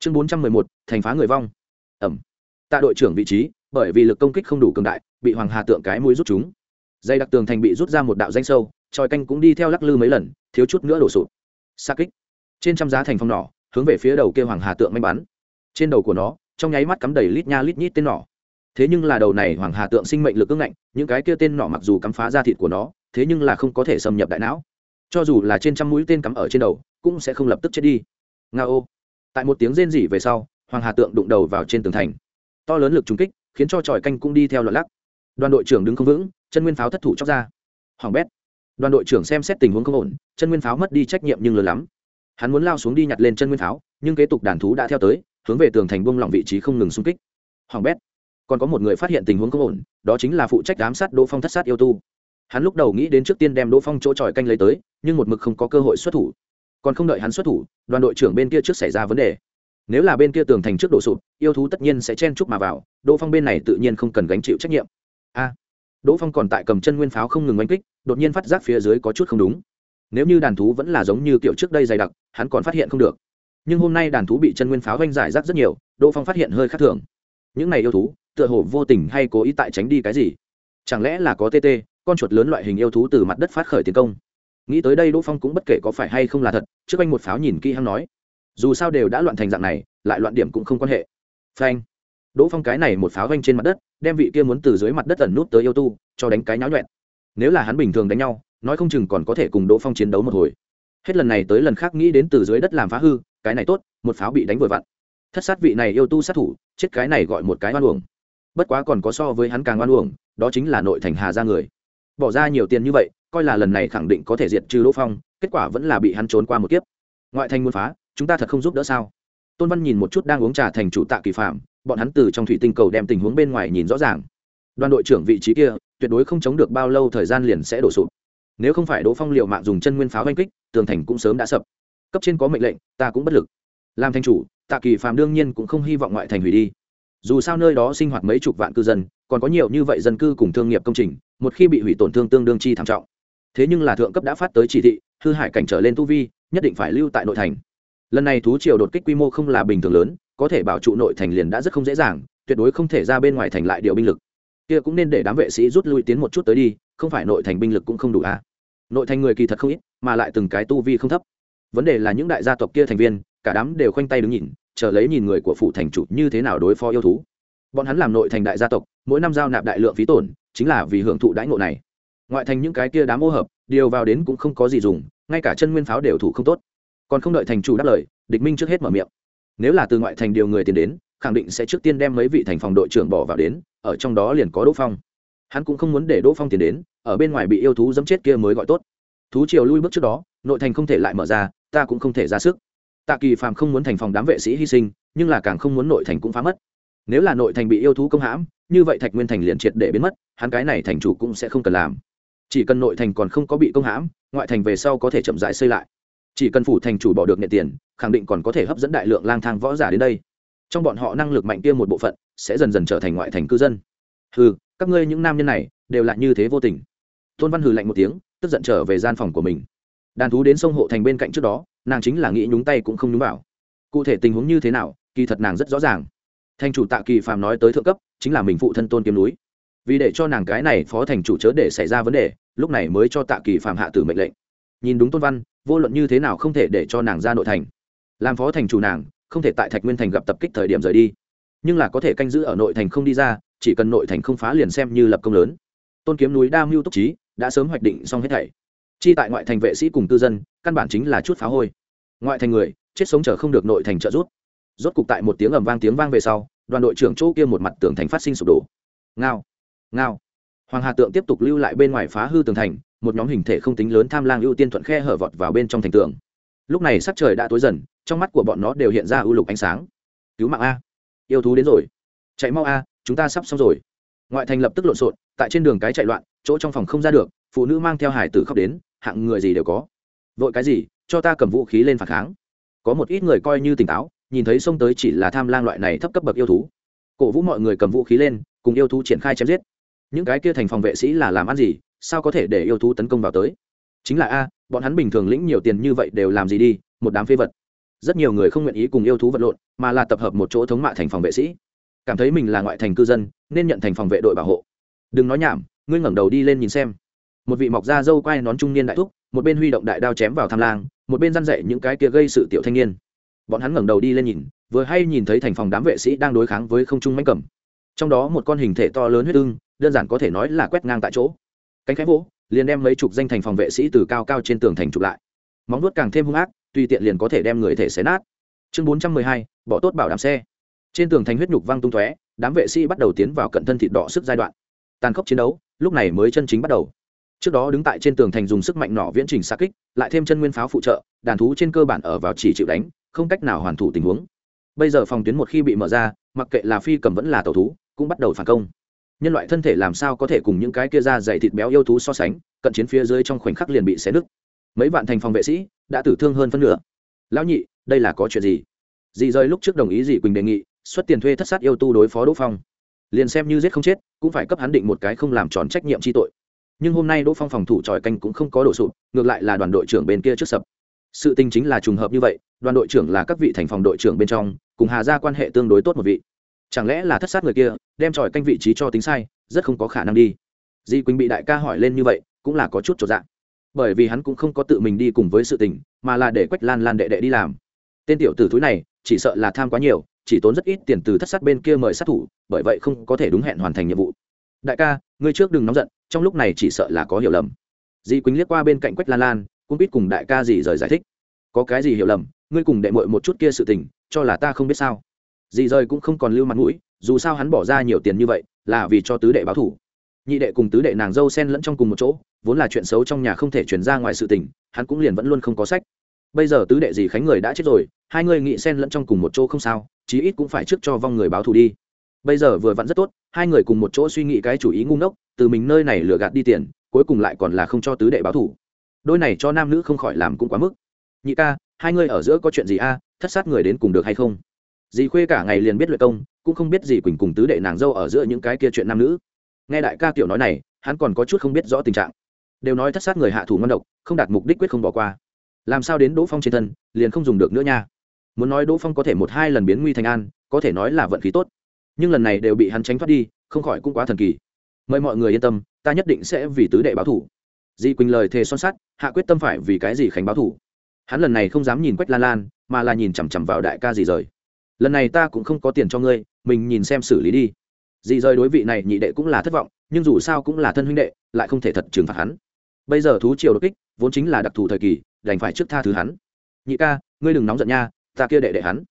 chương bốn trăm mười một, thành phá người vong. Ẩm. Tạ đội trưởng vị trí, bởi vì lực công kích không đủ cường đại, bị hoàng hà tượng cái mũi rút chúng. Dây đặc tường thành bị rút ra một đạo danh sâu, tròi canh cũng đi theo lắc lư mấy lần, thiếu chút nữa đổ sụp. Xa kích. Trên trăm giá thành phong nỏ, hướng về phía đầu kia hoàng hà tượng manh bắn trên đầu của nó, trong nháy mắt cắm đầy lít nha lít nhít tên nỏ. Thế nhưng là đầu này hoàng hà tượng sinh mệnh lực ưng ngạnh, những cái kia tên nỏ mặc dù cắm phá ra thịt của nó, thế nhưng là không có thể xâm nhập đại não. Cho dù là trên trăm mũi tên cắm ở trên đầu, cũng sẽ không lập tức chết đi. Nga ô tại một tiếng rên rỉ về sau, hoàng hà tượng đụng đầu vào trên tường thành. To lớn lực trúng kích khiến cho tròi canh cũng đi theo lọt lắc. Đoàn đội trưởng đứng không vững, chân nguyên pháo thất thủ chóc ra. Hoàng bét. Đoàn đội trưởng xem xét tình huống không ổn, chân nguyên pháo mất đi trách nhiệm nhưng lớn lắm. Hắn muốn lao xuống đi nhặt lên chân nguyên pháo, nhưng kế tục đàn thú đã theo tới, hướng về tường thành bông lỏng vị trí không ngừng xung kích. Hoàng bét. Còn có một người phát hiện tình huống không ổn, đó chính là phụ trách giám sát đỗ phong thất sát yêu tu. Hắn lúc đầu nghĩ đến trước tiên đem đỗ phong chỗ tròi canh lấy tới, nhưng một mực không có cơ hội xuất thủ còn không đợi hắn xuất thủ, đoàn đội trưởng bên kia trước xảy ra vấn đề. Nếu là bên kia tường thành trước đổ sụp, yêu thú tất nhiên sẽ chen chúc mà vào, đỗ phong bên này tự nhiên không cần gánh chịu trách nhiệm. A. Đỗ phong còn tại cầm chân nguyên pháo không ngừng oanh kích, đột nhiên phát giác phía dưới có chút không đúng. Nếu như đàn thú vẫn là giống như kiểu trước đây dày đặc, hắn còn phát hiện không được. Nhưng hôm nay đàn thú bị chân nguyên pháo oanh giải rác rất nhiều, đỗ phong phát hiện hơi khác thường. Những này yêu thú, tựa hồ vô tình hay cố ý tại tránh đi cái gì? Chẳng lẽ là có tt con chuột lớn loại hình yêu thú từ mặt đất phát khởi tiến công? Nghĩ tới đây đỗ phong cũng bất kể có phải hay không là thật, trước anh một pháo nhìn kỹ hắn nói, dù sao đều đã loạn thành dạng này, lại loạn điểm cũng không quan hệ. Phanh. Đỗ phong cái này một pháo vanh trên mặt đất, đem vị kia muốn từ dưới mặt đất ẩn nút tới yêu tu, cho đánh cái nháo nhuẹn. Nếu là hắn bình thường đánh nhau, nói không chừng còn có thể cùng đỗ phong chiến đấu một hồi. Hết lần này tới lần khác nghĩ đến từ dưới đất làm phá hư, cái này tốt, một pháo bị đánh vội vặn. Thất sát vị này yêu tu sát thủ, chết cái này gọi một cái oan uổng. Bất quá còn có so với hắn càng oan uổng, đó chính là nội thành hà ra người. Bỏ ra nhiều tiền như vậy coi là lần này khẳng định có thể diệt trừ đỗ phong, kết quả vẫn là bị hắn trốn qua một kiếp. Ngoại thành muốn phá, chúng ta thật không giúp đỡ sao? Tôn văn nhìn một chút đang uống trà thành chủ tạ kỳ phạm, bọn hắn từ trong thủy tinh cầu đem tình huống bên ngoài nhìn rõ ràng. Đoàn đội trưởng vị trí kia, tuyệt đối không chống được bao lâu thời gian liền sẽ đổ sụp. Nếu không phải đỗ phong liều mạng dùng chân nguyên pháo vây kích, tường thành cũng sớm đã sập. Cấp trên có mệnh lệnh, ta cũng bất lực. Làm thành chủ, tạ kỳ phạm đương nhiên cũng không hy vọng ngoại thành hủy đi. Dù sao nơi đó sinh hoạt mấy chục vạn cư dân, còn có nhiều như vậy dân cư cùng thương nghiệp công trình, một khi bị hủy tổn thương tương đương chi thảm trọng thế nhưng là thượng cấp đã phát tới chỉ thị, hư Hải cảnh trở lên tu vi, nhất định phải lưu tại nội thành. Lần này thú triều đột kích quy mô không là bình thường lớn, có thể bảo trụ nội thành liền đã rất không dễ dàng, tuyệt đối không thể ra bên ngoài thành lại điều binh lực. Kia cũng nên để đám vệ sĩ rút lui tiến một chút tới đi, không phải nội thành binh lực cũng không đủ à. nội thành người kỳ thật không ít, mà lại từng cái tu vi không thấp. Vấn đề là những đại gia tộc kia thành viên, cả đám đều khoanh tay đứng nhìn, chờ lấy nhìn người của phủ thành chủ như thế nào đối phó yêu thú. Bọn hắn làm nội thành đại gia tộc, mỗi năm giao nạp đại lượng phí tổn, chính là vì hưởng thụ đãi ngộ này ngoại thành những cái kia đám ô hợp, điều vào đến cũng không có gì dùng, ngay cả chân nguyên pháo đều thủ không tốt. Còn không đợi thành chủ đáp lời, địch minh trước hết mở miệng. Nếu là từ ngoại thành điều người tiền đến, khẳng định sẽ trước tiên đem mấy vị thành phòng đội trưởng bỏ vào đến, ở trong đó liền có đỗ phong. Hắn cũng không muốn để đỗ phong tiền đến, ở bên ngoài bị yêu thú dẫm chết kia mới gọi tốt. Thú triều lui bước trước đó, nội thành không thể lại mở ra, ta cũng không thể ra sức. Tạ kỳ phàm không muốn thành phòng đám vệ sĩ hy sinh, nhưng là càng không muốn nội thành cũng phá mất. Nếu là nội thành bị yêu thú công hãm, như vậy thạch nguyên thành liền triệt để biến mất, hắn cái này thành chủ cũng sẽ không cần làm chỉ cần nội thành còn không có bị công hãm, ngoại thành về sau có thể chậm rãi xây lại. Chỉ cần phủ thành chủ bỏ được nệ tiền, khẳng định còn có thể hấp dẫn đại lượng lang thang võ giả đến đây. Trong bọn họ năng lực mạnh kia một bộ phận, sẽ dần dần trở thành ngoại thành cư dân. Hừ, các ngươi những nam nhân này, đều là như thế vô tình. Tôn văn hừ lạnh một tiếng, tức giận trở về gian phòng của mình. Đàn thú đến sông hộ thành bên cạnh trước đó, nàng chính là nghĩ nhúng tay cũng không nhúng vào. Cụ thể tình huống như thế nào, kỳ thật nàng rất rõ ràng. Thành chủ tạ kỳ phàm nói tới thượng cấp, chính là mình phụ thân tôn kiếm núi. Vì để cho nàng cái này phó thành chủ chớ để xảy ra vấn đề lúc này mới cho tạ kỳ Phạm hạ tử mệnh lệnh. Nhìn đúng tôn văn, vô luận như thế nào không thể để cho nàng ra nội thành. Làm phó thành chủ nàng, không thể tại thạch nguyên thành gặp tập kích thời điểm rời đi. Nhưng là có thể canh giữ ở nội thành không đi ra, chỉ cần nội thành không phá liền xem như lập công lớn. Tôn kiếm núi đa mưu túc trí, đã sớm hoạch định xong hết thảy. Chi tại ngoại thành vệ sĩ cùng tư dân, căn bản chính là chút phá hôi. Ngoại thành người, chết sống chờ không được nội thành trợ rút rốt cục tại một tiếng ầm vang tiếng vang về sau, đoàn đội trưởng chỗ kia một mặt tường thành phát sinh sụp đổ. Ngao ngao hoàng hà tượng tiếp tục lưu lại bên ngoài phá hư tường thành, một nhóm hình thể không tính lớn tham lang ưu tiên thuận khe hở vọt vào bên trong thành tường. Lúc này sắc trời đã tối dần, trong mắt của bọn nó đều hiện ra ưu lục ánh sáng. Cứu mạng a. Yêu thú đến rồi. Chạy mau a, chúng ta sắp xong rồi. Ngoại thành lập tức lộn xộn, tại trên đường cái chạy loạn, chỗ trong phòng không ra được, phụ nữ mang theo hải tử khóc đến, hạng người gì đều có. Vội cái gì, cho ta cầm vũ khí lên phản kháng. Có một ít người coi như tỉnh táo, nhìn thấy xông tới chỉ là tham lang loại này thấp cấp bậc yêu thú. Cổ vũ mọi người cầm vũ khí lên, cùng yêu thú triển khai chém giết những cái kia thành phòng vệ sĩ là làm ăn gì, sao có thể để yêu thú tấn công vào tới? Chính là a, bọn hắn bình thường lĩnh nhiều tiền như vậy đều làm gì đi, một đám phế vật. Rất nhiều người không nguyện ý cùng yêu thú vật lộn, mà là tập hợp một chỗ thống mạ thành phòng vệ sĩ. Cảm thấy mình là ngoại thành cư dân, nên nhận thành phòng vệ đội bảo hộ. Đừng nói nhảm, ngươi ngẩng đầu đi lên nhìn xem. Một vị mọc da dâu quai nón trung niên đại thúc, một bên huy động đại đao chém vào tham lang, một bên răn dậy những cái kia gây sự tiểu thanh niên. Bọn hắn ngẩng đầu đi lên nhìn, vừa hay nhìn thấy thành phòng đám vệ sĩ đang đối kháng với không trung mánh cầm. Trong đó một con hình thể to lớn huyết ưng đơn giản có thể nói là quét ngang tại chỗ. Cánh khẽ vỗ, liền đem mấy chục danh thành phòng vệ sĩ từ cao cao trên tường thành chụp lại. Móng nuốt càng thêm hung ác, tùy tiện liền có thể đem người thể xé nát. Chương bốn trăm mười hai, bỏ tốt bảo đảm xe. Trên tường thành huyết nhục văng tung tóe, đám vệ sĩ bắt đầu tiến vào cận thân thịt đỏ sức giai đoạn. Tàn khốc chiến đấu, lúc này mới chân chính bắt đầu. Trước đó đứng tại trên tường thành dùng sức mạnh nỏ viễn trình xa kích, lại thêm chân nguyên pháo phụ trợ, đàn thú trên cơ bản ở vào chỉ chịu đánh, không cách nào hoàn thủ tình huống. Bây giờ phòng tuyến một khi bị mở ra, mặc kệ là phi cầm vẫn là tàu thú, cũng bắt đầu phản công nhân loại thân thể làm sao có thể cùng những cái kia ra dày thịt béo yêu thú so sánh, cận chiến phía dưới trong khoảnh khắc liền bị xé nứt. Mấy vạn thành phòng vệ sĩ đã tử thương hơn phân nửa. Lão nhị, đây là có chuyện gì? Dì rơi lúc trước đồng ý dì quỳnh đề nghị, xuất tiền thuê thất sát yêu tu đối phó đỗ phong. Liền xem như giết không chết, cũng phải cấp hắn định một cái không làm tròn trách nhiệm chi tội. Nhưng hôm nay đỗ phong phòng thủ tròi canh cũng không có đổ sụp, ngược lại là đoàn đội trưởng bên kia trước sập. Sự tình chính là trùng hợp như vậy, đoàn đội trưởng là các vị thành phòng đội trưởng bên trong, cùng hà ra quan hệ tương đối tốt một vị chẳng lẽ là thất sát người kia, đem tròi canh vị trí cho tính sai, rất không có khả năng đi. Di quỳnh bị đại ca hỏi lên như vậy, cũng là có chút trọn dạng. Bởi vì hắn cũng không có tự mình đi cùng với sự tình, mà là để quách lan lan đệ đệ đi làm. Tên tiểu tử thúi này, chỉ sợ là tham quá nhiều, chỉ tốn rất ít tiền từ thất sát bên kia mời sát thủ, bởi vậy không có thể đúng hẹn hoàn thành nhiệm vụ. Đại ca, ngươi trước đừng nóng giận, trong lúc này chỉ sợ là có hiểu lầm. Di quỳnh liếc qua bên cạnh quách lan lan, cũng biết cùng đại ca gì rời giải thích. Có cái gì hiểu lầm, ngươi cùng đệ mội một chút kia sự tình, cho là ta không biết sao dì rời cũng không còn lưu mặt mũi, dù sao hắn bỏ ra nhiều tiền như vậy, là vì cho tứ đệ báo thủ nhị đệ cùng tứ đệ nàng dâu sen lẫn trong cùng một chỗ, vốn là chuyện xấu trong nhà không thể chuyển ra ngoài sự tình, hắn cũng liền vẫn luôn không có sách. Bây giờ tứ đệ dì khánh người đã chết rồi, hai người nghị sen lẫn trong cùng một chỗ không sao, chí ít cũng phải trước cho vong người báo thù đi. Bây giờ vừa vặn rất tốt, hai người cùng một chỗ suy nghĩ cái chủ ý ngu ngốc, từ mình nơi này lừa gạt đi tiền, cuối cùng lại còn là không cho tứ đệ báo thù. Đôi này cho nam nữ không khỏi làm cũng quá mức. Nhị ca, hai người ở giữa có chuyện gì a? Thất sát người đến cùng được hay không? Dì khuê cả ngày liền biết luyện công, cũng không biết gì quỳnh cùng tứ đệ nàng dâu ở giữa những cái kia chuyện nam nữ. Nghe đại ca tiểu nói này, hắn còn có chút không biết rõ tình trạng. Đều nói thất sát người hạ thủ ngon độc, không đạt mục đích quyết không bỏ qua. Làm sao đến đỗ phong trên thân, liền không dùng được nữa nha. Muốn nói đỗ phong có thể một hai lần biến nguy thành an, có thể nói là vận khí tốt. Nhưng lần này đều bị hắn tránh thoát đi, không khỏi cũng quá thần kỳ. Mời mọi người yên tâm, ta nhất định sẽ vì tứ đệ báo thủ. Di quỳnh lời thề son sắt, hạ quyết tâm phải vì cái gì khánh báo thủ. Hắn lần này không dám nhìn quách lan lan, mà là nhìn chằm chằm vào đại ca gì rời lần này ta cũng không có tiền cho ngươi, mình nhìn xem xử lý đi. Dì rời đối vị này nhị đệ cũng là thất vọng, nhưng dù sao cũng là thân huynh đệ, lại không thể thật trừng phạt hắn. Bây giờ thú triều đột kích, vốn chính là đặc thù thời kỳ, đành phải trước tha thứ hắn. Nhị ca, ngươi đừng nóng giận nha, ta kia đệ đệ hắn.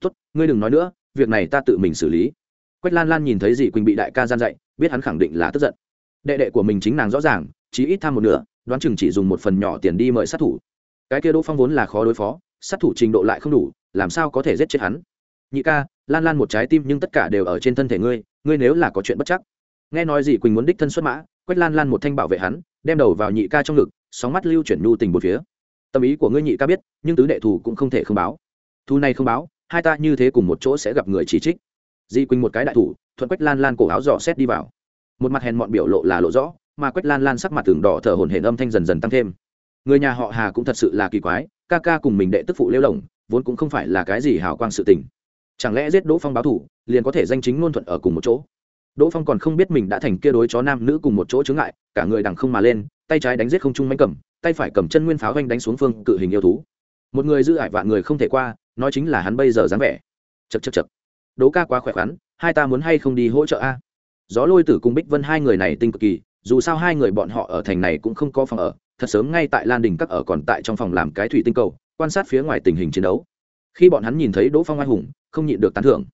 Tốt, ngươi đừng nói nữa, việc này ta tự mình xử lý. Quách lan lan nhìn thấy dì quỳnh bị đại ca gian dạy, biết hắn khẳng định là tức giận. Đệ đệ của mình chính nàng rõ ràng, chí ít tham một nửa, đoán chừng chỉ dùng một phần nhỏ tiền đi mời sát thủ. Cái kia đỗ phong vốn là khó đối phó, sát thủ trình độ lại không đủ, làm sao có thể giết chết hắn? Nhị ca, lan lan một trái tim nhưng tất cả đều ở trên thân thể ngươi ngươi nếu là có chuyện bất chắc. Nghe nói gì quỳnh muốn đích thân xuất mã quách lan lan một thanh bảo vệ hắn, đem đầu vào nhị ca trong ngực, sóng mắt lưu chuyển nhu tình một phía. Tâm ý của ngươi nhị ca biết, nhưng tứ đệ thù cũng không thể không báo. Thu này không báo, hai ta như thế cùng một chỗ sẽ gặp người chỉ trích. Di quỳnh một cái đại thủ, thuận quách lan lan cổ áo dò xét đi vào. Một mặt hèn mọn biểu lộ là lộ rõ, mà quách lan lan sắc mặt tường đỏ thở hổn hển âm thanh dần dần tăng thêm. Người nhà họ hà cũng thật sự là kỳ quái, ca ca cùng mình đệ tức phụ lêu lồng vốn cũng không phải là cái gì hào quang sự tình chẳng lẽ giết đỗ phong báo thủ, liền có thể danh chính ngôn thuận ở cùng một chỗ? Đỗ phong còn không biết mình đã thành kia đối chó nam nữ cùng một chỗ chướng ngại, cả người đằng không mà lên, tay trái đánh giết không trung manh cầm, tay phải cầm chân nguyên pháo ganh đánh xuống phương cự hình yêu thú. Một người giữ ải vạn người không thể qua, nói chính là hắn bây giờ dáng vẻ. Chật chật chật đỗ ca quá khỏe khoắn, hai ta muốn hay không đi hỗ trợ a? Gió lôi tử cùng bích vân hai người này tinh cực kỳ, dù sao hai người bọn họ ở thành này cũng không có phòng ở, thật sớm ngay tại lan đình các ở còn tại trong phòng làm cái thủy tinh cầu, quan sát phía ngoài tình hình chiến đấu khi bọn hắn nhìn thấy đỗ phong oai hùng, không nhịn được tán thưởng.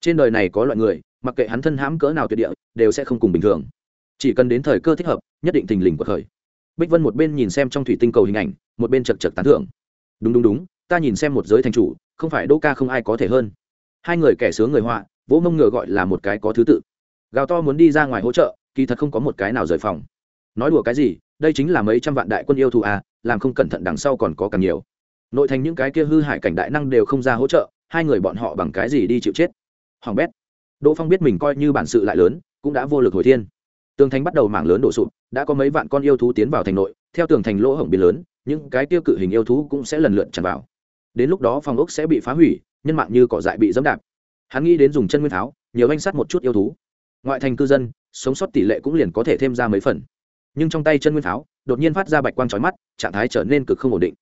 Trên đời này có loại người, mặc kệ hắn thân hãm cỡ nào tuyệt địa, đều sẽ không cùng bình thường. Chỉ cần đến thời cơ thích hợp, nhất định thình lình của khởi. Bích vân một bên nhìn xem trong thủy tinh cầu hình ảnh, một bên chật chật tán thưởng. Đúng đúng đúng, ta nhìn xem một giới thành chủ, không phải đỗ ca không ai có thể hơn. Hai người kẻ sướng người họa, vỗ mông ngựa gọi là một cái có thứ tự. Gào to muốn đi ra ngoài hỗ trợ, kỳ thật không có một cái nào rời phòng. Nói đùa cái gì, đây chính là mấy trăm vạn đại quân yêu thù à làm không cẩn thận đằng sau còn có càng nhiều nội thành những cái kia hư hại cảnh đại năng đều không ra hỗ trợ hai người bọn họ bằng cái gì đi chịu chết? Hoàng bét. Đỗ phong biết mình coi như bản sự lại lớn cũng đã vô lực hồi thiên. Tường thành bắt đầu mảng lớn đổ sụp đã có mấy vạn con yêu thú tiến vào thành nội theo tường thành lỗ hổng biến lớn những cái tiêu cự hình yêu thú cũng sẽ lần lượt tràn vào. Đến lúc đó phòng ốc sẽ bị phá hủy nhân mạng như cỏ dại bị dẫm đạp. Hắn nghĩ đến dùng chân nguyên tháo, nhiều anh sát một chút yêu thú. Ngoại thành cư dân sống sót tỷ lệ cũng liền có thể thêm ra mấy phần. Nhưng trong tay chân nguyên tháo, đột nhiên phát ra bạch quang trói mắt trạng thái trở nên cực không ổn định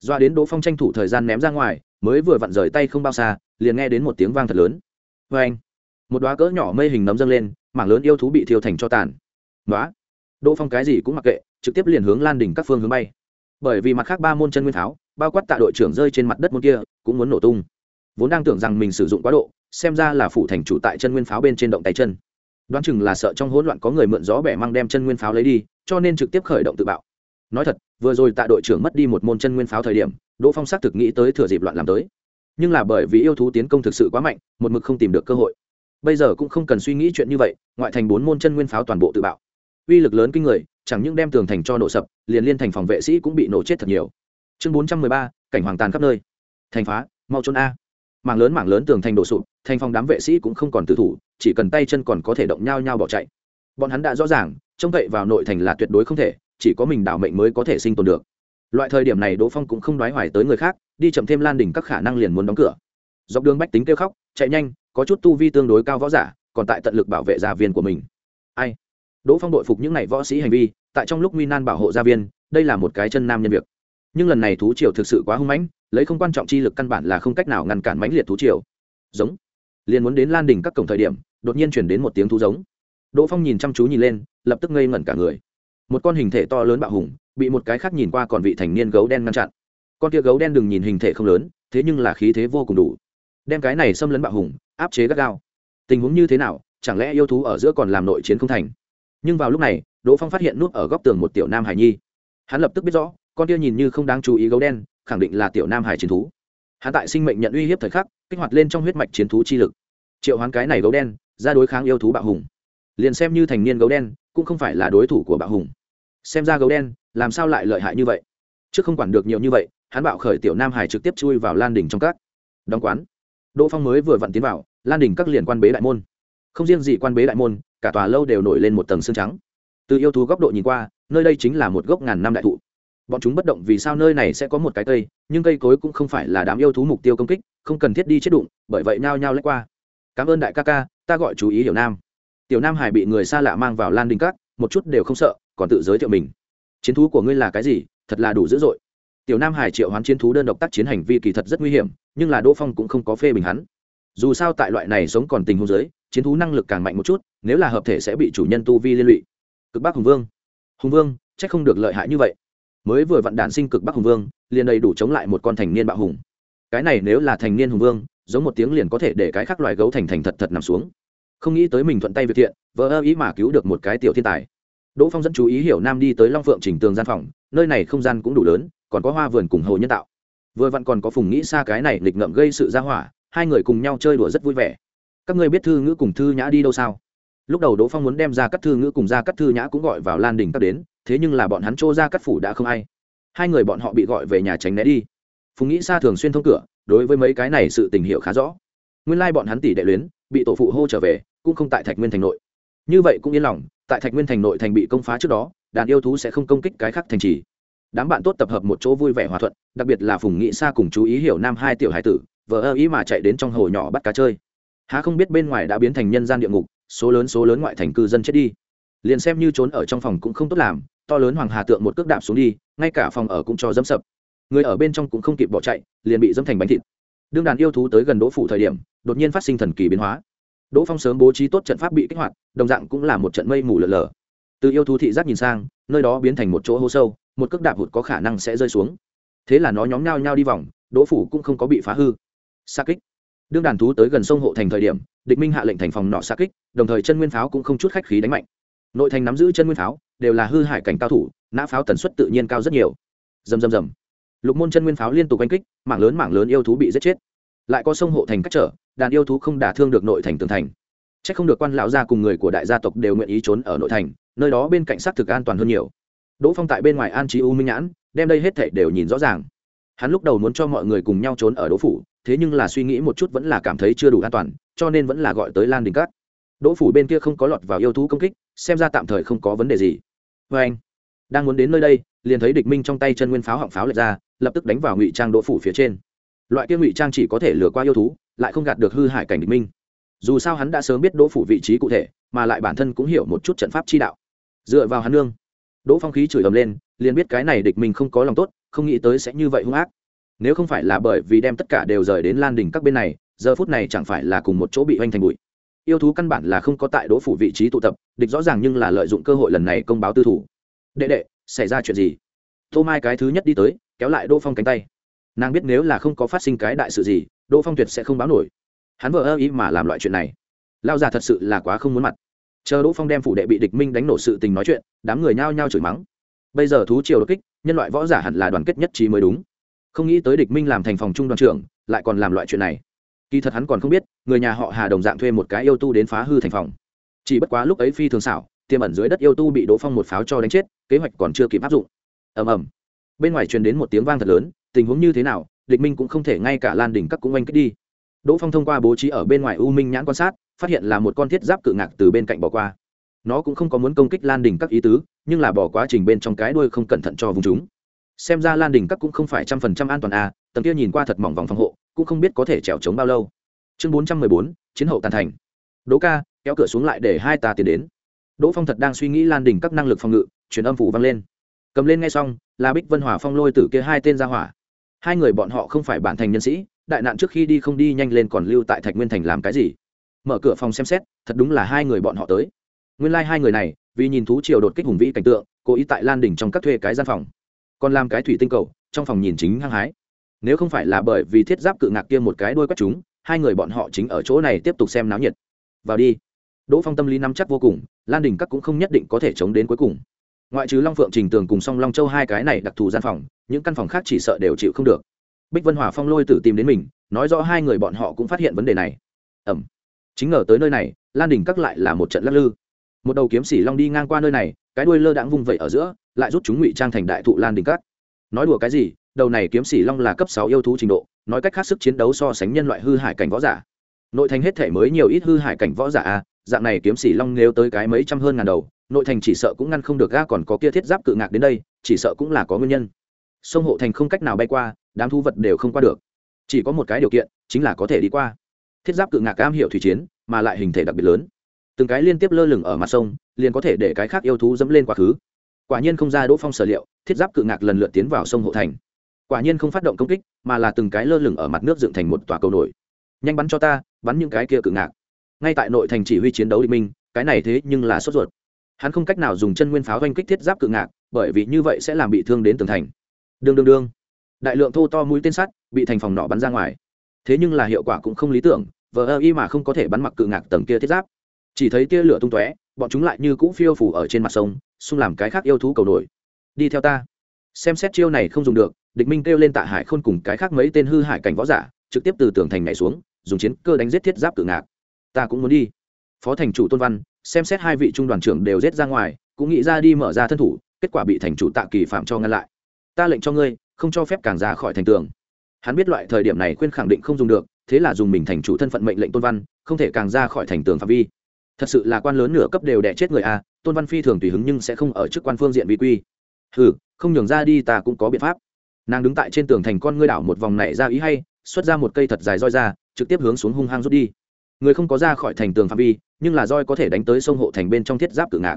doa đến đỗ phong tranh thủ thời gian ném ra ngoài, mới vừa vặn rời tay không bao xa, liền nghe đến một tiếng vang thật lớn. Vê anh, một đoá cỡ nhỏ mây hình nấm dâng lên, mảng lớn yêu thú bị thiêu thành cho tàn. Nói đỗ phong cái gì cũng mặc kệ, trực tiếp liền hướng lan đỉnh các phương hướng bay. Bởi vì mặt khác ba môn chân nguyên Tháo, bao quát tạ đội trưởng rơi trên mặt đất môn kia, cũng muốn nổ tung. Vốn đang tưởng rằng mình sử dụng quá độ, xem ra là phủ thành chủ tại chân nguyên pháo bên trên động tay chân. Đoán chừng là sợ trong hỗn loạn có người mượn gió bẻ mang đem chân nguyên pháo lấy đi, cho nên trực tiếp khởi động tự bạo nói thật, vừa rồi tạ đội trưởng mất đi một môn chân nguyên pháo thời điểm, đỗ phong xác thực nghĩ tới thừa dịp loạn làm tới. Nhưng là bởi vì yêu thú tiến công thực sự quá mạnh, một mực không tìm được cơ hội. Bây giờ cũng không cần suy nghĩ chuyện như vậy, ngoại thành bốn môn chân nguyên pháo toàn bộ tự bạo. Uy lực lớn kinh người, chẳng những đem tường thành cho nổ sập, liền liên thành phòng vệ sĩ cũng bị nổ chết thật nhiều. Chương bốn trăm mười ba, cảnh hoàng tàn khắp nơi. Thành phá, mau trốn a. Mảng lớn mảng lớn tường thành đổ sụp, thành phòng đám vệ sĩ cũng không còn tự thủ, chỉ cần tay chân còn có thể động nhau nhau bỏ chạy. Bọn hắn đã rõ ràng, trông cậy vào nội thành là tuyệt đối không thể chỉ có mình đảo mệnh mới có thể sinh tồn được. Loại thời điểm này đỗ phong cũng không đoái hoài tới người khác, đi chậm thêm lan đỉnh các khả năng liền muốn đóng cửa. Dọc đường bách tính kêu khóc, chạy nhanh, có chút tu vi tương đối cao võ giả, còn tại tận lực bảo vệ gia viên của mình. Ai? Đỗ phong đội phục những n à y võ sĩ hành vi, tại trong lúc nguy nan bảo hộ gia viên, đây là một cái chân nam nhân việc. Nhưng lần này thú triều thực sự quá hung mãnh, lấy không quan trọng chi lực căn bản là không cách nào ngăn cản mãnh liệt thú triều. Giống. Liền muốn đến lan đỉnh các cổng thời điểm, đột nhiên chuyển đến một tiếng thú giống. Đỗ phong nhìn chăm chú nhìn lên, lập tức ngây ngẩn cả người một con hình thể to lớn bạo hùng, bị một cái khác nhìn qua còn vị thành niên gấu đen ngăn chặn. Con kia gấu đen đừng nhìn hình thể không lớn, thế nhưng là khí thế vô cùng đủ. Đem cái này xâm lấn bạo hùng, áp chế gắt gao. Tình huống như thế nào, chẳng lẽ yêu thú ở giữa còn làm nội chiến không thành? Nhưng vào lúc này, đỗ phong phát hiện nút ở góc tường một tiểu nam hải nhi. Hắn lập tức biết rõ, con kia nhìn như không đáng chú ý gấu đen, khẳng định là tiểu nam hải chiến thú. Hắn tại sinh mệnh nhận uy hiếp thời khắc, kích hoạt lên trong huyết mạch chiến thú chi lực. Triệu hoán cái này gấu đen, ra đối kháng yêu thú bạo hùng. Liền xem như thành niên gấu đen, cũng không phải là đối thủ của bạo hùng xem ra gấu đen, làm sao lại lợi hại như vậy? Trước không quản được nhiều như vậy, hắn bạo khởi tiểu nam hải trực tiếp chui vào lan đình trong các đóng quán. Đỗ phong mới vừa vặn tiến vào, lan đình các liền quan bế đại môn. Không riêng gì quan bế đại môn, cả tòa lâu đều nổi lên một tầng xương trắng. Từ yêu thú góc độ nhìn qua, nơi đây chính là một gốc ngàn năm đại thụ. Bọn chúng bất động vì sao nơi này sẽ có một cái cây, nhưng cây cối cũng không phải là đám yêu thú mục tiêu công kích, không cần thiết đi chết đụng, bởi vậy nao nhao lách qua. Cảm ơn đại ca ca, ta gọi chú ý hiểu nam. Tiểu nam hải bị người xa lạ mang vào lan đình các, một chút đều không sợ còn tự giới thiệu mình. Chiến thú của ngươi là cái gì? Thật là đủ dữ dội. Tiểu nam hải triệu hoán chiến thú đơn độc tác chiến hành vi kỳ thật rất nguy hiểm, nhưng là đỗ phong cũng không có phê bình hắn. Dù sao tại loại này sống còn tình huống giới chiến thú năng lực càng mạnh một chút, nếu là hợp thể sẽ bị chủ nhân tu vi liên lụy. Cực bắc hùng vương. Hùng vương c h ắ c không được lợi hại như vậy. Mới vừa vặn đản sinh cực bắc hùng vương, liền đầy đủ chống lại một con thành niên bạo hùng. Cái này nếu là thành niên hùng vương, giống một tiếng liền có thể để cái khác loài gấu thành thành thật thật nằm xuống. Không nghĩ tới mình thuận tay việc thiện vỡ ơ ý mà cứu được một cái tiểu thiên tài đỗ phong dẫn chú ý hiểu nam đi tới long phượng chỉnh tường gian phòng, nơi này không gian cũng đủ lớn, còn có hoa vườn cùng hồ nhân tạo. Vừa vặn còn có phùng nghĩ xa cái này lịch ngậm gây sự ra hỏa, hai người cùng nhau chơi đùa rất vui vẻ. Các ngươi biết thư ngữ cùng thư nhã đi đâu sao? Lúc đầu đỗ phong muốn đem ra các thư ngữ cùng ra các thư nhã cũng gọi vào lan đình các đến, thế nhưng là bọn hắn trô ra các phủ đã không ai. Hai người bọn họ bị gọi về nhà tránh né đi. Phùng nghĩ xa thường xuyên thông cửa, đối với mấy cái này sự tình hiệu khá rõ. Nguyên lai bọn hắn tỷ đệ luyến, bị tổ phụ hô trở về, cũng không tại thạch nguyên thành nội như vậy cũng yên lòng, tại thạch nguyên thành nội thành bị công phá trước đó, đàn yêu thú sẽ không công kích cái khác thành trì. Đám bạn tốt tập hợp một chỗ vui vẻ hòa thuận, đặc biệt là phùng nghị sa cùng chú ý hiểu nam hai tiểu hải tử, vờ ơ ý mà chạy đến trong hồ nhỏ bắt cá chơi. Há không biết bên ngoài đã biến thành nhân gian địa ngục, số lớn số lớn ngoại thành cư dân chết đi. Liền xem như trốn ở trong phòng cũng không tốt làm, to lớn hoàng hà tượng một cước đạp xuống đi, ngay cả phòng ở cũng cho dẫm sập. Người ở bên trong cũng không kịp bỏ chạy, liền bị dẫm thành bánh thịt. Đương đàn yêu thú tới gần đỗ phủ thời điểm, đột nhiên phát sinh thần kỳ biến hóa đỗ phong sớm bố trí tốt trận pháp bị kích hoạt, đồng dạng cũng là một trận mây mù lở lở. Từ yêu thú thị giác nhìn sang, nơi đó biến thành một chỗ hố sâu, một cước đạp hụt có khả năng sẽ rơi xuống. Thế là nó nhóm nhau nhau đi vòng, đỗ phủ cũng không có bị phá hư. Xa kích. Đương đàn thú tới gần sông hộ thành thời điểm, địch minh hạ lệnh thành phòng nọ xa kích, đồng thời chân nguyên pháo cũng không chút khách khí đánh mạnh. Nội thành nắm giữ chân nguyên pháo, đều là hư hại cảnh cao thủ, nã pháo tần suất tự nhiên cao rất nhiều. Dầm dầm dầm lục môn chân nguyên pháo liên tục oanh kích, mảng lớn mảng lớn yêu thú bị giết chết lại có sông hộ thành cách trở, đàn yêu thú không đả thương được nội thành tường thành. C h ắ c không được quan lão gia cùng người của đại gia tộc đều nguyện ý trốn ở nội thành, nơi đó bên cạnh xác thực an toàn hơn nhiều. Đỗ phong tại bên ngoài an trí u minh nhãn, đem đây hết thể đều nhìn rõ ràng. Hắn lúc đầu muốn cho mọi người cùng nhau trốn ở đỗ phủ, thế nhưng là suy nghĩ một chút vẫn là cảm thấy chưa đủ an toàn, cho nên vẫn là gọi tới lan đình cát. Đỗ phủ bên kia không có lọt vào yêu thú công kích, xem ra tạm thời không có vấn đề gì. Vê anh, đang muốn đến nơi đây, liền thấy địch minh trong tay chân nguyên pháo họng pháo lật ra, lập tức đánh vào ngụy trang đỗ phủ phía trên loại kia ngụy trang chỉ có thể lừa qua yêu thú, lại không gạt được hư hại cảnh địch minh. Dù sao hắn đã sớm biết đỗ phủ vị trí cụ thể, mà lại bản thân cũng hiểu một chút trận pháp chi đạo. Dựa vào hắn nương, đỗ phong khí chửi ầm lên, liền biết cái này địch minh không có lòng tốt, không nghĩ tới sẽ như vậy hung ác. Nếu không phải là bởi vì đem tất cả đều rời đến lan đình các bên này, giờ phút này chẳng phải là cùng một chỗ bị oanh thành bụi. Yêu thú căn bản là không có tại đỗ phủ vị trí tụ tập, địch rõ ràng nhưng là lợi dụng cơ hội lần này công báo tư thủ. Đệ đệ, xảy ra chuyện gì? Tô mai cái thứ nhất đi tới, kéo lại đỗ phong cánh tay nàng biết nếu là không có phát sinh cái đại sự gì, đỗ phong tuyệt sẽ không báo nổi. Hắn vợ ơ ý mà làm loại chuyện này. Lao già thật sự là quá không muốn mặt. Chờ đỗ phong đem phủ đệ bị địch minh đánh nổ sự tình nói chuyện, đám người nhao nhao chửi mắng. Bây giờ thú triều đột kích, nhân loại võ giả hẳn là đoàn kết nhất trí mới đúng. Không nghĩ tới địch minh làm thành phòng trung đoàn trưởng, lại còn làm loại chuyện này. Kỳ thật hắn còn không biết, người nhà họ hà đồng dạng thuê một cái yêu tu đến phá hư thành phòng. Chỉ bất quá lúc ấy phi thường xảo, tiềm ẩn dưới đất yêu tu bị đỗ phong một pháo cho đánh chết, kế hoạch còn chưa kịp áp dụng. Ầm ầm. Bên ngoài truyền đến một tiếng vang thật lớn tình huống như thế nào địch minh cũng không thể ngay cả lan đỉnh các cũng oanh kích đi. Đỗ phong thông qua bố trí ở bên ngoài u minh nhãn quan sát, phát hiện là một con thiết giáp cự ngạc từ bên cạnh bỏ qua. Nó cũng không có muốn công kích lan đỉnh các ý tứ, nhưng là bỏ quá trình bên trong cái đuôi không cẩn thận cho vùng chúng. Xem ra lan đỉnh các cũng không phải trăm phần trăm an toàn à tầng kia nhìn qua thật mỏng vòng phòng hộ, cũng không biết có thể trèo trống bao lâu. Chương bốn trăm mười bốn, chiến hậu tàn thành. Đỗ ca, kéo cửa xuống lại để hai ta tiến đến. Đỗ phong thật đang suy nghĩ lan đỉnh các năng lực phòng ngự, truyền âm phủ vang lên. Cầm lên ngay xong, là bích vân hỏa phong lôi từ kia hai tên ra hỏa hai người bọn họ không phải bản thành nhân sĩ, đại nạn trước khi đi không đi nhanh lên còn lưu tại thạch nguyên thành làm cái gì? Mở cửa phòng xem xét, thật đúng là hai người bọn họ tới. Nguyên lai、like、hai người này, vì nhìn thú triều đột kích hùng vĩ cảnh tượng, cố ý tại lan đỉnh trong các thuê cái gian phòng. Còn làm cái thủy tinh cầu, trong phòng nhìn chính hăng hái. Nếu không phải là bởi vì thiết giáp cự ngạc kia một cái đôi quét chúng, hai người bọn họ chính ở chỗ này tiếp tục xem náo nhiệt. Vào đi. Đỗ phong tâm lý nắm chắc vô cùng, lan đình các cũng không nhất định có thể chống đến cuối cùng ngoại trừ long phượng trình tường cùng song long châu hai cái này đặc thù gian phòng những căn phòng khác chỉ sợ đều chịu không được. Bích vân hòa phong lôi tử tìm đến mình nói rõ hai người bọn họ cũng phát hiện vấn đề này. Ẩm. Chính ngờ tới nơi này lan đình Cắt lại là một trận lắc lư. Một đầu kiếm xỉ long đi ngang qua nơi này cái đuôi lơ đãng vung vẩy ở giữa lại rút chúng ngụy trang thành đại thụ lan đình Cắt. nói đùa cái gì đầu này kiếm xỉ long là cấp sáu yêu thú trình độ nói cách khác sức chiến đấu so sánh nhân loại hư hải cảnh võ giả. Nội thành hết thể mới nhiều ít hư hải cảnh võ giả à, dạng này kiếm xỉ long nếu tới cái mấy trăm hơn ngàn đầu nội thành chỉ sợ cũng ngăn không được ga còn có kia thiết giáp cự ngạc đến đây, chỉ sợ cũng là có nguyên nhân. Sông hộ thành không cách nào bay qua, đám thu vật đều không qua được. Chỉ có một cái điều kiện, chính là có thể đi qua. Thiết giáp cự ngạc cam hiệu thủy chiến, mà lại hình thể đặc biệt lớn. Từng cái liên tiếp lơ lửng ở mặt sông, liền có thể để cái khác yêu thú dẫm lên quá khứ. Quả nhiên không ra đỗ phong sở liệu, thiết giáp cự ngạc lần lượt tiến vào sông hộ thành. Quả nhiên không phát động công kích, mà là từng cái lơ lửng ở mặt nước dựng thành một tòa cầu nổi. Nhanh bắn cho ta, bắn những cái kia cự ngạc. Ngay tại nội thành chỉ huy chiến đấu địch minh, cái này thế nhưng là sốt ruột hắn không cách nào dùng chân nguyên pháo oanh kích thiết giáp cự ngạc, bởi vì như vậy sẽ làm bị thương đến tường thành. Đương đương đương. Đại lượng thô to mũi tên sắt bị thành phòng nỏ bắn ra ngoài. Thế nhưng là hiệu quả cũng không lý tưởng, vờ ơ y mà không có thể bắn mặc cự ngạc tầng kia thiết giáp. Chỉ thấy tia lửa tung tóe, bọn chúng lại như cũ phiêu phủ ở trên mặt sông, xung làm cái khác yêu thú cầu nổi. Đi theo ta. Xem xét chiêu này không dùng được, địch minh kêu lên tạ hải khôn cùng cái khác mấy tên hư hải cảnh võ giả, trực tiếp từ tường thành nhảy xuống, dùng chiến cơ đánh giết thiết giáp cự ngạc. Ta cũng muốn đi phó thành chủ tôn văn, xem xét hai vị trung đoàn trưởng đều giết ra ngoài, cũng nghĩ ra đi mở ra thân thủ, kết quả bị thành chủ tạ kỳ phạm cho ngăn lại. Ta lệnh cho ngươi, không cho phép càng ra khỏi thành tường. Hắn biết loại thời điểm này khuyên khẳng định không dùng được, thế là dùng mình thành chủ thân phận mệnh lệnh tôn văn, không thể càng ra khỏi thành tường phạm vi. Thật sự là quan lớn nửa cấp đều đẻ chết người a, tôn văn phi thường tùy hứng nhưng sẽ không ở chức quan phương diện vi quy. Hừ, không nhường ra đi ta cũng có biện pháp. Nàng đứng tại trên tường thành con ngươi đảo một vòng này ra ý hay, xuất ra một cây thật dài roi ra, trực tiếp hướng xuống hung hăng rút đi người không có ra khỏi thành tường phạm vi, nhưng là roi có thể đánh tới sông hộ thành bên trong thiết giáp cự ngạc.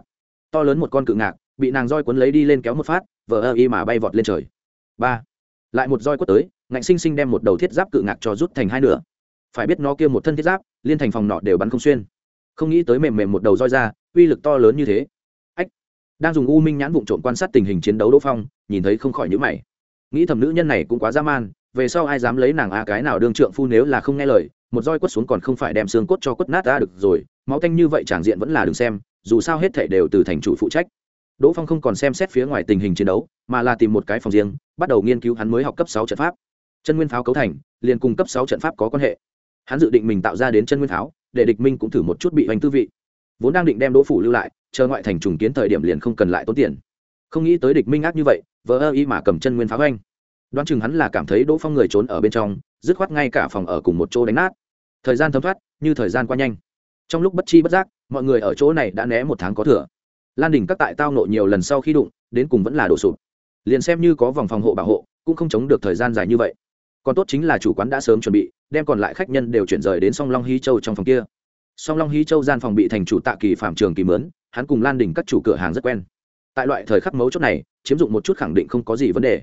To lớn một con cự ngạc, bị nàng roi cuốn lấy đi lên kéo một phát, vờ ơ y mà bay vọt lên trời. Ba. Lại một roi quất tới, ngạnh sinh sinh đem một đầu thiết giáp cự ngạc cho rút thành hai nửa. Phải biết nó kia một thân thiết giáp, liên thành phòng nọ đều bắn không xuyên. Không nghĩ tới mềm mềm một đầu roi ra, uy lực to lớn như thế. Ách. Đang dùng u minh nhãn vụng trộm quan sát tình hình chiến đấu đỗ phong, nhìn thấy không khỏi nhữ mày. Nghĩ thầm nữ nhân này cũng quá dã man về sau ai dám lấy nàng a, cái nào đương trượng phu nếu là không nghe lời, một roi quất xuống còn không phải đem xương cốt cho quất nát ra được rồi, máu tanh như vậy tràng diện vẫn là đừng xem, dù sao hết thể đều từ thành chủ phụ trách. Đỗ phong không còn xem xét phía ngoài tình hình chiến đấu, mà là tìm một cái phòng riêng, bắt đầu nghiên cứu hắn mới học cấp sáu trận pháp. Chân nguyên pháo cấu thành, liền cùng cấp sáu trận pháp có quan hệ. Hắn dự định mình tạo ra đến chân nguyên pháo, để địch minh cũng thử một chút bị hoành tư vị. Vốn đang định đem đỗ phủ lưu lại, chờ ngoại thành trùng kiến thời điểm liền không cần lại tốn tiền. Không nghĩ tới địch minh ác như vậy vỡ ơ y mà cầm chân nguyên pháo anh đoán chừng hắn là cảm thấy đỗ phong người trốn ở bên trong, dứt khoát ngay cả phòng ở cùng một chỗ đánh nát. Thời gian thấm thoát, như thời gian qua nhanh. Trong lúc bất chi bất giác, mọi người ở chỗ này đã né một tháng có thừa. Lan đình các tại tao nộ nhiều lần sau khi đụng, đến cùng vẫn là đổ sụp. Liền xem như có vòng phòng hộ bảo hộ, cũng không chống được thời gian dài như vậy. Còn tốt chính là chủ quán đã sớm chuẩn bị, đem còn lại khách nhân đều chuyển rời đến song long hy châu trong phòng kia. Song long hy châu gian phòng bị thành chủ tạ kỳ phạm trường kỳ mướn, hắn cùng lan đình các chủ cửa hàng rất quen. Tại loại thời khắc mấu chốt này, chiếm dụng một chút khẳng định không có gì vấn đề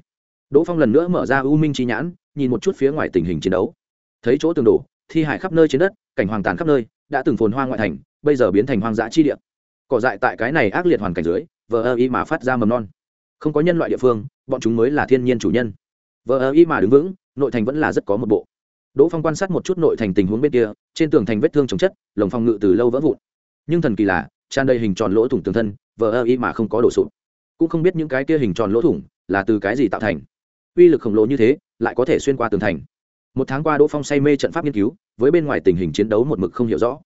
đỗ phong lần nữa mở ra u minh chi nhãn, nhìn một chút phía ngoài tình hình chiến đấu. Thấy chỗ tường đổ, thi hải khắp nơi trên đất, cảnh hoàng tàn khắp nơi, đã từng phồn hoa ngoại thành, bây giờ biến thành hoang dã chi địa. Cỏ dại tại cái này ác liệt hoàn cảnh dưới, vờ ơ y mà phát ra mầm non. Không có nhân loại địa phương, bọn chúng mới là thiên nhiên chủ nhân. Vờ ơ y mà đứng vững, nội thành vẫn là rất có một bộ. Đỗ phong quan sát một chút nội thành tình huống bên kia, trên tường thành vết thương chống chất, lồng phòng ngự từ lâu vỡ vụn. Nhưng thần kỳ là, tràn đầy hình tròn lỗ thủng tường thân, vờ ơ y mà không có đổ sụp. Cũng không biết những cái kia hình tròn lỗ thủng là từ cái gì tạo thành uy lực khổng lồ như thế, lại có thể xuyên qua tường thành. Một tháng qua đỗ phong say mê trận pháp nghiên cứu, với bên ngoài tình hình chiến đấu một mực không hiểu rõ.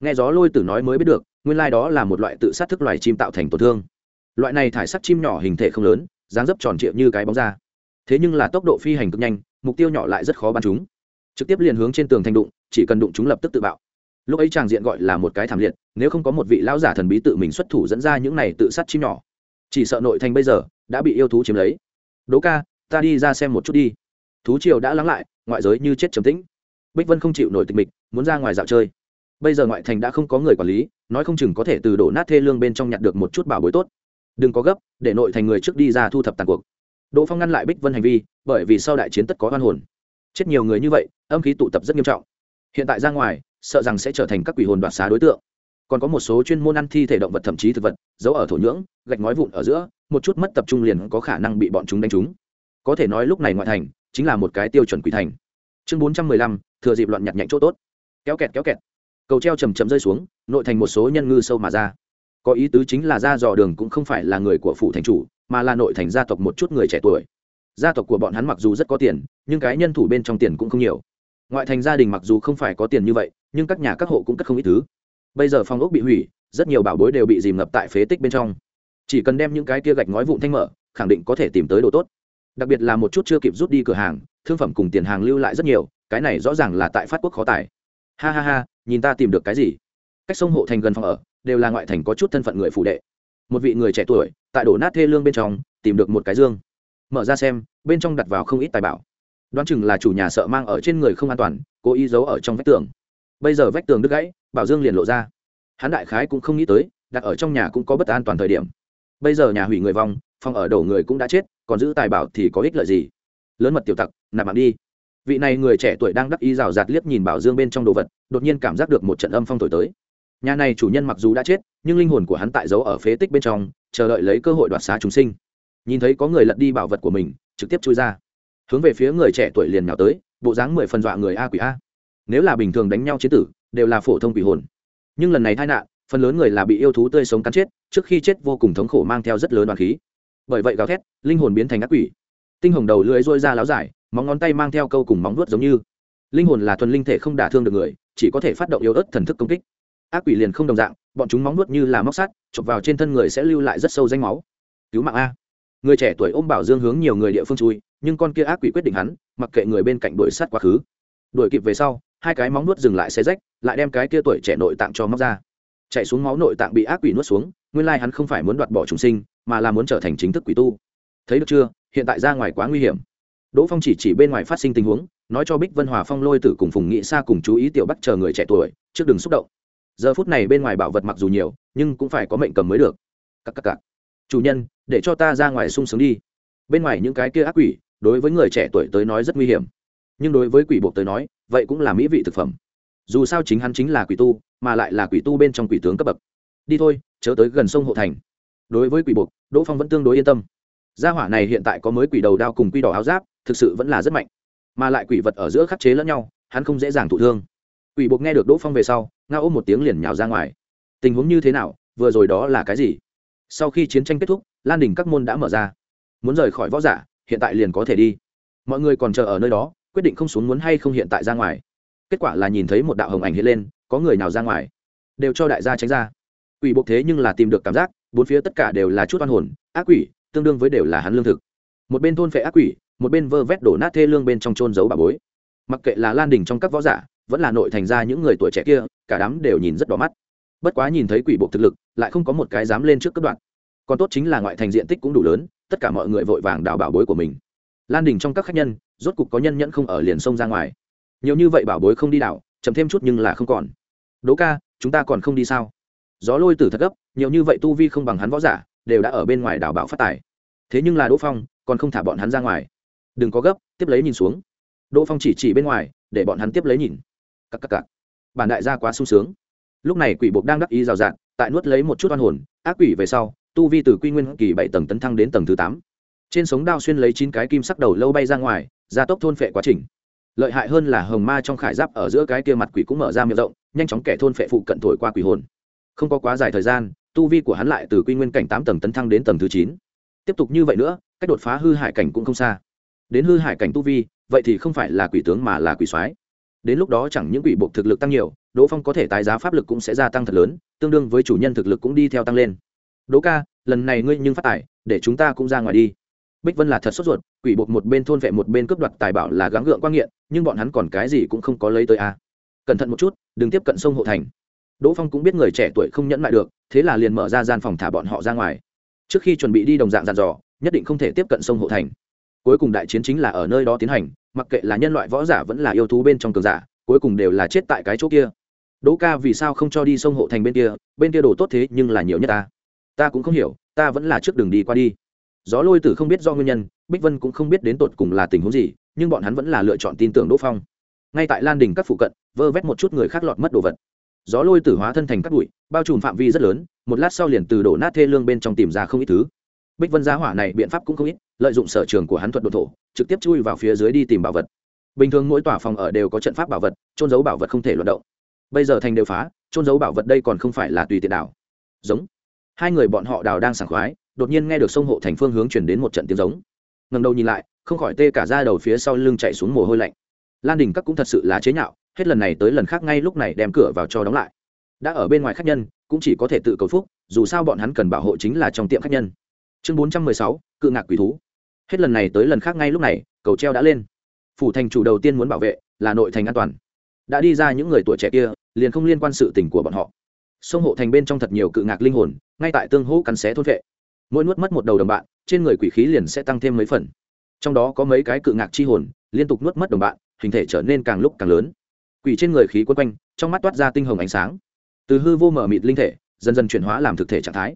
Nghe gió lôi tử nói mới biết được, nguyên lai、like、đó là một loại tự sát thức loài chim tạo thành tổn thương. Loại này thải sắt chim nhỏ hình thể không lớn, dáng dấp tròn trịa như cái bóng da. Thế nhưng là tốc độ phi hành cực nhanh, mục tiêu nhỏ lại rất khó bắn chúng. Trực tiếp liền hướng trên tường thành đụng, chỉ cần đụng chúng lập tức tự bạo. Lúc ấy tràng diện gọi là một cái thảm liệt, nếu không có một vị lão giả thần bí tự mình xuất thủ dẫn ra những này tự sát chim nhỏ. Chỉ sợ nội thành bây giờ đã bị yêu thú chiếm lấy. Đố ca ta đi ra xem một chút đi. Thú triều đã lắng lại, ngoại giới như chết trầm tĩnh. Bích vân không chịu nổi tịch mịch, muốn ra ngoài dạo chơi. Bây giờ ngoại thành đã không có người quản lý, nói không chừng có thể từ đổ nát thê lương bên trong nhặt được một chút bảo bối tốt. Đừng có gấp, để nội thành người trước đi ra thu thập tàn cuộc. Đỗ phong ngăn lại bích vân hành vi, bởi vì sau đại chiến tất có oan hồn. Chết nhiều người như vậy, âm khí tụ tập rất nghiêm trọng. Hiện tại ra ngoài, sợ rằng sẽ trở thành các quỷ hồn đoạt xá đối tượng. Còn có một số chuyên môn ăn thi thể động vật thậm chí thực vật, giấu ở thổ nhưỡng, gạch ngói vụn ở giữa, một chút mất tập trung liền có khả năng bị bọn chúng đánh trúng có thể nói lúc này ngoại thành chính là một cái tiêu chuẩn quỷ thành. Chương bốn trăm mười lăm, thừa dịp loạn nhặt nhạnh chỗ tốt. Kéo kẹt kéo kẹt. Cầu treo chầm chầm rơi xuống, nội thành một số nhân ngư sâu mà ra. Có ý tứ chính là ra dò đường cũng không phải là người của phủ thành chủ, mà là nội thành gia tộc một chút người trẻ tuổi. Gia tộc của bọn hắn mặc dù rất có tiền, nhưng cái nhân thủ bên trong tiền cũng không nhiều. Ngoại thành gia đình mặc dù không phải có tiền như vậy, nhưng các nhà các hộ cũng cất không ít thứ. Bây giờ phòng ốc bị hủy, rất nhiều bảo bối đều bị dìm ngập tại phế tích bên trong. Chỉ cần đem những cái kia gạch ngói vụn thanh mở, khẳng định có thể tìm tới đồ tốt đặc biệt là một chút chưa kịp rút đi cửa hàng, thương phẩm cùng tiền hàng lưu lại rất nhiều, cái này rõ ràng là tại phát quốc khó tài ha ha ha, nhìn ta tìm được cái gì? Cách sông hộ thành gần phòng ở, đều là ngoại thành có chút thân phận người phụ đệ. Một vị người trẻ tuổi, tại đổ nát thê lương bên trong, tìm được một cái dương. Mở ra xem, bên trong đặt vào không ít tài bảo. Đoán chừng là chủ nhà sợ mang ở trên người không an toàn, cố ý giấu ở trong vách tường. Bây giờ vách tường đứt gãy, bảo dương liền lộ ra. Hắn đại khái cũng không nghĩ tới, đặt ở trong nhà cũng có bất an toàn thời điểm. Bây giờ nhà hủy người vong phòng ở đổ người cũng đã chết, còn giữ tài bảo thì có ích lợi gì? Lớn mật tiểu tặc, nạp mạng đi. Vị này người trẻ tuổi đang đắc ý rào rạt liếc nhìn bảo dương bên trong đồ vật, đột nhiên cảm giác được một trận âm phong thổi tới. Nhà này chủ nhân mặc dù đã chết, nhưng linh hồn của hắn tại giấu ở phế tích bên trong, chờ đợi lấy cơ hội đoạt xá chúng sinh. Nhìn thấy có người lật đi bảo vật của mình, trực tiếp chui ra. Hướng về phía người trẻ tuổi liền nào tới, bộ dáng mười phần dọa người a quỷ a. Nếu là bình thường đánh nhau chế tử, đều là phổ thông quỷ hồn. Nhưng lần này tai nạn, phần lớn người là bị yêu thú tươi sống cắn chết, trước khi chết vô cùng thống khổ mang theo rất lớn đoàn khí bởi vậy gào thét, linh hồn biến thành ác quỷ. Tinh hồng đầu lưỡi rôi ra láo dài, móng ngón tay mang theo câu cùng móng vuốt giống như. Linh hồn là thuần linh thể không đả thương được người, chỉ có thể phát động yếu ớt thần thức công kích. Ác quỷ liền không đồng dạng, bọn chúng móng vuốt như là móc sắt, chụp vào trên thân người sẽ lưu lại rất sâu danh máu. Cứu mạng a. Người trẻ tuổi ôm bảo dương hướng nhiều người địa phương chui, nhưng con kia ác quỷ quyết định hắn, mặc kệ người bên cạnh đuổi sát quá khứ. Đuổi kịp về sau, hai cái móng nuốt dừng lại xe rách, lại đem cái kia tuổi trẻ nội tạng cho móc ra. Chạy xuống máu nội tạng bị ác quỷ nuốt xuống, nguyên lai hắn không phải muốn đoạt bỏ chúng sinh mà là muốn trở thành chính thức quỷ tu. Thấy được chưa? Hiện tại ra ngoài quá nguy hiểm. Đỗ phong chỉ chỉ bên ngoài phát sinh tình huống, nói cho bích vân hòa phong lôi tử cùng phùng nghị sa cùng chú ý tiểu bắc chờ người trẻ tuổi, trước đừng xúc động. Giờ phút này bên ngoài bảo vật mặc dù nhiều, nhưng cũng phải có mệnh cầm mới được. Cắc cắc cắc. chủ nhân, để cho ta ra ngoài sung sướng đi. Bên ngoài những cái kia ác quỷ, đối với người trẻ tuổi tới nói rất nguy hiểm. Nhưng đối với quỷ buộc tới nói, vậy cũng là mỹ vị thực phẩm. Dù sao chính hắn chính là quỷ tu, mà lại là quỷ tu bên trong quỷ tướng cấp bậc. Đi thôi, chớ tới gần sông hộ thành đối với quỷ buộc, đỗ phong vẫn tương đối yên tâm. Gia hỏa này hiện tại có mới quỷ đầu đao cùng quỷ đỏ áo giáp, thực sự vẫn là rất mạnh. Mà lại quỷ vật ở giữa khắc chế lẫn nhau, hắn không dễ dàng thụ thương. Quỷ buộc nghe được đỗ phong về sau, ngao ôm một tiếng liền nhào ra ngoài. Tình huống như thế nào, vừa rồi đó là cái gì? Sau khi chiến tranh kết thúc, lan đình các môn đã mở ra. Muốn rời khỏi võ giả, hiện tại liền có thể đi. Mọi người còn chờ ở nơi đó, quyết định không xuống muốn hay không hiện tại ra ngoài. Kết quả là nhìn thấy một đạo hồng ảnh hiện lên, có người nào ra ngoài, đều cho đại gia tránh ra. Quỷ buộc thế nhưng là tìm được cảm giác bốn phía tất cả đều là chút oan hồn, ác quỷ, tương đương với đều là hắn lương thực. Một bên thôn phệ ác quỷ, một bên vơ vét đổ nát thê lương bên trong trôn giấu bà bối. Mặc kệ là lan đình trong các võ giả, vẫn là nội thành ra những người tuổi trẻ kia, cả đám đều nhìn rất đỏ mắt. Bất quá nhìn thấy quỷ bộ thực lực, lại không có một cái dám lên trước cấp đoạn còn tốt chính là ngoại thành diện tích cũng đủ lớn, tất cả mọi người vội vàng đào bảo bối của mình. Lan đình trong các khách nhân, rốt cục có nhân nhẫn không ở liền sông ra ngoài. Nhiều như vậy bảo bối không đi đảo, chậm thêm chút nhưng là không còn. Đỗ ca, chúng ta còn không đi sao? Gió lôi tử thật gấp, nhiều như vậy tu vi không bằng hắn võ giả, đều đã ở bên ngoài đảo bảo phát tài. Thế nhưng là đỗ phong, còn không thả bọn hắn ra ngoài. Đừng có gấp, tiếp lấy nhìn xuống. Đỗ phong chỉ chỉ bên ngoài, để bọn hắn tiếp lấy nhìn. Cắc cắc cắc bản đại gia quá sung sướng. Lúc này quỷ buộc đang đắc ý rào rạt, tại nuốt lấy một chút oan hồn, ác quỷ về sau, tu vi từ quy nguyên kỳ bảy tầng tấn thăng đến tầng thứ tám. Trên sống đao xuyên lấy chín cái kim sắc đầu lâu bay ra ngoài, gia tốc thôn phệ quá trình. Lợi hại hơn là hồng ma trong khải giáp ở giữa cái kia mặt quỷ cũng mở ra miệng rộng, nhanh chóng kẻ thôn phệ phụ cận thổi qua quỷ hồn không có quá dài thời gian, tu vi của hắn lại từ quy nguyên cảnh tám tầng tấn thăng đến tầng thứ chín. Tiếp tục như vậy nữa, cách đột phá hư hải cảnh cũng không xa. Đến hư hải cảnh tu vi, vậy thì không phải là quỷ tướng mà là quỷ soái. Đến lúc đó chẳng những quỷ buộc thực lực tăng nhiều, đỗ phong có thể tái giá pháp lực cũng sẽ gia tăng thật lớn, tương đương với chủ nhân thực lực cũng đi theo tăng lên. Đỗ ca, lần này ngươi nhưng phát tài, để chúng ta cũng ra ngoài đi. Bích vân là thật sốt ruột, quỷ buộc một bên thôn vệ một bên cướp đoạt tài bảo là gắng gượng quan nghiện, nhưng bọn hắn còn cái gì cũng không có lấy tới a. À. cẩn thận một chút, đừng tiếp cận sông hộ thành đỗ phong cũng biết người trẻ tuổi không nhẫn lại được, thế là liền mở ra gian phòng thả bọn họ ra ngoài. Trước khi chuẩn bị đi đồng dạng dàn dò, nhất định không thể tiếp cận sông hộ thành. Cuối cùng đại chiến chính là ở nơi đó tiến hành, mặc kệ là nhân loại võ giả vẫn là yêu thú bên trong cường giả, cuối cùng đều là chết tại cái chỗ kia. Đỗ ca vì sao không cho đi sông hộ thành bên kia bên kia đồ tốt thế nhưng là nhiều nhất ta. Ta cũng không hiểu, ta vẫn là trước đường đi qua đi. Gió lôi tử không biết do nguyên nhân, bích vân cũng không biết đến tột cùng là tình huống gì, nhưng bọn hắn vẫn là lựa chọn tin tưởng đỗ phong. Ngay tại lan đình các phụ cận, vơ vét một chút người khác lọt mất đồ vật gió lôi tử hóa thân thành cát bụi, bao trùm phạm vi rất lớn, một lát sau liền từ đổ nát thê lương bên trong tìm ra không ít thứ. Bích vân giá hỏa này biện pháp cũng không ít, lợi dụng sở trường của hắn thuật đ thổ, trực tiếp chui vào phía dưới đi tìm bảo vật. Bình thường mỗi tòa phòng ở đều có trận pháp bảo vật trôn giấu bảo vật không thể luận động. Bây giờ thành đều phá trôn giấu bảo vật đây còn không phải là tùy tiện đảo. Giống. Hai người bọn họ đào đang sảng khoái, đột nhiên nghe được sông hộ thành phương hướng chuyển đến một trận tiếng giống. Ngầm đầu nhìn lại, không khỏi tê cả ra đầu phía sau lưng chạy xuống mồ hôi lạnh. Lan đình các cũng thật sự là chế nhạo hết lần này tới lần khác ngay lúc này đem cửa vào cho đóng lại. Đã ở bên ngoài khách nhân, cũng chỉ có thể tự cầu phúc, dù sao bọn hắn cần bảo hộ chính là trong tiệm khách nhân. Chương bốn trăm mười sáu, cự ngạc quỷ thú. Hết lần này tới lần khác ngay lúc này, cầu treo đã lên. Phủ thành chủ đầu tiên muốn bảo vệ, là nội thành an toàn. Đã đi ra những người tuổi trẻ kia, liền không liên quan sự tình của bọn họ. Sông hộ thành bên trong thật nhiều cự ngạc linh hồn, ngay tại tương hỗ cắn xé thôn vệ. Mỗi nuốt mất một đầu đồng bạn, trên người quỷ khí liền sẽ tăng thêm mấy phần. Trong đó có mấy cái cự ngạc chi hồn, liên tục nuốt mất đồng bạn, hình thể trở nên càng lúc càng lớn quỷ trên người khí quấn quanh, trong mắt toát ra tinh hồng ánh sáng. Từ hư vô mở mịt linh thể, dần dần chuyển hóa làm thực thể trạng thái.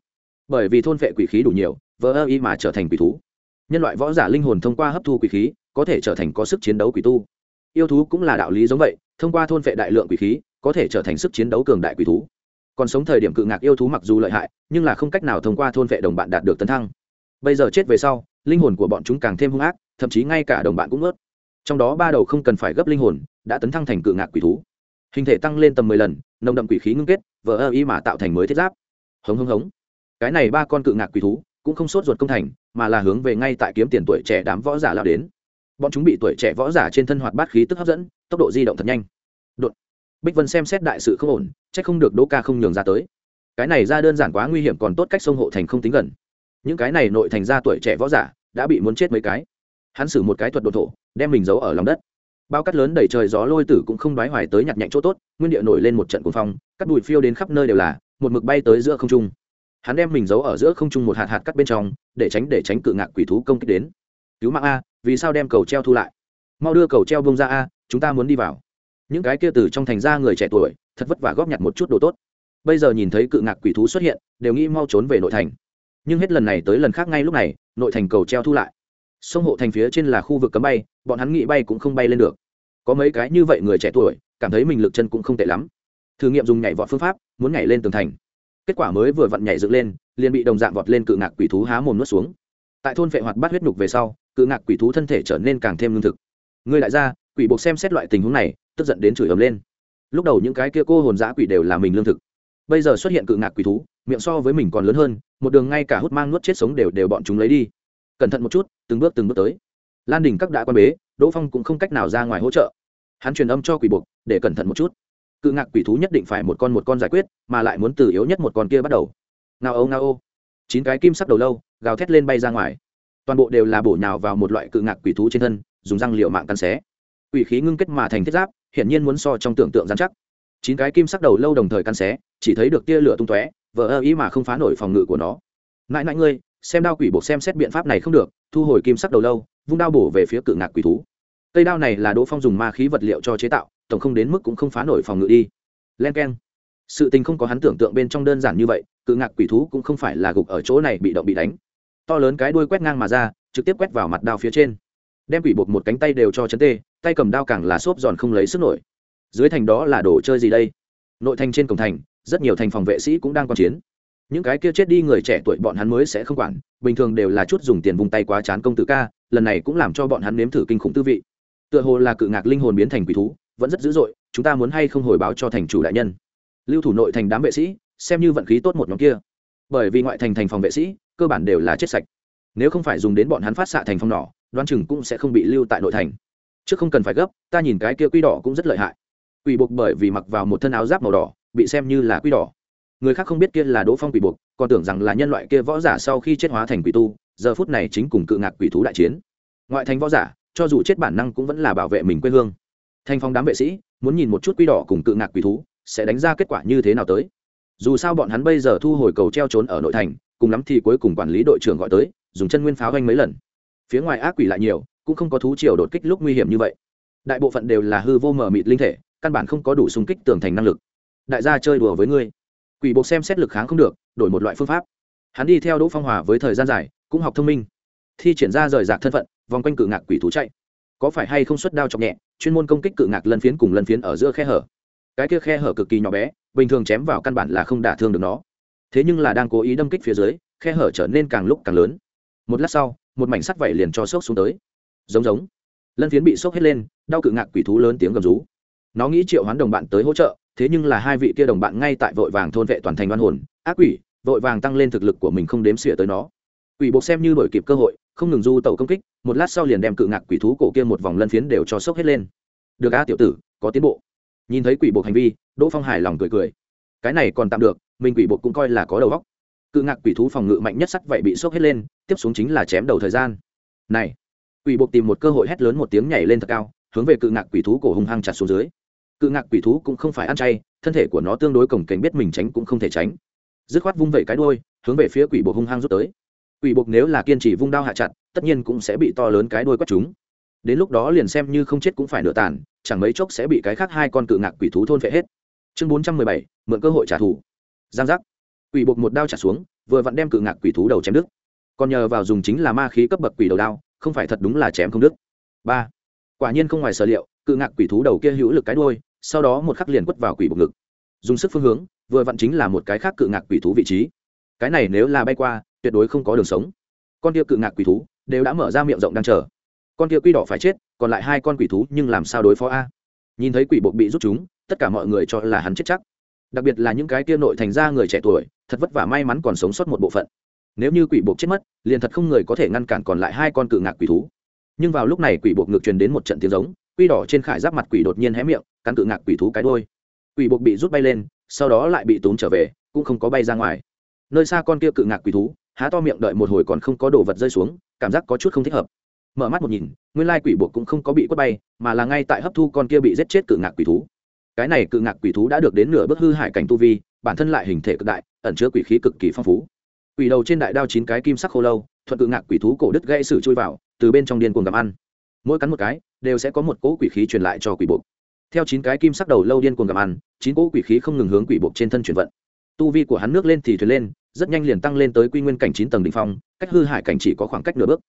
Bởi vì thôn vệ quỷ khí đủ nhiều, vỡ ơ y mà trở thành quỷ thú. Nhân loại võ giả linh hồn thông qua hấp thu quỷ khí, có thể trở thành có sức chiến đấu quỷ tu. Yêu thú cũng là đạo lý giống vậy, thông qua thôn vệ đại lượng quỷ khí, có thể trở thành sức chiến đấu cường đại quỷ thú. Còn sống thời điểm cự ngạc yêu thú mặc dù lợi hại, nhưng là không cách nào thông qua thôn vệ đồng bạn đạt được tấn thăng. Bây giờ chết về sau, linh hồn của bọn chúng càng thêm hung ác, thậm chí ngay cả đồng bạn cũng ướt trong đó ba đầu không cần phải gấp linh hồn, đã tấn thăng thành cự ngạc quỷ thú. Hình thể tăng lên tầm mười lần, nồng đậm quỷ khí ngưng kết vỡ ơ y mà tạo thành mới thiết giáp. Hống hống hống. Cái này ba con cự ngạc quỷ thú cũng không sốt ruột công thành, mà là hướng về ngay tại kiếm tiền tuổi trẻ đám võ giả lao đến. Bọn chúng bị tuổi trẻ võ giả trên thân hoạt bát khí tức hấp dẫn, tốc độ di động thật nhanh. Đột. Bích vân xem xét đại sự không ổn c h ắ c không được đỗ ca không nhường ra tới. Cái này ra đơn giản quá nguy hiểm còn tốt cách sông hộ thành không tính gần. Những cái này nội thành ra tuổi trẻ võ giả đã bị muốn chết mấy cái. Hắn xử một cái thuật đ thổ đem mình giấu ở lòng đất. Bao cắt lớn đầy trời gió lôi tử cũng không đoái hoài tới nhặt nhạnh chỗ tốt, nguyên địa nổi lên một trận cuồng phong cắt bụi phiêu đến khắp nơi đều là, một mực bay tới giữa không trung. Hắn đem mình giấu ở giữa không trung một hạt hạt cắt bên trong, để tránh để tránh cự ngạc quỷ thú công kích đến. Cứu mạng a, vì sao đem cầu treo thu lại? Mau đưa cầu treo bông ra a, chúng ta muốn đi vào. Những cái kia từ trong thành ra người trẻ tuổi, thật vất vả góp nhặt một chút đồ tốt. Bây giờ nhìn thấy cự ngạc quỷ thú xuất hiện, đều nghĩ mau trốn về nội thành. Nhưng hết lần này tới lần khác ngay lúc này, nội thành cầu treo thu lại sông hộ thành phía trên là khu vực cấm bay, bọn hắn nghĩ bay cũng không bay lên được. Có mấy cái như vậy người trẻ tuổi, cảm thấy mình lực chân cũng không tệ lắm. Thử nghiệm dùng nhảy vọt phương pháp, muốn nhảy lên tường thành. Kết quả mới vừa vặn nhảy dựng lên, liền bị đồng dạng vọt lên cự ngạc quỷ thú há mồm nuốt xuống. Tại thôn vệ hoạt bát huyết nhục về sau, cự ngạc quỷ thú thân thể trở nên càng thêm lương thực. Người đại gia, quỷ buộc xem xét loại tình huống này, tức giận đến chửi ầm lên. Lúc đầu những cái kia cô hồn giã quỷ đều là mình lương thực. Bây giờ xuất hiện cự ngạc quỷ thú, miệng so với mình còn lớn hơn, một đường ngay cả hút mang nuốt chết sống đều đều bọn chúng lấy đi cẩn thận một chút, từng bước từng bước tới. Lan đình các đã quan bế, đỗ phong cũng không cách nào ra ngoài hỗ trợ. Hắn truyền âm cho quỷ buộc, để cẩn thận một chút. Cự ngạc quỷ thú nhất định phải một con một con giải quyết, mà lại muốn từ yếu nhất một con kia bắt đầu. Ngao âu ngao ô. Chín cái kim sắc đầu lâu, gào thét lên bay ra ngoài. Toàn bộ đều là bổ nhào vào một loại cự ngạc quỷ thú trên thân, dùng răng liệu mạng cắn xé. Quỷ khí ngưng kết mà thành thiết giáp, hiển nhiên muốn so trong tưởng tượng dán chắc. Chín cái kim sắc đầu lâu đồng thời cắn xé, chỉ thấy được tia lửa tung tóe vỡ ơ ý mà không phá nổi phòng ngự của nó. Mãi mãi ngươi xem đao quỷ buộc xem xét biện pháp này không được, thu hồi kim sắc đầu lâu, vung đao bổ về phía cự ngạc quỷ thú. Cây đao này là đỗ phong dùng ma khí vật liệu cho chế tạo, tổng không đến mức cũng không phá nổi phòng ngự đi. Len k e n sự tình không có hắn tưởng tượng bên trong đơn giản như vậy, cự ngạc quỷ thú cũng không phải là gục ở chỗ này bị động bị đánh. To lớn cái đuôi quét ngang mà ra, trực tiếp quét vào mặt đao phía trên. Đem quỷ buộc một cánh tay đều cho chấn tê, tay cầm đao càng là xốp giòn không lấy sức nổi. Dưới thành đó là đồ chơi gì đây? Nội thành trên cổng thành, rất nhiều thành phòng vệ sĩ cũng đang quan chiến những cái kia chết đi người trẻ tuổi bọn hắn mới sẽ không quản, bình thường đều là chút dùng tiền vùng tay quá chán công tử ca, lần này cũng làm cho bọn hắn nếm thử kinh khủng tư vị. Tựa hồ là cự ngạc linh hồn biến thành quỷ thú, vẫn rất dữ dội, chúng ta muốn hay không hồi báo cho thành chủ đại nhân. Lưu thủ nội thành đám vệ sĩ, xem như vận khí tốt một nhóm kia. Bởi vì ngoại thành thành phòng vệ sĩ, cơ bản đều là chết sạch. Nếu không phải dùng đến bọn hắn phát xạ thành phong nỏ, đoán chừng cũng sẽ không bị lưu tại nội thành. Chứ không cần phải gấp, ta nhìn cái kia quy đỏ cũng rất lợi hại. Quỷ buộc bởi vì mặc vào một thân áo giáp màu đỏ, bị xem như là quy đỏ người khác không biết kia là đỗ phong quỷ buộc, còn tưởng rằng là nhân loại kia võ giả sau khi chết hóa thành quỷ tu, giờ phút này chính cùng cự ngạc quỷ thú đại chiến. Ngoại thành võ giả, cho dù chết bản năng cũng vẫn là bảo vệ mình quê hương. Thành phong đám vệ sĩ, muốn nhìn một chút quy đỏ cùng cự ngạc quỷ thú, sẽ đánh ra kết quả như thế nào tới. Dù sao bọn hắn bây giờ thu hồi cầu treo trốn ở nội thành, cùng lắm thì cuối cùng quản lý đội trưởng gọi tới, dùng chân nguyên pháo ganh mấy lần. Phía ngoài ác quỷ lại nhiều, cũng không có thú triều đột kích lúc nguy hiểm như vậy. Đại bộ phận đều là hư vô mờ mịt linh thể, căn bản không có đủ xung kích tường thành năng lực. Đại gia chơi đùa với ngươi quỷ buộc xem xét lực kháng không được, đổi một loại phương pháp. Hắn đi theo đỗ phong hòa với thời gian dài, cũng học thông minh. Thi triển ra rời rạc thân phận, vòng quanh cự ngạc quỷ thú chạy. Có phải hay không xuất đao chọc nhẹ, chuyên môn công kích cự ngạc lân phiến cùng lân phiến ở giữa khe hở. Cái kia khe hở cực kỳ nhỏ bé, bình thường chém vào căn bản là không đả thương được nó. Thế nhưng là đang cố ý đâm kích phía dưới, khe hở trở nên càng lúc càng lớn. Một lát sau, một mảnh sắt vẩy liền cho sốc xuống tới. Giống giống. Lân phiến bị sốc hết lên, đau cự ngạc quỷ thú lớn tiếng gầm rú. Nó nghĩ triệu hoán đồng bạn tới hỗ trợ thế nhưng là hai vị kia đồng bạn ngay tại vội vàng thôn vệ toàn thành đoan hồn, ác quỷ, vội vàng tăng lên thực lực của mình không đếm xỉa tới nó. Quỷ buộc xem như đổi kịp cơ hội, không ngừng du tàu công kích, một lát sau liền đem cự ngạc quỷ thú cổ kia một vòng lân phiến đều cho sốc hết lên. Được a tiểu tử, có tiến bộ. Nhìn thấy quỷ buộc hành vi, đỗ phong hài lòng cười cười. Cái này còn tạm được, mình quỷ buộc cũng coi là có đầu óc. Cự ngạc quỷ thú phòng ngự mạnh nhất sắc vậy bị sốc hết lên, tiếp xuống chính là chém đầu thời gian. Này, quỷ buộc tìm một cơ hội hét lớn một tiếng nhảy lên thật cao, hướng về cự ngạc quỷ thú cổ hung hăng chặt xuống dưới cự ngạc quỷ thú cũng không phải ăn chay, thân thể của nó tương đối cổng cảnh biết mình tránh cũng không thể tránh. Dứt khoát vung vẩy cái đôi hướng về phía quỷ buộc hung hăng rút tới. Quỷ buộc nếu là kiên trì vung đao hạ chặt, tất nhiên cũng sẽ bị to lớn cái đôi quất chúng đến lúc đó liền xem như không chết cũng phải nửa tàn, chẳng mấy chốc sẽ bị cái khác hai con cự ngạc quỷ thú thôn phệ hết. Chương bốn trăm mười bảy, mượn cơ hội trả thù. Giang giác. Quỷ buộc một đao trả xuống, vừa vặn đem cự ngạc quỷ thú đầu chém đứt. Còn nhờ vào dùng chính là ma khí cấp bậc quỷ đầu đao, không phải thật đúng là chém không đứt. Ba. Quả nhiên không ngoài sở liệu, cự ngạc quỷ thú đầu kia hữu lực cái đôi sau đó một khắc liền quất vào quỷ buộc ngực. Dùng sức phương hướng, vừa vặn chính là một cái khác cự ngạc quỷ thú vị trí. Cái này nếu là bay qua, tuyệt đối không có đường sống. Con kia cự ngạc quỷ thú đều đã mở ra miệng rộng đang chờ. Con kia quỷ đỏ phải chết, còn lại hai con quỷ thú nhưng làm sao đối phó a? Nhìn thấy quỷ buộc bị rút chúng, tất cả mọi người cho là hắn chết chắc. Đặc biệt là những cái kia nội thành ra người trẻ tuổi, thật vất vả may mắn còn sống sót một bộ phận. Nếu như quỷ buộc chết mất, liền thật không người có thể ngăn cản còn lại hai con cự ngạc quỷ thú. Nhưng vào lúc này quỷ buộc ngược truyền đến một trận tiếng giống quy đỏ trên khải giáp mặt quỷ đột nhiên hé miệng, cắn cự ngạc quỷ thú cái đôi quỷ buộc bị rút bay lên, sau đó lại bị tốn trở về, cũng không có bay ra ngoài. Nơi xa con kia cự ngạc quỷ thú, há to miệng đợi một hồi còn không có đồ vật rơi xuống, cảm giác có chút không thích hợp. Mở mắt một nhìn, nguyên lai quỷ buộc cũng không có bị quất bay, mà là ngay tại hấp thu con kia bị giết chết cự ngạc quỷ thú. Cái này cự ngạc quỷ thú đã được đến nửa bước hư hải cảnh tu vi, bản thân lại hình thể cực đại, ẩn chứa quỷ khí cực kỳ phong phú. Quỷ đầu trên đại đao chín cái kim sắc khô lâu, thuận cự ngạc quỷ thú cổ đứt gãy sử chui vào, từ bên trong điên cuồng gặm ăn. Mỗi cắn một cái đều sẽ có một cỗ quỷ khí truyền lại cho quỷ buộc. Theo chín cái kim sắc đầu lâu điên cuồng gặm ăn, chín cỗ quỷ khí không ngừng hướng quỷ buộc trên thân chuyển vận. Tu vi của hắn nước lên thì thuyền lên, rất nhanh liền tăng lên tới quy nguyên cảnh chín tầng đ ỉ n h phong, cách hư hải cảnh chỉ có khoảng cách nửa bước.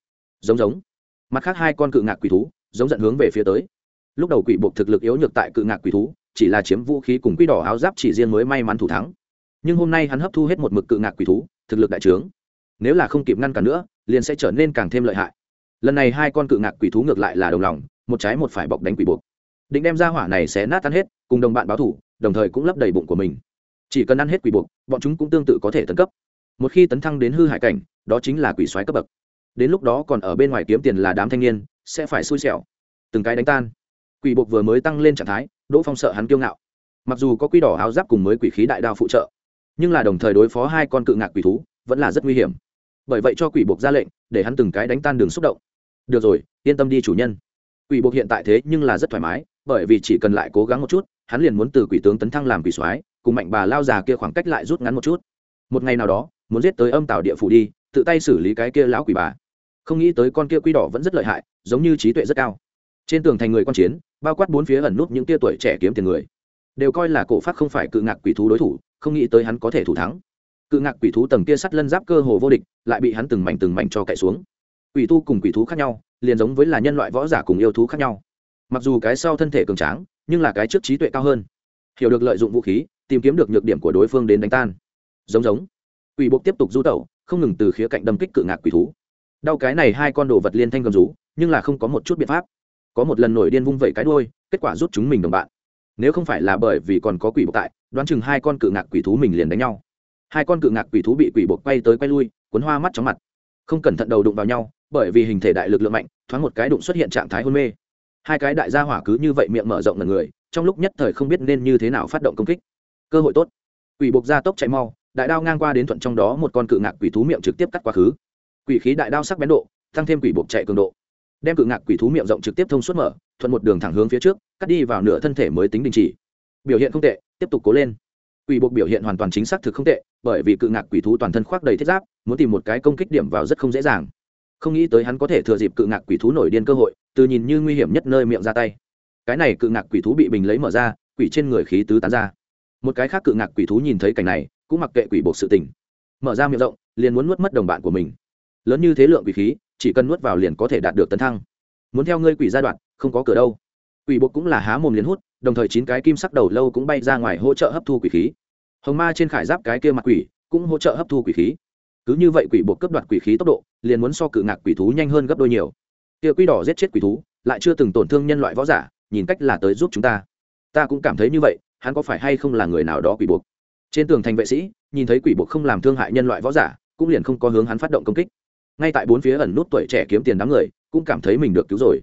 Giống giống. Mặt khác hai con cự ngạc quỷ thú, giống dẫn hướng về phía tới. Lúc đầu quỷ buộc thực lực yếu nhược tại cự ngạc quỷ thú, chỉ là chiếm vũ khí cùng quỷ đỏ áo giáp chỉ riêng mới may mắn thủ thắng. Nhưng hôm nay hắn hấp thu hết một mực cự ngạc quỷ thú, thực lực đại trướng. Nếu là không kịp ngăn cản nữa, liền sẽ trở nên càng thêm lợi hại. Lần này hai con cự ngạc quỷ thú ngược lại là đồng lòng một trái một phải bọc đánh quỷ buộc. Định đem ra hỏa này sẽ nát tan hết, cùng đồng bạn báo thủ, đồng thời cũng lấp đầy bụng của mình. Chỉ cần ăn hết quỷ buộc, bọn chúng cũng tương tự có thể tấn cấp. Một khi tấn thăng đến hư hại cảnh, đó chính là quỷ xoáy cấp bậc. Đến lúc đó còn ở bên ngoài kiếm tiền là đám thanh niên, sẽ phải xui xẻo. Từng cái đánh tan. Quỷ buộc vừa mới tăng lên trạng thái, đỗ phong sợ hắn kiêu ngạo. Mặc dù có quỷ đỏ áo giáp cùng mới quỷ khí đại đao phụ trợ, nhưng là đồng thời đối phó hai con cự ngạc quỷ thú, vẫn là rất nguy hiểm. Bởi vậy cho quỷ buộc ra lệnh, để hắn từng cái đánh tan đường xúc động. Được rồi, yên tâm đi chủ nhân quỷ buộc hiện tại thế nhưng là rất thoải mái, bởi vì chỉ cần lại cố gắng một chút, hắn liền muốn từ quỷ tướng tấn thăng làm quỷ soái, cùng mạnh bà lao già kia khoảng cách lại rút ngắn một chút. Một ngày nào đó, muốn giết tới âm tạo địa phủ đi, tự tay xử lý cái kia lão quỷ bà. Không nghĩ tới con kia quỷ đỏ vẫn rất lợi hại, giống như trí tuệ rất cao. Trên tường thành người quan chiến, bao quát bốn phía ẩn nút những tia tuổi trẻ kiếm tiền người, đều coi là cổ phát không phải cự ngạc quỷ thú đối thủ, không nghĩ tới hắn có thể thủ thắng. Cự ngạc quỷ thú tầng kia sắt lân giáp cơ hồ vô địch, lại bị hắn từng mảnh từng mảnh cho cậy xuống quỷ tu cùng quỷ thú khác nhau, liền giống với là nhân loại võ giả cùng yêu thú khác nhau. Mặc dù cái sau thân thể cường tráng, nhưng là cái trước trí tuệ cao hơn. Hiểu được lợi dụng vũ khí, tìm kiếm được nhược điểm của đối phương đến đánh tan. Giống giống. Quỷ buộc tiếp tục du tẩu, không ngừng từ khía cạnh đâm kích cự ngạc quỷ thú. Đau cái này hai con đồ vật liên thanh cầm rú, nhưng là không có một chút biện pháp. Có một lần nổi điên vung vẩy cái đuôi, kết quả rút chúng mình đồng bạn. Nếu không phải là bởi vì còn có quỷ buộc tại, đoán chừng hai con cự ngạc quỷ thú mình liền đánh nhau. Hai con cự ngạc quỷ thú bị quỷ buộc quay tới quay lui, cuốn hoa mắt chóng mặt. Không cẩn thận đầu đụng vào nhau bởi vì hình thể đại lực lượng mạnh, thoáng một cái đụng xuất hiện trạng thái hôn mê. Hai cái đại gia hỏa cứ như vậy miệng mở rộng lần người, trong lúc nhất thời không biết nên như thế nào phát động công kích. Cơ hội tốt. Quỷ buộc ra tốc chạy mau, đại đao ngang qua đến thuận trong đó một con cự ngạc quỷ thú miệng trực tiếp cắt quá khứ. Quỷ khí đại đao sắc bén độ, tăng thêm quỷ buộc chạy cường độ. Đem cự ngạc quỷ thú miệng rộng trực tiếp thông suốt mở, thuận một đường thẳng hướng phía trước, cắt đi vào nửa thân thể mới tính đình chỉ. Biểu hiện không tệ, tiếp tục cố lên. Quỷ buộc biểu hiện hoàn toàn chính xác thực không tệ, bởi vì cự ngạc quỷ thú toàn thân khoác đầy thiết giáp, muốn tìm một cái công kích điểm vào rất không dễ dàng không nghĩ tới hắn có thể thừa dịp cự ngạc quỷ thú nổi điên cơ hội, từ nhìn như nguy hiểm nhất nơi miệng ra tay. Cái này cự ngạc quỷ thú bị bình lấy mở ra, quỷ trên người khí tứ tán ra. Một cái khác cự ngạc quỷ thú nhìn thấy cảnh này, cũng mặc kệ quỷ buộc sự tình. Mở ra miệng rộng, liền muốn nuốt mất đồng bạn của mình. Lớn như thế lượng quỷ khí, chỉ cần nuốt vào liền có thể đạt được tấn thăng. Muốn theo ngươi quỷ giai đoạn, không có cửa đâu. Quỷ buộc cũng là há mồm liền hút, đồng thời chín cái kim sắc đầu lâu cũng bay ra ngoài hỗ trợ hấp thu quỷ khí. Hồng ma trên khải giáp cái kia mặt quỷ, cũng hỗ trợ hấp thu quỷ khí cứ như vậy quỷ buộc cấp đoạt quỷ khí tốc độ, liền muốn so cự ngạc quỷ thú nhanh hơn gấp đôi nhiều. Kia quỷ đỏ giết chết quỷ thú, lại chưa từng tổn thương nhân loại võ giả, nhìn cách là tới giúp chúng ta. Ta cũng cảm thấy như vậy, hắn có phải hay không là người nào đó quỷ buộc? Trên tường thành vệ sĩ, nhìn thấy quỷ buộc không làm thương hại nhân loại võ giả, cũng liền không có hướng hắn phát động công kích. Ngay tại bốn phía ẩn nút tuổi trẻ kiếm tiền đám người, cũng cảm thấy mình được cứu rồi.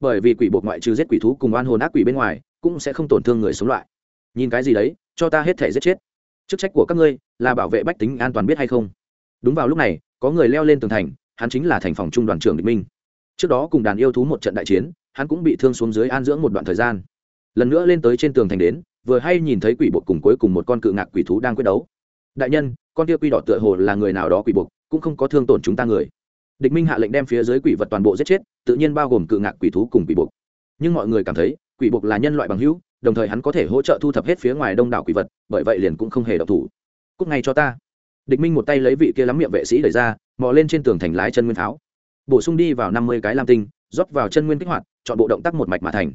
Bởi vì quỷ buộc ngoại trừ giết quỷ thú cùng oan hồn ác quỷ bên ngoài, cũng sẽ không tổn thương người sống loại. Nhìn cái gì đấy, cho ta hết thể giết chết. Chức trách của các ngươi là bảo vệ bách tính an toàn biết hay không? Đúng vào lúc này, có người leo lên tường thành, hắn chính là thành phòng trung đoàn trưởng địch minh. Trước đó cùng đàn yêu thú một trận đại chiến, hắn cũng bị thương xuống dưới an dưỡng một đoạn thời gian. Lần nữa lên tới trên tường thành đến, vừa hay nhìn thấy quỷ bột cùng cuối cùng một con cự ngạc quỷ thú đang quyết đấu. Đại nhân, con tia quy đỏ tựa hồ là người nào đó quỷ bột cũng không có thương tổn chúng ta người. Địch minh hạ lệnh đem phía dưới quỷ vật toàn bộ giết chết, tự nhiên bao gồm cự ngạc quỷ thú cùng quỷ bột nhưng mọi người cảm thấy, quỷ bột là nhân loại bằng hữu, đồng thời hắn có thể hỗ trợ thu thập hết phía ngoài đông đảo quỷ vật, bởi vậy liền cũng không hề độc thủ. Cúc ngay cho ta địch minh một tay lấy vị kia lắm miệng vệ sĩ đẩy ra, mò lên trên tường thành lái chân nguyên pháo. Bổ sung đi vào năm mươi cái lam tinh, rót vào chân nguyên kích hoạt, chọn bộ động tác một mạch mà thành.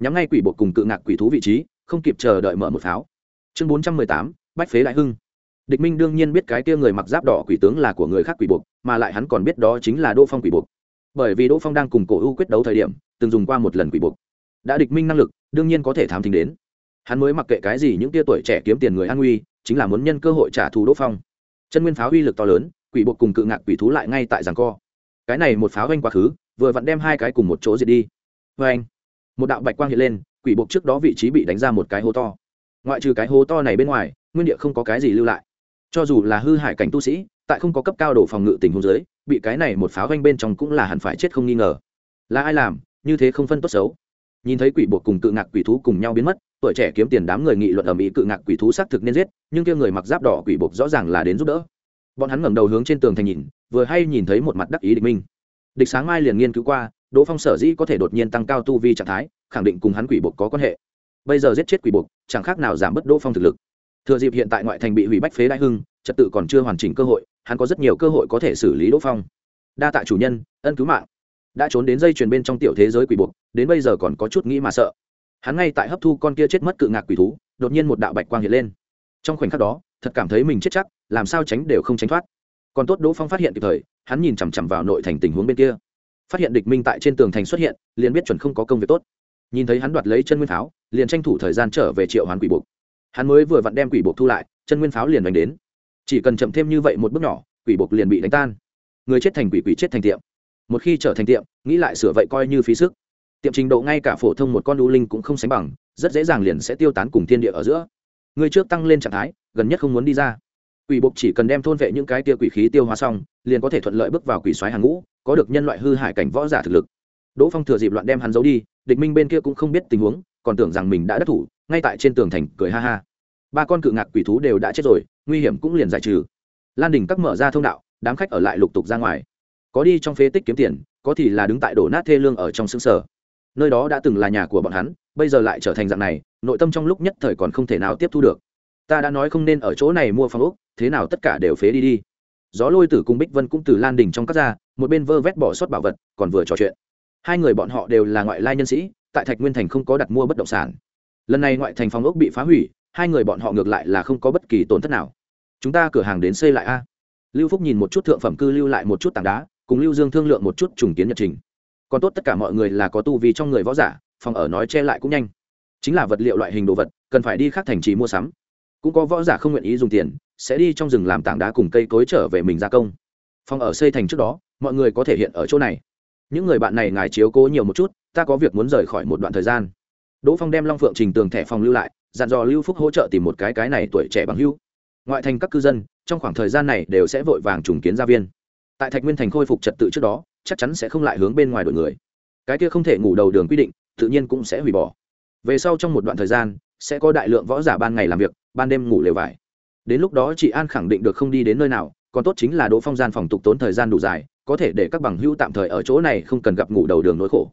Nhắm ngay quỷ bộ cùng cự ngạc quỷ thú vị trí, không kịp chờ đợi mở một pháo. Chương bốn trăm mười tám, bách phế đại hưng. Địch minh đương nhiên biết cái kia người mặc giáp đỏ quỷ tướng là của người khác quỷ buộc mà lại hắn còn biết đó chính là đỗ phong quỷ buộc bởi vì đỗ phong đang cùng cổ ưu quyết đấu thời điểm, từng dùng qua một lần quỷ buộc đã địch minh năng lực, đương nhiên có thể thám thính đến. Hắn mới mặc kệ cái gì những tia tuổi trẻ kiếm tiền người an nguy, chính là muốn nhân cơ hội trả thù đỗ phong chân nguyên pháo uy lực to lớn, quỷ buộc cùng cự ngạc quỷ thú lại ngay tại giảng co. Cái này một pháo vanh quá khứ, vừa vặn đem hai cái cùng một chỗ diệt đi. Vê anh một đạo bạch quang hiện lên, quỷ buộc trước đó vị trí bị đánh ra một cái hố to. Ngoại trừ cái hố to này bên ngoài, nguyên địa không có cái gì lưu lại. Cho dù là hư hại cảnh tu sĩ, tại không có cấp cao đổ phòng ngự tình huống dưới, bị cái này một pháo vanh bên trong cũng là hẳn phải chết không nghi ngờ. Là ai làm, như thế không phân tốt xấu. Nhìn thấy quỷ buộc cùng cự ngạc quỷ thú cùng nhau biến mất tuổi trẻ kiếm tiền đám người nghị luận ở mỹ cự ngạc quỷ thú xác thực nên giết, nhưng kia người mặc giáp đỏ quỷ buộc rõ ràng là đến giúp đỡ. Bọn hắn ngẩng đầu hướng trên tường thành nhìn, vừa hay nhìn thấy một mặt đắc ý địch minh. Địch sáng mai liền nghiên cứu qua, đỗ phong sở dĩ có thể đột nhiên tăng cao tu vi trạng thái, khẳng định cùng hắn quỷ buộc có quan hệ. Bây giờ giết chết quỷ buộc chẳng khác nào giảm bớt đỗ phong thực lực. Thừa dịp hiện tại ngoại thành bị hủy bách phế đại hưng, trật tự còn chưa hoàn chỉnh cơ hội, hắn có rất nhiều cơ hội có thể xử lý đỗ phong. Đa tạ chủ nhân, ân cứu mạng. Đã trốn đến dây chuyền bên trong tiểu thế giới quỷ buộc đến bây giờ còn có chút nghĩ mà sợ hắn ngay tại hấp thu con kia chết mất cự ngạc quỷ thú, đột nhiên một đạo bạch quang hiện lên. Trong khoảnh khắc đó, thật cảm thấy mình chết chắc, làm sao tránh đều không tránh thoát. Còn tốt đỗ phong phát hiện kịp thời, hắn nhìn chằm chằm vào nội thành tình huống bên kia. Phát hiện địch minh tại trên tường thành xuất hiện, liền biết chuẩn không có công việc tốt. Nhìn thấy hắn đoạt lấy chân nguyên pháo, liền tranh thủ thời gian trở về triệu hoàn quỷ buộc. Hắn mới vừa vặn đem quỷ buộc thu lại, chân nguyên pháo liền đánh đến. Chỉ cần chậm thêm như vậy một bước nhỏ, quỷ buộc liền bị đánh tan. Người chết thành quỷ quỷ chết thành tiệm. Một khi trở thành tiệm, nghĩ lại sửa vậy coi như phí sức tiệm trình độ ngay cả phổ thông một con đu linh cũng không sánh bằng, rất dễ dàng liền sẽ tiêu tán cùng thiên địa ở giữa. Người trước tăng lên trạng thái, gần nhất không muốn đi ra. Quỷ bộc chỉ cần đem thôn vệ những cái tia quỷ khí tiêu hóa xong, liền có thể thuận lợi bước vào quỷ xoáy hàng ngũ, có được nhân loại hư hại cảnh võ giả thực lực. Đỗ phong thừa dịp loạn đem hắn giấu đi, địch minh bên kia cũng không biết tình huống, còn tưởng rằng mình đã đắc thủ, ngay tại trên tường thành cười ha ha. Ba con cự ngạc quỷ thú đều đã chết rồi, nguy hiểm cũng liền giải trừ. Lan đình các mở ra thông đạo, đám khách ở lại lục tục ra ngoài. Có đi trong phế tích kiếm tiền, có thì là đứng tại đổ nát thê lương ở trong xương sở nơi đó đã từng là nhà của bọn hắn, bây giờ lại trở thành dạng này, nội tâm trong lúc nhất thời còn không thể nào tiếp thu được. Ta đã nói không nên ở chỗ này mua phòng ốc, thế nào tất cả đều phế đi đi. Gió lôi tử cùng bích vân cũng từ lan đình trong các ra, một bên vơ vét bỏ sót bảo vật, còn vừa trò chuyện. Hai người bọn họ đều là ngoại lai nhân sĩ, tại thạch nguyên thành không có đặt mua bất động sản. Lần này ngoại thành phòng ốc bị phá hủy, hai người bọn họ ngược lại là không có bất kỳ tổn thất nào. Chúng ta cửa hàng đến xây lại a. Lưu phúc nhìn một chút thượng phẩm cư lưu lại một chút tảng đá, cùng lưu dương thương lượng một chút trùng kiến nhật trình còn tốt tất cả mọi người là có tu vi trong người võ giả, phòng ở nói che lại cũng nhanh. Chính là vật liệu loại hình đồ vật, cần phải đi khác thành trì mua sắm. Cũng có võ giả không nguyện ý dùng tiền, sẽ đi trong rừng làm tảng đá cùng cây cối trở về mình gia công. Phòng ở xây thành trước đó, mọi người có thể hiện ở chỗ này. Những người bạn này ngài chiếu cố nhiều một chút, ta có việc muốn rời khỏi một đoạn thời gian. Đỗ phong đem long phượng trình tường thẻ phòng lưu lại, dặn dò lưu phúc hỗ trợ tìm một cái cái này tuổi trẻ bằng hưu. Ngoại thành các cư dân, trong khoảng thời gian này đều sẽ vội vàng trùng kiến gia viên. Tại thạch nguyên thành khôi phục trật tự trước đó chắc chắn sẽ không lại hướng bên ngoài đội người. Cái kia không thể ngủ đầu đường quy định, tự nhiên cũng sẽ hủy bỏ. Về sau trong một đoạn thời gian, sẽ có đại lượng võ giả ban ngày làm việc, ban đêm ngủ lều vải. Đến lúc đó chị an khẳng định được không đi đến nơi nào, còn tốt chính là đỗ phong gian phòng tục tốn thời gian đủ dài, có thể để các bằng hữu tạm thời ở chỗ này không cần gặp ngủ đầu đường nỗi khổ.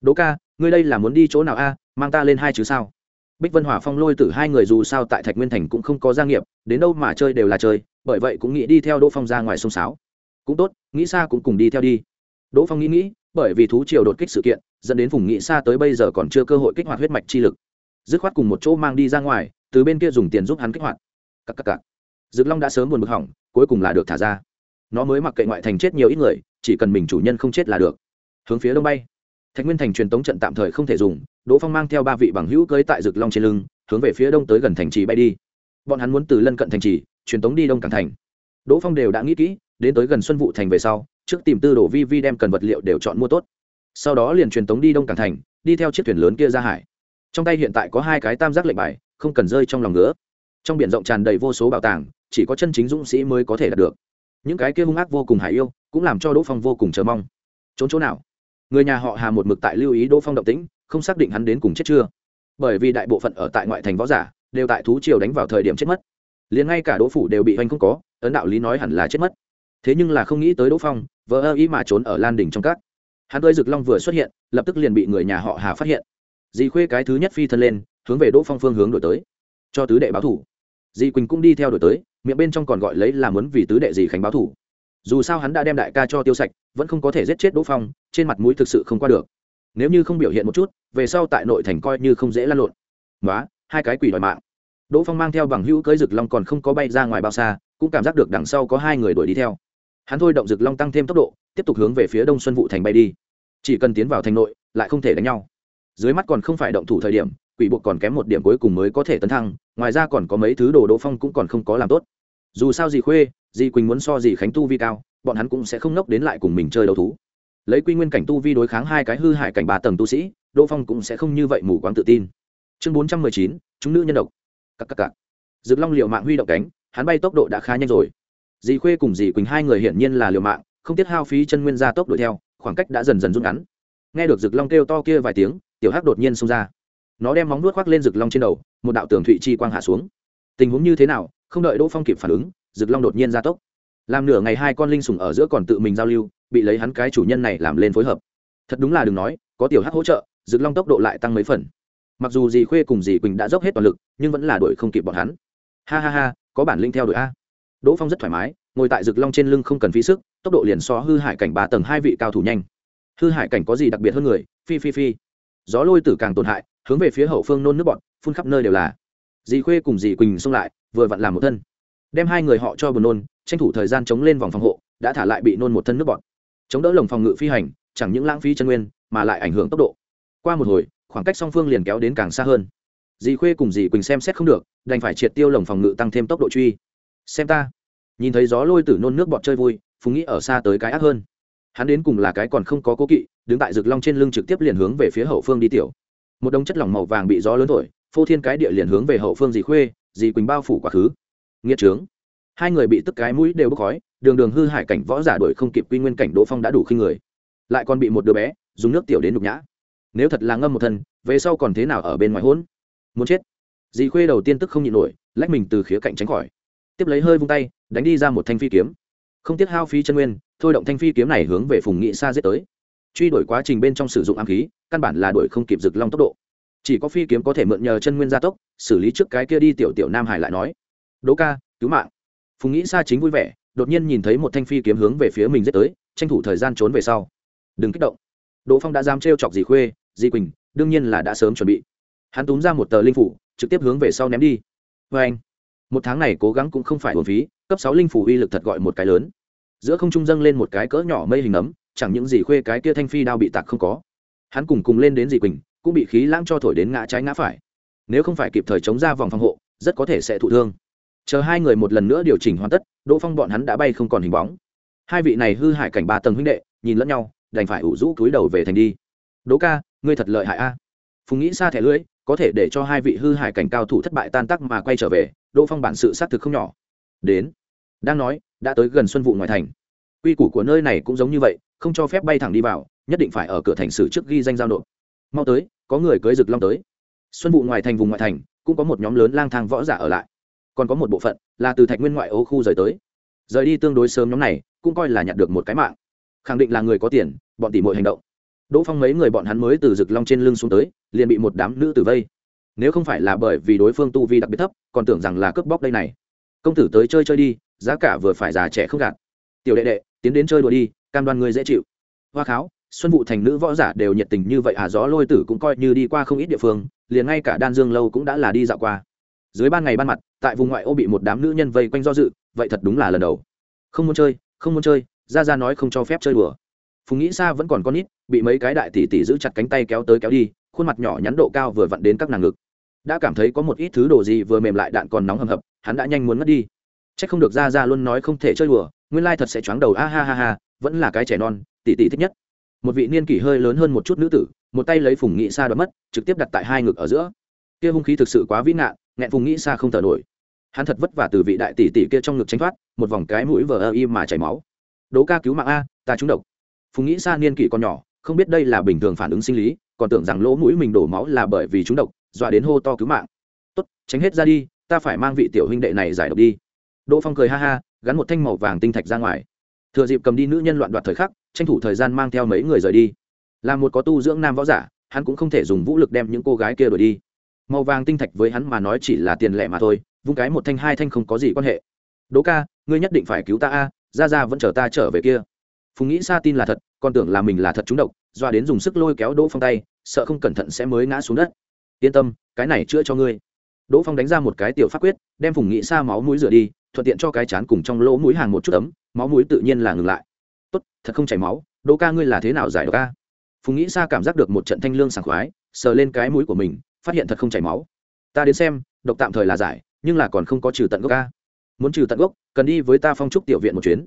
Đỗ ca, ngươi đây là muốn đi chỗ nào a? Mang ta lên hai chứ sao? Bích vân hòa phong lôi tử hai người dù sao tại thạch nguyên thành cũng không có gia nghiệp, đến đâu mà chơi đều là chơi, bởi vậy cũng nghĩ đi theo đỗ phong ra ngoài sông sáo. Cũng tốt, nghĩ xa cũng cùng đi theo đi đỗ phong nghĩ nghĩ, bởi vì thú triều đột kích sự kiện, dẫn đến vùng nghị xa tới bây giờ còn chưa cơ hội kích hoạt huyết mạch chi lực. Dứt khoát cùng một chỗ mang đi ra ngoài, từ bên kia dùng tiền giúp hắn kích hoạt. Cắc cắc cắc. dực long đã sớm buồn bực hỏng, cuối cùng là được thả ra. Nó mới mặc kệ ngoại thành chết nhiều ít người, chỉ cần mình chủ nhân không chết là được. Hướng phía đông bay. Thạch nguyên thành truyền tống trận tạm thời không thể dùng, đỗ phong mang theo ba vị bằng hữu cưới tại dực long trên lưng, hướng về phía đông tới gần thành trì bay đi. Bọn hắn muốn từ lân cận thành trì, truyền tống đi đông cảng thành. Đỗ phong đều đã nghĩ kỹ, đến tới gần xuân vụ thành về sau trước tìm tư đồ vi vi đem cần vật liệu đều chọn mua tốt. Sau đó liền truyền tống đi đông cảng thành, đi theo chiếc thuyền lớn kia ra hải. Trong tay hiện tại có hai cái tam giác lệnh bài, không cần rơi trong lòng nữa trong biển rộng tràn đầy vô số bảo tàng, chỉ có chân chính dũng sĩ mới có thể đạt được. Những cái kia hung ác vô cùng hải yêu, cũng làm cho đỗ phong vô cùng chờ mong. Trốn chỗ nào? Người nhà họ hà một mực tại lưu ý đỗ phong động tĩnh, không xác định hắn đến cùng chết chưa. Bởi vì đại bộ phận ở tại ngoại thành võ giả, đều tại thú triều đánh vào thời điểm chết mất. Liền ngay cả đỗ phủ đều bị hoành không có, ấn đạo lý nói hẳn là chết mất thế nhưng là không nghĩ tới đỗ phong vỡ ơ ý mà trốn ở lan đình trong các. Hắn ơi rực long vừa xuất hiện, lập tức liền bị người nhà họ hà phát hiện. Dì khuê cái thứ nhất phi thân lên, hướng về đỗ phong phương hướng đổi tới. Cho tứ đệ báo thủ. Dì quỳnh cũng đi theo đổi tới, miệng bên trong còn gọi lấy là muốn vì tứ đệ dì khánh báo thủ. Dù sao hắn đã đem đại ca cho tiêu sạch, vẫn không có thể giết chết đỗ phong, trên mặt mũi thực sự không qua được. Nếu như không biểu hiện một chút, về sau tại nội thành coi như không dễ lăn lộn. Nói hai cái quỷ đòi mạng. Đỗ phong mang theo bằng hữu cưới rực long còn không có bay ra ngoài bao xa, cũng cảm giác được đằng sau có hai người đuổi đi theo hắn thôi động rực long tăng thêm tốc độ, tiếp tục hướng về phía đông xuân vụ thành bay đi. Chỉ cần tiến vào thành nội, lại không thể đánh nhau. Dưới mắt còn không phải động thủ thời điểm, quỷ buộc còn kém một điểm cuối cùng mới có thể tấn thăng, ngoài ra còn có mấy thứ đồ đỗ phong cũng còn không có làm tốt. Dù sao gì khuê di quỳnh muốn so gì khánh tu vi cao, bọn hắn cũng sẽ không nốc đến lại cùng mình chơi đấu thú. Lấy quy nguyên cảnh tu vi đối kháng hai cái hư hại cảnh ba tầng tu sĩ, đỗ phong cũng sẽ không như vậy mù quáng tự tin. Chương bốn trăm mười chín, chúng nữ nhân độc. Cặp cặp cặp dực long liệu mạng huy động cánh, hắn bay tốc độ đã khá nhanh rồi dì khuê cùng dì quỳnh hai người hiển nhiên là liều mạng, không tiết hao phí chân nguyên gia tốc đuổi theo, khoảng cách đã dần dần rút ngắn. Nghe được rực long kêu to kia vài tiếng, tiểu hắc đột nhiên xông ra. Nó đem móng nuốt khoác lên rực long trên đầu, một đạo tường thụy chi quang hạ xuống. Tình huống như thế nào, không đợi đỗ phong kịp phản ứng rực long đột nhiên gia tốc. Làm nửa ngày hai con linh sùng ở giữa còn tự mình giao lưu, bị lấy hắn cái chủ nhân này làm lên phối hợp. Thật đúng là đừng nói, có tiểu hắc hỗ trợ rực long tốc độ lại tăng mấy phần. Mặc dù dì khuê cùng dì quỳnh đã dốc hết toàn lực, nhưng vẫn là đuổi không kịp bọn hắn. Ha ha ha, có bản linh theo đuổi a đỗ phong rất thoải mái, ngồi tại rực long trên lưng không cần phí sức, tốc độ liền so hư hải cảnh ba tầng hai vị cao thủ nhanh. Hư hải cảnh có gì đặc biệt hơn người? Phi phi phi. Gió lôi tử càng tổn hại, hướng về phía hậu phương nôn nước bọn, phun khắp nơi đều là. Dì khuê cùng dì quỳnh xông lại, vừa vặn làm một thân. Đem hai người họ cho buồn nôn, tranh thủ thời gian chống lên vòng phòng hộ, đã thả lại bị nôn một thân nước bọn. Chống đỡ lồng phòng ngự phi hành, chẳng những lãng phí chân nguyên, mà lại ảnh hưởng tốc độ. Qua một hồi, khoảng cách song phương liền kéo đến càng xa hơn. Dì khuê cùng dì quỳnh xem xét không được, đành phải triệt tiêu lồng phòng ngự tăng thêm tốc độ truy xem ta. Nhìn thấy gió lôi tử nôn nước bọt chơi vui, phùng nghĩ ở xa tới cái ác hơn. Hắn đến cùng là cái còn không có cố kỵ, đứng tại rực long trên lưng trực tiếp liền hướng về phía hậu phương đi tiểu. Một đống chất lỏng màu vàng bị gió lớn thổi, phô thiên cái địa liền hướng về hậu phương dì khuê, dì quỳnh bao phủ quá khứ. Nghĩa trướng. Hai người bị tức cái mũi đều bốc khói, đường đường hư hải cảnh võ giả đuổi không kịp quy nguyên cảnh đỗ phong đã đủ khi người. Lại còn bị một đứa bé dùng nước tiểu đến nhục nhã. Nếu thật là ngâm một thân, về sau còn thế nào ở bên ngoài hôn? Muốn chết. Dì khuê đầu tiên tức không nhịn nổi, lách mình từ khía cạnh tránh khỏi tiếp lấy hơi vung tay, đánh đi ra một thanh phi kiếm. Không tiếc hao phí chân nguyên, thôi động thanh phi kiếm này hướng về phùng nghị sa giết tới. Truy đuổi quá trình bên trong sử dụng ám khí, căn bản là đuổi không kịp rực long tốc độ. Chỉ có phi kiếm có thể mượn nhờ chân nguyên gia tốc, xử lý trước cái kia đi tiểu tiểu nam hải lại nói, đỗ ca, cứu mạng. Phùng nghĩ xa chính vui vẻ, đột nhiên nhìn thấy một thanh phi kiếm hướng về phía mình giết tới, tranh thủ thời gian trốn về sau. Đừng kích động. Đỗ phong đã dám trêu chọc dì khuê, dì quỳnh, đương nhiên là đã sớm chuẩn bị. Hắn túm ra một tờ linh phủ, trực tiếp hướng về sau ném đi. Vê anh một tháng này cố gắng cũng không phải hồn phí, cấp sáu linh phủ uy lực thật gọi một cái lớn. Giữa không trung dâng lên một cái cỡ nhỏ mây hình ấm, chẳng những gì khuê cái kia thanh phi đao bị tạc không có, hắn cùng cùng lên đến dị quỳnh, cũng bị khí lãng cho thổi đến ngã trái ngã phải. Nếu không phải kịp thời chống ra vòng phòng hộ, rất có thể sẽ thụ thương. Chờ hai người một lần nữa điều chỉnh hoàn tất, đỗ phong bọn hắn đã bay không còn hình bóng. Hai vị này hư hại cảnh ba tầng huynh đệ, nhìn lẫn nhau, đành phải ủ rũ túi đầu về thành đi. Đỗ ca, ngươi thật lợi hại a. Phùng nghĩ xa thẻ lưỡi có thể để cho hai vị hư hải cảnh cao thủ thất bại tan tác mà quay trở về, đỗ phong bản sự xác thực không nhỏ. Đến, đang nói, đã tới gần xuân vụ ngoại thành. Quy củ của nơi này cũng giống như vậy, không cho phép bay thẳng đi vào, nhất định phải ở cửa thành sử trước ghi danh giao nộp. Mau tới, có người cưới rực long tới. Xuân vụ ngoài thành vùng ngoại thành, cũng có một nhóm lớn lang thang võ giả ở lại. Còn có một bộ phận là từ thạch nguyên ngoại ô khu rời tới. Rời đi tương đối sớm nhóm này, cũng coi là nhặt được một cái mạng. Khẳng định là người có tiền, bọn tỉ mọi hành động. Đỗ phong mấy người bọn hắn mới từ rực long trên lưng xuống tới liền bị một đám nữ tử vây. Nếu không phải là bởi vì đối phương tu vi đặc biệt thấp, còn tưởng rằng là cướp bóc đây này. Công tử tới chơi chơi đi, giá cả vừa phải già trẻ không gạt. Tiểu đệ đệ, tiến đến chơi đùa đi, cam đoan người dễ chịu. Hoa kháo, xuân vụ thành nữ võ giả đều nhiệt tình như vậy à gió lôi tử cũng coi như đi qua không ít địa phương, liền ngay cả đan dương lâu cũng đã là đi dạo qua. Dưới ban ngày ban mặt, tại vùng ngoại ô bị một đám nữ nhân vây quanh do dự, vậy thật đúng là lần đầu. Không muốn chơi, không muốn chơi ra ra nói không cho phép chơi đùa. Phùng nghĩ xa vẫn còn con nít, bị mấy cái đại tỷ tỷ giữ chặt cánh tay kéo tới kéo đi khuôn mặt nhỏ nhắn độ cao vừa vặn đến các nàng ngực. Đã cảm thấy có một ít thứ đồ gì vừa mềm lại đạn còn nóng hầm hập, hắn đã nhanh muốn mất đi. C h ắ c không được ra ra luôn nói không thể chơi đùa, nguyên lai thật sẽ choáng đầu, a ha ha ha, vẫn là cái trẻ non, tỷ tỷ thích nhất. Một vị niên kỷ hơi lớn hơn một chút nữ tử, một tay lấy phùng nghị xa đoán mất, trực tiếp đặt tại hai ngực ở giữa. Kia hung khí thực sự quá vĩ ngạn, nghẹn phùng nghĩ xa không thở nổi. Hắn thật vất vả từ vị đại tỷ tỷ kia trong ngực tranh thoát, một vòng cái mũi vờ ơ y mà chảy máu. Đố ca cứu mạng a, ta trúng độc. Phùng nghĩ xa niên kỷ còn nhỏ, không biết đây là bình thường phản ứng sinh lý còn tưởng rằng lỗ mũi mình đổ máu là bởi vì chúng độc, dọa đến hô to cứu mạng. Tốt, tránh hết ra đi, ta phải mang vị tiểu huynh đệ này giải độc đi. Đỗ phong cười ha ha, gắn một thanh màu vàng tinh thạch ra ngoài. Thừa dịp cầm đi nữ nhân loạn đoạt thời khắc, tranh thủ thời gian mang theo mấy người rời đi. Là một có tu dưỡng nam võ giả, hắn cũng không thể dùng vũ lực đem những cô gái kia đuổi đi. Màu vàng tinh thạch với hắn mà nói chỉ là tiền lẻ mà thôi, vung cái một thanh hai thanh không có gì quan hệ. Đỗ ca, ngươi nhất định phải cứu ta a, ra ra vẫn chờ ta trở về kia phùng nghĩ xa tin là thật, còn tưởng là mình là thật trúng độc, doa đến dùng sức lôi kéo đỗ phong tay, sợ không cẩn thận sẽ mới ngã xuống đất. Yên tâm, cái này chữa cho ngươi. Đỗ phong đánh ra một cái tiểu pháp quyết, đem phùng nghĩ xa máu mũi rửa đi, thuận tiện cho cái chán cùng trong lỗ mũi hàng một chút ấm, máu mũi tự nhiên là ngừng lại. Tốt, thật không chảy máu, đỗ ca ngươi là thế nào giải độc ca phùng nghĩ xa cảm giác được một trận thanh lương sảng khoái, sờ lên cái mũi của mình, phát hiện thật không chảy máu. Ta đến xem, độc tạm thời là giải, nhưng là còn không có trừ tận gốc ca muốn trừ tận gốc, cần đi với ta phong trúc tiểu viện một chuyến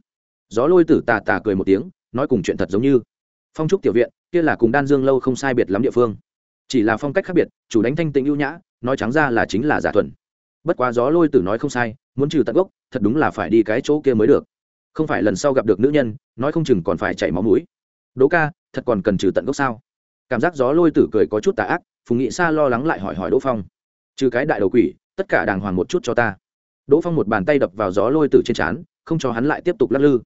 gió lôi tử tà tà cười một tiếng, nói cùng chuyện thật giống như. Phong trúc tiểu viện, kia là cùng đan dương lâu không sai biệt lắm địa phương. Chỉ là phong cách khác biệt, chủ đánh thanh tịnh ưu nhã, nói trắng ra là chính là giả thuần. Bất quá gió lôi tử nói không sai, muốn trừ tận gốc, thật đúng là phải đi cái chỗ kia mới được. Không phải lần sau gặp được nữ nhân, nói không chừng còn phải chảy máu mũi. Đỗ ca, thật còn cần trừ tận gốc sao? Cảm giác gió lôi tử cười có chút tà ác, phùng nghị sa lo lắng lại hỏi hỏi đỗ phong. Trừ cái đại đầu quỷ, tất cả đàng hoàng một chút cho ta. Đỗ phong một bàn tay đập vào gió lôi tử trên trán, không cho hắn lại tiếp tục lắc lư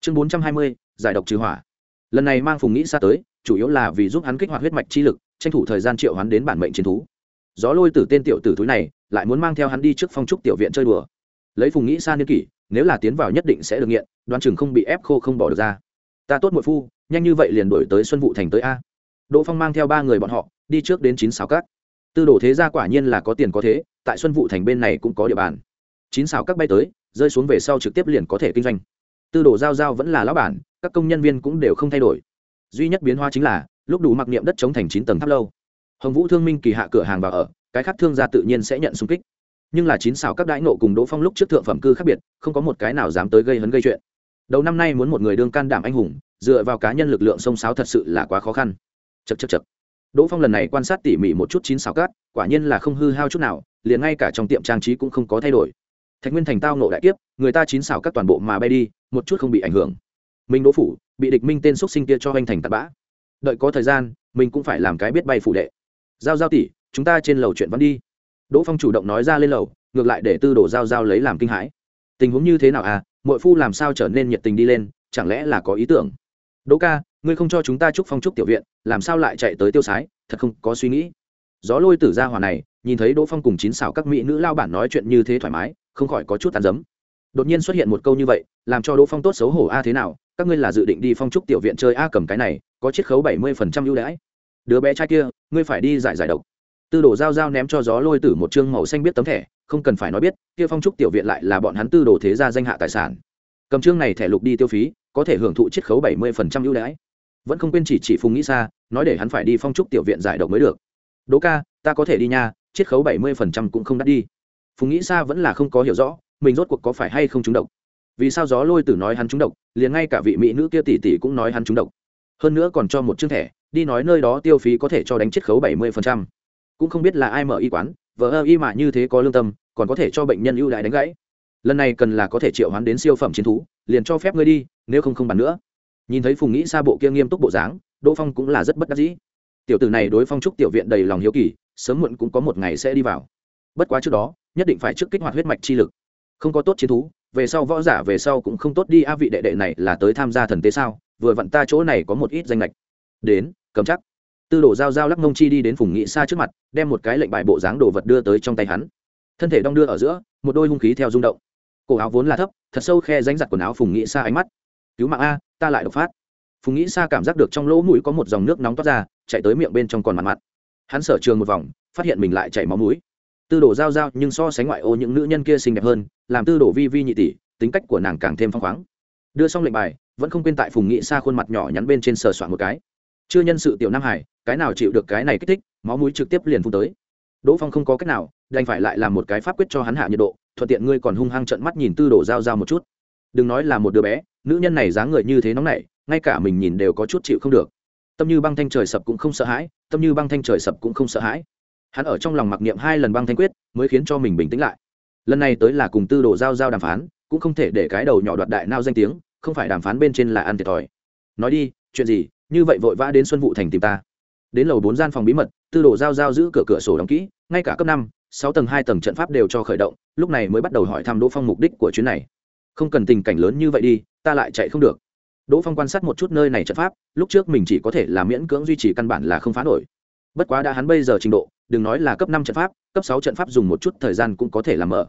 chương bốn trăm hai mươi, giải độc trừ hỏa. Lần này mang phùng nghĩ xa tới, chủ yếu là vì giúp hắn kích hoạt huyết mạch chi lực, tranh thủ thời gian triệu hắn đến bản mệnh chiến thú. Gió lôi tử tên tiểu tử túi này, lại muốn mang theo hắn đi trước phong trúc tiểu viện chơi đùa. Lấy phùng nghĩ xa niên kỷ, nếu là tiến vào nhất định sẽ được nghiện đoán chừng không bị ép khô không bỏ được ra. Ta tốt muội phu, nhanh như vậy liền đổi tới xuân vụ thành tới a. Đỗ phong mang theo ba người bọn họ, đi trước đến chín xào các. Tư đồ thế gia quả nhiên là có tiền có thế, tại xuân vụ thành bên này cũng có địa bàn. Chín xào các bay tới, rơi xuống về sau trực tiếp liền có thể kinh doanh tư đồ giao giao vẫn là lão bản, các công nhân viên cũng đều không thay đổi. Duy nhất biến hóa chính là, lúc đủ mặc niệm đất chống thành chín tầng tháp lâu. Hồng vũ thương minh kỳ hạ cửa hàng vào ở, cái khác thương gia tự nhiên sẽ nhận xung kích. Nhưng là chín xào các đãi nộ cùng đỗ phong lúc trước thượng phẩm cư khác biệt, không có một cái nào dám tới gây hấn gây chuyện. Đầu năm nay muốn một người đương can đảm anh hùng, dựa vào cá nhân lực lượng sông sáo thật sự là quá khó khăn. Chật chật chật đỗ phong lần này quan sát tỉ mỉ một chút chín xào cát, quả nhiên là không hư hao chút nào, liền ngay cả trong tiệm trang trí cũng không có thay đổi. Thạch nguyên thành tao nộ đại kiếp, người ta chín xào các toàn bộ mà bay đi một chút không bị ảnh hưởng. Minh đỗ phủ, bị địch minh tên x sinh kia cho anh thành tạt bã. Đợi có thời gian, mình cũng phải làm cái biết bay phủ đệ. Giao giao tỷ, chúng ta trên lầu chuyện vẫn đi. Đỗ phong chủ động nói ra lên lầu, ngược lại để tư đồ giao giao lấy làm kinh hãi. Tình huống như thế nào à? Mội phu làm sao trở nên nhiệt tình đi lên? Chẳng lẽ là có ý tưởng? Đỗ ca, ngươi không cho chúng ta chúc phong trúc tiểu viện, làm sao lại chạy tới tiêu sái? Thật không có suy nghĩ. Gió lôi tử ra hỏa này, nhìn thấy đỗ phong cùng chín xảo các mỹ nữ lao bản nói chuyện như thế thoải mái, không khỏi có chút tàn dấm đột nhiên xuất hiện một câu như vậy, làm cho đỗ phong tốt xấu hổ, a, thế nào? Các ngươi là dự định đi phong trúc tiểu viện chơi a cầm cái này, có chiết khấu bảy mươi phần trăm ưu đãi. Đứa bé trai kia, ngươi phải đi giải giải độc. Tư đồ giao giao ném cho gió lôi tử một chương màu xanh biết tấm thẻ, không cần phải nói biết, kia phong trúc tiểu viện lại là bọn hắn tư đồ thế gia danh hạ tài sản. Cầm chương này thẻ lục đi tiêu phí, có thể hưởng thụ chiết khấu bảy mươi phần trăm ưu đãi. Vẫn không quên chỉ chỉ phùng nghĩ xa nói để hắn phải đi phong trúc tiểu viện giải độc mới được. Đỗ ca, ta có thể đi nha, chiết khấu bảy mươi phần trăm cũng không đắt đi. Phùng nghĩ xa vẫn là không có hiểu rõ mình rốt cuộc có phải hay không trúng độc? Vì sao gió lôi tử nói hắn trúng độc, liền ngay cả vị mỹ nữ kia tỷ tỷ cũng nói hắn trúng độc? Hơn nữa còn cho một chương thẻ, đi nói nơi đó tiêu phí có thể cho đánh chiết khấu bảy mươi cũng không biết là ai mở y quán vợ ơ y mà như thế có lương tâm, còn có thể cho bệnh nhân ưu đãi đánh gãy. Lần này cần là có thể triệu hoán đến siêu phẩm chiến thú, liền cho phép ngươi đi, nếu không không bàn nữa. Nhìn thấy phùng nghĩ xa bộ kia nghiêm túc bộ dáng, đỗ phong cũng là rất bất đắc dĩ. Tiểu tử này đối phong trúc tiểu viện đầy lòng hiếu kỳ, sớm muộn cũng có một ngày sẽ đi vào. Bất quá trước đó, nhất định phải trước kích hoạt huyết mạch chi lực không có tốt chiến thú, về sau võ giả về sau cũng không tốt đi, a vị đệ đệ này là tới tham gia thần tế sao? Vừa vặn ta chỗ này có một ít danh lệch. Đến, cầm chắc. Tư đồ giao giao lắc mông chi đi đến phùng nghị xa trước mặt, đem một cái lệnh bài bộ dáng đồ vật đưa tới trong tay hắn. Thân thể đong đưa ở giữa, một đôi hung khí theo rung động. Cổ áo vốn là thấp, thật sâu khe ránh giặt quần áo phùng nghị xa ánh mắt. Cứu mạng a, ta lại độc phát. Phùng nghĩ xa cảm giác được trong lỗ mũi có một dòng nước nóng toát ra, chạy tới miệng bên trong còn mặt mặt hắn sở trường một vòng, phát hiện mình lại chảy máu mũi tư đồ giao giao nhưng so sánh ngoại ô những nữ nhân kia xinh đẹp hơn, làm tư đồ vi vi nhị tỷ, tính cách của nàng càng thêm phong khoáng. Đưa xong lệnh bài, vẫn không quên tại phùng nghị xa khuôn mặt nhỏ nhắn bên trên sờ soạn một cái. Chưa nhân sự tiểu nam hải, cái nào chịu được cái này kích thích, máu mũi trực tiếp liền phun tới. Đỗ phong không có cách nào, đành phải lại làm một cái pháp quyết cho hắn hạ nhiệt độ, thuận tiện ngươi còn hung hăng trận mắt nhìn tư đồ giao giao một chút. Đừng nói là một đứa bé, nữ nhân này dáng người như thế nóng nảy, ngay cả mình nhìn đều có chút chịu không được. Tâm như băng thanh trời sập cũng không sợ hãi, tâm như băng thanh trời sập cũng không sợ hãi hắn ở trong lòng mặc niệm hai lần băng thanh quyết, mới khiến cho mình bình tĩnh lại. Lần này tới là cùng tư đồ giao giao đàm phán, cũng không thể để cái đầu nhỏ đoạt đại nao danh tiếng, không phải đàm phán bên trên là ăn thiệt thòi. Nói đi, chuyện gì? Như vậy vội vã đến xuân vụ thành tìm ta. Đến lầu bốn gian phòng bí mật, tư đồ giao giao giữ cửa cửa sổ đóng kỹ, ngay cả cấp năm, sáu tầng hai tầng trận pháp đều cho khởi động, lúc này mới bắt đầu hỏi thăm đỗ phong mục đích của chuyến này. Không cần tình cảnh lớn như vậy đi, ta lại chạy không được. Đỗ phong quan sát một chút nơi này trận pháp, lúc trước mình chỉ có thể là miễn cưỡng duy trì căn bản là không phá nổi bất quá đã hắn bây giờ trình độ, đừng nói là cấp năm trận pháp, cấp sáu trận pháp dùng một chút thời gian cũng có thể làm mở.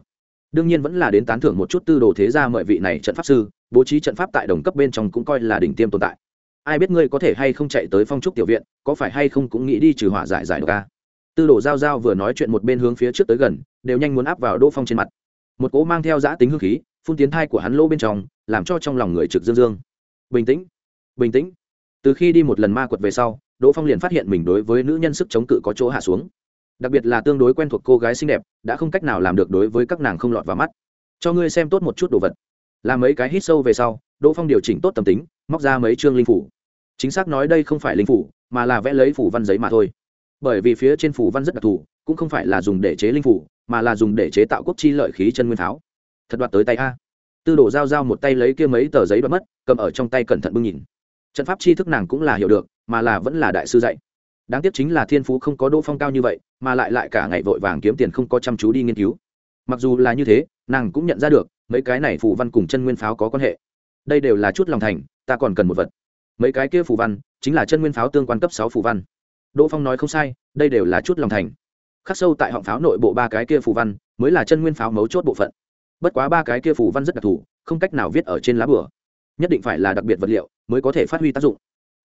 Đương nhiên vẫn là đến tán thưởng một chút tư đồ thế gia mọi vị này trận pháp sư, bố trí trận pháp tại đồng cấp bên trong cũng coi là đỉnh tiêm tồn tại. Ai biết ngươi có thể hay không chạy tới phong trúc tiểu viện, có phải hay không cũng nghĩ đi trừ hỏa giải giải độc ca tư đồ giao giao vừa nói chuyện một bên hướng phía trước tới gần, đều nhanh muốn áp vào đỗ phong trên mặt. Một cỗ mang theo giã tính hương khí, phun tiến thai của hắn lỗ bên trong, làm cho trong lòng người trực dương dương. Bình tĩnh bình tĩnh. Từ khi đi một lần ma quật về sau đỗ phong liền phát hiện mình đối với nữ nhân sức chống cự có chỗ hạ xuống. Đặc biệt là tương đối quen thuộc cô gái xinh đẹp, đã không cách nào làm được đối với các nàng không lọt vào mắt. Cho ngươi xem tốt một chút đồ vật. Làm mấy cái hít sâu về sau, đỗ phong điều chỉnh tốt tâm tính, móc ra mấy chương linh phủ. Chính xác nói đây không phải linh phủ, mà là vẽ lấy phủ văn giấy mà thôi. Bởi vì phía trên phủ văn rất đặc thù, cũng không phải là dùng để chế linh phủ, mà là dùng để chế tạo quốc chi lợi khí chân nguyên tháo. Thật đoạt tới tay a. Tư đồ giao giao một tay lấy kia mấy tờ giấy đoạt mất, cầm ở trong tay cẩn thận bưng nhìn. Trận pháp chi thức nàng cũng là hiểu được mà là vẫn là đại sư dạy. Đáng tiếc chính là thiên phú không có đỗ phong cao như vậy, mà lại lại cả ngày vội vàng kiếm tiền không có chăm chú đi nghiên cứu. Mặc dù là như thế, nàng cũng nhận ra được, mấy cái này phù văn cùng chân nguyên pháo có quan hệ. Đây đều là chút lòng thành, ta còn cần một vật. Mấy cái kia phù văn, chính là chân nguyên pháo tương quan cấp sáu phù văn. Đỗ phong nói không sai, đây đều là chút lòng thành. Khắc sâu tại họng pháo nội bộ ba cái kia phù văn, mới là chân nguyên pháo mấu chốt bộ phận. Bất quá ba cái kia phù văn rất đặc thù, không cách nào viết ở trên lá bửa nhất định phải là đặc biệt vật liệu, mới có thể phát huy tác dụng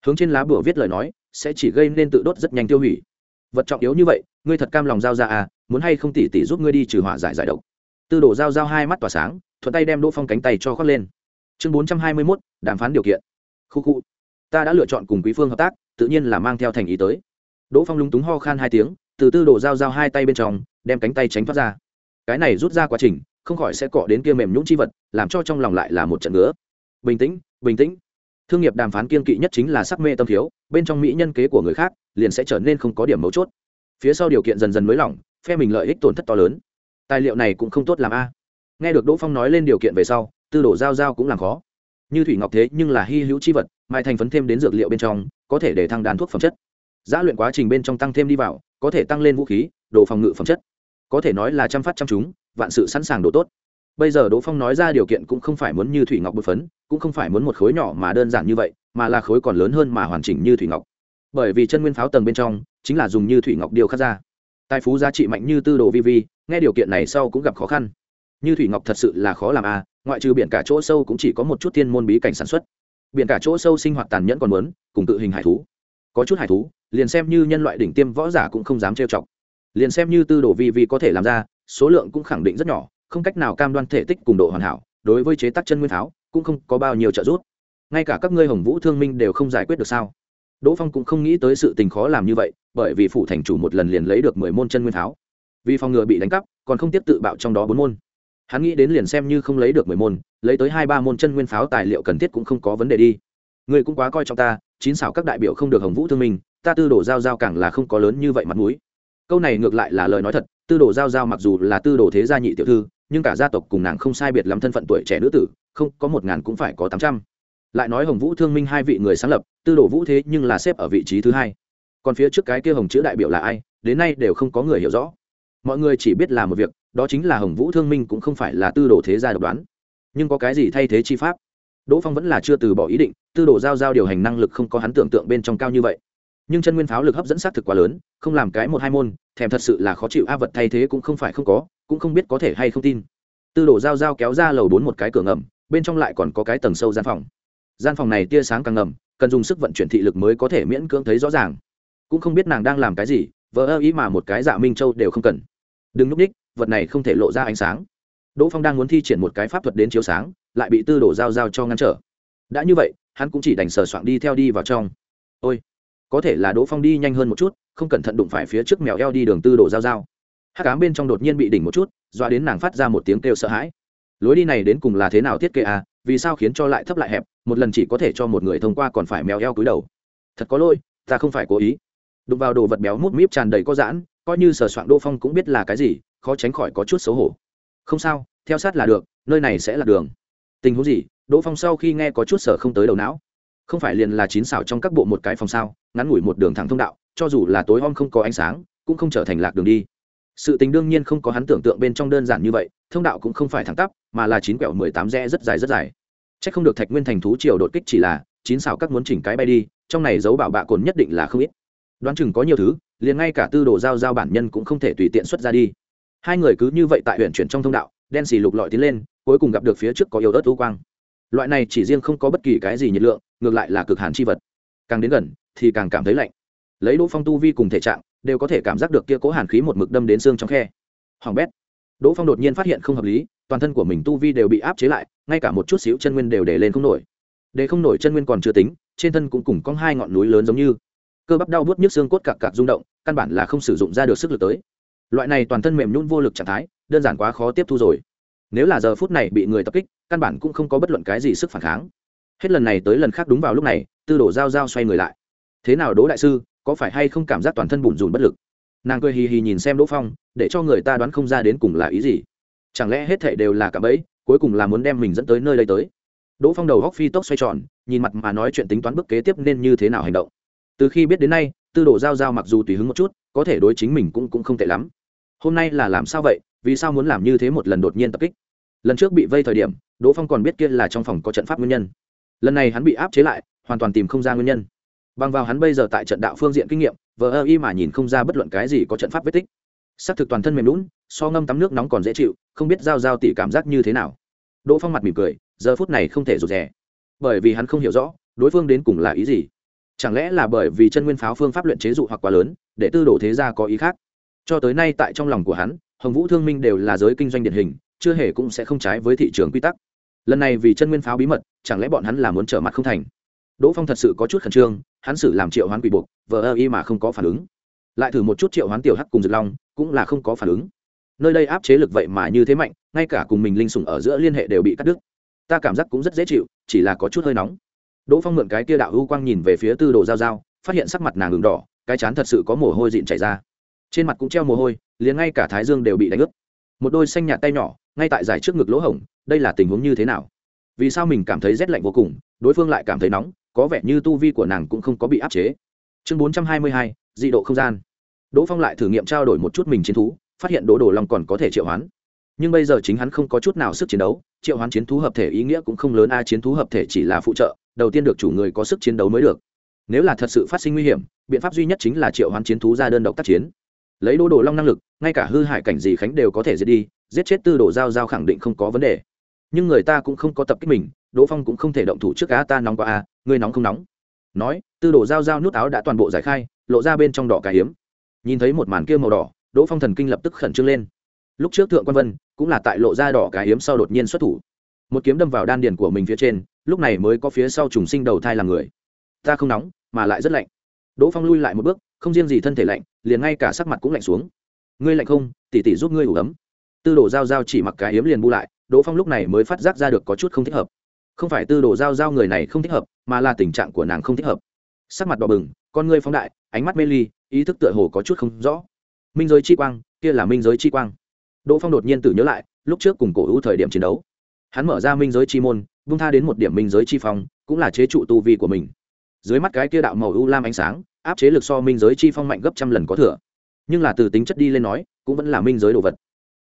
hướng trên lá bửa viết lời nói, sẽ chỉ gây nên tự đốt rất nhanh tiêu hủy. Vật trọng yếu như vậy, ngươi thật cam lòng giao ra à muốn hay không tỉ tỉ giúp ngươi đi trừ hỏa giải giải độc. Tư đồ giao giao hai mắt tỏa sáng, thuận tay đem đỗ phong cánh tay cho khoác lên. Chương bốn trăm hai mươi mốt, đàm phán điều kiện. Khu khu. Ta đã lựa chọn cùng quý phương hợp tác, tự nhiên là mang theo thành ý tới. Đỗ phong lúng túng ho khan hai tiếng, từ tư đồ giao giao hai tay bên trong, đem cánh tay tránh thoát ra. Cái này rút ra quá trình, không khỏi sẽ cọ đến kia mềm nhũng chi vật, làm cho trong lòng lại là một trận ngứa. Bình tĩnh bình tĩnh thương nghiệp đàm phán kiên kỵ nhất chính là sắc mê tâm thiếu, bên trong mỹ nhân kế của người khác, liền sẽ trở nên không có điểm mấu chốt. Phía sau điều kiện dần dần mới lỏng, phe mình lợi ích tổn thất to lớn. Tài liệu này cũng không tốt làm a. Nghe được đỗ phong nói lên điều kiện về sau, tư đồ giao giao cũng làm khó. Như thủy ngọc thế nhưng là hy hữu chi vật, mai thành phấn thêm đến dược liệu bên trong, có thể để thăng đàn thuốc phẩm chất. Giã luyện quá trình bên trong tăng thêm đi vào, có thể tăng lên vũ khí, đồ phòng ngự phẩm chất. Có thể nói là chăm phát chăm chúng, vạn sự sẵn sàng đồ tốt bây giờ đỗ phong nói ra điều kiện cũng không phải muốn như thủy ngọc bột phấn, cũng không phải muốn một khối nhỏ mà đơn giản như vậy, mà là khối còn lớn hơn mà hoàn chỉnh như thủy ngọc. Bởi vì chân nguyên pháo tầng bên trong, chính là dùng như thủy ngọc điều khắc ra. Tài phú giá trị mạnh như tư đồ vi vi, nghe điều kiện này sau cũng gặp khó khăn. Như thủy ngọc thật sự là khó làm à? ngoại trừ biển cả chỗ sâu cũng chỉ có một chút thiên môn bí cảnh sản xuất. Biển cả chỗ sâu sinh hoạt tàn nhẫn còn muốn, cùng tự hình hải thú. Có chút hải thú, liền xem như nhân loại đỉnh tiêm võ giả cũng không dám trêu chọc. Liền xem như tư đồ vi vi có thể làm ra, số lượng cũng khẳng định rất nhỏ không cách nào cam đoan thể tích cùng độ hoàn hảo, đối với chế tác chân nguyên pháo, cũng không có bao nhiêu trợ giúp. Ngay cả các ngươi hồng vũ thương minh đều không giải quyết được sao? Đỗ phong cũng không nghĩ tới sự tình khó làm như vậy, bởi vì phủ thành chủ một lần liền lấy được mười môn chân nguyên pháo. Vì phòng ngừa bị đánh cắp, còn không tiếp tự bạo trong đó bốn môn. Hắn nghĩ đến liền xem như không lấy được mười môn, lấy tới hai ba môn chân nguyên pháo tài liệu cần thiết cũng không có vấn đề đi. Người cũng quá coi trọng ta, chín xảo các đại biểu không được hồng vũ thương minh, ta tư đồ giao giao càng là không có lớn như vậy mặt mũi. Câu này ngược lại là lời nói thật, tư đồ giao giao mặc dù là tư đồ thế gia nhị tiểu thư nhưng cả gia tộc cùng nàng không sai biệt lắm thân phận tuổi trẻ nữ tử, không, có một ngàn cũng phải có tám trăm. Lại nói hồng vũ thương minh hai vị người sáng lập, tư đồ vũ thế nhưng là xếp ở vị trí thứ hai. Còn phía trước cái kia hồng chữ đại biểu là ai, đến nay đều không có người hiểu rõ. Mọi người chỉ biết là một việc, đó chính là hồng vũ thương minh cũng không phải là tư đồ thế gia độc đoán. Nhưng có cái gì thay thế chi pháp? Đỗ phong vẫn là chưa từ bỏ ý định, tư đồ giao giao điều hành năng lực không có hắn tưởng tượng bên trong cao như vậy nhưng chân nguyên pháo lực hấp dẫn xác thực quá lớn, không làm cái một hai môn, thèm thật sự là khó chịu, a vật thay thế cũng không phải không có, cũng không biết có thể hay không tin. Tư đổ giao giao kéo ra lầu bốn một cái cửa ngầm, bên trong lại còn có cái tầng sâu gian phòng. Gian phòng này tia sáng càng ngầm, cần dùng sức vận chuyển thị lực mới có thể miễn cưỡng thấy rõ ràng. Cũng không biết nàng đang làm cái gì vỡ ơ ý mà một cái dạ minh châu đều không cần. Đừng núp đích, vật này không thể lộ ra ánh sáng. Đỗ phong đang muốn thi triển một cái pháp thuật đến chiếu sáng, lại bị tư đổ giao giao cho ngăn trở. Đã như vậy, hắn cũng chỉ đành sờ soạn đi theo đi vào trong. Ôi! Có thể là đỗ phong đi nhanh hơn một chút, không cẩn thận đụng phải phía trước mèo eo đi đường tư đổ giao giao. Hát cám bên trong đột nhiên bị đỉnh một chút, doa đến nàng phát ra một tiếng kêu sợ hãi. Lối đi này đến cùng là thế nào thiết kế à vì sao khiến cho lại thấp lại hẹp, một lần chỉ có thể cho một người thông qua còn phải mèo eo cúi đầu. Thật có lỗi, ta không phải cố ý. Đụng vào đồ vật béo mút míp tràn đầy có giãn, coi như sờ soạn đỗ phong cũng biết là cái gì, khó tránh khỏi có chút xấu hổ. Không sao, theo sát là được, nơi này sẽ là đường. Tình huống gì? Đỗ phong sau khi nghe có chút sở không tới đầu não. Không phải liền là chín xảo trong các bộ một cái phòng sao? Ngắn ngủi một đường thẳng thông đạo, cho dù là tối om không có ánh sáng, cũng không trở thành lạc đường đi. Sự tình đương nhiên không có hắn tưởng tượng bên trong đơn giản như vậy, thông đạo cũng không phải thẳng tắp, mà là chín quẹo mười tám rẽ rất dài rất dài. C h ắ c không được thạch nguyên thành thú triều đột kích chỉ là chín xảo các muốn chỉnh cái bay đi, trong này giấu bảo bạ cồn nhất định là không ít. Đoán chừng có nhiều thứ, liền ngay cả tư đồ giao giao bản nhân cũng không thể tùy tiện xuất ra đi. Hai người cứ như vậy tại huyện chuyển trong thông đạo, đen xì lục lọi tiến lên, cuối cùng gặp được phía trước có yếu ớt u quang. Loại này chỉ riêng không có bất kỳ cái gì nhiệt lượng, ngược lại là cực hàn chi vật. Càng đến gần thì càng cảm thấy lạnh. Lấy đỗ phong tu vi cùng thể trạng, đều có thể cảm giác được kia cố hàn khí một mực đâm đến xương trong khe. Hoàng bét. Đỗ phong đột nhiên phát hiện không hợp lý, toàn thân của mình tu vi đều bị áp chế lại, ngay cả một chút xíu chân nguyên đều để lên không nổi. Để không nổi chân nguyên còn chưa tính, trên thân cũng cùng có hai ngọn núi lớn giống như. Cơ bắp đau bút nhức xương cốt cạc cạc rung động, căn bản là không sử dụng ra được sức lực tới. Loại này toàn thân mềm nhún vô lực trạng thái, đơn giản quá khó tiếp thu rồi. Nếu là giờ phút này bị người tập kích, căn bản cũng không có bất luận cái gì sức phản kháng. Hết lần này tới lần khác đúng vào lúc này, tư đổ dao dao xoay người lại thế nào đỗ đại sư, có phải hay không cảm giác toàn thân bùn rùn bất lực? Nàng cười hì hì nhìn xem đỗ phong, để cho người ta đoán không ra đến cùng là ý gì. Chẳng lẽ hết thể đều là cả bẫy, cuối cùng là muốn đem mình dẫn tới nơi đây tới? Đỗ phong đầu góc phi tốc xoay tròn, nhìn mặt mà nói chuyện tính toán bước kế tiếp nên như thế nào hành động. Từ khi biết đến nay, tư đồ giao giao mặc dù tùy hứng một chút, có thể đối chính mình cũng cũng không tệ lắm. Hôm nay là làm sao vậy, vì sao muốn làm như thế một lần đột nhiên tập kích? Lần trước bị vây thời điểm, đỗ phong còn biết kia là trong phòng có trận pháp nguyên nhân. Lần này hắn bị áp chế lại, hoàn toàn tìm không ra nguyên nhân bằng vào hắn bây giờ tại trận đạo phương diện kinh nghiệm, vờ ơ y mà nhìn không ra bất luận cái gì có trận pháp vết tích. Xác thực toàn thân mềm lún so ngâm tắm nước nóng còn dễ chịu, không biết giao giao tỉ cảm giác như thế nào. Đỗ phong mặt mỉm cười, giờ phút này không thể rụt rè. Bởi vì hắn không hiểu rõ, đối phương đến cùng là ý gì. Chẳng lẽ là bởi vì chân nguyên pháo phương pháp luyện chế dụ hoặc quá lớn, để tư đồ thế gia có ý khác? Cho tới nay tại trong lòng của hắn, hồng vũ thương minh đều là giới kinh doanh điển hình, chưa hề cũng sẽ không trái với thị trường quy tắc. Lần này vì chân nguyên pháo bí mật, chẳng lẽ bọn hắn là muốn trở mặt không thành? Đỗ phong thật sự có chút khẩn trương, hắn xử làm triệu hoán quỷ buộc, vờ ơ y mà không có phản ứng. Lại thử một chút triệu hoán tiểu hắc cùng dược long, cũng là không có phản ứng. Nơi đây áp chế lực vậy mà như thế mạnh, ngay cả cùng mình linh sủng ở giữa liên hệ đều bị cắt đứt. Ta cảm giác cũng rất dễ chịu, chỉ là có chút hơi nóng. Đỗ phong mượn cái kia đạo hữu quang nhìn về phía tư đồ giao giao, phát hiện sắc mặt nàng đường đỏ, cái chán thật sự có mồ hôi dịn chảy ra. Trên mặt cũng treo mồ hôi, liền ngay cả thái dương đều bị đánh ướp một đôi xanh nhạt tay nhỏ, ngay tại giải trước ngực lỗ hổng, đây là tình huống như thế nào? Vì sao mình cảm thấy rét lạnh vô cùng, đối phương lại cảm thấy nóng có vẻ như tu vi của nàng cũng không có bị áp chế. Chương bốn trăm hai mươi hai dị độ không gian. Đỗ phong lại thử nghiệm trao đổi một chút mình chiến thú phát hiện đỗ đồ long còn có thể triệu hoán. Nhưng bây giờ chính hắn không có chút nào sức chiến đấu triệu hoán chiến thú hợp thể ý nghĩa cũng không lớn a chiến thú hợp thể chỉ là phụ trợ đầu tiên được chủ người có sức chiến đấu mới được. Nếu là thật sự phát sinh nguy hiểm biện pháp duy nhất chính là triệu hoán chiến thú ra đơn độc tác chiến. Lấy đỗ đồ long năng lực ngay cả hư hại cảnh gì khánh đều có thể giết đi giết chết tư đồ giao giao khẳng định không có vấn đề. Nhưng người ta cũng không có tập kích mình đỗ phong cũng không thể động thủ trước á ta nóng qua a à, ngươi nóng không nóng? Nói, tư đồ giao giao nút áo đã toàn bộ giải khai, lộ ra bên trong đỏ cà hiếm. Nhìn thấy một màn kia màu đỏ, đỗ phong thần kinh lập tức khẩn trương lên. Lúc trước thượng quan vân cũng là tại lộ ra đỏ cà hiếm sau đột nhiên xuất thủ. Một kiếm đâm vào đan điền của mình phía trên, lúc này mới có phía sau trùng sinh đầu thai làm người. Ta không nóng, mà lại rất lạnh. Đỗ phong lui lại một bước, không riêng gì thân thể lạnh, liền ngay cả sắc mặt cũng lạnh xuống. Ngươi lạnh không? Tỉ tỉ giúp ngươi ủ ấm. Tư đồ giao giao chỉ mặc cái hiếm liền bu lại, đỗ phong lúc này mới phát giác ra được có chút không thích hợp không phải tư đồ giao giao người này không thích hợp, mà là tình trạng của nàng không thích hợp. Sắc mặt đỏ bừng, con ngươi phóng đại, ánh mắt mê ly, ý thức tựa hồ có chút không rõ. Minh giới chi quang, kia là minh giới chi quang. Đỗ phong đột nhiên tự nhớ lại, lúc trước cùng cổ hữu thời điểm chiến đấu. Hắn mở ra minh giới chi môn, vung tha đến một điểm minh giới chi phong, cũng là chế trụ tu vi của mình. Dưới mắt cái kia đạo màu u lam ánh sáng, áp chế lực so minh giới chi phong mạnh gấp trăm lần có thừa. Nhưng là từ tính chất đi lên nói, cũng vẫn là minh giới đồ vật.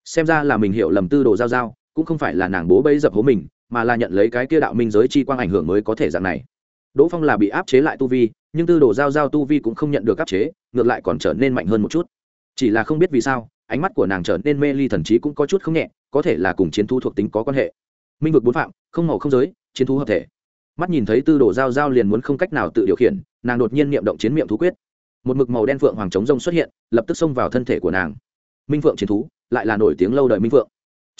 Xem ra là mình hiểu lầm tư đồ giao giao, cũng không phải là nàng bố bấy dập hố mình mà là nhận lấy cái kia đạo minh giới chi quang ảnh hưởng mới có thể dạng này. Đỗ phong là bị áp chế lại tu vi, nhưng tư đồ giao giao tu vi cũng không nhận được áp chế, ngược lại còn trở nên mạnh hơn một chút. Chỉ là không biết vì sao, ánh mắt của nàng trở nên mê ly thần trí cũng có chút không nhẹ, có thể là cùng chiến thu thuộc tính có quan hệ. Minh vực bốn phạm, không màu không giới, chiến thú hợp thể. Mắt nhìn thấy tư đồ giao giao liền muốn không cách nào tự điều khiển, nàng đột nhiên niệm động chiến miệng thú quyết. Một mực màu đen phượng hoàng trống rông xuất hiện, lập tức xông vào thân thể của nàng. Minh phượng chiến thú, lại là nổi tiếng lâu đời minh phượng.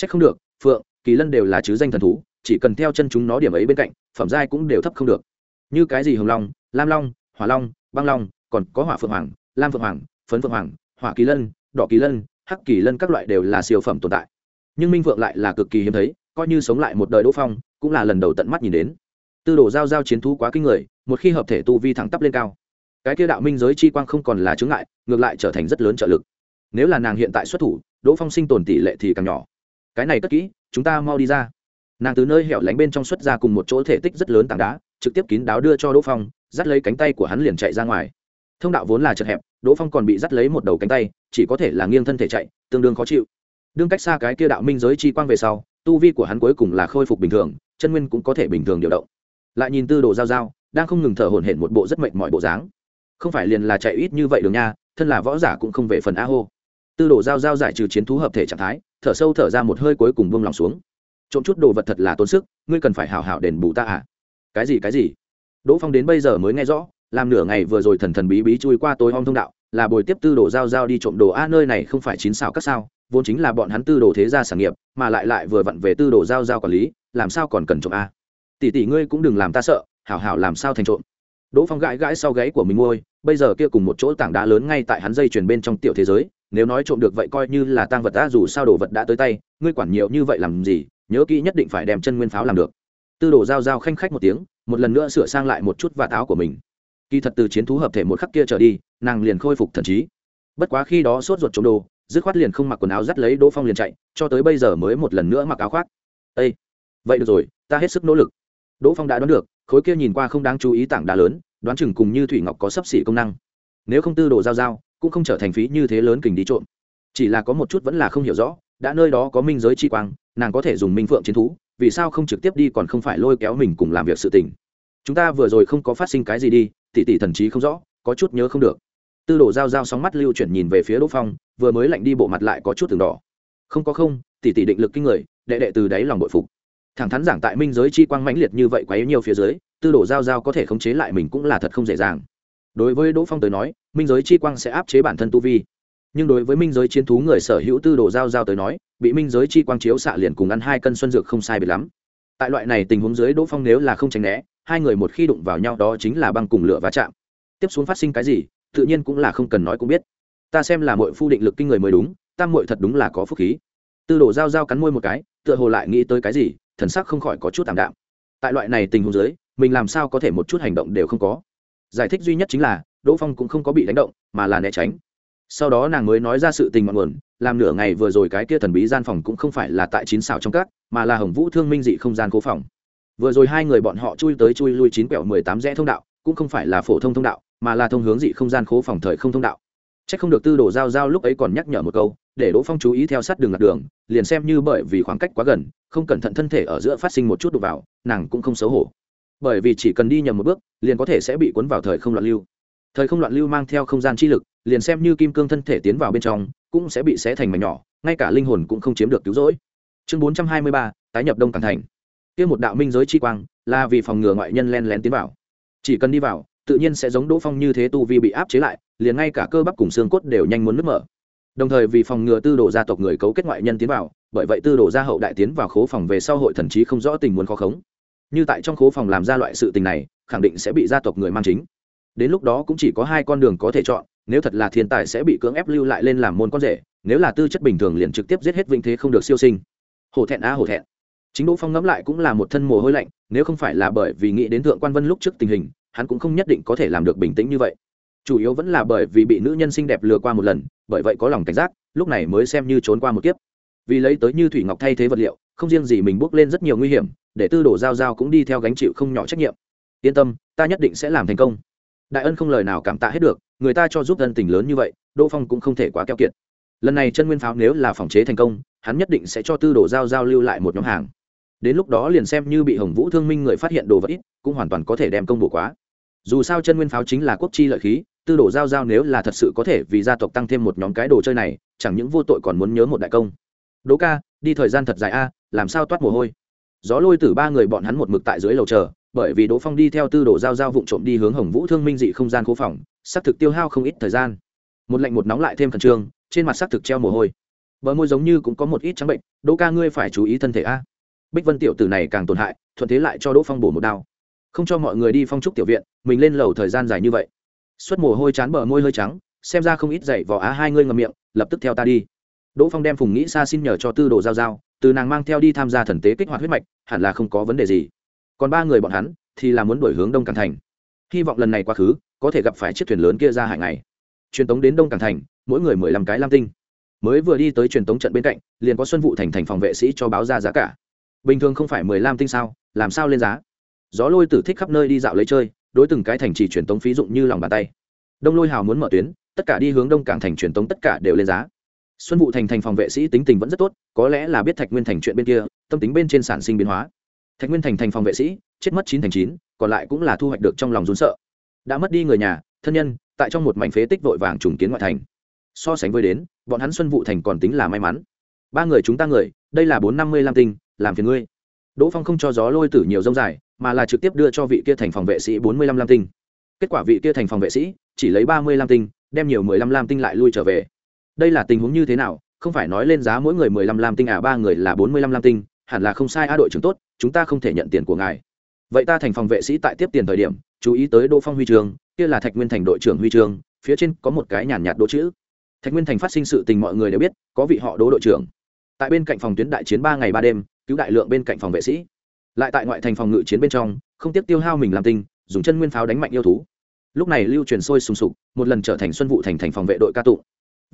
C không được, phượng, kỳ lân đều là chứ danh thần thú chỉ cần theo chân chúng nó điểm ấy bên cạnh, phẩm giai cũng đều thấp không được. Như cái gì hồng long, lam long, hỏa long, băng long, còn có hỏa phượng hoàng, lam phượng hoàng, phấn phượng hoàng, hỏa kỳ lân, đỏ kỳ lân, hắc kỳ lân các loại đều là siêu phẩm tồn tại. Nhưng minh phượng lại là cực kỳ hiếm thấy, coi như sống lại một đời đỗ phong, cũng là lần đầu tận mắt nhìn đến. Tư đồ giao giao chiến thú quá kinh người, một khi hợp thể tu vi thẳng tắp lên cao, cái kia đạo minh giới chi quang không còn là chướng ngại, ngược lại trở thành rất lớn trợ lực. Nếu là nàng hiện tại xuất thủ, đỗ phong sinh tồn tỷ lệ thì càng nhỏ. Cái này tất kỹ, chúng ta mau đi ra nàng từ nơi hẻo lánh bên trong xuất ra cùng một chỗ thể tích rất lớn tảng đá, trực tiếp kín đáo đưa cho đỗ phong, dắt lấy cánh tay của hắn liền chạy ra ngoài. Thông đạo vốn là chật hẹp, đỗ phong còn bị dắt lấy một đầu cánh tay, chỉ có thể là nghiêng thân thể chạy, tương đương khó chịu. Đương cách xa cái kia đạo minh giới chi quang về sau, tu vi của hắn cuối cùng là khôi phục bình thường, chân nguyên cũng có thể bình thường điều động. Lại nhìn tư đồ giao giao, đang không ngừng thở hổn hển một bộ rất mệnh mọi bộ dáng. Không phải liền là chạy ít như vậy đường nha, thân là võ giả cũng không về phần a hô. Tư đồ giao giao giải trừ chiến thú hợp thể trạng thái, thở sâu thở ra một hơi cuối cùng buông lòng xuống trộm chút đồ vật thật là tốn sức, ngươi cần phải hảo hảo đền bù ta à? Cái gì cái gì? Đỗ phong đến bây giờ mới nghe rõ, làm nửa ngày vừa rồi thần thần bí bí chui qua tối hom thông đạo, là bồi tiếp tư đồ giao giao đi trộm đồ a, nơi này không phải chín xào các sao, vốn chính là bọn hắn tư đồ thế gia sản nghiệp, mà lại lại vừa vặn về tư đồ giao giao quản lý, làm sao còn cần trộm a? Tỷ tỷ ngươi cũng đừng làm ta sợ, hảo hảo làm sao thành trộm? Đỗ phong gãi gãi sau gáy của mình môi bây giờ kia cùng một chỗ tảng đá lớn ngay tại hắn dây chuyền bên trong tiểu thế giới, nếu nói trộm được vậy coi như là tang vật đã dù sao đồ vật đã tới tay, ngươi quản nhiều như vậy làm gì nhớ kỹ nhất định phải đem chân nguyên pháo làm được. Tư đồ giao giao khanh khách một tiếng, một lần nữa sửa sang lại một chút và táo của mình. Kỳ thật từ chiến thú hợp thể một khắc kia trở đi, nàng liền khôi phục thần trí. Bất quá khi đó sốt ruột chống đồ, dứt khoát liền không mặc quần áo dắt lấy đỗ phong liền chạy, cho tới bây giờ mới một lần nữa mặc áo khoác. Â vậy được rồi, ta hết sức nỗ lực. Đỗ phong đã đoán được, khối kia nhìn qua không đáng chú ý tảng đá lớn, đoán chừng cùng như thủy ngọc có sấp xỉ công năng. Nếu không tư đồ giao giao, cũng không trở thành phí như thế lớn kình đi trộm. Chỉ là có một chút vẫn là không hiểu rõ đã nơi đó có minh giới chi quang, nàng có thể dùng minh phượng chiến thú, vì sao không trực tiếp đi còn không phải lôi kéo mình cùng làm việc sự tình? Chúng ta vừa rồi không có phát sinh cái gì đi tỉ tỉ thần trí không rõ, có chút nhớ không được. Tư đồ giao giao sóng mắt lưu chuyển nhìn về phía đỗ phong, vừa mới lạnh đi bộ mặt lại có chút từng đỏ. Không có không tỉ tỉ định lực kinh người, đệ đệ từ đáy lòng bội phục. Thẳng thắn giảng tại minh giới chi quang mãnh liệt như vậy quá yếu nhiều phía dưới, tư đồ giao giao có thể khống chế lại mình cũng là thật không dễ dàng. Đối với đỗ phong tới nói, minh giới chi quang sẽ áp chế bản thân tu vi nhưng đối với minh giới chiến thú người sở hữu tư đồ giao giao tới nói, bị minh giới chi quang chiếu xạ liền cùng ăn hai cân xuân dược không sai biệt lắm. Tại loại này tình huống dưới đỗ phong nếu là không tránh né, hai người một khi đụng vào nhau đó chính là băng cùng lửa va chạm. Tiếp xuống phát sinh cái gì, tự nhiên cũng là không cần nói cũng biết. Ta xem là mội phu định lực kinh người mới đúng, tam mội thật đúng là có phúc khí. Tư đồ giao giao cắn môi một cái, tựa hồ lại nghĩ tới cái gì, thần sắc không khỏi có chút tạm đạm. Tại loại này tình huống dưới, mình làm sao có thể một chút hành động đều không có. Giải thích duy nhất chính là, đỗ phong cũng không có bị đánh động, mà là né tránh sau đó nàng mới nói ra sự tình mặn nguồn, làm nửa ngày vừa rồi cái kia thần bí gian phòng cũng không phải là tại chín xào trong các, mà là hồng vũ thương minh dị không gian cố phòng. Vừa rồi hai người bọn họ chui tới chui lui chín quẹo mười tám rẽ thông đạo, cũng không phải là phổ thông thông đạo, mà là thông hướng dị không gian khố phòng thời không thông đạo. C h ắ c không được tư đồ giao giao lúc ấy còn nhắc nhở một câu, để đỗ phong chú ý theo sát đường lạc đường, liền xem như bởi vì khoảng cách quá gần, không cẩn thận thân thể ở giữa phát sinh một chút đục vào, nàng cũng không xấu hổ. Bởi vì chỉ cần đi nhầm một bước, liền có thể sẽ bị cuốn vào thời không loạn lưu thời không loạn lưu mang theo không gian chi lực, liền xem như kim cương thân thể tiến vào bên trong, cũng sẽ bị xé thành mảnh nhỏ, ngay cả linh hồn cũng không chiếm được cứu rỗi. Chương bốn trăm hai mươi ba, tái nhập đông cảng thành. Kia một đạo minh giới chi quang, là vì phòng ngừa ngoại nhân len lén tiến vào. Chỉ cần đi vào, tự nhiên sẽ giống đỗ phong như thế tu vi bị áp chế lại, liền ngay cả cơ bắp cùng xương cốt đều nhanh muốn nứt mở. Đồng thời vì phòng ngừa tư đồ gia tộc người cấu kết ngoại nhân tiến vào, bởi vậy tư đồ gia hậu đại tiến vào khố phòng về sau hội thần trí không rõ tình muốn khó khống. Như tại trong khố phòng làm ra loại sự tình này, khẳng định sẽ bị gia tộc người mang chính đến lúc đó cũng chỉ có hai con đường có thể chọn, nếu thật là thiên tài sẽ bị cưỡng ép lưu lại lên làm môn con rể, nếu là tư chất bình thường liền trực tiếp giết hết vinh thế không được siêu sinh. Hổ thẹn a hổ thẹn. Chính đỗ phong ngẫm lại cũng là một thân mồ hôi lạnh, nếu không phải là bởi vì nghĩ đến thượng quan vân lúc trước tình hình, hắn cũng không nhất định có thể làm được bình tĩnh như vậy. Chủ yếu vẫn là bởi vì bị nữ nhân xinh đẹp lừa qua một lần, bởi vậy có lòng cảnh giác, lúc này mới xem như trốn qua một kiếp. Vì lấy tới như thủy ngọc thay thế vật liệu, không riêng gì mình bước lên rất nhiều nguy hiểm, để tư đồ giao giao cũng đi theo gánh chịu không nhỏ trách nhiệm. Yên tâm, ta nhất định sẽ làm thành công đại ân không lời nào cảm tạ hết được, người ta cho giúp ân tình lớn như vậy, đỗ phong cũng không thể quá keo kiệt. Lần này chân nguyên pháo nếu là phòng chế thành công, hắn nhất định sẽ cho tư đồ giao giao lưu lại một nhóm hàng. Đến lúc đó liền xem như bị hồng vũ thương minh người phát hiện đồ vật ít, cũng hoàn toàn có thể đem công bổ quá. Dù sao chân nguyên pháo chính là quốc chi lợi khí, tư đồ giao giao nếu là thật sự có thể vì gia tộc tăng thêm một nhóm cái đồ chơi này, chẳng những vô tội còn muốn nhớ một đại công. Đỗ ca, đi thời gian thật dài a, làm sao toát mồ hôi? Gió lôi từ ba người bọn hắn một mực tại dưới lầu chờ bởi vì đỗ phong đi theo tư đồ giao giao vụng trộm đi hướng hồng vũ thương minh dị không gian cố phòng, xác thực tiêu hao không ít thời gian. Một lạnh một nóng lại thêm khẩn trương, trên mặt xác thực treo mồ hôi. Bờ môi giống như cũng có một ít trắng bệnh, đỗ ca ngươi phải chú ý thân thể a. Bích vân tiểu tử này càng tổn hại, thuận thế lại cho đỗ phong bổ một đao. Không cho mọi người đi phong trúc tiểu viện, mình lên lầu thời gian dài như vậy. Xuất mồ hôi chán bờ môi hơi trắng, xem ra không ít dậy vỏ á hai ngươi ngầm miệng, lập tức theo ta đi. Đỗ phong đem phùng nghĩ xa xin nhờ cho tư đồ giao giao, từ nàng mang theo đi tham gia thần tế kích hoạt huyết mạch, hẳn là không có vấn đề gì còn ba người bọn hắn thì là muốn đổi hướng đông cảng thành hy vọng lần này quá khứ có thể gặp phải chiếc thuyền lớn kia ra hải ngày truyền tống đến đông cảng thành mỗi người mười lăm cái lam tinh mới vừa đi tới truyền tống trận bên cạnh liền có xuân vụ thành thành phòng vệ sĩ cho báo ra giá cả bình thường không phải mười lam tinh sao làm sao lên giá gió lôi tử thích khắp nơi đi dạo lấy chơi đối từng cái thành chỉ truyền tống phí dụng như lòng bàn tay đông lôi hào muốn mở tuyến tất cả đi hướng đông cảng thành truyền tống tất cả đều lên giá xuân vụ thành thành phòng vệ sĩ tính tình vẫn rất tốt có lẽ là biết thạch nguyên thành chuyện bên kia tâm tính bên trên sản sinh biến hóa thạch nguyên thành thành phòng vệ sĩ, chết mất chín thành chín, còn lại cũng là thu hoạch được trong lòng rốn sợ. Đã mất đi người nhà, thân nhân, tại trong một mảnh phế tích vội vàng trùng kiến ngoại thành. So sánh với đến, bọn hắn xuân vụ thành còn tính là may mắn. Ba người chúng ta người, đây là bốn năm mươi lam tinh, làm phiền ngươi. Đỗ phong không cho gió lôi tử nhiều rông dài, mà là trực tiếp đưa cho vị kia thành phòng vệ sĩ bốn mươi lăm lam tinh. Kết quả vị kia thành phòng vệ sĩ chỉ lấy ba mươi lam tinh, đem nhiều mười lăm lam tinh lại lui trở về. Đây là tình huống như thế nào? Không phải nói lên giá mỗi người mười lăm lam tinh à ba người là bốn mươi lăm lam tinh, hẳn là không sai a đội trưởng tốt chúng ta không thể nhận tiền của ngài. Vậy ta thành phòng vệ sĩ tại tiếp tiền thời điểm, chú ý tới đỗ phong huy trường, kia là thạch nguyên thành đội trưởng huy trường, phía trên có một cái nhàn nhạt đỗ chữ. Thạch nguyên thành phát sinh sự tình mọi người đều biết, có vị họ đỗ đội trưởng. Tại bên cạnh phòng tuyến đại chiến ba ngày ba đêm, cứu đại lượng bên cạnh phòng vệ sĩ. Lại tại ngoại thành phòng ngự chiến bên trong, không tiếc tiêu hao mình làm tinh, dùng chân nguyên pháo đánh mạnh yêu thú. Lúc này lưu truyền sôi sùng sục, một lần trở thành xuân vụ thành thành phòng vệ đội ca tụng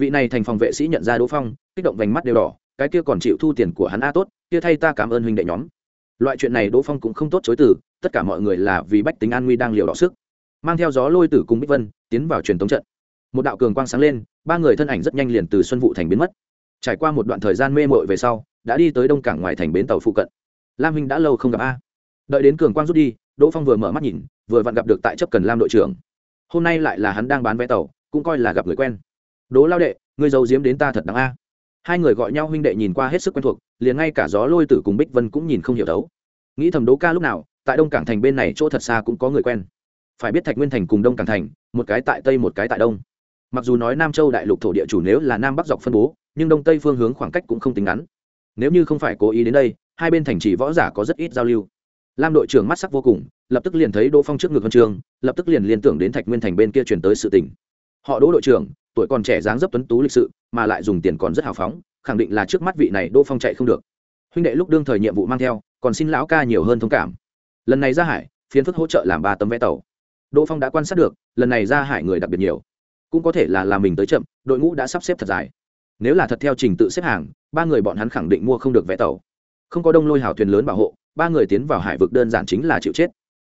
vị này thành phòng vệ sĩ nhận ra đỗ phong, kích động vành mắt đều đỏ, cái kia còn chịu thu tiền của hắn a tốt, kia thay ta cảm ơn huynh đệ nhóm loại chuyện này đỗ phong cũng không tốt chối từ, tất cả mọi người là vì bách tính an nguy đang liều đỏ sức. Mang theo gió lôi tử cùng bích vân, tiến vào truyền thống trận. Một đạo cường quang sáng lên, ba người thân ảnh rất nhanh liền từ xuân vụ thành biến mất. Trải qua một đoạn thời gian mê mội về sau, đã đi tới đông cảng ngoài thành bến tàu phụ cận. Lam huynh đã lâu không gặp a. Đợi đến cường quang rút đi, đỗ phong vừa mở mắt nhìn, vừa vặn gặp được tại chấp cần lam đội trưởng. Hôm nay lại là hắn đang bán vé tàu, cũng coi là gặp người quen. Đỗ lao đệ người giấu diếm đến ta thật đáng a hai người gọi nhau huynh đệ nhìn qua hết sức quen thuộc, liền ngay cả gió lôi tử cùng bích vân cũng nhìn không hiểu đấu. Nghĩ thầm đố ca lúc nào, tại đông cảng thành bên này chỗ thật xa cũng có người quen. Phải biết thạch nguyên thành cùng đông cảng thành, một cái tại tây một cái tại đông. Mặc dù nói nam châu đại lục thổ địa chủ nếu là nam bắc dọc phân bố, nhưng đông tây phương hướng khoảng cách cũng không tính ngắn. Nếu như không phải cố ý đến đây, hai bên thành chỉ võ giả có rất ít giao lưu. Lam đội trưởng mắt sắc vô cùng, lập tức liền thấy đỗ phong trước ngực huân trường, lập tức liền liên tưởng đến thạch nguyên thành bên kia chuyển tới sự tình. Họ đỗ đội trưởng tuổi còn trẻ dáng dấp tuấn tú lịch sự, mà lại dùng tiền còn rất hào phóng, khẳng định là trước mắt vị này đỗ phong chạy không được. Huynh đệ lúc đương thời nhiệm vụ mang theo, còn xin lão ca nhiều hơn thông cảm. Lần này ra hải phiến phức hỗ trợ làm ba tấm vé tàu. Đỗ phong đã quan sát được, lần này ra hải người đặc biệt nhiều. Cũng có thể là làm mình tới chậm, đội ngũ đã sắp xếp thật dài. Nếu là thật theo trình tự xếp hàng, ba người bọn hắn khẳng định mua không được vé tàu. Không có đông lôi hào thuyền lớn bảo hộ, ba người tiến vào hải vực đơn giản chính là chịu chết.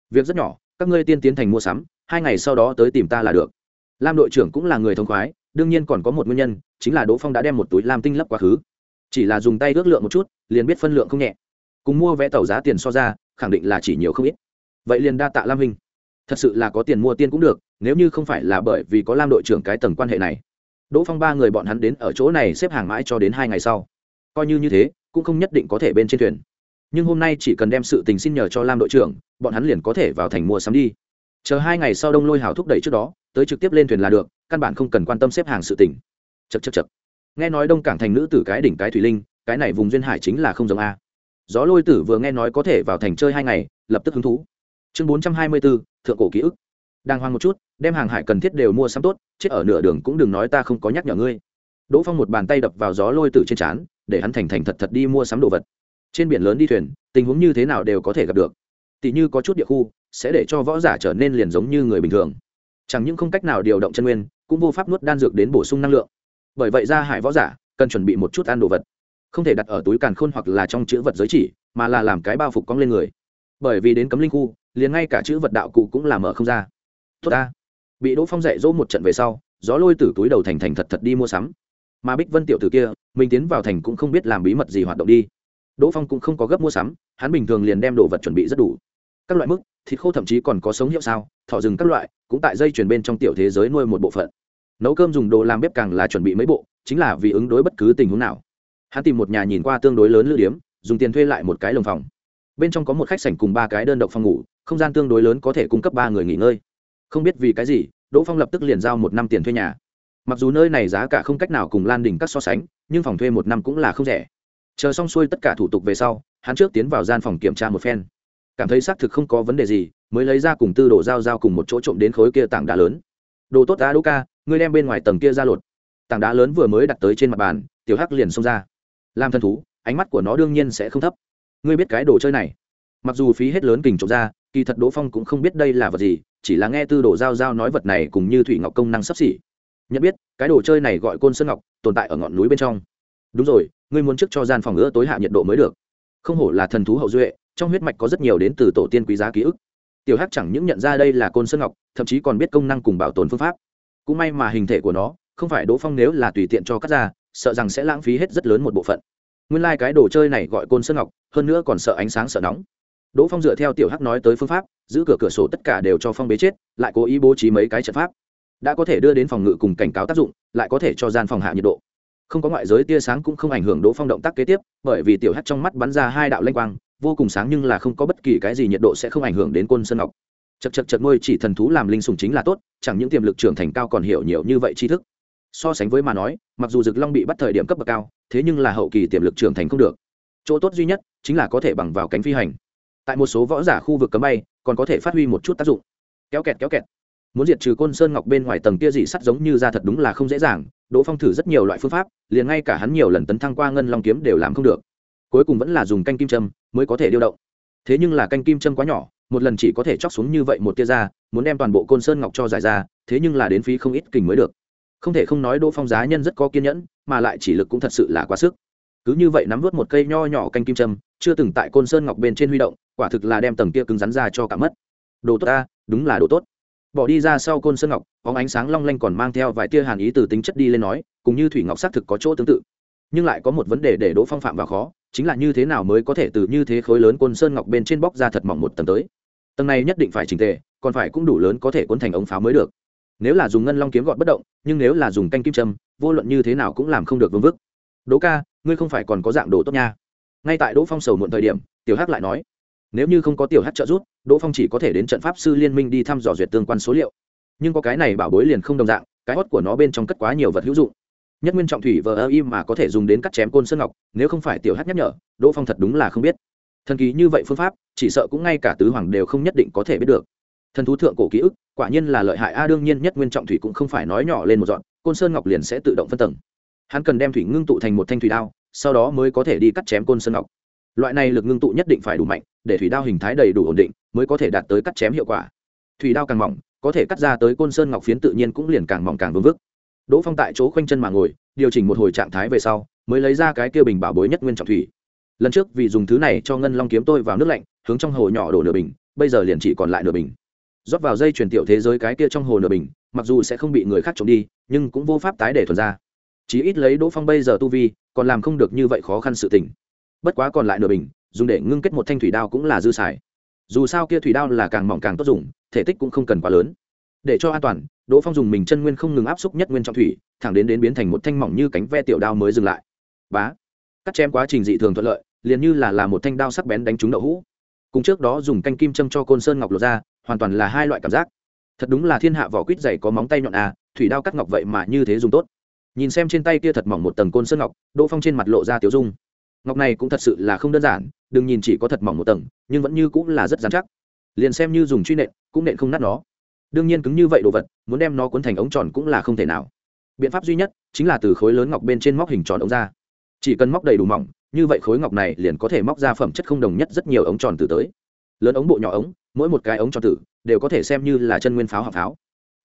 Việc rất nhỏ, các ngươi tiên tiến thành mua sắm, hai ngày sau đó tới tìm ta là được lam đội trưởng cũng là người thông khoái, đương nhiên còn có một nguyên nhân, chính là đỗ phong đã đem một túi lam tinh lấp quá khứ. Chỉ là dùng tay ước lượng một chút, liền biết phân lượng không nhẹ. Cùng mua vé tàu giá tiền so ra, khẳng định là chỉ nhiều không ít. Vậy liền đa tạ lam hình thật sự là có tiền mua tiên cũng được, nếu như không phải là bởi vì có lam đội trưởng cái tầng quan hệ này. Đỗ phong ba người bọn hắn đến ở chỗ này xếp hàng mãi cho đến hai ngày sau. Coi như như thế, cũng không nhất định có thể bên trên thuyền. Nhưng hôm nay chỉ cần đem sự tình xin nhờ cho lam đội trưởng, bọn hắn liền có thể vào thành mua sắm đi. Chờ hai ngày sau đông lôi hào thúc đẩy trước đó tới trực tiếp lên thuyền là được, căn bản không cần quan tâm xếp hàng sự tỉnh chật chật chật nghe nói đông cảng thành nữ tử cái đỉnh cái thủy linh, cái này vùng duyên hải chính là không giống a. Gió lôi tử vừa nghe nói có thể vào thành chơi hai ngày, lập tức hứng thú. Chương bốn trăm hai mươi bốn thượng cổ ký ức. Đang hoang một chút, đem hàng hải cần thiết đều mua sắm tốt, chết ở nửa đường cũng đừng nói ta không có nhắc nhở ngươi. Đỗ phong một bàn tay đập vào gió lôi tử trên trán, để hắn thành thành thật thật đi mua sắm đồ vật. Trên biển lớn đi thuyền, tình huống như thế nào đều có thể gặp được. Tỷ như có chút địa khu, sẽ để cho võ giả trở nên liền giống như người bình thường chẳng những không cách nào điều động chân nguyên, cũng vô pháp nuốt đan dược đến bổ sung năng lượng. Bởi vậy ra hải võ giả cần chuẩn bị một chút ăn đồ vật. Không thể đặt ở túi càn khôn hoặc là trong chữ vật giới chỉ, mà là làm cái bao phục cong lên người. Bởi vì đến cấm linh khu, liền ngay cả chữ vật đạo cụ cũng làm mở không ra. Tốt ta. Bị đỗ phong dạy dỗ một trận về sau, gió lôi từ túi đầu thành thành thật thật đi mua sắm. Mà bích vân tiểu t kia, mình tiến vào thành cũng không biết làm bí mật gì hoạt động đi. Đỗ phong cũng không có gấp mua sắm, hắn bình thường liền đem đồ vật chuẩn bị rất đủ. Các loại mức thịt khô thậm chí còn có sống hiệu sao thọ rừng các loại, cũng tại dây chuyển bên trong tiểu thế giới nuôi một bộ phận. Nấu cơm dùng đồ làm bếp càng là chuẩn bị mấy bộ, chính là vì ứng đối bất cứ tình huống nào. Hắn tìm một nhà nhìn qua tương đối lớn lữ điếm, dùng tiền thuê lại một cái lồng phòng. Bên trong có một khách sảnh cùng ba cái đơn độc phòng ngủ, không gian tương đối lớn có thể cung cấp ba người nghỉ ngơi. Không biết vì cái gì, đỗ phong lập tức liền giao một năm tiền thuê nhà. Mặc dù nơi này giá cả không cách nào cùng lan đình các so sánh, nhưng phòng thuê một năm cũng là không rẻ. Chờ xong xuôi tất cả thủ tục về sau, hắn trước tiến vào gian phòng kiểm tra một phen cảm thấy xác thực không có vấn đề gì, mới lấy ra cùng tư đồ dao dao cùng một chỗ trộm đến khối kia tảng đá lớn. Đồ tốt đá đỗ ca ngươi đem bên ngoài tầng kia ra lột. Tảng đá lớn vừa mới đặt tới trên mặt bàn, tiểu hắc liền xông ra. Làm thân thú, ánh mắt của nó đương nhiên sẽ không thấp. Ngươi biết cái đồ chơi này? Mặc dù phí hết lớn kình trộm ra, kỳ thật đỗ phong cũng không biết đây là vật gì, chỉ là nghe tư đồ giao giao nói vật này cùng như thủy ngọc công năng sắp xỉ. Nhận biết, cái đồ chơi này gọi côn sơn ngọc, tồn tại ở ngọn núi bên trong. Đúng rồi, ngươi muốn trước cho gian phòng ưa tối hạ nhiệt độ mới được. Không hổ là thần thú hậu duệ trong huyết mạch có rất nhiều đến từ tổ tiên quý giá ký ức. Tiểu hắc chẳng những nhận ra đây là côn sơn ngọc, thậm chí còn biết công năng cùng bảo tồn phương pháp. Cũng may mà hình thể của nó, không phải đỗ phong nếu là tùy tiện cho cắt ra, sợ rằng sẽ lãng phí hết rất lớn một bộ phận. Nguyên lai、like、cái đồ chơi này gọi côn sơn ngọc, hơn nữa còn sợ ánh sáng sợ nóng. Đỗ phong dựa theo tiểu hắc nói tới phương pháp, giữ cửa cửa sổ tất cả đều cho phong bế chết, lại cố ý bố trí mấy cái trận pháp. Đã có thể đưa đến phòng ngự cùng cảnh cáo tác dụng, lại có thể cho gian phòng hạ nhiệt độ. Không có ngoại giới tia sáng cũng không ảnh hưởng đỗ phong động tác kế tiếp, bởi vì tiểu Hắc trong mắt bắn ra hai đạo lanh quang vô cùng sáng nhưng là không có bất kỳ cái gì nhiệt độ sẽ không ảnh hưởng đến côn sơn ngọc. Chật chật chật nuôi chỉ thần thú làm linh sùng chính là tốt, chẳng những tiềm lực trưởng thành cao còn hiểu nhiều như vậy tri thức. So sánh với mà nói, mặc dù rực long bị bắt thời điểm cấp bậc cao, thế nhưng là hậu kỳ tiềm lực trưởng thành không được. Chỗ tốt duy nhất chính là có thể bằng vào cánh phi hành. Tại một số võ giả khu vực cấm bay, còn có thể phát huy một chút tác dụng. Kéo kẹt kéo kẹt. Muốn diệt trừ côn sơn ngọc bên ngoài tầng kia dị sắt giống như ra thật đúng là không dễ dàng, đỗ phong thử rất nhiều loại phương pháp, liền ngay cả hắn nhiều lần tấn thăng qua ngân long kiếm đều làm không được. Cuối cùng vẫn là dùng canh kim trâm mới có thể điều động. Thế nhưng là canh kim châm quá nhỏ, một lần chỉ có thể chóc xuống như vậy một tia ra, muốn đem toàn bộ côn sơn ngọc cho giải ra, thế nhưng là đến phí không ít kình mới được. Không thể không nói đỗ phong giá nhân rất có kiên nhẫn, mà lại chỉ lực cũng thật sự là quá sức. Cứ như vậy nắm vớt một cây nho nhỏ canh kim châm, chưa từng tại côn sơn ngọc bên trên huy động, quả thực là đem tầng kia cứng rắn ra cho cả mất. Đồ tốt ta, đúng là đồ tốt. Bỏ đi ra sau côn sơn ngọc có ánh sáng long lanh còn mang theo vài tia hàn ý từ tính chất đi lên nói, cùng như thủy ngọc xác thực có chỗ tương tự nhưng lại có một vấn đề để đỗ phong phạm vào khó, chính là như thế nào mới có thể từ như thế khối lớn côn sơn ngọc bên trên bóc ra thật mỏng một tầng tới. Tầng này nhất định phải trình tề, còn phải cũng đủ lớn có thể cuốn thành ống pháo mới được. Nếu là dùng ngân long kiếm gọt bất động, nhưng nếu là dùng canh kim châm, vô luận như thế nào cũng làm không được vương vức. Đỗ ca, ngươi không phải còn có dạng đồ tốt nha. Ngay tại đỗ phong sầu muộn thời điểm, tiểu hắc lại nói, nếu như không có tiểu hắc trợ giúp, đỗ phong chỉ có thể đến trận pháp sư liên minh đi thăm dò duyệt tương quan số liệu. Nhưng có cái này bảo bối liền không đồng dạng, cái hót của nó bên trong cất quá nhiều vật hữu dụng nhất nguyên trọng thủy vờ ơ im mà có thể dùng đến cắt chém côn sơn ngọc, nếu không phải tiểu hắc nhắc nhở, đỗ phong thật đúng là không biết. Thần kỳ như vậy phương pháp, chỉ sợ cũng ngay cả tứ hoàng đều không nhất định có thể biết được. Thần thú thượng cổ ký ức, quả nhiên là lợi hại. A, đương nhiên nhất nguyên trọng thủy cũng không phải nói nhỏ lên một dọn, côn sơn ngọc liền sẽ tự động phân tầng. Hắn cần đem thủy ngưng tụ thành một thanh thủy đao, sau đó mới có thể đi cắt chém côn sơn ngọc. Loại này lực ngưng tụ nhất định phải đủ mạnh, để thủy đao hình thái đầy đủ ổn định, mới có thể đạt tới cắt chém hiệu quả. Thủy đao càng mỏng, có thể cắt ra tới côn sơn ngọc phiến tự nhiên cũng liền càng mỏng càng vững vức đỗ phong tại chỗ khoanh chân mà ngồi, điều chỉnh một hồi trạng thái về sau, mới lấy ra cái kia bình bảo bối nhất nguyên trọng thủy. Lần trước vì dùng thứ này cho ngân long kiếm tôi vào nước lạnh, hướng trong hồ nhỏ đổ nửa bình, bây giờ liền chỉ còn lại nửa bình. Rót vào dây chuyển tiểu thế giới cái kia trong hồ nửa bình, mặc dù sẽ không bị người khác trộm đi, nhưng cũng vô pháp tái để thuần ra. Chí ít lấy đỗ phong bây giờ tu vi, còn làm không được như vậy khó khăn sự tình. Bất quá còn lại nửa bình, dùng để ngưng kết một thanh thủy đao cũng là dư xài. Dù sao kia thủy đao là càng mỏng càng tốt dùng, thể tích cũng không cần quá lớn. Để cho an toàn đỗ phong dùng mình chân nguyên không ngừng áp xúc nhất nguyên trọng thủy, thẳng đến đến biến thành một thanh mỏng như cánh ve tiểu đao mới dừng lại. Bá! Cắt chém quá trình dị thường thuận lợi, liền như là là một thanh đao sắc bén đánh trúng đậu hũ. Cùng trước đó dùng canh kim châm cho côn sơn ngọc lột ra, hoàn toàn là hai loại cảm giác. Thật đúng là thiên hạ vỏ quýt dày có móng tay nhọn à thủy đao cắt ngọc vậy mà như thế dùng tốt. Nhìn xem trên tay kia thật mỏng một tầng côn sơn ngọc, đỗ phong trên mặt lộ ra tiểu dung. Ngọc này cũng thật sự là không đơn giản, đừng nhìn chỉ có thật mỏng một tầng, nhưng vẫn như cũng là rất dán chắc. Liền xem như dùng truy nện, cũng nện không nát nó đương nhiên cứng như vậy đồ vật, muốn đem nó cuốn thành ống tròn cũng là không thể nào. Biện pháp duy nhất chính là từ khối lớn ngọc bên trên móc hình tròn ống ra. Chỉ cần móc đầy đủ mỏng, như vậy khối ngọc này liền có thể móc ra phẩm chất không đồng nhất rất nhiều ống tròn từ tới. Lớn ống bộ nhỏ ống, mỗi một cái ống tròn tử đều có thể xem như là chân nguyên pháo hạng pháo.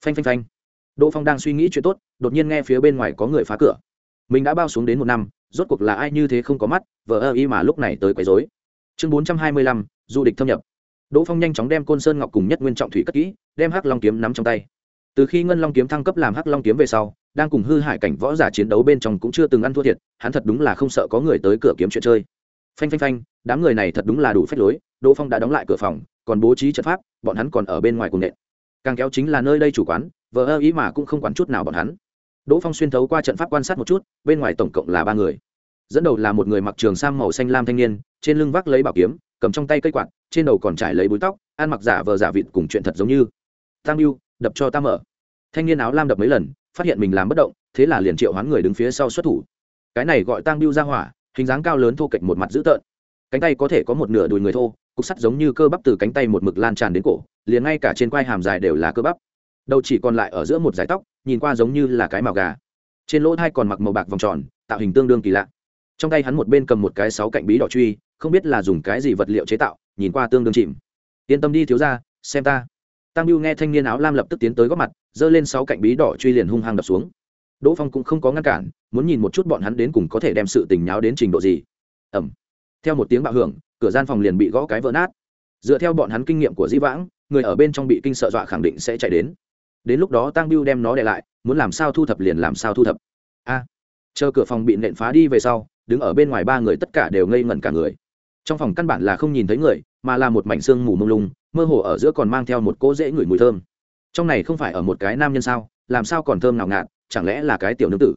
Phanh phanh phanh. Đỗ phong đang suy nghĩ chuyện tốt, đột nhiên nghe phía bên ngoài có người phá cửa. Mình đã bao xuống đến một năm, rốt cuộc là ai như thế không có mắt, vờ ơ y mà lúc này tới quấy dối chương bốn trăm hai mươi lăm, du địch thâm nhập đỗ phong nhanh chóng đem côn sơn ngọc cùng nhất nguyên trọng thủy cất kỹ, đem hắc long kiếm nắm trong tay. Từ khi ngân long kiếm thăng cấp làm hắc long kiếm về sau, đang cùng hư hại cảnh võ giả chiến đấu bên trong cũng chưa từng ăn thua thiệt, hắn thật đúng là không sợ có người tới cửa kiếm chuyện chơi. Phanh phanh phanh, đám người này thật đúng là đủ phép lối, đỗ phong đã đóng lại cửa phòng, còn bố trí trận pháp, bọn hắn còn ở bên ngoài cùng nện. Càng kéo chính là nơi đây chủ quán, vờ ơ ý mà cũng không quản chút nào bọn hắn. Đỗ phong xuyên thấu qua trận pháp quan sát một chút, bên ngoài tổng cộng là ba người. Dẫn đầu là một người mặc trường sam màu xanh lam thanh niên, trên lưng vác lấy bảo kiếm cầm trong tay cây quạt, trên đầu còn trải lấy búi tóc, ăn mặc giả vờ giả vịt cùng chuyện thật giống như. Tam mưu đập cho ta mở. Thanh niên áo lam đập mấy lần, phát hiện mình làm bất động, thế là liền triệu hoán người đứng phía sau xuất thủ. Cái này gọi tang biêu ra hỏa, hình dáng cao lớn thô kệch một mặt dữ tợn. Cánh tay có thể có một nửa đùi người thô, cục sắt giống như cơ bắp từ cánh tay một mực lan tràn đến cổ, liền ngay cả trên quai hàm dài đều là cơ bắp. Đầu chỉ còn lại ở giữa một dải tóc, nhìn qua giống như là cái màu gà. Trên lỗ thai còn mặc màu bạc vòng tròn, tạo hình tương đương kỳ lạ. Trong tay hắn một bên cầm một cái sáu cạnh bí đỏ truy không biết là dùng cái gì vật liệu chế tạo, nhìn qua tương đương chìm. Yên tâm đi thiếu ra xem ta. Tăng biêu nghe thanh niên áo lam lập tức tiến tới góp mặt, giơ lên sáu cạnh bí đỏ truy liền hung hăng đập xuống. Đỗ phong cũng không có ngăn cản, muốn nhìn một chút bọn hắn đến cùng có thể đem sự tình nháo đến trình độ gì. Ẩm theo một tiếng bạo hưởng, cửa gian phòng liền bị gõ cái vỡ nát. Dựa theo bọn hắn kinh nghiệm của dĩ vãng, người ở bên trong bị kinh sợ dọa khẳng định sẽ chạy đến. Đến lúc đó tăng biêu đem nó để lại, muốn làm sao thu thập liền làm sao thu thập. A. Chờ cửa phòng bị nện phá đi về sau, đứng ở bên ngoài ba người tất cả đều ngây ngẩn cả người trong phòng căn bản là không nhìn thấy người, mà là một mảnh xương mù mông lung, mơ hồ ở giữa còn mang theo một cỗ dễ ngửi mùi thơm. Trong này không phải ở một cái nam nhân sao, làm sao còn thơm nào ngạt, chẳng lẽ là cái tiểu nương tử?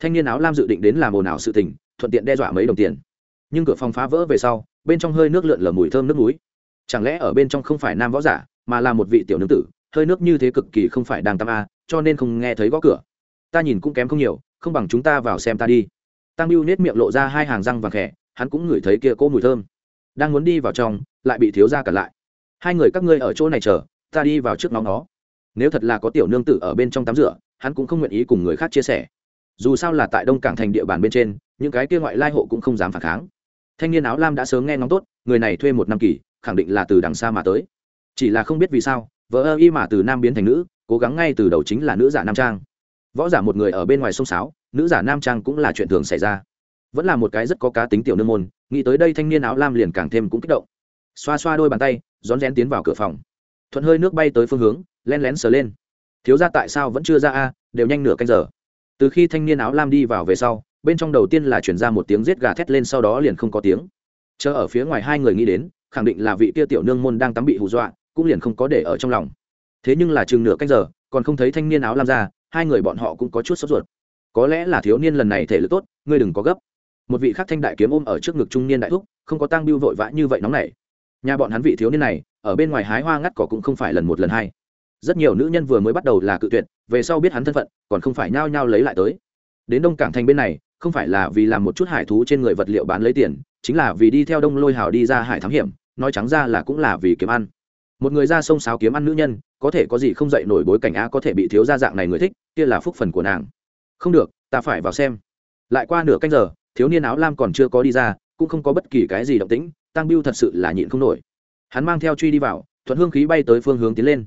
Thanh niên áo lam dự định đến làm ồn ào sự tình, thuận tiện đe dọa mấy đồng tiền. Nhưng cửa phòng phá vỡ về sau, bên trong hơi nước lượn lờ mùi thơm nước núi. Chẳng lẽ ở bên trong không phải nam võ giả, mà là một vị tiểu nương tử, hơi nước như thế cực kỳ không phải đang tam a, cho nên không nghe thấy gõ cửa. Ta nhìn cũng kém không nhiều, không bằng chúng ta vào xem ta đi. Tăng mưu nết miệng lộ ra hai hàng răng vàng khẽ hắn cũng ngửi thấy kia cỗ mùi thơm. Đang muốn đi vào trong, lại bị thiếu gia cản lại. Hai người các ngươi ở chỗ này chờ, ta đi vào trước nóng nó. Nếu thật là có tiểu nương tử ở bên trong tắm rửa, hắn cũng không nguyện ý cùng người khác chia sẻ. Dù sao là tại đông cảng thành địa bàn bên trên, những cái kia ngoại lai hộ cũng không dám phản kháng. Thanh niên áo lam đã sớm nghe ngóng tốt, người này thuê một năm kỳ, khẳng định là từ đằng xa mà tới. Chỉ là không biết vì sao vợ ơ y mà từ nam biến thành nữ, cố gắng ngay từ đầu chính là nữ giả nam trang. Võ giả một người ở bên ngoài sông sáo, nữ giả nam trang cũng là chuyện thường xảy ra vẫn là một cái rất có cá tính tiểu nương môn, nghĩ tới đây thanh niên áo lam liền càng thêm cũng kích động. Xoa xoa đôi bàn tay, rón rén tiến vào cửa phòng. Thuận hơi nước bay tới phương hướng len lén sờ lên. Thiếu ra tại sao vẫn chưa ra a, đều nhanh nửa canh giờ. Từ khi thanh niên áo lam đi vào về sau, bên trong đầu tiên là chuyển ra một tiếng giết gà thét lên, sau đó liền không có tiếng. Chờ ở phía ngoài hai người nghĩ đến, khẳng định là vị kia tiểu nương môn đang tắm bị hù dọa, cũng liền không có để ở trong lòng. Thế nhưng là chừng nửa canh giờ, còn không thấy thanh niên áo lam ra, hai người bọn họ cũng có chút sốt ruột. Có lẽ là thiếu niên lần này thể lực tốt, ngươi đừng có gấp một vị khắc thanh đại kiếm ôm ở trước ngực trung niên đại thúc, không có tăng biêu vội vã như vậy nóng này nhà bọn hắn vị thiếu niên này, ở bên ngoài hái hoa ngắt cỏ cũng không phải lần một lần hai. Rất nhiều nữ nhân vừa mới bắt đầu là cự tuyệt, về sau biết hắn thân phận, còn không phải nhao nhao lấy lại tới. Đến đông cảng thành bên này, không phải là vì làm một chút hải thú trên người vật liệu bán lấy tiền, chính là vì đi theo đông lôi hào đi ra hải thám hiểm, nói trắng ra là cũng là vì kiếm ăn. Một người ra sông sáo kiếm ăn nữ nhân, có thể có gì không dậy nổi bối cảnh a có thể bị thiếu gia dạng này người thích, kia là phúc phần của nàng. Không được, ta phải vào xem. Lại qua nửa canh giờ thiếu niên áo lam còn chưa có đi ra, cũng không có bất kỳ cái gì động tĩnh tăng biêu thật sự là nhịn không nổi. Hắn mang theo truy đi vào, thuận hương khí bay tới phương hướng tiến lên.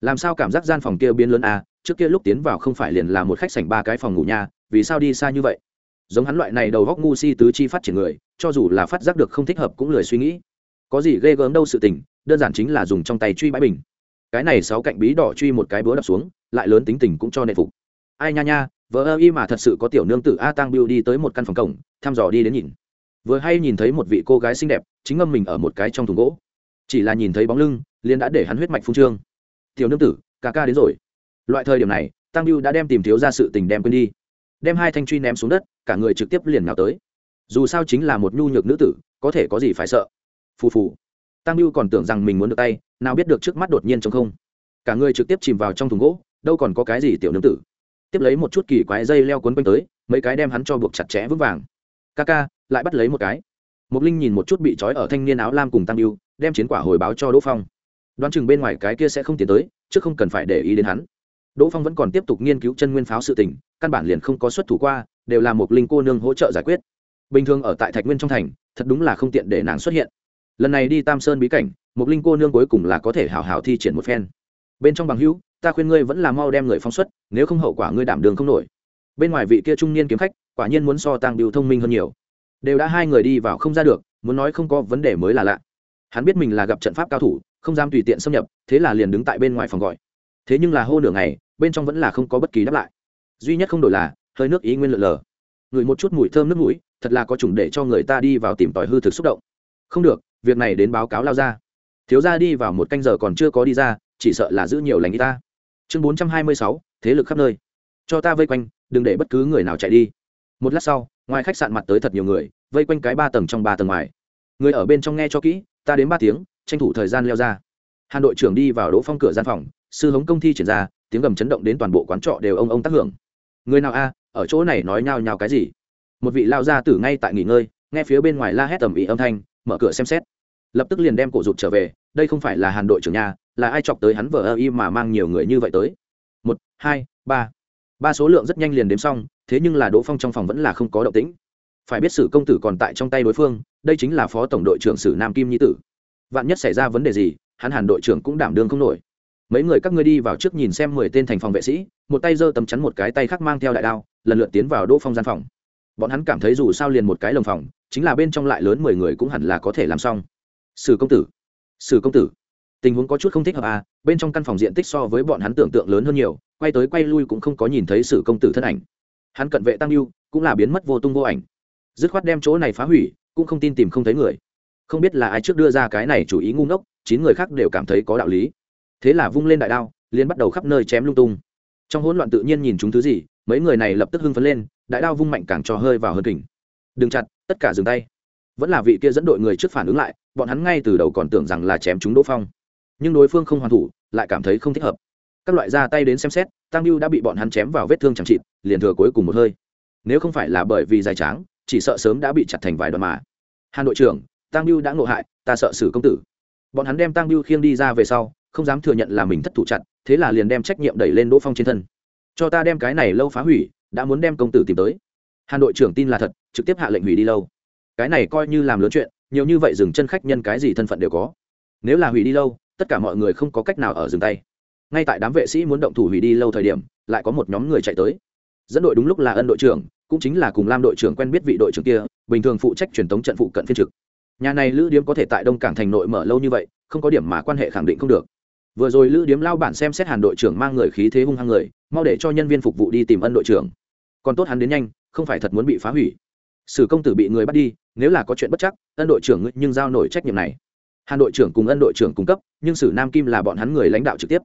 Làm sao cảm giác gian phòng kia biến lớn à? Trước kia lúc tiến vào không phải liền là một khách sảnh ba cái phòng ngủ nhà, vì sao đi xa như vậy? Giống hắn loại này đầu góc ngu si tứ chi phát triển người, cho dù là phát giác được không thích hợp cũng lười suy nghĩ. Có gì ghê gớm đâu sự tình, đơn giản chính là dùng trong tay truy bãi bình. Cái này sáu cạnh bí đỏ truy một cái búa đập xuống, lại lớn tính tình cũng cho nệ phục. Ai nha nha, vợ ơ y mà thật sự có tiểu nương tử a tang biêu đi tới một căn phòng cổng thăm dò đi đến nhìn. Vừa hay nhìn thấy một vị cô gái xinh đẹp, chính ngâm mình ở một cái trong thùng gỗ. Chỉ là nhìn thấy bóng lưng, liền đã để hắn huyết mạch phung trương. Tiểu nương tử, ca ca đến rồi. Loại thời điểm này, tăng lưu đã đem tìm thiếu ra sự tình đem quên đi. Đem hai thanh truy ném xuống đất, cả người trực tiếp liền nào tới. Dù sao chính là một nhu nhược nữ tử, có thể có gì phải sợ. Phù phù. Tăng lưu còn tưởng rằng mình muốn được tay, nào biết được trước mắt đột nhiên trong không. Cả người trực tiếp chìm vào trong thùng gỗ, đâu còn có cái gì tiểu nương tử. Tiếp lấy một chút kỳ quái dây leo cuốn quanh tới, mấy cái đem hắn cho buộc chặt chẽ vững vàng ca ca, lại bắt lấy một cái. Mục linh nhìn một chút bị trói ở thanh niên áo lam cùng tăng yêu đem chiến quả hồi báo cho đỗ phong. Đoán chừng bên ngoài cái kia sẽ không tiến tới, chứ không cần phải để ý đến hắn. Đỗ phong vẫn còn tiếp tục nghiên cứu chân nguyên pháo sự tình, căn bản liền không có xuất thủ qua, đều là Mục linh cô nương hỗ trợ giải quyết. Bình thường ở tại thạch nguyên trong thành, thật đúng là không tiện để nàng xuất hiện. Lần này đi tam sơn bí cảnh, Mục linh cô nương cuối cùng là có thể hào hào thi triển một phen. Bên trong bằng hữu, ta khuyên ngươi vẫn là mau đem người phong xuất, nếu không hậu quả ngươi đảm đường không nổi bên ngoài vị kia trung niên kiếm khách, quả nhiên muốn so tăng biểu thông minh hơn nhiều. Đều đã hai người đi vào không ra được, muốn nói không có vấn đề mới là lạ. Hắn biết mình là gặp trận pháp cao thủ, không dám tùy tiện xâm nhập, thế là liền đứng tại bên ngoài phòng gọi. Thế nhưng là hô nửa ngày, bên trong vẫn là không có bất kỳ đáp lại. Duy nhất không đổi là, hơi nước ý nguyên lượn lờ. Ngửi một chút mùi thơm nước mũi, thật là có chủng để cho người ta đi vào tìm tòi hư thực xúc động. Không được, việc này đến báo cáo lao ra. Thiếu ra đi vào một canh giờ còn chưa có đi ra, chỉ sợ là giữ nhiều lành y ta. Chương bốn trăm hai mươi sáu, thế lực khắp nơi. Cho ta vây quanh đừng để bất cứ người nào chạy đi. Một lát sau, ngoài khách sạn mặt tới thật nhiều người, vây quanh cái ba tầng trong ba tầng ngoài. Người ở bên trong nghe cho kỹ, ta đến ba tiếng, tranh thủ thời gian leo ra. Hàn đội trưởng đi vào đỗ phong cửa gian phòng, sư hống công thi triển ra, tiếng gầm chấn động đến toàn bộ quán trọ đều ông ông tác hưởng. Người nào a, ở chỗ này nói nhao nhao cái gì? Một vị lao ra tử ngay tại nghỉ ngơi, nghe phía bên ngoài la hét tầm ĩ âm thanh, mở cửa xem xét. Lập tức liền đem cổ rụt trở về, đây không phải là hàn đội trưởng nhà, là ai chọc tới hắn vờ ơ y mà mang nhiều người như vậy tới? Một, hai, ba ba số lượng rất nhanh liền đếm xong, thế nhưng là đỗ phong trong phòng vẫn là không có động tĩnh. Phải biết sử công tử còn tại trong tay đối phương, đây chính là phó tổng đội trưởng sử nam kim nhi tử. Vạn nhất xảy ra vấn đề gì, hắn hàn đội trưởng cũng đảm đương không nổi. Mấy người các ngươi đi vào trước nhìn xem mười tên thành phòng vệ sĩ, một tay giơ tấm chắn một cái tay khác mang theo đại đao, lần lượt tiến vào đỗ phong gian phòng. Bọn hắn cảm thấy dù sao liền một cái lồng phòng, chính là bên trong lại lớn mười người cũng hẳn là có thể làm xong. Sử công tử, sử công tử, tình huống có chút không thích hợp à bên trong căn phòng diện tích so với bọn hắn tưởng tượng lớn hơn nhiều quay tới quay lui cũng không có nhìn thấy sử công tử thân ảnh. Hắn cận vệ tăng lưu cũng là biến mất vô tung vô ảnh. Dứt khoát đem chỗ này phá hủy, cũng không tin tìm không thấy người. Không biết là ai trước đưa ra cái này chủ ý ngu ngốc, chín người khác đều cảm thấy có đạo lý. Thế là vung lên đại đao liên bắt đầu khắp nơi chém lung tung. Trong hỗn loạn tự nhiên nhìn chúng thứ gì, mấy người này lập tức hưng phấn lên, đại đao vung mạnh càng cho hơi vào hơn kình. Đừng chặt, tất cả dừng tay. Vẫn là vị kia dẫn đội người trước phản ứng lại, bọn hắn ngay từ đầu còn tưởng rằng là chém chúng đỗ phong. Nhưng đối phương không hoàn thủ, lại cảm thấy không thích hợp các loại ra tay đến xem xét tăng lưu đã bị bọn hắn chém vào vết thương chẳng trịt liền thừa cuối cùng một hơi. Nếu không phải là bởi vì dài tráng, chỉ sợ sớm đã bị chặt thành vài đoạn mà. Hàn đội trưởng tăng lưu đã ngộ hại, ta sợ xử công tử. Bọn hắn đem tăng lưu khiêng đi ra về sau, không dám thừa nhận là mình thất thủ chặt, thế là liền đem trách nhiệm đẩy lên đỗ phong trên thân. Cho ta đem cái này lâu phá hủy, đã muốn đem công tử tìm tới. Hàn đội trưởng tin là thật, trực tiếp hạ lệnh hủy đi lâu. Cái này coi như làm lớn chuyện, nhiều như vậy dừng chân khách nhân cái gì thân phận đều có. Nếu là hủy đi lâu, tất cả mọi người không có cách nào ở dừng tay ngay tại đám vệ sĩ muốn động thủ hủy đi lâu thời điểm, lại có một nhóm người chạy tới. Dẫn đội đúng lúc là ân đội trưởng, cũng chính là cùng lam đội trưởng quen biết vị đội trưởng kia, bình thường phụ trách truyền thống trận phụ cận phiên trực. Nhà này lữ điếm có thể tại đông cảng thành nội mở lâu như vậy, không có điểm mà quan hệ khẳng định không được. Vừa rồi lữ điếm lao bản xem xét hàn đội trưởng mang người khí thế hung hăng người, mau để cho nhân viên phục vụ đi tìm ân đội trưởng. Còn tốt hắn đến nhanh, không phải thật muốn bị phá hủy. Sử công tử bị người bắt đi, nếu là có chuyện bất chắc, ân đội trưởng nhưng giao nổi trách nhiệm này. Hàn đội trưởng cùng ân đội trưởng cung cấp, nhưng sử nam kim là bọn hắn người lãnh đạo trực tiếp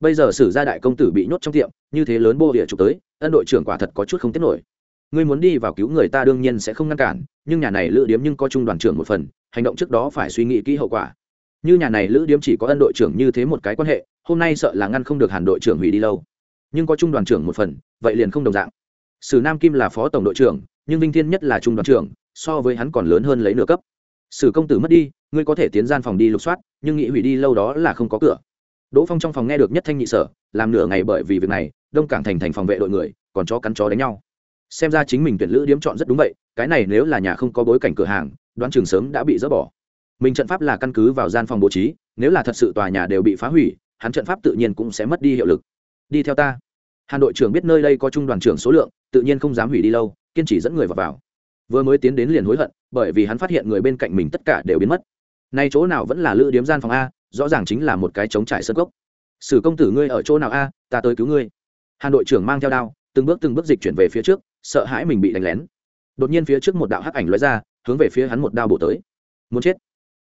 bây giờ sử gia đại công tử bị nhốt trong tiệm, như thế lớn bô địa trục tới, ân đội trưởng quả thật có chút không tiết nổi. Ngươi muốn đi vào cứu người ta đương nhiên sẽ không ngăn cản, nhưng nhà này lữ điếm nhưng có trung đoàn trưởng một phần, hành động trước đó phải suy nghĩ kỹ hậu quả. Như nhà này lữ điếm chỉ có ân đội trưởng như thế một cái quan hệ, hôm nay sợ là ngăn không được hàn đội trưởng hủy đi lâu. Nhưng có trung đoàn trưởng một phần, vậy liền không đồng dạng. Sử nam kim là phó tổng đội trưởng, nhưng vinh thiên nhất là trung đoàn trưởng, so với hắn còn lớn hơn lấy nửa cấp. Sử công tử mất đi, ngươi có thể tiến gian phòng đi lục soát, nhưng nghĩ hủy đi lâu đó là không có cửa đỗ phong trong phòng nghe được nhất thanh nhị sở làm nửa ngày bởi vì việc này đông cảng thành thành phòng vệ đội người còn chó cắn chó đánh nhau. Xem ra chính mình tuyển lữ điếm chọn rất đúng vậy cái này nếu là nhà không có bối cảnh cửa hàng đoán chừng sớm đã bị dỡ bỏ. Mình trận pháp là căn cứ vào gian phòng bố trí nếu là thật sự tòa nhà đều bị phá hủy hắn trận pháp tự nhiên cũng sẽ mất đi hiệu lực. Đi theo ta. Hàn đội trưởng biết nơi đây có trung đoàn trưởng số lượng tự nhiên không dám hủy đi lâu kiên trì dẫn người vào, vào. vừa mới tiến đến liền hối hận bởi vì hắn phát hiện người bên cạnh mình tất cả đều biến mất. Nay chỗ nào vẫn là lữ điếm gian phòng a rõ ràng chính là một cái chống trải sân gốc sử công tử ngươi ở chỗ nào a? Ta tới cứu ngươi. Hàn đội trưởng mang theo đao, từng bước từng bước dịch chuyển về phía trước, sợ hãi mình bị đánh lén. Đột nhiên phía trước một đạo hắc ảnh lóe ra, hướng về phía hắn một đao bổ tới. Muốn chết.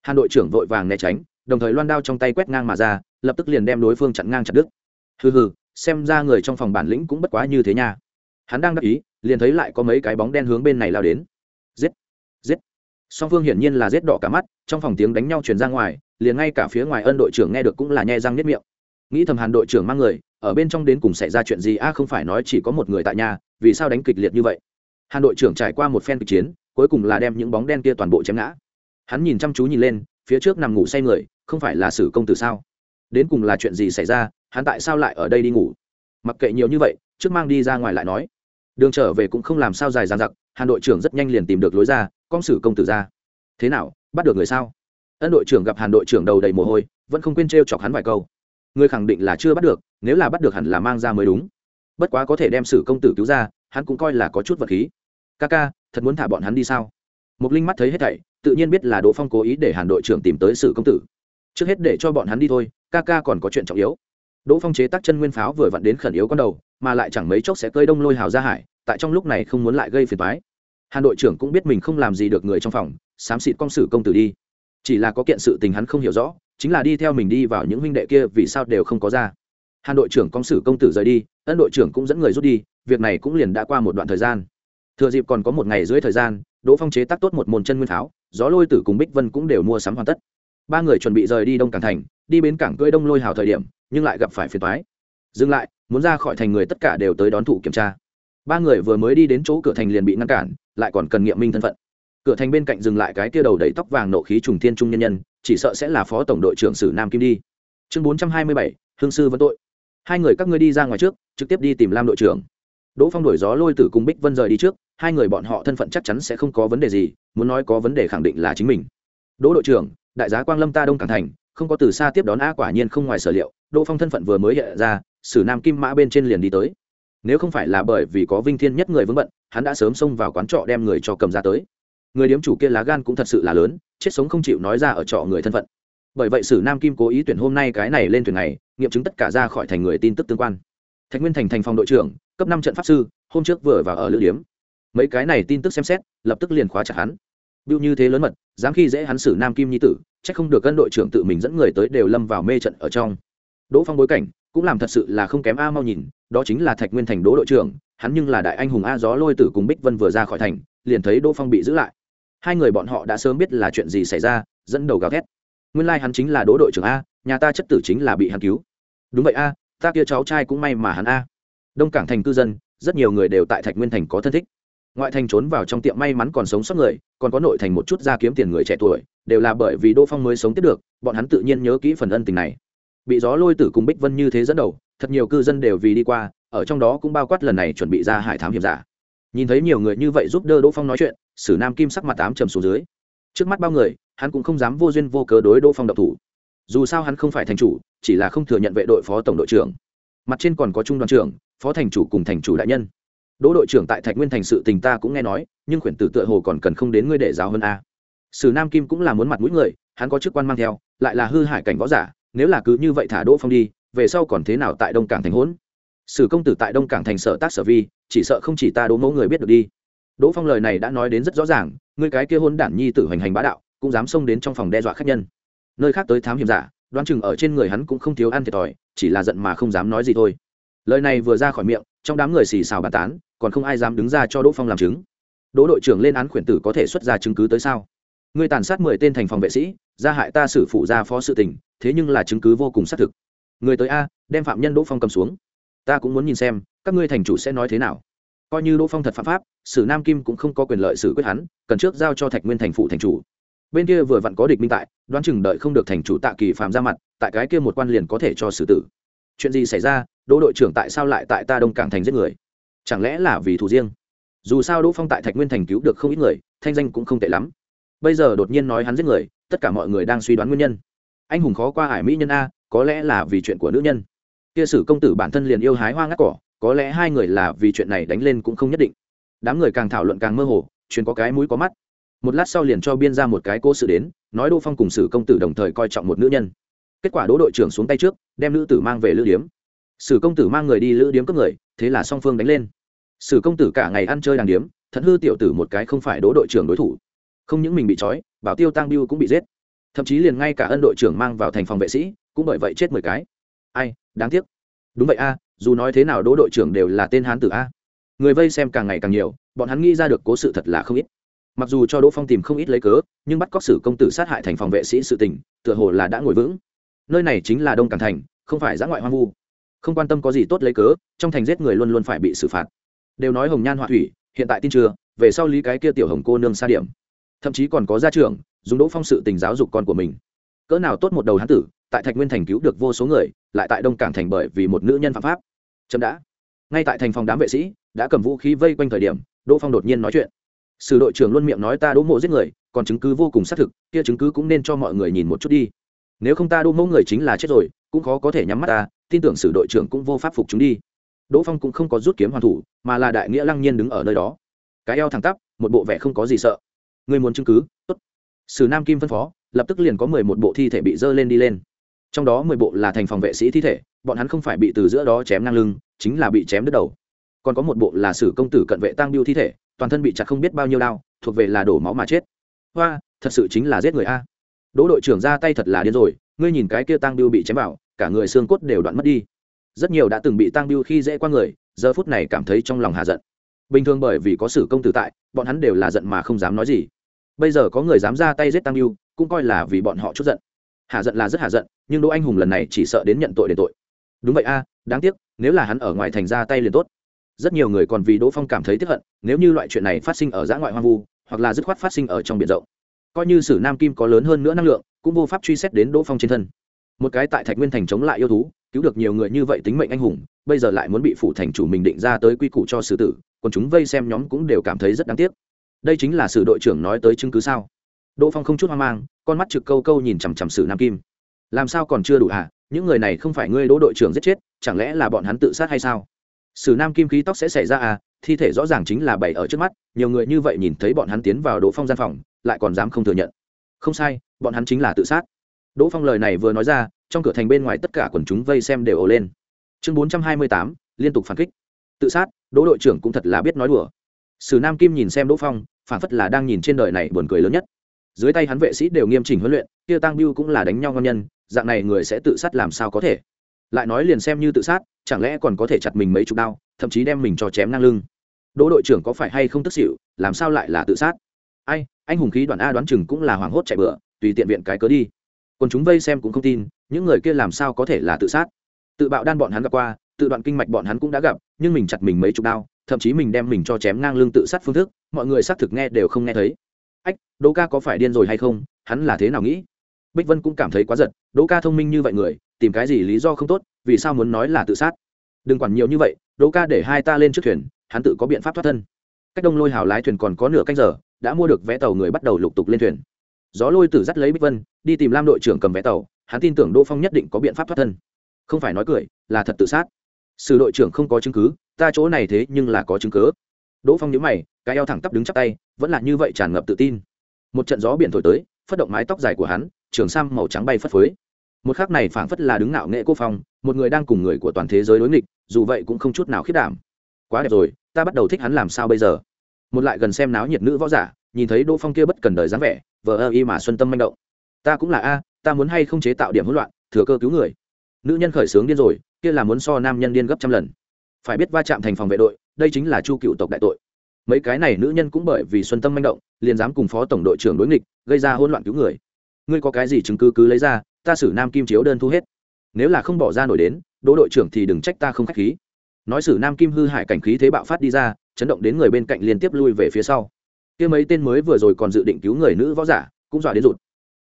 Hàn đội trưởng vội vàng né tránh, đồng thời loan đao trong tay quét ngang mà ra, lập tức liền đem đối phương chặn ngang chặt đứt. Hừ hừ, xem ra người trong phòng bản lĩnh cũng bất quá như thế nha. Hắn đang đắc ý, liền thấy lại có mấy cái bóng đen hướng bên này lao đến. Giết giết. Song phương hiển nhiên là giết đỏ cả mắt, trong phòng tiếng đánh nhau truyền ra ngoài liền ngay cả phía ngoài ân đội trưởng nghe được cũng là nhe răng nếp miệng. Nghĩ thầm hàn đội trưởng mang người, ở bên trong đến cùng xảy ra chuyện gì, a, không phải nói chỉ có một người tại nhà, vì sao đánh kịch liệt như vậy? Hàn đội trưởng trải qua một phen kịch chiến, cuối cùng là đem những bóng đen kia toàn bộ chém ngã. Hắn nhìn chăm chú nhìn lên, phía trước nằm ngủ say người, không phải là sử công tử sao? Đến cùng là chuyện gì xảy ra, hắn tại sao lại ở đây đi ngủ? Mặc kệ nhiều như vậy, trước mang đi ra ngoài lại nói. Đường trở về cũng không làm sao dài dàn giặc hàn đội trưởng rất nhanh liền tìm được lối ra, con sử công tử ra. Thế nào, bắt được người sao? Ân đội trưởng gặp hàn đội trưởng đầu đầy mồ hôi, vẫn không quên t chọc hắn vài câu. Người khẳng định là chưa bắt được, nếu là bắt được hẳn là mang ra mới đúng. Bất quá có thể đem sử công tử cứu ra, hắn cũng coi là có chút vật khí. Ca ca, thật muốn thả bọn hắn đi sao? Mục linh mắt thấy hết thảy, tự nhiên biết là đỗ phong cố ý để hàn đội trưởng tìm tới sử công tử. Trước hết để cho bọn hắn đi thôi, ca ca còn có chuyện trọng yếu. Đỗ phong chế tác chân nguyên pháo vừa vặn đến khẩn yếu con đầu, mà lại chẳng mấy chốc sẽ cơi đông lôi hào ra hải, tại trong lúc này không muốn lại gây phiền toái. Hàn đội trưởng cũng biết mình không làm gì được người trong phòng, xám xịt con sử công tử đi chỉ là có kiện sự tình hắn không hiểu rõ, chính là đi theo mình đi vào những huynh đệ kia vì sao đều không có ra. Hàn đội trưởng công sử công tử rời đi, ân đội trưởng cũng dẫn người rút đi, việc này cũng liền đã qua một đoạn thời gian. Thừa dịp còn có một ngày dưới thời gian, đỗ phong chế tác tốt một môn chân nguyên pháo gió lôi tử cùng bích vân cũng đều mua sắm hoàn tất. Ba người chuẩn bị rời đi đông cảng thành, đi bến cảng cưỡi đông lôi hào thời điểm, nhưng lại gặp phải phiền toái. Dừng lại, muốn ra khỏi thành người tất cả đều tới đón thủ kiểm tra. Ba người vừa mới đi đến chỗ cửa thành liền bị ngăn cản, lại còn cần nghiệm minh thân phận cửa thành bên cạnh dừng lại cái kia đầu đầy tóc vàng nộ khí trùng thiên trung nhân nhân, chỉ sợ sẽ là phó tổng đội trưởng sử nam kim đi. Chương bốn trăm hai mươi bảy, hương sư vấn tội. Hai người các ngươi đi ra ngoài trước, trực tiếp đi tìm lam đội trưởng. Đỗ phong đổi gió lôi tử cùng bích vân rời đi trước, hai người bọn họ thân phận chắc chắn sẽ không có vấn đề gì, muốn nói có vấn đề khẳng định là chính mình. Đỗ đội trưởng, đại giá quang lâm ta đông cảng thành, không có từ xa tiếp đón a quả nhiên không ngoài sở liệu. Đỗ phong thân phận vừa mới hiện ra, sử nam kim mã bên trên liền đi tới. Nếu không phải là bởi vì có vinh thiên nhất người vững bận, hắn đã sớm xông vào quán trọ đem người cho cầm ra tới người điếm chủ kia lá gan cũng thật sự là lớn, chết sống không chịu nói ra ở trọ người thân phận. Bởi vậy sử nam kim cố ý tuyển hôm nay cái này lên thuyền này, nghiệm chứng tất cả ra khỏi thành người tin tức tương quan. Thạch nguyên thành thành phòng đội trưởng, cấp năm trận pháp sư, hôm trước vừa vào ở lữ điếm. Mấy cái này tin tức xem xét, lập tức liền khóa chặt hắn. Bưu như thế lớn mật, dám khi dễ hắn xử nam kim nhi tử c h ắ c không được cân đội trưởng tự mình dẫn người tới đều lâm vào mê trận ở trong. Đỗ phong bối cảnh, cũng làm thật sự là không kém a mau nhìn, đó chính là thạch nguyên thành đỗ đội trưởng, hắn nhưng là đại anh hùng a gió lôi tử cùng bích vân vừa ra khỏi thành, liền thấy đỗ phong bị giữ lại hai người bọn họ đã sớm biết là chuyện gì xảy ra, dẫn đầu gào thét. Nguyên lai、like、hắn chính là đỗ đội trưởng a, nhà ta chất tử chính là bị hắn cứu. Đúng vậy a, ta kia cháu trai cũng may mà hắn a. Đông cảng thành cư dân, rất nhiều người đều tại thạch nguyên thành có thân thích. Ngoại thành trốn vào trong tiệm may mắn còn sống sót người, còn có nội thành một chút ra kiếm tiền người trẻ tuổi, đều là bởi vì đỗ phong mới sống tiếp được, bọn hắn tự nhiên nhớ kỹ phần ân tình này. Bị gió lôi tử cùng bích vân như thế dẫn đầu, thật nhiều cư dân đều vì đi qua, ở trong đó cũng bao quát lần này chuẩn bị ra hải thám hiểm giả nhìn thấy nhiều người như vậy giúp đỡ đỗ phong nói chuyện, sử nam kim sắc mặt tám trầm xuống dưới. Trước mắt bao người, hắn cũng không dám vô duyên vô cớ đối đỗ phong độc thủ. Dù sao hắn không phải thành chủ, chỉ là không thừa nhận vệ đội phó tổng đội trưởng. Mặt trên còn có trung đoàn trưởng, phó thành chủ cùng thành chủ đại nhân. Đỗ đội trưởng tại thạch nguyên thành sự tình ta cũng nghe nói, nhưng khuyển tử tựa hồ còn cần không đến ngươi để giáo hơn a. Sử nam kim cũng là muốn mặt mũi người, hắn có chức quan mang theo, lại là hư hại cảnh võ giả, nếu là cứ như vậy thả đỗ phong đi, về sau còn thế nào tại đông cảng thành hỗn sử công tử tại đông cảng thành sở tác sở vi, chỉ sợ không chỉ ta đỗ mẫu người biết được đi. Đỗ phong lời này đã nói đến rất rõ ràng người cái kia hôn đản nhi tử hoành hành bá đạo, cũng dám xông đến trong phòng đe dọa khách nhân. Nơi khác tới thám hiểm giả, đoán chừng ở trên người hắn cũng không thiếu ăn thiệt thòi, chỉ là giận mà không dám nói gì thôi. Lời này vừa ra khỏi miệng, trong đám người xì xào bàn tán, còn không ai dám đứng ra cho đỗ phong làm chứng. Đỗ đội trưởng lên án khuyển tử có thể xuất ra chứng cứ tới sao? Ngươi tàn sát mười tên thành phòng vệ sĩ, gia hại ta xử phụ gia phó sự tình, thế nhưng là chứng cứ vô cùng xác thực. Người tới a, đem phạm nhân đỗ phong cầm xuống ta cũng muốn nhìn xem, các ngươi thành chủ sẽ nói thế nào. Coi như đỗ phong thật phạm pháp, sử nam kim cũng không có quyền lợi xử quyết hắn, cần trước giao cho thạch nguyên thành phụ thành chủ. Bên kia vừa vặn có địch minh tại, đoán chừng đợi không được thành chủ tạ kỳ phạm ra mặt, tại cái kia một quan liền có thể cho xử tử. Chuyện gì xảy ra, đỗ đội trưởng tại sao lại tại ta đông cảng thành giết người? Chẳng lẽ là vì thù riêng? Dù sao đỗ phong tại thạch nguyên thành cứu được không ít người, thanh danh cũng không tệ lắm. Bây giờ đột nhiên nói hắn giết người, tất cả mọi người đang suy đoán nguyên nhân. Anh hùng khó qua hải mỹ nhân a, có lẽ là vì chuyện của nữ nhân kia sử công tử bản thân liền yêu hái hoa ngắt cỏ, có lẽ hai người là vì chuyện này đánh lên cũng không nhất định. Đám người càng thảo luận càng mơ hồ chuyện có cái mũi có mắt. Một lát sau liền cho biên ra một cái cố sự đến, nói đỗ phong cùng sử công tử đồng thời coi trọng một nữ nhân. Kết quả đỗ đội trưởng xuống tay trước, đem nữ tử mang về lữ điếm. Sử công tử mang người đi lữ điếm cướp người, thế là song phương đánh lên. Sử công tử cả ngày ăn chơi đàng điếm thận hư tiểu tử một cái không phải đỗ đội trưởng đối thủ. Không những mình bị trói, bảo tiêu tăng biêu cũng bị giết. Thậm chí liền ngay cả ân đội trưởng mang vào thành phòng vệ sĩ, cũng bởi vậy chết mười cái. Ai? Đáng tiếc. Đúng vậy a, dù nói thế nào đỗ đội trưởng đều là tên hán tử a. Người vây xem càng ngày càng nhiều, bọn hắn nghĩ ra được cố sự thật là không ít. Mặc dù cho đỗ phong tìm không ít lấy cớ, nhưng bắt cóc xử công tử sát hại thành phòng vệ sĩ sự tình, tựa hồ là đã ngồi vững. Nơi này chính là đông cảng thành, không phải giã ngoại hoang vu. Không quan tâm có gì tốt lấy cớ, trong thành giết người luôn luôn phải bị xử phạt. Đều nói hồng nhan họa thủy, hiện tại tin chưa, về sau lý cái kia tiểu hồng cô nương xa điểm. Thậm chí còn có gia trưởng, dùng đỗ phong sự tình giáo dục con của mình. Cỡ nào tốt một đầu hán tử, tại thạch nguyên thành cứu được vô số người lại tại đông cảng thành bởi vì một nữ nhân phạm pháp. Chậm đã. Ngay tại thành phòng đám vệ sĩ, đã cầm vũ khí vây quanh thời điểm, đỗ phong đột nhiên nói chuyện. Sử đội trưởng luôn miệng nói ta đỗ mộ giết người, còn chứng cứ vô cùng xác thực, kia chứng cứ cũng nên cho mọi người nhìn một chút đi. Nếu không ta đỗ mẫu người chính là chết rồi, cũng khó có thể nhắm mắt ta, tin tưởng sử đội trưởng cũng vô pháp phục chúng đi. Đỗ phong cũng không có rút kiếm hoàn thủ, mà là đại nghĩa lăng nhiên đứng ở nơi đó. Cái eo thẳng tắp, một bộ vẻ không có gì sợ. Người muốn chứng cứ, tốt. Sử nam kim phân phó, lập tức liền có mười một bộ thi thể bị dơ lên đi lên trong đó mười bộ là thành phòng vệ sĩ thi thể, bọn hắn không phải bị từ giữa đó chém ngang lưng, chính là bị chém đứt đầu. Còn có một bộ là sử công tử cận vệ tăng biêu thi thể, toàn thân bị chặt không biết bao nhiêu đao, thuộc về là đổ máu mà chết. Hoa, thật sự chính là giết người a. Đỗ đội trưởng ra tay thật là điên rồi, ngươi nhìn cái kia tăng biêu bị chém vào, cả người xương cốt đều đoạn mất đi. Rất nhiều đã từng bị tăng biêu khi dễ qua người, giờ phút này cảm thấy trong lòng hà giận. Bình thường bởi vì có sử công tử tại, bọn hắn đều là giận mà không dám nói gì. Bây giờ có người dám ra tay giết tăng biêu, cũng coi là vì bọn họ chút giận hạ giận là rất hạ giận, nhưng đỗ anh hùng lần này chỉ sợ đến nhận tội để tội. Đúng vậy a, đáng tiếc, nếu là hắn ở ngoài thành ra tay liền tốt. Rất nhiều người còn vì đỗ phong cảm thấy tiếp hận, nếu như loại chuyện này phát sinh ở giã ngoại hoang vu, hoặc là dứt khoát phát sinh ở trong biển rộng. Coi như sử nam kim có lớn hơn nữa năng lượng, cũng vô pháp truy xét đến đỗ phong trên thân. Một cái tại thạch nguyên thành chống lại yêu thú, cứu được nhiều người như vậy tính mệnh anh hùng, bây giờ lại muốn bị phủ thành chủ mình định ra tới quy củ cho xử tử, còn chúng vây xem nhóm cũng đều cảm thấy rất đáng tiếc. Đây chính là sử đội trưởng nói tới chứng cứ sao? Đỗ phong không chút hoang mang, con mắt trực câu câu nhìn chằm chằm sử nam kim. Làm sao còn chưa đủ hả? Những người này không phải ngươi đỗ đội trưởng giết chết, chẳng lẽ là bọn hắn tự sát hay sao? Sử nam kim khí tóc sẽ xảy ra à? Thi thể rõ ràng chính là bày ở trước mắt, nhiều người như vậy nhìn thấy bọn hắn tiến vào đỗ phong gian phòng, lại còn dám không thừa nhận. Không sai, bọn hắn chính là tự sát. Đỗ phong lời này vừa nói ra, trong cửa thành bên ngoài tất cả quần chúng vây xem đều ồ lên. Chương bốn trăm hai mươi tám, liên tục phản kích. Tự sát, đỗ đội trưởng cũng thật là biết nói đùa. Sử nam kim nhìn xem đỗ phong, phản phất là đang nhìn trên đời này buồn cười lớn nhất dưới tay hắn vệ sĩ đều nghiêm chỉnh huấn luyện, kia tăng biêu cũng là đánh nhau ngon nhân, dạng này người sẽ tự sát làm sao có thể? Lại nói liền xem như tự sát, chẳng lẽ còn có thể chặt mình mấy chục đao, thậm chí đem mình cho chém ngang lưng? Đỗ đội trưởng có phải hay không tức xỉu, làm sao lại là tự sát? Ai, anh hùng khí đoàn a đoán chừng cũng là hoảng hốt chạy bựa tùy tiện viện cái cớ đi. Còn chúng vây xem cũng không tin, những người kia làm sao có thể là tự sát? Tự bạo đan bọn hắn gặp qua, tự đoạn kinh mạch bọn hắn cũng đã gặp, nhưng mình chặt mình mấy chục đao, thậm chí mình đem mình cho chém ngang lưng tự sát phương thức, mọi người xác thực nghe đều không nghe thấy ách, đỗ ca có phải điên rồi hay không? Hắn là thế nào nghĩ? Bích vân cũng cảm thấy quá giật, đỗ ca thông minh như vậy người, tìm cái gì lý do không tốt, vì sao muốn nói là tự sát? Đừng quản nhiều như vậy, đỗ ca để hai ta lên trước thuyền, hắn tự có biện pháp thoát thân. Cách đông lôi hào lái thuyền còn có nửa canh giờ, đã mua được vé tàu người bắt đầu lục tục lên thuyền. Gió lôi tử dắt lấy bích vân, đi tìm lam đội trưởng cầm vé tàu, hắn tin tưởng đỗ phong nhất định có biện pháp thoát thân. Không phải nói cười, là thật tự sát. Sử đội trưởng không có chứng cứ, ta chỗ này thế nhưng là có chứng cứ đỗ phong nhớ mày, cái eo thẳng tắp đứng chắp tay, vẫn là như vậy tràn ngập tự tin. Một trận gió biển thổi tới, phất động mái tóc dài của hắn, trường sam màu trắng bay phất phới. Một khắc này phảng phất là đứng ngạo nghệ cô phong, một người đang cùng người của toàn thế giới đối nghịch, dù vậy cũng không chút nào khiết đảm. Quá đẹp rồi, ta bắt đầu thích hắn làm sao bây giờ? Một lại gần xem náo nhiệt nữ võ giả, nhìn thấy đỗ phong kia bất cần đời dáng vẻ, vờ ơ y mà xuân tâm manh động. Ta cũng là a, ta muốn hay không chế tạo điểm hỗn loạn, thừa cơ cứu người. Nữ nhân khởi sướng điên rồi, kia là muốn so nam nhân điên gấp trăm lần. Phải biết va chạm thành phòng vệ đội đây chính là chu cựu tộc đại tội. Mấy cái này nữ nhân cũng bởi vì xuân tâm manh động, liền dám cùng phó tổng đội trưởng đối nghịch, gây ra hỗn loạn cứu người. Ngươi có cái gì chứng cứ cứ lấy ra, ta xử nam kim chiếu đơn thu hết. Nếu là không bỏ ra nổi đến, đỗ đội trưởng thì đừng trách ta không k h á c h khí. Nói xử nam kim hư hại cảnh khí thế bạo phát đi ra, chấn động đến người bên cạnh liên tiếp lui về phía sau. Kia mấy tên mới vừa rồi còn dự định cứu người nữ võ giả, cũng dọa đến rụt.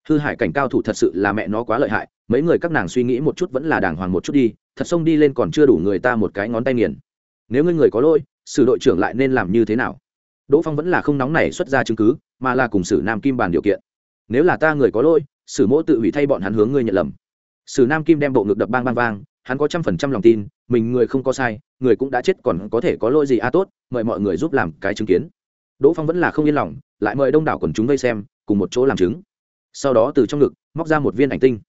Hư hại cảnh cao thủ thật sự là mẹ nó quá lợi hại, mấy người các nàng suy nghĩ một chút vẫn là đàng hoàng một chút đi, thật xông đi lên còn chưa đủ người ta một cái ngón tay nghiền nếu ngươi người có lỗi, sử đội trưởng lại nên làm như thế nào? Đỗ phong vẫn là không nóng nảy xuất ra chứng cứ, mà là cùng sử nam kim bàn điều kiện. Nếu là ta người có lỗi, sử mỗ tự hủy thay bọn hắn hướng ngươi nhận lầm. Sử nam kim đem bộ ngực đập bang bang vang, hắn có trăm phần trăm lòng tin, mình người không có sai, người cũng đã chết còn có thể có lỗi gì a à tốt, mời mọi người giúp làm cái chứng kiến. Đỗ phong vẫn là không yên lòng, lại mời đông đảo quần chúng vây xem, cùng một chỗ làm chứng. Sau đó từ trong ngực, móc ra một viên ảnh tinh.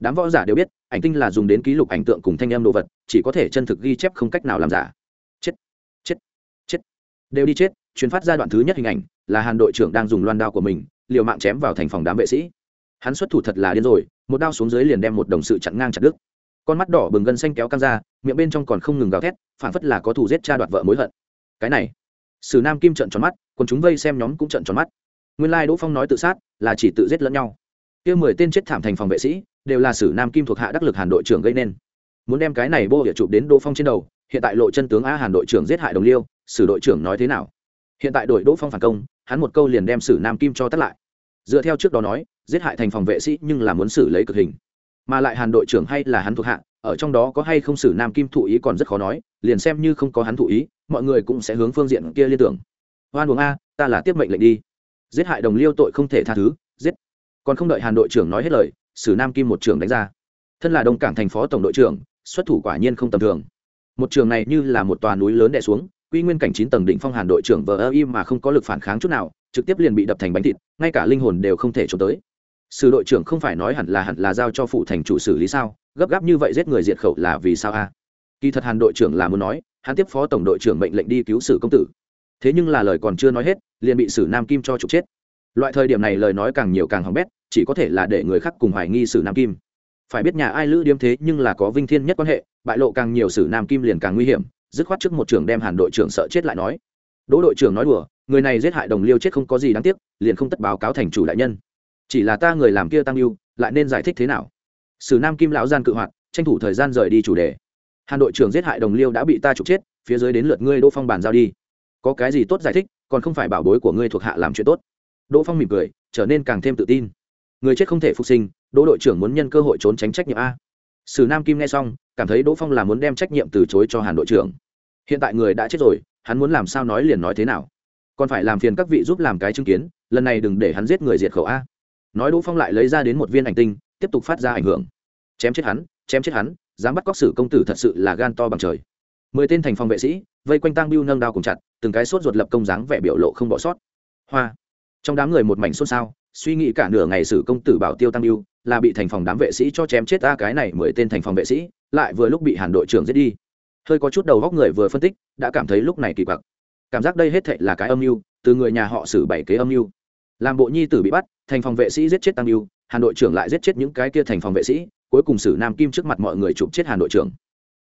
Đám võ giả đều biết, ảnh tinh là dùng đến ký lục ảnh tượng cùng thanh em đồ vật, chỉ có thể chân thực ghi chép không cách nào làm giả đều đi chết chuyến phát ra đoạn thứ nhất hình ảnh, là hàn đội trưởng đang dùng loan đao của mình, liều mạng chém vào thành phòng đám vệ sĩ. Hắn xuất thủ thật là điên rồi, một đao xuống dưới liền đem một đồng sự chặn ngang chặt đứt. Con mắt đỏ bừng gân xanh kéo căng ra, miệng bên trong còn không ngừng gào thét phản phất là có thủ giết cha đoạt vợ mối hận. Cái này, sử nam kim trận tròn mắt còn chúng vây xem nhóm cũng trận tròn mắt. Nguyên lai đỗ phong nói tự sát, là chỉ tự giết lẫn nhau. Kia mười tên chết thảm thành phòng vệ sĩ, đều là sử nam kim thuộc hạ đắc lực hàn đội trưởng gây nên. Muốn đem cái này bô địa chụp đến đỗ phong trên đầu, hiện tại lộ chân tướng a hàn đội trưởng giết hại đồng liêu sử đội trưởng nói thế nào? Hiện tại đội đỗ phong phản công, hắn một câu liền đem sử nam kim cho tắt lại. Dựa theo trước đó nói, giết hại thành phòng vệ sĩ nhưng là muốn xử lấy cực hình. Mà lại hàn đội trưởng hay là hắn thuộc hạ, ở trong đó có hay không xử nam kim thụ ý còn rất khó nói, liền xem như không có hắn thụ ý, mọi người cũng sẽ hướng phương diện kia liên tưởng. Hoan uống a, ta là tiếp mệnh lệnh đi. Giết hại đồng liêu tội không thể tha thứ, giết. Còn không đợi hàn đội trưởng nói hết lời sử nam kim một trường đánh ra. Thân là đông cảng thành phó tổng đội trưởng, xuất thủ quả nhiên không tầm thường. Một trường này như là một tòa núi lớn đè xuống quy nguyên cảnh chín tầng đỉnh phong hàn đội trưởng vờ ơ im mà không có lực phản kháng chút nào, trực tiếp liền bị đập thành bánh thịt, ngay cả linh hồn đều không thể trốn tới. Sử đội trưởng không phải nói hẳn là hẳn là giao cho phụ thành chủ xử lý sao? Gấp gáp như vậy giết người diệt khẩu là vì sao a? Kỳ thật hàn đội trưởng là muốn nói, hắn tiếp phó tổng đội trưởng mệnh lệnh đi cứu sử công tử. Thế nhưng là lời còn chưa nói hết, liền bị sử nam kim cho trục chết. Loại thời điểm này lời nói càng nhiều càng hỏng bét, chỉ có thể là để người khác cùng hoài nghi sử nam kim. Phải biết nhà ai lữ điếm thế nhưng là có vinh thiên nhất quan hệ, bại lộ càng nhiều sử nam kim liền càng nguy hiểm dứt khoát trước một trưởng đem hàn đội trưởng sợ chết lại nói. Đỗ đội trưởng nói đùa, người này giết hại đồng liêu chết không có gì đáng tiếc, liền không tất báo cáo thành chủ đại nhân. Chỉ là ta người làm kia tăng lưu, lại nên giải thích thế nào? Sử nam kim lão gian cự hoạt, tranh thủ thời gian rời đi chủ đề. Hàn đội trưởng giết hại đồng liêu đã bị ta trục chết, phía dưới đến lượt ngươi đỗ phong bàn giao đi. Có cái gì tốt giải thích, còn không phải bảo bối của ngươi thuộc hạ làm chuyện tốt. Đỗ phong mỉm cười, trở nên càng thêm tự tin. Người chết không thể phục sinh, đỗ đội trưởng muốn nhân cơ hội trốn tránh trách nhiệm a. Sử nam kim nghe xong cảm thấy đỗ phong là muốn đem trách nhiệm từ chối cho hàn đội trưởng. Hiện tại người đã chết rồi, hắn muốn làm sao nói liền nói thế nào? Còn phải làm phiền các vị giúp làm cái chứng kiến, lần này đừng để hắn giết người diệt khẩu a. Nói đỗ phong lại lấy ra đến một viên ảnh tinh, tiếp tục phát ra ảnh hưởng. Chém chết hắn, chém chết hắn, dám bắt cóc sử công tử thật sự là gan to bằng trời. Mười tên thành phòng vệ sĩ, vây quanh tang biêu nâng đao cùng chặt, từng cái sốt ruột lập công dáng vẻ biểu lộ không bỏ sót. Hoa. Trong đám người một mảnh xôn xao, suy nghĩ cả nửa ngày sử công tử bảo tiêu tăng biêu là bị thành phòng đám vệ sĩ cho chém chết ta cái này mười tên thành phòng vệ sĩ, lại vừa lúc bị hàn đội trưởng giết đi. Hơi có chút đầu góc người vừa phân tích, đã cảm thấy lúc này kỳ quặc. Cảm giác đây hết thệ là cái âm mưu, từ người nhà họ xử bảy kế âm mưu. Làm bộ nhi tử bị bắt, thành phòng vệ sĩ giết chết tăng mưu, hàn đội trưởng lại giết chết những cái kia thành phòng vệ sĩ, cuối cùng xử nam kim trước mặt mọi người chụp chết hàn đội trưởng.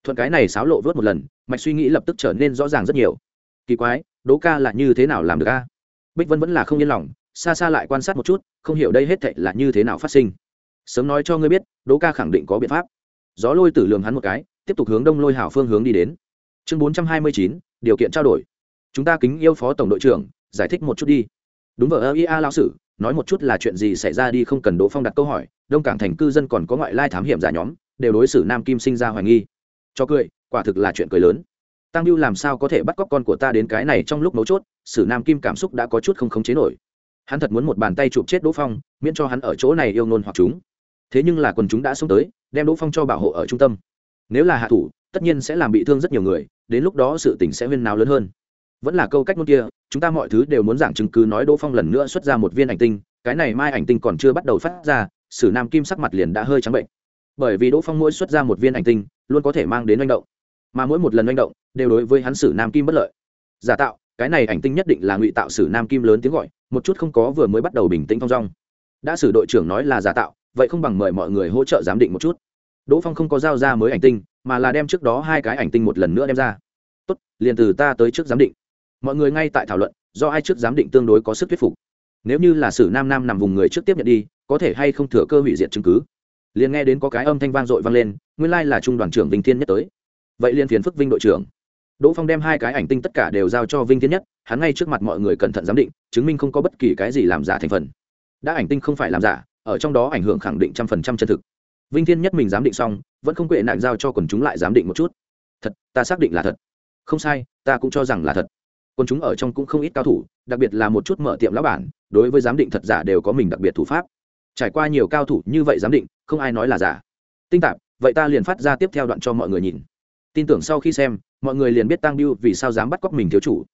Thuận cái này xáo lộ vớt một lần, mạch suy nghĩ lập tức trở nên rõ ràng rất nhiều. Kỳ quái đố ca là như thế nào làm được a? Bích vân vẫn là không yên lòng, xa xa lại quan sát một chút, không hiểu đây hết thệ là như thế nào phát sinh sớm nói cho ngươi biết, Đỗ ca khẳng định có biện pháp. Gió lôi tử lường hắn một cái, tiếp tục hướng đông lôi hảo phương hướng đi đến. Chương bốn trăm hai mươi chín, điều kiện trao đổi. Chúng ta kính yêu phó tổng đội trưởng, giải thích một chút đi. Đúng vợ ơ ia lao sử, nói một chút là chuyện gì xảy ra đi không cần đỗ phong đặt câu hỏi, đông cảng thành cư dân còn có ngoại lai thám hiểm giả nhóm, đều đối xử nam kim sinh ra hoài nghi. Cho cười, quả thực là chuyện cười lớn. Tăng lưu làm sao có thể bắt cóc con của ta đến cái này trong lúc mấu chốt sử nam kim cảm xúc đã có chút không khống chế nổi. Hắn thật muốn một bàn tay chụp chết đỗ phong, miễn cho hắn ở chỗ này yêu nôn hoặc chúng thế nhưng là quần chúng đã xuống tới, đem đỗ phong cho bảo hộ ở trung tâm. Nếu là hạ thủ, tất nhiên sẽ làm bị thương rất nhiều người, đến lúc đó sự tình sẽ huyên nào lớn hơn. Vẫn là câu cách ngôn kia, chúng ta mọi thứ đều muốn giảng chứng cứ nói đỗ phong lần nữa xuất ra một viên ảnh tinh, cái này mai ảnh tinh còn chưa bắt đầu phát ra, sử nam kim sắc mặt liền đã hơi trắng bệnh. Bởi vì đỗ phong mỗi xuất ra một viên ảnh tinh, luôn có thể mang đến manh động. Mà mỗi một lần manh động, đều đối với hắn sử nam kim bất lợi. Giả tạo, cái này ảnh tinh nhất định là ngụy tạo sử nam kim lớn tiếng gọi, một chút không có vừa mới bắt đầu bình tĩnh thong dong. Đã sử đội trưởng nói là giả tạo vậy không bằng mời mọi người hỗ trợ giám định một chút. Đỗ phong không có giao ra mới ảnh tinh, mà là đem trước đó hai cái ảnh tinh một lần nữa đem ra. Tốt, liền từ ta tới trước giám định. Mọi người ngay tại thảo luận, do ai trước giám định tương đối có sức thuyết phục. Nếu như là sử nam nam nằm vùng người trước tiếp nhận đi, có thể hay không thừa cơ hủy diệt chứng cứ. Liền nghe đến có cái âm thanh vang dội vang lên, nguyên lai là trung đoàn trưởng vinh thiên nhất tới. Vậy liền phiền phức vinh đội trưởng. Đỗ phong đem hai cái ảnh tinh tất cả đều giao cho vinh thiên nhất, hắn ngay trước mặt mọi người cẩn thận giám định, chứng minh không có bất kỳ cái gì làm giả thành phần. Đã ảnh tinh không phải làm giả ở trong đó ảnh hưởng khẳng định trăm phần trăm chân thực. Vinh thiên nhất mình giám định xong, vẫn không quệ nạn giao cho quần chúng lại giám định một chút. Thật, ta xác định là thật. Không sai, ta cũng cho rằng là thật. Quần chúng ở trong cũng không ít cao thủ, đặc biệt là một chút mở tiệm lão bản, đối với giám định thật giả đều có mình đặc biệt thủ pháp. Trải qua nhiều cao thủ như vậy giám định, không ai nói là giả. Tinh tạp, vậy ta liền phát ra tiếp theo đoạn cho mọi người nhìn. Tin tưởng sau khi xem, mọi người liền biết tăng biêu vì sao dám bắt cóc mình thiếu chủ.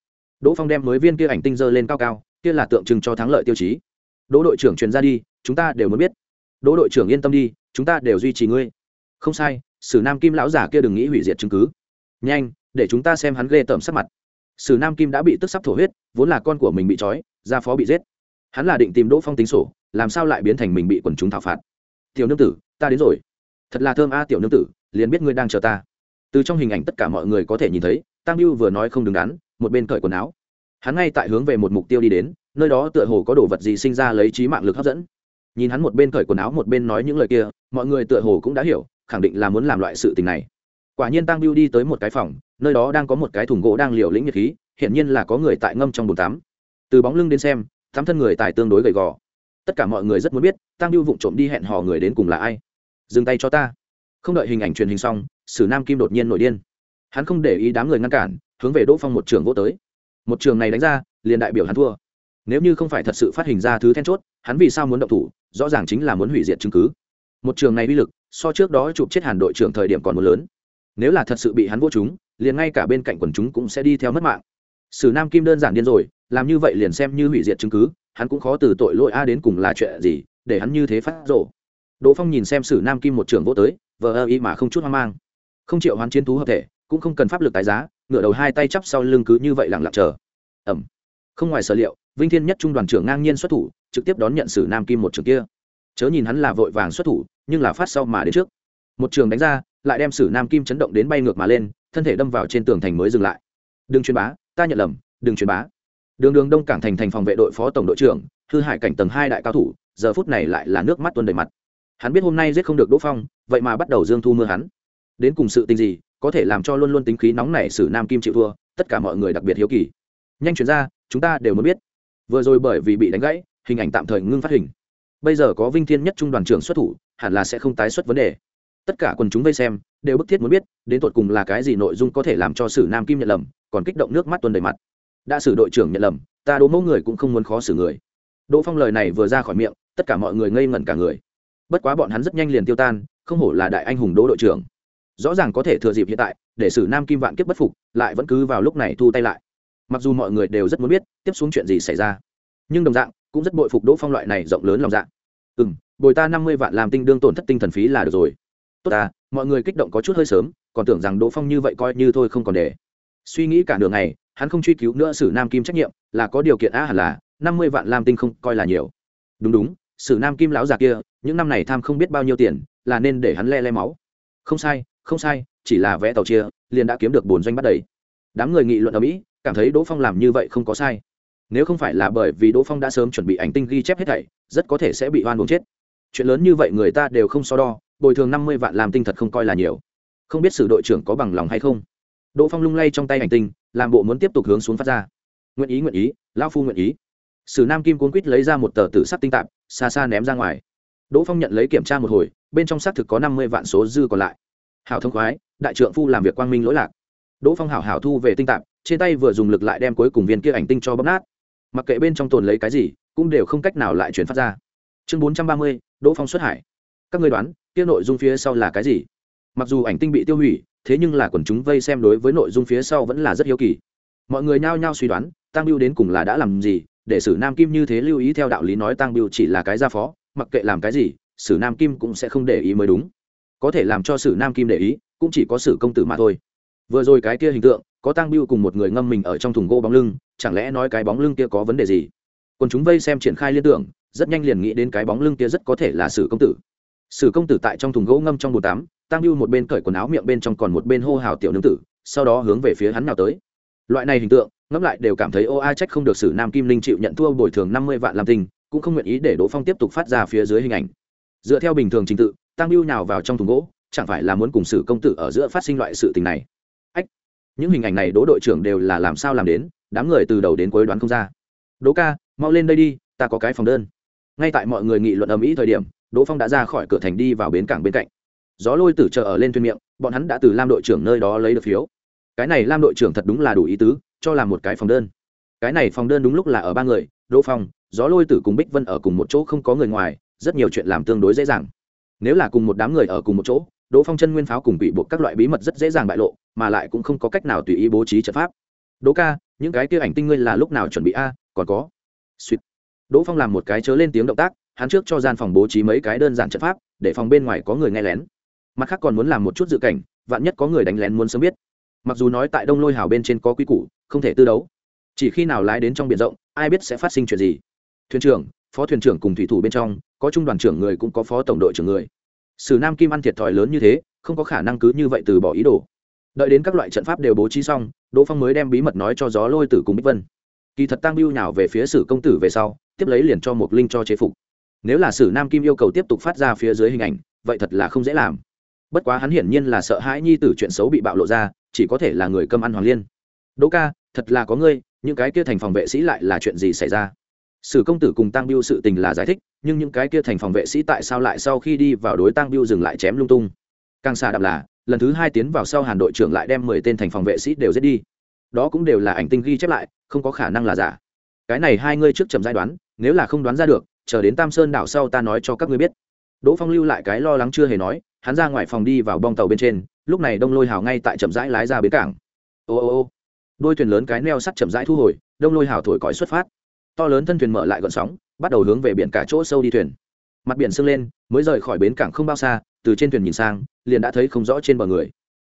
Đỗ phong đem mới viên kia ảnh tinh dơ lên cao cao, kia là tượng trưng cho thắng lợi tiêu chí đỗ đội trưởng truyền ra đi, chúng ta đều muốn biết. Đỗ đội trưởng yên tâm đi, chúng ta đều duy trì ngươi. Không sai, sử nam kim lão giả kia đừng nghĩ hủy diệt chứng cứ. Nhanh, để chúng ta xem hắn ghê tởm sắc mặt. Sử nam kim đã bị tức sắp thổ huyết, vốn là con của mình bị trói gia phó bị giết. Hắn là định tìm đỗ phong tính sổ, làm sao lại biến thành mình bị quần chúng thảo phạt? Tiểu nương tử, ta đến rồi. Thật là thơm a, tiểu nương tử, liền biết ngươi đang chờ ta. Từ trong hình ảnh tất cả mọi người có thể nhìn thấy tăng lưu vừa nói không đứng đắn, một bên cởi quần áo hắn ngay tại hướng về một mục tiêu đi đến, nơi đó tựa hồ có đồ vật gì sinh ra lấy trí mạng lực hấp dẫn. Nhìn hắn một bên cởi quần áo một bên nói những lời kia, mọi người tựa hồ cũng đã hiểu, khẳng định là muốn làm loại sự tình này. Quả nhiên tăng biêu đi tới một cái phòng, nơi đó đang có một cái thùng gỗ đang liều lĩnh nhiệt khí, hiển nhiên là có người tại ngâm trong bồn tắm. Từ bóng lưng đến xem, tắm thân người tài tương đối gầy gò. Tất cả mọi người rất muốn biết, tăng biêu vụng trộm đi hẹn hò người đến cùng là ai. Dừng tay cho ta. Không đợi hình ảnh truyền hình xong, sử nam kim đột nhiên nổi điên. Hắn không để ý đám người ngăn cản, hướng về đỗ phong một trường vô tới một trường này đánh ra, liền đại biểu hắn thua. Nếu như không phải thật sự phát hình ra thứ then chốt, hắn vì sao muốn động thủ, rõ ràng chính là muốn hủy diệt chứng cứ. Một trường này uy lực, so trước đó chụp chết hàn đội trưởng thời điểm còn một lớn. Nếu là thật sự bị hắn vô chúng liền ngay cả bên cạnh quần chúng cũng sẽ đi theo mất mạng. Sử nam kim đơn giản điên rồi, làm như vậy liền xem như hủy diệt chứng cứ, hắn cũng khó từ tội lỗi a đến cùng là chuyện gì, để hắn như thế phát rộ đỗ phong nhìn xem sử nam kim một trường vô tới, vờ ơ y mà không chút hoang mang. Không chịu hoán chiến thú hợp thể, cũng không cần pháp lực tái giá ngựa đầu hai tay chắp sau lưng cứ như vậy lặng lặng chờ. Ẩm. Không ngoài sở liệu, vinh thiên nhất trung đoàn trưởng ngang nhiên xuất thủ, trực tiếp đón nhận sử nam kim một trường kia. Chớ nhìn hắn là vội vàng xuất thủ, nhưng là phát sau mà đến trước. Một trường đánh ra, lại đem sử nam kim chấn động đến bay ngược mà lên, thân thể đâm vào trên tường thành mới dừng lại. Đừng truyền bá, ta nhận lầm, đừng truyền bá. Đường đường đông cảng thành thành phòng vệ đội phó tổng đội trưởng, hư hại cảnh tầng hai đại cao thủ, giờ phút này lại là nước mắt tuôn đầy mặt. Hắn biết hôm nay giết không được đỗ phong, vậy mà bắt đầu dương thu mưa hắn. Đến cùng sự tình gì có thể làm cho luôn luôn tính khí nóng nảy sử nam kim chịu thua, tất cả mọi người đặc biệt hiếu kỳ. Nhanh chuyển ra, chúng ta đều muốn biết. Vừa rồi bởi vì bị đánh gãy, hình ảnh tạm thời ngưng phát hình. Bây giờ có vinh thiên nhất trung đoàn trưởng xuất thủ, hẳn là sẽ không tái xuất vấn đề. Tất cả quần chúng vây xem, đều bức thiết muốn biết, đến tột cùng là cái gì nội dung có thể làm cho sử nam kim nhận lầm, còn kích động nước mắt tuần đầy mặt. Đã xử đội trưởng nhận lầm, ta đỗ mẫu người cũng không muốn khó xử người. Đỗ phong lời này vừa ra khỏi miệng, tất cả mọi người ngây ngẩn cả người. Bất quá bọn hắn rất nhanh liền tiêu tan, không hổ là đại anh hùng đỗ đội trưởng rõ ràng có thể thừa dịp hiện tại, để xử nam kim vạn kiếp bất phục, lại vẫn cứ vào lúc này thu tay lại. Mặc dù mọi người đều rất muốn biết tiếp xuống chuyện gì xảy ra, nhưng đồng dạng cũng rất bội phục đỗ phong loại này rộng lớn lòng dạ. Ừ m bồi ta năm mươi vạn làm tinh đương tổn thất tinh thần phí là được rồi. Tốt ta, mọi người kích động có chút hơi sớm, còn tưởng rằng đỗ phong như vậy coi như thôi không còn để. Suy nghĩ cả đường này hắn không truy cứu nữa sử nam kim trách nhiệm, là có điều kiện a hẳn là, năm mươi vạn lam tinh không coi là nhiều. Đúng đúng, sử nam kim lão già kia, những năm này tham không biết bao nhiêu tiền, là nên để hắn le le máu. Không sai không sai, chỉ là vẽ tàu chia, liền đã kiếm được bồn doanh bắt đầy. Đám người nghị luận ở mỹ, cảm thấy đỗ phong làm như vậy không có sai. Nếu không phải là bởi vì đỗ phong đã sớm chuẩn bị ảnh tinh ghi chép hết thảy, rất có thể sẽ bị oan buồn chết. Chuyện lớn như vậy người ta đều không so đo, bồi thường năm mươi vạn làm tinh thật không coi là nhiều. Không biết sử đội trưởng có bằng lòng hay không. Đỗ phong lung lay trong tay ảnh tinh, làm bộ muốn tiếp tục hướng xuống phát ra. Nguyện ý nguyện ý lao phu nguyện ý. Sử nam kim cuốn quýt lấy ra một tờ tử sắc tinh tạp, xa xa ném ra ngoài. Đỗ phong nhận lấy kiểm tra một hồi, bên trong xác thực có năm mươi vạn số dư còn lại hảo thông khoái, đại trượng phu làm việc quang minh lỗi lạc. Đỗ phong hảo hảo thu về tinh tạp trên tay vừa dùng lực lại đem cuối cùng viên kia ảnh tinh cho bóp nát. Mặc kệ bên trong tồn lấy cái gì, cũng đều không cách nào lại chuyển phát ra. Chương bốn trăm ba mươi, đỗ phong xuất hải. Các người đoán, kia nội dung phía sau là cái gì? Mặc dù ảnh tinh bị tiêu hủy, thế nhưng là quần chúng vây xem đối với nội dung phía sau vẫn là rất hiếu kỳ. Mọi người nhao nhao suy đoán tăng biêu đến cùng là đã làm gì, để sử nam kim như thế lưu ý theo đạo lý nói tăng biêu chỉ là cái gia phó, mặc kệ làm cái gì, sử nam kim cũng sẽ không để ý mới đúng có thể làm cho sử nam kim để ý, cũng chỉ có sử công tử mà thôi. Vừa rồi cái kia hình tượng, có tăng biêu cùng một người ngâm mình ở trong thùng gỗ bóng lưng, chẳng lẽ nói cái bóng lưng kia có vấn đề gì? Còn chúng vây xem triển khai liên tưởng, rất nhanh liền nghĩ đến cái bóng lưng kia rất có thể là sử công tử. Sử công tử tại trong thùng gỗ ngâm trong bồn tắm tăng biêu một bên cởi quần áo miệng bên trong còn một bên hô hào tiểu nương tử, sau đó hướng về phía hắn nào tới. Loại này hình tượng, ngẫm lại đều cảm thấy ô ai trách không được sử nam kim linh chịu nhận thua bồi thường năm mươi vạn làm tình, cũng không nguyện ý để đỗ phong tiếp tục phát ra phía dưới hình ảnh. Dựa theo bình thường trình tự tăng biêu nào vào trong thùng gỗ, chẳng phải là muốn cùng sử công tử ở giữa phát sinh loại sự tình này. Ách, những hình ảnh này đỗ đội trưởng đều là làm sao làm đến, đám người từ đầu đến cuối đoán không ra. Đỗ ca, mau lên đây đi, ta có cái phòng đơn. Ngay tại mọi người nghị luận ầm ĩ thời điểm, đỗ phong đã ra khỏi cửa thành đi vào bến cảng bên cạnh. Gió lôi tử chờ ở lên thuyền miệng, bọn hắn đã từ lam đội trưởng nơi đó lấy được phiếu. Cái này lam đội trưởng thật đúng là đủ ý tứ, cho làm một cái phòng đơn. Cái này phòng đơn đúng lúc là ở ba người, đỗ phong, gió lôi tử cùng bích vân ở cùng một chỗ không có người ngoài, rất nhiều chuyện làm tương đối dễ dàng nếu là cùng một đám người ở cùng một chỗ, đỗ phong chân nguyên pháo cùng bị buộc các loại bí mật rất dễ dàng bại lộ, mà lại cũng không có cách nào tùy ý bố trí trận pháp. Đỗ ca, những cái kia ảnh tinh ngươi là lúc nào chuẩn bị a? Còn có. Suýt đỗ phong làm một cái chớ lên tiếng động tác, hắn trước cho gian phòng bố trí mấy cái đơn giản trận pháp, để phòng bên ngoài có người nghe lén. Mặt khác còn muốn làm một chút dự cảnh, vạn nhất có người đánh lén muốn sớm biết. Mặc dù nói tại đông lôi hào bên trên có quy củ, không thể tư đấu. Chỉ khi nào lái đến trong biển rộng, ai biết sẽ phát sinh chuyện gì. Thuyền trưởng, phó thuyền trưởng cùng thủy thủ bên trong có trung đoàn trưởng người cũng có phó tổng đội trưởng người. Sử nam kim ăn thiệt thòi lớn như thế, không có khả năng cứ như vậy từ bỏ ý đồ. Đợi đến các loại trận pháp đều bố trí xong, đỗ phong mới đem bí mật nói cho gió lôi tử cùng bích vân. Kỳ thật tăng biêu nhào về phía sử công tử về sau, tiếp lấy liền cho một linh cho chế phục. Nếu là sử nam kim yêu cầu tiếp tục phát ra phía dưới hình ảnh, vậy thật là không dễ làm. Bất quá hắn hiển nhiên là sợ hãi nhi tử chuyện xấu bị bạo lộ ra, chỉ có thể là người cơm ăn hoàng liên. Đỗ ca, thật là có ngươi, những cái kia thành phòng vệ sĩ lại là chuyện gì xảy ra? Sử công tử cùng tăng biêu sự tình là giải thích, nhưng những cái kia thành phòng vệ sĩ tại sao lại sau khi đi vào đối tăng biêu dừng lại chém lung tung? Càng xa đạp là, lần thứ hai tiến vào sau hàn đội trưởng lại đem mười tên thành phòng vệ sĩ đều giết đi. Đó cũng đều là ảnh tinh ghi chép lại, không có khả năng là giả. Cái này hai ngươi trước trầm giai đoán, nếu là không đoán ra được, chờ đến tam sơn đảo sau ta nói cho các ngươi biết. Đỗ phong lưu lại cái lo lắng chưa hề nói, hắn ra ngoài phòng đi vào bong tàu bên trên, lúc này đông lôi hào ngay tại chậm rãi lái ra bến cảng. Ô ô ô. Đôi thuyền lớn cái neo sắt chậm rãi thu hồi, đông lôi hào thổi còi xuất phát to lớn thân thuyền mở lại gọn sóng, bắt đầu hướng về biển cả chỗ sâu đi thuyền. Mặt biển sưng lên, mới rời khỏi bến cảng không bao xa, từ trên thuyền nhìn sang, liền đã thấy không rõ trên bờ người.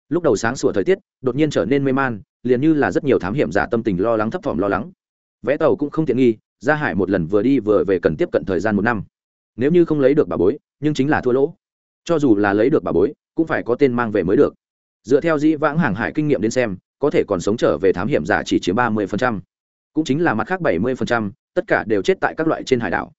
Lúc đầu sáng sủa thời tiết, đột nhiên trở nên mê man, liền như là rất nhiều thám hiểm giả tâm tình lo lắng thấp thỏm lo lắng. Vẽ tàu cũng không tiện nghi, ra hải một lần vừa đi vừa về cần tiếp cận thời gian một năm. Nếu như không lấy được bà bối, nhưng chính là thua lỗ. Cho dù là lấy được bà bối, cũng phải có tên mang về mới được. Dựa theo dĩ vãng hàng hải kinh nghiệm đến xem, có thể còn sống trở về thám hiểm giả chỉ chiếm ba mươi phần trăm cũng chính là mặt khác bảy mươi tất cả đều chết tại các loại trên hải đảo.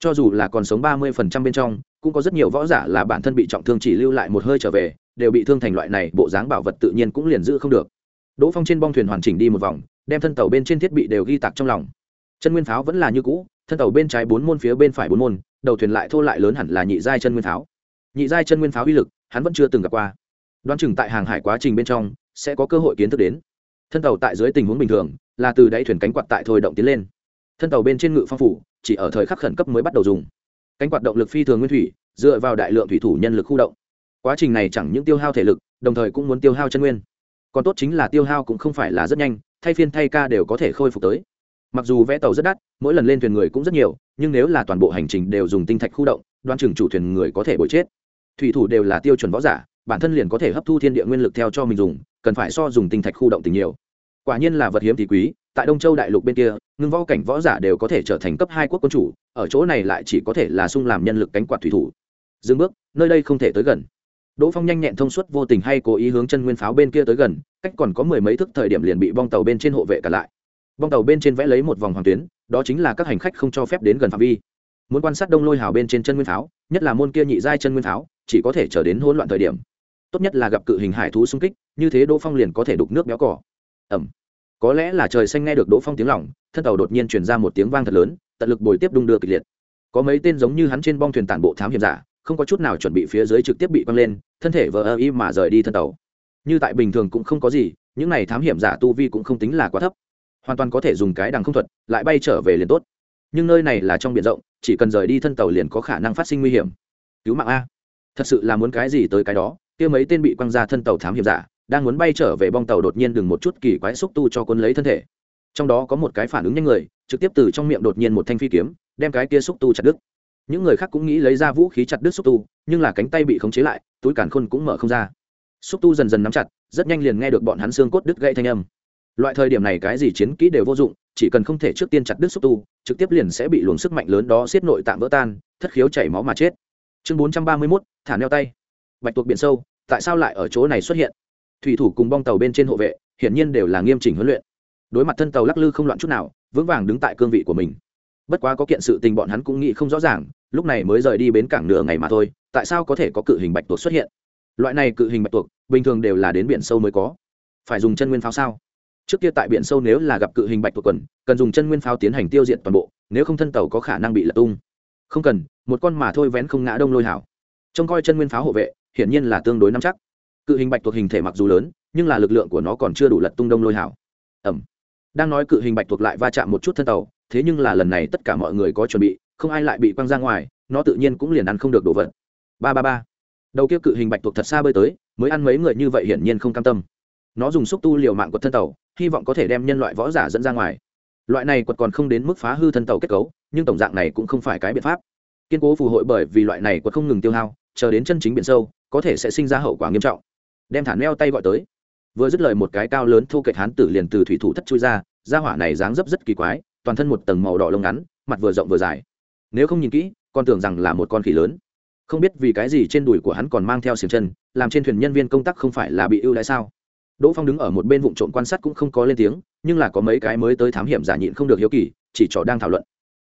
Cho dù là còn sống ba mươi bên trong, cũng có rất nhiều võ giả là bản thân bị trọng thương chỉ lưu lại một hơi trở về, đều bị thương thành loại này, bộ dáng bảo vật tự nhiên cũng liền giữ không được. Đỗ phong trên bong thuyền hoàn chỉnh đi một vòng, đem thân tàu bên trên thiết bị đều ghi tạc trong lòng. Chân nguyên pháo vẫn là như cũ, thân tàu bên trái bốn môn phía bên phải bốn môn, đầu thuyền lại thô lại lớn hẳn là nhị giai chân nguyên pháo. Nhị giai chân nguyên pháo uy lực, hắn vẫn chưa từng gặp qua. Đoán chừng tại hàng hải quá trình bên trong, sẽ có cơ hội kiến thức đến thân tàu tại dưới tình huống bình thường là từ đáy thuyền cánh quạt tại thôi động tiến lên. Thân tàu bên trên ngự phong phủ chỉ ở thời khắc khẩn cấp mới bắt đầu dùng. Cánh quạt động lực phi thường nguyên thủy, dựa vào đại lượng thủy thủ nhân lực khu động. Quá trình này chẳng những tiêu hao thể lực, đồng thời cũng muốn tiêu hao chân nguyên. Còn tốt chính là tiêu hao cũng không phải là rất nhanh, thay phiên thay ca đều có thể khôi phục tới. Mặc dù vẽ tàu rất đắt, mỗi lần lên thuyền người cũng rất nhiều, nhưng nếu là toàn bộ hành trình đều dùng tinh thạch khu động, đoan chừng chủ thuyền người có thể bồi chết. Thủy thủ đều là tiêu chuẩn võ giả, bản thân liền có thể hấp thu thiên địa nguyên lực theo cho mình dùng cần phải so dùng tinh thạch khu động tình nhiều. Quả nhiên là vật hiếm thì quý, tại đông châu đại lục bên kia, ngưng võ cảnh võ giả đều có thể trở thành cấp hai quốc quân chủ, ở chỗ này lại chỉ có thể là sung làm nhân lực cánh quạt thủy thủ. Dừng bước, nơi đây không thể tới gần. Đỗ phong nhanh nhẹn thông suốt vô tình hay cố ý hướng chân nguyên pháo bên kia tới gần, cách còn có mười mấy thước thời điểm liền bị bong tàu bên trên hộ vệ cả lại. Bong tàu bên trên vẽ lấy một vòng hoàng tuyến, đó chính là các hành khách không cho phép đến gần phạm vi. Muốn quan sát đông lôi hào bên trên chân nguyên pháo, nhất là môn kia nhị giai chân nguyên pháo, chỉ có thể trở đến hỗn loạn thời điểm tốt nhất là gặp cự hình hải thú xung kích, như thế đỗ phong liền có thể đục nước béo cỏ. Ẩm. Có lẽ là trời xanh nghe được đỗ phong tiếng lỏng thân tàu đột nhiên truyền ra một tiếng vang thật lớn, tận lực bồi tiếp đung đưa kịch liệt. Có mấy tên giống như hắn trên bong thuyền tản bộ thám hiểm giả, không có chút nào chuẩn bị phía dưới trực tiếp bị văng lên, thân thể vờ ơ y mà rời đi thân tàu. Như tại bình thường cũng không có gì, những này thám hiểm giả tu vi cũng không tính là quá thấp. Hoàn toàn có thể dùng cái đằng không thuật, lại bay trở về liền tốt. Nhưng nơi này là trong biển rộng, chỉ cần rời đi thân tàu liền có khả năng phát sinh nguy hiểm. Cứu mạng a. Thật sự là muốn cái gì tới cái đó kia mấy tên bị quăng ra thân tàu thám hiểm giả, đang muốn bay trở về bong tàu đột nhiên đừng một chút kỳ quái xúc tu cho quân lấy thân thể. Trong đó có một cái phản ứng nhanh người, trực tiếp từ trong miệng đột nhiên một thanh phi kiếm, đem cái kia xúc tu chặt đứt. Những người khác cũng nghĩ lấy ra vũ khí chặt đứt xúc tu, nhưng là cánh tay bị khống chế lại, túi cản khôn cũng mở không ra. Xúc tu dần dần nắm chặt, rất nhanh liền nghe được bọn hắn xương cốt đứt gãy thanh âm. Loại thời điểm này cái gì chiến kỹ đều vô dụng, chỉ cần không thể trước tiên chặt đứt xúc tu, trực tiếp liền sẽ bị luồng sức mạnh lớn đó xiết nội tạm vỡ tan, thất khiếu chảy máu mà chết. Chương bốn trăm ba mươi mốt, thả neo tay. Bạch tuộc biển sâu tại sao lại ở chỗ này xuất hiện? Thủy thủ cùng bong tàu bên trên hộ vệ, hiển nhiên đều là nghiêm chỉnh huấn luyện. Đối mặt thân tàu lắc lư không loạn chút nào, vững vàng đứng tại cương vị của mình. Bất quá có kiện sự tình bọn hắn cũng nghĩ không rõ ràng, lúc này mới rời đi bến cảng nửa ngày mà thôi, tại sao có thể có cự hình bạch tuộc xuất hiện? Loại này cự hình bạch tuộc, bình thường đều là đến biển sâu mới có. Phải dùng chân nguyên pháo sao? Trước kia tại biển sâu nếu là gặp cự hình bạch tuộc quần, cần dùng chân nguyên pháo tiến hành tiêu diệt toàn bộ, nếu không thân tàu có khả năng bị lật tung. Không cần, một con mà thôi vén không ngã đông lôi hảo. Trông coi chân nguyên pháo hộ vệ hiển nhiên là tương đối nắm chắc. Cự hình bạch tuộc hình thể mặc dù lớn, nhưng là lực lượng của nó còn chưa đủ lật tung đông lôi hảo. Ẩm đang nói cự hình bạch tuộc lại va chạm một chút thân tàu, thế nhưng là lần này tất cả mọi người có chuẩn bị, không ai lại bị quăng ra ngoài, nó tự nhiên cũng liền ăn không được đồ vật. Ba ba ba. Đầu kia cự hình bạch tuộc thật xa bơi tới, mới ăn mấy người như vậy hiển nhiên không cam tâm. Nó dùng xúc tu liều mạng của thân tàu, hy vọng có thể đem nhân loại võ giả dẫn ra ngoài. Loại này quật còn không đến mức phá hư thân tàu kết cấu, nhưng tổng dạng này cũng không phải cái biện pháp. Kiên cố phù hội bởi vì loại này quật không ngừng tiêu hao chờ đến chân chính biển sâu, có thể sẽ sinh ra hậu quả nghiêm trọng. Đem thản neo tay gọi tới. Vừa dứt lời một cái cao lớn thu kệch hán tử liền từ thủy thủ thất chui ra ra hỏa này dáng dấp rất kỳ quái, toàn thân một tầng màu đỏ lông ngắn, mặt vừa rộng vừa dài. Nếu không nhìn kỹ, còn tưởng rằng là một con khỉ lớn. Không biết vì cái gì trên đùi của hắn còn mang theo xiềng chân, làm trên thuyền nhân viên công tác không phải là bị ưu đãi sao? Đỗ phong đứng ở một bên vụ trộm quan sát cũng không có lên tiếng, nhưng là có mấy cái mới tới thám hiểm giả nhịn không được hiếu kỳ, chỉ trỏ đang thảo luận.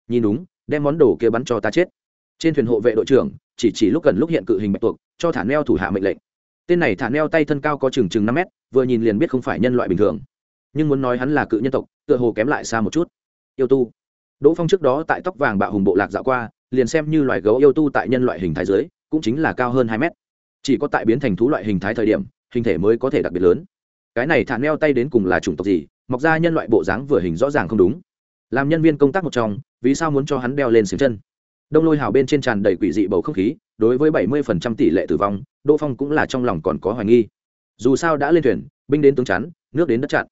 Nhìn đúng, đem món đồ kia bắn cho ta chết trên thuyền hộ vệ đội trưởng, chỉ chỉ lúc gần lúc hiện cự hình bạch tuộc, cho thả neo thủ hạ mệnh lệnh. Tên này thả neo tay thân cao có chừng chừng năm mét, vừa nhìn liền biết không phải nhân loại bình thường. Nhưng muốn nói hắn là cự nhân tộc, tựa hồ kém lại xa một chút. Yêu tu. Đỗ phong trước đó tại tóc vàng bạo hùng bộ lạc dạo qua, liền xem như loài gấu yêu tu tại nhân loại hình thái dưới, cũng chính là cao hơn hai mét. Chỉ có tại biến thành thú loại hình thái thời điểm, hình thể mới có thể đặc biệt lớn. Cái này thả neo tay đến cùng là chủng tộc gì, mọc ra nhân loại bộ dáng vừa hình rõ ràng không đúng. Làm nhân viên công tác một trong, vì sao muốn cho hắn đeo lên xiềng chân? Đông lôi hào bên trên tràn đầy quỷ dị bầu không khí, đối với bảy mươi phần trăm tỷ lệ tử vong, đỗ phong cũng là trong lòng còn có hoài nghi. Dù sao đã lên thuyền, binh đến tướng chắn, nước đến đất chặn.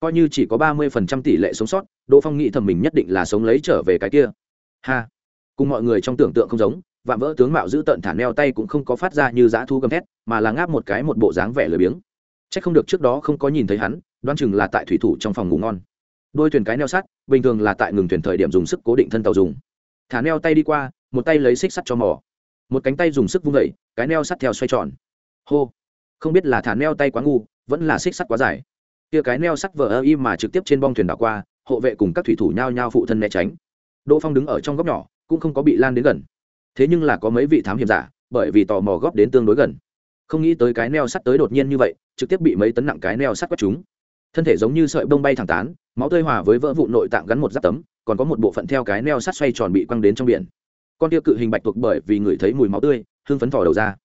Coi như chỉ có ba mươi phần trăm tỷ lệ sống sót, đỗ phong nghĩ thầm mình nhất định là sống lấy trở về cái kia. Ha! Cùng mọi người trong tưởng tượng không giống, vạm vỡ tướng mạo giữ tận thả neo tay cũng không có phát ra như dã thu gầm thét, mà là ngáp một cái một bộ dáng vẻ lười biếng. C h ắ c không được trước đó không có nhìn thấy hắn, đoán chừng là tại thủy thủ trong phòng ngủ ngon. Đôi thuyền cái neo sắt, bình thường là tại ngừng thuyền thời điểm dùng sức cố định thân tàu dùng thả neo tay đi qua, một tay lấy xích sắt cho mỏ một cánh tay dùng sức vung vẩy cái neo sắt theo xoay tròn. Hô! Không biết là thả neo tay quá ngu, vẫn là xích sắt quá dài. Kia cái neo sắt vờ ơ y mà trực tiếp trên bong thuyền đảo qua, hộ vệ cùng các thủy thủ nhao nhao phụ thân né tránh. Đỗ phong đứng ở trong góc nhỏ, cũng không có bị lan đến gần. Thế nhưng là có mấy vị thám hiểm giả, bởi vì tò mò góp đến tương đối gần. Không nghĩ tới cái neo sắt tới đột nhiên như vậy, trực tiếp bị mấy tấn nặng cái neo sắt quét chúng. Thân thể giống như sợi bông bay thẳng tán, máu tơi hòa với vỡ vụ nội tạng gắn một giáp tấm còn có một bộ phận theo cái neo sắt xoay tròn bị quăng đến trong biển. Con tiêu cự hình bạch tuộc bởi vì người thấy mùi máu tươi hương phấn thỏ đầu ra.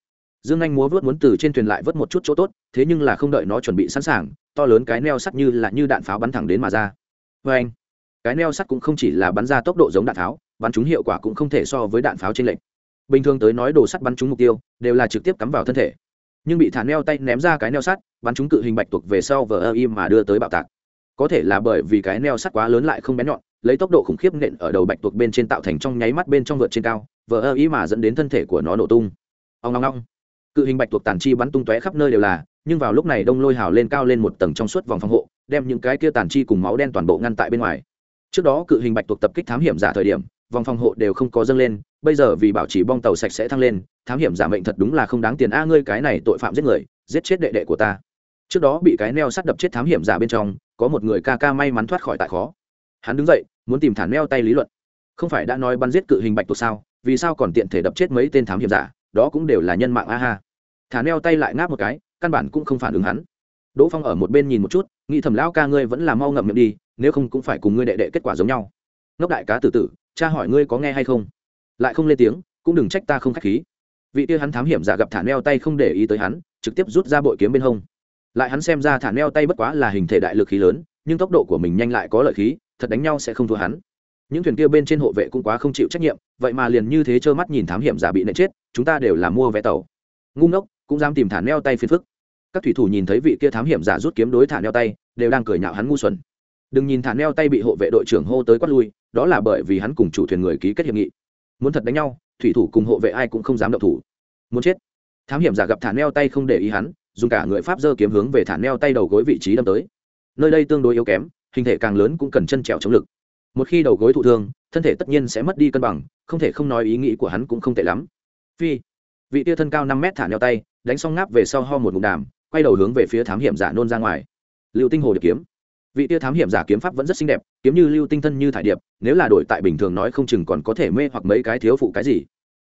Dương anh múa vớt muốn từ trên thuyền lại vớt một chút chỗ tốt, thế nhưng là không đợi nó chuẩn bị sẵn sàng, to lớn cái neo sắt như là như đạn pháo bắn thẳng đến mà ra. Vê anh. Cái neo sắt cũng không chỉ là bắn ra tốc độ giống đạn pháo, bắn chúng hiệu quả cũng không thể so với đạn pháo trên lệnh bình thường tới nói đồ sắt bắn trúng mục tiêu, đều là trực tiếp cắm vào thân thể. Nhưng bị thả neo tay ném ra cái neo sắt, bắn chúng cự hình bạch tuộc về sau vờ ơ im mà đưa tới bạo tạc. Có thể là bởi vì cái neo sắt quá lớn lại không bén nhọn lấy tốc độ khủng khiếp nện ở đầu bạch tuộc bên trên tạo thành trong nháy mắt bên trong vượt trên cao vỡ ơ ý mà dẫn đến thân thể của nó nổ tung. Ông long long cự hình bạch tuộc tàn chi bắn tung tóe khắp nơi đều là, nhưng vào lúc này đông lôi hào lên cao lên một tầng trong suốt vòng phòng hộ, đem những cái kia tàn chi cùng máu đen toàn bộ ngăn tại bên ngoài. Trước đó cự hình bạch tuộc tập kích thám hiểm giả thời điểm, vòng phòng hộ đều không có dâng lên, bây giờ vì bảo trì bong tàu sạch sẽ thăng lên, thám hiểm giả mệnh thật đúng là không đáng tiền a, ngươi cái này tội phạm giết người, giết chết đệ đệ của ta. Trước đó bị cái neo sắt đập chết thám hiểm giả bên trong, có một người ca ca may mắn thoát khỏi tại khó hắn đứng dậy, muốn tìm thản neo tay lý luận. Không phải đã nói bắn giết cự hình bạch tuộc sao? Vì sao còn tiện thể đập chết mấy tên thám hiểm giả? Đó cũng đều là nhân mạng a ha. Thả neo tay lại ngáp một cái, căn bản cũng không phản ứng hắn. Đỗ phong ở một bên nhìn một chút, nghĩ thầm lão ca ngươi vẫn là mau ngậm miệng đi, nếu không cũng phải cùng ngươi đệ đệ kết quả giống nhau. Ngốc đại cá tử tử, cha hỏi ngươi có nghe hay không? Lại không lên tiếng, cũng đừng trách ta không k h á c h khí. Vị kia hắn thám hiểm giả gặp thả neo tay không để ý tới hắn, trực tiếp rút ra bội kiếm bên hông. Lại hắn xem ra thả neo tay bất quá là hình thể đại lực khí lớn, nhưng tốc độ của mình nhanh lại có lợi khí thật đánh nhau sẽ không thua hắn. Những thuyền kia bên trên hộ vệ cũng quá không chịu trách nhiệm, vậy mà liền như thế trơ mắt nhìn thám hiểm giả bị nệ chết, chúng ta đều là mua vé tàu. Ngu ngốc, cũng dám tìm thả neo tay phiền phức. Các thủy thủ nhìn thấy vị kia thám hiểm giả rút kiếm đối thả neo tay, đều đang cười nhạo hắn ngu xuẩn. Đừng nhìn thả neo tay bị hộ vệ đội trưởng hô tới quát lui, đó là bởi vì hắn cùng chủ thuyền người ký kết hiệp nghị. Muốn thật đánh nhau, thủy thủ cùng hộ vệ ai cũng không dám động thủ. Muốn chết. Thám hiểm giả gặp thả neo tay không để ý hắn, dùng cả người pháp dơ kiếm hướng về thả neo tay đầu gối vị trí đâm tới. Nơi đây tương đối yếu kém hình thể càng lớn cũng cần chân trèo chống lực. Một khi đầu gối thụ thương, thân thể tất nhiên sẽ mất đi cân bằng, không thể không nói ý nghĩ của hắn cũng không tệ lắm. Phi, vị tia thân cao năm mét thả neo tay, đánh xong ngáp về sau ho một ngụm đàm, quay đầu hướng về phía thám hiểm giả nôn ra ngoài. Liệu tinh hồ được kiếm. Vị tia thám hiểm giả kiếm pháp vẫn rất xinh đẹp, kiếm như lưu tinh thân như thải điệp, nếu là đổi tại bình thường nói không chừng còn có thể mê hoặc mấy cái thiếu phụ cái gì.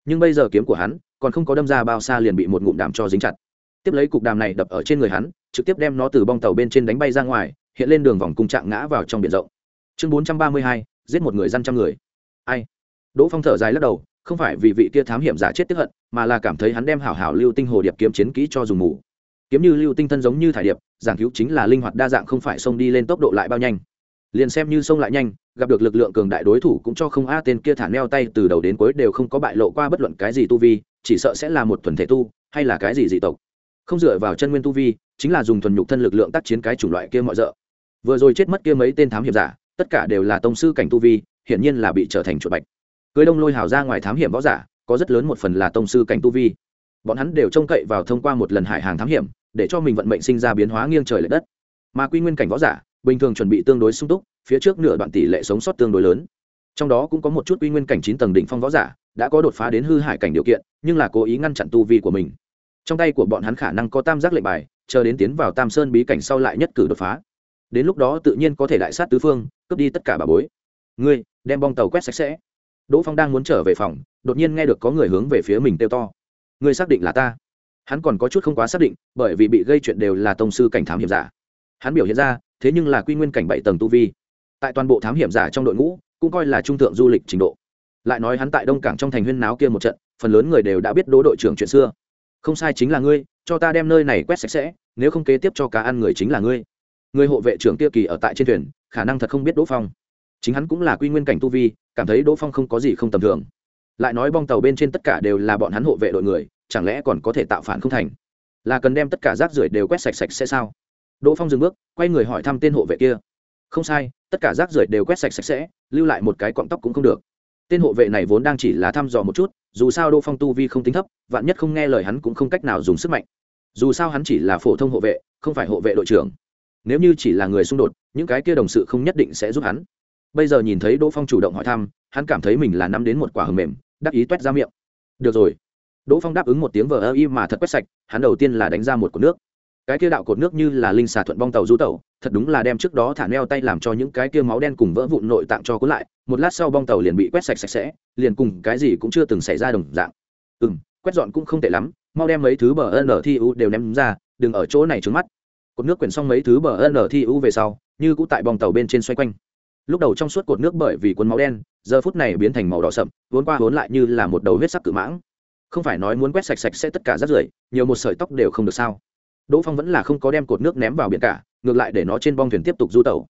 Nhưng bây giờ kiếm của hắn còn không có đâm ra bao xa liền bị một ngụm đàm cho dính chặt. Tiếp lấy cục đàm này đập ở trên người hắn, trực tiếp đem nó từ bong tàu bên trên đánh bay ra ngoài hiện lên đường vòng cung trạng ngã vào trong biển rộng. Chương bốn trăm ba mươi hai, giết một người dân trăm người. Ai? Đỗ phong thở dài lắc đầu, không phải vì vị kia thám hiểm giả chết tức hận, mà là cảm thấy hắn đem hảo hảo lưu tinh hồ điệp kiếm chiến kỹ cho dùng mù. Kiếm như lưu tinh thân giống như thải điệp, giảng cứu chính là linh hoạt đa dạng không phải xông đi lên tốc độ lại bao nhanh. Liền xem như xông lại nhanh, gặp được lực lượng cường đại đối thủ cũng cho không a tên kia thả neo tay từ đầu đến cuối đều không có bại lộ qua bất luận cái gì tu vi, chỉ sợ sẽ là một thuần thể tu, hay là cái gì dị tộc. Không dựa vào chân nguyên tu vi, chính là dùng thuần nhục thân lực lượng tác chiến cái chủng loại kia mọi d vừa rồi chết mất kia mấy tên thám hiểm giả, tất cả đều là tông sư cảnh tu vi, hiển nhiên là bị trở thành chuột bạch. Cưới đông lôi hào ra ngoài thám hiểm võ giả, có rất lớn một phần là tông sư cảnh tu vi. Bọn hắn đều trông cậy vào thông qua một lần hải hàng thám hiểm, để cho mình vận mệnh sinh ra biến hóa nghiêng trời l ệ đất. Mà quy nguyên cảnh võ giả, bình thường chuẩn bị tương đối sung túc, phía trước nửa đoạn tỷ lệ sống sót tương đối lớn. Trong đó cũng có một chút quy nguyên cảnh chín tầng đỉnh phong võ giả, đã có đột phá đến hư hải cảnh điều kiện, nhưng là cố ý ngăn chặn tu vi của mình. Trong tay của bọn hắn khả năng có tam giác lệnh bài, chờ đến tiến vào tam sơn bí cảnh sau lại nhất cử đột phá đến lúc đó tự nhiên có thể đại sát tứ phương, cướp đi tất cả bà bối. Ngươi, đem bong tàu quét sạch sẽ. Đỗ phong đang muốn trở về phòng, đột nhiên nghe được có người hướng về phía mình kêu to. Ngươi xác định là ta? Hắn còn có chút không quá xác định, bởi vì bị gây chuyện đều là tông sư cảnh thám hiểm giả. Hắn biểu hiện ra, thế nhưng là quy nguyên cảnh bảy tầng tu vi. Tại toàn bộ thám hiểm giả trong đội ngũ, cũng coi là trung thượng du lịch trình độ. Lại nói hắn tại đông cảng trong thành huyên náo kia một trận, phần lớn người đều đã biết đỗ đội trưởng chuyện xưa. Không sai chính là ngươi, cho ta đem nơi này quét sạch sẽ, nếu không kế tiếp cho cá ăn người chính là ngươi người hộ vệ trưởng kia kỳ ở tại trên thuyền, khả năng thật không biết đỗ phong. Chính hắn cũng là quy nguyên cảnh tu vi, cảm thấy đỗ phong không có gì không tầm thường. Lại nói bong tàu bên trên tất cả đều là bọn hắn hộ vệ đội người, chẳng lẽ còn có thể tạo phản không thành? Là cần đem tất cả rác rưởi đều quét sạch sạch sẽ sao? Đỗ phong dừng bước, quay người hỏi thăm tên hộ vệ kia. Không sai, tất cả rác rưởi đều quét sạch sạch sẽ, lưu lại một cái cọng tóc cũng không được. Tên hộ vệ này vốn đang chỉ là thăm dò một chút, dù sao đỗ phong tu vi không tính thấp, vạn nhất không nghe lời hắn cũng không cách nào dùng sức mạnh. Dù sao hắn chỉ là phổ thông hộ vệ, không phải hộ vệ đội trưởng nếu như chỉ là người xung đột, những cái kia đồng sự không nhất định sẽ giúp hắn. Bây giờ nhìn thấy đỗ phong chủ động hỏi thăm, hắn cảm thấy mình là nắm đến một quả hầm mềm, đắc ý t u é t ra miệng. Được rồi. Đỗ phong đáp ứng một tiếng vờ ơ y mà thật quét sạch, hắn đầu tiên là đánh ra một cột nước. Cái kia đạo cột nước như là linh xà thuận bong tàu du tàu thật đúng là đem trước đó thả neo tay làm cho những cái kia máu đen cùng vỡ vụn nội tạng cho cuốn lại, một lát sau bong tàu liền bị quét sạch sạch sẽ, liền cùng cái gì cũng chưa từng xảy ra đồng dạng. Ừ m quét dọn cũng không tệ lắm, mau đem mấy thứ bờ n thi u đều ném ra, đừng ở chỗ này trứng mắt cột nước quyển xong mấy thứ bờ n thi u về sau, như cũng tại bong tàu bên trên xoay quanh. Lúc đầu trong suốt cột nước bởi vì cuốn máu đen, giờ phút này biến thành màu đỏ sậm vốn qua vốn lại như là một đầu huyết sắc cự mãng. Không phải nói muốn quét sạch sạch sẽ tất cả rác rưởi, nhiều một sợi tóc đều không được sao. Đỗ phong vẫn là không có đem cột nước ném vào biển cả, ngược lại để nó trên bong thuyền tiếp tục du tẩu.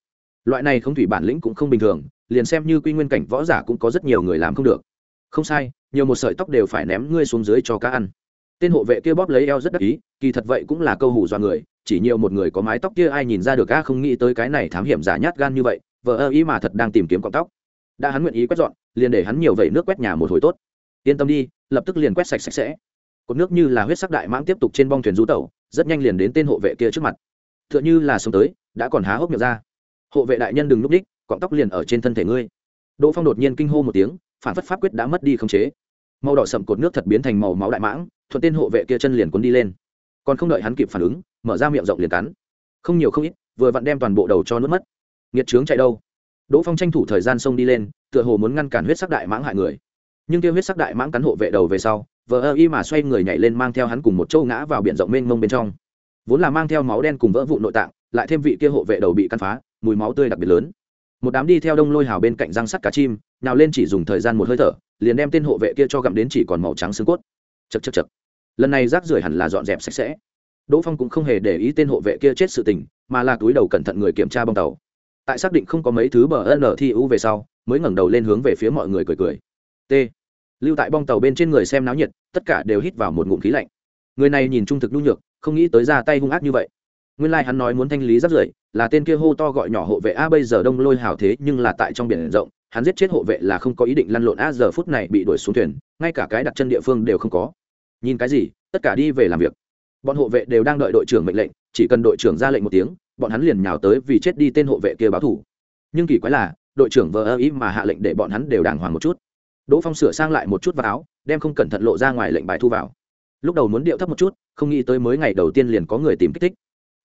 Loại này không thủy bản lĩnh cũng không bình thường, liền xem như quy nguyên cảnh võ giả cũng có rất nhiều người làm không được. Không sai, nhiều một sợi tóc đều phải ném ngươi xuống dưới cho cá ăn tên hộ vệ kia bóp lấy eo rất đắc ý, kỳ thật vậy cũng là câu hủ do người, chỉ nhiều một người có mái tóc kia ai nhìn ra được a, không nghĩ tới cái này thám hiểm giả nhát gan như vậy vợ ơ ý mà thật đang tìm kiếm cọng tóc. Đã hắn nguyện ý quét dọn, liền để hắn nhiều vẩy nước quét nhà một hồi tốt. Yên tâm đi, lập tức liền quét sạch sạch sẽ. Cột nước như là huyết sắc đại mãng tiếp tục trên bong thuyền rú tẩu, rất nhanh liền đến tên hộ vệ kia trước mặt. T h ư ợ n h ư là sống tới, đã còn há hốc miệng ra. Hộ vệ đại nhân đừng núp đích cọng tóc liền ở trên thân thể ngươi. Đỗ phong đột nhiên kinh hô một tiếng, phản phất pháp quyết đã mất đi khống chế màu đỏ sậm cột nước thật biến thành màu máu đại mãng, thuận tên hộ vệ kia chân liền cuốn đi lên. Còn không đợi hắn kịp phản ứng, mở ra miệng rộng liền cắn. Không nhiều không ít, vừa vặn đem toàn bộ đầu cho nuốt mất. Nghiệt trướng chạy đâu? Đỗ phong tranh thủ thời gian xông đi lên, tựa hồ muốn ngăn cản huyết sắc đại mãng hại người. Nhưng kia huyết sắc đại mãng cắn hộ vệ đầu về sau, vờ ơ y mà xoay người nhảy lên mang theo hắn cùng một châu ngã vào biển rộng mênh mông bên trong. Vốn là mang theo máu đen cùng vỡ vụ nội tạng, lại thêm vị kia hộ vệ đầu bị căn phá, mùi máu tươi đặc biệt lớn. Một đám đi theo đông lôi hào bên cạnh răng sắt cá chim nào lên chỉ dùng thời gian một hơi thở liền đem tên hộ vệ kia cho gặm đến chỉ còn màu trắng xương cốt. Chật chật chật lần này rác rưởi hẳn là dọn dẹp sạch sẽ. Đỗ phong cũng không hề để ý tên hộ vệ kia chết sự tình, mà là túi đầu cẩn thận người kiểm tra bong tàu. Tại xác định không có mấy thứ bờ n thi u về sau, mới ngẩng đầu lên hướng về phía mọi người cười cười. T. Lưu tại bong tàu bên trên người xem náo nhiệt, tất cả đều hít vào một ngụm khí lạnh. Người này nhìn trung thực nhu nhược, không nghĩ tới ra tay hung ác như vậy. Nguyên lai、like、hắn nói muốn thanh lý rác rưởi, là tên kia hô to gọi nhỏ hộ vệ, a, bây giờ đông lôi hào thế, nhưng là tại trong biển rộng hắn giết chết hộ vệ là không có ý định lăn lộn a giờ phút này bị đuổi xuống thuyền, ngay cả cái đặt chân địa phương đều không có. Nhìn cái gì, tất cả đi về làm việc. Bọn hộ vệ đều đang đợi đội trưởng mệnh lệnh, chỉ cần đội trưởng ra lệnh một tiếng, bọn hắn liền nhào tới vì chết đi tên hộ vệ kia báo thủ. Nhưng kỳ quái là, đội trưởng vờ ơ ý mà hạ lệnh để bọn hắn đều đàng hoàng một chút. Đỗ phong sửa sang lại một chút vào áo, đem không cẩn thận lộ ra ngoài lệnh bài thu vào. Lúc đầu muốn điệu thấp một chút, không nghĩ tới mới ngày đầu tiên liền có người tìm kích thích.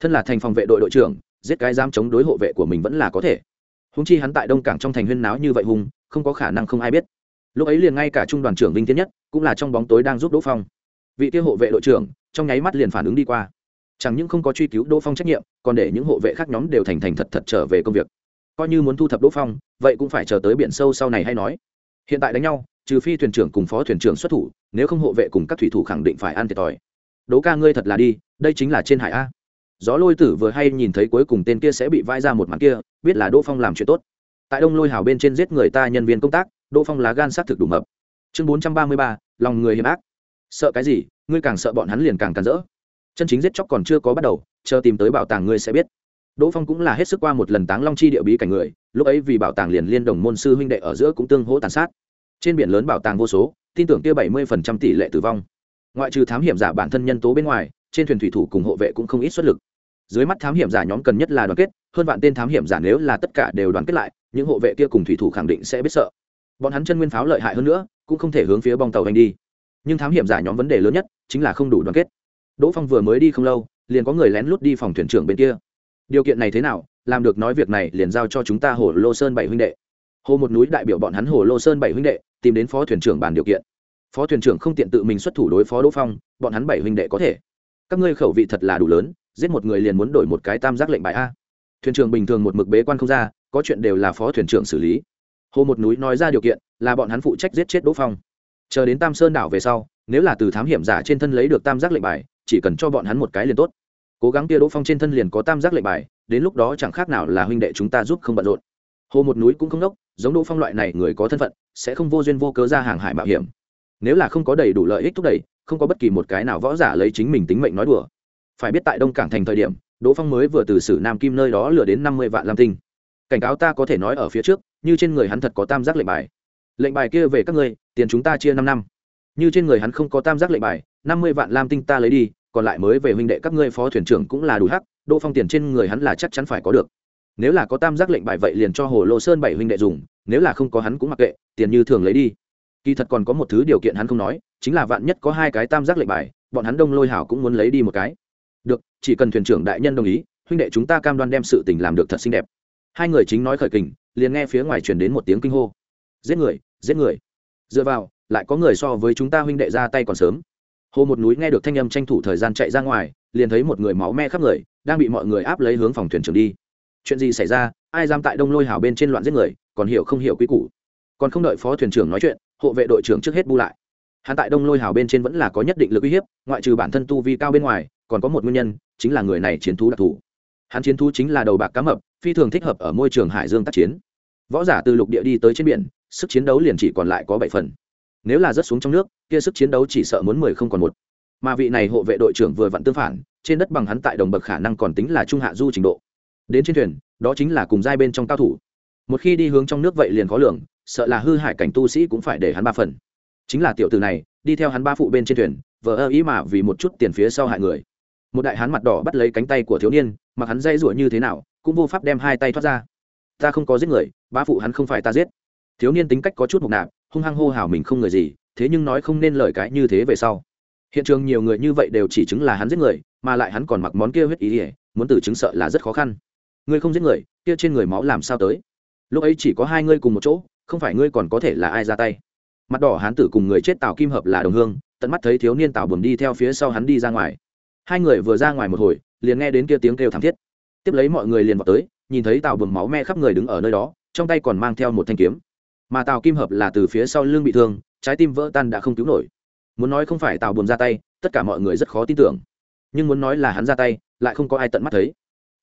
Thân là thành phòng vệ đội đội trưởng, giết cái dám chống đối hộ vệ của mình vẫn là có thể húng chi hắn tại đông cảng trong thành huyên náo như vậy hùng, không có khả năng không ai biết. Lúc ấy liền ngay cả trung đoàn trưởng vinh tiến nhất cũng là trong bóng tối đang giúp đỗ phong. Vị kia hộ vệ đội trưởng trong nháy mắt liền phản ứng đi qua. Chẳng những không có truy cứu đỗ phong trách nhiệm, còn để những hộ vệ khác nhóm đều thành thành thật thật trở về công việc. Coi như muốn thu thập đỗ phong, vậy cũng phải chờ tới biển sâu sau này hay nói. Hiện tại đánh nhau, trừ phi thuyền trưởng cùng phó thuyền trưởng xuất thủ, nếu không hộ vệ cùng các thủy thủ khẳng định phải ăn thiệt thòi. Đỗ ca ngươi thật là đi, đây chính là trên hải a gió lôi tử vừa hay nhìn thấy cuối cùng tên kia sẽ bị vãi ra một màn kia, biết là đỗ phong làm chuyện tốt. Tại đông lôi hào bên trên giết người ta nhân viên công tác, đỗ phong lá gan s á t thực đủ mập. Chương bốn trăm ba mươi ba, lòng người hiểm ác. Sợ cái gì, ngươi càng sợ bọn hắn liền càng càn rỡ. Chân chính giết chóc còn chưa có bắt đầu, chờ tìm tới bảo tàng ngươi sẽ biết. Đỗ phong cũng là hết sức qua một lần táng long chi địa bí cảnh người, lúc ấy vì bảo tàng liền liên đồng môn sư huynh đệ ở giữa cũng tương hỗ tàn sát. Trên biển lớn bảo tàng vô số, tin tưởng kia bảy mươi phần trăm tỷ lệ tử vong. Ngoại trừ thám hiểm giả bản thân nhân tố bên ngoài, trên thuyền thủy thủ cùng hộ vệ cũng không ít xuất lực dưới mắt thám hiểm giả nhóm cần nhất là đoàn kết, hơn vạn tên thám hiểm giả nếu là tất cả đều đoàn kết lại, những hộ vệ kia cùng thủy thủ khẳng định sẽ biết sợ. Bọn hắn chân nguyên pháo lợi hại hơn nữa, cũng không thể hướng phía bong tàu hành đi. Nhưng thám hiểm giả nhóm vấn đề lớn nhất chính là không đủ đoàn kết. Đỗ phong vừa mới đi không lâu, liền có người lén lút đi phòng thuyền trưởng bên kia. Điều kiện này thế nào? Làm được nói việc này liền giao cho chúng ta hồ lô sơn bảy huynh đệ. Hồ một núi đại biểu bọn hắn hồ lô sơn bảy huynh đệ, tìm đến phó thuyền trưởng bàn điều kiện. Phó thuyền trưởng không tiện tự mình xuất thủ đối phó đỗ phong, bọn hắn bảy huynh đệ có thể. Các ngươi khẩu vị thật là đủ lớn giết một người liền muốn đổi một cái tam giác lệnh bài a. Thuyền trưởng bình thường một mực bế quan không ra, có chuyện đều là phó thuyền trưởng xử lý. Hồ một núi nói ra điều kiện, là bọn hắn phụ trách giết chết đỗ phong. Chờ đến tam sơn đảo về sau, nếu là từ thám hiểm giả trên thân lấy được tam giác lệnh bài, chỉ cần cho bọn hắn một cái liền tốt. Cố gắng kia đỗ phong trên thân liền có tam giác lệnh bài, đến lúc đó chẳng khác nào là huynh đệ chúng ta giúp không bận rộn. Hồ một núi cũng không đốc, giống đỗ phong loại này người có thân phận, sẽ không vô duyên vô cớ ra hàng hải mạo hiểm. Nếu là không có đầy đủ lợi ích thúc đẩy, không có bất kỳ một cái nào võ giả lấy chính mình tính mệnh nói đùa phải biết tại đông cảng thành thời điểm, đỗ phong mới vừa từ sử nam kim nơi đó lừa đến năm mươi vạn lam tinh. Cảnh cáo ta có thể nói ở phía trước, như trên người hắn thật có tam giác lệnh bài. Lệnh bài kia về các ngươi, tiền chúng ta chia năm năm. Như trên người hắn không có tam giác lệnh bài, năm mươi vạn lam tinh ta lấy đi, còn lại mới về huynh đệ các ngươi phó thuyền trưởng cũng là đủ hắc, đỗ phong tiền trên người hắn là chắc chắn phải có được. Nếu là có tam giác lệnh bài vậy liền cho hồ lô sơn bảy huynh đệ dùng, nếu là không có hắn cũng mặc kệ, tiền như thường lấy đi. Kỳ thật còn có một thứ điều kiện hắn không nói, chính là vạn nhất có hai cái tam giác lệnh bài, bọn hắn đông lôi hảo cũng muốn lấy đi một cái được, chỉ cần thuyền trưởng đại nhân đồng ý, huynh đệ chúng ta cam đoan đem sự tình làm được thật xinh đẹp. Hai người chính nói khởi kình, liền nghe phía ngoài truyền đến một tiếng kinh hô. Giết người giết người. Dựa vào, lại có người so với chúng ta huynh đệ ra tay còn sớm. Hồ một núi nghe được thanh âm tranh thủ thời gian chạy ra ngoài, liền thấy một người máu me khắp người, đang bị mọi người áp lấy hướng phòng thuyền trưởng đi. Chuyện gì xảy ra, ai dám tại đông lôi hào bên trên loạn giết người, còn hiểu không hiểu quy củ. Còn không đợi phó thuyền trưởng nói chuyện, hộ vệ đội trưởng trước hết bu lại. Hắn tại đông lôi hào bên trên vẫn là có nhất định lực uy hiếp, ngoại trừ bản thân tu vi cao bên ngoài còn có một nguyên nhân, chính là người này chiến thú đặc thù. Hắn chiến thú chính là đầu bạc cá mập, phi thường thích hợp ở môi trường hải dương tác chiến. Võ giả từ lục địa đi tới trên biển, sức chiến đấu liền chỉ còn lại có bảy phần. Nếu là rớt xuống trong nước, kia sức chiến đấu chỉ sợ muốn mười không còn một. Mà vị này hộ vệ đội trưởng vừa vặn tương phản, trên đất bằng hắn tại đồng bậc khả năng còn tính là trung hạ du trình độ. Đến trên thuyền, đó chính là cùng giai bên trong cao thủ. Một khi đi hướng trong nước vậy liền khó lường, sợ là hư hại cảnh tu sĩ cũng phải để hắn ba phần. Chính là tiểu từ này, đi theo hắn ba phụ bên trên thuyền, vờ ơ ý mà vì một chút tiền phía sau hại người một đại hán mặt đỏ bắt lấy cánh tay của thiếu niên, mặc hắn dây rủa như thế nào, cũng vô pháp đem hai tay thoát ra. Ta không có giết người ba phụ hắn không phải ta giết. Thiếu niên tính cách có chút mục nạp, hung hăng hô hào mình không người gì, thế nhưng nói không nên lời cái như thế về sau. Hiện trường nhiều người như vậy đều chỉ chứng là hắn giết người, mà lại hắn còn mặc món kia huyết ý ỉa, muốn từ chứng sợ là rất khó khăn. Ngươi không giết người, kia trên người máu làm sao tới? Lúc ấy chỉ có hai ngươi cùng một chỗ, không phải ngươi còn có thể là ai ra tay? Mặt đỏ hán tử cùng người chết tào kim hợp là đồng hương, tận mắt thấy thiếu niên tào buồn đi theo phía sau hắn đi ra ngoài hai người vừa ra ngoài một hồi, liền nghe đến kia tiếng kêu thảm thiết. Tiếp lấy mọi người liền vào tới, nhìn thấy tào buồn máu me khắp người đứng ở nơi đó, trong tay còn mang theo một thanh kiếm. Mà tào kim hợp là từ phía sau lưng bị thương, trái tim vỡ tan đã không cứu nổi. Muốn nói không phải tào buồn ra tay, tất cả mọi người rất khó tin tưởng. Nhưng muốn nói là hắn ra tay, lại không có ai tận mắt thấy.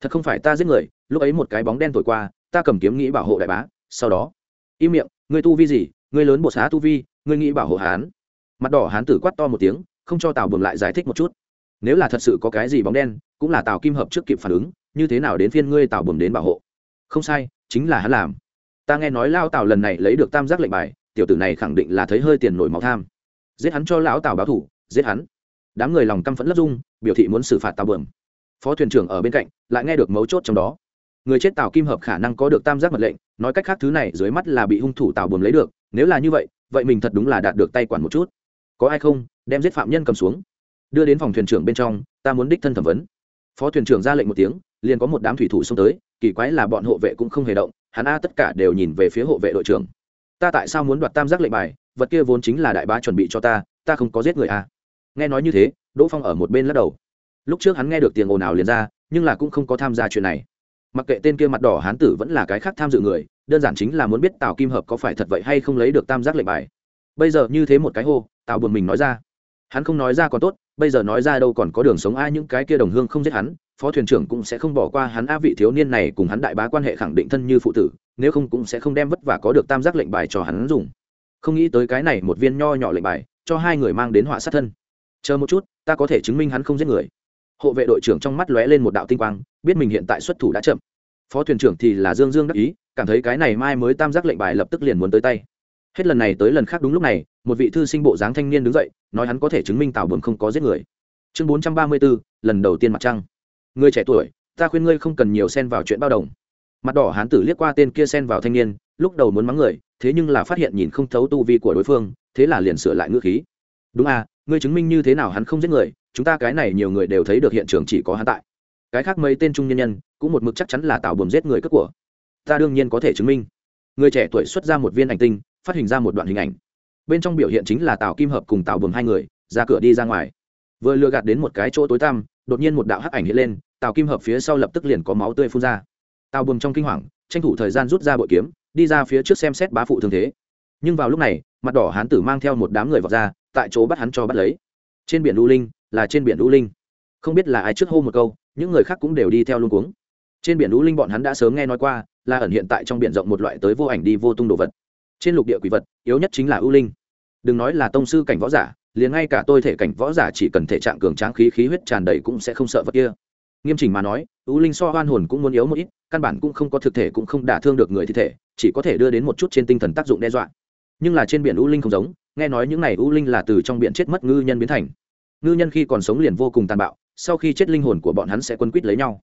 Thật không phải ta giết người, lúc ấy một cái bóng đen thổi qua, ta cầm kiếm nghĩ bảo hộ đại bá, sau đó, im miệng người tu vi gì? Người lớn bột xá tu vi người nghĩ bảo hộ hán mặt đỏ hán tử quát to một tiếng, không cho tào buồn lại giải thích một chút nếu là thật sự có cái gì bóng đen, cũng là tào kim hợp trước kịp phản ứng, như thế nào đến phiên ngươi tào buồn đến bảo hộ? Không sai, chính là hắn làm. Ta nghe nói lao tào lần này lấy được tam giác lệnh bài, tiểu tử này khẳng định là thấy hơi tiền nổi máu tham. Giết hắn cho lão tào báo thủ, giết hắn. Đám người lòng căm phẫn lấp dung biểu thị muốn xử phạt tào bờm phó thuyền trưởng ở bên cạnh, lại nghe được mấu chốt trong đó. Người chết tào kim hợp khả năng có được tam giác mật lệnh, nói cách khác thứ này dưới mắt là bị hung thủ tào bờm lấy được, nếu là như vậy vậy mình thật đúng là đạt được tay quản một chút. Có ai không, đem giết phạm nhân cầm xuống đưa đến phòng thuyền trưởng bên trong, ta muốn đích thân thẩm vấn. Phó thuyền trưởng ra lệnh một tiếng, liền có một đám thủy thủ xông tới, kỳ quái là bọn hộ vệ cũng không hề động, hắn a tất cả đều nhìn về phía hộ vệ đội trưởng. Ta tại sao muốn đoạt tam giác lệnh bài, vật kia vốn chính là đại bá chuẩn bị cho ta ta không có giết người a. Nghe nói như thế, đỗ phong ở một bên lắc đầu. Lúc trước hắn nghe được tiền ồn ào liền ra, nhưng là cũng không có tham gia chuyện này. Mặc kệ tên kia mặt đỏ hán tử vẫn là cái khác tham dự người, đơn giản chính là muốn biết tào kim hợp có phải thật vậy hay không lấy được tam giác lệnh bài. Bây giờ như thế một cái hô, tào buồn mình nói ra hắn không nói ra còn tốt, bây giờ nói ra đâu còn có đường sống, ai những cái kia đồng hương không giết hắn, phó thuyền trưởng cũng sẽ không bỏ qua hắn, a vị thiếu niên này cùng hắn đại bá quan hệ khẳng định thân như phụ tử, nếu không cũng sẽ không đem vất vả có được tam giác lệnh bài cho hắn dùng. Không nghĩ tới cái này một viên nho nhỏ lệnh bài, cho hai người mang đến họa sát thân. Chờ một chút, ta có thể chứng minh hắn không giết người. Hộ vệ đội trưởng trong mắt lóe lên một đạo tinh quang, biết mình hiện tại xuất thủ đã chậm. Phó thuyền trưởng thì là dương dương đắc ý, cảm thấy cái này mai mới tam giác lệnh bài lập tức liền muốn tới tay hết lần này tới lần khác đúng lúc này, một vị thư sinh bộ dáng thanh niên đứng dậy, nói hắn có thể chứng minh tào bẩm không có giết người. Chương bốn trăm ba mươi bốn lần đầu tiên mặt trăng. Người trẻ tuổi, ta khuyên ngươi không cần nhiều xen vào chuyện bao đồng. Mặt đỏ hán tử liếc qua tên kia xen vào thanh niên, lúc đầu muốn mắng người, thế nhưng là phát hiện nhìn không thấu tu vi của đối phương, thế là liền sửa lại ngữ khí. Đúng à ngươi chứng minh như thế nào hắn không giết người, chúng ta cái này nhiều người đều thấy được hiện trường chỉ có hắn tại. Cái khác mấy tên trung nhân nhân, cũng một mực chắc chắn là tạo buồm giết người cất của. Ta đương nhiên có thể chứng minh. Người trẻ tuổi xuất ra một viên ảnh tinh phát hình ra một đoạn hình ảnh. Bên trong biểu hiện chính là tào kim hợp cùng tào bừng hai người, ra cửa đi ra ngoài. Vừa lừa gạt đến một cái chỗ tối tăm, đột nhiên một đạo hắc ảnh hiện lên, tào kim hợp phía sau lập tức liền có máu tươi phun ra. Tào bừng trong kinh hoàng, tranh thủ thời gian rút ra bội kiếm, đi ra phía trước xem xét bá phụ thương thế. Nhưng vào lúc này, mặt đỏ hán tử mang theo một đám người vào ra, tại chỗ bắt hắn cho bắt lấy. Trên biển u linh, là trên biển u linh. Không biết là ai trước hô một câu, những người khác cũng đều đi theo luôn cuống. Trên biển u linh bọn hắn đã sớm nghe nói qua, là ẩn hiện tại trong biển rộng một loại tới vô ảnh đi vô tung đồ vật trên lục địa quỷ vật, yếu nhất chính là ưu linh. Đừng nói là tông sư cảnh võ giả, liền ngay cả tôi thể cảnh võ giả chỉ cần thể trạng cường tráng khí khí huyết tràn đầy cũng sẽ không sợ vật kia. Nghiêm chỉnh mà nói, ưu linh so hoan hồn cũng muốn yếu một ít, căn bản cũng không có thực thể cũng không đả thương được người thi thể, chỉ có thể đưa đến một chút trên tinh thần tác dụng đe dọa. Nhưng là trên biển ưu linh không giống, nghe nói những này ưu linh là từ trong biển chết mất ngư nhân biến thành. Ngư nhân khi còn sống liền vô cùng tàn bạo, sau khi chết linh hồn của bọn hắn sẽ quân quýt lấy nhau.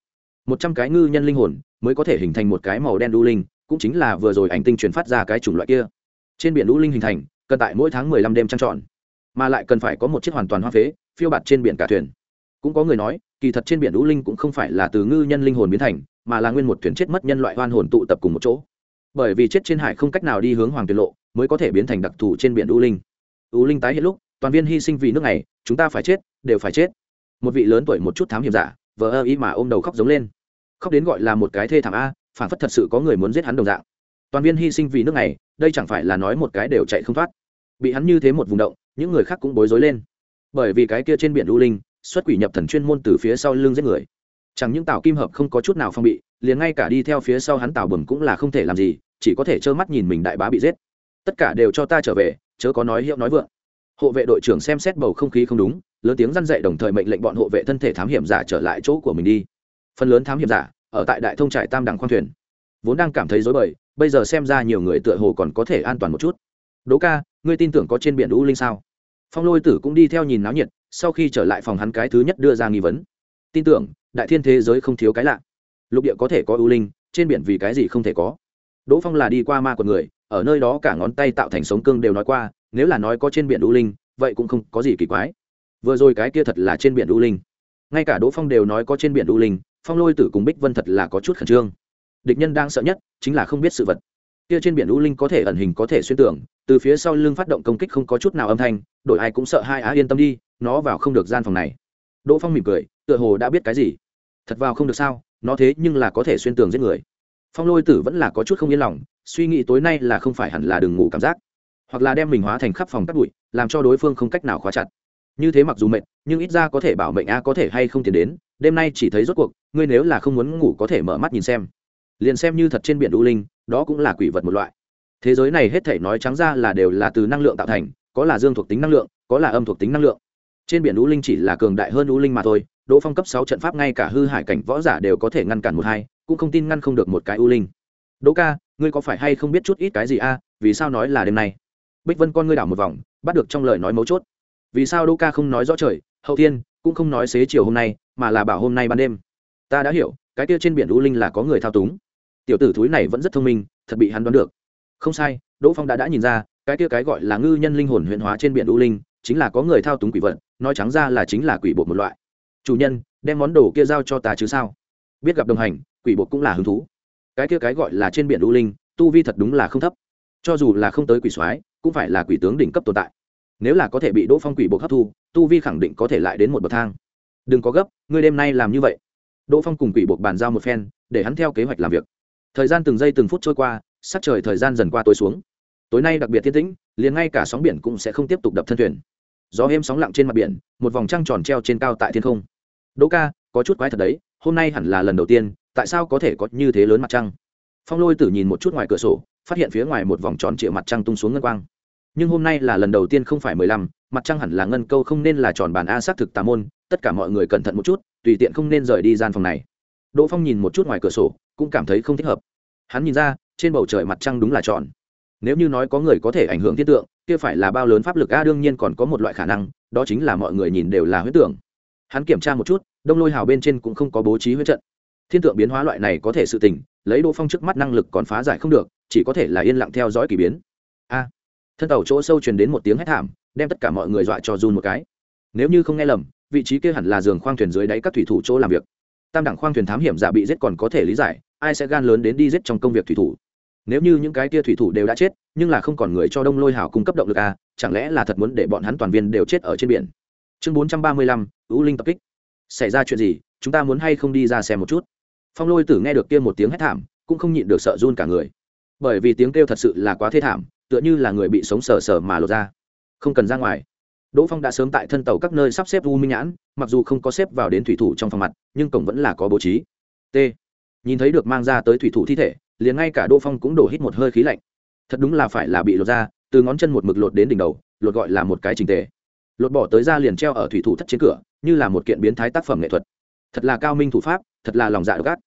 Một trăm cái ngư nhân linh hồn mới có thể hình thành một cái màu đen ưu linh cũng chính là vừa rồi ảnh tinh truyền phát ra cái chủng loại kia. Trên biển lũ linh hình thành, cần tại mỗi tháng mười lăm đêm trăng trọn mà lại cần phải có một chiếc hoàn toàn hoa phế, phiêu bạt trên biển cả thuyền. Cũng có người nói, kỳ thật trên biển lũ linh cũng không phải là từ ngư nhân linh hồn biến thành, mà là nguyên một thuyền chết mất nhân loại hoan hồn tụ tập cùng một chỗ. Bởi vì chết trên hải không cách nào đi hướng hoàng tuyệt lộ, mới có thể biến thành đặc thù trên biển lũ linh. U linh tái hiện lúc, toàn viên hy sinh vì nước này, chúng ta phải chết, đều phải chết. Một vị lớn tuổi một chút thám hiểm giả, vờ ơ ý mà ôm đầu khóc giống lên. Khóc đến gọi là một cái thê thảm a phản phất thật sự có người muốn giết hắn đồng dạng. Toàn viên hy sinh vì nước này, đây chẳng phải là nói một cái đều chạy không thoát. Bị hắn như thế một vùng động, những người khác cũng bối rối lên. Bởi vì cái kia trên biển lưu linh, xuất quỷ nhập thần chuyên môn từ phía sau lưng giết người. Chẳng những tàu kim hợp không có chút nào phong bị, liền ngay cả đi theo phía sau hắn tàu bầm cũng là không thể làm gì, chỉ có thể trơ mắt nhìn mình đại bá bị giết. Tất cả đều cho ta trở về, chớ có nói hiệu nói vượng. Hộ vệ đội trưởng xem xét bầu không khí không đúng, lớn tiếng răn dậy đồng thời mệnh lệnh bọn hộ vệ thân thể thám hiểm giả trở lại chỗ của mình đi. Phần lớn thám hiểm giả ở tại đại thông trại tam đẳng khoang thuyền. Vốn đang cảm thấy dối bời, bây giờ xem ra nhiều người tựa hồ còn có thể an toàn một chút. Đỗ ca, ngươi tin tưởng có trên biển u linh sao? Phong lôi tử cũng đi theo nhìn náo nhiệt, sau khi trở lại phòng hắn cái thứ nhất đưa ra nghi vấn. Tin tưởng, đại thiên thế giới không thiếu cái lạ. Lục địa có thể có ưu linh, trên biển vì cái gì không thể có? Đỗ phong là đi qua ma của người, ở nơi đó cả ngón tay tạo thành sống cương đều nói qua, nếu là nói có trên biển ưu linh, vậy cũng không có gì kỳ quái. Vừa rồi cái kia thật là trên biển ưu linh. Ngay cả đỗ phong đều nói có trên biển ưu linh phong lôi tử cùng bích vân thật là có chút khẩn trương. Địch nhân đang sợ nhất chính là không biết sự vật. Kia trên biển U linh có thể ẩn hình, có thể xuyên tưởng từ phía sau lưng phát động công kích không có chút nào âm thanh, đổi ai cũng sợ hai á yên tâm đi, nó vào không được gian phòng này. Đỗ phong mỉm cười, tựa hồ đã biết cái gì. Thật vào không được sao, nó thế nhưng là có thể xuyên tường giết người. Phong lôi tử vẫn là có chút không yên lòng, suy nghĩ tối nay là không phải hẳn là đừng ngủ cảm giác, hoặc là đem mình hóa thành khắp phòng cắt bụi, làm cho đối phương không cách nào khóa chặt. Như thế mặc dù mệt, nhưng ít ra có thể bảo mệnh a có thể hay không tiền đến đêm nay chỉ thấy rốt cuộc, ngươi nếu là không muốn ngủ có thể mở mắt nhìn xem. Liền xem như thật trên biển đu linh, đó cũng là quỷ vật một loại. Thế giới này hết thể nói trắng ra là đều là từ năng lượng tạo thành, có là dương thuộc tính năng lượng, có là âm thuộc tính năng lượng. Trên biển Đu linh chỉ là cường đại hơn Đu linh mà thôi, đỗ phong cấp sáu trận pháp ngay cả hư hải cảnh võ giả đều có thể ngăn cản một hai, cũng không tin ngăn không được một cái u linh. Đỗ ca, ngươi có phải hay không biết chút ít cái gì a, vì sao nói là đêm nay? Bích vân con ngươi đảo một vòng, bắt được trong lời nói mấu chốt. Vì sao đỗ ca không nói rõ trời, hậu thiên, cũng không nói xế chiều hôm nay mà là bảo hôm nay ban đêm. Ta đã hiểu, cái kia trên biển u linh là có người thao túng. Tiểu tử thúi này vẫn rất thông minh, thật bị hắn đoán được. Không sai, đỗ phong đã đã nhìn ra, cái kia cái gọi là ngư nhân linh hồn huyện hóa trên biển u linh, chính là có người thao túng quỷ vật, nói trắng ra là chính là quỷ bộ một loại. Chủ nhân, đem món đồ kia giao cho ta chứ sao? Biết gặp đồng hành, quỷ bộ cũng là hứng thú. Cái kia cái gọi là trên biển u linh, tu vi thật đúng là không thấp. Cho dù là không tới quỷ soái, cũng phải là quỷ tướng đỉnh cấp tồn tại. Nếu là có thể bị đỗ phong quỷ bộ hấp thu, tu vi khẳng định có thể lại đến một bậc thang đừng có gấp, ngươi đêm nay làm như vậy. Đỗ phong cùng quỷ buộc bàn giao một phen, để hắn theo kế hoạch làm việc. Thời gian từng giây từng phút trôi qua, sắc trời thời gian dần qua tối xuống. Tối nay đặc biệt thiên tĩnh, liền ngay cả sóng biển cũng sẽ không tiếp tục đập thân thuyền. Gió êm sóng lặng trên mặt biển, một vòng trăng tròn treo trên cao tại thiên không. Đỗ ca, có chút quái thật đấy, hôm nay hẳn là lần đầu tiên, tại sao có thể có như thế lớn mặt trăng? Phong lôi tử nhìn một chút ngoài cửa sổ, phát hiện phía ngoài một vòng tròn trịa mặt trăng tung xuống ngân quang nhưng hôm nay là lần đầu tiên không phải mười lăm, mặt trăng hẳn là ngân câu không nên là tròn bàn a xác thực tà môn, tất cả mọi người cẩn thận một chút, tùy tiện không nên rời đi gian phòng này. Đỗ phong nhìn một chút ngoài cửa sổ, cũng cảm thấy không thích hợp. Hắn nhìn ra, trên bầu trời mặt trăng đúng là tròn. Nếu như nói có người có thể ảnh hưởng thiên tượng, kia phải là bao lớn pháp lực a đương nhiên còn có một loại khả năng, đó chính là mọi người nhìn đều là huyết tưởng. Hắn kiểm tra một chút, đông lôi hào bên trên cũng không có bố trí huyết trận. Thiên tượng biến hóa loại này có thể sự tình, lấy đỗ phong trước mắt năng lực còn phá giải không được, chỉ có thể là yên lặng theo dõi k ỳ biến thân tàu chỗ sâu truyền đến một tiếng hét thảm, đem tất cả mọi người dọa cho run một cái. Nếu như không nghe lầm, vị trí kia hẳn là giường khoang thuyền dưới đáy các thủy thủ chỗ làm việc. Tam đẳng khoang thuyền thám hiểm giả bị giết còn có thể lý giải, ai sẽ gan lớn đến đi giết trong công việc thủy thủ. Nếu như những cái kia thủy thủ đều đã chết, nhưng là không còn người cho đông lôi hào cung cấp động lực à chẳng lẽ là thật muốn để bọn hắn toàn viên đều chết ở trên biển? Chương bốn trăm ba mươi lăm, ưu linh tập kích. Xảy ra chuyện gì, chúng ta muốn hay không đi ra xem một chút? Phong lôi tử nghe được kia một tiếng hét thảm, cũng không nhịn được sợ run cả người. Bởi vì tiếng kêu thật sự là quá thê thảm tựa như là người bị sống sờ sờ mà lột ra. Không cần ra ngoài. Đỗ phong đã sớm tại thân tàu các nơi sắp xếp u minh nhãn, mặc dù không có xếp vào đến thủy thủ trong phòng mặt, nhưng cổng vẫn là có bố trí. T. Nhìn thấy được mang ra tới thủy thủ thi thể, liền ngay cả đỗ phong cũng đổ hít một hơi khí lạnh. Thật đúng là phải là bị lột ra, từ ngón chân một mực lột đến đỉnh đầu, lột gọi là một cái trình tề. Lột bỏ tới ra liền treo ở thủy thủ thất trên cửa, như là một kiện biến thái tác phẩm nghệ thuật. Thật là cao minh thủ pháp, thật là lòng dạ gác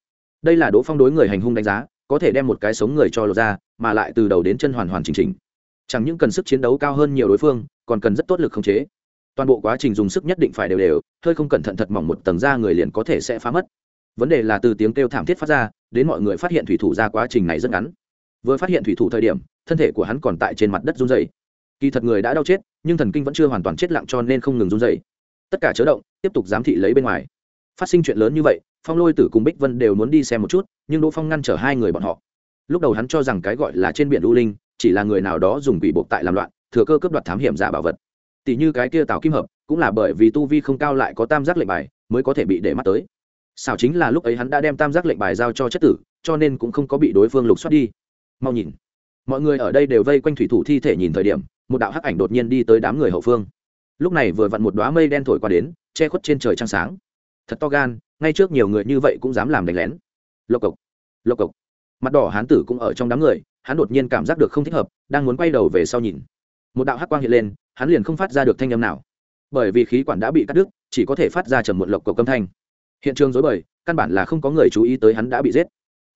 đây là đỗ phong đối người hành hung đánh giá có thể đem một cái sống người cho lột ra, mà lại từ đầu đến chân hoàn hoàn chỉnh chỉnh. Chẳng những cần sức chiến đấu cao hơn nhiều đối phương, còn cần rất tốt lực khống chế. Toàn bộ quá trình dùng sức nhất định phải đều đều, hơi không cẩn thận thật mỏng một tầng da người liền có thể sẽ phá mất. Vấn đề là từ tiếng kêu thảm thiết phát ra, đến mọi người phát hiện thủy thủ ra quá trình này rất ngắn. Vừa phát hiện thủy thủ thời điểm, thân thể của hắn còn tại trên mặt đất run dày kỳ thật người đã đau chết, nhưng thần kinh vẫn chưa hoàn toàn chết lặng cho nên không ngừng run dày tất cả chớ động, tiếp tục giám thị lấy bên ngoài. Phát sinh chuyện lớn như vậy phong lôi tử cùng bích vân đều muốn đi xem một chút, nhưng đỗ phong ngăn trở hai người bọn họ. Lúc đầu hắn cho rằng cái gọi là trên biển u linh, chỉ là người nào đó dùng quỷ buộc tại làm loạn, thừa cơ cấp đoạt thám hiểm giả bảo vật. Tỷ như cái kia tào kim hợp, cũng là bởi vì tu vi không cao lại có tam giác lệnh bài, mới có thể bị để mắt tới. Xảo chính là lúc ấy hắn đã đem tam giác lệnh bài giao cho chất tử, cho nên cũng không có bị đối phương lục soát đi. Mau nhìn. Mọi người ở đây đều vây quanh thủy thủ thi thể nhìn thời điểm, một đạo hắc ảnh đột nhiên đi tới đám người hậu phương. Lúc này vừa vặn một đoá mây đen thổi qua đến, che khuất trên trời trăng sáng thật to gan, ngay trước nhiều người như vậy cũng dám làm đánh lén. Lộc cộc lộc cộc. Mặt đỏ hán tử cũng ở trong đám người, hắn đột nhiên cảm giác được không thích hợp, đang muốn quay đầu về sau nhìn. Một đạo hắc quang hiện lên, hắn liền không phát ra được thanh âm nào. Bởi vì khí quản đã bị cắt đứt, chỉ có thể phát ra trầm một lộc cộc âm thanh. Hiện trường dối bời, căn bản là không có người chú ý tới hắn đã bị giết.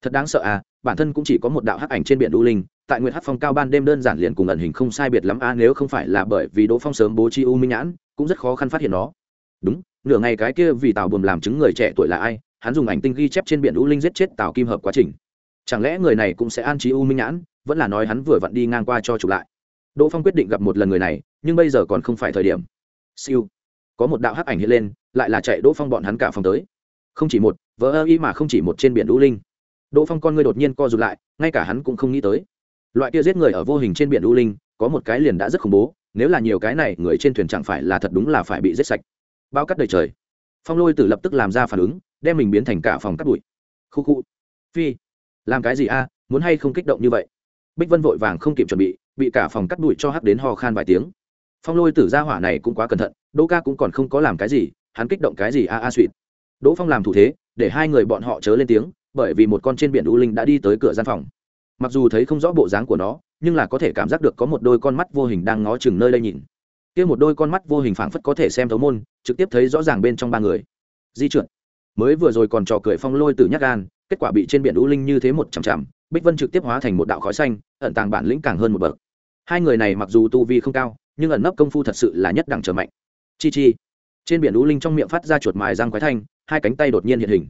Thật đáng sợ à bản thân cũng chỉ có một đạo hắc ảnh trên biển đu linh, tại nguyệt hắc phong cao ban đêm đơn giản liền cùng ẩn hình không sai biệt lắm a, nếu không phải là bởi vì đỗ phong sớm bố chi u minh nhãn, cũng rất khó khăn phát hiện nó. Đúng nửa ngày cái kia vì tào buồm làm chứng người trẻ tuổi là ai, hắn dùng ảnh tinh ghi chép trên biển u linh giết chết tào kim hợp quá trình. Chẳng lẽ người này cũng sẽ an trí u minh nhãn, vẫn là nói hắn vừa vặn đi ngang qua cho chụp lại? Đỗ phong quyết định gặp một lần người này, nhưng bây giờ còn không phải thời điểm. Siêu. Có một đạo hắc ảnh hiện lên, lại là chạy đỗ phong bọn hắn cả phòng tới. Không chỉ một vỡ ơ ý mà không chỉ một trên biển u linh. Đỗ phong con người đột nhiên co rụt lại, ngay cả hắn cũng không nghĩ tới. Loại kia giết người ở vô hình trên biển u linh, có một cái liền đã rất khủng bố, nếu là nhiều cái này, người trên thuyền chẳng phải là thật đúng là phải bị giết sạch bao cắt đầy trời. Phong lôi tử lập tức làm ra phản ứng, đem mình biến thành cả phòng cắt bụi. Khu khu. Phi. Làm cái gì a? Muốn hay không kích động như vậy? Bích vân vội vàng không kịp chuẩn bị bị cả phòng cắt bụi cho hắc đến ho khan vài tiếng. Phong lôi tử ra hỏa này cũng quá cẩn thận, đỗ ca cũng còn không có làm cái gì, hắn kích động cái gì a a suỵt đỗ phong làm thủ thế, để hai người bọn họ chớ lên tiếng, bởi vì một con trên biển u linh đã đi tới cửa gian phòng. Mặc dù thấy không rõ bộ dáng của nó, nhưng là có thể cảm giác được có một đôi con mắt vô hình đang ngó chừng nơi đây nhìn kia một đôi con mắt vô hình phảng phất có thể xem thấu môn, trực tiếp thấy rõ ràng bên trong ba người. Di chuyển mới vừa rồi còn trò cười phong lôi từ nhắc gan, kết quả bị trên biển u linh như thế một chằm chằm, bích vân trực tiếp hóa thành một đạo khói xanh, ẩn tàng bản lĩnh càng hơn một bậc. Hai người này mặc dù tu vi không cao, nhưng ẩn nấp công phu thật sự là nhất đẳng trở mạnh. Chi chi. Trên biển u linh trong miệng phát ra chuột mài răng quái thanh, hai cánh tay đột nhiên hiện hình.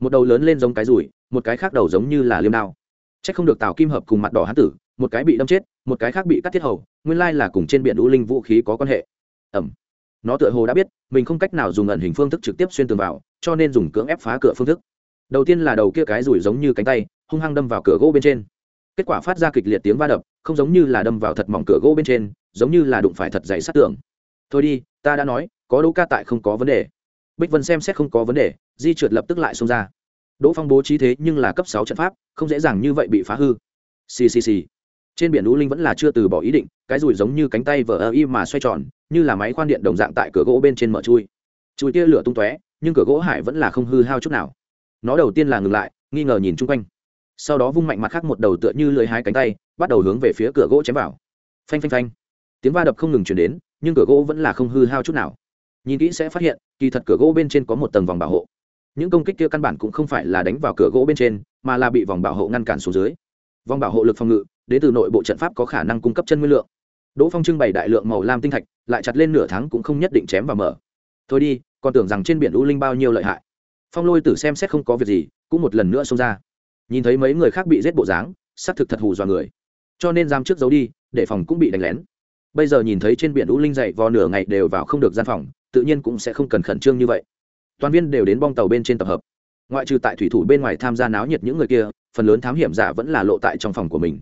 Một đầu lớn lên giống cái rùi, một cái khác đầu giống như là liêm đao. C h ắ c không được tào kim hợp cùng mặt đỏ hán tử, một cái bị đâm chết, một cái khác bị cắt thiết hầu nguyên lai là cùng trên biển u linh vũ khí có quan hệ. Ẩm. Nó tựa hồ đã biết, mình không cách nào dùng ẩn hình phương thức trực tiếp xuyên tường vào, cho nên dùng cưỡng ép phá cửa phương thức. Đầu tiên là đầu kia cái rùi giống như cánh tay, hung hăng đâm vào cửa gỗ bên trên. Kết quả phát ra kịch liệt tiếng va đập, không giống như là đâm vào thật mỏng cửa gỗ bên trên, giống như là đụng phải thật dày sát tường. Thôi đi, ta đã nói, có đỗ ca tại không có vấn đề. Bích vân xem xét không có vấn đề, di trượt lập tức lại xông ra. Đỗ phong bố trí thế nhưng là cấp sáu trận pháp, không dễ dàng như vậy bị phá hư. Ccc trên biển lũ linh vẫn là chưa từ bỏ ý định, cái rùi giống như cánh tay vờ ơ y mà xoay tròn, như là máy khoan điện đồng dạng tại cửa gỗ bên trên mở chui. Chui tia lửa tung tóe, nhưng cửa gỗ hải vẫn là không hư hao chút nào. Nó đầu tiên là ngừng lại, nghi ngờ nhìn chung quanh. Sau đó vung mạnh mặt khác một đầu tựa như lưỡi hai cánh tay, bắt đầu hướng về phía cửa gỗ chém vào. Phanh phanh phanh. Tiếng va đập không ngừng chuyển đến, nhưng cửa gỗ vẫn là không hư hao chút nào. Nhìn kỹ sẽ phát hiện, kỳ thật cửa gỗ bên trên có một tầng vòng bảo hộ. Những công kích kia căn bản cũng không phải là đánh vào cửa gỗ bên trên, mà là bị vòng bảo hộ ngăn cản xuống dưới. Vòng bảo hộ lực phòng ngự đến từ nội bộ trận pháp có khả năng cung cấp chân nguyên lượng. Đỗ phong trưng bày đại lượng màu lam tinh thạch, lại chặt lên nửa tháng cũng không nhất định chém và mở. Thôi đi, còn tưởng rằng trên biển u linh bao nhiêu lợi hại. Phong lôi tử xem xét không có việc gì, cũng một lần nữa xông ra. Nhìn thấy mấy người khác bị giết bộ dáng, xác thực thật hù dọa người. Cho nên giam trước giấu đi, để phòng cũng bị đánh lén. Bây giờ nhìn thấy trên biển u linh dậy vò nửa ngày đều vào không được gian phòng, tự nhiên cũng sẽ không cần khẩn trương như vậy. Toàn viên đều đến bong tàu bên trên tập hợp. Ngoại trừ tại thủy thủ bên ngoài tham gia náo nhiệt những người kia, phần lớn thám hiểm giả vẫn là lộ tại trong phòng của mình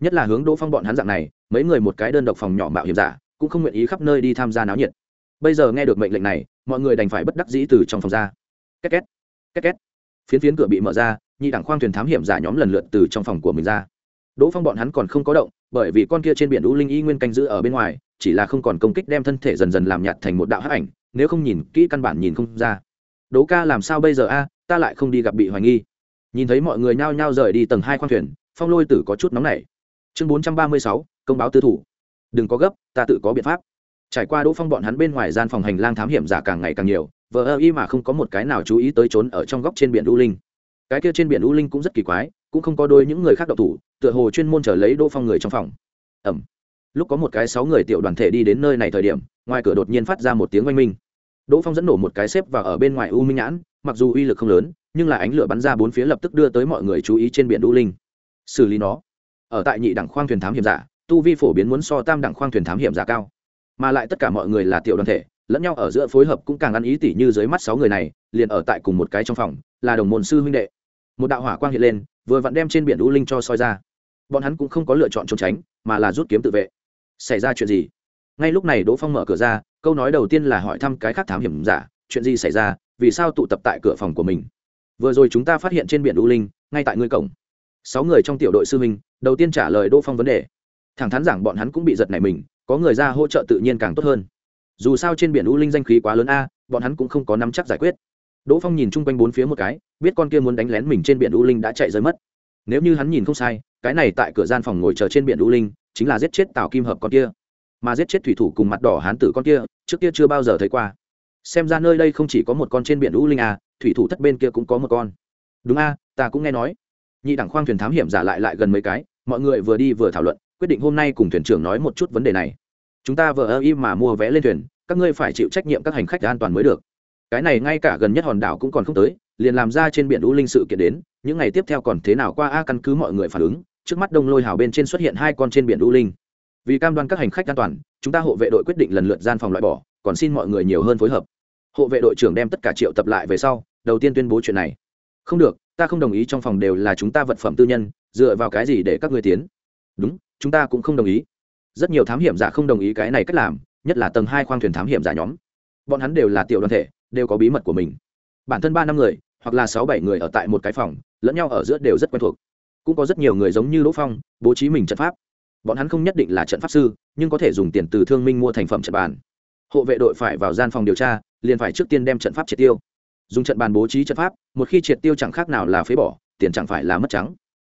nhất là hướng đỗ phong bọn hắn dạng này, mấy người một cái đơn độc phòng nhỏ mạo hiểm giả, cũng không nguyện ý khắp nơi đi tham gia náo nhiệt. Bây giờ nghe được mệnh lệnh này, mọi người đành phải bất đắc dĩ từ trong phòng ra. Két két két két. Phiến phiến cửa bị mở ra, nhị đẳng khoang thuyền thám hiểm giả nhóm lần lượt từ trong phòng của mình ra. Đỗ phong bọn hắn còn không có động, bởi vì con kia trên biển u linh y nguyên canh giữ ở bên ngoài, chỉ là không còn công kích đem thân thể dần dần làm nhạt thành một đạo hắc ảnh, nếu không nhìn kỹ căn bản nhìn không ra. Đỗ ca, làm sao bây giờ a? Ta lại không đi gặp bị hoài nghi. Nhìn thấy mọi người nhao nhao rời đi tầng hai khoang thuyền, phong lôi tử có chút nóng nảy chương bốn trăm ba mươi sáu, công báo tư thủ. Đừng có gấp, ta tự có biện pháp. Trải qua đỗ phong bọn hắn bên ngoài gian phòng hành lang thám hiểm giả càng ngày càng nhiều, vờ ơ y mà không có một cái nào chú ý tới trốn ở trong góc trên biển u linh. Cái kia trên biển u linh cũng rất kỳ quái, cũng không có đôi những người khác đậu thủ, tựa hồ chuyên môn trở lấy đỗ phong người trong phòng. Ẩm lúc có một cái sáu người tiểu đoàn thể đi đến nơi này thời điểm, ngoài cửa đột nhiên phát ra một tiếng oanh minh. Đỗ phong dẫn nổ một cái xếp và ở bên ngoài u minh nhãn, mặc dù uy lực không lớn, nhưng là ánh lửa bắn ra bốn phía lập tức đưa tới mọi người chú ý trên biển u linh. Xử lý nó ở tại nhị đẳng khoang thuyền thám hiểm giả, tu vi phổ biến muốn so tam đẳng khoang thuyền thám hiểm giả cao. Mà lại tất cả mọi người là tiểu đoàn thể, lẫn nhau ở giữa phối hợp cũng càng ăn ý tỉ như dưới mắt sáu người này, liền ở tại cùng một cái trong phòng, là đồng môn sư huynh đệ. Một đạo hỏa quang hiện lên, vừa vặn đem trên biển u linh cho soi ra. Bọn hắn cũng không có lựa chọn trốn tránh, mà là rút kiếm tự vệ. Xảy ra chuyện gì? Ngay lúc này đỗ phong mở cửa ra, câu nói đầu tiên là hỏi thăm cái khác thám hiểm giả, chuyện gì xảy ra, vì sao tụ tập tại cửa phòng của mình? Vừa rồi chúng ta phát hiện trên biển u linh, ngay tại ngươi cổng sáu người trong tiểu đội sư minh đầu tiên trả lời đỗ phong vấn đề. Thẳng thắn rằng bọn hắn cũng bị giật này mình, có người ra hỗ trợ tự nhiên càng tốt hơn. Dù sao trên biển u linh danh khí quá lớn a, bọn hắn cũng không có nắm chắc giải quyết. Đỗ phong nhìn chung quanh bốn phía một cái, biết con kia muốn đánh lén mình trên biển u linh đã chạy rơi mất. Nếu như hắn nhìn không sai, cái này tại cửa gian phòng ngồi chờ trên biển u linh, chính là giết chết tào kim hợp con kia. Mà giết chết thủy thủ cùng mặt đỏ hán tử con kia, trước kia chưa bao giờ thấy qua. Xem ra nơi đây không chỉ có một con trên biển u linh à thủy thủ thất bên kia cũng có một con. Đúng a, ta cũng nghe nói nhị đẳng khoang thuyền thám hiểm giả lại lại gần mấy cái, mọi người vừa đi vừa thảo luận, quyết định hôm nay cùng thuyền trưởng nói một chút vấn đề này. Chúng ta vừa ơ im mà mua vé lên thuyền, các ngươi phải chịu trách nhiệm các hành khách an toàn mới được. Cái này ngay cả gần nhất hòn đảo cũng còn không tới, liền làm ra trên biển u linh sự kiện đến, những ngày tiếp theo còn thế nào qua a căn cứ mọi người phản ứng, trước mắt đông lôi hào bên trên xuất hiện hai con trên biển u linh. Vì cam đoan các hành khách an toàn, chúng ta hộ vệ đội quyết định lần lượt gian phòng loại bỏ, còn xin mọi người nhiều hơn phối hợp. Hộ vệ đội trưởng đem tất cả triệu tập lại về sau, đầu tiên tuyên bố chuyện này. Không được ta không đồng ý trong phòng đều là chúng ta vật phẩm tư nhân, dựa vào cái gì để các ngươi tiến? Đúng, chúng ta cũng không đồng ý. Rất nhiều thám hiểm giả không đồng ý cái này cách làm, nhất là tầng hai khoang thuyền thám hiểm giả nhóm. Bọn hắn đều là tiểu đoàn thể, đều có bí mật của mình. Bản thân ba năm người, hoặc là sáu bảy người ở tại một cái phòng, lẫn nhau ở giữa đều rất quen thuộc. Cũng có rất nhiều người giống như đỗ phong, bố trí mình trận pháp. Bọn hắn không nhất định là trận pháp sư, nhưng có thể dùng tiền từ thương minh mua thành phẩm trận bàn. Hộ vệ đội phải vào gian phòng điều tra, liền phải trước tiên đem trận pháp triệt tiêu dùng trận bàn bố trí trận pháp, một khi triệt tiêu chẳng khác nào là phế bỏ, tiền chẳng phải là mất trắng.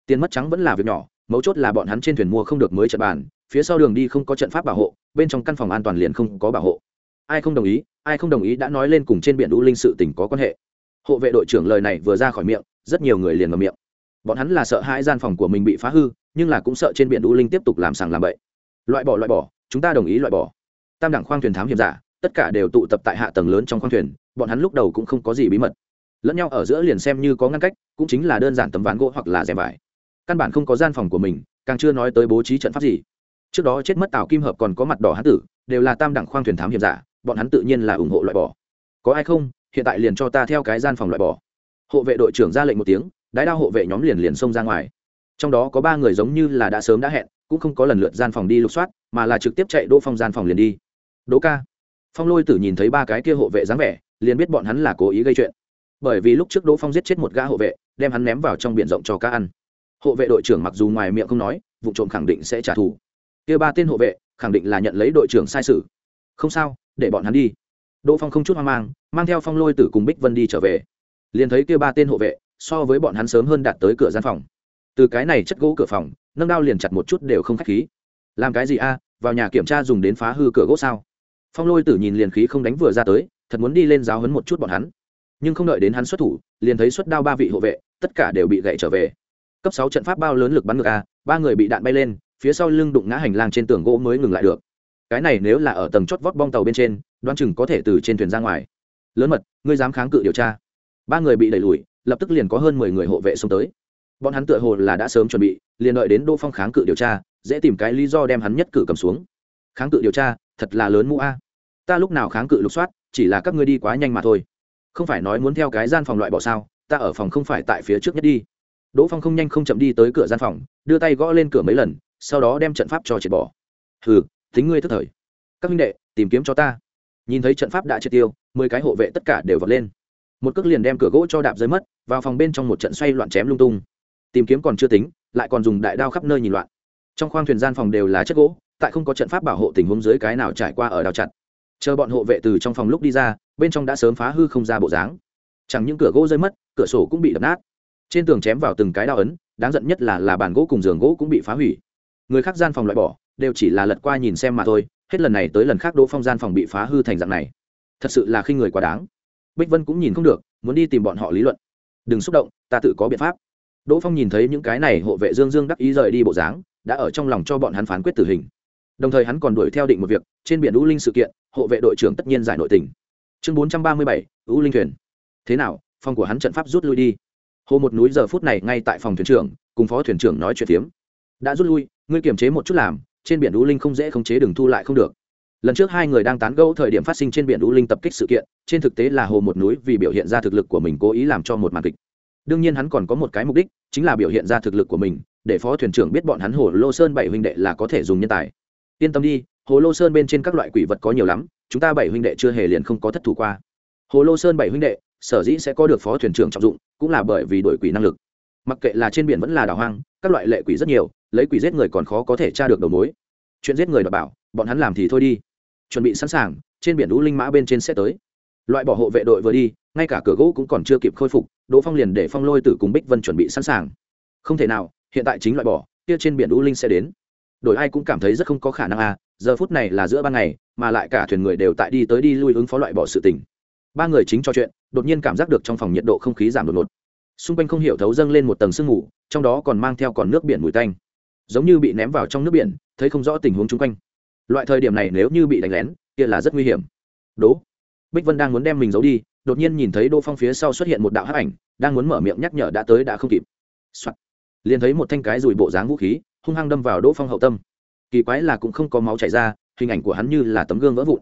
Tiền mất trắng vẫn là việc nhỏ, mấu chốt là bọn hắn trên thuyền mua không được mới trận bàn, phía sau đường đi không có trận pháp bảo hộ, bên trong căn phòng an toàn liền không có bảo hộ. Ai không đồng ý, ai không đồng ý đã nói lên cùng trên biển đũ linh sự tình có quan hệ. Hộ vệ đội trưởng lời này vừa ra khỏi miệng, rất nhiều người liền ngầm miệng. Bọn hắn là sợ hai gian phòng của mình bị phá hư, nhưng là cũng sợ trên biển đũ linh tiếp tục làm sàng làm bậy. Loại bỏ loại bỏ, chúng ta đồng ý loại bỏ. Tam đẳng khoang thuyền thám hiểm giả tất cả đều tụ tập tại hạ tầng lớn trong khoang thuyền, bọn hắn lúc đầu cũng không có gì bí mật. Lẫn nhau ở giữa liền xem như có ngăn cách, cũng chính là đơn giản tấm ván gỗ hoặc là rèm vải. Căn bản không có gian phòng của mình, càng chưa nói tới bố trí trận pháp gì. Trước đó chết mất tào kim hợp còn có mặt đỏ hán tử, đều là tam đẳng khoang thuyền thám hiểm giả, bọn hắn tự nhiên là ủng hộ loại bỏ. Có ai không? Hiện tại liền cho ta theo cái gian phòng loại bỏ. Hộ vệ đội trưởng ra lệnh một tiếng, đái đao hộ vệ nhóm liền liền xông ra ngoài. Trong đó có ba người giống như là đã sớm đã hẹn, cũng không có lần lượt gian phòng đi lục soát, mà là trực tiếp chạy đỗ phong gian phòng liền đi. Đỗ ca phong lôi tử nhìn thấy ba cái kia hộ vệ dáng vẻ, liền biết bọn hắn là cố ý gây chuyện. Bởi vì lúc trước đỗ phong giết chết một gã hộ vệ, đem hắn ném vào trong b i ể n rộng cho cá ăn. Hộ vệ đội trưởng mặc dù ngoài miệng không nói, vụ trộm khẳng định sẽ trả thù. Kia ba tên hộ vệ, khẳng định là nhận lấy đội trưởng sai sự. Không sao, để bọn hắn đi. Đỗ phong không chút hoang mang mang theo phong lôi tử cùng bích vân đi trở về. Liền thấy kia ba tên hộ vệ, so với bọn hắn sớm hơn đạt tới cửa gian phòng. Từ cái này chất gỗ cửa phòng, nâng đao liền chặt một chút đều không k h á c h khí. Làm cái gì a? Vào nhà kiểm tra dùng đến phá hư cửa gỗ sao? Phong lôi tử nhìn liền khí không đánh vừa ra tới, thật muốn đi lên giáo hấn một chút bọn hắn. Nhưng không đợi đến hắn xuất thủ, liền thấy xuất đao ba vị hộ vệ, tất cả đều bị gậy trở về. Cấp sáu trận pháp bao lớn lực bắn ngược a, ba người bị đạn bay lên, phía sau lưng đụng ngã hành lang trên tường gỗ mới ngừng lại được. Cái này nếu là ở tầng chót vót bong tàu bên trên đoan chừng có thể từ trên thuyền ra ngoài. Lớn mật, ngươi dám kháng cự điều tra. Ba người bị đẩy lùi, lập tức liền có hơn mười người hộ vệ xông tới. Bọn hắn tựa hồ là đã sớm chuẩn bị, liền đợi đến đỗ phong kháng cự điều tra, dễ tìm cái lý do đem hắn nhất cử cầm xuống. Kháng cự điều tra thật là lớn mũ a. Ta lúc nào kháng cự lục soát, chỉ là các ngươi đi quá nhanh mà thôi. Không phải nói muốn theo cái gian phòng loại bỏ sao, ta ở phòng không phải tại phía trước nhất đi. Đỗ phong không nhanh không chậm đi tới cửa gian phòng, đưa tay gõ lên cửa mấy lần, sau đó đem trận pháp cho triệt bỏ. Hừ tính ngươi thức thời. Các minh đệ, tìm kiếm cho ta. Nhìn thấy trận pháp đã triệt tiêu, mười cái hộ vệ tất cả đều vọt lên. Một cước liền đem cửa gỗ cho đạp rơi mất, vào phòng bên trong một trận xoay loạn chém lung tung. Tìm kiếm còn chưa tính, lại còn dùng đại đao khắp nơi nhìn loạn. Trong khoang thuyền gian phòng đều là chất gỗ tại không có trận pháp bảo hộ tình huống dưới cái nào trải qua ở đào chặt. Chờ bọn hộ vệ từ trong phòng lúc đi ra, bên trong đã sớm phá hư không ra bộ dáng. Chẳng những cửa gỗ rơi mất, cửa sổ cũng bị đập nát. Trên tường chém vào từng cái đao ấn, đáng giận nhất là là bàn gỗ cùng giường gỗ cũng bị phá hủy. Người khác gian phòng loại bỏ, đều chỉ là lật qua nhìn xem mà thôi, hết lần này tới lần khác đỗ phong gian phòng bị phá hư thành dạng này. Thật sự là khi người quá đáng. Bích vân cũng nhìn không được, muốn đi tìm bọn họ lý luận. Đừng xúc động, ta tự có biện pháp. Đỗ phong nhìn thấy những cái này hộ vệ dương dương đắc ý rời đi bộ dáng, đã ở trong lòng cho bọn hắn phán quyết tử hình đồng thời hắn còn đuổi theo định một việc, trên biển u linh sự kiện, hộ vệ đội trưởng tất nhiên giải nội tình. Chương bốn trăm ba mươi bảy, u linh thuyền. Thế nào, phòng của hắn trận pháp rút lui đi? Hồ một núi giờ phút này ngay tại phòng thuyền trưởng, cùng phó thuyền trưởng nói chuyện phiếm. Đã rút lui, ngươi kiềm chế một chút làm, trên biển u linh không dễ khống chế đừng thu lại không được. Lần trước hai người đang tán gẫu thời điểm phát sinh trên biển u linh tập kích sự kiện, trên thực tế là hồ một núi vì biểu hiện ra thực lực của mình cố ý làm cho một màn kịch. Đương nhiên hắn còn có một cái mục đích, chính là biểu hiện ra thực lực của mình, để phó thuyền trưởng biết bọn hắn hồ lô sơn bảy huynh đệ là có thể dùng nhân tài yên tâm đi, hồ lô sơn bên trên các loại quỷ vật có nhiều lắm, chúng ta bảy huynh đệ chưa hề liền không có thất thủ qua. Hồ lô sơn bảy huynh đệ, sở dĩ sẽ có được phó thuyền trưởng trọng dụng, cũng là bởi vì đổi quỷ năng lực. Mặc kệ là trên biển vẫn là đảo hoang, các loại lệ quỷ rất nhiều, lấy quỷ giết người còn khó có thể tra được đầu mối. Chuyện giết người đ bảo, bọn hắn làm thì thôi đi. Chuẩn bị sẵn sàng, trên biển đũ linh mã bên trên sẽ tới. Loại bỏ hộ vệ đội vừa đi, ngay cả cửa gỗ cũng còn chưa kịp khôi phục, đỗ phong liền để phong lôi tử cùng bích vân chuẩn bị sẵn sàng. Không thể nào, hiện tại chính loại bỏ, kia trên biển đũ linh sẽ đến đổi ai cũng cảm thấy rất không có khả năng à giờ phút này là giữa ban ngày, mà lại cả thuyền người đều tại đi tới đi lui ứng phó loại bỏ sự tình. Ba người chính trò chuyện, đột nhiên cảm giác được trong phòng nhiệt độ không khí giảm đột ngột. Xung quanh không hiểu thấu dâng lên một tầng sương mù, trong đó còn mang theo còn nước biển mùi tanh. Giống như bị ném vào trong nước biển, thấy không rõ tình huống chung quanh. Loại thời điểm này nếu như bị đánh lén, kia là rất nguy hiểm. Đố. Bích vân đang muốn đem mình giấu đi, đột nhiên nhìn thấy đỗ phong phía sau xuất hiện một đạo hắc ảnh, đang muốn mở miệng nhắc nhở đã tới đã không kịp、Soạn. liền thấy một thanh cái rùi bộ dáng vũ khí hung hăng đâm vào đỗ phong hậu tâm. Kỳ quái là cũng không có máu chảy ra, hình ảnh của hắn như là tấm gương vỡ vụn.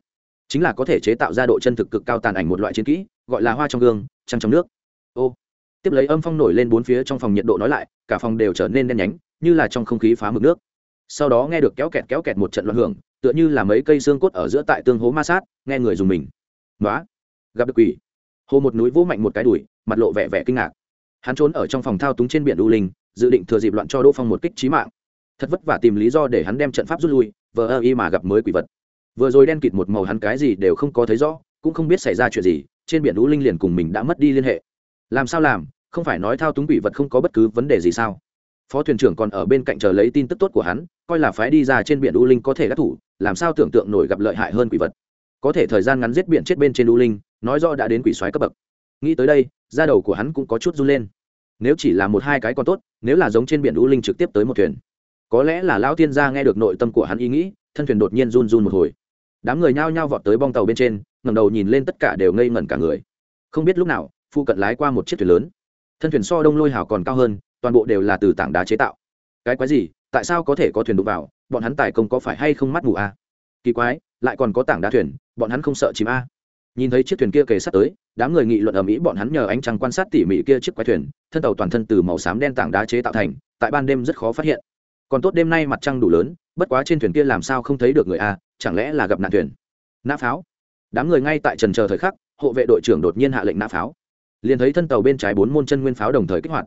Chính là có thể chế tạo ra độ chân thực cực cao tàn ảnh một loại chiến kỹ, gọi là hoa trong gương, trăng trong nước. Ô, tiếp lấy âm phong nổi lên bốn phía trong phòng nhiệt độ nói lại, cả phòng đều trở nên đen nhánh, như là trong không khí phá mực nước. Sau đó nghe được kéo kẹt kéo kẹt một trận loạn hưởng, tựa như là mấy cây xương cốt ở giữa tại tương hố ma sát, nghe người dùng mình. Nói gặp được quỷ. Hồ một núi vỗ mạnh một cái đùi, mặt lộ vẻ vẻ kinh ngạc. Hắn trốn ở trong phòng thao túng trên biển đu linh, dự định thừa dịp loạn cho đỗ phong một kích trí mạng thật vất vả tìm lý do để hắn đem trận pháp rút lui, vờ ơ y mà gặp mới quỷ vật. Vừa rồi đen kịt một màu hắn cái gì đều không có thấy rõ, cũng không biết xảy ra chuyện gì, trên biển lũ linh liền cùng mình đã mất đi liên hệ. Làm sao làm, không phải nói thao túng quỷ vật không có bất cứ vấn đề gì sao? Phó thuyền trưởng còn ở bên cạnh chờ lấy tin tức tốt của hắn, coi là phái đi ra trên biển u linh có thể đắc thủ, làm sao tưởng tượng nổi gặp lợi hại hơn quỷ vật. Có thể thời gian ngắn giết biển chết bên trên u linh, nói rõ đã đến quỷ xoáy cấp bậc. Nghĩ tới đây, da đầu của hắn cũng có chút run lên. Nếu chỉ là một hai cái còn tốt, nếu là giống trên biển u linh trực tiếp tới một thuyền có lẽ là lão tiên gia nghe được nội tâm của hắn ý nghĩ, thân thuyền đột nhiên run run một hồi. Đám người nhao nhao vọt tới bong tàu bên trên ngầm đầu nhìn lên tất cả đều ngây ngẩn cả người. Không biết lúc nào phu cận lái qua một chiếc thuyền lớn. Thân thuyền so đông lôi hào còn cao hơn, toàn bộ đều là từ tảng đá chế tạo. Cái quái gì? Tại sao có thể có thuyền đụng vào? Bọn hắn tài công có phải hay không mắt mù a? À? kỳ quái, lại còn có tảng đá thuyền, bọn hắn không sợ chìm a? À? nhìn thấy chiếc thuyền kia kề sát tới, đám người nghị luận ở mỹ bọn hắn nhờ ánh trăng quan sát tỉ mỉ kia chiếc quái thuyền, thân tàu toàn thân từ màu xám đen tảng đá chế tạo thành, tại ban đêm rất khó phát hiện còn tốt đêm nay mặt trăng đủ lớn, bất quá trên thuyền kia làm sao không thấy được người a, chẳng lẽ là gặp nạn thuyền? Nã pháo. Đám người ngay tại trần chờ thời khắc, hộ vệ đội trưởng đột nhiên hạ lệnh nã pháo. Liền thấy thân tàu bên trái bốn môn chân nguyên pháo đồng thời kích hoạt.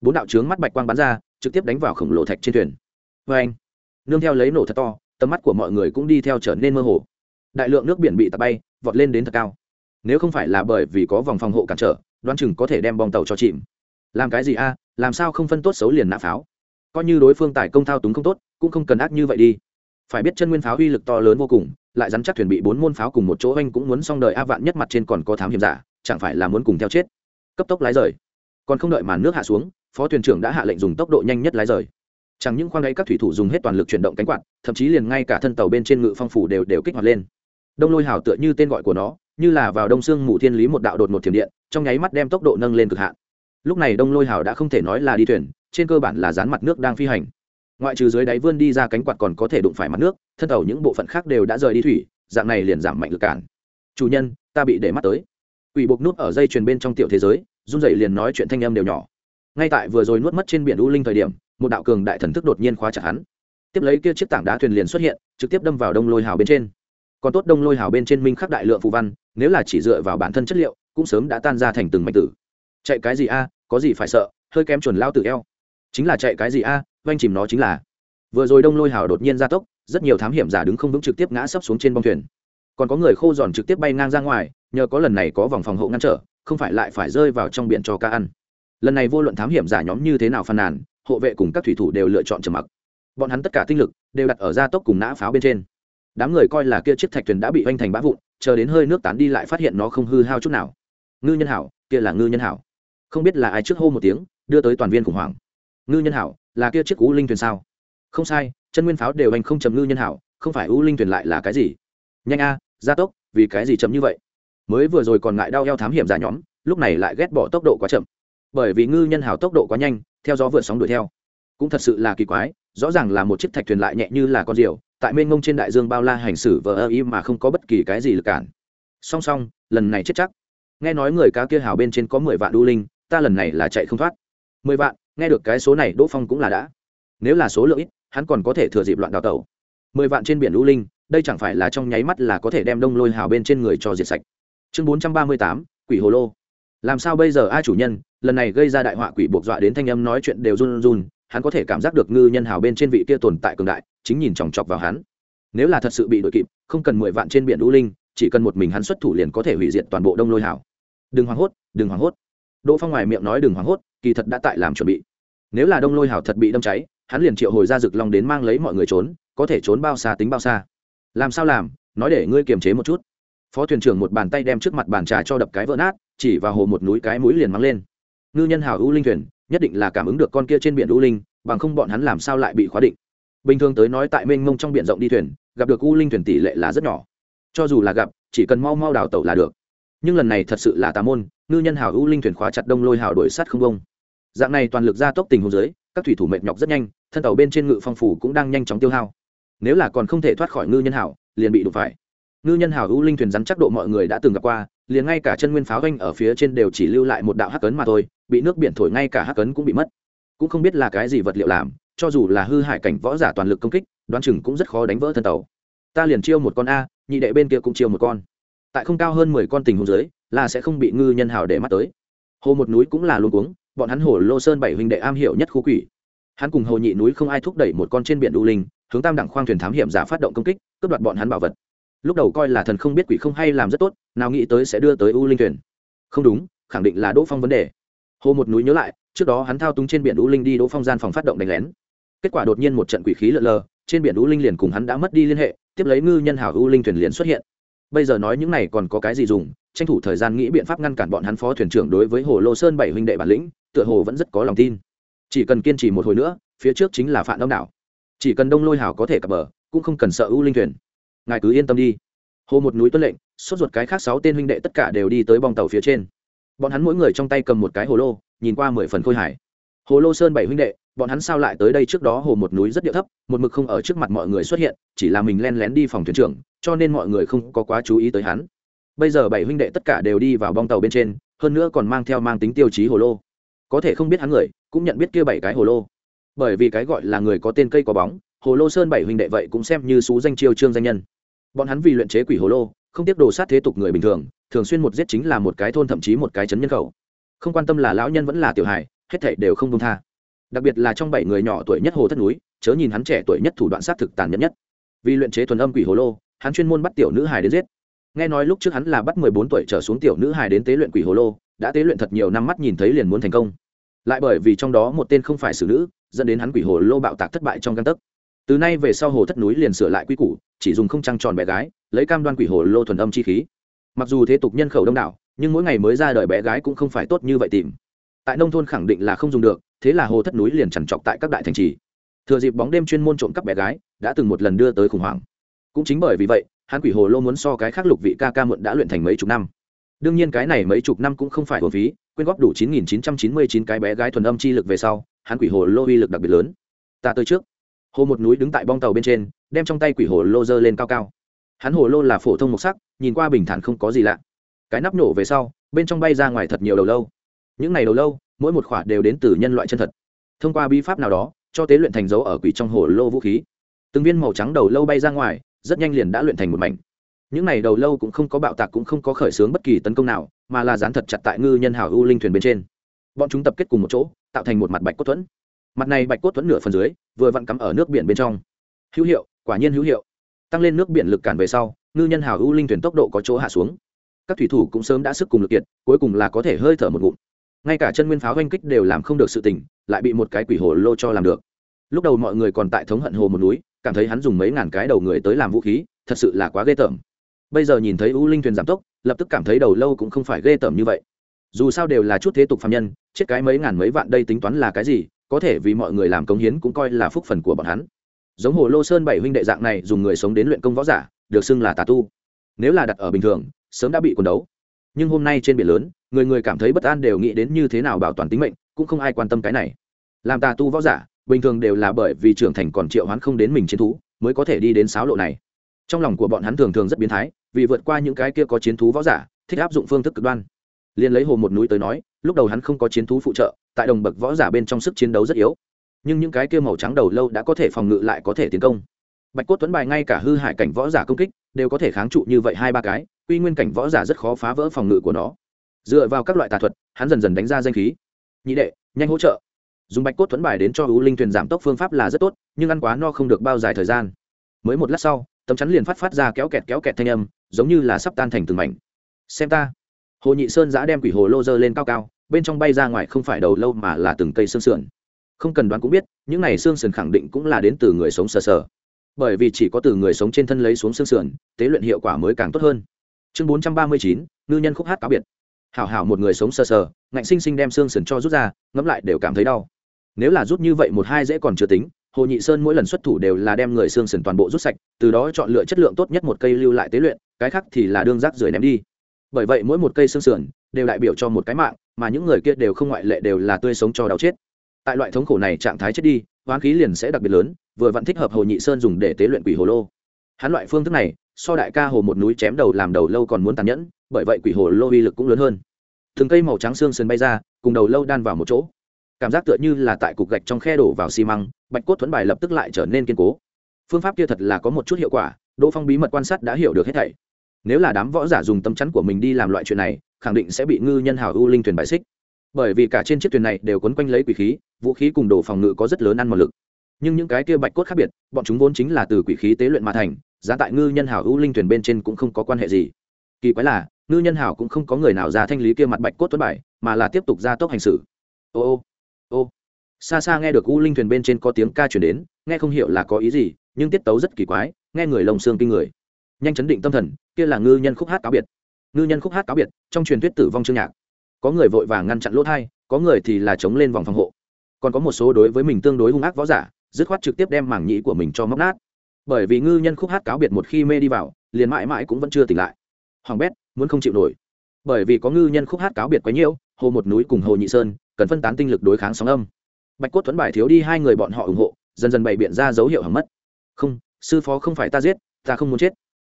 Bốn đạo trướng mắt bạch quang bắn ra, trực tiếp đánh vào khổng lồ thạch trên thuyền. Vê anh, nương theo lấy nổ thật to, tầm mắt của mọi người cũng đi theo trở nên mơ hồ. Đại lượng nước biển bị tạt bay, vọt lên đến thật cao. Nếu không phải là bởi vì có vòng phòng hộ cản trở, đoán chừng có thể đem bong tàu cho chìm. Làm cái gì a, làm sao không phân tốt xấu liền nã pháo? Coi như đối phương tài công thao túng không tốt, cũng không cần ác như vậy đi. Phải biết chân nguyên pháo uy lực to lớn vô cùng, lại dám chắc thuyền bị bốn môn pháo cùng một chỗ anh cũng muốn xong đời a vạn nhất mặt trên còn có thám hiểm giả, chẳng phải là muốn cùng theo chết. Cấp tốc lái rời. Còn không đợi màn nước hạ xuống, phó thuyền trưởng đã hạ lệnh dùng tốc độ nhanh nhất lái rời. Chẳng những khoang ấy các thủy thủ dùng hết toàn lực chuyển động cánh quạt, thậm chí liền ngay cả thân tàu bên trên ngự phong phủ đều đều kích hoạt lên. Đông lôi hào tựa như tên gọi của nó, như là vào đông sương mù thiên lý một đạo đột một thiểm điện, trong nháy mắt đem tốc độ nâng lên cực hạn. Lúc này đông lôi hào đã không thể nói là đi thuyền trên cơ bản là dán mặt nước đang phi hành. Ngoại trừ dưới đáy vươn đi ra cánh quạt còn có thể đụng phải mặt nước, thân tàu những bộ phận khác đều đã rời đi thủy, dạng này liền giảm mạnh lực cản. Chủ nhân, ta bị để mắt tới. Quỷ buộc nút ở dây chuyền bên trong tiểu thế giới, run dậy liền nói chuyện thanh âm đều nhỏ. Ngay tại vừa rồi nuốt mất trên biển u linh thời điểm, một đạo cường đại thần thức đột nhiên khóa chặt hắn. Tiếp lấy kia chiếc tảng đá thuyền liền xuất hiện, trực tiếp đâm vào đông lôi hào bên trên. Còn tốt đông lôi hào bên trên minh khắc đại lượng phù văn, nếu là chỉ dựa vào bản thân chất liệu, cũng sớm đã tan ra thành từng mạch tử. Chạy cái gì a, có gì phải sợ, hơi kém chuẩn lao tử eo chính là chạy cái gì a à, oanh chìm nó chính là. Vừa rồi đông lôi hào đột nhiên ra tốc rất nhiều thám hiểm giả đứng không vững trực tiếp ngã sấp xuống trên bông thuyền. Còn có người khô giòn trực tiếp bay ngang ra ngoài nhờ có lần này có vòng phòng hộ ngăn trở không phải lại phải rơi vào trong biển cho ca ăn. Lần này vô luận thám hiểm giả nhóm như thế nào phàn nàn hộ vệ cùng các thủy thủ đều lựa chọn trầm mặc. Bọn hắn tất cả tinh lực đều đặt ở gia tốc cùng nã pháo bên trên. Đám người coi là kia chiếc thạch thuyền đã bị oanh thành bã vụn chờ đến hơi nước tán đi lại phát hiện nó không hư hao chút nào. Ngư nhân hảo kia là ngư nhân hảo. Không biết là ai trước hô một tiếng đưa tới toàn viên khủng hoảng ngư nhân hảo, là kia chiếc u linh thuyền sao? Không sai, chân nguyên pháo đều anh không chấm ngư nhân hảo, không phải u linh thuyền lại là cái gì? Nhanh a, gia tốc, vì cái gì chấm như vậy? Mới vừa rồi còn ngại đau eo thám hiểm giả nhóm, lúc này lại ghét bỏ tốc độ quá chậm. Bởi vì ngư nhân hảo tốc độ quá nhanh, theo gió vượt sóng đuổi theo. Cũng thật sự là kỳ quái, rõ ràng là một chiếc thạch thuyền lại nhẹ như là con diều, tại mênh mông trên đại dương bao la hành xử vờ ơ y mà không có bất kỳ cái gì lực cản. Song song, lần này chết chắc. Nghe nói người cá kia hào bên trên có mười vạn đu linh, ta lần này là chạy không thoát. Mười vạn? Nghe được cái số này, đỗ phong cũng là đã. Nếu là số lượng ít, hắn còn có thể thừa dịp loạn đào tẩu. Mười vạn trên biển lũ linh, đây chẳng phải là trong nháy mắt là có thể đem đông lôi hào bên trên người cho diệt sạch. Chương bốn trăm ba mươi tám, quỷ hồ lô. Làm sao bây giờ, ai chủ nhân? Lần này gây ra đại họa quỷ buộc dọa đến thanh âm nói chuyện đều run run, hắn có thể cảm giác được ngư nhân hào bên trên vị kia tồn tại cường đại, chính nhìn chòng chọc vào hắn. Nếu là thật sự bị đội kịp, không cần mười vạn trên biển lũ linh, chỉ cần một mình hắn xuất thủ liền có thể hủy diệt toàn bộ đông lôi hào. Đừng hoảng hốt, đừng hoảng hốt. Đỗ phong ngoài miệng nói đừng hoảng hốt kỳ thật đã tại làm chuẩn bị. Nếu là đông lôi hào thật bị đâm cháy, hắn liền triệu hồi ra rực long đến mang lấy mọi người trốn, có thể trốn bao xa tính bao xa. Làm sao làm? Nói để ngươi kiềm chế một chút. Phó thuyền trưởng một bàn tay đem trước mặt bàn trà cho đập cái vỡ nát, chỉ vào hồ một núi cái mũi liền mắng lên. Ngư nhân hào u linh thuyền, nhất định là cảm ứng được con kia trên biển u linh, bằng không bọn hắn làm sao lại bị khóa định. Bình thường tới nói tại mênh mông trong biển rộng đi thuyền, gặp được u linh thuyền tỷ lệ là rất nhỏ. Cho dù là gặp, chỉ cần mau mau đào tẩu là được. Nhưng lần này thật sự là tà môn, ngư nhân hào u linh thuyền khóa chặt đông lôi hào đổi sắt không bông dạng này toàn lực gia tốc tình hồ dưới, các thủy thủ mệt nhọc rất nhanh, thân tàu bên trên ngự phong phủ cũng đang nhanh chóng tiêu hao. Nếu là còn không thể thoát khỏi ngư nhân hảo, liền bị đụng phải. Ngư nhân hảo ưu linh thuyền rắn chắc độ mọi người đã từng gặp qua, liền ngay cả chân nguyên pháo ganh ở phía trên đều chỉ lưu lại một đạo hắc cấn mà thôi, bị nước biển thổi ngay cả hắc cấn cũng bị mất. Cũng không biết là cái gì vật liệu làm, cho dù là hư hại cảnh võ giả toàn lực công kích, đoán chừng cũng rất khó đánh vỡ thân tàu. Ta liền chiêu một con a, nhị đệ bên kia cũng chiêu một con. Tại không cao hơn mười con tình huống dưới, là sẽ không bị ngư nhân hào để mắt tới. Hồ một núi cũng là luôn cuống bọn hắn hồ lô sơn bảy huynh đệ am hiểu nhất khu quỷ. Hắn cùng hồ nhị núi không ai thúc đẩy một con trên biển đu linh, hướng tam đẳng khoang thuyền thám hiểm giả phát động công kích, cướp đoạt bọn hắn bảo vật. Lúc đầu coi là thần không biết quỷ không hay làm rất tốt, nào nghĩ tới sẽ đưa tới u linh thuyền. Không đúng, khẳng định là đỗ phong vấn đề. Hồ một núi nhớ lại, trước đó hắn thao túng trên biển u linh đi đỗ phong gian phòng phát động đánh lén. Kết quả đột nhiên một trận quỷ khí lợn lờ, trên biển u linh liền cùng hắn đã mất đi liên hệ, tiếp lấy ngư nhân hảo u linh thuyền liền xuất hiện. Bây giờ nói những này còn có cái gì dùng tranh thủ thời gian nghĩ biện pháp ngăn cản bọn hắn phó thuyền trưởng đối với hồ lô sơn bảy huynh đệ bản lĩnh, tựa hồ vẫn rất có lòng tin. Chỉ cần kiên trì một hồi nữa, phía trước chính là phản đông đảo. Chỉ cần đông lôi hào có thể cập bờ, cũng không cần sợ ưu linh thuyền. Ngài cứ yên tâm đi. Hồ một núi tuân lệnh, sốt ruột cái khác sáu tên huynh đệ tất cả đều đi tới bong tàu phía trên. Bọn hắn mỗi người trong tay cầm một cái hồ lô, nhìn qua mười phần khôi hải hồ lô sơn bảy huynh đệ, bọn hắn sao lại tới đây trước đó hồ một núi rất điệu thấp, một mực không ở trước mặt mọi người xuất hiện, chỉ là mình len lén đi phòng thuyền trưởng, cho nên mọi người không có quá chú ý tới hắn bây giờ bảy huynh đệ tất cả đều đi vào bong tàu bên trên, hơn nữa còn mang theo mang tính tiêu chí hồ lô. Có thể không biết hắn người, cũng nhận biết kia bảy cái hồ lô. Bởi vì cái gọi là người có tên cây có bóng, hồ lô sơn bảy huynh đệ vậy cũng xem như xú danh chiêu trương danh nhân. Bọn hắn vì luyện chế quỷ hồ lô, không tiếp đồ sát thế tục người bình thường thường xuyên một giết chính là một cái thôn thậm chí một cái chấn nhân khẩu. Không quan tâm là lão nhân vẫn là tiểu hài, hết thảy đều không công tha. Đặc biệt là trong bảy người nhỏ tuổi nhất hồ thất núi, chớ nhìn hắn trẻ tuổi nhất thủ đoạn sát thực tàn nhẫn nhất. Vì luyện chế thuần âm quỷ hồ lô, hắn chuyên môn bắt tiểu nữ hài đến giết nghe nói lúc trước hắn là bắt mười bốn tuổi trở xuống tiểu nữ hài đến tế luyện quỷ hồ lô, đã tế luyện thật nhiều năm mắt nhìn thấy liền muốn thành công. Lại bởi vì trong đó một tên không phải xử nữ, dẫn đến hắn quỷ hồ lô bạo tạc thất bại trong găng tấc. Từ nay về sau hồ thất núi liền sửa lại quy củ, chỉ dùng không trăng tròn bé gái, lấy cam đoan quỷ hồ lô thuần âm chi khí. Mặc dù thế tục nhân khẩu đông đảo, nhưng mỗi ngày mới ra đời bé gái cũng không phải tốt như vậy tìm. Tại nông thôn khẳng định là không dùng được, thế là hồ thất núi liền chằn trọc tại các đại thành trì. Thừa dịp bóng đêm chuyên môn trộm cắp bé gái, đã từng một lần đưa tới khủng hoảng. Cũng chính bởi vì vậy hắn quỷ hồ lô muốn so cái khác lục vị ca ca muộn đã luyện thành mấy chục năm. Đương nhiên cái này mấy chục năm cũng không phải hồn phí, quyên góp đủ 9.999 cái bé gái thuần âm chi lực về sau, hắn quỷ hồ lô uy lực đặc biệt lớn. Ta tới trước. Hồ một núi đứng tại bong tàu bên trên, đem trong tay quỷ hồ lô dơ lên cao cao. Hắn hồ lô là phổ thông mộc sắc, nhìn qua bình thản không có gì lạ. Cái nắp nổ về sau, bên trong bay ra ngoài thật nhiều đầu lâu. Những này đầu lâu, mỗi một khỏa đều đến từ nhân loại chân thật. Thông qua bi pháp nào đó, cho tế luyện thành dấu ở quỷ trong hồ lô vũ khí. Từng viên màu trắng đầu lâu bay ra ngoài rất nhanh liền đã luyện thành một mảnh. Những này đầu lâu cũng không có bạo tạc cũng không có khởi xướng bất kỳ tấn công nào, mà là dán thật chặt tại ngư nhân hảo u linh thuyền bên trên. Bọn chúng tập kết cùng một chỗ, tạo thành một mặt bạch cốt thuẫn. Mặt này bạch cốt thuẫn nửa phần dưới, vừa vặn cắm ở nước biển bên trong. Hữu hiệu, quả nhiên hữu hiệu. Tăng lên nước biển lực cản về sau, ngư nhân hào u linh thuyền tốc độ có chỗ hạ xuống. Các thủy thủ cũng sớm đã sức cùng lực kiệt, cuối cùng là có thể hơi thở một ngụm. Ngay cả chân nguyên pháo oanh kích đều làm không được sự tỉnh, lại bị một cái quỷ hồ lô cho làm được. Lúc đầu mọi người còn tại thống hận hồ một núi cảm thấy hắn dùng mấy ngàn cái đầu người tới làm vũ khí, thật sự là quá ghê tởm. Bây giờ nhìn thấy u linh thuyền giảm tốc, lập tức cảm thấy đầu lâu cũng không phải ghê tởm như vậy. Dù sao đều là chút thế tục phạm nhân, chết cái mấy ngàn mấy vạn đây tính toán là cái gì, có thể vì mọi người làm công hiến cũng coi là phúc phần của bọn hắn. Giống hồ lô sơn bảy huynh đệ dạng này dùng người sống đến luyện công võ giả, được xưng là tà tu. Nếu là đặt ở bình thường, sớm đã bị quần đấu. Nhưng hôm nay trên biển lớn, người người cảm thấy bất an đều nghĩ đến như thế nào bảo toàn tính mệnh, cũng không ai quan tâm cái này. Làm tà tu võ giả bình thường đều là bởi vì trưởng thành còn triệu hoán không đến mình chiến thú, mới có thể đi đến sáo lộ này. Trong lòng của bọn hắn thường thường rất biến thái, vì vượt qua những cái kia có chiến thú võ giả, thích áp dụng phương thức cực đoan. Liền lấy hồ một núi tới nói, lúc đầu hắn không có chiến thú phụ trợ, tại đồng bậc võ giả bên trong sức chiến đấu rất yếu. Nhưng những cái kia màu trắng đầu lâu đã có thể phòng ngự lại có thể tiến công. Bạch cốt tuấn bài ngay cả hư hại cảnh võ giả công kích, đều có thể kháng trụ như vậy hai ba cái, quy nguyên cảnh võ giả rất khó phá vỡ phòng ngự của nó. Dựa vào các loại tà thuật, hắn dần dần đánh ra danh khí. Nhị đệ, nhanh hỗ trợ dùng bạch cốt thuẫn bài đến cho ưu linh thuyền giảm tốc phương pháp là rất tốt, nhưng ăn quá no không được bao dài thời gian. Mới một lát sau, tấm chắn liền phát phát ra kéo kẹt kéo kẹt thanh âm, giống như là sắp tan thành từng mảnh. Xem ta. Hồ nhị sơn giã đem quỷ hồ lô dơ lên cao cao, bên trong bay ra ngoài không phải đầu lâu mà là từng cây xương sườn. Không cần đoán cũng biết, những này xương sườn khẳng định cũng là đến từ người sống sờ sờ. Bởi vì chỉ có từ người sống trên thân lấy xuống xương sườn, tế luyện hiệu quả mới càng tốt hơn. Chương bốn trăm ba mươi chín, ngư nhân khúc hát cáo biệt. Hảo hảo một người sống sờ sờ, ngạnh sinh sinh đem xương sườn cho rút ra, ngẫm lại đều cảm thấy đau nếu là rút như vậy một hai dễ còn chưa tính, hồ nhị sơn mỗi lần xuất thủ đều là đem người xương sườn toàn bộ rút sạch, từ đó chọn lựa chất lượng tốt nhất một cây lưu lại tế luyện, cái khác thì là đương rác rưởi ném đi. Bởi vậy mỗi một cây xương sườn đều đại biểu cho một cái mạng, mà những người kia đều không ngoại lệ đều là tươi sống cho đau chết. Tại loại thống khổ này trạng thái chết đi hoán khí liền sẽ đặc biệt lớn, vừa vẫn thích hợp hồ nhị sơn dùng để tế luyện quỷ hồ lô. Hắn loại phương thức này, so đại ca hồ một núi chém đầu làm đầu lâu còn muốn tàn nhẫn, bởi vậy quỷ hồ lô uy lực cũng lớn hơn. Từng cây màu trắng xương sườn bay ra, cùng đầu lâu đan vào một chỗ cảm giác tựa như là tại cục gạch trong khe đổ vào xi măng, bạch cốt thuẫn bài lập tức lại trở nên kiên cố. Phương pháp kia thật là có một chút hiệu quả, đỗ phong bí mật quan sát đã hiểu được hết thảy. Nếu là đám võ giả dùng tâm chắn của mình đi làm loại chuyện này, khẳng định sẽ bị ngư nhân hào u linh thuyền bại xích. Bởi vì cả trên chiếc thuyền này đều quấn quanh lấy quỷ khí, vũ khí cùng đồ phòng ngự có rất lớn ăn một lực. Nhưng những cái kia bạch cốt khác biệt, bọn chúng vốn chính là từ quỷ khí tế luyện mà thành, giá tại ngư nhân hào u linh thuyền bên trên cũng không có quan hệ gì. Kỳ quái là, ngư nhân hào cũng không có người nào ra thanh lý kia mặt bạch cốt tuấn bài, mà là tiếp tục ra tốc hành xử. Ô ô ô. Xa xa nghe được u linh thuyền bên trên có tiếng ca chuyển đến, nghe không hiểu là có ý gì, nhưng tiết tấu rất kỳ quái, nghe người lồng xương kinh người. Nhanh chấn định tâm thần, kia là ngư nhân khúc hát cáo biệt. Ngư nhân khúc hát cáo biệt, trong truyền thuyết tử vong chương nhạc. Có người vội vàng ngăn chặn lỗ thai có người thì là chống lên vòng phòng hộ. Còn có một số đối với mình tương đối hung ác võ giả, dứt khoát trực tiếp đem mảng nhĩ của mình cho móc nát. Bởi vì ngư nhân khúc hát cáo biệt một khi mê đi vào, liền mãi mãi cũng vẫn chưa tỉnh lại. Hoàng bét, muốn không chịu nổi. Bởi vì có ngư nhân khúc hát cáo biệt quá nhiễu hồ một núi cùng hồ nhị sơn cần phân tán tinh lực đối kháng sóng âm. Bạch cốt thuẫn bài thiếu đi hai người bọn họ ủng hộ, dần dần bày biện ra dấu hiệu hỏng mất. Không, sư phó không phải ta giết, ta không muốn chết.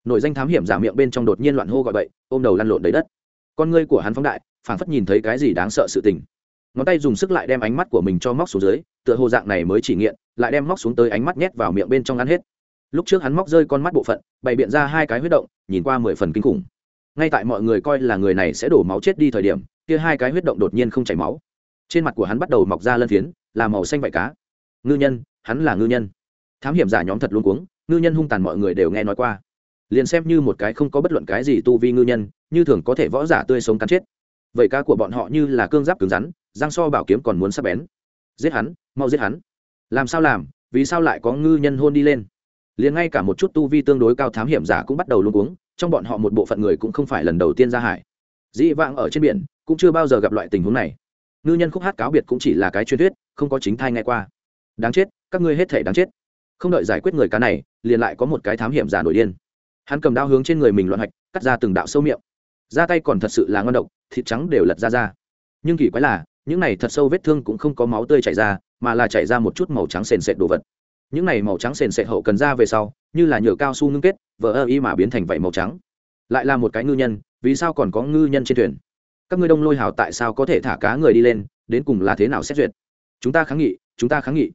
Nội danh thám hiểm giả miệng bên trong đột nhiên loạn hô gọi bậy, ôm đầu lăn lộn đầy đất. Con ngươi của hắn phóng đại, phảng phất nhìn thấy cái gì đáng sợ sự tình. Ngón tay dùng sức lại đem ánh mắt của mình cho móc xuống dưới, tựa hồ dạng này mới chỉ nghiện, lại đem móc xuống tới ánh mắt nhét vào miệng bên trong ăn hết. Lúc trước hắn móc rơi con mắt bộ phận, bày biện ra hai cái huyết động, nhìn qua mười phần kinh khủng. Ngay tại mọi người coi là người này sẽ đổ máu chết đi thời điểm, kia hai cái huyết động đột nhiên không chảy máu trên mặt của hắn bắt đầu mọc ra lân phiến, là màu xanh vải cá. Ngư nhân, hắn là ngư nhân. Thám hiểm giả nhóm thật luôn cuống, ngư nhân hung tàn mọi người đều nghe nói qua. Liền xem như một cái không có bất luận cái gì tu vi ngư nhân, như thường có thể võ giả tươi sống cắn chết. Vậy ca của bọn họ như là cương giáp cứng rắn giang so bảo kiếm còn muốn sắp bén. Giết hắn, mau giết hắn. Làm sao làm, vì sao lại có ngư nhân hôn đi lên? Liền ngay cả một chút tu vi tương đối cao thám hiểm giả cũng bắt đầu luôn cuống, trong bọn họ một bộ phận người cũng không phải lần đầu tiên ra hải. Dĩ vãng ở trên biển, cũng chưa bao giờ gặp loại tình huống này ngư nhân khúc hát cáo biệt cũng chỉ là cái truyền thuyết, không có chính thai nghe qua. Đáng chết, các ngươi hết thể đáng chết. Không đợi giải quyết người cá này, liền lại có một cái thám hiểm giả nổi điên. Hắn cầm đao hướng trên người mình loạn hạch cắt ra từng đạo sâu miệng. Ra tay còn thật sự là ngon độc, thịt trắng đều lật ra ra. Nhưng kỳ quái là, những này thật sâu vết thương cũng không có máu tươi chảy ra, mà là chảy ra một chút màu trắng sền sệt đồ vật. Những này màu trắng sền sệt hậu cần ra về sau, như là nhựa cao su ngưng kết, vỡ ơ y mà biến thành vảy màu trắng. Lại là một cái ngư nhân, vì sao còn có ngư nhân trên thuyền? Các ngươi đông lôi hào tại sao có thể thả cá người đi lên, đến cùng là thế nào xét duyệt? Chúng ta kháng nghị, chúng ta kháng nghị.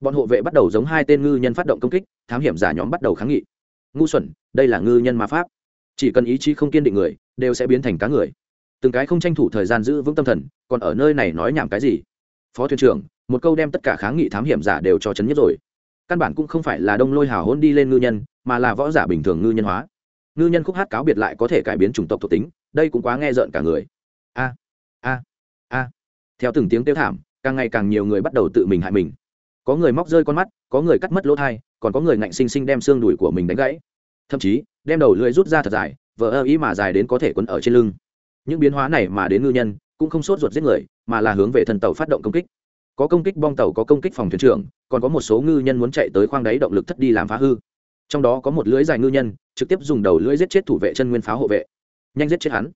Bọn hộ vệ bắt đầu giống hai tên ngư nhân phát động công kích, thám hiểm giả nhóm bắt đầu kháng nghị. Ngu xuẩn, đây là ngư nhân ma pháp. Chỉ cần ý chí không kiên định người, đều sẽ biến thành cá người. Từng cái không tranh thủ thời gian giữ vững tâm thần, còn ở nơi này nói nhảm cái gì? Phó thuyền trưởng, một câu đem tất cả kháng nghị thám hiểm giả đều cho chấn nhất rồi. Căn bản cũng không phải là đông lôi hào hôn đi lên ngư nhân, mà là võ giả bình thường ngư nhân hóa. Ngư nhân khúc hát cáo biệt lại có thể cải biến chủng tộc thuộc tính, đây cũng quá nghe rợn cả người a a a. Theo từng tiếng kêu thảm, càng ngày càng nhiều người bắt đầu tự mình hại mình. Có người móc rơi con mắt, có người cắt mất lỗ thai, còn có người ngạnh xinh xinh đem xương đùi của mình đánh gãy. Thậm chí, đem đầu lưỡi rút ra thật dài vỡ ơ ý mà dài đến có thể quấn ở trên lưng. Những biến hóa này mà đến ngư nhân, cũng không sốt ruột giết người, mà là hướng về thần tàu phát động công kích. Có công kích bong tàu, có công kích phòng thuyền trưởng, còn có một số ngư nhân muốn chạy tới khoang đáy động lực thất đi làm phá hư. Trong đó có một lưới dài ngư nhân, trực tiếp dùng đầu lưỡi giết chết thủ vệ chân nguyên pháo hộ vệ. Nhanh giết chết hắn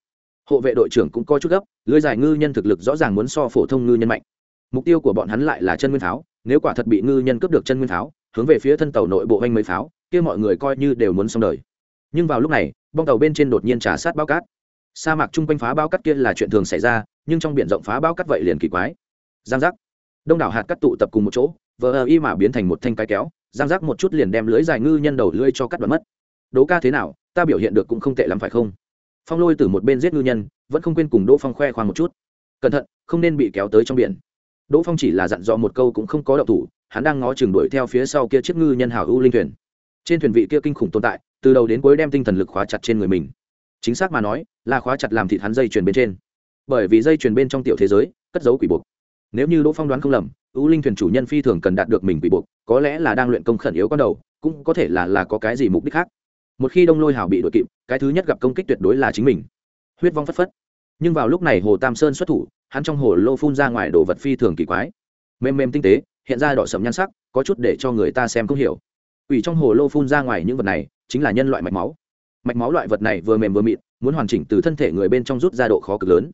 hộ vệ đội trưởng cũng có chút gấp, lưới dài ngư nhân thực lực rõ ràng muốn so phổ thông ngư nhân mạnh. Mục tiêu của bọn hắn lại là chân nguyên pháo, nếu quả thật bị ngư nhân cướp được chân nguyên pháo, hướng về phía thân tàu nội bộ oanh mấy pháo, kia mọi người coi như đều muốn xong đời. Nhưng vào lúc này, bong tàu bên trên đột nhiên trả sát bao cát. Sa mạc chung quanh phá bao cát kia là chuyện thường xảy ra, nhưng trong biển rộng phá bao cát vậy liền kỳ quái. Giang giác. Đông đảo hạt cát tụ tập cùng một chỗ, vờ ờ y mà biến thành một thanh cái kéo, giang giác một chút liền đem lưới dài ngư nhân đầu lưới cho cắt đoạn mất. Đố ca thế nào, ta biểu hiện được cũng không tệ lắm phải không? Phong lôi từ một bên giết ngư nhân, vẫn không quên cùng đỗ phong khoe khoang một chút. Cẩn thận, không nên bị kéo tới trong biển. Đỗ phong chỉ là dặn dò một câu cũng không có động thủ, hắn đang ngó chừng đuổi theo phía sau kia chiếc ngư nhân hào ưu linh thuyền. Trên thuyền vị kia kinh khủng tồn tại, từ đầu đến cuối đem tinh thần lực khóa chặt trên người mình. Chính xác mà nói, là khóa chặt làm thịt hắn dây chuyền bên trên. Bởi vì dây chuyền bên trong tiểu thế giới, cất giấu quỷ buộc. Nếu như đỗ phong đoán không lầm ưu linh thuyền chủ nhân phi thường cần đạt được mình quỷ buộc, có lẽ là đang luyện công khẩn yếu con đầu, cũng có thể là là có cái gì mục đích khác một khi đông lôi hào bị đội kịp, cái thứ nhất gặp công kích tuyệt đối là chính mình. Huyết vong phất phất. Nhưng vào lúc này hồ tam sơn xuất thủ, hắn trong hồ lô phun ra ngoài đồ vật phi thường kỳ quái. Mềm mềm tinh tế, hiện ra đỏ sầm nhan sắc, có chút để cho người ta xem không hiểu. Ủy trong hồ lô phun ra ngoài những vật này, chính là nhân loại mạch máu. Mạch máu loại vật này vừa mềm vừa mịn, muốn hoàn chỉnh từ thân thể người bên trong rút ra độ khó cực lớn.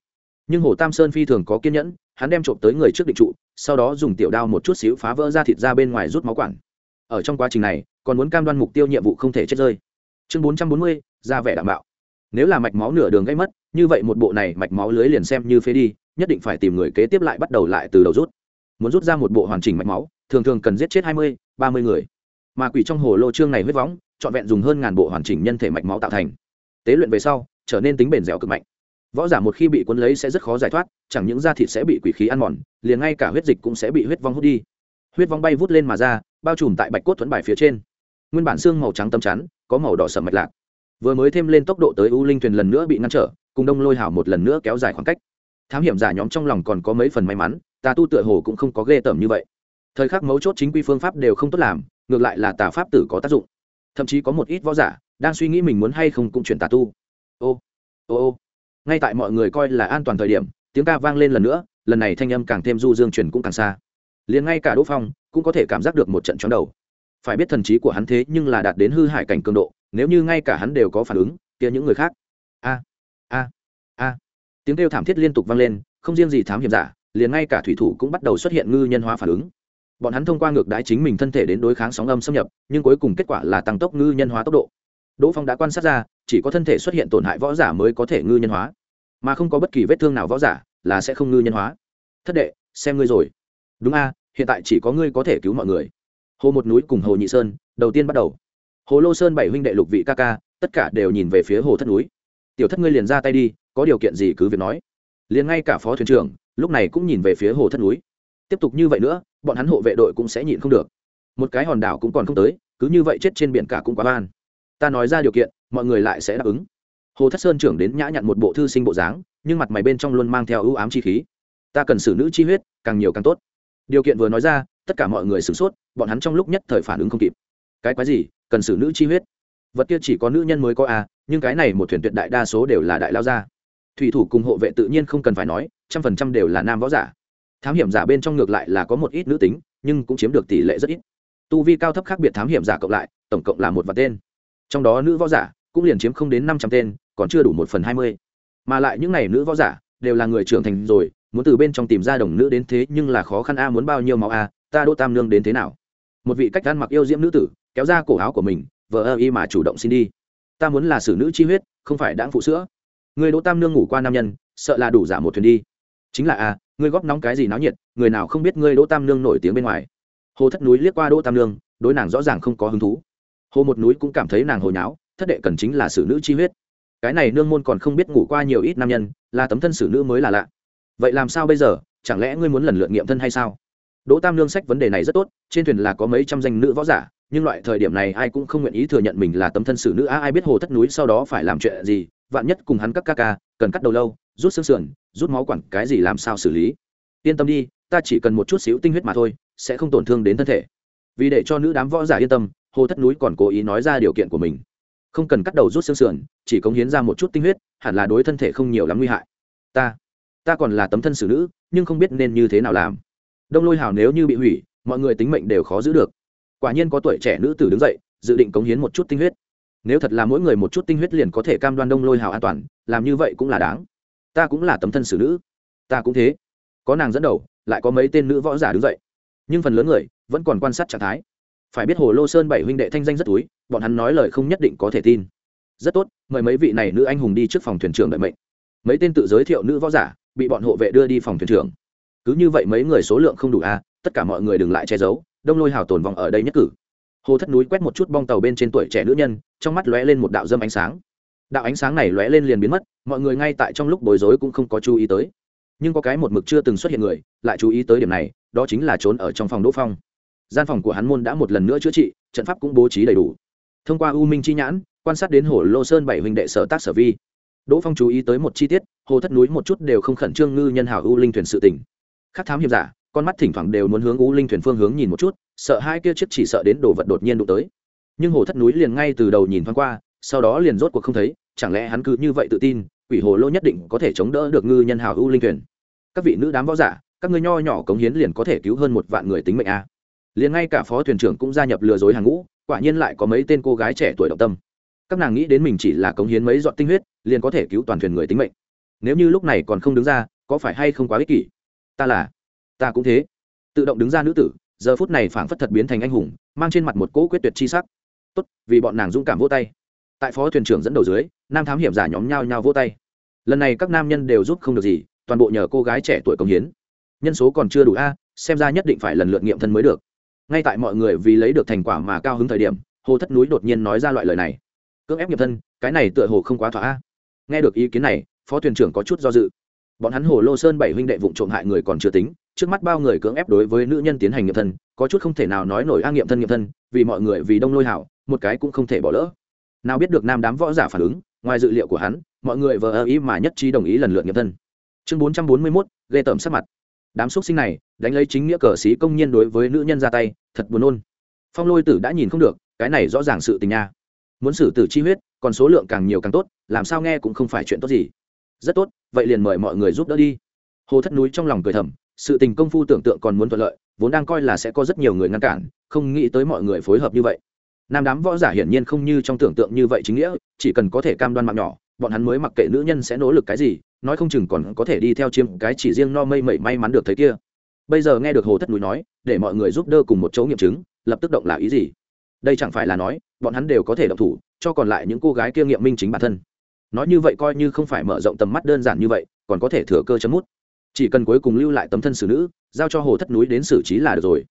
Nhưng hồ tam sơn phi thường có kiên nhẫn, hắn đem trộm tới người trước định trụ, sau đó dùng tiểu đao một chút xíu phá vỡ ra thịt ra bên ngoài rút máu quản. Ở trong quá trình này, còn muốn cam đoan mục tiêu nhiệm vụ không thể chết rơi chương bốn trăm bốn mươi, ra vẻ đảm bảo nếu là mạch máu nửa đường gây mất, như vậy một bộ này mạch máu lưới liền xem như phế đi, nhất định phải tìm người kế tiếp lại bắt đầu lại từ đầu rút. Muốn rút ra một bộ hoàn chỉnh mạch máu, thường thường cần giết chết hai mươi, ba mươi người. Mà quỷ trong hồ lô trương này huyết võng, trọn vẹn dùng hơn ngàn bộ hoàn chỉnh nhân thể mạch máu tạo thành. Tế luyện về sau, trở nên tính bền dẻo cực mạnh. Võ giả một khi bị cuốn lấy sẽ rất khó giải thoát, chẳng những da thịt sẽ bị quỷ khí ăn mòn, liền ngay cả huyết dịch cũng sẽ bị huyết vong hút đi. Huyết vong bay vút lên mà ra, bao trùm tại bạch cốt thuẫn bài phía trên. Nguyên bản xương màu trắng tâm chắn có màu đỏ sầm mạch lạc. Vừa mới thêm lên tốc độ tới u linh thuyền lần nữa bị ngăn trở, cùng đông lôi hảo một lần nữa kéo dài khoảng cách. Thám hiểm giả nhóm trong lòng còn có mấy phần may mắn, tà tu tựa hồ cũng không có ghê tởm như vậy. Thời khắc mấu chốt chính quy phương pháp đều không tốt làm, ngược lại là tà pháp tử có tác dụng. Thậm chí có một ít võ giả đang suy nghĩ mình muốn hay không cũng chuyển tà tu. Ô ô ô. Ngay tại mọi người coi là an toàn thời điểm, tiếng ca vang lên lần nữa, lần này thanh âm càng thêm du dương truyền cũng càng xa. Liền ngay cả đỗ phong cũng có thể cảm giác được một trận chóng đầu phải biết thần trí của hắn thế nhưng là đạt đến hư hải cảnh cường độ, nếu như ngay cả hắn đều có phản ứng, kia những người khác. A a a. Tiếng kêu thảm thiết liên tục vang lên, không riêng gì thám hiểm giả, liền ngay cả thủy thủ cũng bắt đầu xuất hiện ngư nhân hóa phản ứng. Bọn hắn thông qua ngược đái chính mình thân thể đến đối kháng sóng âm xâm nhập, nhưng cuối cùng kết quả là tăng tốc ngư nhân hóa tốc độ. Đỗ phong đã quan sát ra, chỉ có thân thể xuất hiện tổn hại võ giả mới có thể ngư nhân hóa. Mà không có bất kỳ vết thương nào võ giả là sẽ không ngư nhân hóa. Thất đệ, xem ngươi rồi. Đúng a, hiện tại chỉ có ngươi có thể cứu mọi người hồ một núi cùng hồ nhị sơn, đầu tiên bắt đầu. Hồ lô sơn bảy huynh đệ lục vị ca ca, tất cả đều nhìn về phía hồ thất núi. Tiểu thất ngươi liền ra tay đi, có điều kiện gì cứ việc nói. Liền ngay cả phó thuyền trưởng, lúc này cũng nhìn về phía hồ thất núi. Tiếp tục như vậy nữa, bọn hắn hộ vệ đội cũng sẽ nhịn không được. Một cái hòn đảo cũng còn không tới, cứ như vậy chết trên biển cả cũng quá van ta nói ra điều kiện, mọi người lại sẽ đáp ứng. Hồ thất sơn trưởng đến nhã nhặn một bộ thư sinh bộ dáng, nhưng mặt mày bên trong luôn mang theo ưu ám chi khí. Ta cần xử nữ chi huyết, càng nhiều càng tốt. Điều kiện vừa nói ra tất cả mọi người sửng sốt, bọn hắn trong lúc nhất thời phản ứng không kịp. Cái quái gì? Cần xử nữ chi huyết. Vật kia chỉ có nữ nhân mới có a nhưng cái này một thuyền tuyệt đại đa số đều là đại lao gia. Thủy thủ cùng hộ vệ tự nhiên không cần phải nói, trăm phần trăm đều là nam võ giả. Thám hiểm giả bên trong ngược lại là có một ít nữ tính, nhưng cũng chiếm được tỷ lệ rất ít. Tu vi cao thấp khác biệt thám hiểm giả cộng lại, tổng cộng là một vạn tên. Trong đó nữ võ giả cũng liền chiếm không đến năm trăm tên, còn chưa đủ một phần hai mươi. Mà lại những n à y nữ võ giả đều là người trưởng thành rồi, muốn từ bên trong tìm ra đồng nữ đến thế nhưng là khó khăn a, muốn bao nhiêu máu a ta đỗ tam nương đến thế nào? Một vị cách ăn mặc yêu diễm nữ tử, kéo ra cổ áo của mình, vờ ơ y mà chủ động xin đi. Ta muốn là xử nữ chi huyết, không phải đáng phụ sữa. Người đỗ tam nương ngủ qua nam nhân, sợ là đủ giả một thuyền đi. Chính là a ngươi góp nóng cái gì náo nhiệt, người nào không biết ngươi đỗ tam nương nổi tiếng bên ngoài. Hồ thất núi liếc qua đỗ tam nương, đối nàng rõ ràng không có hứng thú. Hồ một núi cũng cảm thấy nàng hồi nháo, thất đệ cần chính là xử nữ chi huyết. Cái này nương môn còn không biết ngủ qua nhiều ít nam nhân, là tấm thân xử nữ mới là lạ. Vậy làm sao bây giờ? Chẳng lẽ ngươi muốn lần lượt nghiệm thân hay sao? Đỗ tam nương sách vấn đề này rất tốt, trên thuyền là có mấy trăm danh nữ võ giả, nhưng loại thời điểm này ai cũng không nguyện ý thừa nhận mình là tấm thân xử nữ a ai biết hồ thất núi sau đó phải làm chuyện gì, vạn nhất cùng hắn các ca ca, cần cắt đầu lâu, rút xương sườn, rút máu quản cái gì làm sao xử lý. Yên tâm đi, ta chỉ cần một chút xíu tinh huyết mà thôi, sẽ không tổn thương đến thân thể. Vì để cho nữ đám võ giả yên tâm, hồ thất núi còn cố ý nói ra điều kiện của mình. Không cần cắt đầu rút xương sườn, chỉ cống hiến ra một chút tinh huyết, hẳn là đối thân thể không nhiều lắm nguy hại. Ta ta còn là tấm thân xử nữ, nhưng không biết nên như thế nào làm đông lôi hào nếu như bị hủy, mọi người tính mệnh đều khó giữ được. Quả nhiên có tuổi trẻ nữ tử đứng dậy, dự định cống hiến một chút tinh huyết. Nếu thật là mỗi người một chút tinh huyết liền có thể cam đoan đông lôi hào an toàn, làm như vậy cũng là đáng. Ta cũng là tấm thân xử nữ. Ta cũng thế. Có nàng dẫn đầu, lại có mấy tên nữ võ giả đứng dậy. Nhưng phần lớn người vẫn còn quan sát trạng thái. Phải biết hồ lô sơn bảy huynh đệ thanh danh rất túi, bọn hắn nói lời không nhất định có thể tin. Rất tốt, mời mấy vị này nữ anh hùng đi trước phòng thuyền trưởng đợi mệnh. Mấy tên tự giới thiệu nữ võ giả bị bọn hộ vệ đưa đi phòng thuyền trưởng cứ như vậy mấy người số lượng không đủ a à, tất cả mọi người đừng lại che giấu đông lôi hào tồn vòng ở đây nhất cử. Hồ thất núi quét một chút bong tàu bên trên tuổi trẻ nữ nhân trong mắt lóe lên một đạo dâm ánh sáng. Đạo ánh sáng này lóe lên liền biến mất mọi người ngay tại trong lúc bối rối cũng không có chú ý tới. Nhưng có cái một mực chưa từng xuất hiện người lại chú ý tới điểm này đó chính là trốn ở trong phòng đỗ phong. Gian phòng của hắn môn đã một lần nữa chữa trị trận pháp cũng bố trí đầy đủ. Thông qua u minh chi nhãn quan sát đến hồ lô sơn bảy huynh đệ sở tác sở vi. Đỗ phong chú ý tới một chi tiết hồ thất núi một chút đều không khẩn trương ngư nhân hảo u linh thuyền sự tỉnh khắc thám hiểm giả, con mắt thỉnh thoảng đều muốn hướng u linh thuyền phương hướng nhìn một chút, sợ hai kia chiếc chỉ sợ đến đồ vật đột nhiên đụng tới. Nhưng hồ thất núi liền ngay từ đầu nhìn thoáng qua, sau đó liền rốt cuộc không thấy, chẳng lẽ hắn cứ như vậy tự tin, quỷ hồ lô nhất định có thể chống đỡ được ngư nhân hào u linh thuyền? Các vị nữ đám võ giả, các ngươi nho nhỏ cống hiến liền có thể cứu hơn một vạn người tính mệnh a. À. liền ngay cả phó thuyền trưởng cũng gia nhập lừa dối hàng ngũ, quả nhiên lại có mấy tên cô gái trẻ tuổi động tâm. Các nàng nghĩ đến mình chỉ là cống hiến mấy giọt tinh huyết, liền có thể cứu toàn thuyền người tính mệnh. Nếu như lúc này còn không đứng ra, có phải hay không quá ích kỷ? Ta là, ta cũng thế. Tự động đứng ra nữ tử, giờ phút này phảng phất thật biến thành anh hùng, mang trên mặt một cỗ quyết tuyệt chi sắc. Tốt, vì bọn nàng dũng cảm vô tay. Tại phó thuyền trưởng dẫn đầu dưới, nam thám hiểm giả nhóm nhau nhau vô tay. Lần này các nam nhân đều giúp không được gì, toàn bộ nhờ cô gái trẻ tuổi công hiến. Nhân số còn chưa đủ a, xem ra nhất định phải lần lượt nghiệm thân mới được. Ngay tại mọi người vì lấy được thành quả mà cao hứng thời điểm, hồ thất núi đột nhiên nói ra loại lời này. Cưỡng ép nghiệm thân, cái này tựa hồ không quá thỏa a. Nghe được ý kiến này, phó thuyền trưởng có chút do dự bọn hắn hồ lô sơn bảy huynh đệ vụ trộm hại người còn chưa tính, trước mắt bao người cưỡng ép đối với nữ nhân tiến hành nghiệm thân, có chút không thể nào nói nổi a nghiệm thân nghiệm thân, vì mọi người vì đông lôi hảo, một cái cũng không thể bỏ lỡ. Nào biết được nam đám võ giả phản ứng, ngoài dự liệu của hắn, mọi người vờ ơ ý mà nhất trí đồng ý lần lượt nghiệm thân. Chương bốn trăm bốn mươi mốt, ghê tởm sắc mặt. Đám xúc sinh này, đánh lấy chính nghĩa cờ sĩ công nhiên đối với nữ nhân ra tay, thật buồn nôn. Phong lôi tử đã nhìn không được, cái này rõ ràng sự tình nha. Muốn xử tử chi huyết, còn số lượng càng nhiều càng tốt, làm sao nghe cũng không phải chuyện tốt gì rất tốt, vậy liền mời mọi người giúp đỡ đi. Hồ thất núi trong lòng cười thầm, sự tình công phu tưởng tượng còn muốn thuận lợi, vốn đang coi là sẽ có rất nhiều người ngăn cản, không nghĩ tới mọi người phối hợp như vậy. Nam đám võ giả hiển nhiên không như trong tưởng tượng như vậy chính nghĩa, chỉ cần có thể cam đoan mạng nhỏ, bọn hắn mới mặc kệ nữ nhân sẽ nỗ lực cái gì, nói không chừng còn có thể đi theo chiếm cái chỉ riêng no mây mẩy may mắn được thấy kia. Bây giờ nghe được hồ thất núi nói, để mọi người giúp đỡ cùng một chỗ nghiệm chứng, lập tức động là ý gì? Đây chẳng phải là nói, bọn hắn đều có thể động thủ, cho còn lại những cô gái kia nghiệm minh chính bản thân nói như vậy coi như không phải mở rộng tầm mắt đơn giản như vậy, còn có thể thừa cơ chấm mút. Chỉ cần cuối cùng lưu lại tấm thân xử nữ, giao cho hồ thất núi đến xử trí là được rồi.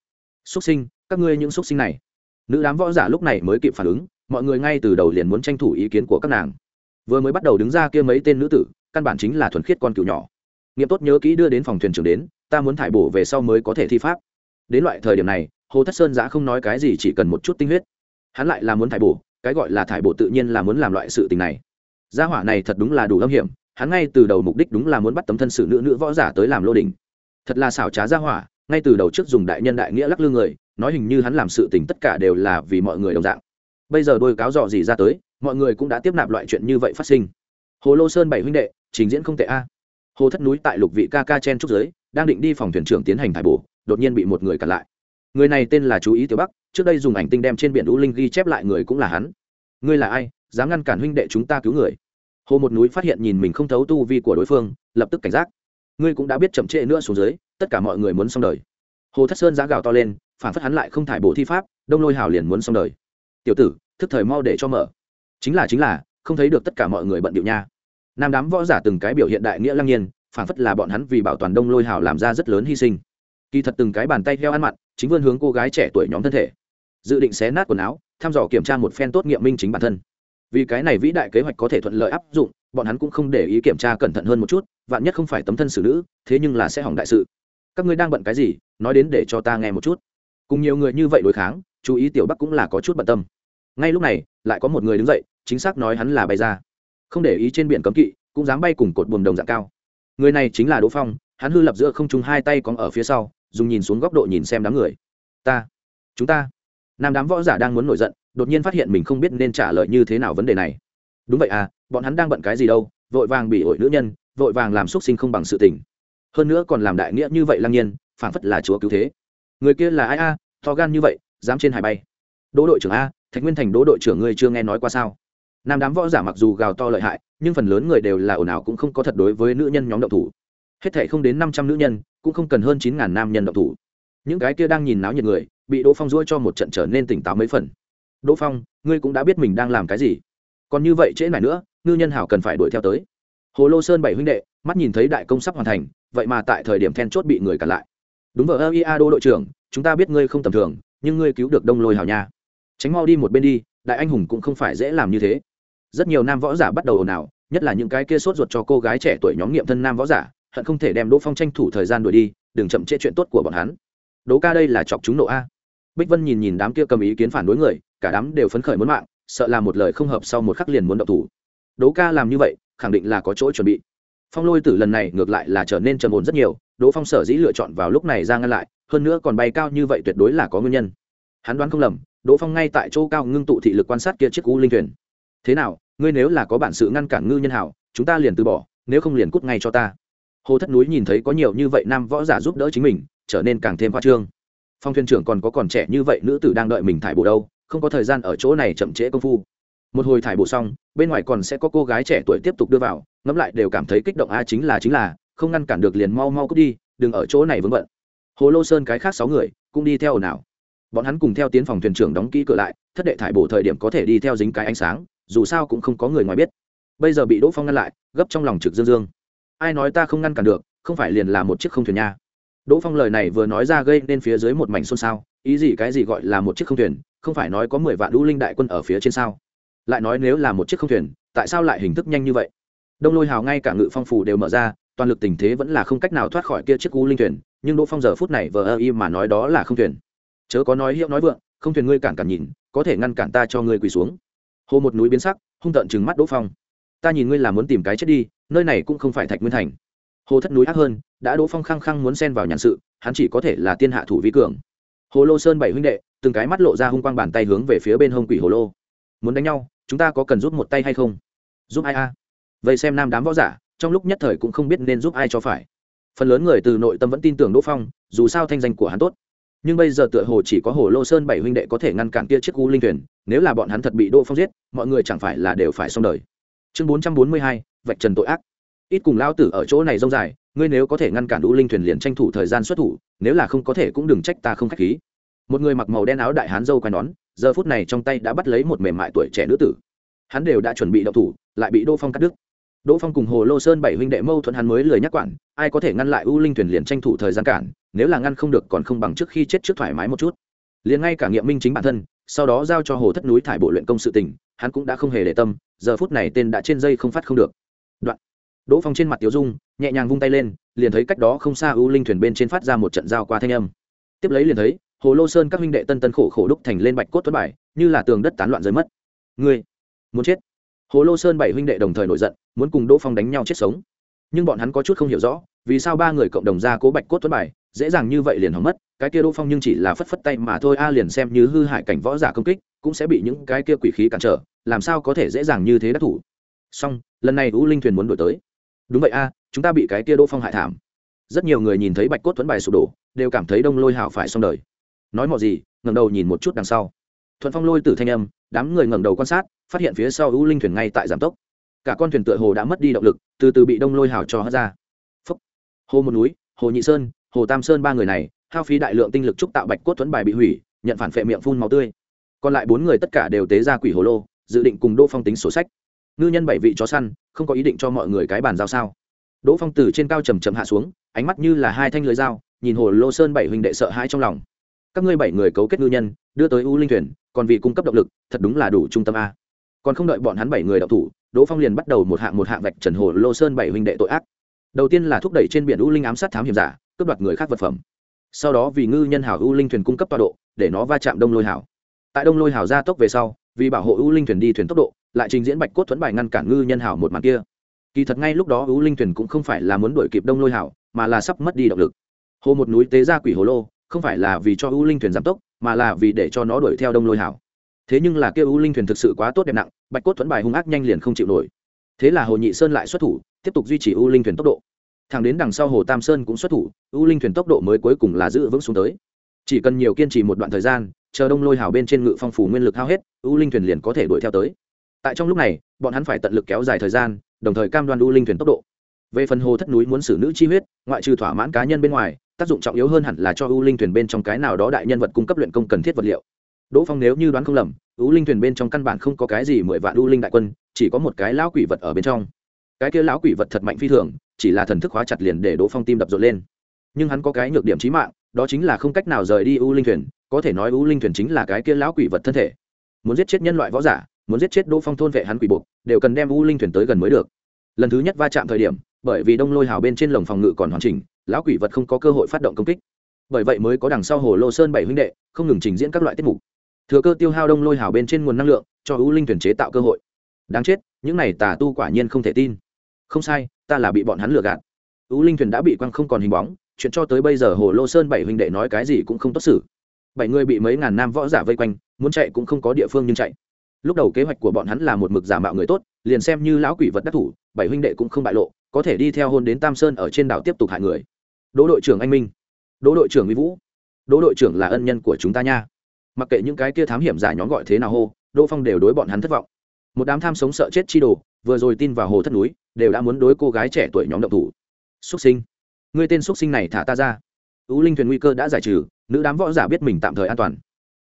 Xuất sinh, các ngươi những xuất sinh này. Nữ đám võ giả lúc này mới kịp phản ứng, mọi người ngay từ đầu liền muốn tranh thủ ý kiến của các nàng. Vừa mới bắt đầu đứng ra kia mấy tên nữ tử, căn bản chính là thuần khiết con cựu nhỏ. Nghiệm tốt nhớ kỹ đưa đến phòng thuyền trưởng đến, ta muốn thải bổ về sau mới có thể thi pháp. Đến loại thời điểm này, hồ thất sơn giã không nói cái gì chỉ cần một chút tinh huyết. Hắn lại là muốn thải bổ, cái gọi là thải bổ tự nhiên là muốn làm loại sự tình này gia hỏa này thật đúng là đủ âm hiểm, hắn ngay từ đầu mục đích đúng là muốn bắt tấm thân sự nữ nữ võ giả tới làm lô đình thật là xảo trá gia hỏa, ngay từ đầu trước dùng đại nhân đại nghĩa lắc lư người, nói hình như hắn làm sự tình tất cả đều là vì mọi người đồng dạng. Bây giờ đôi cáo dò gì ra tới, mọi người cũng đã tiếp nạp loại chuyện như vậy phát sinh. Hồ lô sơn bảy huynh đệ, trình diễn không tệ a. Hồ thất núi tại lục vị ca ca chen trúc giới, đang định đi phòng thuyền trưởng tiến hành thải bổ, đột nhiên bị một người cản lại. Người này tên là chú ý tiểu bắc, trước đây dùng ảnh tinh đem trên biển u linh ghi chép lại người cũng là hắn. Ngươi là ai? Dám ngăn cản huynh đệ chúng ta cứu người? Hồ một núi phát hiện nhìn mình không thấu tu vi của đối phương, lập tức cảnh giác. Ngươi cũng đã biết chậm trễ nữa xuống dưới, tất cả mọi người muốn xong đời. Hồ thất sơn giá gào to lên, phản phất hắn lại không thải bộ thi pháp, đông lôi hào liền muốn xong đời. Tiểu tử, thức thời mau để cho mở. Chính là chính là, không thấy được tất cả mọi người bận điệu nha. Nam đám võ giả từng cái biểu hiện đại nghĩa lăng nhiên, phản phất là bọn hắn vì bảo toàn đông lôi hào làm ra rất lớn hy sinh. Kỳ thật từng cái bàn tay theo ăn mặn, chính vươn hướng cô gái trẻ tuổi nhóm thân thể. Dự định xé nát quần áo, thăm dò kiểm tra một phen tốt nghiệm minh chính bản thân vì cái này vĩ đại kế hoạch có thể thuận lợi áp dụng, bọn hắn cũng không để ý kiểm tra cẩn thận hơn một chút, vạn nhất không phải tấm thân xử nữ, thế nhưng là sẽ hỏng đại sự. Các ngươi đang bận cái gì? Nói đến để cho ta nghe một chút. Cùng nhiều người như vậy đối kháng, chú ý tiểu bắc cũng là có chút bận tâm. Ngay lúc này, lại có một người đứng dậy, chính xác nói hắn là bay ra. Không để ý trên biển cấm kỵ, cũng dám bay cùng cột buồm đồng dạng cao. Người này chính là đỗ phong, hắn hư lập giữa không trung hai tay còn ở phía sau, dùng nhìn xuống góc độ nhìn xem đám người. Ta, chúng ta. Nam đám võ giả đang muốn nổi giận đột nhiên phát hiện mình không biết nên trả lời như thế nào vấn đề này. Đúng vậy à bọn hắn đang bận cái gì đâu vội vàng bị ổi nữ nhân vội vàng làm x sinh không bằng sự tình. Hơn nữa còn làm đại nghĩa như vậy lăng nhiên phảng phất là chúa cứu thế. Người kia là ai a à, to gan như vậy dám trên hải bay. Đỗ đội trưởng a thạch nguyên thành đỗ đội trưởng ngươi chưa nghe nói qua sao? Nam đám võ giả mặc dù gào to lợi hại nhưng phần lớn người đều là ồn ào cũng không có thật đối với nữ nhân nhóm động thủ. Hết thể không đến năm trăm nữ nhân cũng không cần hơn chín ngàn nam nhân động thủ. Những cái kia đang nhìn náo nhiệt người bị đỗ phong dỗi cho một trận trở nên tỉnh táo mấy phần đỗ phong, ngươi cũng đã biết mình đang làm cái gì. Còn như vậy trễ này nữa, ngư nhân hảo cần phải đuổi theo tới. Hồ lô sơn bảy huynh đệ, mắt nhìn thấy đại công sắp hoàn thành, vậy mà tại thời điểm then chốt bị người cản lại. Đúng vợ ơ ia đô đội trưởng, chúng ta biết ngươi không tầm thường, nhưng ngươi cứu được đông lôi hào nha. Tránh mau đi một bên đi, đại anh hùng cũng không phải dễ làm như thế. Rất nhiều nam võ giả bắt đầu ồn ào, nhất là những cái kia sốt ruột cho cô gái trẻ tuổi nhóm nghiệm thân nam võ giả, hận không thể đem đỗ phong tranh thủ thời gian đuổi đi, đừng chậm trễ chuyện tốt của bọn hắn. Đố ca đây là chọc chúng nộ a. Bích vân nhìn nhìn đám kia cầm ý kiến phản đối người cả đám đều phấn khởi muốn mạng, sợ là một lời không hợp sau một khắc liền muốn động thủ. Đỗ ca làm như vậy, khẳng định là có chỗ chuẩn bị. Phong lôi tử lần này ngược lại là trở nên trầm ổn rất nhiều, đỗ phong sở dĩ lựa chọn vào lúc này ra ngăn lại, hơn nữa còn bay cao như vậy tuyệt đối là có nguyên nhân. Hắn đoán không lầm, đỗ phong ngay tại chỗ cao ngưng tụ thị lực quan sát kia chiếc u linh thuyền. Thế nào, ngươi nếu là có bản sự ngăn cản ngư nhân hảo, chúng ta liền từ bỏ, nếu không liền cút ngay cho ta. Hồ thất núi nhìn thấy có nhiều như vậy nam võ giả giúp đỡ chính mình, trở nên càng thêm khoa trương. Phong thuyền trưởng còn có còn trẻ như vậy nữ tử đang đợi mình thải bộ đâu không có thời gian ở chỗ này chậm trễ công phu. Một hồi thải bổ xong, bên ngoài còn sẽ có cô gái trẻ tuổi tiếp tục đưa vào, ngẫm lại đều cảm thấy kích động, a, chính là chính là, không ngăn cản được liền mau mau cút đi, đừng ở chỗ này vướng bận. Hồ lô sơn cái khác sáu người cũng đi theo ồn ào. Bọn hắn cùng theo tiến phòng thuyền trưởng đóng kỹ cửa lại, thất đệ thải bổ thời điểm có thể đi theo dính cái ánh sáng, dù sao cũng không có người ngoài biết. Bây giờ bị đỗ phong ngăn lại, gấp trong lòng trực dương dương. Ai nói ta không ngăn cản được, không phải liền là một chiếc không thuyền nha? Đỗ phong lời này vừa nói ra gây nên phía dưới một mảnh xôn xao, ý gì cái gì gọi là một chiếc không thuyền không phải nói có mười vạn đũ linh đại quân ở phía trên sao? Lại nói nếu là một chiếc không thuyền, tại sao lại hình thức nhanh như vậy? Đông lôi hào ngay cả ngự phong phủ đều mở ra, toàn lực tình thế vẫn là không cách nào thoát khỏi kia chiếc cú linh thuyền, nhưng đỗ phong giờ phút này vờ ơ y mà nói đó là không thuyền. Chớ có nói hiệu nói vượng, không thuyền ngươi cản cản nhìn, có thể ngăn cản ta cho ngươi quỳ xuống. Hồ một núi biến sắc, hung tợn chừng mắt đỗ phong. Ta nhìn ngươi là muốn tìm cái chết đi, nơi này cũng không phải thạch nguyên thành. Hồ thất núi ác hơn, đã đỗ phong khăng khăng muốn xen vào nhàn sự, hắn chỉ có thể là tiên hạ thủ vi cường hồ lô sơn bảy huynh đệ, từng cái mắt lộ ra hung quang bàn tay hướng về phía bên hông quỷ hồ lô. Muốn đánh nhau, chúng ta có cần giúp một tay hay không? Giúp ai a? Vậy xem nam đám võ giả, trong lúc nhất thời cũng không biết nên giúp ai cho phải. Phần lớn người từ nội tâm vẫn tin tưởng đỗ phong, dù sao thanh danh của hắn tốt. Nhưng bây giờ tựa hồ chỉ có hồ lô sơn bảy huynh đệ có thể ngăn cản kia chiếc u linh thuyền, nếu là bọn hắn thật bị đỗ phong giết, mọi người chẳng phải là đều phải xong đời. Chương bốn trăm bốn mươi hai, vạch trần tội ác. Ít cùng lao tử ở chỗ này rông dài ngươi nếu có thể ngăn cản u linh thuyền liền tranh thủ thời gian xuất thủ, nếu là không có thể cũng đừng trách ta không k h á c h khí. Một người mặc màu đen áo đại hán dâu quai nón, giờ phút này trong tay đã bắt lấy một mềm mại tuổi trẻ nữ tử. Hắn đều đã chuẩn bị đậu thủ, lại bị đỗ phong cắt đứt. Đỗ phong cùng hồ lô sơn bảy huynh đệ mâu thuẫn hắn mới lười nhắc quản, ai có thể ngăn lại u linh thuyền liền tranh thủ thời gian cản, nếu là ngăn không được còn không bằng trước khi chết trước thoải mái một chút. Liền ngay cả nghiệm minh chính bản thân, sau đó giao cho hồ thất núi thải bộ luyện công sự tình, hắn cũng đã không hề để tâm, giờ phút này tên đã trên dây không phát không được. Đoạn đỗ phong trên mặt tiếu dung, nhẹ nhàng vung tay lên, liền thấy cách đó không xa u linh thuyền bên trên phát ra một trận giao qua thanh âm. Tiếp lấy liền thấy, hồ lô sơn các huynh đệ tân tân khổ khổ đúc thành lên bạch cốt tuấn bài, như là tường đất tán loạn rơi mất. Ngươi, muốn chết? Hồ lô sơn bảy huynh đệ đồng thời nổi giận, muốn cùng đỗ phong đánh nhau chết sống. Nhưng bọn hắn có chút không hiểu rõ, vì sao ba người cộng đồng ra cố bạch cốt tuấn bài, dễ dàng như vậy liền hỏng mất, cái kia đỗ phong nhưng chỉ là phất phất tay mà thôi, a liền xem như hư hại cảnh võ giả công kích, cũng sẽ bị những cái kia quỷ khí cản trở, làm sao có thể dễ dàng như thế đắc thủ. Song lần này u linh thuyền muốn đổi tới đúng vậy a, chúng ta bị cái kia đỗ phong hại thảm. Rất nhiều người nhìn thấy bạch cốt thuẫn bài sụp đổ, đều cảm thấy đông lôi hảo phải xong đời. Nói mọi gì, ngẩng đầu nhìn một chút đằng sau. Thuận phong lôi từ thanh âm, đám người ngẩng đầu quan sát, phát hiện phía sau u linh thuyền ngay tại giảm tốc. Cả con thuyền tựa hồ đã mất đi động lực, từ từ bị đông lôi hào cho hất ra. Phúc. hồ một núi, hồ nhị sơn, hồ tam sơn ba người này, hao phí đại lượng tinh lực trúc tạo bạch cốt thuẫn bài bị hủy, nhận phản phệ miệng phun màu tươi. Còn lại bốn người tất cả đều tế ra quỷ hồ lô, dự định cùng đỗ phong tính sổ sách ngư nhân bảy vị chó săn, không có ý định cho mọi người cái bàn giao sao? Đỗ phong từ trên cao trầm trầm hạ xuống, ánh mắt như là hai thanh lưới dao, nhìn hồ lô sơn bảy huynh đệ sợ hãi trong lòng. Các ngươi bảy người cấu kết ngư nhân, đưa tới u linh thuyền, còn vì cung cấp động lực, thật đúng là đủ trung tâm a. Còn không đợi bọn hắn bảy người đạo thủ, đỗ phong liền bắt đầu một hạng một hạng vạch trần hồ lô sơn bảy huynh đệ tội ác. Đầu tiên là thúc đẩy trên biển u linh ám sát thám hiểm giả, cướp đoạt người khác vật phẩm. Sau đó vì ngư nhân hảo u linh thuyền cung cấp tọa độ, để nó va chạm đông lôi hảo. Tại đông lôi hảo ra tốc về sau, vì bảo hộ u linh thuyền đi thuyền tốc độ lại trình diễn bạch cốt thuẫn bài ngăn cản ngư nhân hảo một màn kia. Kỳ thật ngay lúc đó u linh thuyền cũng không phải là muốn đuổi kịp đông lôi hảo, mà là sắp mất đi động lực. Hồ một núi tế ra quỷ hồ lô, không phải là vì cho u linh thuyền giảm tốc, mà là vì để cho nó đuổi theo đông lôi hảo. Thế nhưng là kêu u linh thuyền thực sự quá tốt đẹp nặng, bạch cốt thuẫn bài hung ác nhanh liền không chịu nổi. Thế là hồ nhị sơn lại xuất thủ, tiếp tục duy trì u linh thuyền tốc độ. Thẳng đến đằng sau hồ tam sơn cũng xuất thủ, u linh thuyền tốc độ mới cuối cùng là giữ vững xuống tới. Chỉ cần nhiều kiên trì một đoạn thời gian, chờ đông lôi hào bên trên ngự phong phủ nguyên lực hao hết, u linh thuyền liền có thể đuổi theo tới tại trong lúc này, bọn hắn phải tận lực kéo dài thời gian, đồng thời cam đoan u linh thuyền tốc độ. Về phần hồ thất núi muốn xử nữ chi huyết, ngoại trừ thỏa mãn cá nhân bên ngoài, tác dụng trọng yếu hơn hẳn là cho u linh thuyền bên trong cái nào đó đại nhân vật cung cấp luyện công cần thiết vật liệu. Đỗ phong nếu như đoán không lầm, u linh thuyền bên trong căn bản không có cái gì mười vạn u linh đại quân, chỉ có một cái lão quỷ vật ở bên trong. Cái kia lão quỷ vật thật mạnh phi thường, chỉ là thần thức hóa chặt liền để đỗ phong tim đập rộn lên. Nhưng hắn có cái nhược điểm trí mạng, đó chính là không cách nào rời đi u linh thuyền, có thể nói u linh thuyền chính là cái kia lão quỷ vật thân thể. Muốn giết chết nhân loại võ giả muốn giết chết đỗ phong thôn vệ hắn quỷ buộc, đều cần đem u linh thuyền tới gần mới được. Lần thứ nhất va chạm thời điểm, bởi vì đông lôi hào bên trên lồng phòng ngự còn hoàn chỉnh, lão quỷ vật không có cơ hội phát động công kích. Bởi vậy mới có đằng sau hồ lô sơn bảy huynh đệ, không ngừng trình diễn các loại tiết mục. Thừa cơ tiêu hao đông lôi hào bên trên nguồn năng lượng, cho u linh thuyền chế tạo cơ hội. Đáng chết, những này tà tu quả nhiên không thể tin. Không sai, ta là bị bọn hắn lừa gạt. U linh thuyền đã bị quăng không còn hình bóng, chuyện cho tới bây giờ hồ lô sơn bảy huynh đệ nói cái gì cũng không tốt xử. Bảy người bị mấy ngàn nam võ giả vây quanh, muốn chạy cũng không có địa phương nhưng chạy lúc đầu kế hoạch của bọn hắn là một mực giả mạo người tốt, liền xem như lão quỷ vật đắc thủ, bảy huynh đệ cũng không bại lộ, có thể đi theo hôn đến tam sơn ở trên đảo tiếp tục hại người. Đỗ đội trưởng anh minh. Đỗ đội trưởng mỹ vũ. Đỗ đội trưởng là ân nhân của chúng ta nha. Mặc kệ những cái kia thám hiểm giả nhóm gọi thế nào hô, đỗ phong đều đối bọn hắn thất vọng. Một đám tham sống sợ chết chi đồ, vừa rồi tin vào hồ thất núi, đều đã muốn đối cô gái trẻ tuổi nhóm động thủ. Xuất sinh. Người tên xuất sinh này thả ta ra. Ưu linh thuyền nguy cơ đã giải trừ, nữ đám võ giả biết mình tạm thời an toàn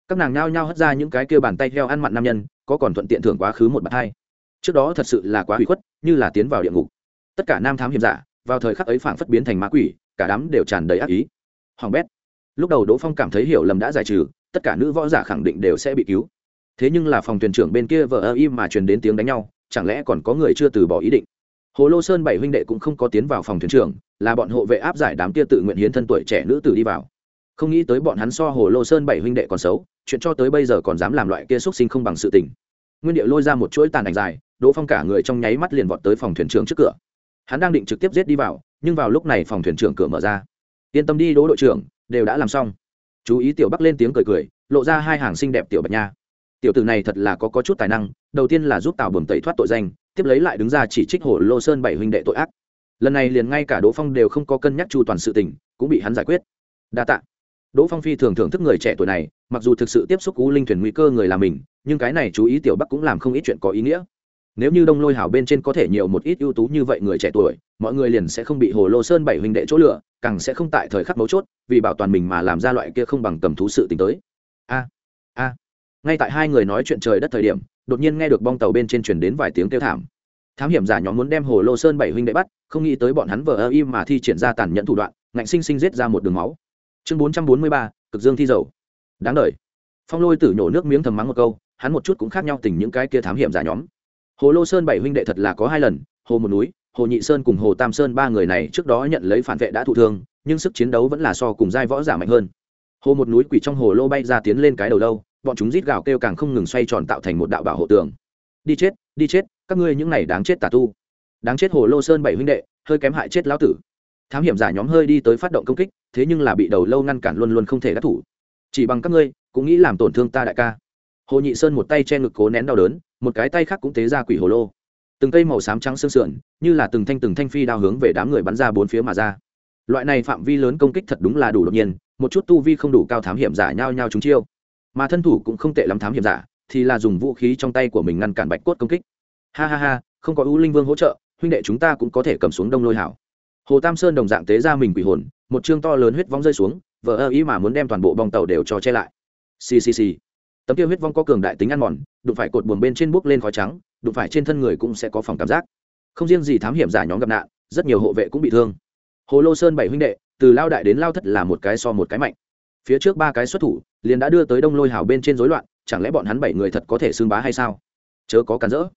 các nàng nhao nhao hất ra những cái kia bàn tay heo ăn mặn nam nhân, có còn thuận tiện thưởng quá khứ một bàn hai. Trước đó thật sự là quá hủy khuất, như là tiến vào địa ngục. Tất cả nam thám hiểm giả, vào thời khắc ấy phảng phất biến thành ma quỷ, cả đám đều tràn đầy ác ý. Hoàng bét. Lúc đầu đỗ phong cảm thấy hiểu lầm đã giải trừ, tất cả nữ võ giả khẳng định đều sẽ bị cứu. Thế nhưng là phòng thuyền trưởng bên kia vờ ơ im mà truyền đến tiếng đánh nhau, chẳng lẽ còn có người chưa từ bỏ ý định? Hồ lô sơn bảy huynh đệ cũng không có tiến vào phòng thuyền trưởng, là bọn hộ vệ áp giải đám kia tự nguyện hiến thân tuổi trẻ nữ tử đi vào không nghĩ tới bọn hắn so hồ lô sơn bảy huynh đệ còn xấu chuyện cho tới bây giờ còn dám làm loại kia xúc sinh không bằng sự tình. Nguyên điệu lôi ra một chuỗi tàn ảnh dài đỗ phong cả người trong nháy mắt liền vọt tới phòng thuyền trưởng trước cửa. Hắn đang định trực tiếp giết đi vào nhưng vào lúc này phòng thuyền trưởng cửa mở ra. Yên tâm đi đỗ đội trưởng đều đã làm xong. Chú ý tiểu bắc lên tiếng cười cười lộ ra hai hàng xinh đẹp tiểu bạch nha. Tiểu tử này thật là có, có chút tài năng đầu tiên là giúp tào bầm tẩy thoát tội danh tiếp lấy lại đứng ra chỉ trích hồ lô sơn bảy huynh đệ tội ác. Lần này liền ngay cả đỗ phong đều không có cân nhắc chu toàn sự tình cũng bị hắn giải quyết. Đa tạ đỗ phong phi thường thưởng thức người trẻ tuổi này, mặc dù thực sự tiếp xúc cú linh thuyền nguy cơ người là mình, nhưng cái này chú ý tiểu bắc cũng làm không ít chuyện có ý nghĩa. Nếu như đông lôi hảo bên trên có thể nhiều một ít ưu tú như vậy người trẻ tuổi, mọi người liền sẽ không bị hồ lô sơn bảy huynh đệ chỗ lựa càng sẽ không tại thời khắc mấu chốt, vì bảo toàn mình mà làm ra loại kia không bằng cầm thú sự t tới. A a. Ngay tại hai người nói chuyện trời đất thời điểm, đột nhiên nghe được bong tàu bên trên chuyển đến vài tiếng kêu thảm. Thám hiểm giả nhóm muốn đem hồ lô sơn bảy huynh đệ bắt, không nghĩ tới bọn hắn vờ ơ im mà thi triển ra tàn nhẫn thủ đoạn, ngạnh sinh sinh giết ra một đường máu chương bốn trăm bốn mươi ba, cực dương thi dầu. Đáng đ phong lôi tử nhổ nước miếng thầm mắng một câu, hắn một chút cũng khác nhau tình những cái kia thám hiểm giả nhóm. Hồ lô sơn bảy huynh đệ thật là có hai lần, hồ một núi, hồ nhị sơn cùng hồ tam sơn ba người này trước đó nhận lấy phản vệ đã thụ thương, nhưng sức chiến đấu vẫn là so cùng giai võ giả mạnh hơn. Hồ một núi quỷ trong hồ lô bay ra tiến lên cái đầu lâu bọn chúng rít gào kêu càng không ngừng xoay tròn tạo thành một đạo bảo hộ tường. Đi chết đi chết, các ngươi những này đáng chết tà tu. Đáng chết hồ lô sơn bảy huynh đệ, hơi kém hại chết lão tử thám hiểm giả nhóm hơi đi tới phát động công kích, thế nhưng là bị đầu lâu ngăn cản luôn luôn không thể đắc thủ. Chỉ bằng các ngươi, cũng nghĩ làm tổn thương ta đại ca. Hồ nhị sơn một tay che ngực cố nén đau đớn, một cái tay khác cũng tế ra quỷ hồ lô. Từng cây màu xám trắng sương sườn, như là từng thanh từng thanh phi đao hướng về đám người bắn ra bốn phía mà ra. Loại này phạm vi lớn công kích thật đúng là đủ đột nhiên, một chút tu vi không đủ cao thám hiểm giả nhao nhao chúng chiêu. Mà thân thủ cũng không tệ lắm thám hiểm giả, thì là dùng vũ khí trong tay của mình ngăn cản bạch cốt công kích. Ha ha ha, không có ưu linh vương hỗ trợ, huynh đệ chúng ta cũng có thể cầm xuống đông lôi hảo hồ tam sơn đồng dạng tế ra mình quỷ hồn, một chương to lớn huyết vong rơi xuống vỡ ơ ý mà muốn đem toàn bộ bong tàu đều cho che lại. Ccc tấm kia huyết vong có cường đại tính ăn mòn, đụng phải cột buồn bên trên bốc lên khói trắng, đụng phải trên thân người cũng sẽ có phòng cảm giác. Không riêng gì thám hiểm giả nhóm gặp nạn, rất nhiều hộ vệ cũng bị thương. Hồ lô sơn bảy huynh đệ, từ lao đại đến lao thất là một cái so một cái mạnh. Phía trước ba cái xuất thủ, liền đã đưa tới đông lôi hào bên trên rối loạn, chẳng lẽ bọn hắn bảy người thật có thể xưng bá hay sao? Chớ có cản rỡ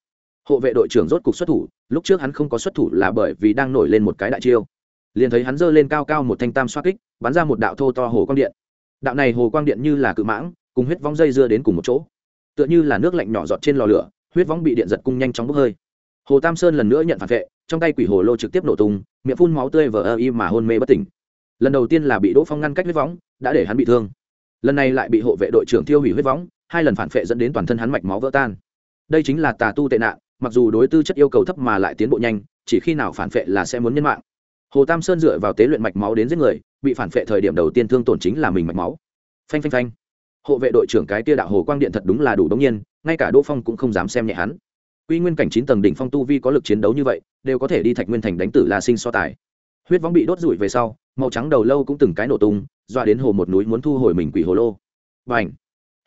hộ vệ đội trưởng rốt cục xuất thủ, lúc trước hắn không có xuất thủ là bởi vì đang nổi lên một cái đại chiêu. Liền thấy hắn giơ lên cao cao một thanh tam xoa kích, bắn ra một đạo thô to hồ quang điện. Đạo này hồ quang điện như là cự mãng, cùng huyết vong dây dưa đến cùng một chỗ. Tựa như là nước lạnh nhỏ giọt trên lò lửa, huyết vong bị điện giật cung nhanh chóng bốc hơi. Hồ tam sơn lần nữa nhận phản vệ, trong tay quỷ hồ lô trực tiếp nổ tung, miệng phun máu tươi vờ ơ y mà hôn mê bất tỉnh. Lần đầu tiên là bị đỗ phong ngăn cách huyết võng đã để hắn bị thương. Lần này lại bị hộ vệ đội trưởng tiêu hủy huyết võng hai lần phản vệ dẫn đến toàn thân hắn mạch máu vỡ tan. Đây chính là tà tu tệ nạn mặc dù đối tư chất yêu cầu thấp mà lại tiến bộ nhanh, chỉ khi nào phản vệ là sẽ muốn nhân mạng. Hồ tam sơn dựa vào tế luyện mạch máu đến giết người, bị phản vệ thời điểm đầu tiên thương tổn chính là mình mạch máu. Phanh phanh phanh. Hộ vệ đội trưởng cái tia đạo hồ quang điện thật đúng là đủ đống nhiên, ngay cả đỗ phong cũng không dám xem nhẹ hắn. Quy nguyên cảnh chín tầng đỉnh phong tu vi có lực chiến đấu như vậy, đều có thể đi thạch nguyên thành đánh tử la sinh so tài. Huyết võng bị đốt rụi về sau, màu trắng đầu lâu cũng từng cái nổ tung Doa đến hồ một núi muốn thu hồi mình quỷ hồ lô. B à n h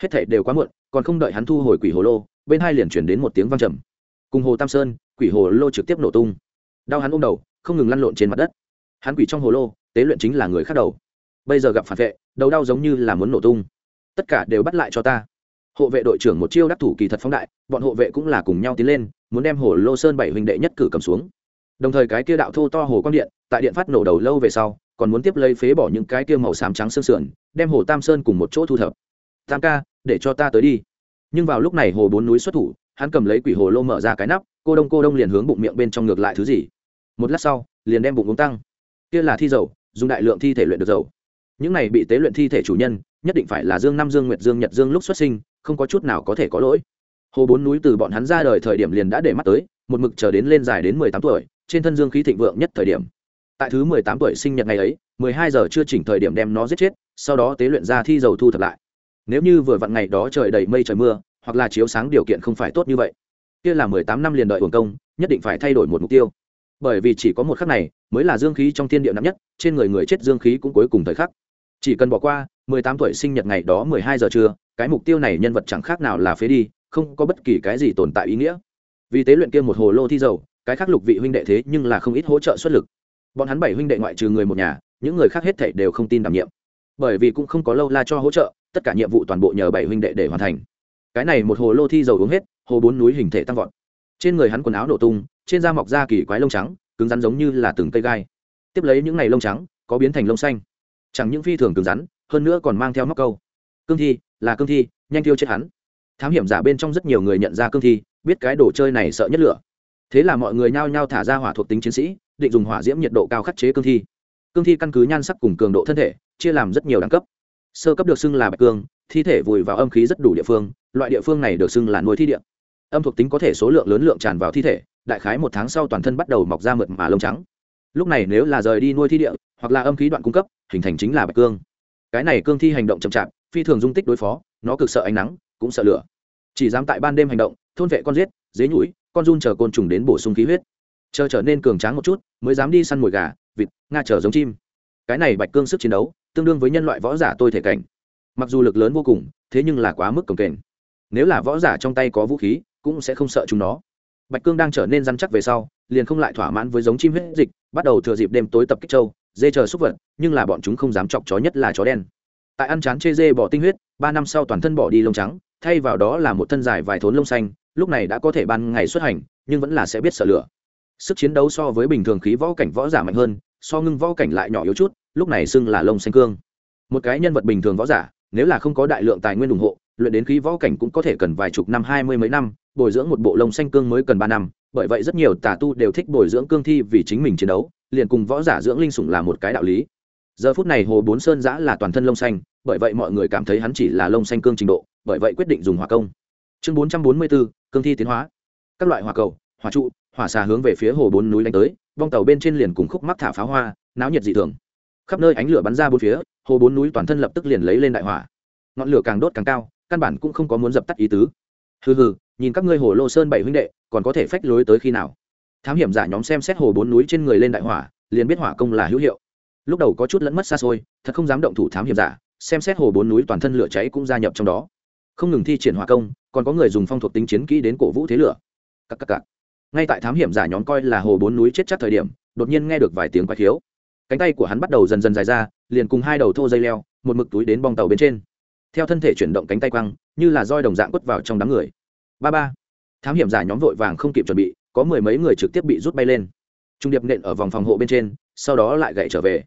hết thể đều quá muộn, còn không đợi hắn thu hồi quỷ hồ lô, bên hai liền chuyển đến một tiếng văng trầm cùng hồ tam sơn, quỷ hồ lô trực tiếp nổ tung. Đau hắn ôm đầu, không ngừng lăn lộn trên mặt đất. Hắn quỷ trong hồ lô, tế luyện chính là người khác đầu. Bây giờ gặp phản vệ, đầu đau giống như là muốn nổ tung. Tất cả đều bắt lại cho ta. Hộ vệ đội trưởng một chiêu đắc thủ kỳ thật phóng đại, bọn hộ vệ cũng là cùng nhau tiến lên, muốn đem hồ lô sơn bảy huynh đệ nhất cử cầm xuống. Đồng thời cái kia đạo thô to hồ quang điện, tại điện phát nổ đầu lâu về sau, còn muốn tiếp lấy phế bỏ những cái kia màu xám trắng sương sườn, đem hồ tam sơn cùng một chỗ thu thập. Tam ca, để cho ta tới đi. Nhưng vào lúc này hồ bốn núi xuất thủ hắn cầm lấy quỷ hồ lô mở ra cái nắp, cô đông cô đông liền hướng bụng miệng bên trong ngược lại thứ gì. Một lát sau, liền đem bụng uống tăng. Kia là thi dầu, dùng đại lượng thi thể luyện được dầu. Những này bị tế luyện thi thể chủ nhân, nhất định phải là dương năm dương nguyệt dương nhật dương lúc xuất sinh, không có chút nào có thể có lỗi. Hồ bốn núi từ bọn hắn ra đời thời điểm liền đã để mắt tới, một mực chờ đến lên dài đến mười tám tuổi, trên thân dương khí thịnh vượng nhất thời điểm. Tại thứ mười tám tuổi sinh nhật ngày ấy, mười hai giờ chưa chỉnh thời điểm đem nó giết chết, sau đó tế luyện ra thi dầu thu thập lại. Nếu như vừa vặn ngày đó trời đầy mây trời mưa hoặc là chiếu sáng điều kiện không phải tốt như vậy. Kia là mười tám năm liền đợi hưởng công, nhất định phải thay đổi một mục tiêu. Bởi vì chỉ có một khắc này mới là dương khí trong thiên địa nặng nhất, trên người người chết dương khí cũng cuối cùng thời khắc. Chỉ cần bỏ qua mười tám tuổi sinh nhật ngày đó mười hai giờ trưa, cái mục tiêu này nhân vật chẳng khác nào là phế đi, không có bất kỳ cái gì tồn tại ý nghĩa. Vì tế luyện kia một hồ lô thi dầu, cái khác lục vị huynh đệ thế nhưng là không ít hỗ trợ xuất lực. Bọn hắn bảy huynh đệ ngoại trừ người một nhà, những người khác hết thảy đều không tin đảm nhiệm. Bởi vì cũng không có lâu la cho hỗ trợ, tất cả nhiệm vụ toàn bộ nhờ bảy huynh đệ để hoàn thành cái này một hồ lô thi dầu uống hết, hồ bốn núi hình thể tăng vọt. Trên người hắn quần áo nổ tung, trên da mọc da kỳ quái lông trắng, cứng rắn giống như là từng cây gai. Tiếp lấy những ngày lông trắng, có biến thành lông xanh. Chẳng những phi thường cứng rắn, hơn nữa còn mang theo móc câu. Cương thi, là cương thi, nhanh tiêu chết hắn. Thám hiểm giả bên trong rất nhiều người nhận ra cương thi, biết cái đồ chơi này sợ nhất lửa. Thế là mọi người nhao nhao thả ra hỏa thuộc tính chiến sĩ, định dùng hỏa diễm nhiệt độ cao khắc chế cương thi. Cương thi căn cứ nhan sắc cùng cường độ thân thể, chia làm rất nhiều đẳng cấp. Sơ cấp được xưng là bạch cương, thi thể vùi vào âm khí rất đủ địa phương loại địa phương này được xưng là nuôi thi địa. Âm thuộc tính có thể số lượng lớn lượng tràn vào thi thể, đại khái một tháng sau toàn thân bắt đầu mọc ra mượt mà lông trắng. Lúc này nếu là rời đi nuôi thi địa, hoặc là âm khí đoạn cung cấp, hình thành chính là bạch cương. Cái này cương thi hành động chậm chạp, phi thường dung tích đối phó, nó cực sợ ánh nắng, cũng sợ lửa. Chỉ dám tại ban đêm hành động, thôn vệ con giết, dế nhũi con run chờ côn trùng đến bổ sung khí huyết. Chờ trở nên cường tráng một chút, mới dám đi săn mồi gà, vịt, nga chờ giống chim. Cái này bạch cương sức chiến đấu, tương đương với nhân loại võ giả tôi thể cảnh. Mặc dù lực lớn vô cùng, thế nhưng là quá mức cồng kềnh nếu là võ giả trong tay có vũ khí, cũng sẽ không sợ chúng nó. Bạch cương đang trở nên răn chắc về sau, liền không lại thỏa mãn với giống chim huyết dịch, bắt đầu thừa dịp đêm tối tập kích châu, dê chờ súc vật, nhưng là bọn chúng không dám chọc chó nhất là chó đen. Tại ăn chán chê dê bỏ tinh huyết, ba năm sau toàn thân bỏ đi lông trắng, thay vào đó là một thân dài vài thốn lông xanh, lúc này đã có thể ban ngày xuất hành, nhưng vẫn là sẽ biết sợ lửa. Sức chiến đấu so với bình thường khí võ cảnh võ giả mạnh hơn, so ngưng võ cảnh lại nhỏ yếu chút, lúc này xưng là lông xanh cương. Một cái nhân vật bình thường võ giả, nếu là không có đại lượng tài nguyên ủng hộ luyện đến khí võ cảnh cũng có thể cần vài chục năm, hai mươi mấy năm, bồi dưỡng một bộ lông xanh cương mới cần ba năm. Bởi vậy rất nhiều tà tu đều thích bồi dưỡng cương thi vì chính mình chiến đấu, liền cùng võ giả dưỡng linh sủng là một cái đạo lý. Giờ phút này hồ bốn sơn giã là toàn thân lông xanh, bởi vậy mọi người cảm thấy hắn chỉ là lông xanh cương trình độ, bởi vậy quyết định dùng hỏa công. Chương bốn trăm bốn mươi bốn cương thi tiến hóa. Các loại hỏa cầu, hỏa trụ, hỏa xà hướng về phía hồ bốn núi đánh tới, vong tàu bên trên liền cùng khúc mắc thả pháo hoa, náo nhiệt dị thường. Khắp nơi ánh lửa bắn ra bốn phía, hồ bốn núi toàn thân lập tức liền lấy lên đại hỏa. Ngọn lửa càng đốt càng cao căn bản cũng không có muốn dập tắt ý tứ. Hừ hừ, nhìn các ngươi hồ lô sơn bảy huynh đệ, còn có thể phách lối tới khi nào? Thám hiểm giả nhóm xem xét hồ bốn núi trên người lên đại hỏa, liền biết hỏa công là hữu hiệu. Lúc đầu có chút lẫn mất xa xôi, thật không dám động thủ thám hiểm giả, xem xét hồ bốn núi toàn thân lửa cháy cũng gia nhập trong đó. Không ngừng thi triển hỏa công, còn có người dùng phong thuộc tính chiến kỹ đến cổ vũ thế lửa. Các các các. ngay tại thám hiểm giả nhóm coi là hồ bốn núi chết chắc thời điểm, đột nhiên nghe được vài tiếng quái khiếu. Cánh tay của hắn bắt đầu dần dần dài ra, liền cùng hai đầu thô dây leo, một mực túi đến bong tàu bên trên theo thân thể chuyển động cánh tay quăng, như là roi đồng dạng quất vào trong đám người. Ba ba. Thám hiểm giả nhóm vội vàng không kịp chuẩn bị, có mười mấy người trực tiếp bị rút bay lên. Trung điệp nện ở vòng phòng hộ bên trên, sau đó lại gậy trở về.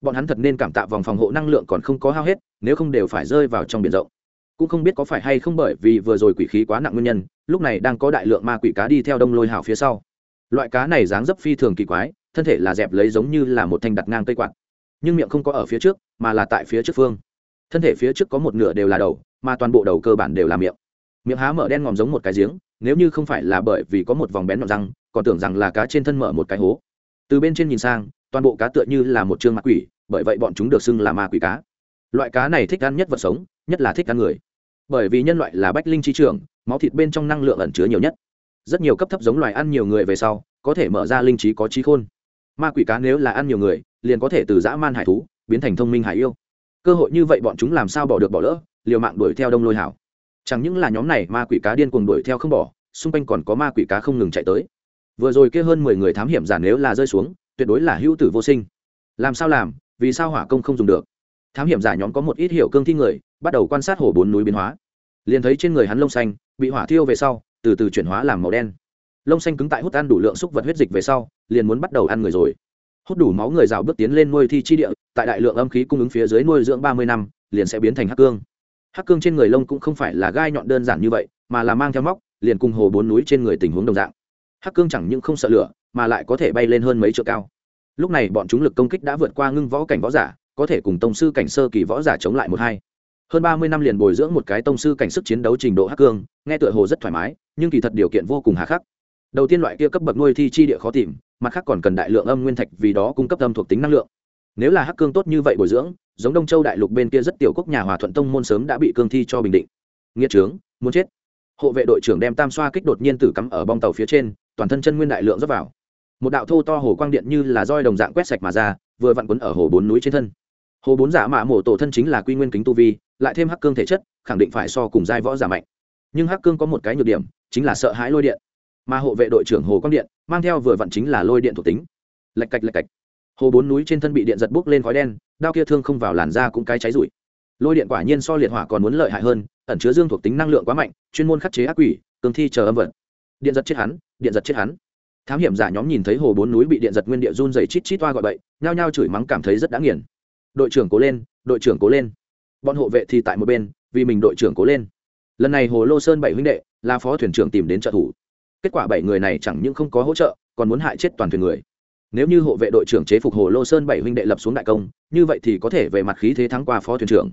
Bọn hắn thật nên cảm tạ vòng phòng hộ năng lượng còn không có hao hết, nếu không đều phải rơi vào trong biển rộng. Cũng không biết có phải hay không bởi vì vừa rồi quỷ khí quá nặng nguyên nhân, lúc này đang có đại lượng ma quỷ cá đi theo đông lôi hào phía sau. Loại cá này dáng dấp phi thường kỳ quái, thân thể là dẹp lấy giống như là một thanh đặt ngang cây quạt. Nhưng miệng không có ở phía trước, mà là tại phía trước phương thân thể phía trước có một nửa đều là đầu, mà toàn bộ đầu cơ bản đều là miệng. Miệng há mở đen ngòm giống một cái giếng, nếu như không phải là bởi vì có một vòng bén nhọn răng, còn tưởng rằng là cá trên thân mở một cái hố. Từ bên trên nhìn sang, toàn bộ cá tựa như là một chương mặt quỷ, bởi vậy bọn chúng được xưng là ma quỷ cá. Loại cá này thích ăn nhất vật sống, nhất là thích ăn người. Bởi vì nhân loại là bách linh chi trường máu thịt bên trong năng lượng ẩn chứa nhiều nhất. Rất nhiều cấp thấp giống loài ăn nhiều người về sau, có thể mở ra linh trí có trí khôn. Ma quỷ cá nếu là ăn nhiều người, liền có thể từ dã man hải thú, biến thành thông minh hải yêu cơ hội như vậy bọn chúng làm sao bỏ được bỏ lỡ, liều mạng đuổi theo đông lôi hảo. Chẳng những là nhóm này ma quỷ cá điên cuồng đuổi theo không bỏ, xung quanh còn có ma quỷ cá không ngừng chạy tới. Vừa rồi kia hơn mười người thám hiểm giả nếu là rơi xuống, tuyệt đối là hữu tử vô sinh. Làm sao làm, vì sao hỏa công không dùng được? Thám hiểm giả nhóm có một ít hiểu cương thi người, bắt đầu quan sát hồ bốn núi biến hóa. Liền thấy trên người hắn lông xanh, bị hỏa thiêu về sau, từ từ chuyển hóa làm màu đen. Lông xanh cứng tại hút ăn đủ lượng xúc vật huyết dịch về sau, liền muốn bắt đầu ăn người rồi hút đủ máu người rào bước tiến lên nuôi thi chi địa, tại đại lượng âm khí cung ứng phía dưới nuôi dưỡng ba mươi năm, liền sẽ biến thành hắc cương. Hắc cương trên người lông cũng không phải là gai nhọn đơn giản như vậy, mà là mang theo móc, liền cùng hồ bốn núi trên người tình huống đồng dạng. Hắc cương chẳng những không sợ lửa, mà lại có thể bay lên hơn mấy trượng cao. Lúc này bọn chúng lực công kích đã vượt qua ngưng võ cảnh võ giả, có thể cùng tông sư cảnh sơ kỳ võ giả chống lại một hai. Hơn ba mươi năm liền bồi dưỡng một cái tông sư cảnh sức chiến đấu trình độ hắc cương, nghe tựa hồ rất thoải mái, nhưng kỳ thật điều kiện vô cùng hà khắc. Đầu tiên loại kia cấp bậc nuôi thi chi địa khó tìm mặt khác còn cần đại lượng âm nguyên thạch vì đó cung cấp âm thuộc tính năng lượng. Nếu là hắc cương tốt như vậy bồi dưỡng, giống đông châu đại lục bên kia rất tiểu quốc nhà hòa thuận tông môn sớm đã bị cương thi cho bình định. Nghĩa trướng, muốn chết. Hộ vệ đội trưởng đem tam xoa kích đột nhiên tử cắm ở bong tàu phía trên, toàn thân chân nguyên đại lượng dốc vào. Một đạo thô to hồ quang điện như là roi đồng dạng quét sạch mà ra, vừa vặn quấn ở hồ bốn núi trên thân. Hồ bốn giả mạ mổ tổ thân chính là quy nguyên kính tu vi, lại thêm hắc cương thể chất, khẳng định phải so cùng giai võ giả mạnh. Nhưng hắc cương có một cái nhược điểm, chính là sợ hãi lôi điện mà hộ vệ đội trưởng hồ quang điện, mang theo vừa vặn chính là lôi điện thuộc tính. Lạch cạch lạch cạch. Hồ bốn núi trên thân bị điện giật bốc lên khói đen, đao kia thương không vào làn da cũng cái cháy rụi. Lôi điện quả nhiên so liệt hỏa còn muốn lợi hại hơn, ẩn chứa dương thuộc tính năng lượng quá mạnh, chuyên môn khắc chế ác quỷ, cường thi chờ âm vật. Điện giật chết hắn, điện giật chết hắn. Thám hiểm giả nhóm nhìn thấy hồ bốn núi bị điện giật nguyên địa run dày chít chít toa gọi bậy, nhao nhao chửi mắng cảm thấy rất đã nghiền. Đội trưởng cố lên, đội trưởng cố lên. Bọn hộ vệ thì tại một bên, vì mình đội trưởng cố lên. Lần này hồ lô sơn bảy huynh đệ là phó thuyền trưởng tìm đến trợ thủ kết quả bảy người này chẳng những không có hỗ trợ, còn muốn hại chết toàn thuyền người. Nếu như hộ vệ đội trưởng chế phục hồ lô sơn bảy huynh đệ lập xuống đại công, như vậy thì có thể về mặt khí thế thắng qua phó thuyền trưởng.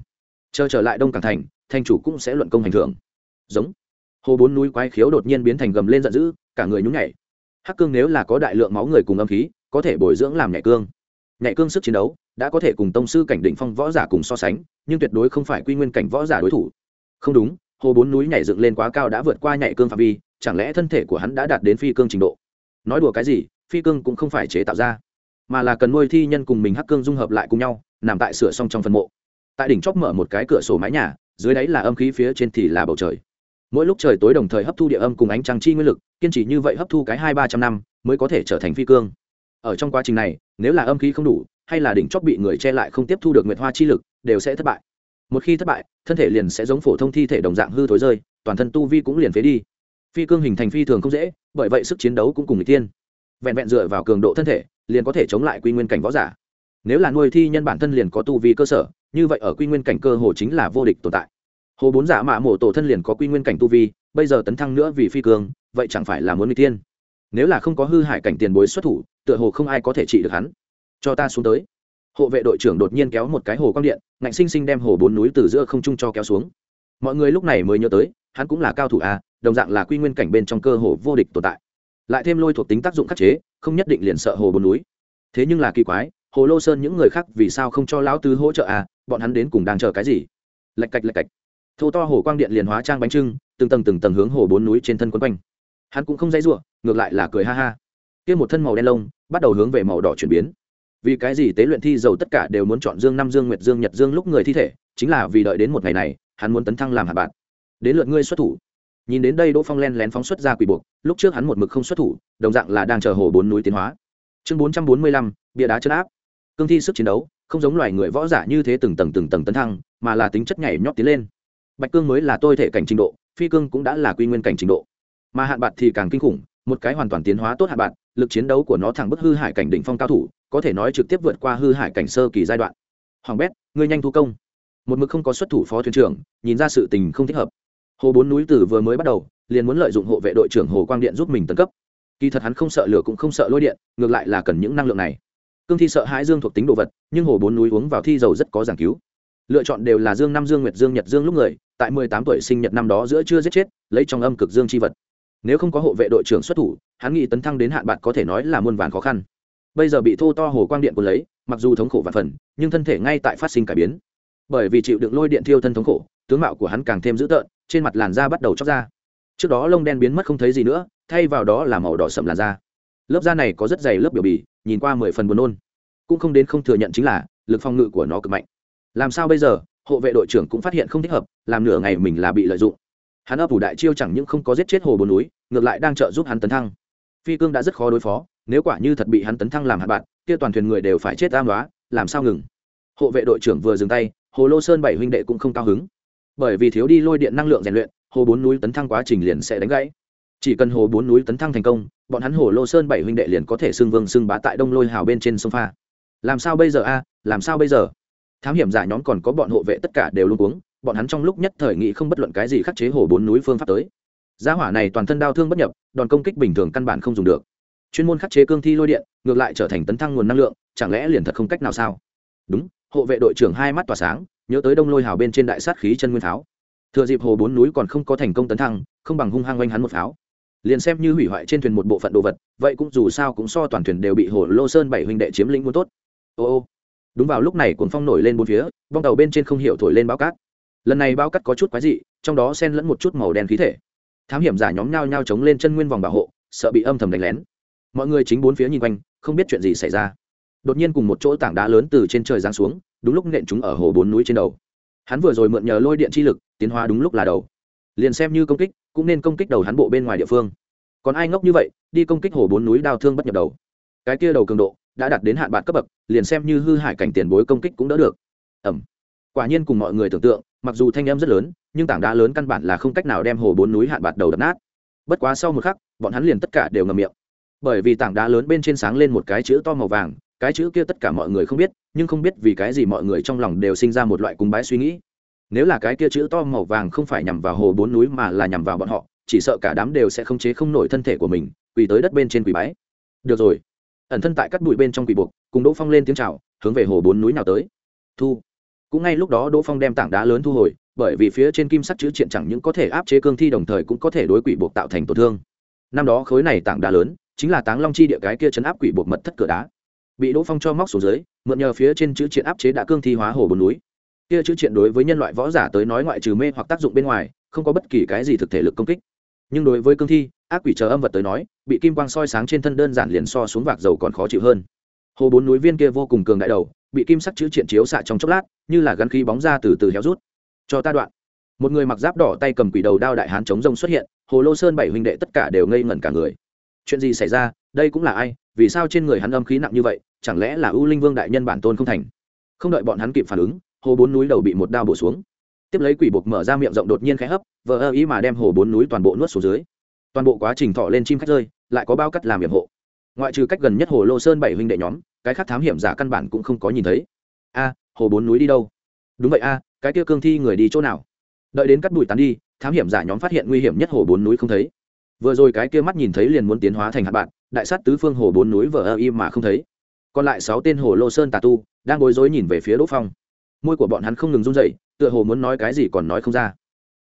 Chờ trở lại đông cảng thành thành chủ cũng sẽ luận công hành thưởng. Giống. Hồ bốn núi quái khiếu đột nhiên biến thành gầm lên giận dữ, cả người nhún nhảy. Hắc cương nếu là có đại lượng máu người cùng âm khí, có thể bồi dưỡng làm nhạy cương. Nhạy cương sức chiến đấu, đã có thể cùng tông sư cảnh định phong võ giả cùng so sánh, nhưng tuyệt đối không phải quy nguyên cảnh võ giả đối thủ. Không đúng, hồ bốn núi nhảy dựng lên quá cao đã vượt qua nhạy cương phạm vi chẳng lẽ thân thể của hắn đã đạt đến phi cương trình độ? Nói đùa cái gì, phi cương cũng không phải chế tạo ra, mà là cần nuôi thi nhân cùng mình hắc cương dung hợp lại cùng nhau, nằm tại sửa xong trong phần mộ. Tại đỉnh chóp mở một cái cửa sổ mái nhà, dưới đáy là âm khí phía trên thì là bầu trời. Mỗi lúc trời tối đồng thời hấp thu địa âm cùng ánh trăng chi nguyên lực, kiên trì như vậy hấp thu cái hai ba trăm năm mới có thể trở thành phi cương. Ở trong quá trình này, nếu là âm khí không đủ, hay là đỉnh chóp bị người che lại không tiếp thu được nguyệt hoa chi lực, đều sẽ thất bại. Một khi thất bại, thân thể liền sẽ giống phổ thông thi thể đồng dạng hư thối rơi, toàn thân tu vi cũng liền phế đi phi cương hình thành phi thường không dễ, bởi vậy sức chiến đấu cũng cùng người tiên vẹn vẹn dựa vào cường độ thân thể, liền có thể chống lại quy nguyên cảnh võ giả. Nếu là nuôi thi nhân bản thân liền có tu vi cơ sở, như vậy ở quy nguyên cảnh cơ hồ chính là vô địch tồn tại. Hồ bốn giả mạ mổ tổ thân liền có quy nguyên cảnh tu vi, bây giờ tấn thăng nữa vì phi cương, vậy chẳng phải là muốn người tiên nếu là không có hư hại cảnh tiền bối xuất thủ, tựa hồ không ai có thể trị được hắn. Cho ta xuống tới. Hộ vệ đội trưởng đột nhiên kéo một cái hồ quang điện, ngạnh sinh sinh đem hồ bốn núi từ giữa không trung cho kéo xuống. Mọi người lúc này mới nhớ tới, hắn cũng là cao thủ à? Đồng dạng là quy nguyên cảnh bên trong cơ hồ vô địch tồn tại. Lại thêm lôi thuộc tính tác dụng khắc chế, không nhất định liền sợ hồ bốn núi. Thế nhưng là kỳ quái, hồ lô sơn những người khác vì sao không cho lão tứ hỗ trợ à? Bọn hắn đến cùng đang chờ cái gì? Lạch cạch lạch cạch. Thô to hồ quang điện liền hóa trang bánh trưng, từng tầng từng tầng hướng hồ bốn núi trên thân quấn quanh. Hắn cũng không dãy r ngược lại là cười ha ha. Kia một thân màu đen lông, bắt đầu hướng về màu đỏ chuyển biến. Vì cái gì tế luyện thi dầu tất cả đều muốn chọn dương năm dương nguyệt dương nhật dương lúc người thi thể, chính là vì đợi đến một ngày này, hắn muốn tấn thăng làm hạt bạn. Đến lượt ngươi xuất thủ nhìn đến đây đỗ phong len lén phóng xuất ra quỷ buộc, lúc trước hắn một mực không xuất thủ, đồng dạng là đang chờ hồ bốn núi tiến hóa. Chương bốn trăm bốn mươi lăm, bia đá chân áp. Cương thi sức chiến đấu, không giống loài người võ giả như thế từng tầng từng tầng tấn thăng, mà là tính chất nhảy nhót tiến lên. Bạch cương mới là tôi thể cảnh trình độ, phi cương cũng đã là quy nguyên cảnh trình độ. Mà hạn bạc thì càng kinh khủng, một cái hoàn toàn tiến hóa tốt hạn bạc lực chiến đấu của nó thẳng bức hư hải cảnh đỉnh phong cao thủ, có thể nói trực tiếp vượt qua hư hải cảnh sơ kỳ giai đoạn. Hoàng bét, ngươi nhanh thu công. Một mực không có xuất thủ phó thuyền trưởng, nhìn ra sự tình không thích hợp hồ bốn núi tử vừa mới bắt đầu, liền muốn lợi dụng hộ vệ đội trưởng hồ quang điện giúp mình tấn cấp. Kỳ thật hắn không sợ lửa cũng không sợ lôi điện, ngược lại là cần những năng lượng này. Cương thi sợ hãi dương thuộc tính đồ vật, nhưng hồ bốn núi uống vào thi dầu rất có giảng cứu. Lựa chọn đều là dương năm, dương nguyệt, dương nhật, dương lúc người, tại mười tám tuổi sinh nhật năm đó giữa chưa giết chết, lấy trong âm cực dương chi vật. Nếu không có hộ vệ đội trưởng xuất thủ, hắn nghĩ tấn thăng đến hạn bạc có thể nói là muôn vàn khó khăn. Bây giờ bị thô to hồ quang điện của lấy, mặc dù thống khổ và phần, nhưng thân thể ngay tại phát sinh cải biến. Bởi vì chịu đựng lôi điện thiêu thân thống khổ, tướng mạo của hắn càng thêm dữ tợn trên mặt làn da bắt đầu chóc ra. Trước đó lông đen biến mất không thấy gì nữa, thay vào đó là màu đỏ sậm làn da. Lớp da này có rất dày lớp biểu bì, nhìn qua mười phần buồn nôn. Cũng không đến không thừa nhận chính là, lực phòng ngự của nó cực mạnh. Làm sao bây giờ, hộ vệ đội trưởng cũng phát hiện không thích hợp, làm nửa ngày mình là bị lợi dụng. Hắn ấp ủ đại chiêu chẳng những không có giết chết hồ bồn núi, ngược lại đang trợ giúp hắn tấn thăng. Phi cương đã rất khó đối phó, nếu quả như thật bị hắn tấn thăng làm hạt bạn, kia toàn thuyền người đều phải chết tam đoá, làm sao ngừng? Hộ vệ đội trưởng vừa dừng tay, hồ lô sơn bảy huynh đệ cũng không cao hứng bởi vì thiếu đi lôi điện năng lượng rèn luyện, hồ bốn núi tấn thăng quá trình liền sẽ đánh gãy. Chỉ cần hồ bốn núi tấn thăng thành công, bọn hắn hồ lô sơn bảy huynh đệ liền có thể xưng vương xưng bá tại đông lôi hào bên trên sông pha. Làm sao bây giờ a? Làm sao bây giờ? Thám hiểm giả nhóm còn có bọn hộ vệ tất cả đều luôn uống bọn hắn trong lúc nhất thời nghị không bất luận cái gì khắc chế hồ bốn núi phương pháp tới. Gia hỏa này toàn thân đau thương bất nhập, đòn công kích bình thường căn bản không dùng được. Chuyên môn khắc chế cương thi lôi điện, ngược lại trở thành tấn thăng nguồn năng lượng, chẳng lẽ liền thật không cách nào sao? Đúng, hộ vệ đội trưởng hai mắt tỏa sáng nhớ tới đông lôi hào bên trên đại sát khí chân nguyên pháo. Thừa dịp hồ bốn núi còn không có thành công tấn thăng, không bằng hung hăng oanh hắn một pháo. Liền xem như hủy hoại trên thuyền một bộ phận đồ vật, vậy cũng dù sao cũng so toàn thuyền đều bị hồ lô sơn bảy huynh đệ chiếm lĩnh muốn tốt. Ô ô. Đúng vào lúc này cuồng phong nổi lên bốn phía, bong tàu bên trên không hiểu thổi lên bao cát. Lần này bao cát có chút quái dị, trong đó xen lẫn một chút màu đen khí thể. Thám hiểm giả nhóm nhao nhao chống lên chân nguyên vòng bảo hộ, sợ bị âm thầm đánh lén. Mọi người chính bốn phía nhìn quanh, không biết chuyện gì xảy ra. Đột nhiên cùng một chỗ tảng đá lớn từ trên trời giáng xuống đúng lúc nện chúng ở hồ bốn núi trên đầu. Hắn vừa rồi mượn nhờ lôi điện chi lực, tiến hóa đúng lúc là đầu. Liền xem như công kích, cũng nên công kích đầu hắn bộ bên ngoài địa phương. Còn ai ngốc như vậy, đi công kích hồ bốn núi đao thương bất nhập đầu. Cái kia đầu cường độ, đã đạt đến hạn bạc cấp bậc, liền xem như hư hại cảnh tiền bối công kích cũng đỡ được. Ẩm quả nhiên cùng mọi người tưởng tượng, mặc dù thanh em rất lớn, nhưng tảng đá lớn căn bản là không cách nào đem hồ bốn núi hạn bạc đầu đập nát. Bất quá sau một khắc, bọn hắn liền tất cả đều ngầm miệng. Bởi vì tảng đá lớn bên trên sáng lên một cái chữ to màu vàng cái chữ kia tất cả mọi người không biết, nhưng không biết vì cái gì mọi người trong lòng đều sinh ra một loại cúng bái suy nghĩ. Nếu là cái kia chữ to màu vàng không phải nhằm vào hồ bốn núi mà là nhằm vào bọn họ, chỉ sợ cả đám đều sẽ không chế không nổi thân thể của mình, quỳ tới đất bên trên quỳ bái. Được rồi. Ẩn thân tại các bụi bên trong quỳ buộc, cùng đỗ phong lên tiếng chào, hướng về hồ bốn núi nào tới. Thu. Cũng ngay lúc đó đỗ phong đem tảng đá lớn thu hồi, bởi vì phía trên kim sắc chữ triện chẳng những có thể áp chế cương thi đồng thời cũng có thể đối quỷ buộc tạo thành tổn thương. Năm đó khối này tảng đá lớn, chính là táng long chi địa cái kia chấn áp quỷ buộc mật thất cửa đá bị đỗ phong cho móc xuống dưới, mượn nhờ phía trên chữ triện áp chế đã cương thi hóa hồ bốn núi. Kia chữ triện đối với nhân loại võ giả tới nói ngoại trừ mê hoặc tác dụng bên ngoài, không có bất kỳ cái gì thực thể lực công kích. Nhưng đối với cương thi, ác quỷ chờ âm vật tới nói, bị kim quang soi sáng trên thân đơn giản liền so xuống vạc dầu còn khó chịu hơn. Hồ bốn núi viên kia vô cùng cường đại đầu, bị kim sắc chữ triện chiếu xạ trong chốc lát, như là gắn khí bóng ra từ từ héo rút. Cho ta đoạn. Một người mặc giáp đỏ tay cầm quỷ đầu đao đại hán chống rông xuất hiện, hồ lô sơn bảy huynh đệ tất cả đều ngây ngẩn cả người. Chuyện gì xảy ra? Đây cũng là ai? Vì sao trên người hắn âm khí nặng như vậy, chẳng lẽ là ưu linh vương đại nhân bản tôn không thành? Không đợi bọn hắn kịp phản ứng, hồ bốn núi đầu bị một đao bổ xuống. Tiếp lấy quỷ buộc mở ra miệng rộng đột nhiên khẽ hấp, vờ ơ ý mà đem hồ bốn núi toàn bộ nuốt xuống dưới. Toàn bộ quá trình thọ lên chim khách rơi, lại có bao cắt làm hiểm hộ. Ngoại trừ cách gần nhất hồ lô sơn bảy huynh đệ nhóm, cái khác thám hiểm giả căn bản cũng không có nhìn thấy. A, hồ bốn núi đi đâu? Đúng vậy a, cái kia cương thi người đi chỗ nào? Đợi đến cắt bụi tán đi, thám hiểm giả nhóm phát hiện nguy hiểm nhất hồ bốn núi không thấy. Vừa rồi cái kia mắt nhìn thấy liền muốn tiến hóa thành hạt bạn đại sát tứ phương hồ bốn núi vờ ơ im mà không thấy. Còn lại sáu tên hồ lô sơn tà tu đang bối rối nhìn về phía đỗ phong. Môi của bọn hắn không ngừng run dậy tựa hồ muốn nói cái gì còn nói không ra.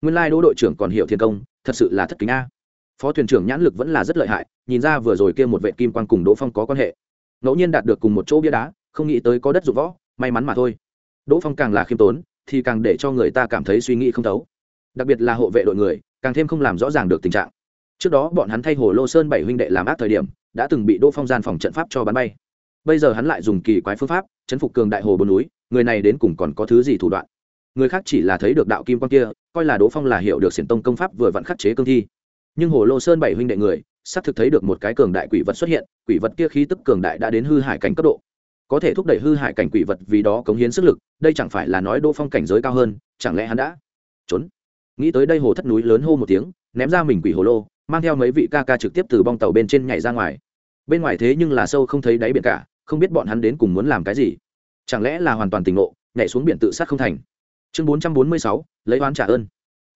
Nguyên lai đỗ đội trưởng còn hiểu thiên công, thật sự là thất kính a. Phó thuyền trưởng nhãn lực vẫn là rất lợi hại, nhìn ra vừa rồi kia một vệ kim quan cùng đỗ phong có quan hệ. Ngẫu nhiên đạt được cùng một chỗ bia đá, không nghĩ tới có đất dụng võ, may mắn mà thôi. Đỗ phong càng là khiêm tốn, thì càng để cho người ta cảm thấy suy nghĩ không thấu. Đặc biệt là hộ vệ đội người, càng thêm không làm rõ ràng được tình trạng. Trước đó bọn hắn thay hồ lô sơn bảy huynh đệ làm ác thời điểm đã từng bị đỗ phong gian phòng trận pháp cho bắn bay. Bây giờ hắn lại dùng kỳ quái phương pháp, chấn phục cường đại hồ bồn núi, người này đến cùng còn có thứ gì thủ đoạn? Người khác chỉ là thấy được đạo kim quan kia, coi là đỗ phong là hiểu được xiển tông công pháp vừa vặn khắc chế cương thi. Nhưng hồ lô sơn bảy huynh đệ người, xác thực thấy được một cái cường đại quỷ vật xuất hiện, quỷ vật kia khí tức cường đại đã đến hư hải cảnh cấp độ. Có thể thúc đẩy hư hại cảnh quỷ vật vì đó cống hiến sức lực, đây chẳng phải là nói đỗ phong cảnh giới cao hơn, chẳng lẽ hắn đã trốn? Nghĩ tới đây hồ thất núi lớn hô một tiếng, ném ra mình quỷ hồ lô mang theo mấy vị ca ca trực tiếp từ bong tàu bên trên nhảy ra ngoài. Bên ngoài thế nhưng là sâu không thấy đáy biển cả, không biết bọn hắn đến cùng muốn làm cái gì. Chẳng lẽ là hoàn toàn tỉnh ngộ, nhảy xuống biển tự sát không thành? Chương bốn trăm bốn mươi sáu, lấy oán trả ơn.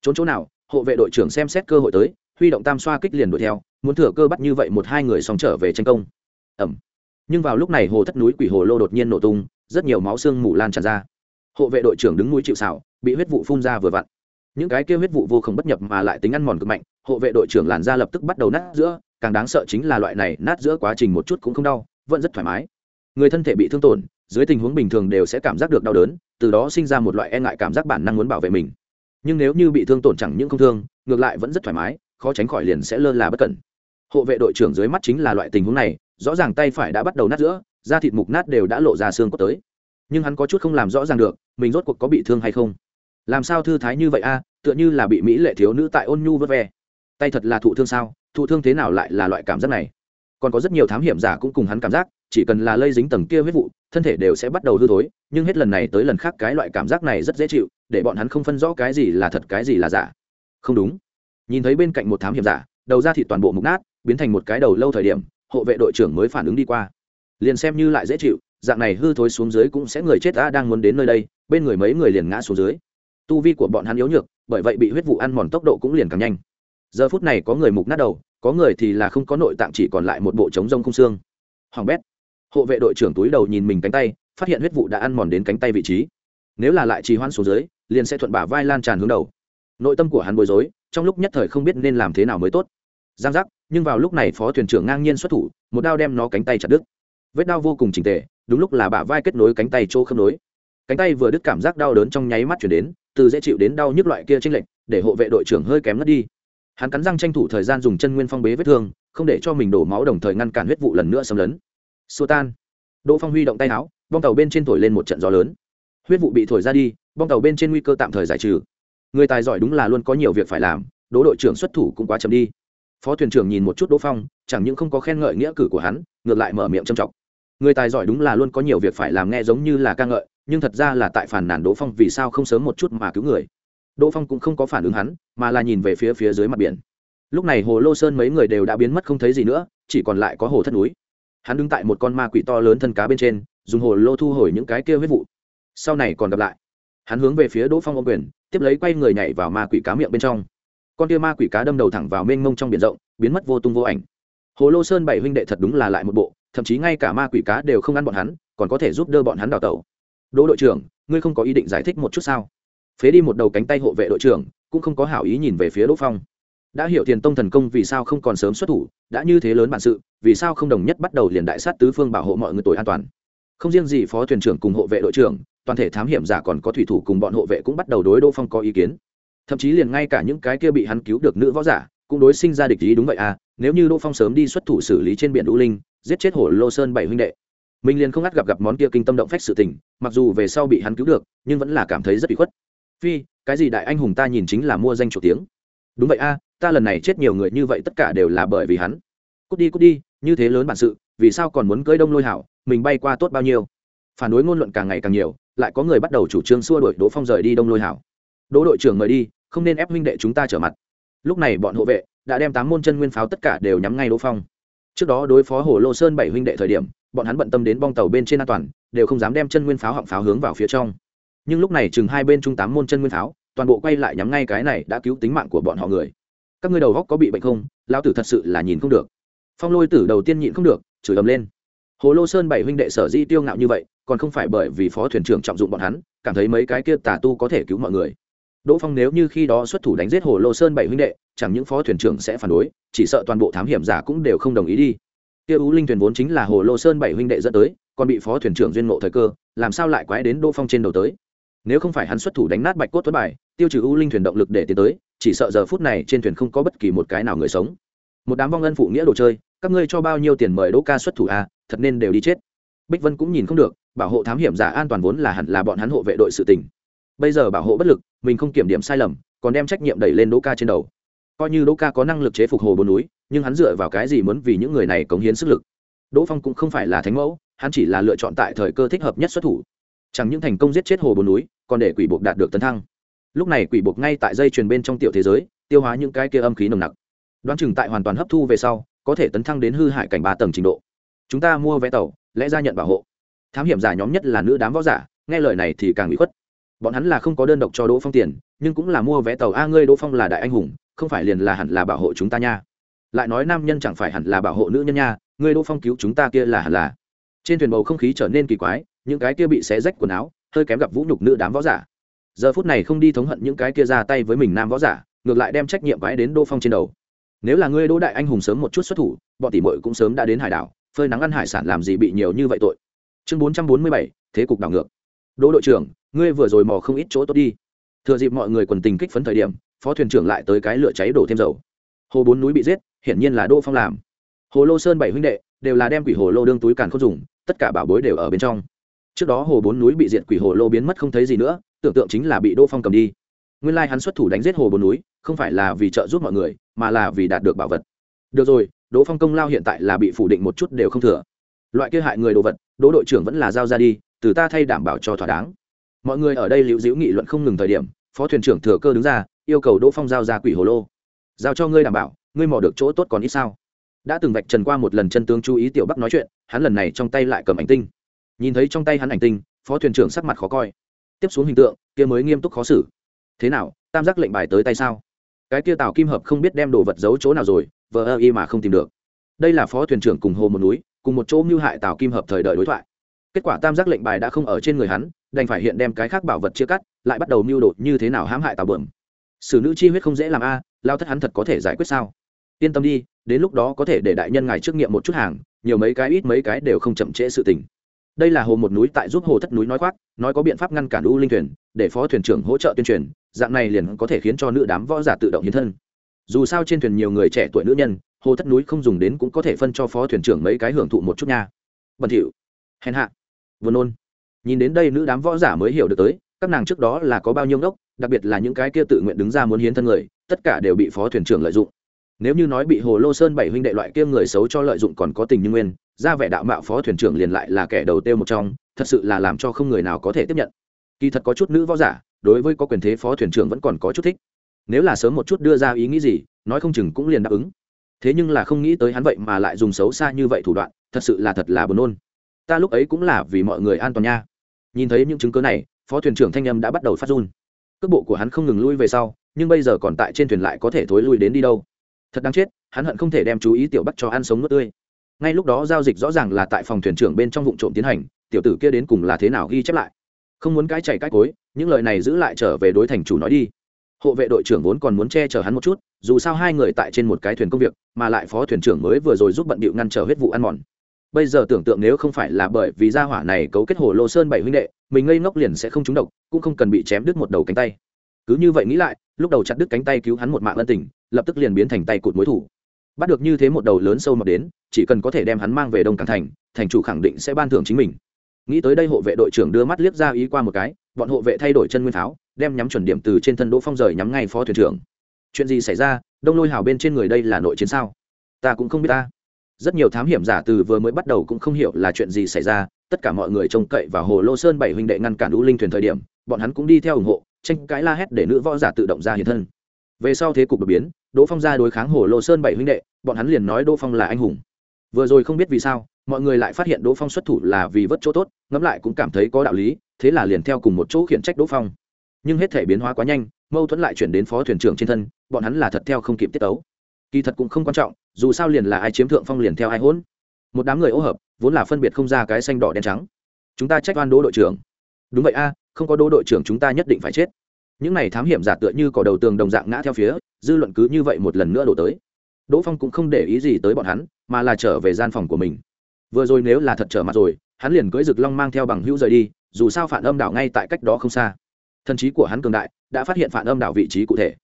Trốn chỗ nào? Hộ vệ đội trưởng xem xét cơ hội tới, huy động tam xoa kích liền đuổi theo, muốn thừa cơ bắt như vậy một hai người xong trở về tranh công. Ẩm nhưng vào lúc này hồ thất núi quỷ hồ lô đột nhiên nổ tung, rất nhiều máu xương mù lan tràn ra. Hộ vệ đội trưởng đứng núi chịu xảo bị huyết vụ phun ra vừa vặn những cái kia huyết vụ vô không bất nhập mà lại tính ăn mòn cực mạnh, hộ vệ đội trưởng làn da lập tức bắt đầu nát giữa, càng đáng sợ chính là loại này nát giữa quá trình một chút cũng không đau, vẫn rất thoải mái. Người thân thể bị thương tổn, dưới tình huống bình thường đều sẽ cảm giác được đau đớn, từ đó sinh ra một loại e ngại cảm giác bản năng muốn bảo vệ mình. Nhưng nếu như bị thương tổn chẳng những không thương, ngược lại vẫn rất thoải mái, khó tránh khỏi liền sẽ lơ là bất cẩn. Hộ vệ đội trưởng dưới mắt chính là loại tình huống này, rõ ràng tay phải đã bắt đầu nát giữa, da thịt mục nát đều đã lộ ra xương cốt tới. Nhưng hắn có chút không làm rõ ràng được, mình rốt cuộc có bị thương hay không làm sao thư thái như vậy a, tựa như là bị mỹ lệ thiếu nữ tại ôn nhu vớt ve. Tay thật là thụ thương sao, thụ thương thế nào lại là loại cảm giác này? Còn có rất nhiều thám hiểm giả cũng cùng hắn cảm giác, chỉ cần là lây dính tầng kia huyết vụ, thân thể đều sẽ bắt đầu hư thối, nhưng hết lần này tới lần khác cái loại cảm giác này rất dễ chịu, để bọn hắn không phân rõ cái gì là thật, cái gì là giả. Không đúng. Nhìn thấy bên cạnh một thám hiểm giả, đầu ra thì toàn bộ mục nát, biến thành một cái đầu lâu thời điểm, hộ vệ đội trưởng mới phản ứng đi qua. Liền xem như lại dễ chịu, dạng này hư thối xuống dưới cũng sẽ người chết đã đang muốn đến nơi đây, bên người mấy người liền ngã xuống dưới tu vi của bọn hắn yếu nhược, bởi vậy bị huyết vụ ăn mòn tốc độ cũng liền càng nhanh. Giờ phút này có người mục nát đầu, có người thì là không có nội tạng chỉ còn lại một bộ trống rông không xương. Hoàng bét, hộ vệ đội trưởng túi đầu nhìn mình cánh tay, phát hiện huyết vụ đã ăn mòn đến cánh tay vị trí. Nếu là lại trì hoãn xuống dưới, liền sẽ thuận bả vai lan tràn hướng đầu. Nội tâm của hắn bối rối, trong lúc nhất thời không biết nên làm thế nào mới tốt. Giang giác, nhưng vào lúc này phó thuyền trưởng ngang nhiên xuất thủ, một đao đem nó cánh tay chặt đứt. Vết đao vô cùng trình tề, đúng lúc là bả vai kết nối cánh tay chỗ khớp nối. Cánh tay vừa đứt cảm giác đau đớn trong nháy mắt chuyển đến từ dễ chịu đến đau nhức loại kia chênh lệch, để hộ vệ đội trưởng hơi kém ngất đi. Hắn cắn răng tranh thủ thời gian dùng chân nguyên phong bế vết thương, không để cho mình đổ máu đồng thời ngăn cản huyết vụ lần nữa xâm lấn. Xua tan. Đỗ phong huy động tay áo, bong tàu bên trên thổi lên một trận gió lớn. Huyết vụ bị thổi ra đi, bong tàu bên trên nguy cơ tạm thời giải trừ. Người tài giỏi đúng là luôn có nhiều việc phải làm, đỗ đội trưởng xuất thủ cũng quá chậm đi. Phó thuyền trưởng nhìn một chút đỗ phong, chẳng những không có khen ngợi nghĩa cử của hắn, ngược lại mở miệng trầm trọng. Người tài giỏi đúng là luôn có nhiều việc phải làm nghe giống như là ca ngợi nhưng thật ra là tại phản nản đỗ phong vì sao không sớm một chút mà cứu người. Đỗ phong cũng không có phản ứng hắn, mà là nhìn về phía phía dưới mặt biển. Lúc này hồ lô sơn mấy người đều đã biến mất không thấy gì nữa, chỉ còn lại có hồ thất núi. Hắn đứng tại một con ma quỷ to lớn thân cá bên trên, dùng hồ lô thu hồi những cái kia huyết vụ. Sau này còn gặp lại. Hắn hướng về phía đỗ phong ô quyền, tiếp lấy quay người nhảy vào ma quỷ cá miệng bên trong. Con kia ma quỷ cá đâm đầu thẳng vào mênh mông trong biển rộng, biến mất vô tung vô ảnh. Hồ lô sơn bảy huynh đệ thật đúng là lại một bộ, thậm chí ngay cả ma quỷ cá đều không ăn bọn hắn, còn có thể giúp đỡ bọn hắn đào tẩu đỗ đội trưởng, ngươi không có ý định giải thích một chút sao? Phế đi một đầu cánh tay hộ vệ đội trưởng, cũng không có hảo ý nhìn về phía đỗ phong. Đã hiểu tiền tông thần công vì sao không còn sớm xuất thủ, đã như thế lớn bản sự, vì sao không đồng nhất bắt đầu liền đại sát tứ phương bảo hộ mọi người tuổi an toàn? Không riêng gì phó thuyền trưởng cùng hộ vệ đội trưởng, toàn thể thám hiểm giả còn có thủy thủ cùng bọn hộ vệ cũng bắt đầu đối đỗ phong có ý kiến. Thậm chí liền ngay cả những cái kia bị hắn cứu được nữ võ giả, cũng đối sinh ra địch ý đúng vậy à nếu như đỗ phong sớm đi xuất thủ xử lý trên biển đũ linh, giết chết hổ lô sơn bảy huynh đệ mình liền không ngắt gặp gặp món kia kinh tâm động phách sự tình, mặc dù về sau bị hắn cứu được, nhưng vẫn là cảm thấy rất bị khuất. Phi, cái gì đại anh hùng ta nhìn chính là mua danh chủ tiếng. Đúng vậy a, ta lần này chết nhiều người như vậy tất cả đều là bởi vì hắn. Cút đi cút đi, như thế lớn bản sự, vì sao còn muốn cưới đông lôi hảo, mình bay qua tốt bao nhiêu? Phản đối ngôn luận càng ngày càng nhiều, lại có người bắt đầu chủ trương xua đuổi đỗ phong rời đi đông lôi hảo. Đỗ đội trưởng mời đi, không nên ép huynh đệ chúng ta trở mặt. Lúc này bọn hộ vệ đã đem tám môn chân nguyên pháo tất cả đều nhắm ngay đỗ phong. Trước đó đối phó hồ lô sơn bảy huynh đệ thời điểm bọn hắn bận tâm đến bong tàu bên trên an toàn, đều không dám đem chân nguyên pháo họng pháo hướng vào phía trong. Nhưng lúc này chừng hai bên trung tám môn chân nguyên pháo, toàn bộ quay lại nhắm ngay cái này đã cứu tính mạng của bọn họ người. Các ngươi đầu góc có bị bệnh không? Lão tử thật sự là nhìn không được. Phong lôi tử đầu tiên nhịn không được, chửi ầm lên. Hồ lô sơn bảy huynh đệ sở di tiêu ngạo như vậy, còn không phải bởi vì phó thuyền trưởng trọng dụng bọn hắn, cảm thấy mấy cái kia tà tu có thể cứu mọi người. Đỗ phong nếu như khi đó xuất thủ đánh giết hồ lô sơn bảy huynh đệ, chẳng những phó thuyền trưởng sẽ phản đối, chỉ sợ toàn bộ thám hiểm giả cũng đều không đồng ý đi kia ú linh thuyền vốn chính là hồ lô sơn bảy huynh đệ dẫn tới, còn bị phó thuyền trưởng duyên ngộ thời cơ, làm sao lại quái đến đỗ phong trên đầu tới? Nếu không phải hắn xuất thủ đánh nát bạch cốt tuấn bài, tiêu trừ ú linh thuyền động lực để tiến tới, chỉ sợ giờ phút này trên thuyền không có bất kỳ một cái nào người sống. Một đám vong ân phụ nghĩa đồ chơi, các ngươi cho bao nhiêu tiền mời đỗ ca xuất thủ à thật nên đều đi chết. Bích vân cũng nhìn không được, bảo hộ thám hiểm giả an toàn vốn là hẳn là bọn hắn hộ vệ đội sự tình. Bây giờ bảo hộ bất lực, mình không kiểm điểm sai lầm, còn đem trách nhiệm đẩy lên đỗ ca trên đầu coi như đỗ ca có năng lực chế phục hồ bốn núi, nhưng hắn dựa vào cái gì muốn vì những người này cống hiến sức lực? Đỗ phong cũng không phải là thánh mẫu, hắn chỉ là lựa chọn tại thời cơ thích hợp nhất xuất thủ. Chẳng những thành công giết chết hồ bốn núi, còn để quỷ buộc đạt được tấn thăng. Lúc này quỷ buộc ngay tại dây truyền bên trong tiểu thế giới, tiêu hóa những cái kia âm khí nồng nặc. Đoán chừng tại hoàn toàn hấp thu về sau, có thể tấn thăng đến hư hại cảnh ba tầng trình độ. Chúng ta mua vé tàu, lẽ ra nhận bảo hộ. Thám hiểm giả nhóm nhất là nữ đám võ giả, nghe lời này thì càng bị khuất. Bọn hắn là không có đơn độc cho đỗ phong tiền, nhưng cũng là mua vé tàu. A, ngươi đỗ phong là đại anh hùng không phải liền là hẳn là bảo hộ chúng ta nha. Lại nói nam nhân chẳng phải hẳn là bảo hộ nữ nhân nha, ngươi đỗ phong cứu chúng ta kia là hẳn là. Trên thuyền bầu không khí trở nên kỳ quái, những cái kia bị xé rách quần áo, hơi kém gặp vũ nhục nữ đám võ giả. Giờ phút này không đi thống hận những cái kia ra tay với mình nam võ giả, ngược lại đem trách nhiệm vãi đến Đô phong trên đầu. Nếu là ngươi đỗ đại anh hùng sớm một chút xuất thủ, bọn tỷ muội cũng sớm đã đến hải đảo, phơi nắng ăn hải sản làm gì bị nhiều như vậy tội. Chương bốn trăm bốn mươi bảy, thế cục đảo ngược. Đỗ đội trưởng, ngươi vừa rồi mò không ít chỗ tốt đi. Thừa dịp mọi người quần tình kích phấn thời điểm phó thuyền trưởng lại tới cái lửa cháy đổ thêm dầu. Hồ bốn núi bị giết, hiển nhiên là đỗ phong làm. Hồ lô sơn bảy huynh đệ đều là đem quỷ hồ lô đương túi càn không dùng, tất cả bảo bối đều ở bên trong. Trước đó hồ bốn núi bị diệt quỷ hồ lô biến mất không thấy gì nữa, tưởng tượng chính là bị đỗ phong cầm đi. Nguyên lai hắn xuất thủ đánh giết hồ bốn núi, không phải là vì trợ giúp mọi người, mà là vì đạt được bảo vật. Được rồi, đỗ phong công lao hiện tại là bị phủ định một chút đều không thừa. Loại kia hại người đồ vật, đỗ đội trưởng vẫn là giao ra đi, từ ta thay đảm bảo cho thỏa đáng. Mọi người ở đây liễu diễu nghị luận không ngừng thời điểm, phó thuyền trưởng thừa cơ đứng ra yêu cầu đỗ phong giao ra quỷ hồ lô. Giao cho ngươi đảm bảo, ngươi mò được chỗ tốt còn ít sao? Đã từng vạch trần qua một lần chân tướng chú ý tiểu bắc nói chuyện, hắn lần này trong tay lại cầm ảnh tinh. Nhìn thấy trong tay hắn ảnh tinh, phó thuyền trưởng sắc mặt khó coi. Tiếp xuống hình tượng, kia mới nghiêm túc khó xử. Thế nào, tam giác lệnh bài tới tay sao? Cái kia tào kim hợp không biết đem đồ vật giấu chỗ nào rồi, vờ ơ y mà không tìm được. Đây là phó thuyền trưởng cùng hồ một núi, cùng một chỗ mưu hại tào kim hợp thời đợi đối thoại. Kết quả tam giác lệnh bài đã không ở trên người hắn, đành phải hiện đem cái khác bảo vật chia cắt, lại bắt đầu mưu đột như thế nào hãm hại tào bờm xử nữ chi huyết không dễ làm a, lao thất hắn thật có thể giải quyết sao? Yên tâm đi, đến lúc đó có thể để đại nhân ngài trước nghiệm một chút hàng, nhiều mấy cái ít mấy cái đều không chậm trễ sự tình. Đây là hồ một núi tại giúp hồ thất núi nói khoác, nói có biện pháp ngăn cản u linh thuyền, để phó thuyền trưởng hỗ trợ tuyên truyền, dạng này liền có thể khiến cho nữ đám võ giả tự động hiến thân. Dù sao trên thuyền nhiều người trẻ tuổi nữ nhân, hồ thất núi không dùng đến cũng có thể phân cho phó thuyền trưởng mấy cái hưởng thụ một chút nha. Bẩn thỉu. Hèn hạ. Vừa nôn. Nhìn đến đây nữ đám võ giả mới hiểu được tới, các nàng trước đó là có bao nhiêu ngốc đặc biệt là những cái kia tự nguyện đứng ra muốn hiến thân người, tất cả đều bị phó thuyền trưởng lợi dụng. Nếu như nói bị hồ lô sơn bảy huynh đệ loại kia người xấu cho lợi dụng còn có tình như nguyên, ra vẻ đạo mạo phó thuyền trưởng liền lại là kẻ đầu tiêu một trong, thật sự là làm cho không người nào có thể tiếp nhận. Kỳ thật có chút nữ võ giả, đối với có quyền thế phó thuyền trưởng vẫn còn có chút thích. Nếu là sớm một chút đưa ra ý nghĩ gì, nói không chừng cũng liền đáp ứng. Thế nhưng là không nghĩ tới hắn vậy mà lại dùng xấu xa như vậy thủ đoạn, thật sự là thật là buồn nôn. Ta lúc ấy cũng là vì mọi người an toàn nha. Nhìn thấy những chứng cứ này, phó thuyền trưởng thanh âm đã bắt đầu phát run cước bộ của hắn không ngừng lui về sau, nhưng bây giờ còn tại trên thuyền lại có thể thối lui đến đi đâu. Thật đáng chết, hắn hận không thể đem chú ý tiểu bắt cho ăn sống nước tươi. Ngay lúc đó giao dịch rõ ràng là tại phòng thuyền trưởng bên trong vụ trộm tiến hành, tiểu tử kia đến cùng là thế nào ghi chép lại? Không muốn cái chảy cái cối, những lời này giữ lại trở về đối thành chủ nói đi. Hộ vệ đội trưởng vốn còn muốn che chở hắn một chút, dù sao hai người tại trên một cái thuyền công việc, mà lại phó thuyền trưởng mới vừa rồi giúp bận điệu ngăn trở huyết vụ ăn mòn bây giờ tưởng tượng nếu không phải là bởi vì gia hỏa này cấu kết hồ lô sơn bảy huynh đệ, mình ngây ngốc liền sẽ không trúng độc, cũng không cần bị chém đứt một đầu cánh tay. Cứ như vậy nghĩ lại, lúc đầu chặt đứt cánh tay cứu hắn một mạng ân tình, lập tức liền biến thành tay cụt mối thủ. Bắt được như thế một đầu lớn sâu mập đến, chỉ cần có thể đem hắn mang về đông cảng thành thành chủ khẳng định sẽ ban thưởng chính mình. Nghĩ tới đây hộ vệ đội trưởng đưa mắt liếc ra ý qua một cái, bọn hộ vệ thay đổi chân nguyên pháo, đem nhắm chuẩn điểm từ trên thân đỗ phong rời nhắm ngay phó thuyền trưởng. Chuyện gì xảy ra? Đông lôi hào bên trên người đây là nội chiến sao? Ta cũng không biết ta rất nhiều thám hiểm giả từ vừa mới bắt đầu cũng không hiểu là chuyện gì xảy ra. Tất cả mọi người trông cậy và hồ lô sơn bảy huynh đệ ngăn cản u linh thuyền thời điểm, bọn hắn cũng đi theo ủng hộ, tranh cãi la hét để nữ võ giả tự động ra hiện thân. Về sau thế cục đột biến, đỗ phong ra đối kháng hồ lô sơn bảy huynh đệ, bọn hắn liền nói đỗ phong là anh hùng. Vừa rồi không biết vì sao, mọi người lại phát hiện đỗ phong xuất thủ là vì vớt chỗ tốt, ngẫm lại cũng cảm thấy có đạo lý, thế là liền theo cùng một chỗ khiển trách đỗ phong. Nhưng hết thể biến hóa quá nhanh, mâu thuẫn lại chuyển đến phó thuyền trưởng trên thân, bọn hắn là thật theo không kịp tiết tấu kỳ thật cũng không quan trọng, dù sao liền là ai chiếm thượng phong liền theo ai hỗn. Một đám người ô hợp, vốn là phân biệt không ra cái xanh đỏ đen trắng. Chúng ta trách oan đỗ đội trưởng. Đúng vậy a, không có đỗ đội trưởng chúng ta nhất định phải chết. Những này thám hiểm giả tựa như cỏ đầu tường đồng dạng ngã theo phía, dư luận cứ như vậy một lần nữa đổ tới. Đỗ phong cũng không để ý gì tới bọn hắn, mà là trở về gian phòng của mình. Vừa rồi nếu là thật trở mặt rồi, hắn liền cưỡi rực long mang theo bằng hữu rời đi, dù sao phản âm đảo ngay tại cách đó không xa. Thần trí của hắn cường đại, đã phát hiện phản âm đảo vị trí cụ thể.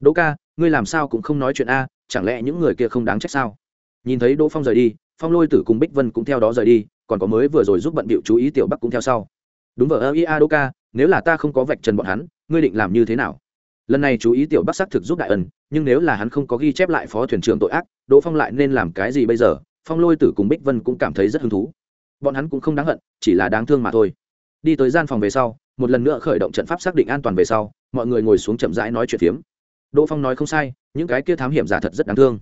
Đỗ ca ngươi làm sao cũng không nói chuyện a, chẳng lẽ những người kia không đáng trách sao? Nhìn thấy đỗ phong rời đi, phong lôi tử cùng bích vân cũng theo đó rời đi, còn có mới vừa rồi giúp bận bịu chú ý tiểu bắc cũng theo sau. Đúng vợ ơ ia đô ca nếu là ta không có vạch trần bọn hắn, ngươi định làm như thế nào? Lần này chú ý tiểu bắc xác thực giúp đại ân, nhưng nếu là hắn không có ghi chép lại phó thuyền trưởng tội ác, đỗ phong lại nên làm cái gì bây giờ? Phong lôi tử cùng bích vân cũng cảm thấy rất hứng thú. Bọn hắn cũng không đáng hận, chỉ là đáng thương mà thôi. Đi tới gian phòng về sau, một lần nữa khởi động trận pháp xác định an toàn về sau, mọi người ngồi xuống chậm rãi nói chuyện phiếm đỗ phong nói không sai, những cái kia thám hiểm giả thật rất đáng thương.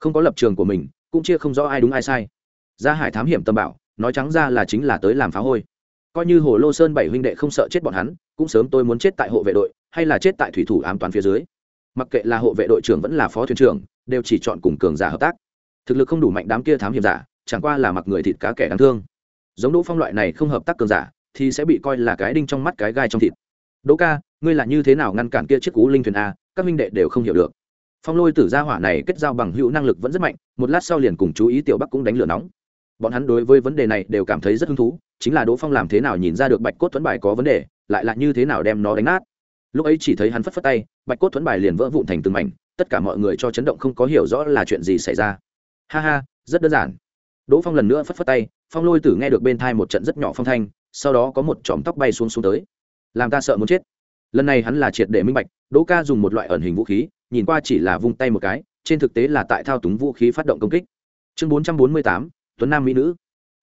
Không có lập trường của mình, cũng chia không rõ ai đúng ai sai. Gia hải thám hiểm tâm bảo, nói trắng ra là chính là tới làm phá hôi. Coi như hồ lô sơn bảy huynh đệ không sợ chết bọn hắn, cũng sớm tôi muốn chết tại hộ vệ đội, hay là chết tại thủy thủ ám toán phía dưới. Mặc kệ là hộ vệ đội trưởng vẫn là phó thuyền trưởng, đều chỉ chọn cùng cường giả hợp tác. Thực lực không đủ mạnh đám kia thám hiểm giả, chẳng qua là mặc người thịt cá kẻ đáng thương. Giống đỗ phong loại này không hợp tác cường giả, thì sẽ bị coi là cái đinh trong mắt cái gai trong thịt. Đỗ ca, ngươi là như thế nào ngăn cản kia chiếc cú linh thuyền a các minh đệ đều không hiểu được. Phong lôi tử gia hỏa này kết giao bằng hữu năng lực vẫn rất mạnh, một lát sau liền cùng chú ý tiểu bắc cũng đánh lửa nóng. Bọn hắn đối với vấn đề này đều cảm thấy rất hứng thú, chính là đỗ phong làm thế nào nhìn ra được bạch cốt thuẫn bài có vấn đề, lại là như thế nào đem nó đánh nát. Lúc ấy chỉ thấy hắn phất phất tay, bạch cốt thuẫn bài liền vỡ vụn thành từng mảnh, tất cả mọi người cho chấn động không có hiểu rõ là chuyện gì xảy ra. Ha ha, rất đơn giản. Đỗ phong lần nữa phất phất tay, phong lôi tử nghe được bên thai một trận rất nhỏ phong thanh, sau đó có một chòm tóc bay xuống xuống tới. Làm ta sợ muốn chết lần này hắn là triệt để minh bạch, đỗ ca dùng một loại ẩn hình vũ khí, nhìn qua chỉ là vung tay một cái, trên thực tế là tại thao túng vũ khí phát động công kích. Chương bốn trăm bốn mươi tám, tuấn nam mỹ nữ.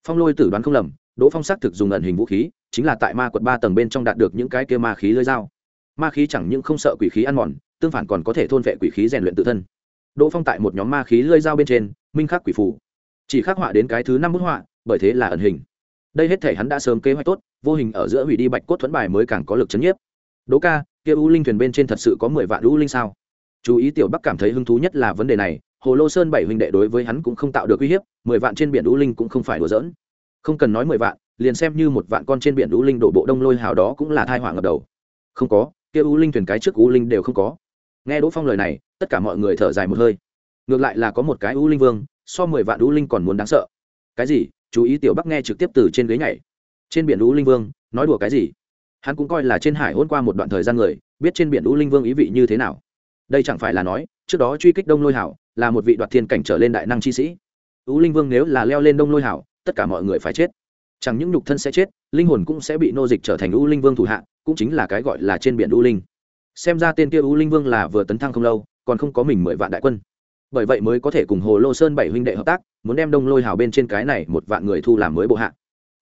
Phong lôi tử đoán không lầm, đỗ phong xác thực dùng ẩn hình vũ khí, chính là tại ma quật ba tầng bên trong đạt được những cái kia ma khí lơi dao. Ma khí chẳng những không sợ quỷ khí ăn mòn, tương phản còn có thể thôn vệ quỷ khí rèn luyện tự thân. Đỗ phong tại một nhóm ma khí lơi dao bên trên, minh khắc quỷ phủ chỉ khắc họa đến cái thứ năm bức họa, bởi thế là ẩn hình. Đây hết thể hắn đã sớm kế hoạch tốt, vô hình ở giữa hủy đi bạch cốt thuẫn bài mới càng có lực chấn nhiếp đỗ ca, kia u linh thuyền bên trên thật sự có mười vạn u linh sao? Chú ý tiểu bắc cảm thấy hứng thú nhất là vấn đề này, hồ lô sơn bảy huynh đệ đối với hắn cũng không tạo được uy hiếp, mười vạn trên biển u linh cũng không phải đùa giỡn. Không cần nói mười vạn, liền xem như một vạn con trên biển u linh đổ bộ đông lôi hào đó cũng là thai họa ngập đầu. Không có, kia u linh thuyền cái trước u linh đều không có. Nghe đỗ phong lời này, tất cả mọi người thở dài một hơi. Ngược lại là có một cái u linh vương, so mười vạn u linh còn muốn đáng sợ. Cái gì? Chú ý tiểu bắc nghe trực tiếp từ trên ghế nhảy. Trên biển u linh vương, nói đùa cái gì? Hắn cũng coi là trên hải hôn qua một đoạn thời gian người, biết trên biển u linh vương ý vị như thế nào. Đây chẳng phải là nói, trước đó truy kích đông lôi hảo là một vị đoạt thiên cảnh trở lên đại năng chi sĩ. U linh vương nếu là leo lên đông lôi hảo, tất cả mọi người phải chết. Chẳng những nhục thân sẽ chết, linh hồn cũng sẽ bị nô dịch trở thành u linh vương thủ hạ, cũng chính là cái gọi là trên biển u linh. Xem ra tên kia u linh vương là vừa tấn thăng không lâu, còn không có mình mười vạn đại quân. Bởi vậy mới có thể cùng hồ lô sơn bảy huynh đệ hợp tác, muốn đem đông lôi hào bên trên cái này một vạn người thu làm mới bộ hạ.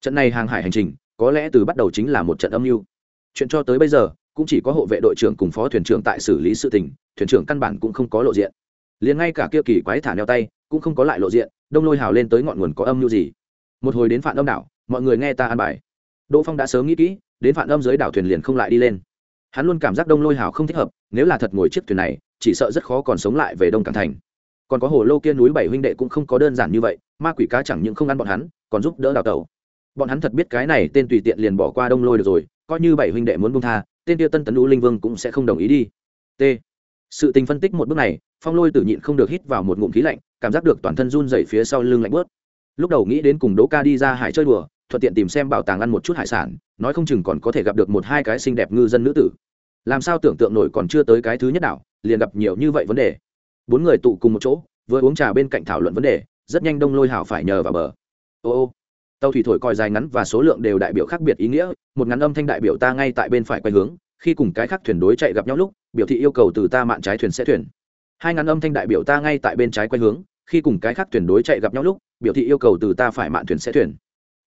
Trận này hàng hải hành trình, có lẽ từ bắt đầu chính là một trận âm mưu chuyện cho tới bây giờ, cũng chỉ có hộ vệ đội trưởng cùng phó thuyền trưởng tại xử lý sự tình, thuyền trưởng căn bản cũng không có lộ diện. Liền ngay cả kia kỳ quái thả neo tay, cũng không có lại lộ diện, đông lôi hào lên tới ngọn nguồn có âm mưu gì. Một hồi đến phản âm đảo, mọi người nghe ta an bài. Đỗ phong đã sớm nghĩ kỹ, đến phản âm dưới đảo thuyền liền không lại đi lên. Hắn luôn cảm giác đông lôi hào không thích hợp, nếu là thật ngồi chiếc thuyền này, chỉ sợ rất khó còn sống lại về đông cảng thành. Còn có hồ lô kia núi bảy huynh đệ cũng không có đơn giản như vậy, ma quỷ cá chẳng những không ăn bọn hắn, còn giúp đỡ đào tẩu. Bọn hắn thật biết cái này tên tùy tiện liền bỏ qua đông lôi được rồi coi như bảy huynh đệ muốn buông tha, tên kia tân tấn lũ linh vương cũng sẽ không đồng ý đi. T. Sự tình phân tích một bước này, phong lôi tử nhịn không được hít vào một ngụm khí lạnh, cảm giác được toàn thân run dày phía sau lưng lạnh bớt lúc đầu nghĩ đến cùng đỗ ca đi ra hải chơi đùa, thuận tiện tìm xem bảo tàng ăn một chút hải sản, nói không chừng còn có thể gặp được một hai cái xinh đẹp ngư dân nữ tử. Làm sao tưởng tượng nổi còn chưa tới cái thứ nhất đảo, liền gặp nhiều như vậy vấn đề. Bốn người tụ cùng một chỗ, vừa uống trà bên cạnh thảo luận vấn đề, rất nhanh đông lôi hảo phải nhờ vào bờ. Ô ô tàu thủy thổi còi dài ngắn và số lượng đều đại biểu khác biệt ý nghĩa, một ngắn âm thanh đại biểu ta ngay tại bên phải quay hướng, khi cùng cái khác thuyền đối chạy gặp nhau lúc, biểu thị yêu cầu từ ta mạn trái thuyền sẽ thuyền. Hai ngắn âm thanh đại biểu ta ngay tại bên trái quay hướng, khi cùng cái khác thuyền đối chạy gặp nhau lúc, biểu thị yêu cầu từ ta phải mạn thuyền sẽ thuyền.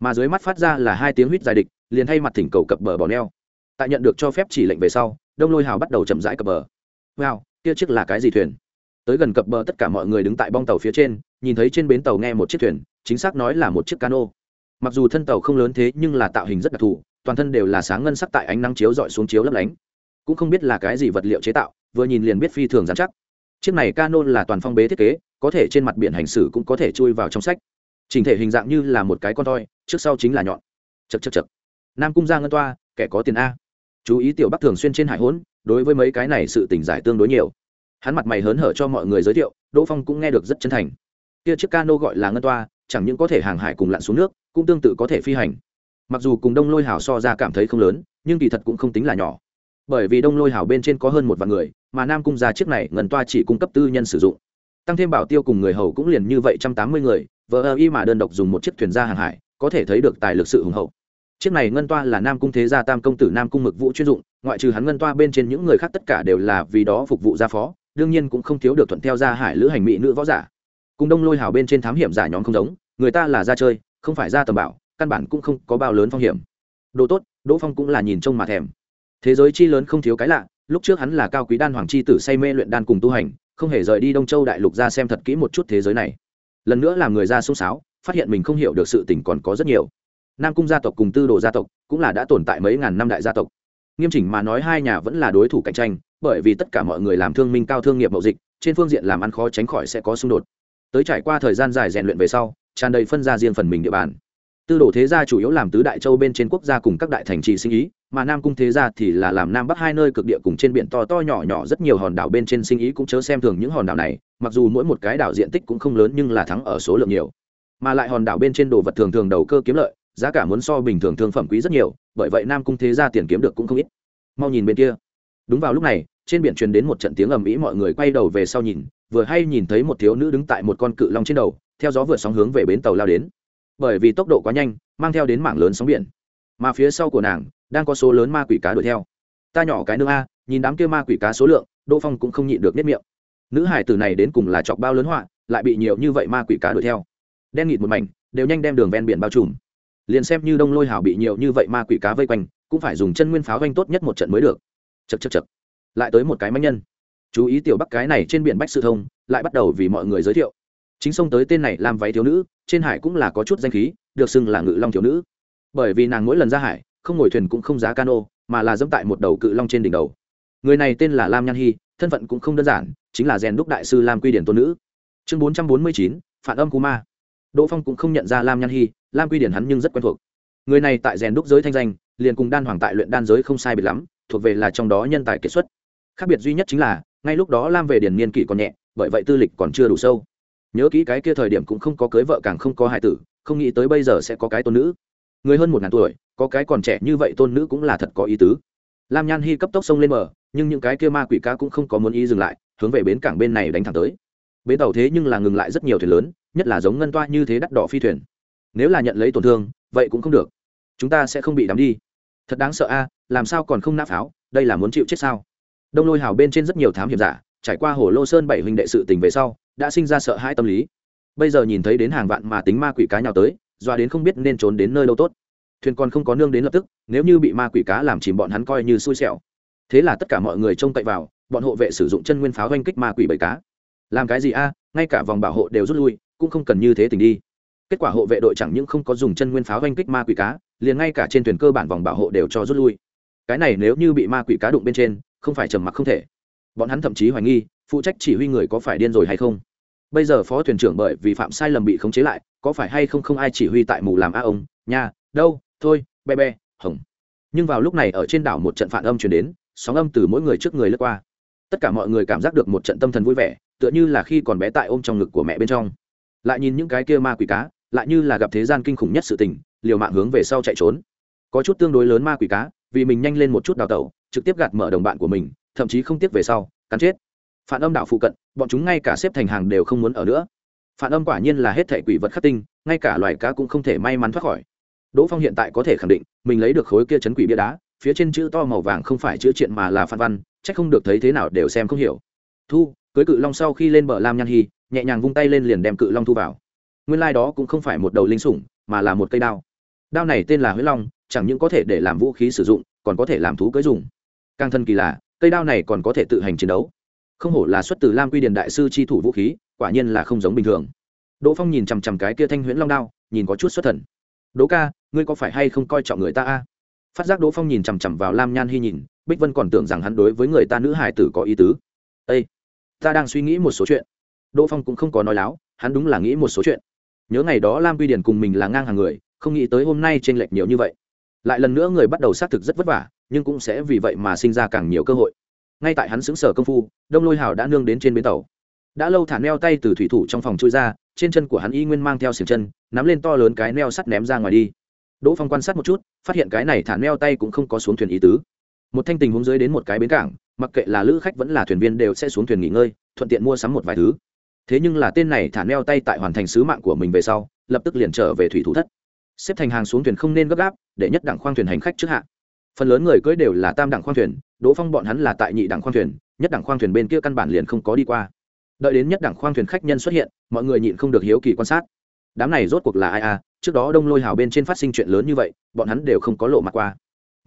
Mà dưới mắt phát ra là hai tiếng huýt dài địch, liền thay mặt thỉnh cầu cập bờ bò neo. Tại nhận được cho phép chỉ lệnh về sau, đông lôi hào bắt đầu chậm rãi cập bờ. Wow, kia chiếc là cái gì thuyền? Tới gần cập bờ tất cả mọi người đứng tại bong tàu phía trên, nhìn thấy trên bến tàu nghe một chiếc thuyền, chính xác nói là một chiếc cano mặc dù thân tàu không lớn thế nhưng là tạo hình rất đặc thù, toàn thân đều là sáng ngân sắc tại ánh nắng chiếu dọi xuống chiếu lấp lánh. Cũng không biết là cái gì vật liệu chế tạo, vừa nhìn liền biết phi thường dán chắc. Chiếc này cano là toàn phong bế thiết kế, có thể trên mặt biển hành xử cũng có thể chui vào trong sách. Trình thể hình dạng như là một cái con toi, trước sau chính là nhọn. Chật chật chật nam cung ra ngân toa, kẻ có tiền a. Chú ý tiểu bắc thường xuyên trên hải hốn đối với mấy cái này sự tỉnh giải tương đối nhiều. Hắn mặt mày hớn hở cho mọi người giới thiệu, đỗ phong cũng nghe được rất chân thành. Kia chiếc cano gọi là ngân toa chẳng những có thể hàng hải cùng lặn xuống nước, cũng tương tự có thể phi hành. Mặc dù cùng đông lôi hào so ra cảm thấy không lớn, nhưng kỳ thật cũng không tính là nhỏ. Bởi vì đông lôi hào bên trên có hơn một vạn người, mà nam cung ra chiếc này ngân toa chỉ cung cấp tư nhân sử dụng. Tăng thêm bảo tiêu cùng người hầu cũng liền như vậy trăm tám mươi người vợ ơ y mà đơn độc dùng một chiếc thuyền ra hàng hải, có thể thấy được tài lực sự hùng hậu. Chiếc này ngân toa là nam cung thế gia tam công tử nam cung mực vũ chuyên dụng, ngoại trừ hắn ngân toa bên trên những người khác tất cả đều là vì đó phục vụ gia phó, đương nhiên cũng không thiếu được thuận theo gia hải lữ hành mỹ nữ võ giả cùng đông lôi hào bên trên thám hiểm giả nhóm không giống, người ta là ra chơi, không phải ra tầm bảo, căn bản cũng không có bao lớn phong hiểm. Đồ tốt, đỗ phong cũng là nhìn trông mà thèm. Thế giới chi lớn không thiếu cái lạ, lúc trước hắn là cao quý đan hoàng chi tử say mê luyện đan cùng tu hành, không hề rời đi đông châu đại lục ra xem thật kỹ một chút thế giới này. Lần nữa làm người ra xung sáo, phát hiện mình không hiểu được sự tình còn có rất nhiều. Nam cung gia tộc cùng tư đồ gia tộc cũng là đã tồn tại mấy ngàn năm đại gia tộc. Nghiêm chỉnh mà nói hai nhà vẫn là đối thủ cạnh tranh, bởi vì tất cả mọi người làm thương minh cao thương nghiệp mậu dịch, trên phương diện làm ăn khó tránh khỏi sẽ có xung đột tới trải qua thời gian dài rèn luyện về sau, tràn đầy phân ra riêng phần mình địa bàn. Tư đồ thế gia chủ yếu làm tứ đại châu bên trên quốc gia cùng các đại thành trì sinh ý, mà nam cung thế gia thì là làm nam bắc hai nơi cực địa cùng trên biển to to nhỏ nhỏ rất nhiều hòn đảo bên trên sinh ý cũng chớ xem thường những hòn đảo này, mặc dù mỗi một cái đảo diện tích cũng không lớn nhưng là thắng ở số lượng nhiều. Mà lại hòn đảo bên trên đồ vật thường thường đầu cơ kiếm lợi, giá cả muốn so bình thường thương phẩm quý rất nhiều, bởi vậy nam cung thế gia tiền kiếm được cũng không ít. Mau nhìn bên kia. Đúng vào lúc này, trên biển truyền đến một trận tiếng ầm ĩ mọi người quay đầu về sau nhìn vừa hay nhìn thấy một thiếu nữ đứng tại một con cự long trên đầu, theo gió vượt sóng hướng về bến tàu lao đến. Bởi vì tốc độ quá nhanh, mang theo đến mảng lớn sóng biển. Mà phía sau của nàng, đang có số lớn ma quỷ cá đuổi theo. Ta nhỏ cái nương a, nhìn đám kia ma quỷ cá số lượng, đỗ phong cũng không nhịn được nếp miệng. Nữ hải tử này đến cùng là chọc bao lớn họa, lại bị nhiều như vậy ma quỷ cá đuổi theo. Đen nghịt một mảnh, đều nhanh đem đường ven biển bao trùm. Liền xem như đông lôi hào bị nhiều như vậy ma quỷ cá vây quanh, cũng phải dùng chân nguyên pháo vanh tốt nhất một trận mới được. Chật chật chật lại tới một cái máy nhân chú ý tiểu bắc cái này trên biển bách sự thông, lại bắt đầu vì mọi người giới thiệu. Chính xông tới tên này làm váy thiếu nữ, trên hải cũng là có chút danh khí, được xưng là ngự long thiếu nữ. Bởi vì nàng mỗi lần ra hải, không ngồi thuyền cũng không giá cano, mà là dẫm tại một đầu cự long trên đỉnh đầu. Người này tên là lam nhan hy thân phận cũng không đơn giản, chính là rèn đúc đại sư lam quy điển tôn nữ. Chương bốn trăm bốn mươi chín, phản âm kuma ma. Đỗ phong cũng không nhận ra lam nhan hy lam quy điển hắn nhưng rất quen thuộc. Người này tại rèn đúc giới thanh danh, liền cùng đan hoàng tại luyện đan giới không sai biệt lắm, thuộc về là trong đó nhân tài kiệt xuất. Khác biệt duy nhất chính là ngay lúc đó lam về điển niên kỷ còn nhẹ, bởi vậy tư lịch còn chưa đủ sâu. Nhớ kỹ cái kia thời điểm cũng không có cưới vợ càng không có hại tử, không nghĩ tới bây giờ sẽ có cái tôn nữ. Người hơn một ngàn tuổi, có cái còn trẻ như vậy tôn nữ cũng là thật có ý tứ. Lam nhan hy cấp tốc sông lên mở nhưng những cái kia ma quỷ cá cũng không có muốn ý dừng lại, hướng về bến cảng bên này đánh thẳng tới. Bến tàu thế nhưng là ngừng lại rất nhiều thuyền lớn, nhất là giống ngân toa như thế đắt đỏ phi thuyền. Nếu là nhận lấy tổn thương, vậy cũng không được. Chúng ta sẽ không bị đắm đi. Thật đáng sợ a, làm sao còn không nã pháo, đây là muốn chịu chết sao? Đông lôi hào bên trên rất nhiều thám hiểm giả, trải qua hồ lô sơn bảy huynh đệ sự tình về sau, đã sinh ra sợ hãi tâm lý. Bây giờ nhìn thấy đến hàng vạn mà tính ma quỷ cá nhào tới, doa đến không biết nên trốn đến nơi đâu tốt. Thuyền còn không có nương đến lập tức, nếu như bị ma quỷ cá làm chìm bọn hắn coi như xui xẻo. Thế là tất cả mọi người trông cậy vào, bọn hộ vệ sử dụng chân nguyên pháo oanh kích ma quỷ bầy cá. Làm cái gì a, ngay cả vòng bảo hộ đều rút lui, cũng không cần như thế tình đi. Kết quả hộ vệ đội chẳng những không có dùng chân nguyên pháo oanh kích ma quỷ cá, liền ngay cả trên thuyền cơ bản vòng bảo hộ đều cho rút lui. Cái này nếu như bị ma quỷ cá đụng bên trên không phải trầm mặc không thể. Bọn hắn thậm chí hoài nghi, phụ trách chỉ huy người có phải điên rồi hay không. Bây giờ phó thuyền trưởng bởi vì phạm sai lầm bị khống chế lại, có phải hay không không ai chỉ huy tại mù làm a ông nhà đâu, thôi, be be hồng nhưng vào lúc này ở trên đảo một trận phản âm chuyển đến, sóng âm từ mỗi người trước người lướt qua. Tất cả mọi người cảm giác được một trận tâm thần vui vẻ, tựa như là khi còn bé tại ôm trong ngực của mẹ bên trong. Lại nhìn những cái kia ma quỷ cá, lại như là gặp thế gian kinh khủng nhất sự tình, liều mạng hướng về sau chạy trốn. Có chút tương đối lớn ma quỷ cá, vì mình nhanh lên một chút đào tẩu trực tiếp gạt mở đồng bạn của mình, thậm chí không tiếc về sau, cắn chết. Phản âm đảo phụ cận, bọn chúng ngay cả xếp thành hàng đều không muốn ở nữa. Phản âm quả nhiên là hết thể quỷ vật khắc tinh, ngay cả loài cá cũng không thể may mắn thoát khỏi. Đỗ phong hiện tại có thể khẳng định, mình lấy được khối kia chấn quỷ bia đá, phía trên chữ to màu vàng không phải chữ triện mà là phan văn c h ắ c không được thấy thế nào đều xem không hiểu. Thu, cưới cự long sau khi lên bờ lam nhan hy nhẹ nhàng vung tay lên liền đem cự long thu vào. Nguyên lai、like、đó cũng không phải một đầu linh sủng, mà là một cây đao. Đao này tên là huyết long, chẳng những có thể để làm vũ khí sử dụng, còn có thể làm thú cưới dùng càng thân kỳ lạ cây đao này còn có thể tự hành chiến đấu. Không hổ là xuất từ lam quy điền đại sư c h i thủ vũ khí, quả nhiên là không giống bình thường. Đỗ phong nhìn chằm chằm cái kia thanh huyễn long đao, nhìn có chút xuất thần. Đỗ ca, ngươi có phải hay không coi trọng người ta a? Phát giác đỗ phong nhìn chằm chằm vào lam nhan hy nhìn, bích vân còn tưởng rằng hắn đối với người ta nữ hải tử có ý tứ. Â ta đang suy nghĩ một số chuyện. Đỗ phong cũng không có nói láo, hắn đúng là nghĩ một số chuyện. Nhớ ngày đó lam quy Điền cùng mình là ngang hàng người, không nghĩ tới hôm nay t r ê n lệch nhiều như vậy. Lại lần nữa người bắt đầu xác thực rất vất vả nhưng cũng sẽ vì vậy mà sinh ra càng nhiều cơ hội. Ngay tại hắn xứng sở công phu, đông lôi hào đã nương đến trên bến tàu. Đã lâu thả neo tay từ thủy thủ trong phòng chui ra, trên chân của hắn y nguyên mang theo xiềng chân, nắm lên to lớn cái neo sắt ném ra ngoài đi. Đỗ phong quan sát một chút, phát hiện cái này thả neo tay cũng không có xuống thuyền ý tứ. Một thanh tình hướng dưới đến một cái bến cảng, mặc kệ là lữ khách vẫn là thuyền viên đều sẽ xuống thuyền nghỉ ngơi, thuận tiện mua sắm một vài thứ. Thế nhưng là tên này thả neo tay tại hoàn thành sứ mạng của mình về sau, lập tức liền trở về thủy thủ thất. Xếp thành hàng xuống thuyền không nên gấp gáp, để nhất đẳng khoang thuyền hành khách trước hạ phần lớn người cưỡi đều là tam đẳng khoang thuyền, đỗ phong bọn hắn là tại nhị đẳng khoang thuyền, nhất đẳng khoang thuyền bên kia căn bản liền không có đi qua. Đợi đến nhất đẳng khoang thuyền khách nhân xuất hiện, mọi người nhịn không được hiếu kỳ quan sát. Đám này rốt cuộc là ai à? Trước đó đông lôi hào bên trên phát sinh chuyện lớn như vậy, bọn hắn đều không có lộ mặt qua.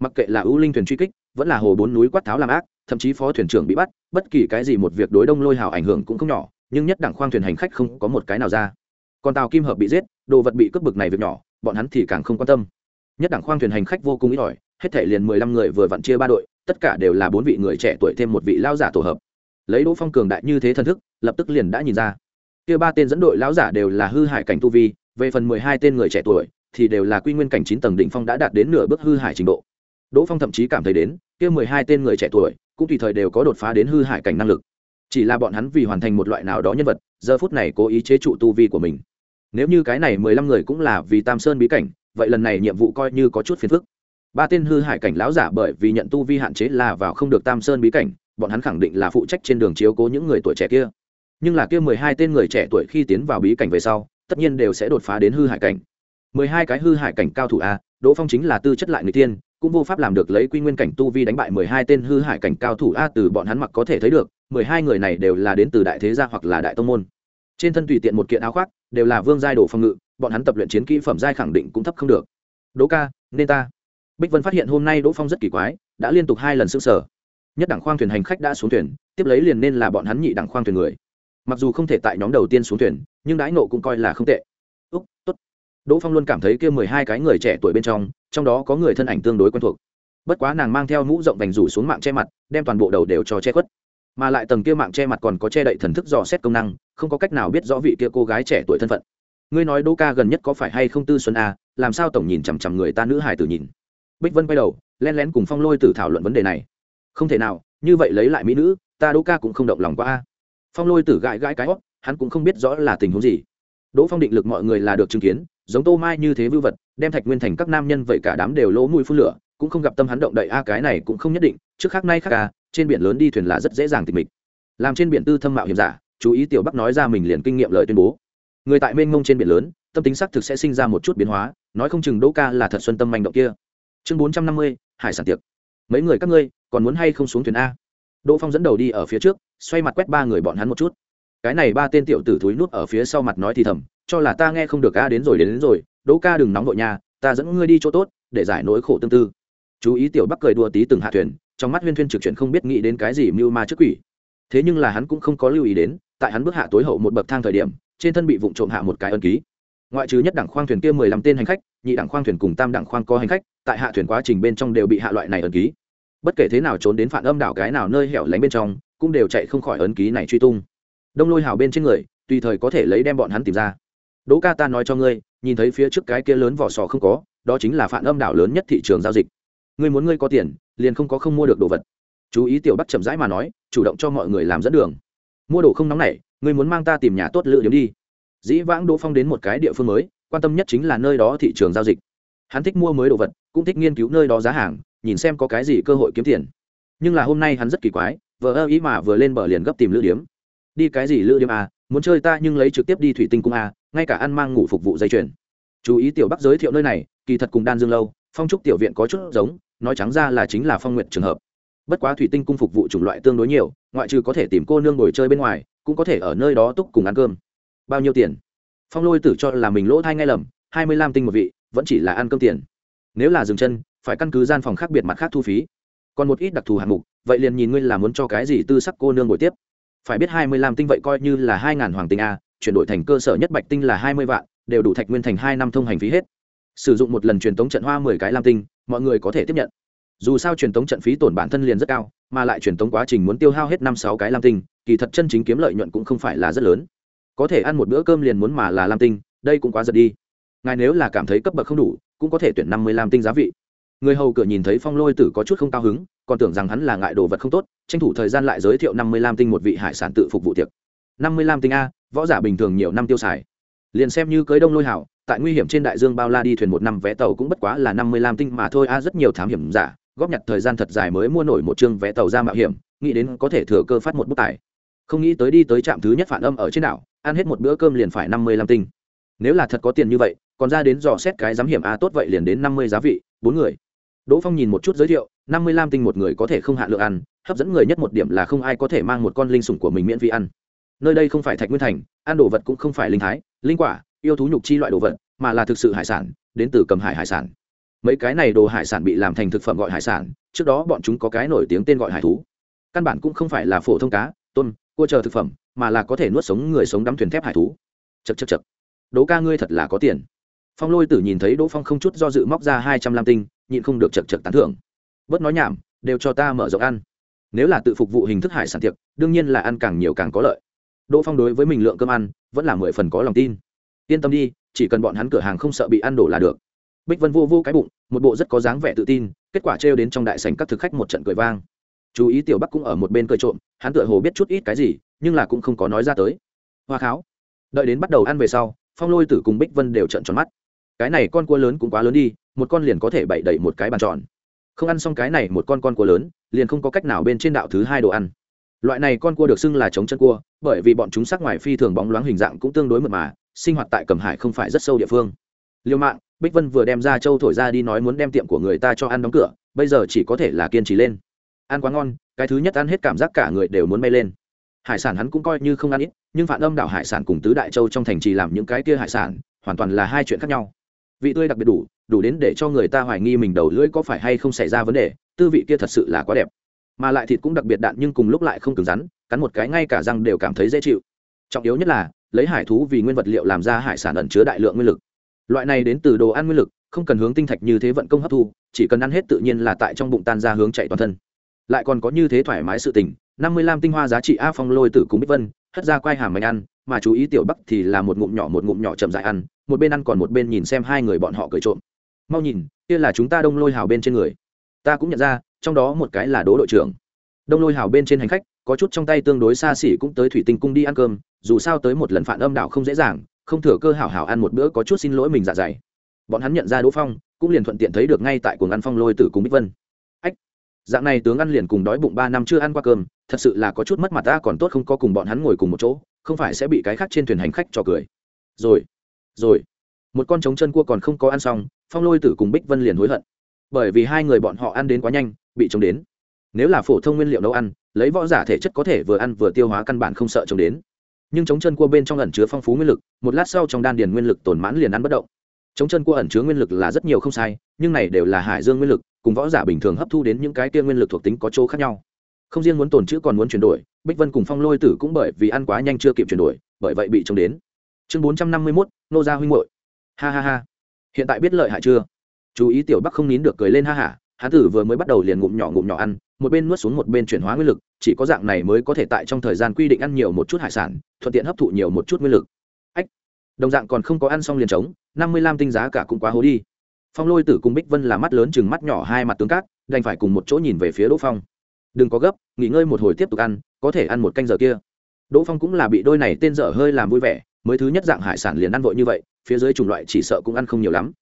Mặc kệ là ưu linh thuyền truy kích, vẫn là hồ bốn núi quát tháo làm ác, thậm chí phó thuyền trưởng bị bắt, bất kỳ cái gì một việc đối đông lôi hào ảnh hưởng cũng không nhỏ, nhưng nhất đẳng khoang thuyền hành khách không có một cái nào ra. Còn tàu kim hợp bị giết, đồ vật bị cướp bực này việc nhỏ, bọn hắn thì càng không quan tâm. Nhất đẳng khoang thuyền hành khách vô cùng ít ỏi hết thể liền mười lăm người vừa vặn chia ba đội, tất cả đều là bốn vị người trẻ tuổi thêm một vị lao giả tổ hợp. Lấy đỗ phong cường đại như thế thân thức, lập tức liền đã nhìn ra. Kia ba tên dẫn đội lão giả đều là hư hải cảnh tu vi, về phần mười hai tên người trẻ tuổi, thì đều là quy nguyên cảnh chín tầng đỉnh phong đã đạt đến nửa bước hư hải trình độ. Đỗ phong thậm chí cảm thấy đến, kia mười hai tên người trẻ tuổi, cũng tùy thời đều có đột phá đến hư hải cảnh năng lực. Chỉ là bọn hắn vì hoàn thành một loại nào đó nhân vật, giờ phút này cố ý chế trụ tu vi của mình. Nếu như cái này mười lăm người cũng là vì tam sơn bí cảnh, vậy lần này nhiệm vụ coi như có chút phiền phức ba tên hư hải cảnh lão giả bởi vì nhận tu vi hạn chế là vào không được tam sơn bí cảnh, bọn hắn khẳng định là phụ trách trên đường chiếu cố những người tuổi trẻ kia. Nhưng là kia mười hai tên người trẻ tuổi khi tiến vào bí cảnh về sau, tất nhiên đều sẽ đột phá đến hư hải cảnh. mười hai cái hư hải cảnh cao thủ a, đỗ phong chính là tư chất lại người tiên, cũng vô pháp làm được lấy quy nguyên cảnh tu vi đánh bại mười hai tên hư hải cảnh cao thủ a từ bọn hắn mặc có thể thấy được, mười hai người này đều là đến từ đại thế gia hoặc là đại tông môn. Trên thân tùy tiện một kiện áo khoác, đều là vương giai đồ phòng ngự, bọn hắn tập luyện chiến kỹ phẩm giai khẳng định cũng thấp không được. Đỗ ca, nên ta bích vân phát hiện hôm nay đỗ phong rất kỳ quái đã liên tục hai lần xương sở nhất đẳng khoang thuyền hành khách đã xuống thuyền tiếp lấy liền nên là bọn hắn nhị đẳng khoang thuyền người. Mặc dù không thể tại nhóm đầu tiên xuống thuyền nhưng đãi nộ cũng coi là không tệ. Úc tốt. Đỗ phong luôn cảm thấy kia mười hai cái người trẻ tuổi bên trong trong đó có người thân ảnh tương đối quen thuộc. Bất quá nàng mang theo mũ rộng vành rủ xuống mạng che mặt đem toàn bộ đầu đều cho che khuất. Mà lại tầng kia mạng che mặt còn có che đậy thần thức dò xét công năng không có cách nào biết rõ vị kia cô gái trẻ tuổi thân phận. Ngươi nói đỗ ca gần nhất có phải hay không tư xuân a à, làm sao tổng nhìn chằm chằm người ta nữ hải tử nhìn? Bích vân quay đầu len lén cùng phong lôi tử thảo luận vấn đề này. Không thể nào, như vậy lấy lại mỹ nữ, ta đỗ ca cũng không động lòng quá a. Phong lôi tử gãi gãi cái hót, hắn cũng không biết rõ là tình huống gì. Đỗ phong định lực mọi người là được chứng kiến, giống tô mai như thế vưu vật, đem thạch nguyên thành các nam nhân vậy cả đám đều lỗ mùi phun lửa, cũng không gặp tâm hắn động đậy a, cái này cũng không nhất định, trước khác nay khác à trên biển lớn đi thuyền là rất dễ dàng tình mình. làm trên biển tư thâm mạo hiểm giả, chú ý tiểu bắc nói ra mình liền kinh nghiệm lời tuyên bố. Người tại mênh mông trên biển lớn, tâm tính xác thực sẽ sinh ra một chút biến hóa, nói không chừng đỗ ca là thật xuân tâm manh động kia chương bốn trăm năm mươi hải sản tiệc. Mấy người các ngươi còn muốn hay không xuống thuyền a? Đỗ phong dẫn đầu đi ở phía trước xoay mặt quét ba người bọn hắn một chút. Cái này ba tên tiểu tử thúi nút ở phía sau mặt nói thì thầm cho là ta nghe không được a đến rồi đến, đến rồi. Đỗ ca đừng nóng vội nhà ta dẫn ngươi đi chỗ tốt để giải nỗi khổ tương tư. Chú ý tiểu bắc cười đùa tí từng hạ thuyền trong mắt huyên thuyên trực chuyện không biết nghĩ đến cái gì mưu ma trước quỷ. Thế nhưng là hắn cũng không có lưu ý đến tại hắn bước hạ tối hậu một bậc thang thời điểm trên thân bị vụng trộm hạ một cái ân ký. Ngoại trừ nhất đẳng khoang thuyền kia mười lăm tên hành khách nhị đẳng khoang thuyền cùng tam đẳng khoang có hành khách tại hạ thuyền quá trình bên trong đều bị hạ loại này ấn ký. Bất kể thế nào trốn đến phản âm đảo cái nào nơi hẻo lánh bên trong, cũng đều chạy không khỏi ấn ký này truy tung. Đông lôi hào bên trên người, tùy thời có thể lấy đem bọn hắn tìm ra. Đỗ ca ta nói cho ngươi, nhìn thấy phía trước cái kia lớn vỏ sò không có, đó chính là phản âm đảo lớn nhất thị trường giao dịch. Ngươi muốn ngươi có tiền, liền không có không mua được đồ vật. Chú ý tiểu bắc chậm rãi mà nói, chủ động cho mọi người làm dẫn đường. Mua đồ không nóng này ngươi muốn mang ta tìm nhà tốt lựa điểm đi. Dĩ vãng đỗ phong đến một cái địa phương mới, quan tâm nhất chính là nơi đó thị trường giao dịch hắn thích mua mới đồ vật, cũng thích nghiên cứu nơi đó giá hàng, nhìn xem có cái gì cơ hội kiếm tiền. Nhưng là hôm nay hắn rất kỳ quái vợ ơ ý mà vừa lên bờ liền gấp tìm lữ điếm. Đi cái gì lữ điếm à muốn chơi ta nhưng lấy trực tiếp đi thủy tinh cung à ngay cả ăn mang ngủ phục vụ dây chuyền. Chú ý tiểu bắc giới thiệu nơi này, kỳ thật cùng đan dương lâu, phong trúc tiểu viện có chút giống, nói trắng ra là chính là phong nguyện trường hợp. Bất quá thủy tinh cung phục vụ chủng loại tương đối nhiều, ngoại trừ có thể tìm cô nương ngồi chơi bên ngoài, cũng có thể ở nơi đó túc cùng ăn cơm. Bao nhiêu tiền? Phong lôi tử cho là mình lỗ thai ngay lầm, hai mươi lăm tinh một vị vẫn chỉ là ăn cơm tiền. Nếu là dừng chân, phải căn cứ gian phòng khác biệt mặt khác thu phí. Còn một ít đặc thù hạng mục, vậy liền nhìn ngươi là muốn cho cái gì tư sắc cô nương ngồi tiếp. Phải biết hai mươi lăm tinh vậy coi như là hai ngàn hoàng tinh a, chuyển đổi thành cơ sở nhất bạch tinh là hai mươi vạn, đều đủ thạch nguyên thành hai năm thông hành phí hết. Sử dụng một lần truyền tống trận hoa mười cái lam tinh, mọi người có thể tiếp nhận. Dù sao truyền tống trận phí tổn bản thân liền rất cao, mà lại truyền tống quá trình muốn tiêu hao hết năm sáu cái lam tinh, kỳ thật chân chính kiếm lợi nhuận cũng không phải là rất lớn. Có thể ăn một bữa cơm liền muốn mà là lam tinh, đây cũng quá giật đi ngài nếu là cảm thấy cấp bậc không đủ, cũng có thể tuyển năm mươi lam tinh giá vị. Người hầu cửa nhìn thấy phong lôi tử có chút không cao hứng, còn tưởng rằng hắn là ngại đồ vật không tốt, tranh thủ thời gian lại giới thiệu năm mươi lam tinh một vị hải sản tự phục vụ tiệc. Năm mươi lam tinh a, võ giả bình thường nhiều năm tiêu xài. Liền xem như cưới đông lôi hảo, tại nguy hiểm trên đại dương bao la đi thuyền một năm vé tàu cũng bất quá là năm mươi lam tinh mà thôi a, rất nhiều thám hiểm giả, góp nhặt thời gian thật dài mới mua nổi một chương vé tàu ra mạo hiểm, nghĩ đến có thể thừa cơ phát một bút tài. Không nghĩ tới đi tới trạm thứ nhất phản âm ở trên đảo, ăn hết một bữa cơm liền phải năm mươi lam tinh. Nếu là thật có tiền như vậy còn ra đến dò xét cái giám hiểm a, tốt vậy liền đến năm mươi giá vị, bốn người. Đỗ phong nhìn một chút giới thiệu, năm mươi lam tinh một người có thể không hạn lượng ăn, hấp dẫn người nhất một điểm là không ai có thể mang một con linh sủng của mình miễn phí ăn. Nơi đây không phải thạch nguyên thành, ăn đồ vật cũng không phải linh thái, linh quả, yêu thú nhục chi loại đồ vật, mà là thực sự hải sản, đến từ cầm hải hải sản. Mấy cái này đồ hải sản bị làm thành thực phẩm gọi hải sản, trước đó bọn chúng có cái nổi tiếng tên gọi hải thú. Căn bản cũng không phải là phổ thông cá, tôm, cua chờ thực phẩm, mà là có thể nuốt sống người sống đắm thuyền thép hải thú. Chật chật chật đỗ ca ngươi thật là có tiền phong lôi tử nhìn thấy đỗ phong không chút do dự móc ra hai trăm lam tinh, nhịn không được chật chật tán thưởng. Bớt nói nhảm, đều cho ta mở rộng ăn. Nếu là tự phục vụ hình thức hải sản tiệc, đương nhiên là ăn càng nhiều càng có lợi. Đỗ phong đối với mình lượng cơm ăn, vẫn là mười phần có lòng tin. Yên tâm đi, chỉ cần bọn hắn cửa hàng không sợ bị ăn đổ là được. Bích vân vô vô cái bụng, một bộ rất có dáng vẻ tự tin, kết quả trêu đến trong đại sảnh các thực khách một trận cười vang. Chú ý tiểu bắc cũng ở một bên cười trộm, hắn tựa hồ biết chút ít cái gì, nhưng là cũng không có nói ra tới. Hoa kháo, đợi đến bắt đầu ăn về sau, phong lôi tử cùng bích vân đều trận tròn mắt cái này con cua lớn cũng quá lớn đi, một con liền có thể bậy đẩy một cái bàn tròn. Không ăn xong cái này một con con cua lớn, liền không có cách nào bên trên đạo thứ hai đồ ăn. Loại này con cua được xưng là chống chân cua, bởi vì bọn chúng sắc ngoài phi thường bóng loáng hình dạng cũng tương đối mật mà, sinh hoạt tại cẩm hải không phải rất sâu địa phương. Liêu mạng, bích vân vừa đem ra châu thổi ra đi nói muốn đem tiệm của người ta cho ăn đóng cửa, bây giờ chỉ có thể là kiên trì lên. Ăn quá ngon, cái thứ nhất ăn hết cảm giác cả người đều muốn bay lên. Hải sản hắn cũng coi như không ăn ít, nhưng phản âm đảo hải sản cùng tứ đại châu trong thành trì làm những cái kia hải sản, hoàn toàn là hai chuyện khác nhau vị tươi đặc biệt đủ đủ đến để cho người ta hoài nghi mình đầu lưỡi có phải hay không xảy ra vấn đề, tư vị kia thật sự là quá đẹp. Mà lại thịt cũng đặc biệt đạn nhưng cùng lúc lại không cứng rắn, cắn một cái ngay cả răng đều cảm thấy dễ chịu. Trọng yếu nhất là, lấy hải thú vì nguyên vật liệu làm ra hải sản ẩn chứa đại lượng nguyên lực. Loại này đến từ đồ ăn nguyên lực, không cần hướng tinh thạch như thế vận công hấp thu, chỉ cần ăn hết tự nhiên là tại trong bụng tan ra hướng chạy toàn thân. Lại còn có như thế thoải mái sự tình, năm mươi lăm tinh hoa giá trị a phong lôi tử cùng bích vân, hất ra quai hàm mạnh ăn, mà chú ý tiểu bắc thì là một ngụm nhỏ một ngụm nhỏ chậm dại ăn một bên ăn còn một bên nhìn xem hai người bọn họ cười trộm. Mau nhìn, kia là chúng ta đông lôi hào bên trên người. Ta cũng nhận ra, trong đó một cái là đố đội trưởng. Đông lôi hào bên trên hành khách, có chút trong tay tương đối xa xỉ cũng tới thủy tinh cung đi ăn cơm, dù sao tới một lần phản âm đạo không dễ dàng, không thừa cơ hảo hảo ăn một bữa có chút xin lỗi mình dạ dày. Bọn hắn nhận ra đỗ phong, cũng liền thuận tiện thấy được ngay tại cuồng ăn phong lôi tử cùng bích vân. Ách, dạng này tướng ăn liền cùng đói bụng ba năm chưa ăn qua cơm, thật sự là có chút mất mặt ta còn tốt không có cùng bọn hắn ngồi cùng một chỗ, không phải sẽ bị cái khác trên thuyền hành khách cho cười. Rồi rồi. Một con trống chân cua còn không có ăn xong, phong lôi tử cùng bích vân liền hối hận. Bởi vì hai người bọn họ ăn đến quá nhanh, bị trống đến. Nếu là phổ thông nguyên liệu nấu ăn, lấy võ giả thể chất có thể vừa ăn vừa tiêu hóa căn bản không sợ trống đến. Nhưng trống chân cua bên trong ẩn chứa phong phú nguyên lực, một lát sau trong đan điền nguyên lực tồn mãn liền ăn bất động. Trống chân cua ẩn chứa nguyên lực là rất nhiều không sai, nhưng này đều là hải dương nguyên lực, cùng võ giả bình thường hấp thu đến những cái kia nguyên lực thuộc tính có chỗ khác nhau. Không riêng muốn tồn chữ còn muốn chuyển đổi, bích vân cùng phong lôi tử cũng bởi vì ăn quá nhanh chưa kịp chuyển đổi, bởi vậy bị trống đến. Chương bốn trăm năm mươi mốt nô gia huynh muội, ha ha ha. Hiện tại biết lợi hại chưa? Chú ý tiểu bắc không nín được cười lên ha hả hán tử vừa mới bắt đầu liền ngụm nhỏ ngụm nhỏ ăn một bên nuốt xuống một bên chuyển hóa nguyên lực chỉ có dạng này mới có thể tại trong thời gian quy định ăn nhiều một chút hải sản thuận tiện hấp thụ nhiều một chút nguyên lực. Ách đồng dạng còn không có ăn xong liền trống năm mươi lam tinh giá cả cũng quá hố đi. Phong lôi tử cùng bích vân là mắt lớn chừng mắt nhỏ hai mặt tướng cát đành phải cùng một chỗ nhìn về phía đỗ phong. Đừng có gấp nghỉ ngơi một hồi tiếp tục ăn có thể ăn một canh giờ kia. Đỗ phong cũng là bị đôi này tên dở hơi làm vui vẻ mới thứ nhất dạng hải sản liền ăn vội như vậy, phía dưới chủng loại chỉ sợ cũng ăn không nhiều lắm.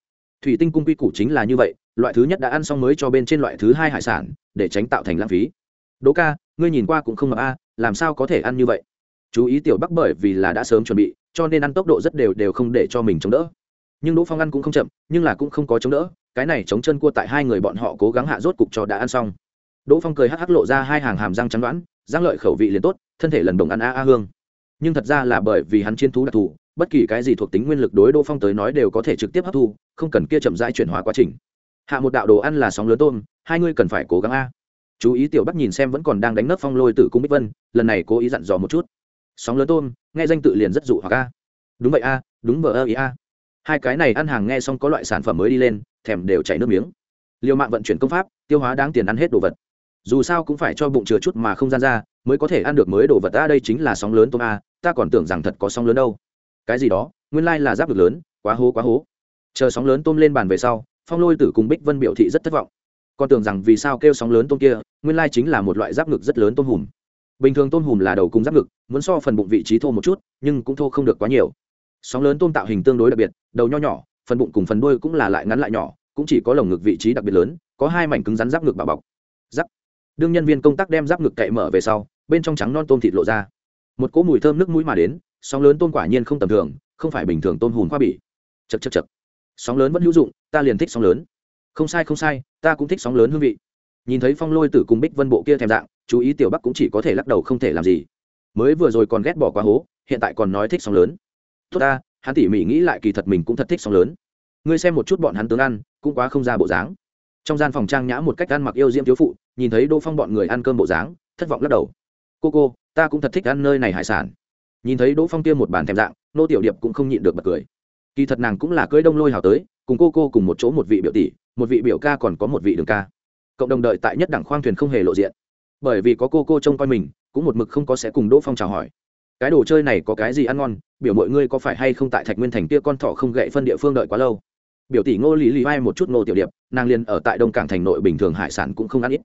Thủy tinh cung quy củ chính là như vậy, loại thứ nhất đã ăn xong mới cho bên trên loại thứ hai hải sản, để tránh tạo thành lãng phí. Đỗ ca, ngươi nhìn qua cũng không mập a, làm sao có thể ăn như vậy? Chú ý tiểu bắc bởi vì là đã sớm chuẩn bị, cho nên ăn tốc độ rất đều đều không để cho mình chống đỡ. Nhưng đỗ phong ăn cũng không chậm, nhưng là cũng không có chống đỡ, cái này chống chân cua tại hai người bọn họ cố gắng hạ rốt cục cho đã ăn xong. Đỗ phong cười hắc hắc lộ ra hai hàng hàm răng trắng đoán, răng lợi khẩu vị liền tốt, thân thể lần đồng ăn a a hương nhưng thật ra là bởi vì hắn chiến thú đặc thù, bất kỳ cái gì thuộc tính nguyên lực đối đỗ phong tới nói đều có thể trực tiếp hấp thu, không cần kia chậm rãi chuyển hóa quá trình. Hạ một đạo đồ ăn là sóng lớn tôm, hai ngươi cần phải cố gắng a. Chú ý tiểu bắc nhìn xem vẫn còn đang đánh nấc phong lôi tử cung bích vân, lần này cố ý dặn dò một chút. Sóng lớn tôm, nghe danh tự liền rất dụ hoặc a. Đúng vậy a, đúng vờ ơ ý a. Hai cái này ăn hàng nghe xong có loại sản phẩm mới đi lên, thèm đều chảy nước miếng. Liều mạng vận chuyển công pháp, tiêu hóa đáng tiền ăn hết đồ vật dù sao cũng phải cho bụng chừa chút mà không gian ra, mới có thể ăn được mới đồ vật. Ta đây chính là sóng lớn tôm a, ta còn tưởng rằng thật có sóng lớn đâu. Cái gì đó, nguyên lai là giáp được lớn, quá hố quá hố. Chờ sóng lớn tôm lên bàn về sau, phong lôi tử cùng bích vân biểu thị rất thất vọng. Con tưởng rằng vì sao kêu sóng lớn tôm kia, nguyên lai chính là một loại giáp ngực rất lớn tôm hùm. Bình thường tôm hùm là đầu cùng giáp ngực muốn so phần bụng vị trí thô một chút, nhưng cũng thô không được quá nhiều. Sóng lớn tôm tạo hình tương đối đặc biệt, đầu nho nhỏ, phần bụng cùng phần đuôi cũng là lại ngắn lại nhỏ, cũng chỉ có lồng ngực vị trí đặc biệt lớn, có hai mảnh cứng rắn giáp ngực bảo bọc. Giáp đương nhân viên công tác đem giáp ngực cậy mở về sau, bên trong trắng non tôm thịt lộ ra. Một cỗ mùi thơm nước mũi mà đến, sóng lớn tôm quả nhiên không tầm thường, không phải bình thường tôm hùm khoa bỉ. Chật chật chật sóng lớn vẫn hữu dụng, ta liền thích sóng lớn. Không sai không sai, ta cũng thích sóng lớn hương vị. Nhìn thấy phong lôi tử cùng bích vân bộ kia thèm dạng, chú ý tiểu bắc cũng chỉ có thể lắc đầu không thể làm gì. Mới vừa rồi còn ghét bỏ quá hố, hiện tại còn nói thích sóng lớn. Tốt ta, hắn tỉ mỉ nghĩ lại kỳ thật mình cũng thật thích sóng lớn. Ngươi xem một chút bọn hắn tướng ăn, cũng quá không ra bộ dáng trong gian phòng trang nhã một cách ăn mặc yêu diễm thiếu phụ, nhìn thấy đỗ phong bọn người ăn cơm bộ dáng, thất vọng lắc đầu. Cô cô, ta cũng thật thích ăn nơi này hải sản. Nhìn thấy đỗ phong tiêm một bàn thèm dạng, nô tiểu điệp cũng không nhịn được bật cười. Kỳ thật nàng cũng là cưới đông lôi hào tới, cùng cô cô cùng một chỗ một vị biểu tỷ, một vị biểu ca còn có một vị đường ca. Cộng đồng đợi tại nhất đẳng khoang thuyền không hề lộ diện. Bởi vì có cô cô trông coi mình, cũng một mực không có sẽ cùng đỗ phong chào hỏi. Cái đồ chơi này có cái gì ăn ngon, biểu mọi ngươi có phải hay không tại thạch nguyên thành kia con thỏ không gậy phân địa phương đợi quá lâu? Biểu tỷ ngô lý lý vai một chút ngô tiểu điệp nàng liền ở tại đông cảng thành nội bình thường hải sản cũng không ăn ít.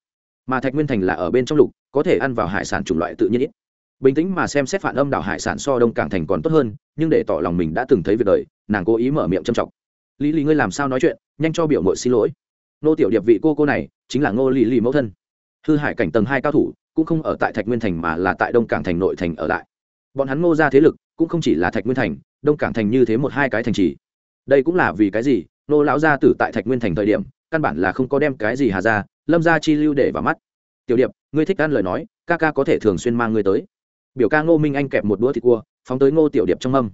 Mà thạch nguyên thành là ở bên trong lục, có thể ăn vào hải sản chủng loại tự nhiên ít. Bình tĩnh mà xem xét phản âm đảo hải sản so đông cảng thành còn tốt hơn, nhưng để tỏ lòng mình đã từng thấy việc đời, nàng cố ý mở miệng châm trọng lý lý ngươi làm sao nói chuyện, nhanh cho biểu mội xin lỗi. Nô tiểu điệp vị cô cô này, chính là ngô lý lý mẫu thân. Hư hải cảnh tầng hai cao thủ, cũng không ở tại thạch nguyên thành mà là tại đông cảng thành nội thành ở lại. Bọn hắn ngô ra thế lực cũng không chỉ là thạch nguyên thành, đông cảng thành như thế một hai cái thành trì. Đây cũng là vì cái gì? Nô lão gia tử tại thạch nguyên thành thời điểm, căn bản là không có đem cái gì hà ra, lâm ra chi lưu để vào mắt. Tiểu điệp, ngươi thích ăn lời nói, ca ca có thể thường xuyên mang ngươi tới. Biểu ca ngô minh anh kẹp một đũa thịt cua, phóng tới ngô tiểu điệp trong mâm.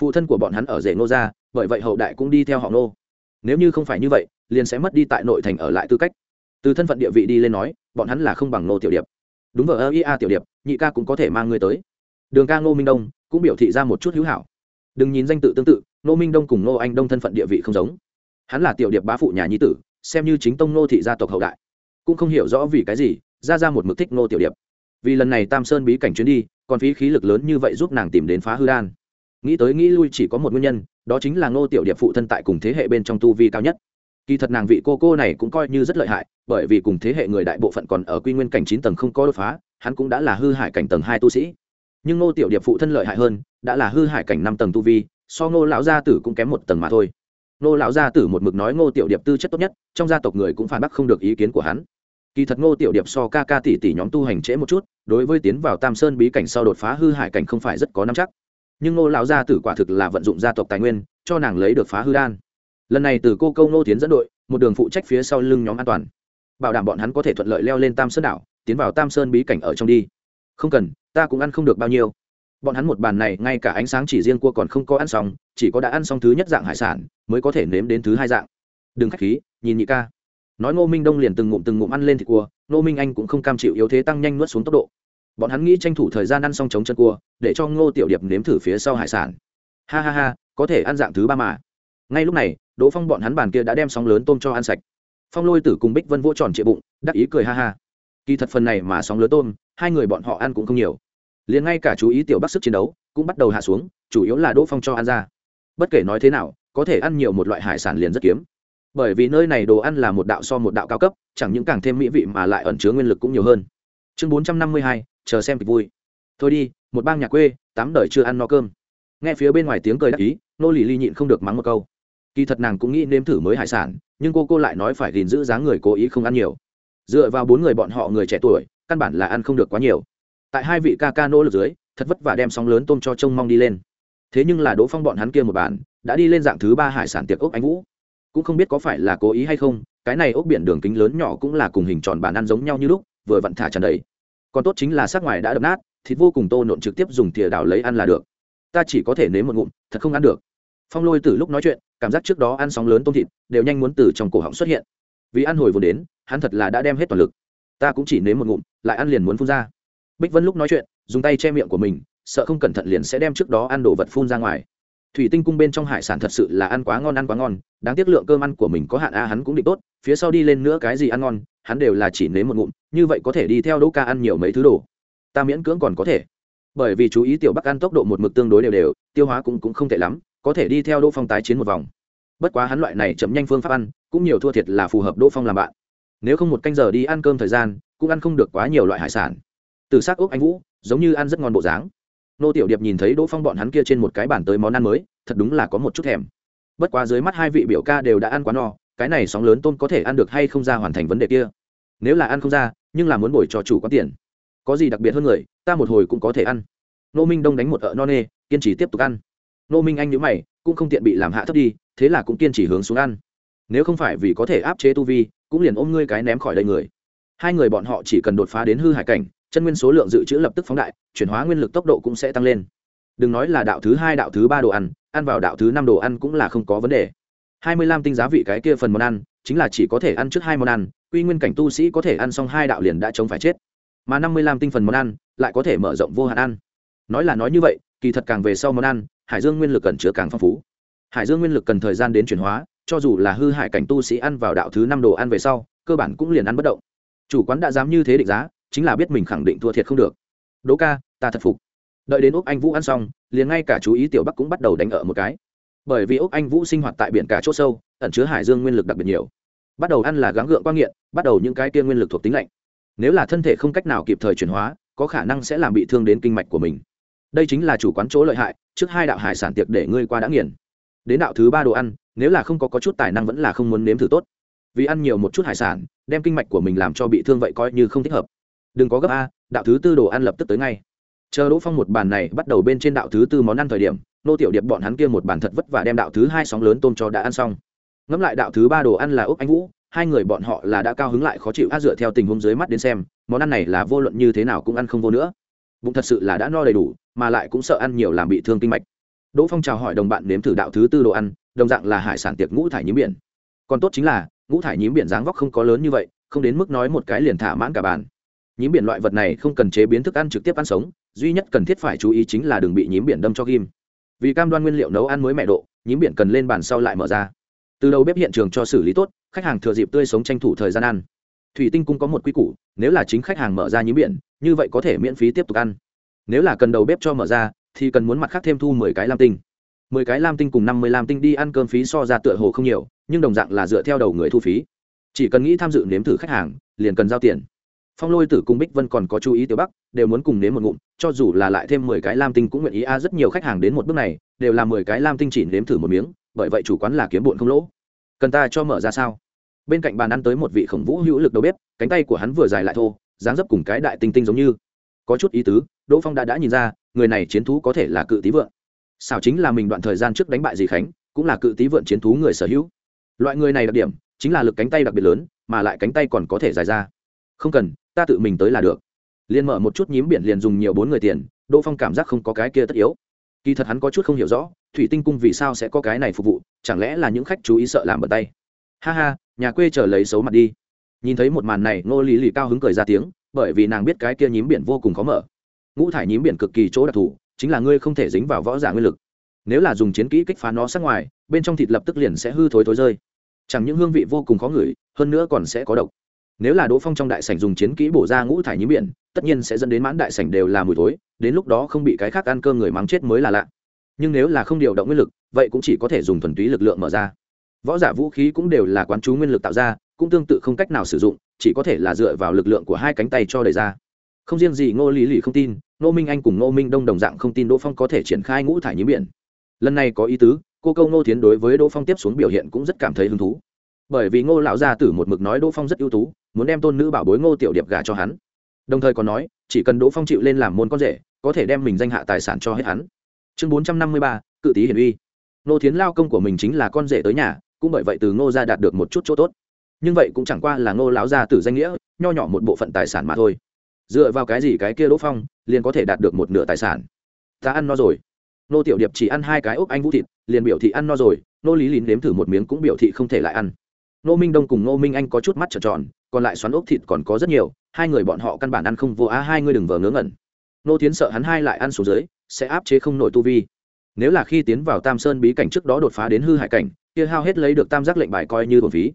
Phụ thân của bọn hắn ở rể ngô ra bởi vậy hậu đại cũng đi theo họ ngô. Nếu như không phải như vậy, liền sẽ mất đi tại nội thành ở lại tư cách. Từ thân phận địa vị đi lên nói, bọn hắn là không bằng ngô tiểu điệp. Đúng vờ ơ ia tiểu điệp, nhị ca cũng có thể mang ngươi tới. Đường ca ngô minh đông cũng biểu thị ra một chút hữu hảo. Đừng nhìn danh tự tương tự, ngô minh đông cùng ngô anh đông thân phận địa vị không giống hắn là tiểu điệp bá phụ nhà nhi tử, xem như chính tông ngô thị gia tộc hậu đại. Cũng không hiểu rõ vì cái gì, ra ra một mực thích ngô tiểu điệp. Vì lần này tam sơn bí cảnh chuyến đi, còn phí khí lực lớn như vậy giúp nàng tìm đến phá hư đan. Nghĩ tới nghĩ lui chỉ có một nguyên nhân, đó chính là ngô tiểu điệp phụ thân tại cùng thế hệ bên trong tu vi cao nhất. Kỳ thật nàng vị cô cô này cũng coi như rất lợi hại, bởi vì cùng thế hệ người đại bộ phận còn ở quy nguyên cảnh chín tầng không có đột phá, hắn cũng đã là hư hại cảnh tầng hai tu sĩ. Nhưng ngô tiểu điệp phụ thân lợi hại hơn, đã là hư hại cảnh năm tầng tu vi, so ngô lão gia tử cũng kém một tầng mà thôi ngô lão gia tử một mực nói ngô tiểu điệp tư chất tốt nhất, trong gia tộc người cũng phản bác không được ý kiến của hắn. Kỳ thật ngô tiểu điệp so ca ca tỷ tỷ nhóm tu hành trễ một chút, đối với tiến vào tam sơn bí cảnh sau đột phá hư hại cảnh không phải rất có năm chắc. Nhưng ngô lão gia tử quả thực là vận dụng gia tộc tài nguyên, cho nàng lấy được phá hư đan. Lần này từ cô câu ngô tiến dẫn đội, một đường phụ trách phía sau lưng nhóm an toàn. Bảo đảm bọn hắn có thể thuận lợi leo lên tam sơn đảo, tiến vào tam sơn bí cảnh ở trong đi. Không cần, ta cũng ăn không được bao nhiêu bọn hắn một bàn này ngay cả ánh sáng chỉ riêng cua còn không có ăn xong, chỉ có đã ăn xong thứ nhất dạng hải sản, mới có thể nếm đến thứ hai dạng. Đừng k h á c h khí, nhìn nhị ca. Nói ngô minh đông liền từng ngụm từng ngụm ăn lên thịt cua, ngô minh anh cũng không cam chịu yếu thế tăng nhanh nuốt xuống tốc độ. Bọn hắn nghĩ tranh thủ thời gian ăn xong chống chân cua, để cho ngô tiểu điệp nếm thử phía sau hải sản. Ha ha ha, có thể ăn dạng thứ ba mà. Ngay lúc này, đỗ phong bọn hắn bàn kia đã đem sóng lớn tôm cho ăn sạch. Phong lôi tử cùng bích vân vỗ tròn trịa bụng, đắc ý cười ha ha. Kỳ thật phần này mà sóng lớn tôm, hai người bọn họ ăn cũng không nhiều liền ngay cả chú ý tiểu bắc sức chiến đấu cũng bắt đầu hạ xuống, chủ yếu là đỗ phong cho ăn ra. Bất kể nói thế nào, có thể ăn nhiều một loại hải sản liền rất kiếm. Bởi vì nơi này đồ ăn là một đạo so một đạo cao cấp, chẳng những càng thêm mỹ vị mà lại ẩn chứa nguyên lực cũng nhiều hơn. Chương bốn trăm năm mươi hai, chờ xem kịch vui. Thôi đi, một bang nhà quê, tám đời chưa ăn no cơm. Nghe phía bên ngoài tiếng cười đắc ý, nô lì ly nhịn không được mắng một câu. Kỳ thật nàng cũng nghĩ nếm thử mới hải sản, nhưng cô cô lại nói phải gìn giữ dáng người cố ý không ăn nhiều. Dựa vào bốn người bọn họ người trẻ tuổi, căn bản là ăn không được quá nhiều tại hai vị ca ca nỗ lực dưới, thật vất vả đem sóng lớn tôm cho trông mong đi lên. Thế nhưng là đỗ phong bọn hắn kia một bản, đã đi lên dạng thứ ba hải sản tiệc ốc anh vũ. Cũng không biết có phải là cố ý hay không, cái này ốc biển đường kính lớn nhỏ cũng là cùng hình tròn bàn ăn giống nhau như lúc, vừa vặn thả tràn đầy. Còn tốt chính là sắc ngoài đã đập nát, thịt vô cùng tô nộn trực tiếp dùng thìa đảo lấy ăn là được. Ta chỉ có thể nếm một ngụm, thật không ăn được. Phong lôi từ lúc nói chuyện, cảm giác trước đó ăn sóng lớn tôm thịt, đều nhanh muốn từ trong cổ họng xuất hiện. Vì ăn hồi vốn đến, hắn thật là đã đem hết toàn lực. Ta cũng chỉ nếm một ngụm, lại ăn liền muốn phun ra bích vân lúc nói chuyện, dùng tay che miệng của mình, sợ không cẩn thận liền sẽ đem trước đó ăn đồ vật phun ra ngoài. Thủy tinh cung bên trong hải sản thật sự là ăn quá ngon, ăn quá ngon, đáng tiếc lượng cơm ăn của mình có hạn, a, hắn cũng định tốt, phía sau đi lên nữa cái gì ăn ngon, hắn đều là chỉ nếm một ngụm, như vậy có thể đi theo đỗ ca ăn nhiều mấy thứ đồ. Ta miễn cưỡng còn có thể. Bởi vì chú ý tiểu bắc ăn tốc độ một mực tương đối đều đều, tiêu hóa cũng cũng không tệ lắm, có thể đi theo đỗ phong tái chiến một vòng. Bất quá hắn loại này chậm nhanh phương pháp ăn, cũng nhiều thua thiệt là phù hợp đỗ phong làm bạn. Nếu không một canh giờ đi ăn cơm thời gian, cũng ăn không được quá nhiều loại hải sản từ xác ốc anh vũ, giống như ăn rất ngon bộ dáng. Nô tiểu điệp nhìn thấy đỗ phong bọn hắn kia trên một cái bàn tới món ăn mới, thật đúng là có một chút thèm. Bất quá dưới mắt hai vị biểu ca đều đã ăn quá no, cái này sóng lớn tôm có thể ăn được hay không ra hoàn thành vấn đề kia. Nếu là ăn không ra, nhưng là muốn bồi cho chủ có tiền. Có gì đặc biệt hơn người, ta một hồi cũng có thể ăn. Nô minh đông đánh một ợ no nê, kiên trì tiếp tục ăn. Nô minh anh nhữ mày, cũng không tiện bị làm hạ thấp đi, thế là cũng kiên trì hướng xuống ăn. Nếu không phải vì có thể áp chế tu vi, cũng liền ôm ngươi cái ném khỏi đây người. Hai người bọn họ chỉ cần đột phá đến hư hải cảnh chân nguyên số lượng dự trữ lập tức phóng đại, chuyển hóa nguyên lực tốc độ cũng sẽ tăng lên. Đừng nói là đạo thứ hai, đạo thứ ba đồ ăn ăn vào đạo thứ năm đồ ăn cũng là không có vấn đề. Hai mươi lăm tinh giá vị cái kia phần món ăn, chính là chỉ có thể ăn trước hai món ăn, quy nguyên cảnh tu sĩ có thể ăn xong hai đạo liền đã chống phải chết. Mà năm mươi lăm tinh phần món ăn, lại có thể mở rộng vô hạn ăn. Nói là nói như vậy, kỳ thật càng về sau món ăn, hải dương nguyên lực cần chứa càng phong phú. Hải dương nguyên lực cần thời gian đến chuyển hóa, cho dù là hư hải cảnh tu sĩ ăn vào đạo thứ năm đồ ăn về sau, cơ bản cũng liền ăn bất động. Chủ quán đã dám như thế định giá chính là biết mình khẳng định thua thiệt không được. Đỗ ca ta thật phục. Đợi đến úc anh vũ ăn xong liền ngay cả chú ý tiểu bắc cũng bắt đầu đánh ở một cái. Bởi vì úc anh vũ sinh hoạt tại biển cả c h ỗ sâu ẩn chứa hải dương nguyên lực đặc biệt nhiều. Bắt đầu ăn là gắng gượng quang nghiện bắt đầu những cái kia nguyên lực thuộc tính lạnh. Nếu là thân thể không cách nào kịp thời chuyển hóa có khả năng sẽ làm bị thương đến kinh mạch của mình. Đây chính là chủ quán chỗ lợi hại trước hai đạo hải sản tiệc để ngươi qua đã nghiền. Đến đạo thứ ba đồ ăn nếu là không có, có chút tài năng vẫn là không muốn nếm thử tốt. Vì ăn nhiều một chút hải sản đem kinh mạch của mình làm cho bị thương vậy coi như không thích hợp đừng có gấp a, đạo thứ tư đồ ăn lập tức tới ngay. Chờ đỗ phong một bàn này bắt đầu bên trên đạo thứ tư món ăn thời điểm, nô tiểu điệp bọn hắn kia một bàn thật vất vả đem đạo thứ hai sóng lớn tôm cho đã ăn xong. Ngẫm lại đạo thứ ba đồ ăn là úc anh vũ, hai người bọn họ là đã cao hứng lại khó chịu a, dựa theo tình huống dưới mắt đến xem, món ăn này là vô luận như thế nào cũng ăn không vô nữa. Bụng thật sự là đã no đầy đủ, mà lại cũng sợ ăn nhiều làm bị thương kinh mạch. Đỗ phong chào hỏi đồng bạn nếm thử đạo thứ tư đồ ăn, đồng dạng là hải sản tiệc ngũ thải nhím biển. Còn tốt chính là, ngũ thải nhím biển dáng vóc không có lớn như vậy, không đến mức nói một cái liền thả mãn cả bàn nhím biển loại vật này không cần chế biến thức ăn trực tiếp ăn sống, duy nhất cần thiết phải chú ý chính là đừng bị nhím biển đâm cho ghim. Vì cam đoan nguyên liệu nấu ăn mới mẹ độ, nhím biển cần lên bàn sau lại mở ra. Từ đầu bếp hiện trường cho xử lý tốt, khách hàng thừa dịp tươi sống tranh thủ thời gian ăn. Thủy tinh cũng có một quy củ, nếu là chính khách hàng mở ra nhím biển, như vậy có thể miễn phí tiếp tục ăn. Nếu là cần đầu bếp cho mở ra, thì cần muốn mặt khác thêm thu mười cái lam tinh. Mười cái lam tinh cùng năm mươi lam tinh đi ăn cơm phí so ra tựa hồ không nhiều, nhưng đồng dạng là dựa theo đầu người thu phí. Chỉ cần nghĩ tham dự nếm thử khách hàng, liền cần giao tiền phong lôi tử cùng bích vân còn có chú ý tiểu bắc, đều muốn cùng nếm một ngụm, cho dù là lại thêm mười cái lam tinh cũng nguyện ý a, rất nhiều khách hàng đến một bước này, đều là mười cái lam tinh chỉ nếm thử một miếng, bởi vậy chủ quán là kiếm bụn không lỗ. Cần ta cho mở ra sao? Bên cạnh bàn ăn tới một vị khổng vũ hữu lực đầu bếp, cánh tay của hắn vừa dài lại thô, dáng dấp cùng cái đại tinh tinh giống như. Có chút ý tứ, đỗ phong đã đã nhìn ra, người này chiến thú có thể là cự tý vượn xảo chính là mình đoạn thời gian trước đánh bại dì khánh, cũng là cự tý vượn chiến thú người sở hữu. Loại người này đặc điểm, chính là lực cánh tay đặc biệt lớn, mà lại cánh tay còn có thể dài ra. Không cần ta tự mình tới là được. Liền mở một chút nhím biển liền dùng nhiều bốn người tiền, đỗ phong cảm giác không có cái kia tất yếu. Kỳ thật hắn có chút không hiểu rõ, thủy tinh cung vì sao sẽ có cái này phục vụ, chẳng lẽ là những khách chú ý sợ làm bật tay? Ha ha, nhà quê chờ lấy xấu mặt đi. Nhìn thấy một màn này, ngô lý lì cao hứng cười ra tiếng, bởi vì nàng biết cái kia nhím biển vô cùng khó mở. Ngũ thải nhím biển cực kỳ chỗ đặc thù, chính là ngươi không thể dính vào võ giả nguyên lực. Nếu là dùng chiến kỹ kích phá nó sát ngoài, bên trong thịt lập tức liền sẽ hư thối thối rơi. Chẳng những hương vị vô cùng khó ngửi, hơn nữa còn sẽ có độc nếu là đỗ phong trong đại sảnh dùng chiến kỹ bổ ra ngũ thải nhím biển, tất nhiên sẽ dẫn đến mãn đại sảnh đều là mùi thối, đến lúc đó không bị cái khác ăn cơm người mắng chết mới là lạ. Nhưng nếu là không điều động nguyên lực, vậy cũng chỉ có thể dùng thuần túy lực lượng mở ra. Võ giả vũ khí cũng đều là quán chú nguyên lực tạo ra, cũng tương tự không cách nào sử dụng, chỉ có thể là dựa vào lực lượng của hai cánh tay cho đẩy ra. Không riêng gì ngô lý lì không tin, ngô minh anh cùng ngô minh đông đồng dạng không tin đỗ phong có thể triển khai ngũ thải nhím biển. Lần này có ý tứ, cô câu ngô tiến đối với đỗ phong tiếp xuống biểu hiện cũng rất cảm thấy hứng thú. Bởi vì ngô lão gia tử một mực nói đỗ phong rất ưu tú muốn đem tôn nữ bảo bối ngô tiểu điệp gả cho hắn. Đồng thời còn nói, chỉ cần đỗ phong chịu lên làm môn con rể, có thể đem mình danh hạ tài sản cho hết hắn. Chương bốn trăm năm mươi ba, cự tý hiển uy. Nô thiến lao công của mình chính là con rể tới nhà, cũng bởi vậy từ ngô gia đạt được một chút chỗ tốt. Nhưng vậy cũng chẳng qua là ngô láo gia tử danh nghĩa, nho nhỏ một bộ phận tài sản mà thôi. Dựa vào cái gì cái kia đỗ phong, liền có thể đạt được một nửa tài sản? Ta ăn no rồi. Nô tiểu điệp chỉ ăn hai cái ốc anh vũ thịt, liền biểu thị ăn no rồi nô lý lín nếm thử một miếng cũng biểu thị không thể lại ăn. Nô minh đông cùng nô minh anh có chút mắt trợn tròn còn lại xoắn ốc thịt còn có rất nhiều, hai người bọn họ căn bản ăn không vô á, hai người đừng vờ ngớ ngẩn. Nô tiến sợ hắn hai lại ăn xuống dưới, sẽ áp chế không nổi tu vi. Nếu là khi tiến vào tam sơn bí cảnh trước đó đột phá đến hư hại cảnh, kia hao hết lấy được tam giác lệnh bài coi như thuần phí.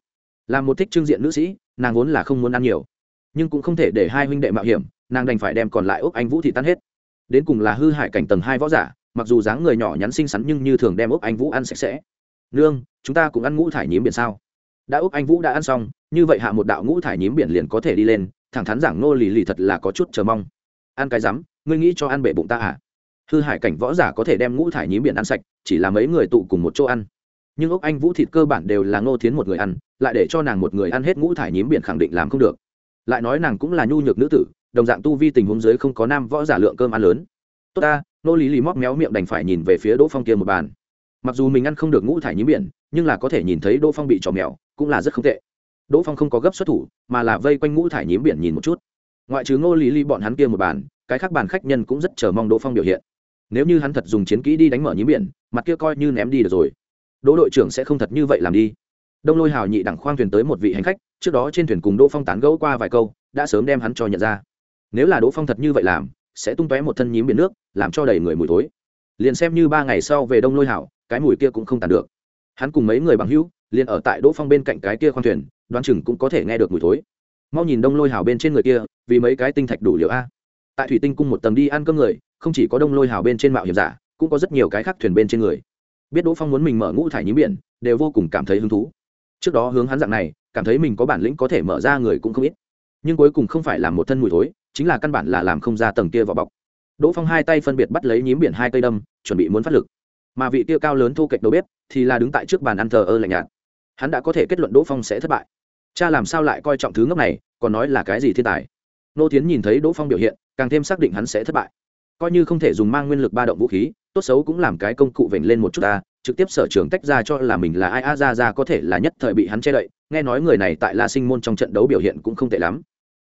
Làm một thích trưng diện nữ sĩ, nàng vốn là không muốn ăn nhiều, nhưng cũng không thể để hai huynh đệ mạo hiểm, nàng đành phải đem còn lại ốc anh vũ thị tan hết. Đến cùng là hư hại cảnh tầng hai võ giả, mặc dù dáng người nhỏ nhắn xinh xắn nhưng như thường đem ốc anh vũ ăn sạch sẽ. Nương, chúng ta cũng ăn ngũ thải nhím biển sao? Đã ốc anh vũ đã ăn xong như vậy hạ một đạo ngũ thải nhím biển liền có thể đi lên, thẳng thắn giảng nô lì lì thật là có chút chờ mong. Ăn cái rắm, ngươi nghĩ cho ăn bể bụng ta à? Hư hải cảnh võ giả có thể đem ngũ thải nhím biển ăn sạch, chỉ là mấy người tụ cùng một chỗ ăn. Nhưng ốc anh vũ thịt cơ bản đều là ngô thiến một người ăn, lại để cho nàng một người ăn hết ngũ thải nhím biển khẳng định làm không được. Lại nói nàng cũng là nhu nhược nữ tử, đồng dạng tu vi tình huống dưới không có nam võ giả lượng cơm ăn lớn. Tốt ta nô lý lì móc méo miệng đành phải nhìn về phía đỗ phong kia một bàn. Mặc dù mình ăn không được ngũ thải nhím biển, nhưng là có thể nhìn thấy đỗ phong bị trò mèo, cũng là rất không tệ đỗ phong không có gấp xuất thủ, mà là vây quanh ngũ thải nhím biển nhìn một chút. Ngoại trừ ngô lý ly bọn hắn kia một bàn, cái khác bàn khách nhân cũng rất chờ mong đỗ phong biểu hiện. Nếu như hắn thật dùng chiến kỹ đi đánh mở nhím biển, mặt kia coi như ném đi được rồi. Đỗ đội trưởng sẽ không thật như vậy làm đi. Đông lôi hào nhị đẳng khoang thuyền tới một vị hành khách, trước đó trên thuyền cùng đỗ phong tán gẫu qua vài câu, đã sớm đem hắn cho nhận ra. Nếu là đỗ phong thật như vậy làm, sẽ tung tóe một thân nhím biển nước, làm cho đầy người mùi thối. Liền xem như ba ngày sau về đông lôi hảo cái mùi kia cũng không tàn được. Hắn cùng mấy người bằng hữu, liền ở tại đỗ phong bên cạnh cái kia khoang thuyền đoán chừng cũng có thể nghe được mùi thối. Mau nhìn đông lôi hào bên trên người kia, vì mấy cái tinh thạch đủ liệu a. Tại thủy tinh cung một tầng đi ăn cơm người, không chỉ có đông lôi hào bên trên mạo hiểm giả, cũng có rất nhiều cái khác thuyền bên trên người. Biết đỗ phong muốn mình mở ngũ thải nhím biển, đều vô cùng cảm thấy hứng thú. Trước đó hướng hắn dạng này, cảm thấy mình có bản lĩnh có thể mở ra người cũng không ít. Nhưng cuối cùng không phải là một thân mùi thối, chính là căn bản là làm không ra tầng kia vào bọc. Đỗ phong hai tay phân biệt bắt lấy nhím biển hai cây đâm, chuẩn bị muốn phát lực. Mà vị tiêu cao lớn thu kệch đầu bếp thì là đứng tại trước bàn ăn thờ ơ lạnh nhạt. Hắn đã có thể kết luận đỗ phong sẽ thất bại cha làm sao lại coi trọng thứ ngốc này, còn nói là cái gì thiên tài? Nô tiến nhìn thấy đỗ phong biểu hiện, càng thêm xác định hắn sẽ thất bại. Coi như không thể dùng mang nguyên lực ba động vũ khí, tốt xấu cũng làm cái công cụ vểnh lên một chút ta, trực tiếp sở trường tách ra cho là mình là ai, a, ra ra có thể là nhất thời bị hắn che đậy, nghe nói người này tại la sinh môn trong trận đấu biểu hiện cũng không tệ lắm.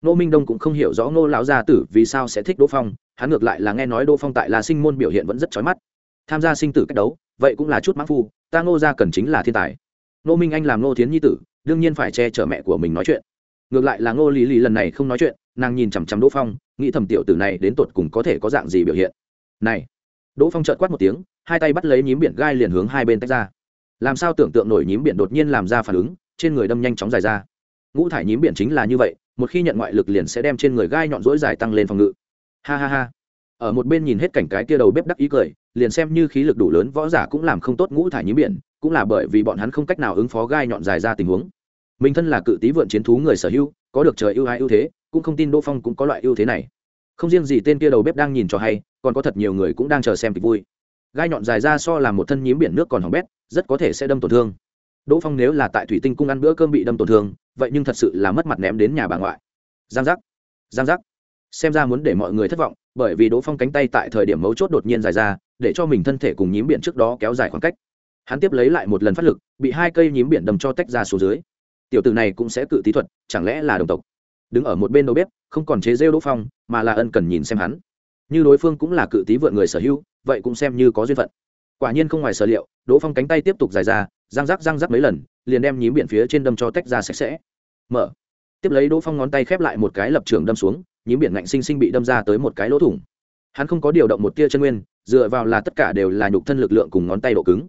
Nô minh đông cũng không hiểu rõ Nô lão gia tử vì sao sẽ thích đỗ phong, hắn ngược lại là nghe nói đỗ phong tại la sinh môn biểu hiện vẫn rất chói mắt. Tham gia sinh tử cách đấu, vậy cũng là chút mãn phu, ta ngô gia cần chính là thiên tài. Nô minh anh làm Nô thiến nhi tử đương nhiên phải che chở mẹ của mình nói chuyện. Ngược lại là ngô lý lý lần này không nói chuyện, nàng nhìn chằm chằm đỗ phong, nghĩ thầm tiểu tử này đến tột cùng có thể có dạng gì biểu hiện. Này! Đỗ phong trợt quát một tiếng, hai tay bắt lấy nhím biển gai liền hướng hai bên tách ra. Làm sao tưởng tượng nổi nhím biển đột nhiên làm ra phản ứng, trên người đâm nhanh chóng dài ra. Ngũ thải nhím biển chính là như vậy, một khi nhận ngoại lực liền sẽ đem trên người gai nhọn rỗi dài tăng lên phòng ngự. Ha ha ha! Ở một bên nhìn hết cảnh cái kia đầu bếp đắc ý cười, liền xem như khí lực đủ lớn, võ giả cũng làm không tốt ngũ thải nhím biển cũng là bởi vì bọn hắn không cách nào ứng phó gai nhọn dài ra tình huống. Mình thân là cự tý vượn chiến thú người sở hữu, có được trời ưu ái ưu thế, cũng không tin đỗ phong cũng có loại ưu thế này. Không riêng gì tên kia đầu bếp đang nhìn cho hay, còn có thật nhiều người cũng đang chờ xem kịch vui. Gai nhọn dài ra so là một thân nhím biển nước còn hỏng bét, rất có thể sẽ đâm tổn thương. Đỗ phong nếu là tại thủy tinh cung ăn bữa cơm bị đâm tổn thương, vậy nhưng thật sự là mất mặt ném đến nhà bà ngoại. Giang giác giang giác. Xem ra muốn để mọi người thất vọng, bởi vì đỗ phong cánh tay tại thời điểm mấu chốt đột nhiên dài ra, để cho mình thân thể cùng nhím biển trước đó kéo dài khoảng cách hắn tiếp lấy lại một lần phát lực, bị hai cây nhím biển đầm cho tách ra xuống dưới. Tiểu tử này cũng sẽ cự tí thuật, chẳng lẽ là đồng tộc? Đứng ở một bên đầu bếp, không còn chế rêu đỗ phong, mà là ân cần nhìn xem hắn. Như đối phương cũng là cự tí vượn người sở hữu, vậy cũng xem như có duyên phận. Quả nhiên không ngoài sở liệu, đỗ phong cánh tay tiếp tục dài ra, răng rắc răng rắc mấy lần, liền đem nhím biển phía trên đâm cho tách ra sạch sẽ. Mở. Tiếp lấy đỗ phong ngón tay khép lại một cái lập trường đâm xuống, nhím biển ngạnh sinh sinh bị đâm ra tới một cái lỗ thủng. Hắn không có điều động một tia chân nguyên, dựa vào là tất cả đều là nhục thân lực lượng cùng ngón tay độ cứng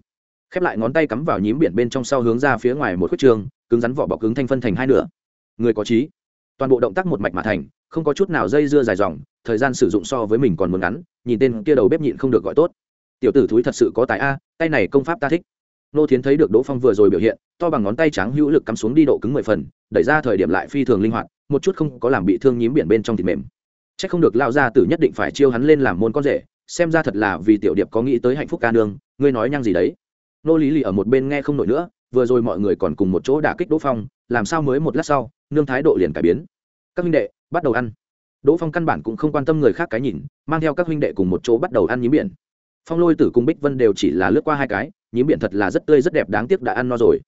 khép lại ngón tay cắm vào nhím biển bên trong sau hướng ra phía ngoài một khuất trường, cứng rắn vỏ bọc cứng thanh phân thành hai nửa. Người có trí. Toàn bộ động tác một mạch mà thành, không có chút nào dây dưa dài dòng, thời gian sử dụng so với mình còn muốn ngắn, nhìn tên kia đầu bếp nhịn không được gọi tốt. Tiểu tử thúi thật sự có tài a, tay này công pháp ta thích. Nô thiến thấy được đỗ phong vừa rồi biểu hiện, to bằng ngón tay trắng hữu lực cắm xuống đi độ cứng mười phần, đẩy ra thời điểm lại phi thường linh hoạt, một chút không có làm bị thương nhím biển bên trong thịt mềm. C h ắ c không được lao ra tử nhất định phải chiêu hắn lên làm môn con rể, xem ra thật là vì tiểu điệp có nghĩ tới hạnh phúc ca nương, ngươi nói nhăng gì đấy? Nô lý lì ở một bên nghe không nổi nữa, vừa rồi mọi người còn cùng một chỗ đả kích đỗ phong, làm sao mới một lát sau, nương thái độ liền cải biến. Các huynh đệ, bắt đầu ăn. Đỗ phong căn bản cũng không quan tâm người khác cái nhìn, mang theo các huynh đệ cùng một chỗ bắt đầu ăn nhím biển. Phong lôi tử cùng bích vân đều chỉ là lướt qua hai cái, nhím biển thật là rất tươi rất đẹp đáng tiếc đã ăn no rồi.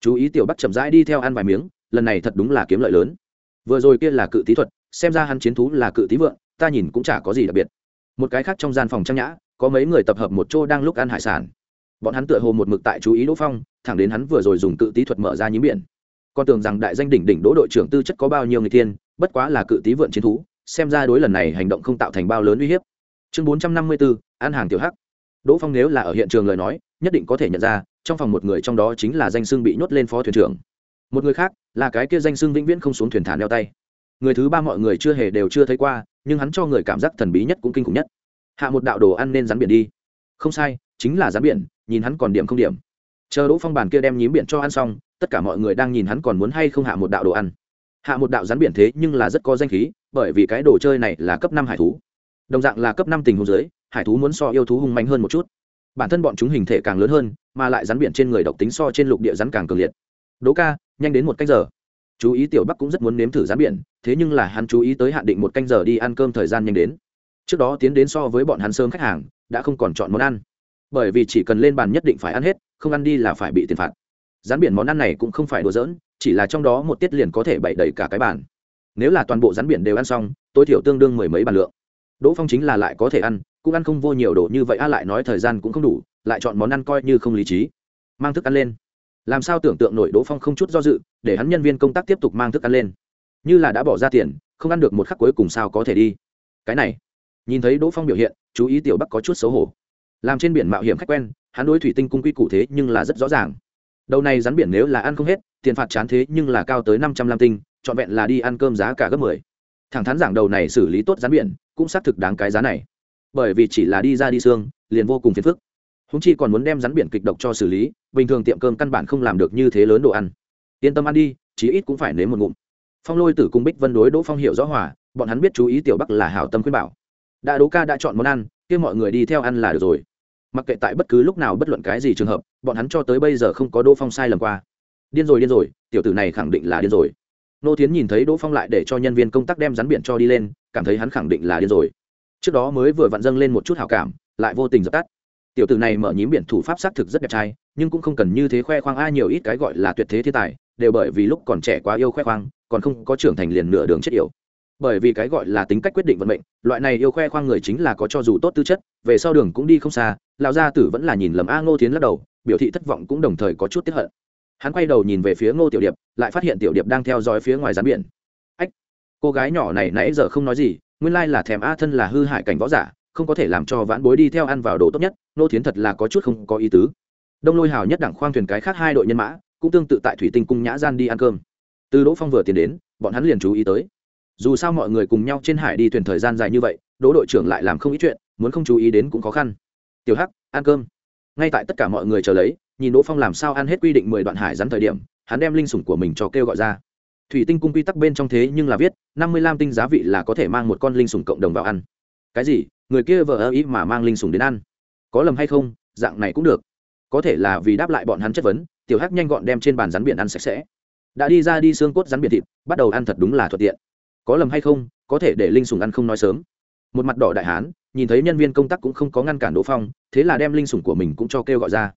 Chú ý tiểu bắc chậm rãi đi theo ăn vài miếng, lần này thật đúng là kiếm lợi lớn. Vừa rồi kia là cự tí thuật, xem ra hắn chiến thú là cự tí vượng, ta nhìn cũng chả có gì đặc biệt. Một cái khác trong gian phòng trang nhã, có mấy người tập hợp một chỗ đang lúc ăn hải sản bọn hắn tựa hồ một mực tại chú ý đỗ phong thẳng đến hắn vừa rồi dùng cự tí thuật mở ra nhím biển. Con tưởng rằng đại danh đỉnh đỉnh đỗ đội trưởng tư chất có bao nhiêu người thiên, bất quá là cự tí vượn chiến thú xem ra đối lần này hành động không tạo thành bao lớn uy hiếp. Chương bốn trăm năm mươi bốn an hàng tiểu hắc. Đỗ phong nếu là ở hiện trường lời nói nhất định có thể nhận ra trong phòng một người trong đó chính là danh xương bị nhốt lên phó thuyền trưởng. Một người khác là cái kia danh xương vĩnh viễn không xuống thuyền thả neo tay. Người thứ ba mọi người chưa hề đều chưa thấy qua nhưng hắn cho người cảm giác thần bí nhất cũng kinh khủng nhất. Hạ một đạo đồ ăn nên rắn biển đi. Không sai chính là rắn biển nhìn hắn còn điểm không điểm. Chờ đỗ phong bàn kia đem nhím biển cho ăn xong, tất cả mọi người đang nhìn hắn còn muốn hay không hạ một đạo đồ ăn. Hạ một đạo rắn biển thế nhưng là rất có danh khí, bởi vì cái đồ chơi này là cấp năm hải thú. Đồng dạng là cấp năm tình hồ dưới, hải thú muốn so yêu thú hung mạnh hơn một chút. Bản thân bọn chúng hình thể càng lớn hơn, mà lại rắn biển trên người độc tính so trên lục địa rắn càng cường liệt. Đỗ ca, nhanh đến một canh giờ. Chú ý tiểu bắc cũng rất muốn nếm thử rắn biển, thế nhưng là hắn chú ý tới hạn định một canh giờ đi ăn cơm thời gian nhanh đến. Trước đó tiến đến so với bọn hắn sớm khách hàng, đã không còn chọn món ăn bởi vì chỉ cần lên bàn nhất định phải ăn hết, không ăn đi là phải bị tiền phạt. Rán biển món ăn này cũng không phải đùa giỡn, chỉ là trong đó một tiết liền có thể bày đầy cả cái bàn. Nếu là toàn bộ rán biển đều ăn xong, tối thiểu tương đương mười mấy bàn lượng. Đỗ phong chính là lại có thể ăn, cũng ăn không vô nhiều đồ như vậy, a lại nói thời gian cũng không đủ, lại chọn món ăn coi như không lý trí. Mang thức ăn lên. Làm sao tưởng tượng nổi đỗ phong không chút do dự, để hắn nhân viên công tác tiếp tục mang thức ăn lên. Như là đã bỏ ra tiền, không ăn được một khắc cuối cùng sao có thể đi. Cái này. Nhìn thấy đỗ phong biểu hiện, chú ý tiểu bắc có chút xấu hổ làm trên biển mạo hiểm khách quen, hắn đối thủy tinh cung quy cụ thế nhưng là rất rõ ràng. Đầu này rắn biển nếu là ăn không hết, tiền phạt chán thế nhưng là cao tới năm trăm lam tinh, trọn vẹn là đi ăn cơm giá cả gấp mười. Thẳng thắn giảng đầu này xử lý tốt rắn biển, cũng xác thực đáng cái giá này. Bởi vì chỉ là đi ra đi xương, liền vô cùng phiền phức. Húng chi còn muốn đem rắn biển kịch độc cho xử lý, bình thường tiệm cơm căn bản không làm được như thế lớn đồ ăn. Yên tâm ăn đi, chí ít cũng phải nếm một ngụm. Phong lôi tử cung bích vân đối đỗ phong hiệu rõ hòa, bọn hắn biết chú ý tiểu bắc là hảo tâm khuyên bảo. Đã đỗ ca đã chọn món ăn kêu mọi người đi theo ăn là được rồi. Mặc kệ tại bất cứ lúc nào bất luận cái gì trường hợp, bọn hắn cho tới bây giờ không có đỗ phong sai lầm qua. Điên rồi điên rồi, tiểu tử này khẳng định là điên rồi. Nô tiến nhìn thấy đỗ phong lại để cho nhân viên công tác đem rắn biển cho đi lên, cảm thấy hắn khẳng định là điên rồi. Trước đó mới vừa vặn dâng lên một chút hảo cảm, lại vô tình dập tắt. Tiểu tử này mở nhím biển thủ pháp xác thực rất đẹp trai, nhưng cũng không cần như thế khoe khoang, ai nhiều ít cái gọi là tuyệt thế thiên tài, đều bởi vì lúc còn trẻ quá yêu khoe khoang, còn không có trưởng thành liền nửa đường chết yểu bởi vì cái gọi là tính cách quyết định vận mệnh, loại này yêu khoe khoang người chính là có cho dù tốt tư chất, về sau đường cũng đi không xa, lão gia tử vẫn là nhìn lầm a ngô tiến lắc đầu, biểu thị thất vọng cũng đồng thời có chút tiếp hận. Hắn quay đầu nhìn về phía ngô tiểu điệp, lại phát hiện tiểu điệp đang theo dõi phía ngoài rán biển. Ách, cô gái nhỏ này nãy giờ không nói gì, nguyên lai là thèm a thân là hư hại cảnh võ giả, không có thể làm cho vãn bối đi theo ăn vào đồ tốt nhất nô tiến thật là có chút không có ý tứ. Đông lôi hào nhất đẳng khoang thuyền cái khác hai đội nhân mã, cũng tương tự tại thủy tinh cung nhã gian đi ăn cơm. Từ đỗ phong vừa tiến đến, bọn hắn liền chú ý tới dù sao mọi người cùng nhau trên hải đi thuyền thời gian dài như vậy, đỗ đội trưởng lại làm không ít chuyện, muốn không chú ý đến cũng khó khăn. Tiểu hắc, ăn cơm. Ngay tại tất cả mọi người chờ lấy, nhìn đỗ phong làm sao ăn hết quy định mười đoạn hải rắn thời điểm, hắn đem linh sủng của mình cho kêu gọi ra. Thủy tinh cung quy tắc bên trong thế nhưng là viết, năm mươi lam tinh giá vị là có thể mang một con linh sủng cộng đồng vào ăn. Cái gì? Người kia vờ ơ ý mà mang linh sủng đến ăn. Có lầm hay không? Dạng này cũng được. Có thể là vì đáp lại bọn hắn chất vấn, tiểu hắc nhanh gọn đem trên bàn rắn biển ăn sạch sẽ. Đã đi ra đi xương cốt rắn biển thịt, bắt đầu ăn thật đúng là thuận tiện có lầm hay không, có thể để linh sủng ăn không nói sớm. Một mặt đỏ đại hán, nhìn thấy nhân viên công tác cũng không có ngăn cản đỗ phong, thế là đem linh sủng của mình cũng cho kêu gọi ra.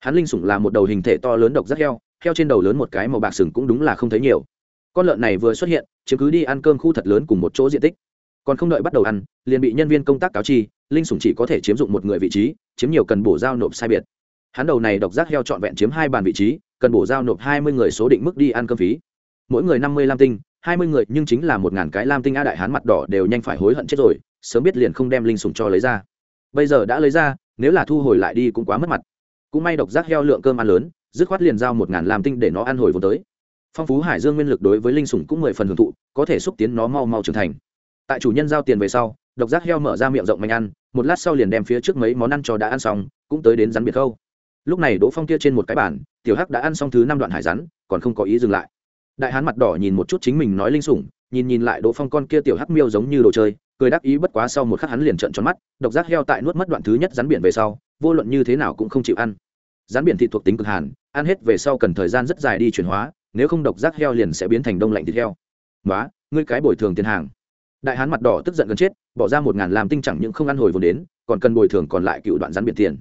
Hắn linh sủng là một đầu hình thể to lớn độc rất heo heo trên đầu lớn một cái màu bạc sừng cũng đúng là không thấy nhiều. Con lợn này vừa xuất hiện, chiếm cứ đi ăn cơm khu thật lớn cùng một chỗ diện tích. Còn không đợi bắt đầu ăn, liền bị nhân viên công tác cáo chi, linh sủng chỉ có thể chiếm dụng một người vị trí, chiếm nhiều cần bổ giao nộp sai biệt. Hắn đầu này độc giác heo trọn vẹn chiếm hai bàn vị trí, cần bổ giao nộp hai mươi người số định mức đi ăn cơm phí. Mỗi người năm mươi lam tinh hai mươi người, nhưng chính là một ngàn cái lam tinh a đại hán mặt đỏ đều nhanh phải hối hận chết rồi, sớm biết liền không đem linh sủng cho lấy ra. Bây giờ đã lấy ra, nếu là thu hồi lại đi cũng quá mất mặt. Cũng may độc giác heo lượng cơm ăn lớn, dứt khoát liền giao một ngàn lam tinh để nó ăn hồi vốn tới. Phong phú hải dương nguyên lực đối với linh sủng cũng mười phần hưởng thụ, có thể xúc tiến nó mau mau trưởng thành. Tại chủ nhân giao tiền về sau, độc giác heo mở ra miệng rộng mạnh ăn, một lát sau liền đem phía trước mấy món ăn cho đã ăn xong, cũng tới đến rắn biệt khâu. Lúc này đỗ phong kia trên một cái bản tiểu hắc đã ăn xong thứ năm đoạn hải rắn, còn không có ý dừng lại đại hán mặt đỏ nhìn một chút chính mình nói linh sủng, nhìn nhìn lại đỗ phong con kia tiểu hắc miêu giống như đồ chơi, cười đắc ý bất quá sau một khắc hắn liền trợn tròn mắt, độc giác heo tại nuốt mất đoạn thứ nhất rắn biển về sau, vô luận như thế nào cũng không chịu ăn. Rắn biển thị thuộc tính cực hàn, ăn hết về sau cần thời gian rất dài đi chuyển hóa, nếu không độc giác heo liền sẽ biến thành đông lạnh thịt heo. Nói ngươi cái bồi thường tiền hàng. Đại hán mặt đỏ tức giận gần chết, bỏ ra một ngàn làm tinh chẳng những không ăn hồi vốn đến, còn cần bồi thường còn lại cựu đoạn rắn biển tiền.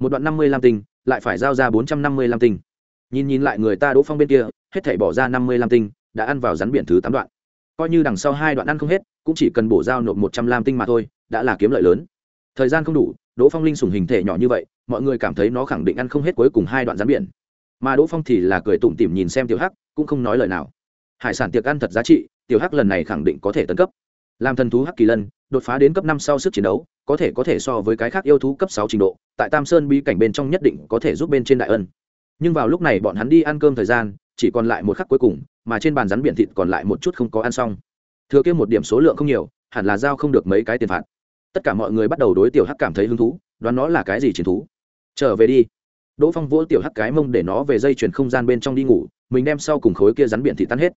Một đoạn năm mươi lam tinh, lại phải giao ra bốn trăm năm mươi lam tinh. Nhìn nhìn lại người ta đỗ phong bên kia hết thảy bỏ ra năm mươi lam tinh, đã ăn vào rắn biển thứ tám đoạn. Coi như đằng sau hai đoạn ăn không hết, cũng chỉ cần bổ giao nộp một trăm lam tinh mà thôi, đã là kiếm lợi lớn. Thời gian không đủ, đỗ phong linh sùng hình thể nhỏ như vậy, mọi người cảm thấy nó khẳng định ăn không hết cuối cùng hai đoạn rắn biển. Mà đỗ phong thì là cười tủm tỉm nhìn xem tiểu hắc, cũng không nói lời nào. Hải sản tiệc ăn thật giá trị, tiểu hắc lần này khẳng định có thể tấn cấp. Làm thần thú hắc kỳ lân, đột phá đến cấp năm sau sức chiến đấu, có thể có thể so với cái khác yêu thú cấp sáu trình độ, tại tam sơn bí cảnh bên trong nhất định có thể giúp bên trên đại ân. Nhưng vào lúc này bọn hắn đi ăn cơm thời gian chỉ còn lại một khắc cuối cùng, mà trên bàn rắn biển thịt còn lại một chút không có ăn xong. Thừa kia một điểm số lượng không nhiều, hẳn là giao không được mấy cái tiền phạt. Tất cả mọi người bắt đầu đối tiểu hắc cảm thấy hứng thú, đoán nó là cái gì chiến thú. Trở về đi. Đỗ phong vỗ tiểu hắc cái mông để nó về dây chuyển không gian bên trong đi ngủ, mình đem sau cùng khối kia rắn biển thịt tan hết.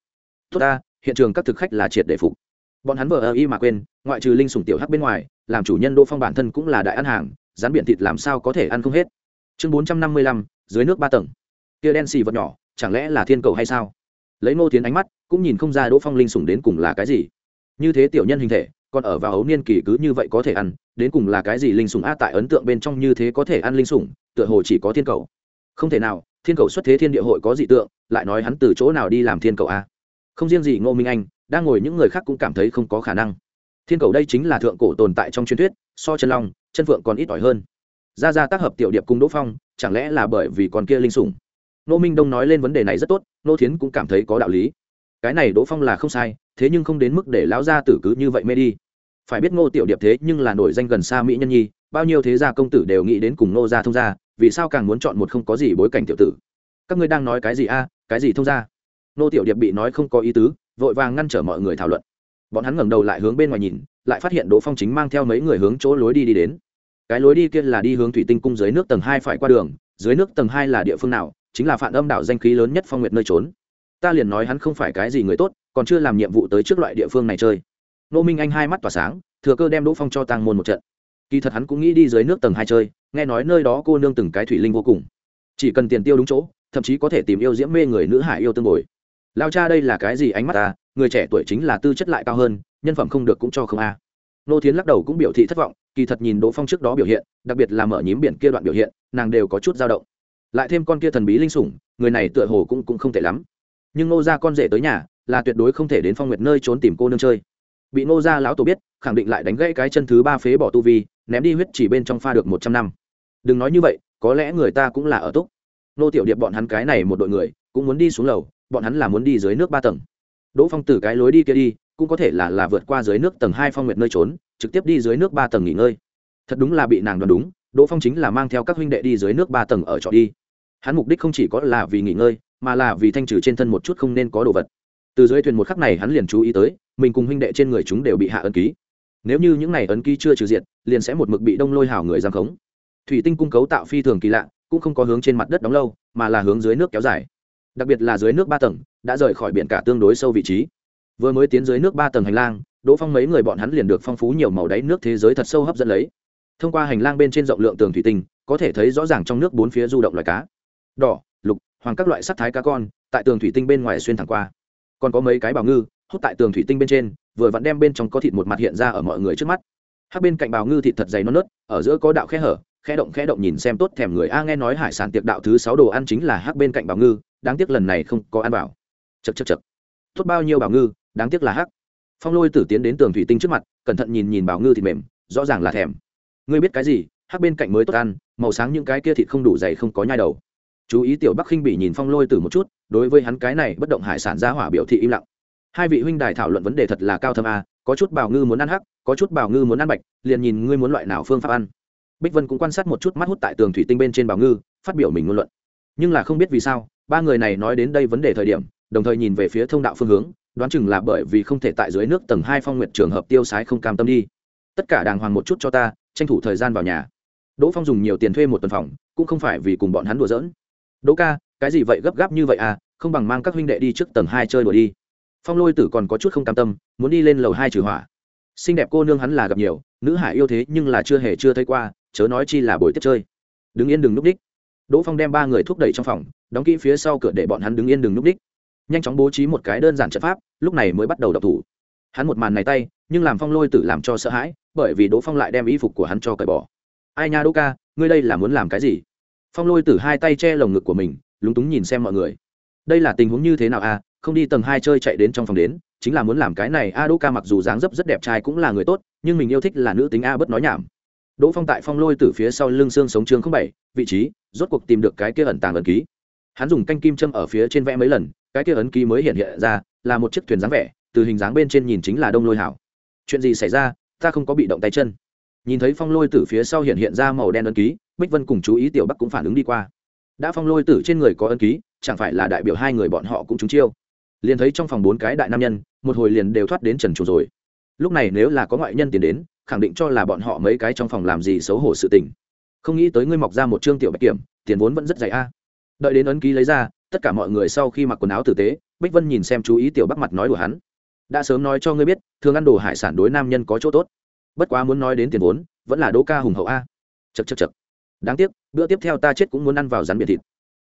Tốt ta, hiện trường các thực khách là triệt để phục. Bọn hắn vờ ơ y mà quên, ngoại trừ linh sùng tiểu hắc bên ngoài, làm chủ nhân đỗ phong bản thân cũng là đại ăn hàng rán biển thịt làm sao có thể ăn không hết. Chương bốn trăm năm mươi lăm, dưới nước ba tầng. Tia đen xì vật nhỏ chẳng lẽ là thiên cầu hay sao? Lấy ngô tiến ánh mắt, cũng nhìn không ra đỗ phong linh sùng đến cùng là cái gì. Như thế tiểu nhân hình thể, còn ở vào ấu niên kỳ cứ như vậy có thể ăn, đến cùng là cái gì linh sủng a tại ấn tượng bên trong như thế có thể ăn linh sủng tựa hồ chỉ có thiên cầu. Không thể nào, thiên cầu xuất thế thiên địa hội có dị tượng, lại nói hắn từ chỗ nào đi làm thiên cầu a? Không riêng gì ngô minh anh, đang ngồi những người khác cũng cảm thấy không có khả năng. Thiên cầu đây chính là thượng cổ tồn tại trong truyền thuyết, so chân long, chân phượng còn ít ỏi hơn. Ra ra tác hợp tiểu điệp cùng đỗ phong, chẳng lẽ là bởi vì con kia linh sủng nô minh đông nói lên vấn đề này rất tốt, nô thiến cũng cảm thấy có đạo lý. Cái này đỗ phong là không sai, thế nhưng không đến mức để lão gia tử cứ như vậy mê đi. Phải biết ngô tiểu điệp thế nhưng là nổi danh gần xa mỹ nhân nhi, bao nhiêu thế gia công tử đều nghĩ đến cùng nô gia thông gia, vì sao càng muốn chọn một không có gì bối cảnh tiểu tử? Các ngươi đang nói cái gì a? Cái gì thông gia? Nô tiểu điệp bị nói không có ý tứ, vội vàng ngăn trở mọi người thảo luận. Bọn hắn ngẩng đầu lại hướng bên ngoài nhìn, lại phát hiện đỗ phong chính mang theo mấy người hướng chỗ lối đi đi đến. Cái lối đi kia là đi hướng thủy tinh cung dưới nước tầng hai phải qua đường, dưới nước tầng hai là địa phương nào? Chính là phản âm đảo danh khí lớn nhất phong nguyệt nơi trốn. Ta liền nói hắn không phải cái gì người tốt, còn chưa làm nhiệm vụ tới trước loại địa phương này chơi. Nô minh anh hai mắt tỏa sáng, thừa cơ đem đỗ phong cho tăng môn một trận. Kỳ thật hắn cũng nghĩ đi dưới nước tầng hai chơi, nghe nói nơi đó cô nương từng cái thủy linh vô cùng. Chỉ cần tiền tiêu đúng chỗ, thậm chí có thể tìm yêu diễm mê người nữ hải yêu tương bồi. Lao cha đây là cái gì ánh mắt ta, người trẻ tuổi chính là tư chất lại cao hơn, nhân phẩm không được cũng cho không a. Nô thiến lắc đầu cũng biểu thị thất vọng, kỳ thật nhìn đỗ phong trước đó biểu hiện, đặc biệt là mở nhím biển kia đoạn biểu hiện, nàng đều có chút dao động lại thêm con kia thần bí linh sủng, người này tựa hồ cũng cũng không tệ lắm. Nhưng nô ra con rể tới nhà, là tuyệt đối không thể đến phong nguyệt nơi trốn tìm cô nương chơi. Bị nô ra lão tổ biết, khẳng định lại đánh gãy cái chân thứ ba phế bỏ tu vi, ném đi huyết chỉ bên trong pha được một trăm năm. Đừng nói như vậy, có lẽ người ta cũng là ở túc. Nô tiểu điệp bọn hắn cái này một đội người, cũng muốn đi xuống lầu, bọn hắn là muốn đi dưới nước ba tầng. Đỗ phong từ cái lối đi kia đi, cũng có thể là là vượt qua dưới nước tầng hai phong nguyệt nơi trốn, trực tiếp đi dưới nước ba tầng nghỉ ngơi. Thật đúng là bị nàng đoán đúng, đỗ phong chính là mang theo các huynh đệ đi dưới nước ba tầng ở trọ đi hắn mục đích không chỉ có là vì nghỉ ngơi, mà là vì thanh trừ trên thân một chút không nên có đồ vật. Từ dưới thuyền một khắc này hắn liền chú ý tới, mình cùng huynh đệ trên người chúng đều bị hạ ấn ký. Nếu như những này ấn ký chưa trừ diện liền sẽ một mực bị đông lôi hào người giam khống. Thủy tinh cung cấu tạo phi thường kỳ lạ, cũng không có hướng trên mặt đất đóng lâu, mà là hướng dưới nước kéo dài. Đặc biệt là dưới nước ba tầng, đã rời khỏi biển cả tương đối sâu vị trí. Vừa mới tiến dưới nước ba tầng hành lang, đỗ phong mấy người bọn hắn liền được phong phú nhiều màu đáy nước thế giới thật sâu hấp dẫn lấy. Thông qua hành lang bên trên rộng lượng tường thủy tinh, có thể thấy rõ ràng trong nước bốn phía du động loài cá đỏ, lục, hoàng các loại sắc thái cá con, tại tường thủy tinh bên ngoài xuyên thẳng qua. Còn có mấy cái bào ngư, hút tại tường thủy tinh bên trên, vừa vặn đem bên trong có thịt một mặt hiện ra ở mọi người trước mắt. Hát bên cạnh bào ngư thịt thật dày non nớt, ở giữa có đạo khe hở khe động khe động nhìn xem tốt thèm người. A, nghe nói hải sản tiệc đạo thứ sáu đồ ăn chính là hát bên cạnh bào ngư, đáng tiếc lần này không có ăn bảo chật chật chật tốt bao nhiêu bào ngư, đáng tiếc là hắc. Phong lôi tử tiến đến tường thủy tinh trước mặt, cẩn thận nhìn nhìn bào ngư thịt mềm, rõ ràng là thèm. Ngươi biết cái gì, hắc bên cạnh mới tốt ăn, màu sáng những cái kia thịt không đủ dày không có nhai đầu chú ý tiểu bắc khinh bị nhìn phong lôi tử một chút, đối với hắn cái này bất động hải sản ra hỏa biểu thị im lặng. Hai vị huynh đài thảo luận vấn đề thật là cao thâm a, có chút bào ngư muốn ăn hắc, có chút bào ngư muốn ăn bạch, liền nhìn ngươi muốn loại nào phương pháp ăn. Bích vân cũng quan sát một chút mắt hút tại tường thủy tinh bên trên bào ngư, phát biểu mình ngôn luận. Nhưng là không biết vì sao, ba người này nói đến đây vấn đề thời điểm, đồng thời nhìn về phía thông đạo phương hướng, đoán chừng là bởi vì không thể tại dưới nước tầng hai phong nguyện trường hợp tiêu sái không cam tâm đi. Tất cả đàng hoàng một chút cho ta, tranh thủ thời gian vào nhà. Đỗ phong dùng nhiều tiền thuê một tuần phòng, cũng không phải vì cùng bọn hắn đùa giỡn đỗ ca, cái gì vậy gấp gáp như vậy à? Không bằng mang các huynh đệ đi trước tầng hai chơi đùa đi. Phong lôi tử còn có chút không cam tâm, muốn đi lên lầu hai trừ hỏa. Xinh đẹp cô nương hắn là gặp nhiều, nữ hải yêu thế nhưng là chưa hề chưa thấy qua, chớ nói chi là buổi tiết chơi. Đứng yên đừng núp đích. Đỗ phong đem ba người thúc đẩy trong phòng, đóng kỹ phía sau cửa để bọn hắn đứng yên đừng núp đích. Nhanh chóng bố trí một cái đơn giản trận pháp, lúc này mới bắt đầu đập thủ. Hắn một màn này tay, nhưng làm phong lôi tử làm cho sợ hãi, bởi vì đỗ phong lại đem y phục của hắn cho cởi bỏ. Ai nha đỗ ca, ngươi đây là muốn làm cái gì? Phong lôi tử hai tay che lồng ngực của mình, lúng túng nhìn xem mọi người. Đây là tình huống như thế nào a không đi tầng hai chơi chạy đến trong phòng đến, chính là muốn làm cái này. A đỗ ca mặc dù dáng dấp rất đẹp trai cũng là người tốt, nhưng mình yêu thích là nữ tính a bất nói nhảm. Đỗ phong tại phong lôi từ phía sau lưng xương sống chương không bảy, vị trí, rốt cuộc tìm được cái kia ẩn tàng ẩn ký. Hắn dùng canh kim châm ở phía trên vẽ mấy lần, cái kia ấn ký mới hiện hiện ra, là một chiếc thuyền dáng vẻ, từ hình dáng bên trên nhìn chính là đông lôi hảo. Chuyện gì xảy ra? Ta không có bị động tay chân nhìn thấy phong lôi từ phía sau hiện hiện ra màu đen ấn ký, bích vân cùng chú ý tiểu bắc cũng phản ứng đi qua. Đã phong lôi tử trên người có ấn ký, chẳng phải là đại biểu hai người bọn họ cũng trúng chiêu. Liền thấy trong phòng bốn cái đại nam nhân, một hồi liền đều thoát đến trần trù rồi. Lúc này nếu là có ngoại nhân tiền đến, khẳng định cho là bọn họ mấy cái trong phòng làm gì xấu hổ sự tình. Không nghĩ tới ngươi mọc ra một trương tiểu bạch kiểm, tiền vốn vẫn rất dày a. Đợi đến ấn ký lấy ra, tất cả mọi người sau khi mặc quần áo tử tế, bích vân nhìn xem chú ý tiểu bắc mặt nói của hắn. Đã sớm nói cho ngươi biết, thường ăn đồ hải sản đối nam nhân có chỗ tốt bất quá muốn nói đến tiền vốn, vẫn là đỗ ca hùng hậu a. Chật chật chật đáng tiếc, bữa tiếp theo ta chết cũng muốn ăn vào rắn biệt thịt.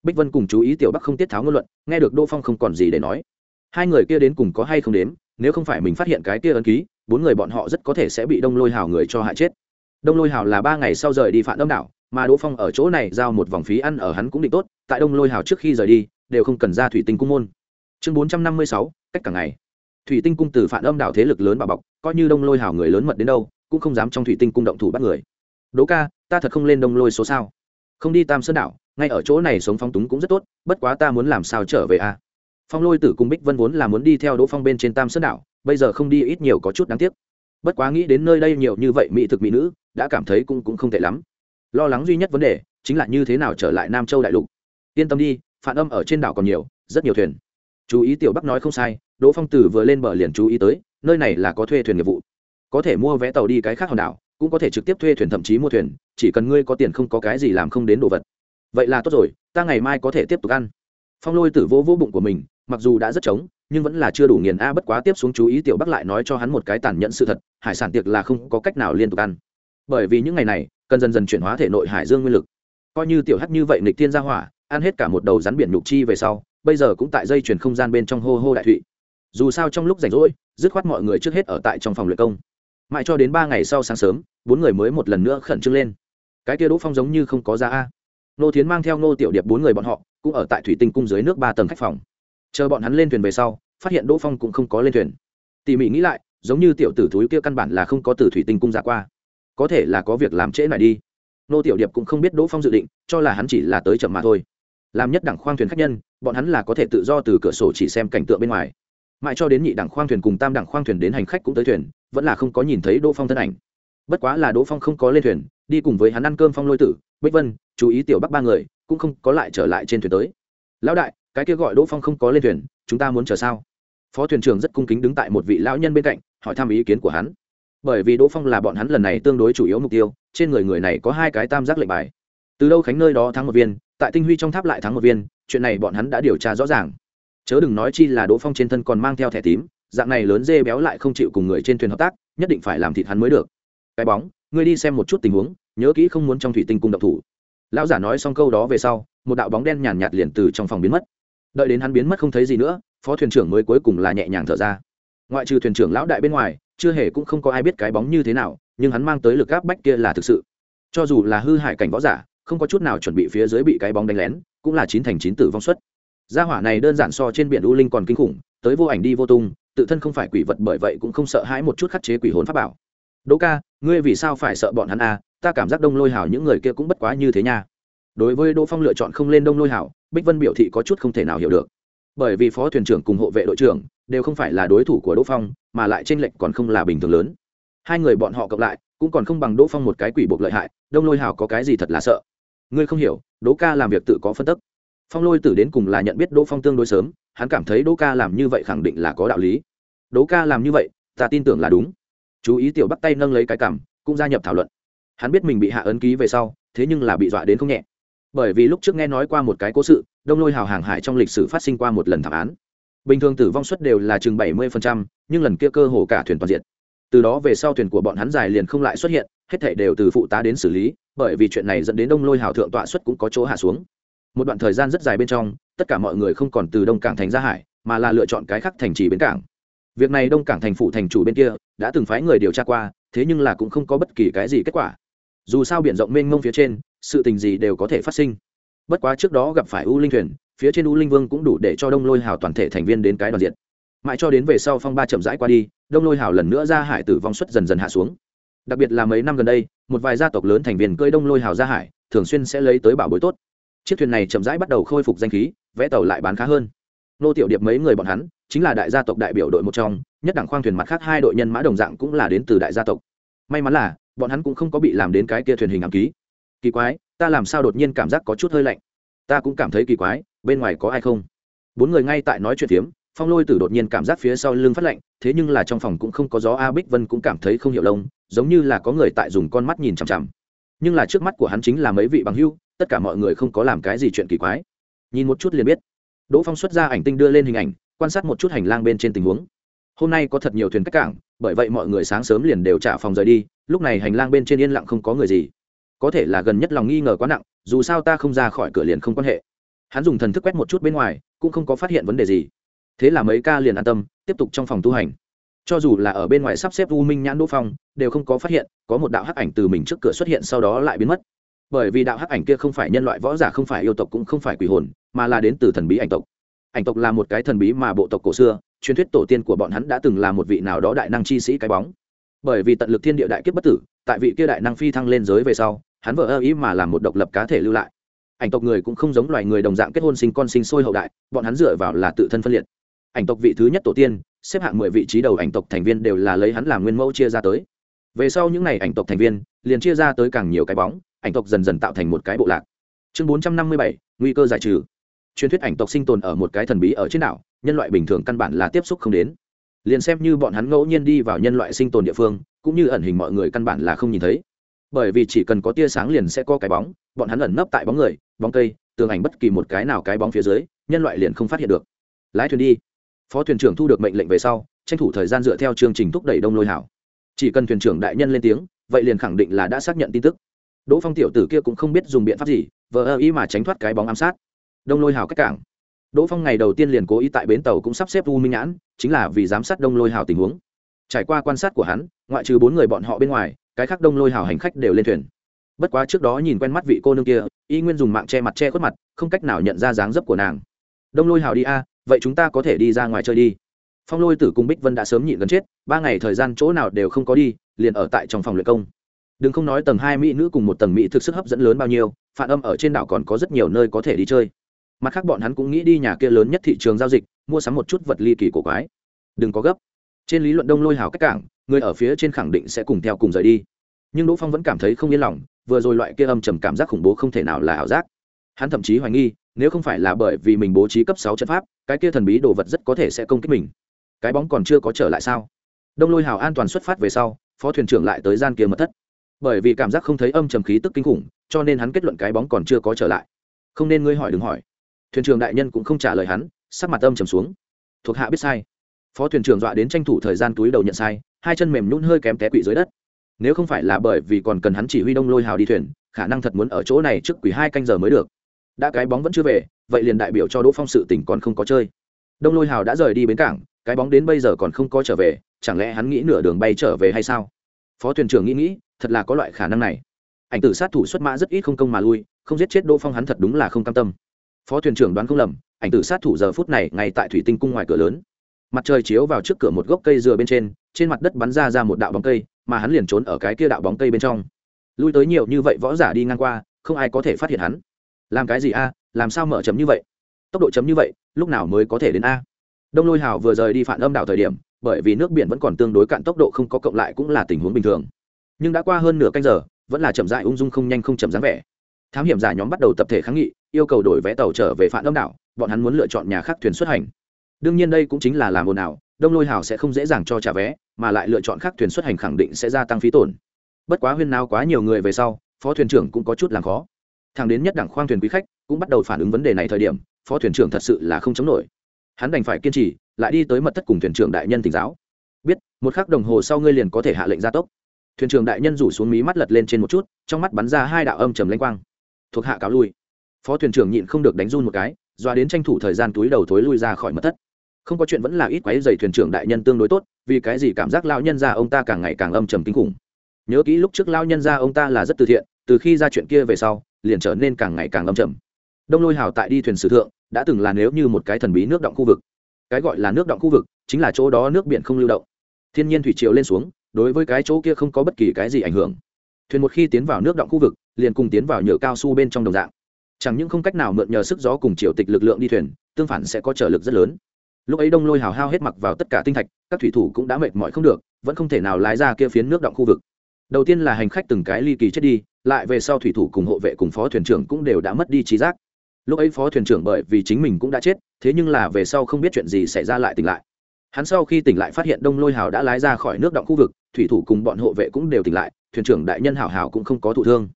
Bích vân cùng chú ý tiểu bắc không tiết tháo ngôn luận, nghe được đỗ phong không còn gì để nói. Hai người kia đến cùng có hay không đến nếu không phải mình phát hiện cái kia ấn ký, bốn người bọn họ rất có thể sẽ bị đông lôi hào người cho hại chết. Đông lôi hào là ba ngày sau rời đi phản đông đảo, mà đỗ phong ở chỗ này giao một vòng phí ăn ở hắn cũng định tốt, tại đông lôi hào trước khi rời đi, đều không cần ra thủy tinh cung môn. Chương bốn trăm năm mươi sáu, cách cả ngày. Thủy tinh cung từ phản âm đảo thế lực lớn bà bọc, coi như đông lôi hào người lớn mật đến đâu cũng không dám trong thủy tinh cung động thủ bắt người. Đỗ ca, ta thật không lên đông lôi số sao? Không đi tam sơn đảo, ngay ở chỗ này sống phong túng cũng rất tốt, bất quá ta muốn làm sao trở về a à? phong lôi tử cung bích vân vốn là muốn đi theo đỗ phong bên trên tam sơn đảo, bây giờ không đi ít nhiều có chút đáng tiếc. Bất quá nghĩ đến nơi đây nhiều như vậy mỹ thực mỹ nữ, đã cảm thấy cũng cũng không tệ lắm. Lo lắng duy nhất vấn đề, chính là như thế nào trở lại nam châu đại lục. Yên tâm đi phản âm ở trên đảo còn nhiều, rất nhiều thuyền. Chú ý tiểu bắc nói không sai, đỗ phong tử vừa lên bờ liền chú ý tới, nơi này là có thuê thuyền nghiệp vụ có thể mua vé tàu đi cái khác hòn đảo, cũng có thể trực tiếp thuê thuyền thậm chí mua thuyền, chỉ cần ngươi có tiền không có cái gì làm không đến đồ vật. Vậy là tốt rồi, ta ngày mai có thể tiếp tục ăn. Phong lôi tử vô vô bụng của mình, mặc dù đã rất trống, nhưng vẫn là chưa đủ nghiền a bất quá tiếp xuống chú ý tiểu bắc lại nói cho hắn một cái tàn nhẫn sự thật, hải sản tiệc là không có cách nào liên tục ăn. Bởi vì những ngày này, cần dần dần chuyển hóa thể nội hải dương nguyên lực. Coi như tiểu hắc như vậy nịch thiên gia hỏa, ăn hết cả một đầu rắn biển nhục chi về sau, bây giờ cũng tại dây chuyển không gian bên trong hô hô đại thụy. Dù sao trong lúc rảnh rỗi, dứt khoát mọi người trước hết ở tại trong phòng luyện công mãi cho đến ba ngày sau sáng sớm, bốn người mới một lần nữa khẩn trương lên. Cái kia đỗ phong giống như không có ra a. Nô thiến mang theo nô tiểu điệp bốn người bọn họ, cũng ở tại thủy tinh cung dưới nước ba tầng khách phòng. Chờ bọn hắn lên thuyền về sau, phát hiện đỗ phong cũng không có lên thuyền. Tỉ mỉ nghĩ lại, giống như tiểu tử thúi kia căn bản là không có từ thủy tinh cung ra qua. Có thể là có việc làm trễ lại đi. Nô tiểu điệp cũng không biết đỗ phong dự định, cho là hắn chỉ là tới chậm mà thôi. Làm nhất đẳng khoang thuyền khách nhân, bọn hắn là có thể tự do từ cửa sổ chỉ xem cảnh tượng bên ngoài. Mãi cho đến nhị đẳng khoang thuyền cùng tam đẳng khoang thuyền đến hành khách cũng tới thuyền vẫn là không có nhìn thấy đỗ phong thân ảnh. Bất quá là đỗ phong không có lên thuyền, đi cùng với hắn ăn cơm phong lôi tử, bích vân, chú ý tiểu bắc ba người, cũng không có lại trở lại trên thuyền tới. Lão đại, cái kia gọi đỗ phong không có lên thuyền, chúng ta muốn chờ sao? Phó thuyền trưởng rất cung kính đứng tại một vị lão nhân bên cạnh, hỏi thăm ý kiến của hắn. Bởi vì đỗ phong là bọn hắn lần này tương đối chủ yếu mục tiêu, trên người người này có hai cái tam giác lệnh bài. Từ đâu khánh nơi đó thắng một viên, tại tinh huy trong tháp lại thắng một viên, chuyện này bọn hắn đã điều tra rõ ràng. Chớ đừng nói chi là đỗ phong trên thân còn mang theo thẻ tím dạng này lớn dê béo lại không chịu cùng người trên thuyền hợp tác, nhất định phải làm thịt hắn mới được. Cái bóng, ngươi đi xem một chút tình huống, nhớ kỹ không muốn trong thủy tinh cung độc thủ. Lão giả nói xong câu đó về sau, một đạo bóng đen nhàn nhạt liền từ trong phòng biến mất. Đợi đến hắn biến mất không thấy gì nữa, phó thuyền trưởng mới cuối cùng là nhẹ nhàng thở ra. Ngoại trừ thuyền trưởng lão đại bên ngoài, chưa hề cũng không có ai biết cái bóng như thế nào, nhưng hắn mang tới lực gáp bách kia là thực sự. Cho dù là hư hại cảnh võ giả, không có chút nào chuẩn bị phía dưới bị cái bóng đánh lén, cũng là chín thành chín tử vong suất. Gia hỏa này đơn giản so trên biển u linh còn kinh khủng, tới vô ảnh đi vô tung tự thân không phải quỷ vật bởi vậy cũng không sợ hãi một chút khắc chế quỷ hồn pháp bảo. Đỗ ca, ngươi vì sao phải sợ bọn hắn a à? ta cảm giác đông lôi hảo những người kia cũng bất quá như thế nha. Đối với đỗ phong lựa chọn không lên đông lôi hảo, bích vân biểu thị có chút không thể nào hiểu được. Bởi vì phó thuyền trưởng cùng hộ vệ đội trưởng đều không phải là đối thủ của đỗ phong, mà lại tranh lệch còn không là bình thường lớn. Hai người bọn họ cộng lại cũng còn không bằng đỗ phong một cái quỷ buộc lợi hại, đông lôi hảo có cái gì thật là sợ? Ngươi không hiểu, đỗ ca làm việc tự có phân tức phong lôi tử đến cùng là nhận biết đỗ phong tương đối sớm, hắn cảm thấy đỗ ca làm như vậy khẳng định là có đạo lý. Đỗ ca làm như vậy, ta tin tưởng là đúng. Chú ý tiểu bắt tay nâng lấy cái cảm cũng gia nhập thảo luận. Hắn biết mình bị hạ ấn ký về sau, thế nhưng là bị dọa đến không nhẹ. Bởi vì lúc trước nghe nói qua một cái cố sự, đông lôi hào hàng hải trong lịch sử phát sinh qua một lần thảm án. Bình thường tử vong suất đều là chừng bảy mươi nhưng lần kia cơ hồ cả thuyền toàn diện. Từ đó về sau thuyền của bọn hắn dài liền không lại xuất hiện, hết thể đều từ phụ tá đến xử lý, bởi vì chuyện này dẫn đến đông lôi hào thượng tọa suất cũng có chỗ hạ xuống một đoạn thời gian rất dài bên trong, tất cả mọi người không còn từ đông cảng thành ra hải, mà là lựa chọn cái khác thành trì bến cảng. Việc này đông cảng thành phủ thành chủ bên kia đã từng phái người điều tra qua, thế nhưng là cũng không có bất kỳ cái gì kết quả. Dù sao biển rộng mênh mông phía trên, sự tình gì đều có thể phát sinh. Bất quá trước đó gặp phải u linh thuyền, phía trên u linh vương cũng đủ để cho đông lôi hào toàn thể thành viên đến cái đoàn diện. Mãi cho đến về sau phong ba chậm rãi qua đi, đông lôi hào lần nữa ra hải tử vong suất dần dần hạ xuống. Đặc biệt là mấy năm gần đây, một vài gia tộc lớn thành viên cơi đông lôi hào ra hải, thường xuyên sẽ lấy tới bảo bối tốt chiếc thuyền này chậm rãi bắt đầu khôi phục danh khí vẽ tàu lại bán khá hơn. Nô tiểu điệp mấy người bọn hắn, chính là đại gia tộc đại biểu đội một trong, nhất đẳng khoang thuyền mặt khác hai đội nhân mã đồng dạng cũng là đến từ đại gia tộc. May mắn là, bọn hắn cũng không có bị làm đến cái kia thuyền hình ám ký. Kỳ quái, ta làm sao đột nhiên cảm giác có chút hơi lạnh? Ta cũng cảm thấy kỳ quái, bên ngoài có ai không? Bốn người ngay tại nói chuyện phiếm, phong lôi tử đột nhiên cảm giác phía sau lưng phát lạnh, thế nhưng là trong phòng cũng không có gió, a bích vân cũng cảm thấy không hiểu lông, giống như là có người tại dùng con mắt nhìn chằm chằm. Nhưng là trước mắt của hắn chính là mấy vị bằng hưu tất cả mọi người không có làm cái gì chuyện kỳ quái. Nhìn một chút liền biết. Đỗ phong xuất ra ảnh tinh đưa lên hình ảnh, quan sát một chút hành lang bên trên tình huống. Hôm nay có thật nhiều thuyền cách cảng, bởi vậy mọi người sáng sớm liền đều trả phòng rời đi, lúc này hành lang bên trên yên lặng không có người gì. Có thể là gần nhất lòng nghi ngờ quá nặng, dù sao ta không ra khỏi cửa liền không quan hệ. Hắn dùng thần thức quét một chút bên ngoài, cũng không có phát hiện vấn đề gì. Thế là mấy ca liền an tâm, tiếp tục trong phòng tu hành. Cho dù là ở bên ngoài sắp xếp u minh nhãn đỗ phong, đều không có phát hiện, có một đạo hắc ảnh từ mình trước cửa xuất hiện sau đó lại biến mất bởi vì đạo hắc ảnh kia không phải nhân loại võ giả, không phải yêu tộc, cũng không phải quỷ hồn, mà là đến từ thần bí ảnh tộc. Ảnh tộc là một cái thần bí mà bộ tộc cổ xưa, truyền thuyết tổ tiên của bọn hắn đã từng là một vị nào đó đại năng chi sĩ cái bóng. Bởi vì tận lực thiên địa đại kiếp bất tử, tại vị kia đại năng phi thăng lên giới về sau, hắn vợ ơ ý mà làm một độc lập cá thể lưu lại. Ảnh tộc người cũng không giống loài người đồng dạng kết hôn sinh con sinh sôi hậu đại, bọn hắn dựa vào là tự thân phân liệt. Ảnh tộc vị thứ nhất tổ tiên, xếp hạng mười vị trí đầu ảnh tộc thành viên đều là lấy hắn làm nguyên mẫu chia ra tới về sau những ngày ảnh tộc thành viên, liền chia ra tới càng nhiều cái bóng, ảnh tộc dần dần tạo thành một cái bộ lạc. Chương bốn trăm năm mươi bảy, nguy cơ giải trừ. Truyền thuyết ảnh tộc sinh tồn ở một cái thần bí ở trên đảo, nhân loại bình thường căn bản là tiếp xúc không đến. Liền xem như bọn hắn ngẫu nhiên đi vào nhân loại sinh tồn địa phương, cũng như ẩn hình mọi người căn bản là không nhìn thấy. Bởi vì chỉ cần có tia sáng liền sẽ có cái bóng, bọn hắn ẩn nấp tại bóng người, bóng cây, tường ảnh bất kỳ một cái nào cái bóng phía dưới, nhân loại liền không phát hiện được. Lái thuyền đi. Phó thuyền trưởng thu được mệnh lệnh về sau, tranh thủ thời gian dựa theo chương trình thúc đẩy đông lôi hảo chỉ cần thuyền trưởng đại nhân lên tiếng, vậy liền khẳng định là đã xác nhận tin tức. Đỗ phong tiểu tử kia cũng không biết dùng biện pháp gì, vờ ơ ý mà tránh thoát cái bóng ám sát. Đông lôi hào cách cảng. Đỗ phong ngày đầu tiên liền cố ý tại bến tàu cũng sắp xếp u minh nhãn, chính là vì giám sát đông lôi hào tình huống. Trải qua quan sát của hắn, ngoại trừ bốn người bọn họ bên ngoài, cái khác đông lôi hào hành khách đều lên thuyền. Bất quá trước đó nhìn quen mắt vị cô nương kia, y nguyên dùng mạng che mặt che khuất mặt, không cách nào nhận ra dáng dấp của nàng. Đông lôi hào đi a, vậy chúng ta có thể đi ra ngoài chơi đi phong lôi tử cùng bích vân đã sớm nhịn gần chết, ba ngày thời gian chỗ nào đều không có đi, liền ở tại trong phòng luyện công. Đừng không nói tầng hai mỹ nữ cùng một tầng mỹ thực sức hấp dẫn lớn bao nhiêu phản âm ở trên đảo còn có rất nhiều nơi có thể đi chơi. Mặt khác bọn hắn cũng nghĩ đi nhà kia lớn nhất thị trường giao dịch, mua sắm một chút vật ly kỳ cổ quái. Đừng có gấp. Trên lý luận đông lôi hào cách cảng, người ở phía trên khẳng định sẽ cùng theo cùng rời đi. Nhưng đỗ phong vẫn cảm thấy không yên lòng, vừa rồi loại kia âm trầm cảm giác khủng bố không thể nào là ảo giác. Hắn thậm chí hoài nghi, nếu không phải là bởi vì mình bố trí cấp sáu trận pháp, cái kia thần bí đồ vật rất có thể sẽ công kích mình cái bóng còn chưa có trở lại sao? Đông lôi hào an toàn xuất phát về sau, phó thuyền trưởng lại tới gian kia mật thất. Bởi vì cảm giác không thấy âm trầm khí tức kinh khủng, cho nên hắn kết luận cái bóng còn chưa có trở lại. Không nên ngươi hỏi đừng hỏi. Thuyền trưởng đại nhân cũng không trả lời hắn, sắc mặt âm trầm xuống. Thuộc hạ biết sai. Phó thuyền trưởng dọa đến tranh thủ thời gian túi đầu nhận sai, hai chân mềm nhún hơi kém té quỵ dưới đất. Nếu không phải là bởi vì còn cần hắn chỉ huy đông lôi hào đi thuyền, khả năng thật muốn ở chỗ này trước quỷ hai canh giờ mới được. Đã cái bóng vẫn chưa về, vậy liền đại biểu cho đỗ phong sự tỉnh còn không có chơi. Đông lôi hào đã rời đi bến cảng cái bóng đến bây giờ còn không có trở về, chẳng lẽ hắn nghĩ nửa đường bay trở về hay sao? Phó thuyền trưởng nghĩ nghĩ, thật là có loại khả năng này. Ảnh tử sát thủ xuất mã rất ít không công mà lui, không giết chết đỗ phong hắn thật đúng là không cam tâm. Phó thuyền trưởng đoán không lầm, ảnh tử sát thủ giờ phút này ngay tại thủy tinh cung ngoài cửa lớn. Mặt trời chiếu vào trước cửa một gốc cây dừa bên trên trên mặt đất bắn ra ra một đạo bóng cây, mà hắn liền trốn ở cái kia đạo bóng cây bên trong. Lui tới nhiều như vậy võ giả đi ngang qua, không ai có thể phát hiện hắn. Làm cái gì a? Làm sao mở chấm như vậy? Tốc độ chấm như vậy, lúc nào mới có thể đến a? Đông lôi hào vừa rời đi phản âm đảo thời điểm, bởi vì nước biển vẫn còn tương đối cạn tốc độ không có cộng lại cũng là tình huống bình thường. Nhưng đã qua hơn nửa canh giờ, vẫn là chậm dại ung dung không nhanh không chậm dáng vẻ. Thám hiểm giả nhóm bắt đầu tập thể kháng nghị, yêu cầu đổi vé tàu trở về phản âm đảo, bọn hắn muốn lựa chọn nhà khác thuyền xuất hành. Đương nhiên đây cũng chính là làm ồn ào, đông lôi hào sẽ không dễ dàng cho trả vé, mà lại lựa chọn khác thuyền xuất hành khẳng định sẽ gia tăng phí tổn. Bất quá huyên nào quá nhiều người về sau, phó thuyền trưởng cũng có chút làm khó. Thằng đến nhất đẳng khoang thuyền quý khách cũng bắt đầu phản ứng vấn đề này thời điểm, phó thuyền trưởng thật sự là không chống nổi hắn đành phải kiên trì, lại đi tới mật thất cùng thuyền trưởng đại nhân tỉnh giáo. Biết, một khắc đồng hồ sau ngươi liền có thể hạ lệnh gia tốc. Thuyền trưởng đại nhân rủ xuống mí mắt lật lên trên một chút, trong mắt bắn ra hai đạo âm trầm lanh quang. Thuộc hạ cáo lui. Phó thuyền trưởng nhịn không được đánh run một cái, doa đến tranh thủ thời gian túi đầu thối lui ra khỏi mật thất. Không có chuyện vẫn là ít quáy dày thuyền trưởng đại nhân tương đối tốt, vì cái gì cảm giác lao nhân ra ông ta càng ngày càng âm trầm kinh khủng. Nhớ kỹ lúc trước lao nhân ra ông ta là rất từ thiện, từ khi ra chuyện kia về sau, liền trở nên càng ngày càng âm trầm đông lôi hào tại đi thuyền sử thượng, đã từng là nếu như một cái thần bí nước động khu vực. Cái gọi là nước động khu vực chính là chỗ đó nước biển không lưu động. Thiên nhiên thủy triều lên xuống, đối với cái chỗ kia không có bất kỳ cái gì ảnh hưởng. Thuyền một khi tiến vào nước động khu vực, liền cùng tiến vào nhựa cao su bên trong đồng dạng. Chẳng những không cách nào mượn nhờ sức gió cùng triều tịch lực lượng đi thuyền, tương phản sẽ có trở lực rất lớn. Lúc ấy đông lôi hào hao hết mặc vào tất cả tinh thạch, các thủy thủ cũng đã mệt mỏi không được, vẫn không thể nào lái ra kia phiến nước động khu vực. Đầu tiên là hành khách từng cái ly kỳ chết đi, lại về sau thủy thủ cùng hộ vệ cùng phó thuyền trưởng cũng đều đã mất đi trí giác lúc ấy phó thuyền trưởng bởi vì chính mình cũng đã chết, thế nhưng là về sau không biết chuyện gì xảy ra lại tỉnh lại. Hắn sau khi tỉnh lại phát hiện đông lôi hào đã lái ra khỏi nước động khu vực, thủy thủ cùng bọn hộ vệ cũng đều tỉnh lại, thuyền trưởng đại nhân hảo hảo cũng không có thụ thương.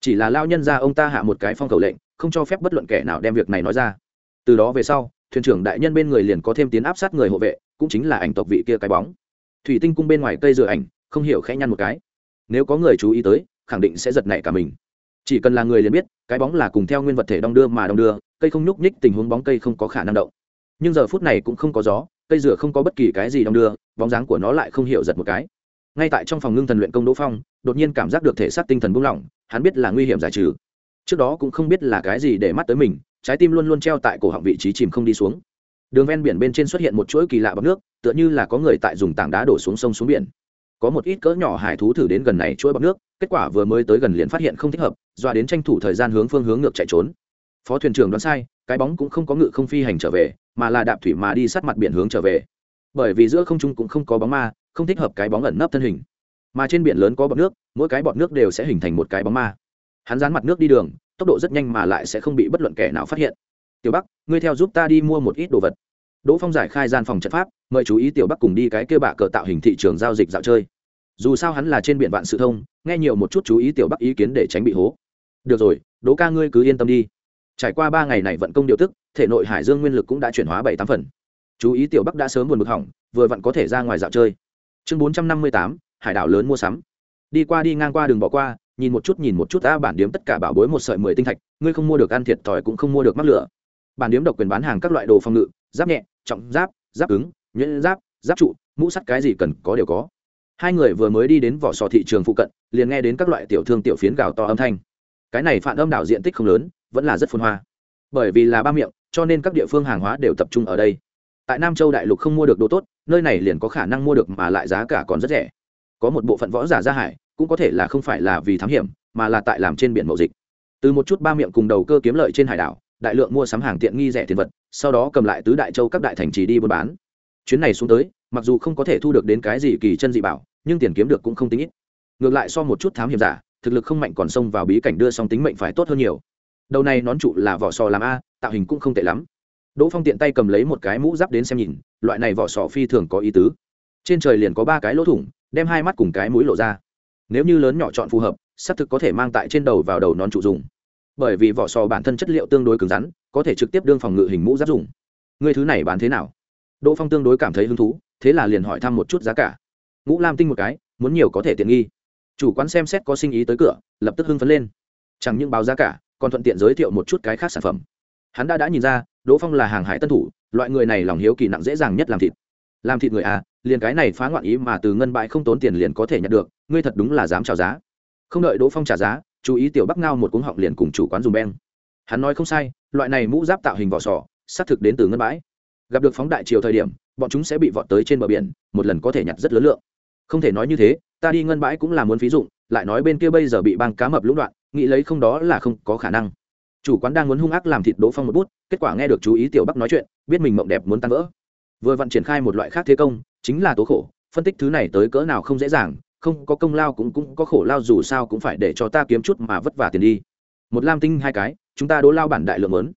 Chỉ là lao nhân ra ông ta hạ một cái phong cầu lệnh, không cho phép bất luận kẻ nào đem việc này nói ra. Từ đó về sau, thuyền trưởng đại nhân bên người liền có thêm tiến áp sát người hộ vệ, cũng chính là ảnh tộc vị kia cái bóng. Thủy tinh cung bên ngoài cây dừa ảnh, không hiểu khẽ nhăn một cái. Nếu có người chú ý tới, khẳng định sẽ giật nảy cả mình chỉ cần là người liền biết, cái bóng là cùng theo nguyên vật thể đong đưa mà đong đưa, cây không nhúc nhích tình huống bóng cây không có khả năng động. Nhưng giờ phút này cũng không có gió, cây rửa không có bất kỳ cái gì đong đưa, bóng dáng của nó lại không hiểu giật một cái. Ngay tại trong phòng ngưng thần luyện công đỗ phong, đột nhiên cảm giác được thể xác tinh thần buông lỏng, hắn biết là nguy hiểm giải trừ. Trước đó cũng không biết là cái gì để mắt tới mình, trái tim luôn luôn treo tại cổ họng vị trí chìm không đi xuống. Đường ven biển bên trên xuất hiện một chuỗi kỳ lạ bọc nước, tựa như là có người tại dùng tảng đá đổ xuống sông xuống biển. Có một ít cỡ nhỏ hải thú thử đến gần này chuỗi bọc nước kết quả vừa mới tới gần liền phát hiện không thích hợp, dọa đến tranh thủ thời gian hướng phương hướng ngược chạy trốn. Phó thuyền trưởng đoán sai, cái bóng cũng không có ngự không phi hành trở về, mà là đạp thủy mà đi sát mặt biển hướng trở về. Bởi vì giữa không trung cũng không có bóng ma, không thích hợp cái bóng ẩn nấp thân hình. Mà trên biển lớn có bọt nước, mỗi cái bọt nước đều sẽ hình thành một cái bóng ma. Hắn dán mặt nước đi đường, tốc độ rất nhanh mà lại sẽ không bị bất luận kẻ nào phát hiện. Tiểu bắc, ngươi theo giúp ta đi mua một ít đồ vật. Đỗ phong giải khai gian phòng trận pháp, mời chú ý tiểu bắc cùng đi cái kêu bạ cờ tạo hình thị trường giao dịch dạo chơi dù sao hắn là trên biển vạn sự thông, nghe nhiều một chút chú ý tiểu bắc ý kiến để tránh bị hố. Được rồi, đỗ ca ngươi cứ yên tâm đi. Trải qua ba ngày này vận công điều tức, thể nội hải dương nguyên lực cũng đã chuyển hóa bảy tám phần. Chú ý tiểu bắc đã sớm buồn bực hỏng, vừa vặn có thể ra ngoài dạo chơi. Chương bốn trăm năm mươi tám, hải đảo lớn mua sắm. Đi qua đi ngang qua đường bỏ qua, nhìn một chút nhìn một chút ta bản điếm tất cả bảo bối một sợi mười tinh thạch, ngươi không mua được ăn thiệt thòi cũng không mua được mắc lửa. Bản điếm độc quyền bán hàng các loại đồ phòng ngự, giáp nhẹ, trọng giáp giáp cứng, nhuyễn giáp giáp trụ, mũ sắt cái gì cần có đều có hai người vừa mới đi đến vỏ sò thị trường phụ cận, liền nghe đến các loại tiểu thương tiểu phiến gào to âm thanh. Cái này phản âm đảo diện tích không lớn, vẫn là rất phun hoa. Bởi vì là ba miệng, cho nên các địa phương hàng hóa đều tập trung ở đây. Tại nam châu đại lục không mua được đồ tốt, nơi này liền có khả năng mua được mà lại giá cả còn rất rẻ. Có một bộ phận võ giả ra hải, cũng có thể là không phải là vì thám hiểm, mà là tại làm trên biển mậu dịch. Từ một chút ba miệng cùng đầu cơ kiếm lợi trên hải đảo, đại lượng mua sắm hàng tiện nghi rẻ tiền vật, sau đó cầm lại tứ đại châu các đại thành trì đi buôn bán. Chuyến này xuống tới, mặc dù không có thể thu được đến cái gì kỳ chân dị bảo nhưng tiền kiếm được cũng không tính ít. Ngược lại so một chút thám hiểm giả, thực lực không mạnh còn xông vào bí cảnh đưa song tính mệnh phải tốt hơn nhiều. Đầu này nón trụ là vỏ sò làm a, tạo hình cũng không tệ lắm. Đỗ phong tiện tay cầm lấy một cái mũ giáp đến xem nhìn, loại này vỏ sò phi thường có ý tứ. Trên trời liền có ba cái lỗ thủng, đem hai mắt cùng cái mũi lộ ra. Nếu như lớn nhỏ chọn phù hợp, xác thực có thể mang tại trên đầu vào đầu nón trụ dùng. Bởi vì vỏ sò bản thân chất liệu tương đối cứng rắn, có thể trực tiếp đương phòng ngự hình mũ giáp dùng. Người thứ này bán thế nào? Đỗ phong tương đối cảm thấy hứng thú, thế là liền hỏi thăm một chút giá cả ngũ lam tinh một cái, muốn nhiều có thể tiện nghi. Chủ quán xem xét có sinh ý tới cửa, lập tức hưng phấn lên. Chẳng những báo giá cả, còn thuận tiện giới thiệu một chút cái khác sản phẩm. Hắn đã đã nhìn ra, đỗ phong là hàng hải tân thủ, loại người này lòng hiếu kỳ nặng dễ dàng nhất làm thịt. Làm thịt người à liền cái này phá ngoạn ý mà từ ngân bại không tốn tiền liền có thể nhận được, ngươi thật đúng là dám chào giá. Không đợi đỗ phong trả giá, chú ý tiểu bắc ngao một cuống họng liền cùng chủ quán dùng beng. Hắn nói không sai, loại này mũ giáp tạo hình vỏ sò, xác thực đến từ ngân bãi. Gặp được phóng đại chiều thời điểm, bọn chúng sẽ bị vọt tới trên bờ biển, một lần có thể nhặt rất lớn lượng không thể nói như thế, ta đi ngân bãi cũng là muốn phí dụng, lại nói bên kia bây giờ bị băng cá mập lũng đoạn, nghĩ lấy không đó là không có khả năng. Chủ quán đang muốn hung ác làm thịt đỗ phong một bút, kết quả nghe được chú ý tiểu bắc nói chuyện, biết mình mộng đẹp muốn tan vỡ. Vừa vặn triển khai một loại khác thế công, chính là tố khổ, phân tích thứ này tới cỡ nào không dễ dàng, không có công lao cũng cũng có khổ lao dù sao cũng phải để cho ta kiếm chút mà vất vả tiền đi. Một lam tinh hai cái, chúng ta đỗ lao bản đại lượng lớn.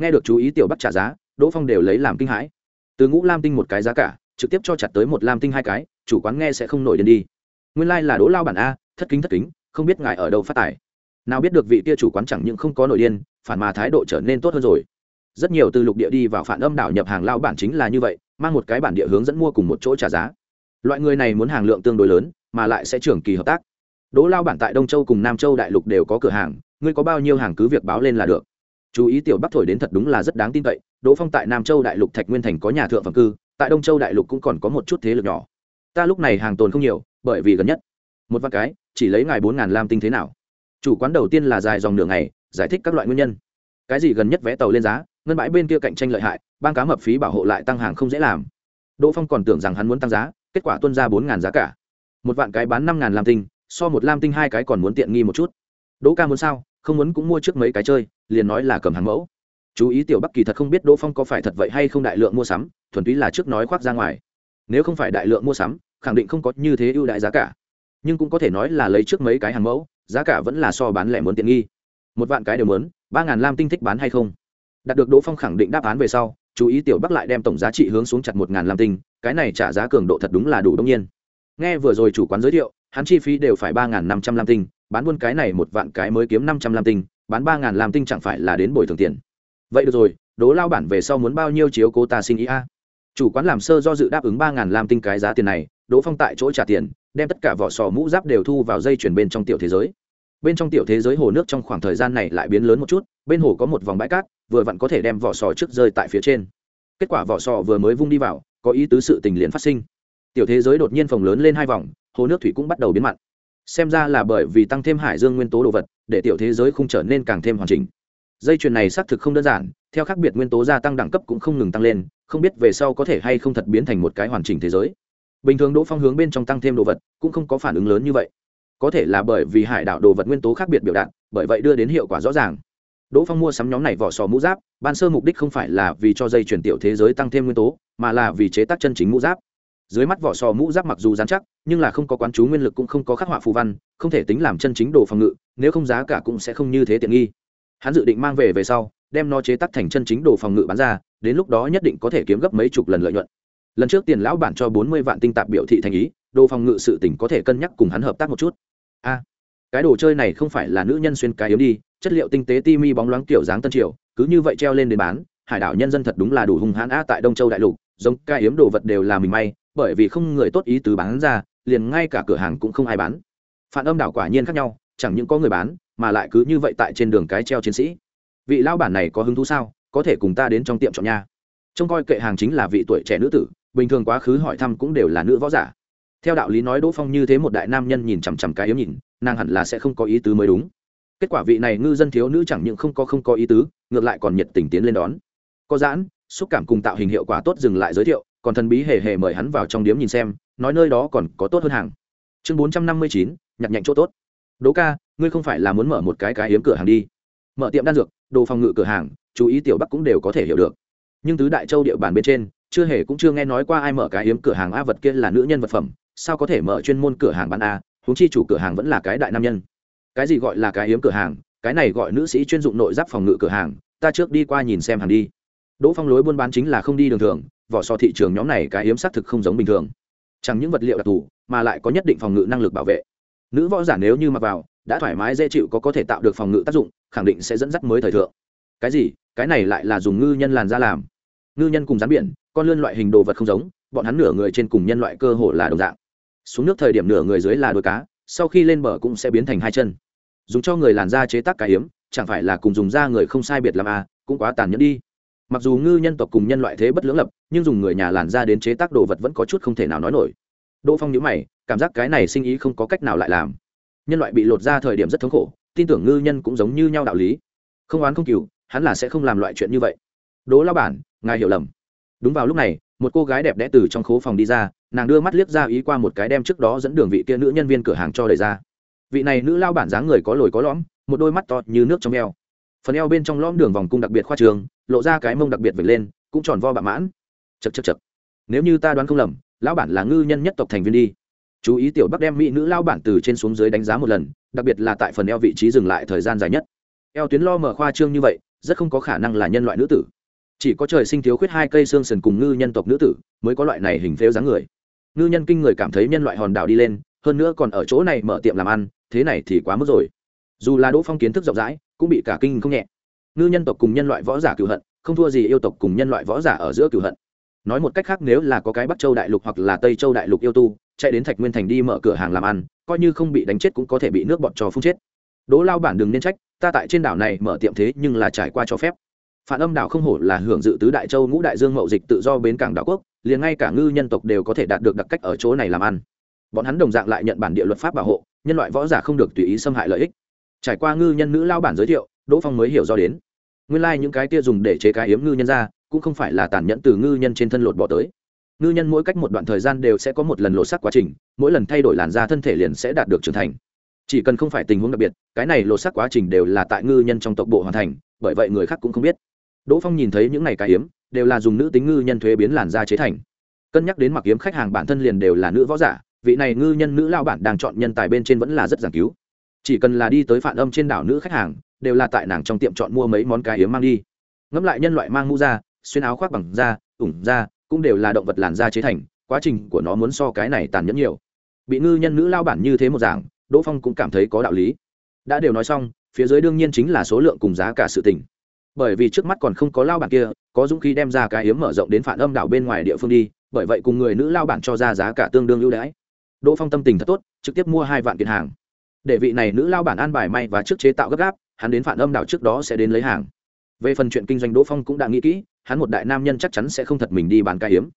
Nghe được chú ý tiểu bắc trả giá, đỗ phong đều lấy làm kinh hãi. Từ ngũ lam tinh một cái giá cả, trực tiếp cho chặt tới một lam tinh hai cái chủ quán nghe sẽ không nổi điên đi. Nguyên lai、like、là đỗ lao bản a, thất kính thất kính, không biết ngài ở đâu phát tài. Nào biết được vị kia chủ quán chẳng những không có nổi điên, phản mà thái độ trở nên tốt hơn rồi. Rất nhiều từ lục địa đi vào phản âm đảo nhập hàng lao bản chính là như vậy, mang một cái bản địa hướng dẫn mua cùng một chỗ trả giá. Loại người này muốn hàng lượng tương đối lớn, mà lại sẽ trưởng kỳ hợp tác. Đỗ lao bản tại đông châu cùng nam châu đại lục đều có cửa hàng, ngươi có bao nhiêu hàng cứ việc báo lên là được. Chú ý tiểu bắc thổi đến thật đúng là rất đáng tin cậy, đỗ phong tại nam châu đại lục thạch nguyên thành có nhà thượng phẩm cư, tại đông châu đại lục cũng còn có một chút thế lực nhỏ ta lúc này hàng tồn không nhiều, bởi vì gần nhất. Một vạn cái, chỉ lấy ngài bốn ngàn lam tinh thế nào? Chủ quán đầu tiên là dài dòng nửa ngày, giải thích các loại nguyên nhân. Cái gì gần nhất vé tàu lên giá, ngân bãi bên kia cạnh tranh lợi hại ban cá mập phí bảo hộ lại tăng hàng không dễ làm. Đỗ phong còn tưởng rằng hắn muốn tăng giá, kết quả tuân ra bốn ngàn giá cả. Một vạn cái bán năm ngàn lam tinh, so một lam tinh hai cái còn muốn tiện nghi một chút. Đỗ ca muốn sao, không muốn cũng mua trước mấy cái chơi, liền nói là cầm hàng mẫu. Chú ý tiểu bắc kỳ thật không biết đỗ phong có phải thật vậy hay không đại lượng mua sắm, thuần túy là trước nói khoác ra ngoài nếu không phải đại lượng mua sắm, khẳng định không có như thế ưu đại giá cả. Nhưng cũng có thể nói là lấy trước mấy cái hàng mẫu, giá cả vẫn là so bán lẻ muốn tiện nghi. Một vạn cái đều muốn, ba ngàn lam tinh thích bán hay không? Đạt được đỗ phong khẳng định đáp án về sau, chú ý tiểu bắc lại đem tổng giá trị hướng xuống chặt một ngàn lam tinh, cái này trả giá cường độ thật đúng là đủ đông nhiên. Nghe vừa rồi chủ quán giới thiệu, hắn chi phí đều phải ba ngàn năm trăm lam tinh, bán buôn cái này một vạn cái mới kiếm năm trăm lam tinh, bán ba ngàn lam tinh chẳng phải là đến bồi thường tiền. Vậy được rồi đố lao bản về sau muốn bao nhiêu chiếu cố ta xin ý a? Chủ quán làm sơ do dự đáp ứng ba ngàn lam tinh cái giá tiền này, đỗ phong tại chỗ trả tiền, đem tất cả vỏ sò mũ giáp đều thu vào dây chuyển bên trong tiểu thế giới. Bên trong tiểu thế giới hồ nước trong khoảng thời gian này lại biến lớn một chút, bên hồ có một vòng bãi cát, vừa vặn có thể đem vỏ sò trước rơi tại phía trên. Kết quả vỏ sò vừa mới vung đi vào, có ý tứ sự tình liền phát sinh. Tiểu thế giới đột nhiên phồng lớn lên hai vòng, hồ nước thủy cũng bắt đầu biến mặn. Xem ra là bởi vì tăng thêm hải dương nguyên tố đồ vật, để tiểu thế giới không trở nên càng thêm hoàn chỉnh. Dây chuyền này xác thực không đơn giản, theo khác biệt nguyên tố gia tăng đẳng cấp cũng không ngừng tăng lên không biết về sau có thể hay không thật biến thành một cái hoàn chỉnh thế giới. Bình thường đỗ phong hướng bên trong tăng thêm đồ vật, cũng không có phản ứng lớn như vậy. Có thể là bởi vì hải đảo đồ vật nguyên tố khác biệt biểu đạt, bởi vậy đưa đến hiệu quả rõ ràng. Đỗ phong mua sắm nhóm này vỏ sò mũ giáp, ban sơ mục đích không phải là vì cho dây chuyển tiểu thế giới tăng thêm nguyên tố, mà là vì chế tác chân chính mũ giáp. Dưới mắt vỏ sò mũ giáp mặc dù dán chắc, nhưng là không có quán chú nguyên lực cũng không có khắc họa phù văn, không thể tính làm chân chính đồ phòng ngự, nếu không giá cả cũng sẽ không như thế tiện nghi. Hắn dự định mang về về sau, đem nó chế tác thành chân chính đồ phòng ngự bán ra đến lúc đó nhất định có thể kiếm gấp mấy chục lần lợi nhuận. Lần trước tiền lão bản cho bốn mươi vạn tinh tạp biểu thị thành ý, đồ phòng ngự sự tỉnh có thể cân nhắc cùng hắn hợp tác một chút. A, cái đồ chơi này không phải là nữ nhân xuyên cái yếu đi, chất liệu tinh tế ti mi bóng loáng kiểu dáng tân triều, cứ như vậy treo lên để bán, hải đảo nhân dân thật đúng là đủ hung hãn a tại đông châu đại lục, giống cái hiếm đồ vật đều là mình may, bởi vì không người tốt ý tứ bán ra, liền ngay cả cửa hàng cũng không ai bán. Phản âm đảo quả nhiên khác nhau, chẳng những có người bán, mà lại cứ như vậy tại trên đường cái treo chiến sĩ. Vị lão bản này có hứng thú sao? Có thể cùng ta đến trong tiệm chọn nha. Trông coi kệ hàng chính là vị tuổi trẻ nữ tử, bình thường quá khứ hỏi thăm cũng đều là nữ võ giả. Theo đạo lý nói đỗ phong như thế một đại nam nhân nhìn chằm chằm cái yếu nhìn, nàng hẳn là sẽ không có ý tứ mới đúng. Kết quả vị này ngư dân thiếu nữ chẳng những không có không có ý tứ, ngược lại còn nhiệt tình tiến lên đón. Có giãn, xúc cảm cùng tạo hình hiệu quả tốt dừng lại giới thiệu, còn thần bí hề hề mời hắn vào trong điếm nhìn xem, nói nơi đó còn có tốt hơn hàng. Chương bốn trăm năm mươi chín, nhặt nhạnh chỗ tốt. Đỗ ca, ngươi không phải là muốn mở một cái cái yếm cửa hàng đi. Mở tiệm đan dược, đồ phòng ngự cửa hàng chú ý tiểu bắc cũng đều có thể hiểu được. Nhưng tứ đại châu địa bàn bên trên, chưa hề cũng chưa nghe nói qua ai mở cái hiếm cửa hàng a vật kia là nữ nhân vật phẩm, sao có thể mở chuyên môn cửa hàng bán a, huống chi chủ cửa hàng vẫn là cái đại nam nhân. Cái gì gọi là cái hiếm cửa hàng? Cái này gọi nữ sĩ chuyên dụng nội giáp phòng ngự cửa hàng, ta trước đi qua nhìn xem hàng đi. Đỗ phong lối buôn bán chính là không đi đường thường, vỏ so thị trường nhóm này cái hiếm xác thực không giống bình thường. Chẳng những vật liệu đặc thù, mà lại có nhất định phòng ngự năng lực bảo vệ. Nữ võ giả nếu như mặc vào, đã thoải mái dễ chịu có có thể tạo được phòng ngự tác dụng, khẳng định sẽ dẫn dắt mới thời thượng cái gì? Cái này lại là dùng ngư nhân làn ra làm. Ngư nhân cùng rắn biển con lươn loại hình đồ vật không giống bọn hắn nửa người trên cùng nhân loại cơ hồ là đồng dạng. Xuống nước thời điểm nửa người dưới là đuôi cá sau khi lên bờ cũng sẽ biến thành hai chân. Dùng cho người làn da chế tác cái hiếm chẳng phải là cùng dùng da người không sai biệt làm à, cũng quá tàn nhẫn đi. Mặc dù ngư nhân tộc cùng nhân loại thế bất lưỡng lập nhưng dùng người nhà làn da đến chế tác đồ vật vẫn có chút không thể nào nói nổi. Đỗ phong nhữ mày cảm giác cái này sinh ý không có cách nào lại làm. Nhân loại bị lột ra thời điểm rất thống khổ tin tưởng ngư nhân cũng giống như nhau đạo lý. Không oán không cừu hắn là sẽ không làm loại chuyện như vậy. Đỗ lao bản, ngài hiểu lầm. Đúng vào lúc này, một cô gái đẹp đẽ từ trong khố phòng đi ra, nàng đưa mắt liếc ra ý qua một cái đem trước đó dẫn đường vị kia nữ nhân viên cửa hàng cho đầy ra. Vị này nữ lao bản dáng người có lồi có lõm, một đôi mắt to như nước trong eo. Phần eo bên trong lõm đường vòng cung đặc biệt khoa trường, lộ ra cái mông đặc biệt vệt lên, cũng tròn vo bạ mãn. Chật chật chật nếu như ta đoán không lầm, lão bản là ngư nhân nhất tộc thành viên đi. Chú ý tiểu bắc đem mỹ nữ lao bản từ trên xuống dưới đánh giá một lần, đặc biệt là tại phần eo vị trí dừng lại thời gian dài nhất. Eo tuyến lo mở khoa trương như vậy rất không có khả năng là nhân loại nữ tử. Chỉ có trời sinh thiếu khuyết hai cây xương sần cùng ngư nhân tộc nữ tử mới có loại này hình phếu dáng người. Ngư nhân kinh người cảm thấy nhân loại hòn đảo đi lên, hơn nữa còn ở chỗ này mở tiệm làm ăn, thế này thì quá mức rồi. Dù là đỗ phong kiến thức rộng rãi, cũng bị cả kinh không nhẹ. Ngư nhân tộc cùng nhân loại võ giả cựu hận, không thua gì yêu tộc cùng nhân loại võ giả ở giữa cựu hận. Nói một cách khác, nếu là có cái bắc châu đại lục hoặc là tây châu đại lục yêu tu, chạy đến thạch nguyên thành đi mở cửa hàng làm ăn, coi như không bị đánh chết cũng có thể bị nước bọt trò phun chết đỗ lao bản đừng nên trách, ta tại trên đảo này mở tiệm thế nhưng là trải qua cho phép. Phản âm đảo không hổ là hưởng dự tứ đại châu ngũ đại dương mậu dịch tự do bến cảng đảo quốc, liền ngay cả ngư nhân tộc đều có thể đạt được đặc cách ở chỗ này làm ăn. Bọn hắn đồng dạng lại nhận bản địa luật pháp bảo hộ, nhân loại võ giả không được tùy ý xâm hại lợi ích. Trải qua ngư nhân nữ lao bản giới thiệu, đỗ phong mới hiểu do đến. Nguyên lai、like、những cái kia dùng để chế cái yếm ngư nhân ra, cũng không phải là tàn nhẫn từ ngư nhân trên thân lột bỏ tới. Ngư nhân mỗi cách một đoạn thời gian đều sẽ có một lần lột sắc quá trình, mỗi lần thay đổi làn da thân thể liền sẽ đạt được trưởng thành chỉ cần không phải tình huống đặc biệt, cái này lột sắc quá trình đều là tại ngư nhân trong tộc bộ hoàn thành, bởi vậy người khác cũng không biết. Đỗ phong nhìn thấy những này cái hiếm đều là dùng nữ tính ngư nhân thuế biến làn da chế thành. Cân nhắc đến mặc hiếm khách hàng bản thân liền đều là nữ võ giả, vị này ngư nhân nữ lao bản đang chọn nhân tài bên trên vẫn là rất giảng cứu. Chỉ cần là đi tới phản âm trên đảo nữ khách hàng, đều là tại nàng trong tiệm chọn mua mấy món cái hiếm mang đi. Ngẫm lại nhân loại mang mũ da xuyên áo khoác bằng da, ủng da, cũng đều là động vật làn da chế thành, quá trình của nó muốn so cái này tàn nhẫn nhiều. Bị ngư nhân nữ lao bản như thế một dạng đỗ phong cũng cảm thấy có đạo lý. Đã đều nói xong, phía dưới đương nhiên chính là số lượng cùng giá cả sự tình. Bởi vì trước mắt còn không có lao bản kia, có dũng khí đem ra cái hiếm mở rộng đến phản âm đảo bên ngoài địa phương đi, bởi vậy cùng người nữ lao bản cho ra giá cả tương đương ưu đãi. Đỗ phong tâm tình thật tốt, trực tiếp mua hai vạn kiện hàng. Để vị này nữ lao bản an bài may và trước chế tạo gấp gáp, hắn đến phản âm đảo trước đó sẽ đến lấy hàng. Về phần chuyện kinh doanh, đỗ phong cũng đã nghĩ kỹ, hắn một đại nam nhân chắc chắn sẽ không thật mình đi bán cái hiếm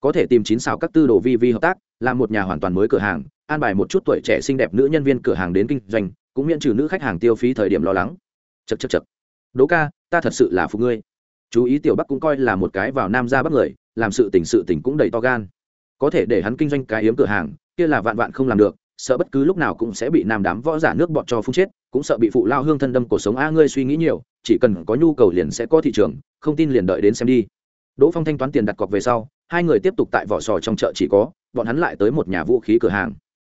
có thể tìm chín xào các tư đồ vi vi hợp tác, làm một nhà hoàn toàn mới cửa hàng, an bài một chút tuổi trẻ xinh đẹp nữ nhân viên cửa hàng đến kinh doanh, cũng miễn trừ nữ khách hàng tiêu phí thời điểm lo lắng. Chật chật chật đỗ ca, ta thật sự là phụ ngươi. Chú ý tiểu bắc cũng coi là một cái vào nam ra bắc người, làm sự tình sự tình cũng đầy to gan. Có thể để hắn kinh doanh cái hiếm cửa hàng, kia là vạn vạn không làm được, sợ bất cứ lúc nào cũng sẽ bị nam đám võ giả nước bọt cho phun chết, cũng sợ bị phụ lao hương thân đâm cuộc sống. A, ngươi suy nghĩ nhiều, chỉ cần có nhu cầu liền sẽ có thị trường, không tin liền đợi đến xem đi. Đỗ phong thanh toán tiền đặt cọc về sau hai người tiếp tục tại vỏ sò trong chợ chỉ có, bọn hắn lại tới một nhà vũ khí cửa hàng.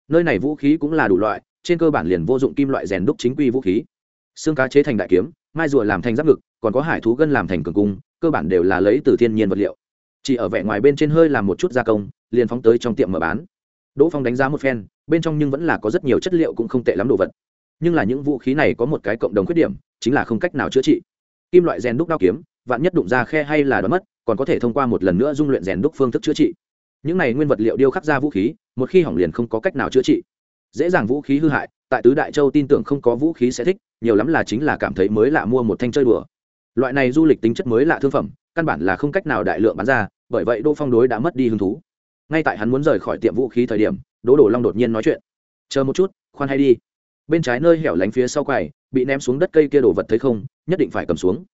Nơi này vũ khí cũng là đủ loại, trên cơ bản liền vô dụng kim loại rèn đúc chính quy vũ khí. Xương cá chế thành đại kiếm, mai rùa làm thành giáp ngực, còn có hải thú gân làm thành cường cung, cơ bản đều là lấy từ thiên nhiên vật liệu. Chỉ ở vẻ ngoài bên trên hơi làm một chút gia công, liền phóng tới trong tiệm mở bán. Đỗ phong đánh giá một phen, bên trong nhưng vẫn là có rất nhiều chất liệu cũng không tệ lắm đồ vật. Nhưng là những vũ khí này có một cái cộng đồng khuyết điểm, chính là không cách nào chữa trị. Kim loại rèn đúc đao kiếm vạn nhất đụng ra khe hay là đoán mất, còn có thể thông qua một lần nữa dung luyện rèn đúc phương thức chữa trị. Những này nguyên vật liệu điêu khắc ra vũ khí, một khi hỏng liền không có cách nào chữa trị. Dễ dàng vũ khí hư hại, tại tứ đại châu tin tưởng không có vũ khí sẽ thích, nhiều lắm là chính là cảm thấy mới lạ mua một thanh chơi đùa. Loại này du lịch tính chất mới lạ thương phẩm, căn bản là không cách nào đại lượng bán ra, bởi vậy đỗ phong đối đã mất đi hứng thú. Ngay tại hắn muốn rời khỏi tiệm vũ khí thời điểm, đỗ đổ long đột nhiên nói chuyện. Chờ một chút, khoan hay đi. Bên trái nơi hẻo lánh phía sau quầy, bị ném xuống đất cây kia đổ vật thấy không, nhất định phải cầm xuống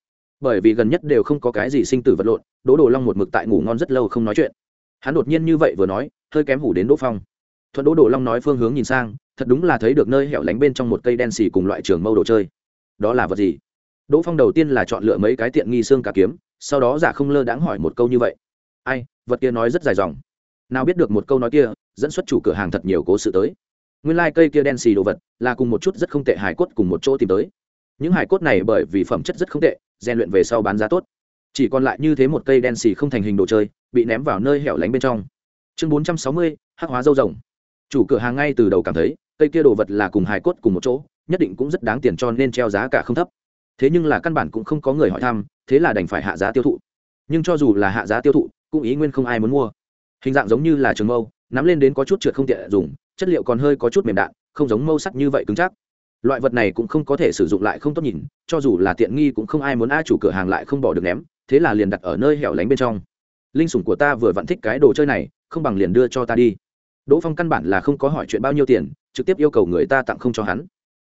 bởi vì gần nhất đều không có cái gì sinh tử vật lộn, đỗ đồ long một mực tại ngủ ngon rất lâu không nói chuyện. Hắn đột nhiên như vậy vừa nói, hơi kém hủ đến đỗ phong. Thuận đỗ đồ long nói phương hướng nhìn sang, thật đúng là thấy được nơi hẻo lánh bên trong một cây đen xì cùng loại trường mâu đồ chơi. Đó là vật gì? Đỗ phong đầu tiên là chọn lựa mấy cái tiện nghi xương cả kiếm, sau đó giả không lơ đáng hỏi một câu như vậy. Ai, vật kia nói rất dài dòng. Nào biết được một câu nói kia, dẫn xuất chủ cửa hàng thật nhiều cố sự tới. Nguyên lai、like、cây kia đen xì đồ vật là cùng một chút rất không tệ hải cốt cùng một chỗ tìm tới những hải cốt này bởi vì phẩm chất rất không tệ, rèn luyện về sau bán giá tốt. Chỉ còn lại như thế một cây đen xì không thành hình đồ chơi, bị ném vào nơi hẻo lánh bên trong. Chương bốn trăm sáu mươi, hắc hóa dâu rồng. Chủ cửa hàng ngay từ đầu cảm thấy, cây kia đồ vật là cùng hải cốt cùng một chỗ, nhất định cũng rất đáng tiền cho nên treo giá cả không thấp. Thế nhưng là căn bản cũng không có người hỏi thăm, thế là đành phải hạ giá tiêu thụ. Nhưng cho dù là hạ giá tiêu thụ, cũng ý nguyên không ai muốn mua. Hình dạng giống như là trường mâu, nắm lên đến có chút trượt không tiện dùng, chất liệu còn hơi có chút mềm đạn, không giống mâu sắc như vậy cứng chắc loại vật này cũng không có thể sử dụng lại không tốt nhìn, cho dù là tiện nghi cũng không ai muốn a chủ cửa hàng lại không bỏ được ném, thế là liền đặt ở nơi hẻo lánh bên trong. Linh sủng của ta vừa vặn thích cái đồ chơi này, không bằng liền đưa cho ta đi. Đỗ phong căn bản là không có hỏi chuyện bao nhiêu tiền, trực tiếp yêu cầu người ta tặng không cho hắn.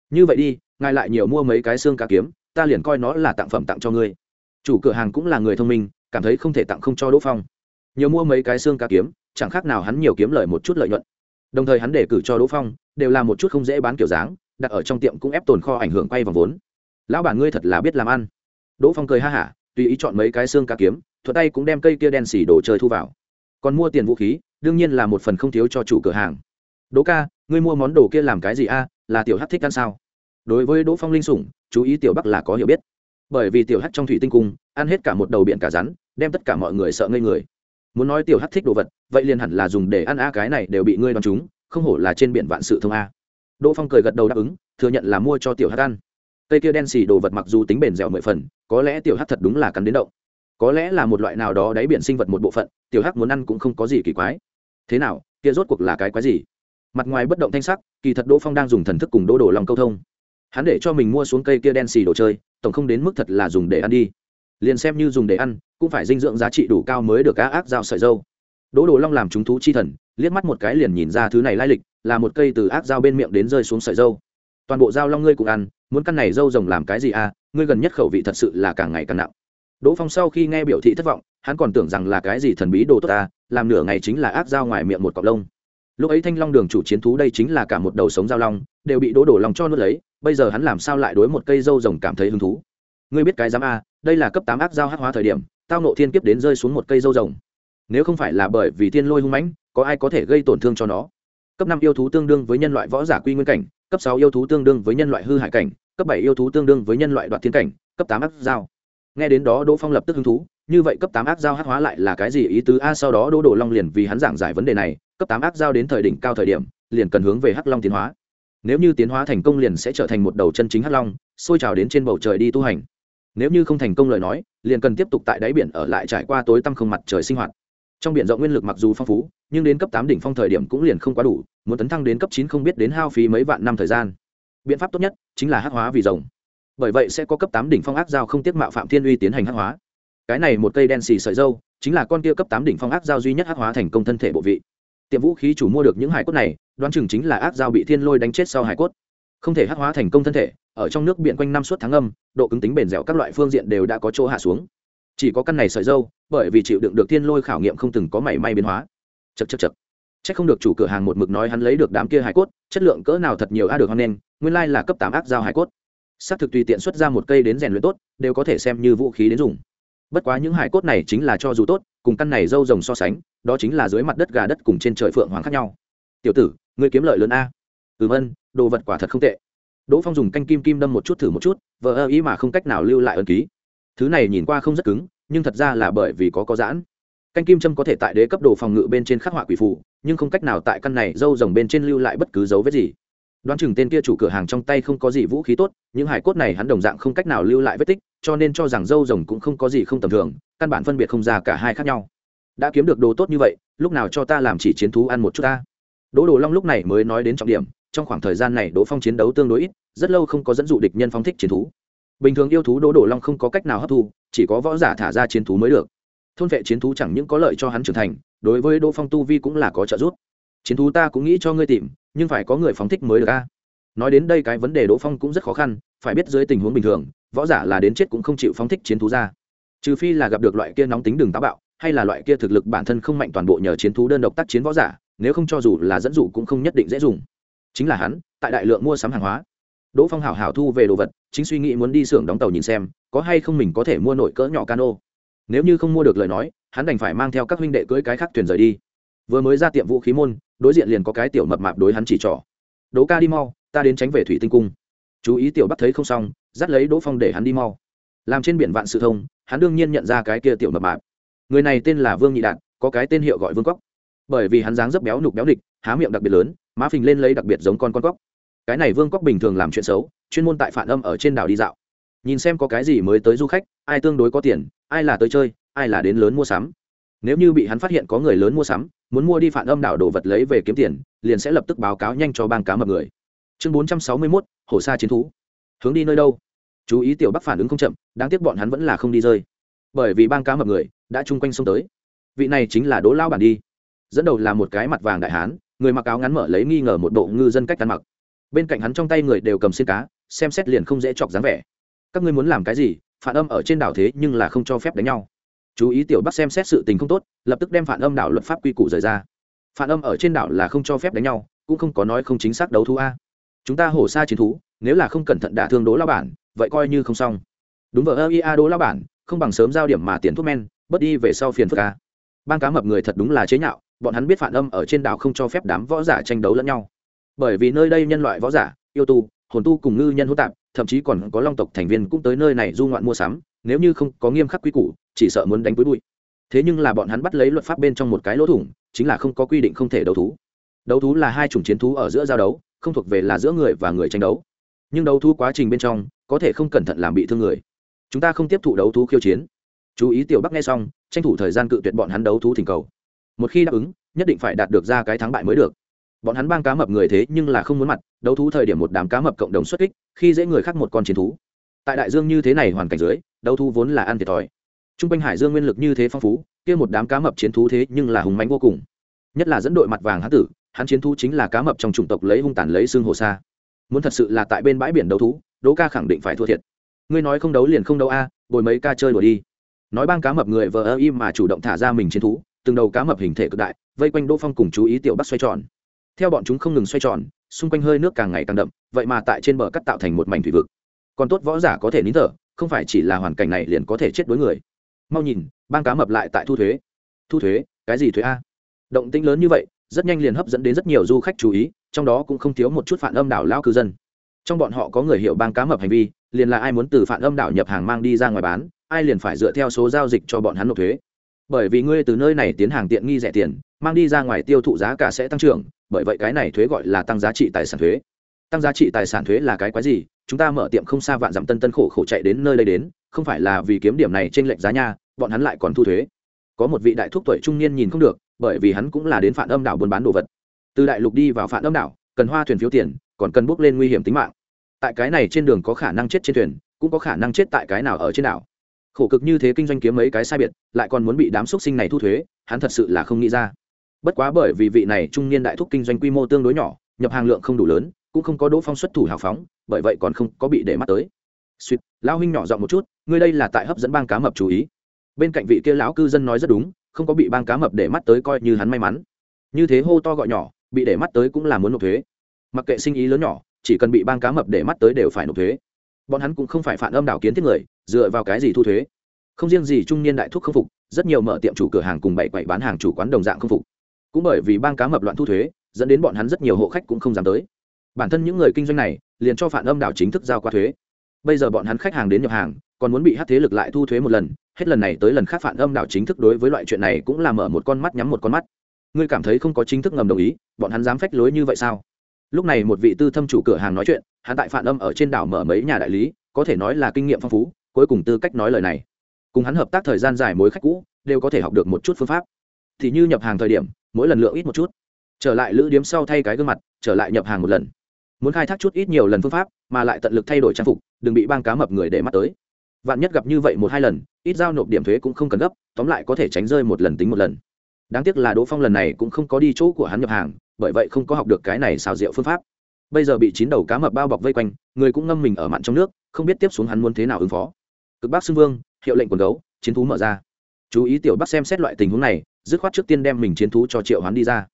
Như vậy đi, ngài lại nhiều mua mấy cái xương cá kiếm, ta liền coi nó là tặng phẩm tặng cho ngươi. Chủ cửa hàng cũng là người thông minh, cảm thấy không thể tặng không cho đỗ phong. Nhiều mua mấy cái xương cá kiếm, chẳng khác nào hắn nhiều kiếm lời một chút lợi nhuận. Đồng thời hắn để cử cho đỗ phong, đều là một chút không dễ bán kiểu dáng đặt ở trong tiệm cũng ép tồn kho ảnh hưởng quay vòng vốn. Lão bà ngươi thật là biết làm ăn. Đỗ phong cười ha hả, tùy ý chọn mấy cái xương cá kiếm thuật tay cũng đem cây kia đen xỉ đồ chơi thu vào. Còn mua tiền vũ khí, đương nhiên là một phần không thiếu cho chủ cửa hàng. Đỗ ca, ngươi mua món đồ kia làm cái gì a? Là tiểu hát thích ăn sao? Đối với đỗ phong linh sủng, chú ý tiểu bắc là có hiểu biết. Bởi vì tiểu hát trong thủy tinh cung, ăn hết cả một đầu biển cả rắn, đem tất cả mọi người sợ ngây người. Muốn nói tiểu hát thích đồ vật, vậy liền hẳn là dùng để ăn a, cái này đều bị ngươi đón chúng, không hổ là trên biển vạn sự thông a đỗ phong cười gật đầu đáp ứng, thừa nhận là mua cho tiểu hát ăn. Cây kia đen xì đồ vật mặc dù tính bền dẻo mười phần, có lẽ tiểu hát thật đúng là cắn đến động. Có lẽ là một loại nào đó đáy biển sinh vật một bộ phận, tiểu hát muốn ăn cũng không có gì kỳ quái. Thế nào, kia rốt cuộc là cái quái gì? Mặt ngoài bất động thanh sắc, kỳ thật đỗ phong đang dùng thần thức cùng đỗ đổ lòng câu thông. Hắn để cho mình mua xuống cây kia đen xì đồ chơi, tổng không đến mức thật là dùng để ăn đi. Liền xem như dùng để ăn, cũng phải dinh dưỡng giá trị đủ cao mới được cá ác dao sợi dâu đỗ đồ long làm chúng thú chi thần, liếc mắt một cái liền nhìn ra thứ này lai lịch, là một cây từ ác dao bên miệng đến rơi xuống sợi dâu. Toàn bộ dao long ngươi cũng ăn, muốn căn này dâu rồng làm cái gì à ngươi gần nhất khẩu vị thật sự là càng ngày càng nặng. Đỗ phong sau khi nghe biểu thị thất vọng, hắn còn tưởng rằng là cái gì thần bí đồ tốt ta làm nửa ngày chính là ác dao ngoài miệng một cọc lông. Lúc ấy thanh long đường chủ chiến thú đây chính là cả một đầu sống dao long, đều bị đỗ đổ lòng cho nuốt lấy, bây giờ hắn làm sao lại đối một cây dâu rồng cảm thấy hứng thú? Ngươi biết cái dám a đây là cấp tám ác dao hắc hóa thời điểm, tao nộ thiên kiếp đến rơi xuống một cây dâu rồng nếu không phải là bởi vì thiên lôi hung mãnh, có ai có thể gây tổn thương cho nó? Cấp năm yêu thú tương đương với nhân loại võ giả quy nguyên cảnh, cấp sáu yêu thú tương đương với nhân loại hư hại cảnh, cấp bảy yêu thú tương đương với nhân loại đoạt thiên cảnh, cấp tám ác dao. Nghe đến đó đỗ phong lập tức hứng thú, như vậy cấp tám ác dao hát hóa lại là cái gì ý tứ? A, sau đó đỗ đổ long liền vì hắn giảng giải vấn đề này, cấp tám ác dao đến thời đỉnh cao thời điểm, liền cần hướng về hắc long tiến hóa. Nếu như tiến hóa thành công liền sẽ trở thành một đầu chân chính hắc long, xôi trào đến trên bầu trời đi tu hành. Nếu như không thành công lời nói, liền cần tiếp tục tại đáy biển ở lại trải qua tối tăm không mặt trời sinh hoạt trong biển rộng nguyên lực mặc dù phong phú, nhưng đến cấp tám đỉnh phong thời điểm cũng liền không quá đủ, muốn tấn thăng đến cấp chín không biết đến hao phí mấy vạn năm thời gian. Biện pháp tốt nhất chính là hắc hóa vì rồng. Bởi vậy sẽ có cấp tám đỉnh phong ác giao không tiết mạo phạm thiên uy tiến hành hắc hóa. Cái này một cây đen xì sợi dâu chính là con kia cấp tám đỉnh phong ác giao duy nhất hắc hóa thành công thân thể bộ vị. Tiệm vũ khí chủ mua được những hải cốt này, đoán chừng chính là ác giao bị thiên lôi đánh chết sau hải cốt. Không thể hắc hóa thành công thân thể, ở trong nước biển quanh năm suốt tháng âm, độ cứng tính bền dẻo các loại phương diện đều đã có chỗ hạ xuống. Chỉ có căn này sợi dâu bởi vì chịu đựng được thiên lôi khảo nghiệm không từng có mảy may biến hóa. Chật chật chật chắc không được chủ cửa hàng một mực nói hắn lấy được đám kia hải cốt, chất lượng cỡ nào thật nhiều a được hoan nên nguyên lai là cấp tám ác giao hải cốt. Xác thực tùy tiện xuất ra một cây đến rèn luyện tốt, đều có thể xem như vũ khí đến dùng. Bất quá những hải cốt này chính là cho dù tốt, cùng căn này dâu rồng so sánh, đó chính là dưới mặt đất gà đất cùng trên trời phượng hoàng khác nhau. Tiểu tử, ngươi kiếm lợi lớn a. Ừ vân, đồ vật quả thật không tệ. Đỗ phong dùng canh kim kim đâm một chút thử một chút, vờ ơ ý mà không cách nào lưu lại ân ký. Thứ này nhìn qua không rất cứng nhưng thật ra là bởi vì có có giãn. Canh kim châm có thể tại đế cấp đồ phòng ngự bên trên khắc họa quỷ phù, nhưng không cách nào tại căn này dâu rồng bên trên lưu lại bất cứ dấu vết gì. Đoán chừng tên kia chủ cửa hàng trong tay không có gì vũ khí tốt, những hải cốt này hắn đồng dạng không cách nào lưu lại vết tích, cho nên cho rằng dâu rồng cũng không có gì không tầm thường, căn bản phân biệt không ra cả hai khác nhau. Đã kiếm được đồ tốt như vậy, lúc nào cho ta làm chỉ chiến thú ăn một chút ta? Đỗ đồ long lúc này mới nói đến trọng điểm, trong khoảng thời gian này đỗ phong chiến đấu tương đối ít, rất lâu không có dẫn dụ địch nhân phong thích chiến thú bình thường yêu thú đỗ đổ long không có cách nào hấp thu, chỉ có võ giả thả ra chiến thú mới được. Thôn vệ chiến thú chẳng những có lợi cho hắn trưởng thành, đối với đỗ phong tu vi cũng là có trợ giúp. Chiến thú ta cũng nghĩ cho ngươi tìm, nhưng phải có người phóng thích mới được a. Nói đến đây cái vấn đề đỗ phong cũng rất khó khăn, phải biết dưới tình huống bình thường, võ giả là đến chết cũng không chịu phóng thích chiến thú ra. Trừ phi là gặp được loại kia nóng tính đường táo bạo, hay là loại kia thực lực bản thân không mạnh toàn bộ nhờ chiến thú đơn độc tác chiến võ giả, nếu không cho dù là dẫn dụ cũng không nhất định dễ dùng. Chính là hắn, tại đại lượng mua sắm hàng hóa đỗ phong hảo hảo thu về đồ vật chính suy nghĩ muốn đi xưởng đóng tàu nhìn xem có hay không mình có thể mua nổi cỡ nhỏ cano. Nếu như không mua được lời nói hắn đành phải mang theo các huynh đệ cưỡi cái khác thuyền rời đi. Vừa mới ra tiệm vũ khí môn đối diện liền có cái tiểu mập mạp đối hắn chỉ trỏ. Đỗ ca đi mau ta đến tránh về thủy tinh cung. Chú ý tiểu bắc thấy không xong dắt lấy đỗ phong để hắn đi mau. Làm trên biển vạn sự thông hắn đương nhiên nhận ra cái kia tiểu mập mạp. Người này tên là vương nhị đạt có cái tên hiệu gọi vương cóc bởi vì hắn dáng rất béo nục béo địch, há miệng đặc biệt lớn má phình lên lấy đặc biệt giống con con cóc cái này vương quốc bình thường làm chuyện xấu, chuyên môn tại phản âm ở trên đảo đi dạo. Nhìn xem có cái gì mới tới du khách, ai tương đối có tiền, ai là tới chơi, ai là đến lớn mua sắm. Nếu như bị hắn phát hiện có người lớn mua sắm, muốn mua đi phản âm đảo đồ vật lấy về kiếm tiền, liền sẽ lập tức báo cáo nhanh cho bang cá mập người. Chương bốn trăm sáu mươi mốt, hồ sa chiến thú. Hướng đi nơi đâu? Chú ý tiểu bắc phản ứng không chậm, đáng tiếc bọn hắn vẫn là không đi rơi. Bởi vì bang cá mập người đã chung quanh sông tới. Vị này chính là đỗ lao bản đi. Dẫn đầu là một cái mặt vàng đại hán, người mặc áo ngắn mở lấy nghi ngờ một bộ ngư dân cách ăn mặc bên cạnh hắn trong tay người đều cầm xin cá, xem xét liền không dễ chọc dáng vẻ. Các ngươi muốn làm cái gì, phản âm ở trên đảo thế nhưng là không cho phép đánh nhau. Chú ý tiểu bắc xem xét sự tình không tốt, lập tức đem phản âm đảo luật pháp quy củ rời ra. Phản âm ở trên đảo là không cho phép đánh nhau, cũng không có nói không chính xác đấu thú a. Chúng ta hổ xa chiến thú, nếu là không cẩn thận đả thương đố lao bản, vậy coi như không xong. Đúng vợ ơ, ia đố lao bản, không bằng sớm giao điểm mà tiền thuốc men, bớt đi về sau phiền phức a. Ban cá mập người thật đúng là chế nhạo, bọn hắn biết phản âm ở trên đảo không cho phép đám võ giả tranh đấu lẫn nhau bởi vì nơi đây nhân loại võ giả, yêu tu, hồn tu cùng ngư nhân hỗn tạp, thậm chí còn có long tộc thành viên cũng tới nơi này du ngoạn mua sắm, nếu như không có nghiêm khắc quy củ, chỉ sợ muốn đánh với bụi. Thế nhưng là bọn hắn bắt lấy luật pháp bên trong một cái lỗ thủng, chính là không có quy định không thể đấu thú. Đấu thú là hai chủng chiến thú ở giữa giao đấu, không thuộc về là giữa người và người tranh đấu. Nhưng đấu thú quá trình bên trong, có thể không cẩn thận làm bị thương người. Chúng ta không tiếp thụ đấu thú khiêu chiến. Chú ý tiểu bắc nghe xong, tranh thủ thời gian cự tuyệt bọn hắn đấu thú thỉnh cầu. Một khi đáp ứng, nhất định phải đạt được ra cái thắng bại mới được bọn hắn bang cá mập người thế nhưng là không muốn mặt đấu thú thời điểm một đám cá mập cộng đồng xuất kích khi dễ người khác một con chiến thú. Tại đại dương như thế này hoàn cảnh dưới đấu thú vốn là ăn thiệt thòi. T r u n g quanh hải dương nguyên lực như thế phong phú kia một đám cá mập chiến thú thế nhưng là hùng mánh vô cùng. Nhất là dẫn đội mặt vàng hán tử hắn chiến thú chính là cá mập trong chủng tộc lấy hung tàn lấy xương hồ sa. Muốn thật sự là tại bên bãi biển đấu thú đỗ ca khẳng định phải thua thiệt. Ngươi nói không đấu liền không đấu a à, bồi mấy ca chơi đùa đi. Nói bang cá mập người vờ ơ im mà chủ động thả ra mình chiến thú từng đầu cá mập hình thể cực đại vây quanh đỗ phong cùng chú ý tiểu bắc xoay tròn theo bọn chúng không ngừng xoay tròn, xung quanh hơi nước càng ngày càng đậm, vậy mà tại trên bờ cắt tạo thành một mảnh thủy vực. Còn tốt võ giả có thể nín thở, không phải chỉ là hoàn cảnh này liền có thể chết đối người. Mau nhìn, bang cá mập lại tại thu thuế. Thu thuế? Cái gì thuế a? Động tĩnh lớn như vậy, rất nhanh liền hấp dẫn đến rất nhiều du khách chú ý, trong đó cũng không thiếu một chút phản âm đảo lao cư dân. Trong bọn họ có người hiểu bang cá mập hành vi, liền là ai muốn từ phản âm đảo nhập hàng mang đi ra ngoài bán, ai liền phải dựa theo số giao dịch cho bọn hắn nộp thuế bởi vì ngươi từ nơi này tiến hàng tiện nghi rẻ tiền, mang đi ra ngoài tiêu thụ giá cả sẽ tăng trưởng, bởi vậy cái này thuế gọi là tăng giá trị tài sản thuế. Tăng giá trị tài sản thuế là cái quái gì? Chúng ta mở tiệm không xa vạn dặm tân tân khổ khổ chạy đến nơi đây đến, không phải là vì kiếm điểm này trên lệnh giá nha, bọn hắn lại còn thu thuế. Có một vị đại thúc tuổi trung niên nhìn không được, bởi vì hắn cũng là đến phản âm đảo buôn bán đồ vật. Từ đại lục đi vào phản âm đảo, cần hoa thuyền phiếu tiền, còn cần bước lên nguy hiểm tính mạng. Tại cái này trên đường có khả năng chết trên thuyền, cũng có khả năng chết tại cái nào ở trên đảo khổ cực như thế kinh doanh kiếm mấy cái sai biệt, lại còn muốn bị đám xúc sinh này thu thuế, hắn thật sự là không nghĩ ra. Bất quá bởi vì vị này trung niên đại thúc kinh doanh quy mô tương đối nhỏ, nhập hàng lượng không đủ lớn, cũng không có đỗ phong xuất thủ hào phóng, bởi vậy còn không có bị để mắt tới. Suýt lão huynh nhỏ giọng một chút, ngươi đây là tại hấp dẫn bang cá mập chú ý. Bên cạnh vị kia lão cư dân nói rất đúng, không có bị bang cá mập để mắt tới coi như hắn may mắn. Như thế hô to gọi nhỏ, bị để mắt tới cũng là muốn nộp thuế. Mặc kệ sinh ý lớn nhỏ, chỉ cần bị bang cá mập để mắt tới đều phải nộp thuế bọn hắn cũng không phải phản âm đảo kiến thiết người, dựa vào cái gì thu thuế? Không riêng gì trung niên đại thuốc không phục, rất nhiều mở tiệm chủ cửa hàng cùng bảy quậy bán hàng chủ quán đồng dạng không phục. Cũng bởi vì bang cá mập loạn thu thuế, dẫn đến bọn hắn rất nhiều hộ khách cũng không dám tới. Bản thân những người kinh doanh này, liền cho phản âm đảo chính thức giao qua thuế. Bây giờ bọn hắn khách hàng đến nhập hàng, còn muốn bị hát thế lực lại thu thuế một lần, hết lần này tới lần khác phản âm đảo chính thức đối với loại chuyện này cũng là mở một con mắt nhắm một con mắt. Ngươi cảm thấy không có chính thức ngầm đồng ý, bọn hắn dám phách lối như vậy sao? Lúc này một vị tư thâm chủ cửa hàng nói chuyện, hắn tại phản âm ở trên đảo mở mấy nhà đại lý, có thể nói là kinh nghiệm phong phú, cuối cùng tư cách nói lời này. Cùng hắn hợp tác thời gian dài mối khách cũ, đều có thể học được một chút phương pháp. Thì như nhập hàng thời điểm, mỗi lần lượng ít một chút. Trở lại lữ điếm sau thay cái gương mặt, trở lại nhập hàng một lần. Muốn khai thác chút ít nhiều lần phương pháp, mà lại tận lực thay đổi trang phục, đừng bị bang cá mập người để mắt tới. Vạn nhất gặp như vậy một hai lần, ít giao nộp điểm thuế cũng không cần gấp, tóm lại có thể tránh rơi một lần tính một lần. Đáng tiếc là đỗ phong lần này cũng không có đi chỗ của hắn nhập hàng bởi vậy không có học được cái này xào rượu phương pháp. Bây giờ bị chín đầu cá mập bao bọc vây quanh, người cũng ngâm mình ở mặn trong nước, không biết tiếp xuống hắn muốn thế nào ứng phó. Cực bắc xưng vương, hiệu lệnh quần gấu, chiến thú mở ra. Chú ý tiểu bắc xem xét loại tình huống này, dứt khoát trước tiên đem mình chiến thú cho triệu hắn đi ra.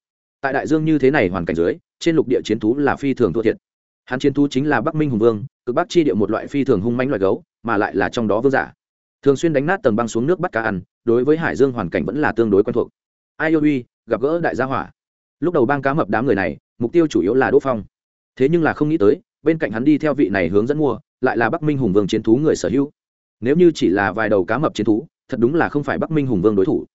Tại đại dương như thế này hoàn cảnh dưới, trên lục địa chiến thú là phi thường thua thiệt. Hắn chiến thú chính là bắc minh hùng vương, cực bắc chi địa một loại phi thường hung manh loại gấu, mà lại là trong đó vương giả. Thường xuyên đánh nát tầng băng xuống nước bắt cá ăn, đối với hải dương hoàn cảnh vẫn là tương đối quen thuộc. Ai yêu uy, gặp gỡ đại gia hỏa lúc đầu bang cá mập đám người này mục tiêu chủ yếu là đỗ phong thế nhưng là không nghĩ tới bên cạnh hắn đi theo vị này hướng dẫn mua lại là bắc minh hùng vương chiến thú người sở hữu nếu như chỉ là vài đầu cá mập chiến thú thật đúng là không phải bắc minh hùng vương đối thủ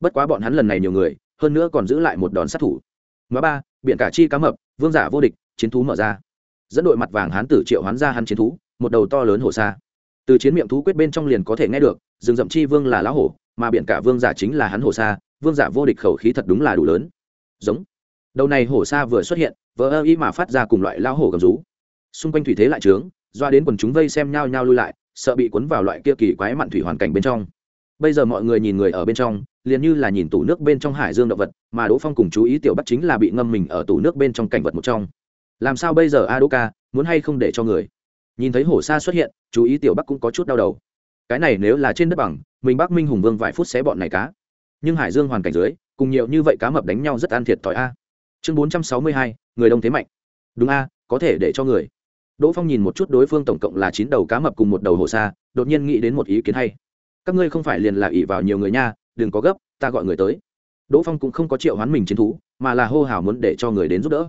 bất quá bọn hắn lần này nhiều người hơn nữa còn giữ lại một đòn sát thủ Mà ba, biện cả chi cá mập, vương giả vô địch, chiến thú mở ra. Dẫn đội mặt vàng hán tử triệu hoán ra hắn chiến thú, một đầu to lớn hổ xa. Từ chiến miệng thú quyết bên trong liền có thể nghe được, rừng rậm chi vương là lão hổ, mà biện cả vương giả chính là hắn hổ xa, vương giả vô địch khẩu khí thật đúng là đủ lớn. Giống. Đầu này hổ xa vừa xuất hiện, vỡ ơ ý mà phát ra cùng loại lao hổ gầm rú. Xung quanh thủy thế lại trướng, doa đến quần chúng vây xem nhau nhau lui lại, sợ bị cuốn vào loại kia kỳ quái mặn thủy hoàn cảnh bên trong. Bây giờ mọi người nhìn người ở bên trong liền như là nhìn tủ nước bên trong hải dương động vật mà đỗ phong cùng chú ý tiểu bắt chính là bị ngâm mình ở tủ nước bên trong cảnh vật một trong. Làm sao bây giờ a đỗ ca muốn hay không để cho người? Nhìn thấy hổ xa xuất hiện chú ý tiểu bắc cũng có chút đau đầu. Cái này nếu là trên đất bằng mình bắc minh hùng vương vài phút xé bọn này cá. Nhưng hải dương hoàn cảnh dưới cùng nhiều như vậy cá mập đánh nhau rất ăn thiệt thòi a chương bốn trăm sáu mươi hai, người đông thế mạnh. Đúng a, có thể để cho người. Đỗ phong nhìn một chút đối phương tổng cộng là chín đầu cá mập cùng một đầu hồ xa đột nhiên nghĩ đến một ý kiến hay. Các ngươi không phải liền là ỷ vào nhiều người nha, đừng có gấp, ta gọi người tới. Đỗ phong cũng không có triệu hoán mình chiến thú, mà là hô hào muốn để cho người đến giúp đỡ.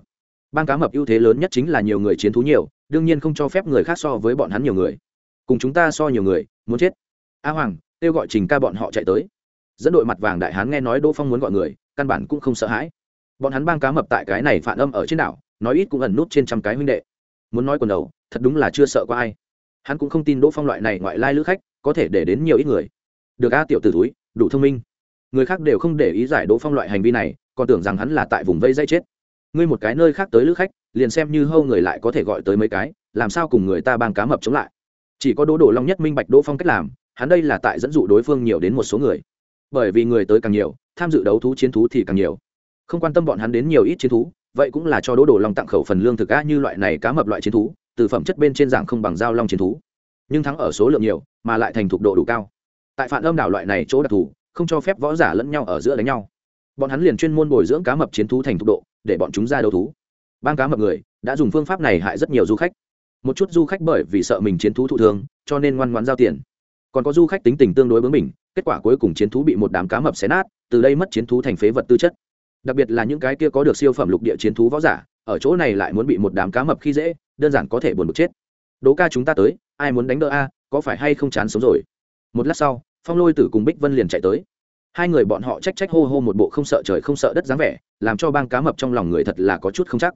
Ban cá mập ưu thế lớn nhất chính là nhiều người chiến thú nhiều, đương nhiên không cho phép người khác so với bọn hắn nhiều người. Cùng chúng ta so nhiều người, muốn chết. A hoàng, kêu gọi trình ca bọn họ chạy tới. Dẫn đội mặt vàng đại hán nghe nói đỗ phong muốn gọi người, căn bản cũng không sợ hãi bọn hắn bang cá mập tại cái này phản âm ở trên đảo, nói ít cũng ẩn nút trên trăm cái huynh đệ. Muốn nói quần đầu, thật đúng là chưa sợ có ai. Hắn cũng không tin đỗ phong loại này ngoại lai lữ khách, có thể để đến nhiều ít người. Được a tiểu t ử túi đủ thông minh. Người khác đều không để ý giải đỗ phong loại hành vi này, còn tưởng rằng hắn là tại vùng vây dây chết. Ngươi một cái nơi khác tới lữ khách, liền xem như hâu người lại có thể gọi tới mấy cái, làm sao cùng người ta bang cá mập chống lại? Chỉ có đỗ đổ long nhất minh bạch đỗ phong cách làm, hắn đây là tại dẫn dụ đối phương nhiều đến một số người. Bởi vì người tới càng nhiều, tham dự đấu thú chiến thú thì càng nhiều không quan tâm bọn hắn đến nhiều ít chiến thú, vậy cũng là cho đỗ đổ long tặng khẩu phần lương thực á như loại này cá mập loại chiến thú, từ phẩm chất bên trên dạng không bằng dao long chiến thú. Nhưng thắng ở số lượng nhiều, mà lại thành thục độ đủ cao. Tại phản âm đảo loại này chỗ đặc thù, không cho phép võ giả lẫn nhau ở giữa đánh nhau. Bọn hắn liền chuyên môn bồi dưỡng cá mập chiến thú thành thục độ, để bọn chúng ra đấu thú. Bang cá mập người, đã dùng phương pháp này hại rất nhiều du khách. Một chút du khách bởi vì sợ mình chiến thú thụ thương, cho nên ngoan ngoan giao tiền. Còn có du khách tính tình tương đối bướng mình kết quả cuối cùng chiến thú bị một đám cá mập xé nát, từ đây mất chiến thú thành phế vật tư chất đặc biệt là những cái kia có được siêu phẩm lục địa chiến thú võ giả, ở chỗ này lại muốn bị một đám cá mập khi dễ, đơn giản có thể buồn bực chết. Đố ca chúng ta tới, ai muốn đánh đỡ a, có phải hay không chán sống rồi? Một lát sau, phong lôi tử cùng bích vân liền chạy tới. Hai người bọn họ trách trách hô hô một bộ không sợ trời không sợ đất dáng vẻ, làm cho bang cá mập trong lòng người thật là có chút không chắc.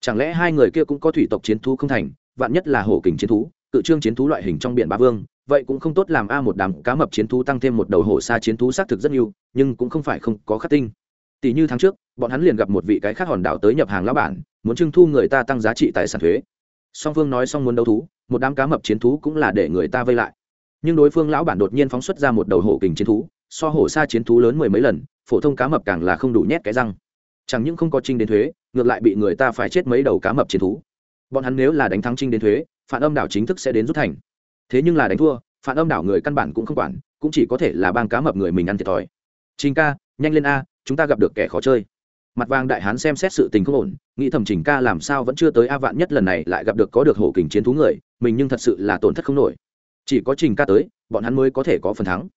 Chẳng lẽ hai người kia cũng có thủy tộc chiến thú không thành, vạn nhất là hổ kình chiến thú, cự trương chiến thú loại hình trong biển ba vương, vậy cũng không tốt làm a một đám cá mập chiến thú tăng thêm một đầu hổ xa chiến thú xác thực rất nhiều, nhưng cũng không phải không có khắc tinh tỷ như tháng trước, bọn hắn liền gặp một vị cái khác hòn đảo tới nhập hàng lão bản, muốn trưng thu người ta tăng giá trị tài sản thuế. Song phương nói xong muốn đấu thú, một đám cá mập chiến thú cũng là để người ta vây lại. Nhưng đối phương lão bản đột nhiên phóng xuất ra một đầu hổ kình chiến thú, so hổ xa chiến thú lớn mười mấy lần, phổ thông cá mập càng là không đủ nhét cái răng. Chẳng những không có trinh đến thuế, ngược lại bị người ta phải chết mấy đầu cá mập chiến thú. Bọn hắn nếu là đánh thắng trinh đến thuế phản âm đảo chính thức sẽ đến rút thành. Thế nhưng là đánh thua phản âm đảo người căn bản cũng không quản, cũng chỉ có thể là bang cá mập người mình ăn thiệt thòi. Trình ca, nhanh lên a chúng ta gặp được kẻ khó chơi. Mặt vàng đại hán xem xét sự tình không ổn, nghĩ thầm trình ca làm sao vẫn chưa tới a vạn nhất lần này lại gặp được có được hổ kình chiến thú người, mình nhưng thật sự là tổn thất không nổi. Chỉ có trình ca tới, bọn hắn mới có thể có phần thắng.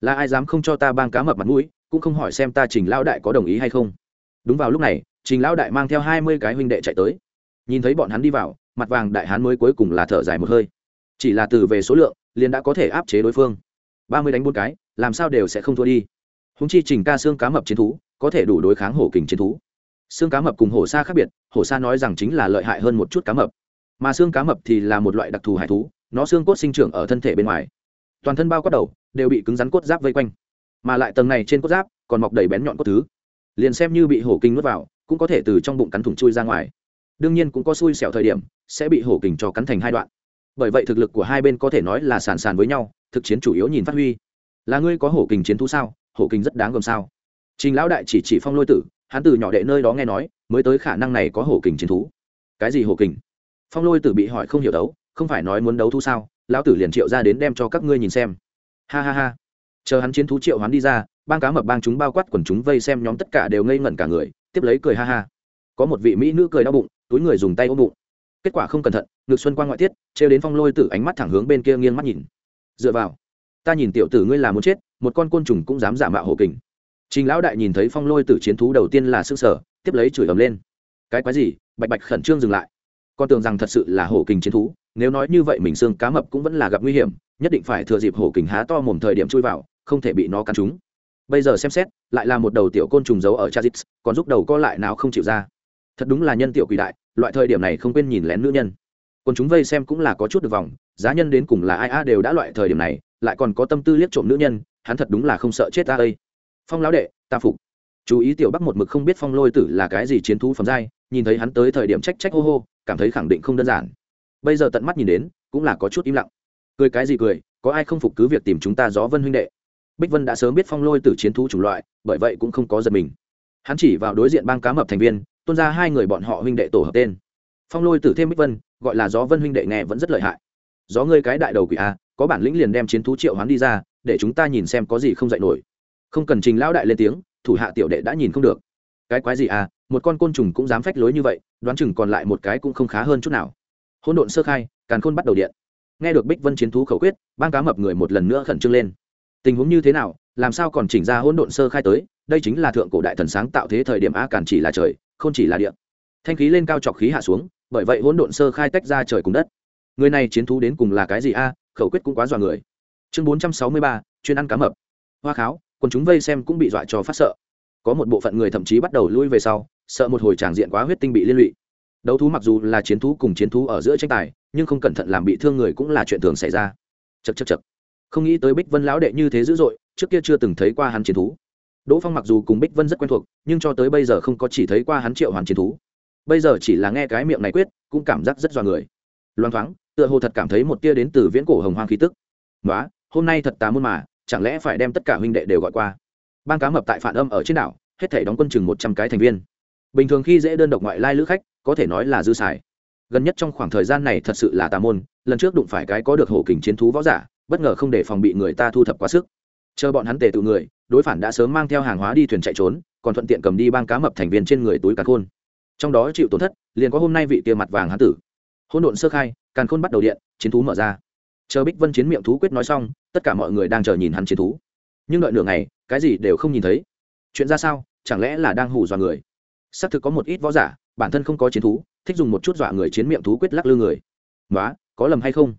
Là ai dám không cho ta bang cá mập mặt mũi, cũng không hỏi xem ta trình lão đại có đồng ý hay không. Đúng vào lúc này, trình lão đại mang theo hai mươi cái huynh đệ chạy tới. Nhìn thấy bọn hắn đi vào, mặt vàng đại hán mới cuối cùng là thở dài một hơi. Chỉ là từ về số lượng, liền đã có thể áp chế đối phương. Ba mươi đánh bốn cái, làm sao đều sẽ không thua đi húng chi trình ca xương cá mập chiến thú, có thể đủ đối kháng hổ kình chiến thú. Xương cá mập cùng hổ sa khác biệt, hổ sa nói rằng chính là lợi hại hơn một chút cá mập. Mà xương cá mập thì là một loại đặc thù hải thú, nó xương cốt sinh trưởng ở thân thể bên ngoài. Toàn thân bao cốt đầu, đều bị cứng rắn cốt giáp vây quanh. Mà lại tầng này trên cốt giáp, còn mọc đầy bén nhọn cốt thứ. Liền xem như bị hổ kinh nuốt vào, cũng có thể từ trong bụng cắn thủng chui ra ngoài. Đương nhiên cũng có xui xẻo thời điểm, sẽ bị hổ kình cho cắn thành hai đoạn. Bởi vậy thực lực của hai bên có thể nói là sàn sàn với nhau, thực chiến chủ yếu nhìn phát huy. Là ngươi có hổ kình chiến thú sao? Hổ kinh rất đáng gồm sao? Trình lão đại chỉ chỉ phong lôi tử, hắn từ nhỏ đệ nơi đó nghe nói, mới tới khả năng này có hổ kình chiến thú. Cái gì hổ kình phong lôi tử bị hỏi không hiểu đấu, không phải nói muốn đấu thu sao? Lão tử liền triệu ra đến đem cho các ngươi nhìn xem. Ha ha ha. Chờ hắn chiến thú triệu hắn đi ra, bang cá mập bang chúng bao quát quần chúng vây xem nhóm tất cả đều ngây ngẩn cả người, tiếp lấy cười ha ha. Có một vị mỹ nữ cười đau bụng, túi người dùng tay ôm bụng. Kết quả không cẩn thận, ngực xuân qua ngoại tiết, trêu đến phong lôi tử ánh mắt thẳng hướng bên kia nghiêng mắt nhìn. Dựa vào ta nhìn tiểu tử ngươi là muốn chết, một con côn trùng cũng dám giả mạo hộ kình. Trình lão đại nhìn thấy phong lôi tử chiến thú đầu tiên là s ư sở tiếp lấy chửi ầm lên. Cái quái gì? Bạch bạch khẩn trương dừng lại. Con tưởng rằng thật sự là hổ kình chiến thú, nếu nói như vậy mình xương cá mập cũng vẫn là gặp nguy hiểm, nhất định phải thừa dịp hổ kình há to mồm thời điểm chui vào, không thể bị nó cắn trúng bây giờ xem xét, lại là một đầu tiểu côn trùng giấu ở chazit, còn giúp đầu co lại nào không chịu ra. Thật đúng là nhân tiểu quỷ đại, loại thời điểm này không quên nhìn lén nữ nhân. Còn chúng vây xem cũng là có chút được vòng, giá nhân đến cùng là ai a đều đã loại thời điểm này lại còn có tâm tư liếc trộm nữ nhân, hắn thật đúng là không sợ chết ta đây phong lão đệ, ta phục. Chú ý tiểu bắc một mực không biết phong lôi tử là cái gì chiến thú phẩm giai, nhìn thấy hắn tới thời điểm trách trách hô hô, cảm thấy khẳng định không đơn giản. Bây giờ tận mắt nhìn đến, cũng là có chút im lặng. Cười cái gì cười, có ai không phục cứ việc tìm chúng ta gió vân huynh đệ. Bích vân đã sớm biết phong lôi tử chiến thú chủng loại, bởi vậy cũng không có giật mình. Hắn chỉ vào đối diện bang cá mập thành viên tôn ra hai người bọn họ huynh đệ tổ hợp tên. Phong lôi tử thêm bích vân, gọi là gió vân huynh đệ nghe vẫn rất lợi hại. Gió ngươi cái đại đầu quỷ a có bản lĩnh liền đem chiến thú triệu hoán đi ra, để chúng ta nhìn xem có gì không dạy nổi. Không cần trình lão đại lên tiếng, thủ hạ tiểu đệ đã nhìn không được. Cái quái gì à một con côn trùng cũng dám phách lối như vậy, đoán chừng còn lại một cái cũng không khá hơn chút nào. Hỗn độn sơ khai, càn khôn bắt đầu điện. Nghe được bích vân chiến thú khẩu quyết ban cá mập người một lần nữa khẩn trương lên. Tình huống như thế nào, làm sao còn chỉnh ra hỗn độn sơ khai tới, đây chính là thượng cổ đại thần sáng tạo thế thời điểm a càn chỉ là trời, không chỉ là điện thanh khí lên cao trọc khí hạ xuống, bởi vậy hỗn độn sơ khai tách ra trời cùng đất. Người này chiến thú đến cùng là cái gì a khẩu quyết cũng quá dọa người. Chương bốn trăm sáu mươi ba, chuyên ăn cá mập. Hoa kháo còn chúng vây xem cũng bị dọa cho phát sợ. Có một bộ phận người thậm chí bắt đầu lui về sau, sợ một hồi tràng diện quá huyết tinh bị liên lụy. Đấu thú mặc dù là chiến thú cùng chiến thú ở giữa tranh tài, nhưng không cẩn thận làm bị thương người cũng là chuyện thường xảy ra. Chật chật chật không nghĩ tới bích vân lão đệ như thế dữ dội, trước kia chưa từng thấy qua hắn chiến thú. Đỗ phong mặc dù cùng bích vân rất quen thuộc, nhưng cho tới bây giờ không có chỉ thấy qua hắn triệu hoàn chiến thú. Bây giờ chỉ là nghe cái miệng này quyết, cũng cảm giác rất dọa người loang thoáng, tựa hồ thật cảm thấy một tia đến từ viễn cổ hồng hoang khí tức. Nói hôm nay thật tà môn mà, chẳng lẽ phải đem tất cả huynh đệ đều gọi qua? Ban cá mập tại phản âm ở trên đảo, hết thể đóng quân chừng một trăm cái thành viên. Bình thường khi dễ đơn độc ngoại lai lữ khách, có thể nói là dư xài. Gần nhất trong khoảng thời gian này thật sự là tà môn, lần trước đụng phải cái có được hổ kình chiến thú võ giả, bất ngờ không để phòng bị người ta thu thập quá sức. Chờ bọn hắn tề tự người, đối phản đã sớm mang theo hàng hóa đi thuyền chạy trốn, còn thuận tiện cầm đi bang cá mập thành viên trên người túi cá khôn. Trong đó chịu tổn thất, liền có hôm nay vị tia mặt vàng hán tử hôn độn sơ khai, càn khôn bắt đầu điện, chiến thú mở ra. Chờ bích vân chiến miệng thú quyết nói xong, tất cả mọi người đang chờ nhìn hắn chiến thú. Nhưng đợi nửa ngày, cái gì đều không nhìn thấy. Chuyện ra sao? Chẳng lẽ là đang hù dọa người? Xác thực có một ít võ giả, bản thân không có chiến thú, thích dùng một chút dọa người chiến miệng thú quyết lắc lư người. Nói có lầm hay không?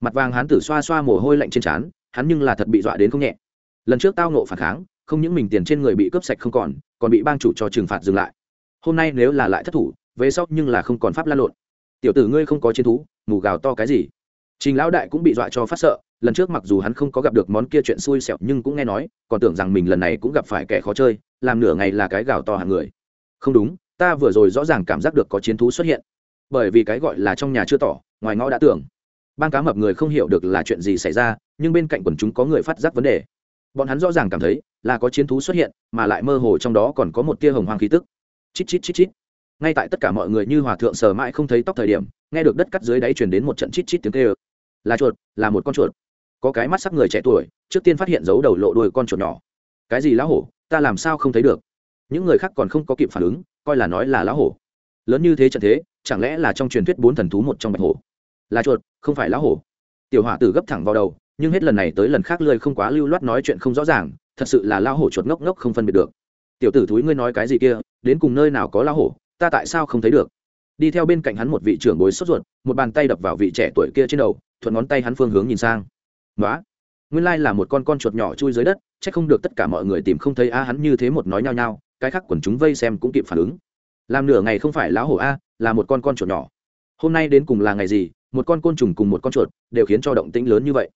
Mặt vàng hắn tử xoa xoa mồ hôi lạnh trên trán, hắn nhưng là thật bị dọa đến không nhẹ. Lần trước tao nộ phản kháng, không những mình tiền trên người bị cướp sạch không còn còn bị bang chủ cho trừng phạt dừng lại. Hôm nay nếu là lại thất thủ, về sau nhưng là không còn pháp lan lộn tiểu tử ngươi không có chiến thú, mù gào to cái gì? Trình lão đại cũng bị dọa cho phát sợ, lần trước mặc dù hắn không có gặp được món kia chuyện xui xẹo nhưng cũng nghe nói, còn tưởng rằng mình lần này cũng gặp phải kẻ khó chơi, làm nửa ngày là cái gào to hàng người. Không đúng, ta vừa rồi rõ ràng cảm giác được có chiến thú xuất hiện. Bởi vì cái gọi là trong nhà chưa tỏ, ngoài ngõ đã tưởng. Ban cá mập người không hiểu được là chuyện gì xảy ra, nhưng bên cạnh quần chúng có người phát giác vấn đề. Bọn hắn rõ ràng cảm thấy là có chiến thú xuất hiện, mà lại mơ hồ trong đó còn có một tia hồng hoang khí tức. Chít chít chít chít ngay tại tất cả mọi người như hòa thượng sờ mãi không thấy tóc thời điểm, nghe được đất cắt dưới đáy truyền đến một trận chít chít tiếng kêu. Là chuột, là một con chuột. Có cái mắt sắc người trẻ tuổi, trước tiên phát hiện dấu đầu lộ đuôi con chuột nhỏ. Cái gì lão hổ, ta làm sao không thấy được? Những người khác còn không có kịp phản ứng, coi là nói là lão hổ. Lớn như thế trận thế, chẳng lẽ là trong truyền thuyết bốn thần thú một trong bạch hổ? Là chuột, không phải lão hổ. Tiểu hỏa tử gấp thẳng vào đầu, nhưng hết lần này tới lần khác lười không quá lưu loát nói chuyện không rõ ràng, thật sự là lão hổ chuột ngốc ngốc không phân biệt được. Tiểu tử thúi ngươi nói cái gì kia, đến cùng nơi nào có lão hổ? Ta tại sao không thấy được? Đi theo bên cạnh hắn một vị trưởng bối sốt ruột, một bàn tay đập vào vị trẻ tuổi kia trên đầu, thuận ngón tay hắn phương hướng nhìn sang. Nói nguyên lai là một con con chuột nhỏ chui dưới đất c h ắ c không được tất cả mọi người tìm không thấy a, hắn như thế một nói nhao nhao, cái khác quần chúng vây xem cũng kịp phản ứng. Làm nửa ngày không phải lão hổ a, là một con con chuột nhỏ. Hôm nay đến cùng là ngày gì, một con côn trùng cùng một con chuột đều khiến cho động tĩnh lớn như vậy.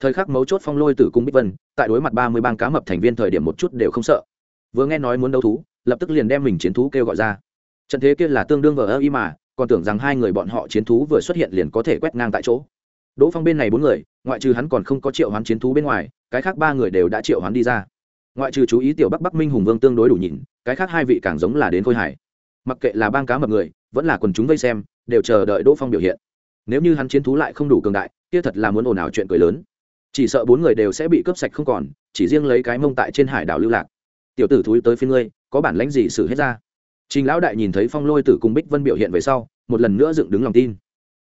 Thời khắc mấu chốt phong lôi tử cung bích vân, tại đối mặt ba mươi bang cá mập thành viên thời điểm một chút đều không sợ. Vừa nghe nói muốn đấu thú, lập tức liền đem mình chiến thú kêu gọi ra trận thế kia là tương đương vờ ơ y mà, còn tưởng rằng hai người bọn họ chiến thú vừa xuất hiện liền có thể quét ngang tại chỗ. Đỗ phong bên này bốn người, ngoại trừ hắn còn không có triệu hoán chiến thú bên ngoài, cái khác ba người đều đã triệu hoán đi ra. Ngoại trừ chú ý tiểu bắc bắc minh hùng vương tương đối đủ nhìn, cái khác hai vị càng giống là đến khôi hải mặc kệ là bang cá mập người, vẫn là quần chúng vây xem, đều chờ đợi đỗ phong biểu hiện. Nếu như hắn chiến thú lại không đủ cường đại, kia thật là muốn ồn ào chuyện cười lớn. Chỉ sợ bốn người đều sẽ bị cướp sạch không còn, chỉ riêng lấy cái mông tại trên hải đảo lưu lạc. Tiểu tử thúi tới phía ngươi, có bản lãnh gì xử hết ra? Trình lão đại nhìn thấy phong lôi tử cùng bích vân biểu hiện về sau, một lần nữa dựng đứng lòng tin.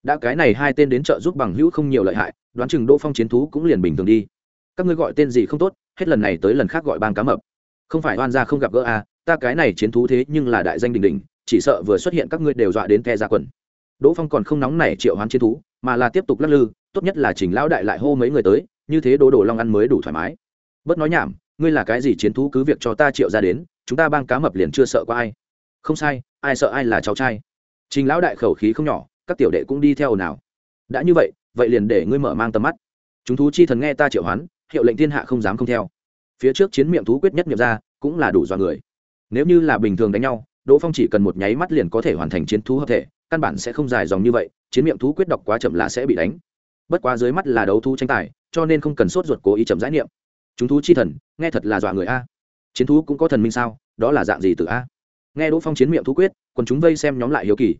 Đã cái này hai tên đến trợ giúp bằng hữu không nhiều lợi hại, đoán chừng đỗ phong chiến thú cũng liền bình thường đi. Các ngươi gọi tên gì không tốt, hết lần này tới lần khác gọi bang cá mập. Không phải oan gia không gặp gỡ à ta cái này chiến thú thế nhưng là đại danh đình đình chỉ sợ vừa xuất hiện các ngươi đều dọa đến ke ra quần. Đỗ phong còn không nóng nảy triệu hoán chiến thú, mà là tiếp tục lắc lư, tốt nhất là trình lão đại lại hô mấy người tới, như thế đồ đồ long ăn mới đủ thoải mái. Bớt nói nhảm, ngươi là cái gì chiến thú cứ việc cho ta triệu ra đến, chúng ta bang cá mập liền chưa sợ có ai không sai, ai sợ ai là cháu trai. Trình lão đại khẩu khí không nhỏ, các tiểu đệ cũng đi theo nào đã như vậy vậy liền để ngươi mở mang tầm mắt. Chúng thú chi thần nghe ta triệu hoán, hiệu lệnh thiên hạ không dám không theo. Phía trước chiến miệng thú quyết nhất nghiệm ra, cũng là đủ dọa người. Nếu như là bình thường đánh nhau, đỗ phong chỉ cần một nháy mắt liền có thể hoàn thành chiến thú hợp thể, căn bản sẽ không dài dòng như vậy, chiến miệng thú quyết đọc quá chậm là sẽ bị đánh. Bất quá dưới mắt là đấu thú tranh tài, cho nên không cần sốt ruột cố ý chậm giải niệm. Chúng thú chi thần, nghe thật là dọa người a. Chiến thú cũng có thần minh sao, đó là dạng gì từ a? Nghe đỗ phong chiến miệng thú quyết còn chúng vây xem nhóm lại hiếu kỳ.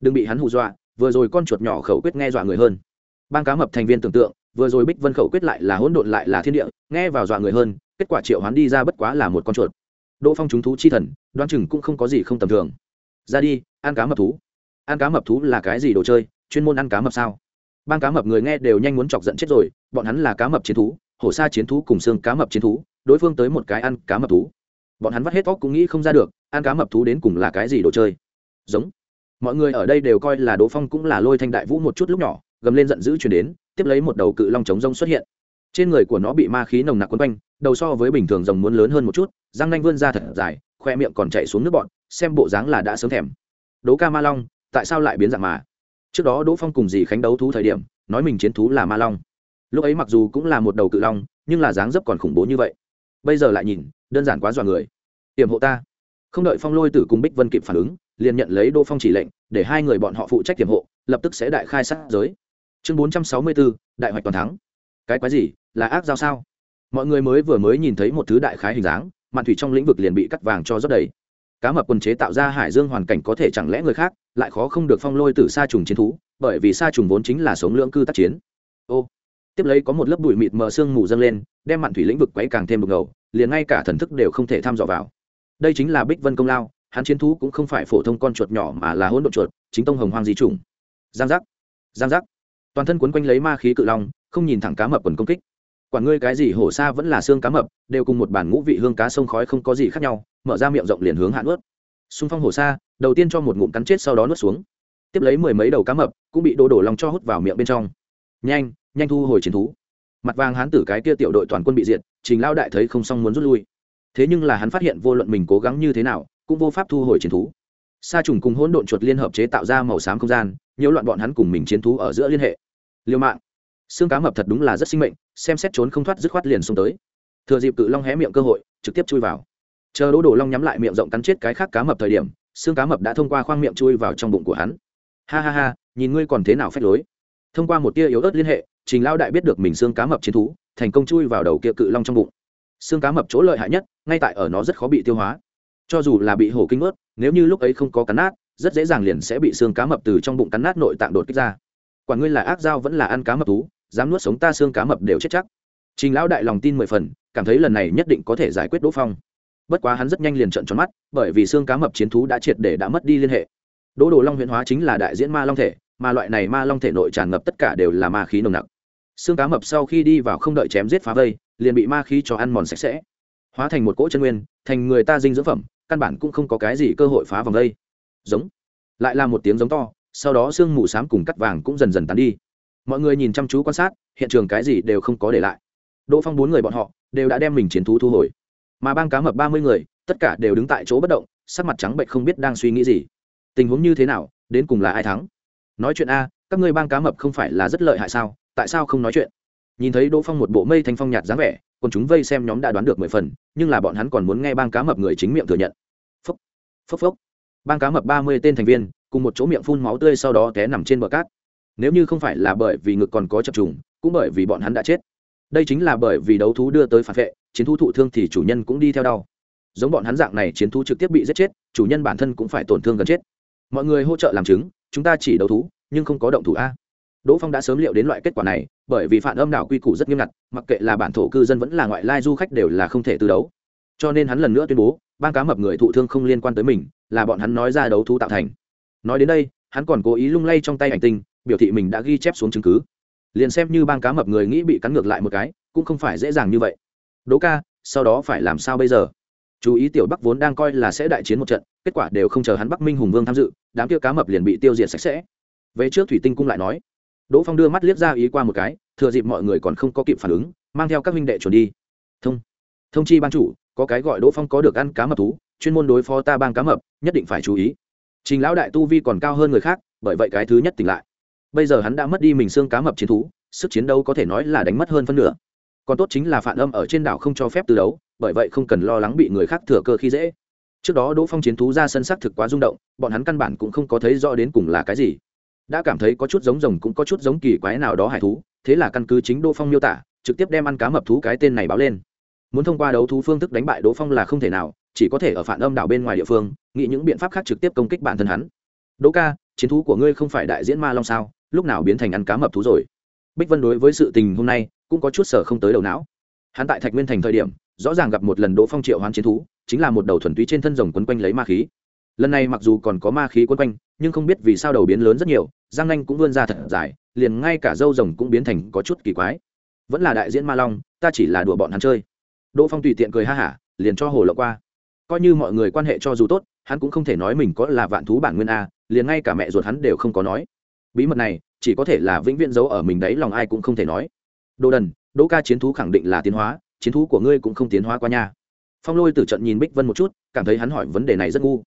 Đừng bị hắn hù dọa, vừa rồi con chuột nhỏ khẩu quyết nghe dọa người hơn. Ban cá mập thành viên tưởng tượng, vừa rồi bích vân khẩu quyết lại là hỗn độn lại là thiên địa, nghe vào dọa người hơn, kết quả triệu hắn đi ra bất quá là một con chuột. Đỗ phong chúng thú chi thần, đoán chừng cũng không có gì không tầm thường. Ra đi, ăn cá mập thú. Ăn cá mập thú là cái gì đồ chơi? Chuyên môn ăn cá mập sao? Ban cá mập người nghe đều nhanh muốn chọc giận chết rồi, bọn hắn là cá mập chiến thú, hổ sa chiến thú cùng xương cá mập chiến thú, đối phương tới một cái ăn cá mập thú. Bọn hắn vắt hết óc cũng nghĩ không ra được ăn cá mập thú đến cùng là cái gì đồ chơi? Giống. Mọi người ở đây đều coi là đỗ phong cũng là lôi thanh đại vũ một chút lúc nhỏ, gầm lên giận dữ chuyển đến, tiếp lấy một đầu cự long trống rông xuất hiện. Trên người của nó bị ma khí nồng nặc quấn quanh, đầu so với bình thường rồng muốn lớn hơn một chút, răng nanh vươn ra thật dài, khoe miệng còn chạy xuống nước bọn xem bộ dáng là đã sớm thèm. Đỗ ca ma long, tại sao lại biến dạng mà? Trước đó đỗ phong cùng dì khánh đấu thú thời điểm, nói mình chiến thú là ma long. Lúc ấy mặc dù cũng là một đầu cự long, nhưng là dáng dấp còn khủng bố như vậy. Bây giờ lại nhìn, đơn giản quá dọa người. Hiểm hộ ta không đợi phong lôi tử cùng bích vân kịp phản ứng, liền nhận lấy Đô phong chỉ lệnh, để hai người bọn họ phụ trách tiềm hộ, lập tức sẽ đại khai sát giới. Chương bốn trăm sáu mươi bốn, đại hoạch toàn thắng. Cái quái gì? Là ác giao sao? Mọi người mới vừa mới nhìn thấy một thứ đại khái hình dáng, mạn thủy trong lĩnh vực liền bị cắt vàng cho rất đầy. Cá mập quần chế tạo ra hải dương hoàn cảnh có thể chẳng lẽ người khác lại khó không được phong lôi từ sa trùng chiến thú, bởi vì sa trùng vốn chính là sống lưỡng cư tác chiến. Ô, tiếp lấy có một lớp bụi mịt mờ sương mù dâng lên, đem mạn thủy lĩnh vực quấy càng thêm đục ngầu, liền ngay cả thần thức đều không thể tham dò vào đây chính là bích vân công lao, hắn chiến thú cũng không phải phổ thông con chuột nhỏ mà là hỗn độn chuột, chính tông hồng hoang di trùng giang giác giang giác. Toàn thân quấn quanh lấy ma khí cự long, không nhìn thẳng cá mập quần công kích. Quản ngươi cái gì hổ xa vẫn là xương cá mập, đều cùng một bản ngũ vị hương cá sông khói không có gì khác nhau, mở ra miệng rộng liền hướng hạ nuốt. Xung phong hổ xa đầu tiên cho một ngụm cắn chết sau đó nuốt xuống. Tiếp lấy mười mấy đầu cá mập cũng bị đổ đổ lòng cho hút vào miệng bên trong. Nhanh nhanh thu hồi chiến thú. Mặt vàng hán tử cái kia tiểu đội toàn quân bị diệt, trình lao đại thấy không xong muốn rút lui thế nhưng là hắn phát hiện vô luận mình cố gắng như thế nào, cũng vô pháp thu hồi chiến thú. Sa trùng cùng hỗn độn chuột liên hợp chế tạo ra màu xám không gian, nhiễu loạn bọn hắn cùng mình chiến thú ở giữa liên hệ. Liêu mạng. Xương cá mập thật đúng là rất sinh mệnh, xem xét trốn không thoát dứt khoát liền xông tới. Thừa dịp cự long hé miệng cơ hội, trực tiếp chui vào. Chờ đỗ đổ long nhắm lại miệng rộng cắn chết cái khác cá mập thời điểm, xương cá mập đã thông qua khoang miệng chui vào trong bụng của hắn. Ha ha ha, nhìn ngươi còn thế nào phép lối. Thông qua một tia yếu ớt liên hệ, trình lao đại biết được mình xương cá mập chiến thú, thành công chui vào đầu kia cự long trong bụng xương cá mập chỗ lợi hại nhất, ngay tại ở nó rất khó bị tiêu hóa. Cho dù là bị hổ kinh ướt, nếu như lúc ấy không có cắn nát, rất dễ dàng liền sẽ bị xương cá mập từ trong bụng cắn nát nội tạng đột kích ra. Quả ngươi là ác dao vẫn là ăn cá mập thú, dám nuốt sống ta xương cá mập đều chết chắc. Trình lão đại lòng tin mười phần, cảm thấy lần này nhất định có thể giải quyết đỗ phong. Bất quá hắn rất nhanh liền trận tròn mắt, bởi vì xương cá mập chiến thú đã triệt để đã mất đi liên hệ. Đỗ đồ long huyễn hóa chính là đại diễn ma long thể, mà loại này ma long thể nội tràn ngập tất cả đều là ma khí nồng nặc xương cá mập sau khi đi vào không đợi chém giết phá vây, liền bị ma khí cho ăn mòn sạch sẽ. Hóa thành một cỗ chân nguyên, thành người ta dinh dưỡng phẩm, căn bản cũng không có cái gì cơ hội phá vòng đây. Giống. Lại là một tiếng giống to, sau đó sương mù s á m cùng cắt vàng cũng dần dần tán đi. Mọi người nhìn chăm chú quan sát, hiện trường cái gì đều không có để lại. Đỗ phong bốn người bọn họ đều đã đem mình chiến thú thu hồi. Mà bang cá mập ba mươi người, tất cả đều đứng tại chỗ bất động, sắc mặt trắng bệnh không biết đang suy nghĩ gì. Tình huống như thế nào, đến cùng là ai thắng? Nói chuyện a, các ngươi bang cá mập không phải là rất lợi hại sao? Tại sao không nói chuyện? Nhìn thấy đỗ phong một bộ mây thanh phong nhạt dáng vẻ còn chúng vây xem nhóm đã đoán được mười phần, nhưng là bọn hắn còn muốn nghe bang cá mập người chính miệng thừa nhận. Phốc phốc phốc. Bang cá mập ba mươi tên thành viên, cùng một chỗ miệng phun máu tươi sau đó té nằm trên bờ cát. Nếu như không phải là bởi vì ngực còn có chập trùng, cũng bởi vì bọn hắn đã chết. Đây chính là bởi vì đấu thú đưa tới phản vệ, chiến thú thụ thương thì chủ nhân cũng đi theo đau. Giống bọn hắn dạng này chiến thú trực tiếp bị giết chết, chủ nhân bản thân cũng phải tổn thương gần chết. Mọi người hỗ trợ làm chứng, chúng ta chỉ đấu thú, nhưng không có động thủ a đỗ phong đã sớm liệu đến loại kết quả này, bởi vì phản âm đảo quy củ rất nghiêm ngặt, mặc kệ là bản thổ cư dân vẫn là ngoại lai du khách đều là không thể từ đấu. Cho nên hắn lần nữa tuyên bố, bang cá mập người thụ thương không liên quan tới mình, là bọn hắn nói ra đấu thú tạo thành. Nói đến đây, hắn còn cố ý lung lay trong tay ảnh tinh, biểu thị mình đã ghi chép xuống chứng cứ. Liền xem như bang cá mập người nghĩ bị cắn ngược lại một cái, cũng không phải dễ dàng như vậy. Đỗ ca, sau đó phải làm sao bây giờ? Chú ý tiểu bắc vốn đang coi là sẽ đại chiến một trận, kết quả đều không chờ hắn bắc minh hùng vương tham dự, đám kia cá mập liền bị tiêu diệt sạch sẽ. Về trước thủy tinh cung lại nói đỗ phong đưa mắt liếc ra ý qua một cái, thừa dịp mọi người còn không có kịp phản ứng, mang theo các huynh đệ chuẩn đi. Thông. Thông chi ban chủ, có cái gọi đỗ phong có được ăn cá mập thú, chuyên môn đối phó ta bang cá mập, nhất định phải chú ý. Trình lão đại tu vi còn cao hơn người khác, bởi vậy cái thứ nhất tỉnh lại. Bây giờ hắn đã mất đi mình xương cá mập chiến thú, sức chiến đấu có thể nói là đánh mất hơn phân nửa. Còn tốt chính là phản âm ở trên đảo không cho phép từ đấu, bởi vậy không cần lo lắng bị người khác thừa cơ khi dễ. Trước đó đỗ phong chiến thú ra sân sắc thực quá rung động, bọn hắn căn bản cũng không có thấy rõ đến cùng là cái gì đã cảm thấy có chút giống rồng cũng có chút giống kỳ quái nào đó hải thú, thế là căn cứ chính đỗ phong miêu tả, trực tiếp đem ăn cá mập thú cái tên này báo lên. Muốn thông qua đấu thú phương thức đánh bại đỗ phong là không thể nào, chỉ có thể ở phản âm đảo bên ngoài địa phương, nghĩ những biện pháp khác trực tiếp công kích bản thân hắn. Đỗ ca, chiến thú của ngươi không phải đại diễn ma long sao? Lúc nào biến thành ăn cá mập thú rồi? Bích vân đối với sự tình hôm nay cũng có chút sở không tới đầu não. Hắn tại thạch nguyên thành thời điểm, rõ ràng gặp một lần đỗ phong triệu hoán chiến thú, chính là một đầu thuần túy trên thân rồng quấn quanh lấy ma khí lần này mặc dù còn có ma khí quấn quanh, nhưng không biết vì sao đầu biến lớn rất nhiều giang nanh cũng vươn ra thật dài, liền ngay cả dâu rồng cũng biến thành có chút kỳ quái. Vẫn là đại diễn ma long, ta chỉ là đùa bọn hắn chơi. Đỗ phong tùy tiện cười ha hả, liền cho hồ lộ qua. Coi như mọi người quan hệ cho dù tốt, hắn cũng không thể nói mình có là vạn thú bản nguyên a, liền ngay cả mẹ ruột hắn đều không có nói. Bí mật này, chỉ có thể là vĩnh viễn giấu ở mình đấy, lòng ai cũng không thể nói. Đồ đần, đỗ ca chiến thú khẳng định là tiến hóa, chiến thú của ngươi cũng không tiến hóa qua nha. Phong lôi từ trận nhìn bích vân một chút, cảm thấy hắn hỏi vấn đề này rất ngu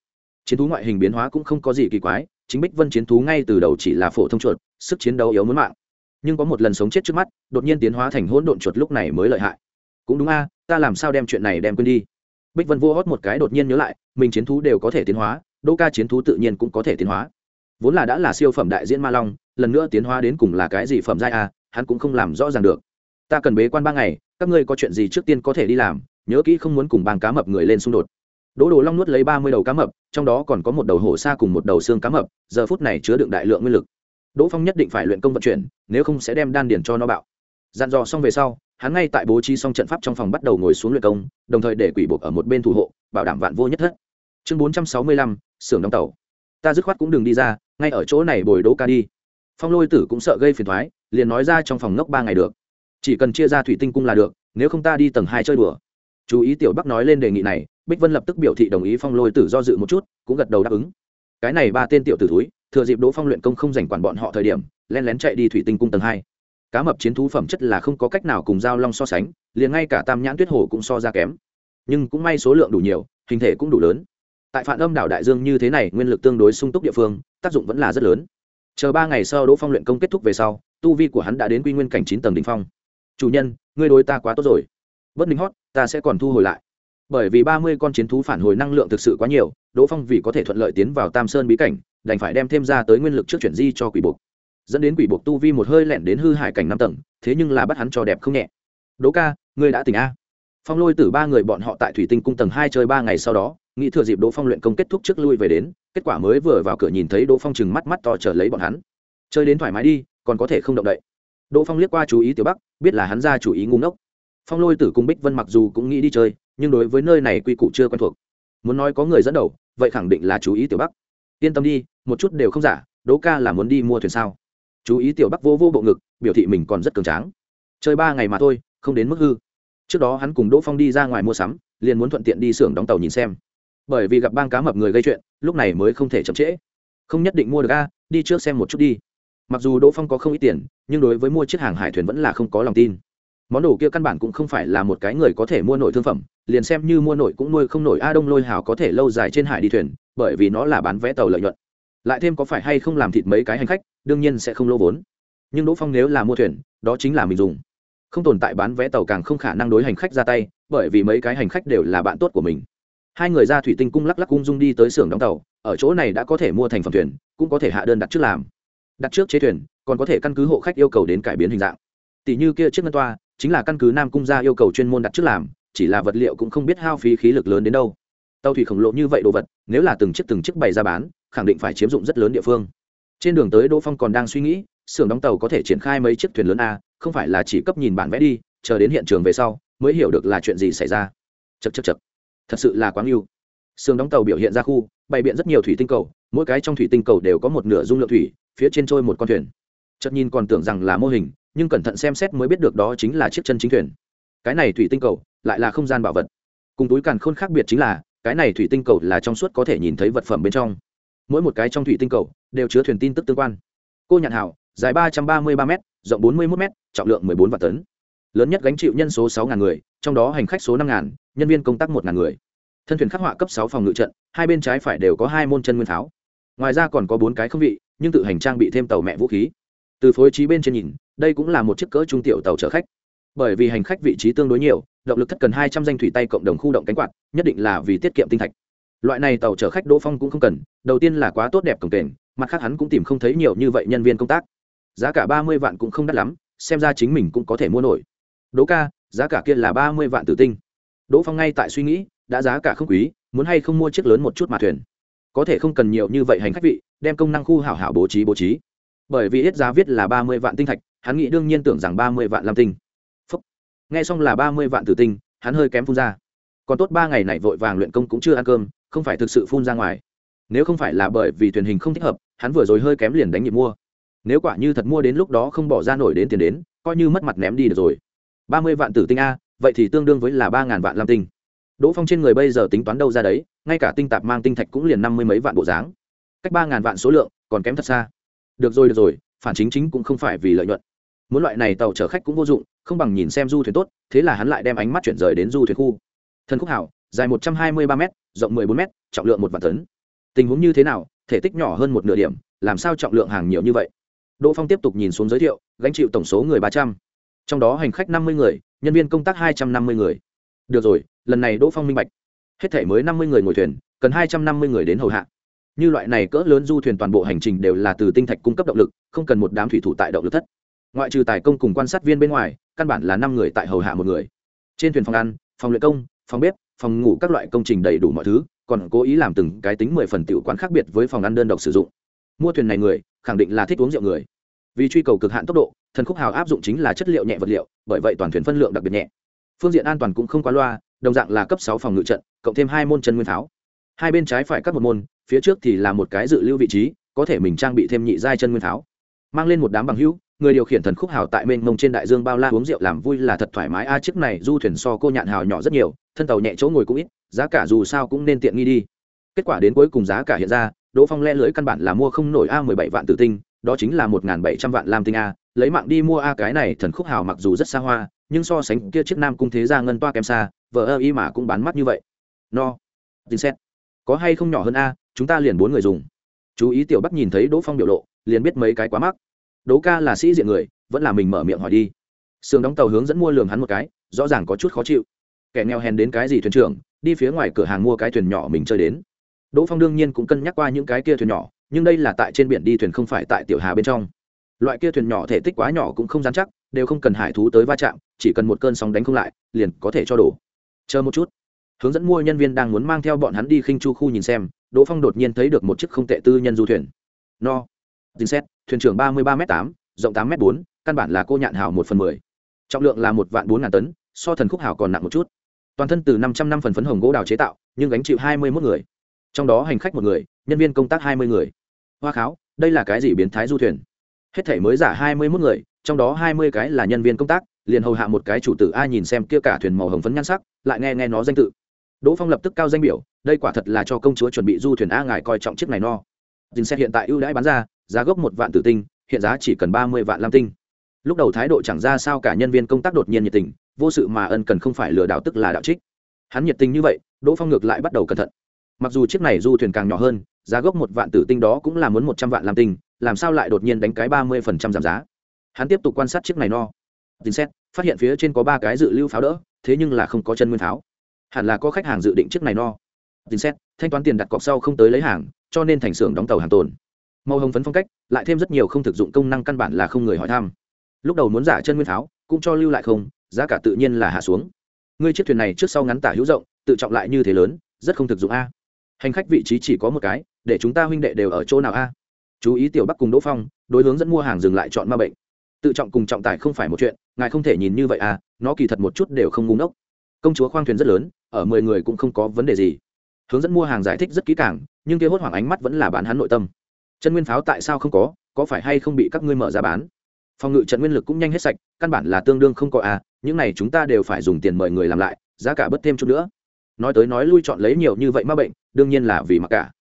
chiến thú ngoại hình biến hóa cũng không có gì kỳ quái, chính bích vân chiến thú ngay từ đầu chỉ là phổ thông chuột, sức chiến đấu yếu muốn mạng. Nhưng có một lần sống chết trước mắt, đột nhiên tiến hóa thành hỗn độn chuột lúc này mới lợi hại. Cũng đúng a, ta làm sao đem chuyện này đem quên đi? Bích vân vô hót một cái đột nhiên nhớ lại, mình chiến thú đều có thể tiến hóa đỗ ca chiến thú tự nhiên cũng có thể tiến hóa. Vốn là đã là siêu phẩm đại diễn ma long, lần nữa tiến hóa đến cùng là cái gì phẩm giai a, hắn cũng không làm rõ ràng được. Ta cần bế quan ba ngày, các ngươi có chuyện gì trước tiên có thể đi làm, nhớ kỹ không muốn cùng bang cá mập người lên xung đột. Đỗ đồ long nuốt lấy ba mươi đầu cá mập trong đó còn có một đầu hổ sa cùng một đầu xương cá mập, giờ phút này chứa đựng đại lượng nguyên lực. Đỗ phong nhất định phải luyện công vận chuyển, nếu không sẽ đem đan điền cho nó bạo. Dặn dò xong về sau, hắn ngay tại bố trí xong trận pháp trong phòng bắt đầu ngồi xuống luyện công, đồng thời để quỷ buộc ở một bên thủ hộ, bảo đảm vạn vô nhất thất. Chương bốn trăm sáu mươi lăm, xưởng đóng tàu. Ta dứt khoát cũng đừng đi ra, ngay ở chỗ này bồi đỗ ca đi. Phong lôi tử cũng sợ gây phiền thoái, liền nói ra trong phòng ngốc ba ngày được. Chỉ cần chia ra thủy tinh cung là được, nếu không ta đi tầng hai chơi đùa. Chú ý tiểu bắc nói lên đề nghị này bích vân lập tức biểu thị đồng ý phong lôi tử do dự một chút, cũng gật đầu đáp ứng. Cái này ba tên tiểu tử thúi, thừa dịp đỗ phong luyện công không dành quản bọn họ thời điểm len lén chạy đi thủy tinh cung tầng hai. Cá mập chiến thú phẩm chất là không có cách nào cùng giao long so sánh, liền ngay cả tam nhãn tuyết hồ cũng so ra kém. Nhưng cũng may số lượng đủ nhiều, hình thể cũng đủ lớn. Tại phản âm đảo đại dương như thế này, nguyên lực tương đối sung túc địa phương, tác dụng vẫn là rất lớn. Chờ ba ngày sau đỗ phong luyện công kết thúc về sau, tu vi của hắn đã đến quy nguyên cảnh chín tầng đ ỉ n h phong. Chủ nhân, ngươi đối ta quá tốt rồi. Bất ninh hót, ta sẽ còn thu hồi lại bởi vì ba mươi con chiến thú phản hồi năng lượng thực sự quá nhiều, đỗ phong vì có thể thuận lợi tiến vào tam sơn bí cảnh, đành phải đem thêm ra tới nguyên lực trước chuyển di cho quỷ buộc. Dẫn đến quỷ buộc tu vi một hơi lẻn đến hư hải cảnh năm tầng, thế nhưng là bắt hắn cho đẹp không nhẹ. Đỗ ca, ngươi đã tỉnh a? Phong lôi tử ba người bọn họ tại thủy tinh cung tầng hai chơi ba ngày sau đó, nghĩ thừa dịp đỗ phong luyện công kết thúc trước lui về đến, kết quả mới vừa vào cửa nhìn thấy đỗ phong chừng mắt mắt to trở lấy bọn hắn. Chơi đến thoải mái đi, còn có thể không động đậy. Đỗ phong liếc qua chú ý tiểu bắc, biết là hắn ra chủ ý ngu ngốc. Phong lôi tử cung bích vân mặc dù cũng nghĩ đi chơi nhưng đối với nơi này quy củ chưa quen thuộc. Muốn nói có người dẫn đầu, vậy khẳng định là chú ý tiểu bắc. Yên tâm đi, một chút đều không giả, đỗ ca là muốn đi mua thuyền sao? Chú ý tiểu bắc vô vô bộ ngực, biểu thị mình còn rất cường tráng. Chơi ba ngày mà thôi, không đến mức hư. Trước đó hắn cùng đỗ phong đi ra ngoài mua sắm, liền muốn thuận tiện đi xưởng đóng tàu nhìn xem. Bởi vì gặp bang cá mập người gây chuyện, lúc này mới không thể chậm trễ. Không nhất định mua được a, đi trước xem một chút đi. Mặc dù đỗ phong có không ít tiền, nhưng đối với mua chiếc hàng hải thuyền vẫn là không có lòng tin món đồ kia căn bản cũng không phải là một cái người có thể mua nổi thương phẩm, liền xem như mua nổi cũng nuôi không nổi a đông lôi hào có thể lâu dài trên hải đi thuyền, bởi vì nó là bán vé tàu lợi nhuận. Lại thêm có phải hay không làm thịt mấy cái hành khách, đương nhiên sẽ không lỗ vốn. Nhưng đỗ phong nếu là mua thuyền, đó chính là mình dùng. Không tồn tại bán vé tàu càng không khả năng đối hành khách ra tay, bởi vì mấy cái hành khách đều là bạn tốt của mình. Hai người ra thủy tinh cung lắc lắc cung dung đi tới xưởng đóng tàu, ở chỗ này đã có thể mua thành phẩm thuyền, cũng có thể hạ đơn đặt trước làm. Đặt trước chế thuyền, còn có thể căn cứ hộ khách yêu cầu đến cải biến hình dạng. Tỷ như kia chiếc ngân toa chính là căn cứ nam cung ra yêu cầu chuyên môn đặt trước làm, chỉ là vật liệu cũng không biết hao phí khí lực lớn đến đâu. Tàu thủy khổng lồ như vậy đồ vật, nếu là từng chiếc từng chiếc bày ra bán, khẳng định phải chiếm dụng rất lớn địa phương. Trên đường tới đỗ phong còn đang suy nghĩ, xưởng đóng tàu có thể triển khai mấy chiếc thuyền lớn a, không phải là chỉ cấp nhìn bản vẽ đi, chờ đến hiện trường về sau, mới hiểu được là chuyện gì xảy ra. Chật chật chật thật sự là quáng yêu xưởng đóng tàu biểu hiện ra khu, bày biện rất nhiều thủy tinh cầu, mỗi cái trong thủy tinh cầu đều có một nửa dung lượng thủy, phía trên trôi một con thuyền. Chật nhìn còn tưởng rằng là mô hình nhưng cẩn thận xem xét mới biết được đó chính là chiếc chân chính thuyền. Cái này thủy tinh cầu lại là không gian bảo vật. Cùng túi càn khôn khác biệt chính là, cái này thủy tinh cầu là trong suốt có thể nhìn thấy vật phẩm bên trong. Mỗi một cái trong thủy tinh cầu đều chứa thuyền tin tức tương quan. Cô nhạn hảo, dài ba trăm ba mươi ba m rộng bốn mươi một m trọng lượng mười bốn vạn tấn. Lớn nhất gánh chịu nhân số sáu người, trong đó hành khách số năm nhân viên công tác một người. Thân thuyền khắc họa cấp sáu phòng ngự trận, hai bên trái phải đều có hai môn chân nguyên pháo. Ngoài ra còn có bốn cái không vị, nhưng tự hành trang bị thêm tàu mẹ vũ khí. Từ phối trí bên trên nhìn đây cũng là một chiếc cỡ trung tiểu tàu chở khách. Bởi vì hành khách vị trí tương đối nhiều, động lực thất cần hai trăm danh thủy tay cộng đồng khu động cánh quạt, nhất định là vì tiết kiệm tinh thạch. Loại này tàu chở khách đỗ phong cũng không cần, đầu tiên là quá tốt đẹp cổng kềnh, mặt khác hắn cũng tìm không thấy nhiều như vậy nhân viên công tác. Giá cả ba mươi vạn cũng không đắt lắm, xem ra chính mình cũng có thể mua nổi. Đỗ ca, giá cả kia là ba mươi vạn tử tinh. Đỗ phong ngay tại suy nghĩ, đã giá cả không quý, muốn hay không mua chiếc lớn một chút mà thuyền. Có thể không cần nhiều như vậy hành khách vị, đem công năng khu hảo hảo bố trí bố trí. Bởi vì ít giá viết là ba mươi vạn tinh thạch hắn nghĩ đương nhiên tưởng rằng ba mươi vạn lam tinh. Phúc. nghe xong là ba mươi vạn tử tinh, hắn hơi kém phun ra. Còn tốt ba ngày này vội vàng luyện công cũng chưa ăn cơm, không phải thực sự phun ra ngoài. Nếu không phải là bởi vì thuyền hình không thích hợp, hắn vừa rồi hơi kém liền đánh nhịp mua. Nếu quả như thật mua đến lúc đó không bỏ ra nổi đến tiền đến, coi như mất mặt ném đi được rồi. ba mươi vạn tử tinh a, vậy thì tương đương với là ba ngàn vạn lam tinh. Đỗ phong trên người bây giờ tính toán đâu ra đấy, ngay cả tinh tạp mang tinh thạch cũng liền năm mươi mấy vạn bộ dáng. Cách ba ngàn vạn số lượng, còn kém thật xa. Được rồi được rồi, phản chính chính cũng không phải vì lợi nhuận muốn loại này tàu chở khách cũng vô dụng, không bằng nhìn xem du thuyền tốt, thế là hắn lại đem ánh mắt chuyển rời đến du thuyền khu. Thần khúc hảo, dài một trăm hai mươi ba m rộng mười bốn m trọng lượng một vạn tấn. Tình huống như thế nào, thể tích nhỏ hơn một nửa điểm, làm sao trọng lượng hàng nhiều như vậy? Đỗ phong tiếp tục nhìn xuống giới thiệu, gánh chịu tổng số người ba trăm. Trong đó hành khách năm mươi người, nhân viên công tác hai trăm năm mươi người. Được rồi, lần này đỗ phong minh bạch. Hết thể mới năm mươi người ngồi thuyền, cần hai trăm năm mươi người đến hầu hạ. Như loại này cỡ lớn du thuyền toàn bộ hành trình đều là từ tinh thạch cung cấp động lực, không cần một đám thủy thủ tại động lực thất ngoại trừ tài công cùng quan sát viên bên ngoài, căn bản là năm người tại hầu hạ một người. Trên thuyền phòng ăn, phòng luyện công, phòng bếp, phòng ngủ các loại công trình đầy đủ mọi thứ, còn cố ý làm từng cái tính mười phần tiểu quán khác biệt với phòng ăn đơn độc sử dụng. Mua thuyền này người, khẳng định là thích uống rượu người. Vì truy cầu cực hạn tốc độ, thần khúc hào áp dụng chính là chất liệu nhẹ vật liệu, bởi vậy toàn thuyền phân lượng đặc biệt nhẹ. Phương diện an toàn cũng không quá loa, đồng dạng là cấp sáu phòng ngự trận, cộng thêm hai môn chân nguyên pháo. Hai bên trái phải cắt một môn, phía trước thì là một cái dự lưu vị trí, có thể mình trang bị thêm nhị giai chân nguyên pháo. Mang lên một đám bằng hữu người điều khiển thần khúc hào tại mênh mông trên đại dương bao la uống rượu làm vui là thật thoải mái. A à, chiếc này du thuyền so cô nhạn hào nhỏ rất nhiều, thân tàu nhẹ chỗ ngồi cũng ít, giá cả dù sao cũng nên tiện nghi đi. Kết quả đến cuối cùng giá cả hiện ra, đỗ phong le lưỡi căn bản là mua không nổi a, mười bảy vạn tử tinh, đó chính là một n g h n bảy trăm vạn lam tinh a. Lấy mạng đi mua a, cái này thần khúc hào mặc dù rất xa hoa, nhưng so sánh kia chiếc nam cung thế gia ngân toa kém xa vợ ơ y mà cũng bán mắt như vậy. No. Tin xét. Có hay không nhỏ hơn a, chúng ta liền bốn người dùng. Chú ý tiểu bắc nhìn thấy đỗ phong biểu lộ, liền biết mấy cái quá mắc đỗ ca là sĩ diện người, vẫn là mình mở miệng hỏi đi. Sườn đóng tàu hướng dẫn mua lường hắn một cái, rõ ràng có chút khó chịu. Kẻ nghèo hèn đến cái gì thuyền trưởng, đi phía ngoài cửa hàng mua cái thuyền nhỏ mình chơi đến. Đỗ phong đương nhiên cũng cân nhắc qua những cái kia thuyền nhỏ, nhưng đây là tại trên biển đi thuyền không phải tại tiểu hà bên trong. Loại kia thuyền nhỏ thể tích quá nhỏ cũng không dán chắc, đều không cần hải thú tới va chạm, chỉ cần một cơn sóng đánh không lại, liền có thể cho đổ. Chờ một chút. Hướng dẫn mua nhân viên đang muốn mang theo bọn hắn đi khinh chu khu nhìn xem, đỗ phong đột nhiên thấy được một chiếc không tệ tư nhân du thuyền. No dinh xét, thuyền trưởng ba mươi ba m tám, rộng tám m bốn, căn bản là cô nhạn hào một phần mười. Trọng lượng là một vạn bốn ngàn tấn, so thần khúc hào còn nặng một chút. Toàn thân từ năm trăm năm phần phấn hồng gỗ đào chế tạo, nhưng gánh chịu hai mươi mốt người. Trong đó hành khách một người, nhân viên công tác hai mươi người. Hoa kháo, đây là cái gì biến thái du thuyền? Hết thể mới giả hai mươi mốt người, trong đó hai mươi cái là nhân viên công tác, liền hầu hạ một cái chủ tử ai nhìn xem kia cả thuyền màu hồng phấn nhan sắc, lại nghe nghe nó danh tự. Đỗ phong lập tức cao danh biểu, đây quả thật là cho công chúa chuẩn bị du thuyền a ngài coi trọng chiếc này no. Dình xét hiện tại ưu đãi bán ra giá gốc một vạn tử tinh, hiện giá chỉ cần ba mươi vạn lam tinh. Lúc đầu thái độ chẳng ra sao cả nhân viên công tác đột nhiên nhiệt tình, vô sự mà ân cần không phải lừa đảo tức là đạo trích. Hắn nhiệt tình như vậy, đỗ phong ngược lại bắt đầu cẩn thận. Mặc dù chiếc này du thuyền càng nhỏ hơn, giá gốc một vạn tử tinh đó cũng là muốn một trăm vạn lam tinh, làm sao lại đột nhiên đánh cái ba mươi phần trăm giảm giá? Hắn tiếp tục quan sát chiếc này no. Tin xét, phát hiện phía trên có ba cái dự lưu pháo đỡ, thế nhưng là không có chân nguyên pháo. Hẳn là có khách hàng dự định chiếc này no. Tin xét, thanh toán tiền đặt cọc sau không tới lấy hàng, cho nên thành xưởng đóng tàu hàng tồn màu hồng phấn phong cách, lại thêm rất nhiều không thực dụng công năng căn bản là không người hỏi thăm. Lúc đầu muốn giả chân nguyên pháo, cũng cho lưu lại không, giá cả tự nhiên là hạ xuống. Ngươi chiếc thuyền này trước sau ngắn tả hữu rộng, tự trọng lại như thế lớn, rất không thực dụng a. Hành khách vị trí chỉ có một cái, để chúng ta huynh đệ đều ở chỗ nào a? Chú ý tiểu bắc cùng đỗ phong, đối hướng dẫn mua hàng dừng lại chọn ma bệnh. Tự trọng cùng trọng tài không phải một chuyện, ngài không thể nhìn như vậy à nó kỳ thật một chút đều không ngu ngốc. Công chúa khoang thuyền rất lớn, ở mười người cũng không có vấn đề gì. Hướng dẫn mua hàng giải thích rất kỹ càng, nhưng kia hốt hoảng ánh mắt vẫn là bán hắn nội tâm chân nguyên pháo tại sao không có có phải hay không bị các ngươi mở ra bán? Phòng ngự trận nguyên lực cũng nhanh hết sạch, căn bản là tương đương không có à những này chúng ta đều phải dùng tiền mời người làm lại, giá cả bớt thêm chút nữa. Nói tới nói lui chọn lấy nhiều như vậy mà bệnh, đương nhiên là vì mặc cả.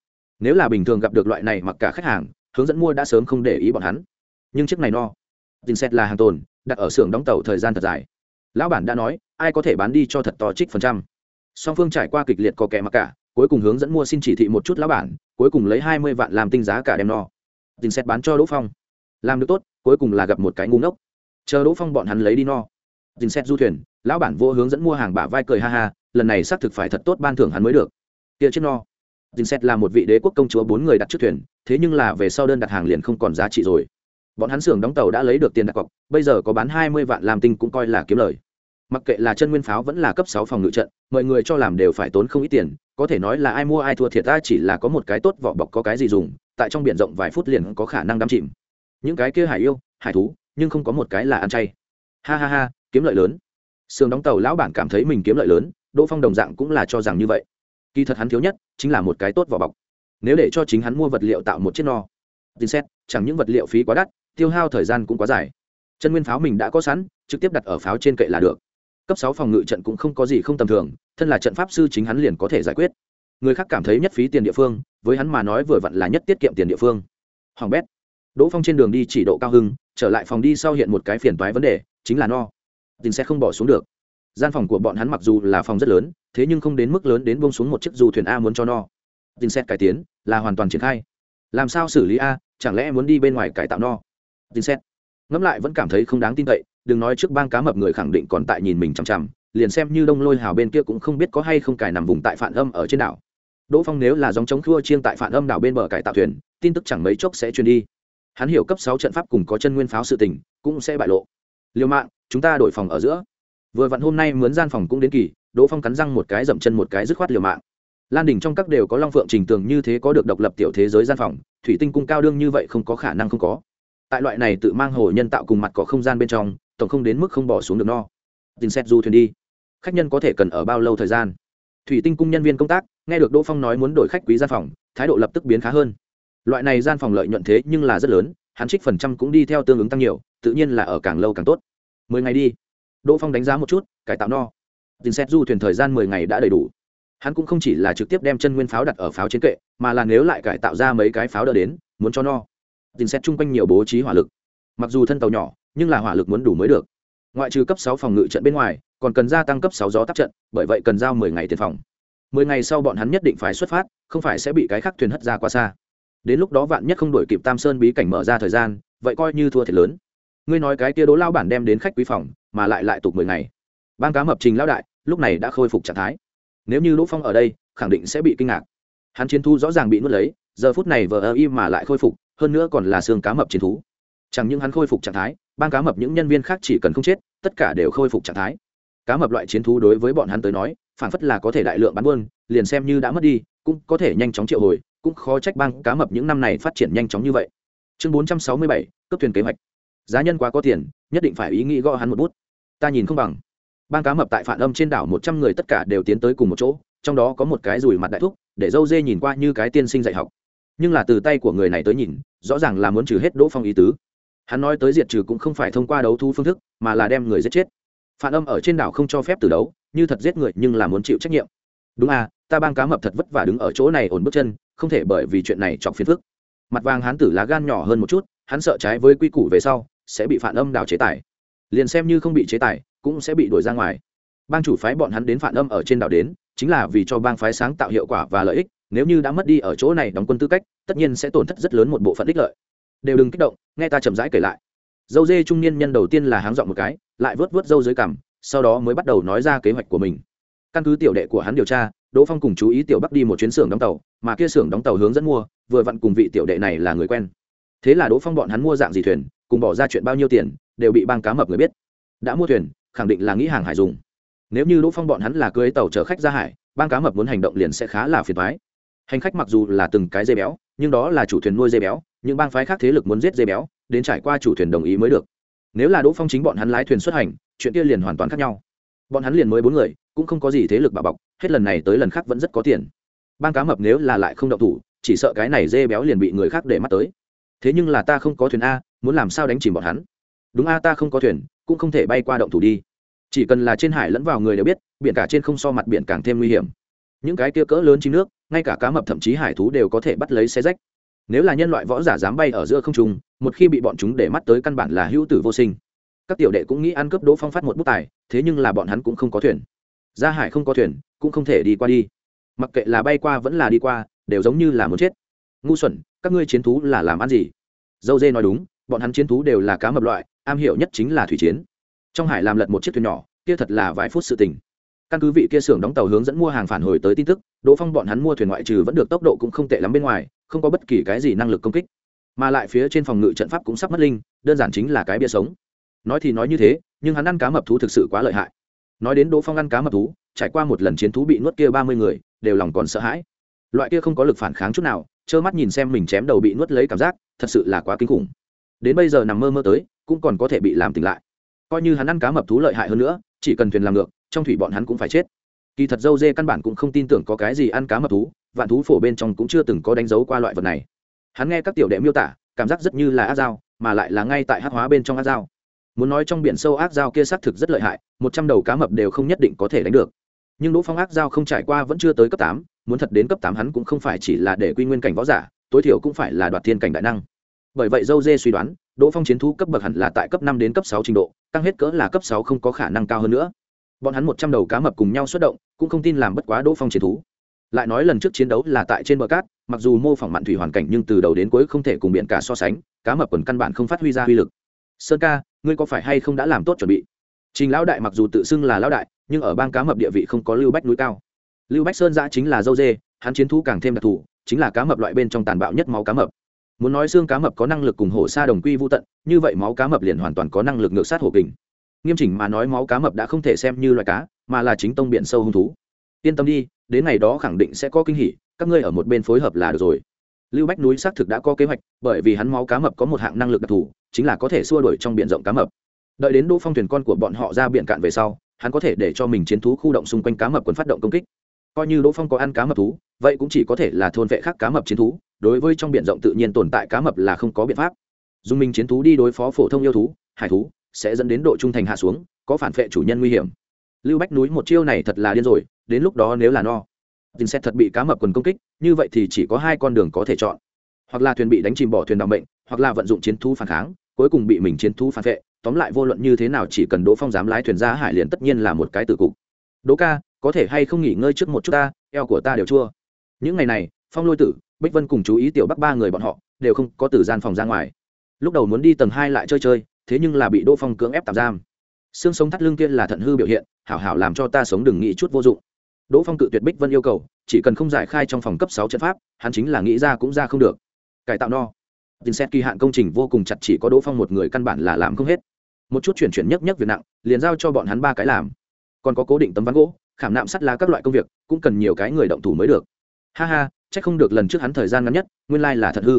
Nếu là bình thường gặp được loại này mặc cả khách hàng, hướng dẫn mua đã sớm không để ý bọn hắn. Nhưng chiếc này no. Tin xét là hàng tồn, đặt ở xưởng đóng tàu thời gian thật dài. Lão bản đã nói, ai có thể bán đi cho thật to trích phần trăm. Song phương trải qua kịch liệt có kẻ mặc cả, cuối cùng hướng dẫn mua xin chỉ thị một chút lão bản cuối cùng lấy hai mươi vạn làm tinh giá cả đem no. Tình xét bán cho đỗ phong. Làm được tốt, cuối cùng là gặp một cái ngu ngốc. Chờ đỗ phong bọn hắn lấy đi no. Tình xét du thuyền, lão bản vô hướng dẫn mua hàng bả vai cười ha ha, lần này xác thực phải thật tốt ban thưởng hắn mới được. Kia chiếc no. Tình xét là một vị đế quốc công chúa bốn người đặt trước thuyền, thế nhưng là về sau đơn đặt hàng liền không còn giá trị rồi. Bọn hắn xưởng đóng tàu đã lấy được tiền đặt cọc, bây giờ có bán hai mươi vạn làm tinh cũng coi là kiếm lời mặc kệ là chân nguyên pháo vẫn là cấp sáu phòng ngự trận, mọi người cho làm đều phải tốn không ít tiền, có thể nói là ai mua ai thua thiệt ta chỉ là có một cái tốt vỏ bọc có cái gì dùng, tại trong biển rộng vài phút liền có khả năng đắm chìm. Những cái kia hải yêu, hải thú, nhưng không có một cái là ăn chay. Ha ha ha, kiếm lợi lớn. Sườn đóng tàu lão bản cảm thấy mình kiếm lợi lớn, đỗ phong đồng dạng cũng là cho rằng như vậy. Kỳ thật hắn thiếu nhất chính là một cái tốt vỏ bọc. Nếu để cho chính hắn mua vật liệu tạo một chiếc no, tin xét, chẳng những vật liệu phí quá đắt, tiêu hao thời gian cũng quá dài. Chân nguyên pháo mình đã có sẵn, trực tiếp đặt ở pháo trên kệ là được cấp sáu phòng ngự trận cũng không có gì không tầm thường, thân là trận pháp sư chính hắn liền có thể giải quyết. Người khác cảm thấy nhất phí tiền địa phương, với hắn mà nói vừa vặn là nhất tiết kiệm tiền địa phương. Hoàng bét. Đỗ phong trên đường đi chỉ độ cao hưng, trở lại phòng đi sau hiện một cái phiền toái vấn đề, chính là no. Tin sẽ không bỏ xuống được. Gian phòng của bọn hắn mặc dù là phòng rất lớn, thế nhưng không đến mức lớn đến bông xuống một chiếc dù thuyền a muốn cho no. Tin xét cải tiến, là hoàn toàn triển khai. Làm sao xử lý a, chẳng lẽ muốn đi bên ngoài cải tạo no? Tin xét ngẫm lại vẫn cảm thấy không đáng tin cậy đừng nói trước bang cá mập người khẳng định còn tại nhìn mình chằm chằm, liền xem như đông lôi hào bên kia cũng không biết có hay không cài nằm vùng tại phản âm ở trên đảo. Đỗ phong nếu là dòng chống khua chiêng tại phản âm đảo bên bờ cải tạo thuyền, tin tức chẳng mấy chốc sẽ truyền đi. Hắn hiểu cấp sáu trận pháp cùng có chân nguyên pháo sự tình, cũng sẽ bại lộ. Liều mạng, chúng ta đổi phòng ở giữa. Vừa vặn hôm nay mướn gian phòng cũng đến kỳ, đỗ phong cắn răng một cái dậm chân một cái dứt khoát liều mạng. Lan đình trong các đều có long phượng trình tường như thế có được độc lập tiểu thế giới gian phòng, thủy tinh cung cao đương như vậy không có khả năng không có. Tại loại này tự mang hồ nhân tạo cùng mặt có không gian bên trong tổng không đến mức không bỏ xuống được no. Tin xét du thuyền đi. Khách nhân có thể cần ở bao lâu thời gian? Thủy tinh cung nhân viên công tác, nghe được đỗ phong nói muốn đổi khách quý gian phòng, thái độ lập tức biến khá hơn. Loại này gian phòng lợi nhuận thế nhưng là rất lớn, hắn trích phần trăm cũng đi theo tương ứng tăng nhiều, tự nhiên là ở càng lâu càng tốt. Mười ngày đi. Đỗ phong đánh giá một chút, cải tạo no. Tin xét du thuyền thời gian mười ngày đã đầy đủ. Hắn cũng không chỉ là trực tiếp đem chân nguyên pháo đặt ở pháo chiến kệ, mà là nếu lại cải tạo ra mấy cái pháo đỡ đến, muốn cho no. Tin xét chung quanh nhiều bố trí hỏa lực. Mặc dù thân tàu nhỏ nhưng là hỏa lực muốn đủ mới được. Ngoại trừ cấp sáu phòng ngự trận bên ngoài, còn cần gia tăng cấp sáu gió tác trận, bởi vậy cần giao mười ngày tiền phòng. Mười ngày sau bọn hắn nhất định phải xuất phát, không phải sẽ bị cái khác thuyền hất ra quá xa. Đến lúc đó vạn nhất không đổi kịp tam sơn bí cảnh mở ra thời gian, vậy coi như thua thiệt lớn. Ngươi nói cái kia đố lao bản đem đến khách quý phòng, mà lại lại tục mười ngày. Ban cá mập trình lao đại, lúc này đã khôi phục trạng thái. Nếu như đỗ phong ở đây, khẳng định sẽ bị kinh ngạc. Hắn chiến thu rõ ràng bị nuốt lấy, giờ phút này vờ ơ y mà lại khôi phục, hơn nữa còn là xương cá mập chiến thú. Chẳng những hắn khôi phục trạng thái bang cá mập những nhân viên khác chỉ cần không chết, tất cả đều khôi phục trạng thái. Cá mập loại chiến thú đối với bọn hắn tới nói phản phất là có thể đại lượng bán buôn, liền xem như đã mất đi, cũng có thể nhanh chóng triệu hồi, cũng khó trách bang cá mập những năm này phát triển nhanh chóng như vậy. Chương bốn trăm sáu mươi bảy cấp thuyền kế hoạch. Giá nhân quá có tiền, nhất định phải ý nghĩ gõ hắn một bút. Ta nhìn không bằng. Bang cá mập tại phản âm trên đảo một trăm người tất cả đều tiến tới cùng một chỗ, trong đó có một cái rùi mặt đại thúc, để dâu dê nhìn qua như cái tiên sinh dạy học. Nhưng là từ tay của người này tới nhìn, rõ ràng là muốn trừ hết đỗ phong ý tứ hắn nói tới diệt trừ cũng không phải thông qua đấu thu phương thức, mà là đem người giết chết. Phản âm ở trên đảo không cho phép từ đấu, như thật giết người nhưng là muốn chịu trách nhiệm. Đúng à ta bang cá mập thật vất vả đứng ở chỗ này ổn bước chân, không thể bởi vì chuyện này chọc phiền phức. Mặt vàng hán tử lá gan nhỏ hơn một chút, hắn sợ trái với quy củ về sau, sẽ bị phản âm đảo chế tài liền xem như không bị chế tài cũng sẽ bị đuổi ra ngoài. Bang chủ phái bọn hắn đến phản âm ở trên đảo đến, chính là vì cho bang phái sáng tạo hiệu quả và lợi ích, nếu như đã mất đi ở chỗ này đóng quân tư cách, tất nhiên sẽ tổn thất rất lớn một bộ phận ích lợi đều đừng kích động, nghe ta chậm rãi kể lại. Dâu dê trung niên nhân đầu tiên là háng dọn một cái, lại vớt vớt dâu dưới cằm, sau đó mới bắt đầu nói ra kế hoạch của mình. Căn cứ tiểu đệ của hắn điều tra, đỗ phong cùng chú ý tiểu bắc đi một chuyến xưởng đóng tàu, mà kia xưởng đóng tàu hướng dẫn mua, vừa vặn cùng vị tiểu đệ này là người quen. Thế là đỗ phong bọn hắn mua dạng gì thuyền, cùng bỏ ra chuyện bao nhiêu tiền, đều bị bang cá mập người biết. Đã mua thuyền, khẳng định là nghĩ hàng hải dùng. Nếu như đỗ phong bọn hắn là cưới tàu chở khách ra hải, bang cá mập muốn hành động liền sẽ khá là phiền thoái hành khách mặc dù là từng cái dây béo nhưng đó là chủ thuyền nuôi dây béo, những bang phái khác thế lực muốn giết dây béo, đến trải qua chủ thuyền đồng ý mới được. Nếu là đỗ phong chính bọn hắn lái thuyền xuất hành, chuyện kia liền hoàn toàn khác nhau. Bọn hắn liền mới bốn người, cũng không có gì thế lực bà bọc, hết lần này tới lần khác vẫn rất có tiền. Bang cá mập nếu là lại không động thủ, chỉ sợ cái này dê béo liền bị người khác để mắt tới. Thế nhưng là ta không có thuyền a, muốn làm sao đánh chìm bọn hắn? Đúng a, ta không có thuyền, cũng không thể bay qua động thủ đi. Chỉ cần là trên hải lẫn vào người đều biết, biển cả trên không so mặt biển càng thêm nguy hiểm những cái kia cỡ lớn chim nước, ngay cả cá mập thậm chí hải thú đều có thể bắt lấy xe rách. Nếu là nhân loại võ giả dám bay ở giữa không trung, một khi bị bọn chúng để mắt tới căn bản là hữu tử vô sinh. Các tiểu đệ cũng nghĩ ăn cướp đỗ phong phát một bút tài, thế nhưng là bọn hắn cũng không có thuyền. Ra hải không có thuyền, cũng không thể đi qua đi. Mặc kệ là bay qua vẫn là đi qua, đều giống như là muốn chết. Ngu xuẩn, các ngươi chiến thú là làm ăn gì? Dâu dê nói đúng, bọn hắn chiến thú đều là cá mập loại, am hiểu nhất chính là thủy chiến. Trong hải làm lật một chiếc thuyền nhỏ, kia thật là vài phút sự tình căn cứ vị kia xưởng đóng tàu hướng dẫn mua hàng phản hồi tới tin tức, đỗ phong bọn hắn mua thuyền ngoại trừ vẫn được tốc độ cũng không tệ lắm bên ngoài, không có bất kỳ cái gì năng lực công kích. Mà lại phía trên phòng ngự trận pháp cũng sắp mất linh, đơn giản chính là cái bia sống. Nói thì nói như thế, nhưng hắn ăn cá mập thú thực sự quá lợi hại. Nói đến đỗ phong ăn cá mập thú, trải qua một lần chiến thú bị nuốt kia ba mươi người, đều lòng còn sợ hãi. Loại kia không có lực phản kháng chút nào, trơ mắt nhìn xem mình chém đầu bị nuốt lấy cảm giác, thật sự là quá kinh khủng. Đến bây giờ nằm mơ mơ tới, cũng còn có thể bị làm tỉnh lại. Coi như hắn ăn cá mập thú lợi hại hơn nữa, chỉ cần thuyền làm ngược trong thủy bọn hắn cũng phải chết. Kỳ thật dâu dê căn bản cũng không tin tưởng có cái gì ăn cá mập thú, vạn thú phổ bên trong cũng chưa từng có đánh dấu qua loại vật này. Hắn nghe các tiểu đệ miêu tả, cảm giác rất như là ác dao, mà lại là ngay tại hát hóa bên trong ác dao. Muốn nói trong biển sâu ác dao kia xác thực rất lợi hại, một trăm đầu cá mập đều không nhất định có thể đánh được. Nhưng đỗ phong ác dao không trải qua vẫn chưa tới cấp tám, muốn thật đến cấp tám hắn cũng không phải chỉ là để quy nguyên cảnh võ giả, tối thiểu cũng phải là đoạt thiên cảnh đại năng. Bởi vậy dâu dê suy đoán, đỗ phong chiến thu cấp bậc hẳn là tại cấp năm đến cấp sáu trình độ tăng hết cỡ là cấp sáu không có khả năng cao hơn nữa bọn hắn một trăm đầu cá mập cùng nhau xuất động, cũng không tin làm bất quá đỗ phong chiến thú. Lại nói lần trước chiến đấu là tại trên bờ cát, mặc dù mô phỏng mặn thủy hoàn cảnh nhưng từ đầu đến cuối không thể cùng biển cả so sánh, cá mập còn căn bản không phát huy ra uy lực. Sơn ca, ngươi có phải hay không đã làm tốt chuẩn bị? Trình lão đại mặc dù tự xưng là lão đại, nhưng ở bang cá mập địa vị không có lưu bách núi cao. Lưu bách sơn giã chính là dâu dê, hắn chiến thú càng thêm đặc thù, chính là cá mập loại bên trong tàn bạo nhất máu cá mập. Muốn nói xương cá mập có năng lực cùng hổ sa đồng quy vô tận, như vậy máu cá mập liền hoàn toàn có năng lực ngược sát hổ kình nghiêm chỉnh mà nói máu cá mập đã không thể xem như loài cá, mà là chính tông biển sâu hung thú. Yên tâm đi, đến ngày đó khẳng định sẽ có kinh hỉ, các ngươi ở một bên phối hợp là được rồi. Lưu bách núi xác thực đã có kế hoạch, bởi vì hắn máu cá mập có một hạng năng lực đặc thù, chính là có thể xua đuổi trong biển rộng cá mập. Đợi đến đỗ phong thuyền con của bọn họ ra biển cạn về sau, hắn có thể để cho mình chiến thú khu động xung quanh cá mập quấn phát động công kích. Coi như đỗ phong có ăn cá mập thú, vậy cũng chỉ có thể là thôn vệ khác cá mập chiến thú, đối với trong biển rộng tự nhiên tồn tại cá mập là không có biện pháp. Dùng mình chiến thú đi đối phó phổ thông yêu thú, hải thú sẽ dẫn đến độ trung thành hạ xuống, có phản vệ chủ nhân nguy hiểm. Lưu bách núi một chiêu này thật là điên rồi, đến lúc đó nếu là no tin xét thật bị cá mập quần công kích, như vậy thì chỉ có hai con đường có thể chọn. Hoặc là thuyền bị đánh chìm bỏ thuyền đ bệnh hoặc là vận dụng chiến thú phản kháng, cuối cùng bị mình chiến thú phản vệ. Tóm lại vô luận như thế nào chỉ cần đỗ phong dám lái thuyền ra hải liền tất nhiên là một cái tử cục. Đỗ ca, có thể hay không nghỉ ngơi trước một chút ta, eo của ta đều chua. Những ngày này, phong lôi tử, bích vân cùng chú ý tiểu bắc ba người bọn họ, đều không có từ gian phòng ra ngoài. Lúc đầu muốn đi tầng hai lại chơi chơi thế nhưng là bị đỗ phong cưỡng ép tạm giam. Xương sống thắt lưng kia là thận hư biểu hiện, hảo hảo làm cho ta sống đừng nghĩ chút vô dụng. Đỗ phong cự tuyệt bích vân yêu cầu, chỉ cần không giải khai trong phòng cấp sáu trận pháp, hắn chính là nghĩ ra cũng ra không được. Cải tạo no. Tin xét kỳ hạn công trình vô cùng chặt chỉ có đỗ phong một người căn bản là làm không hết. Một chút chuyển chuyển nhất nhất việc nặng, liền giao cho bọn hắn ba cái làm. Còn có cố định tấm ván gỗ, khảm nạm sắt lá các loại công việc, cũng cần nhiều cái người động thủ mới được. Ha ha c h ắ c không được lần trước hắn thời gian ngắn nhất, nguyên lai、like、là thật hư.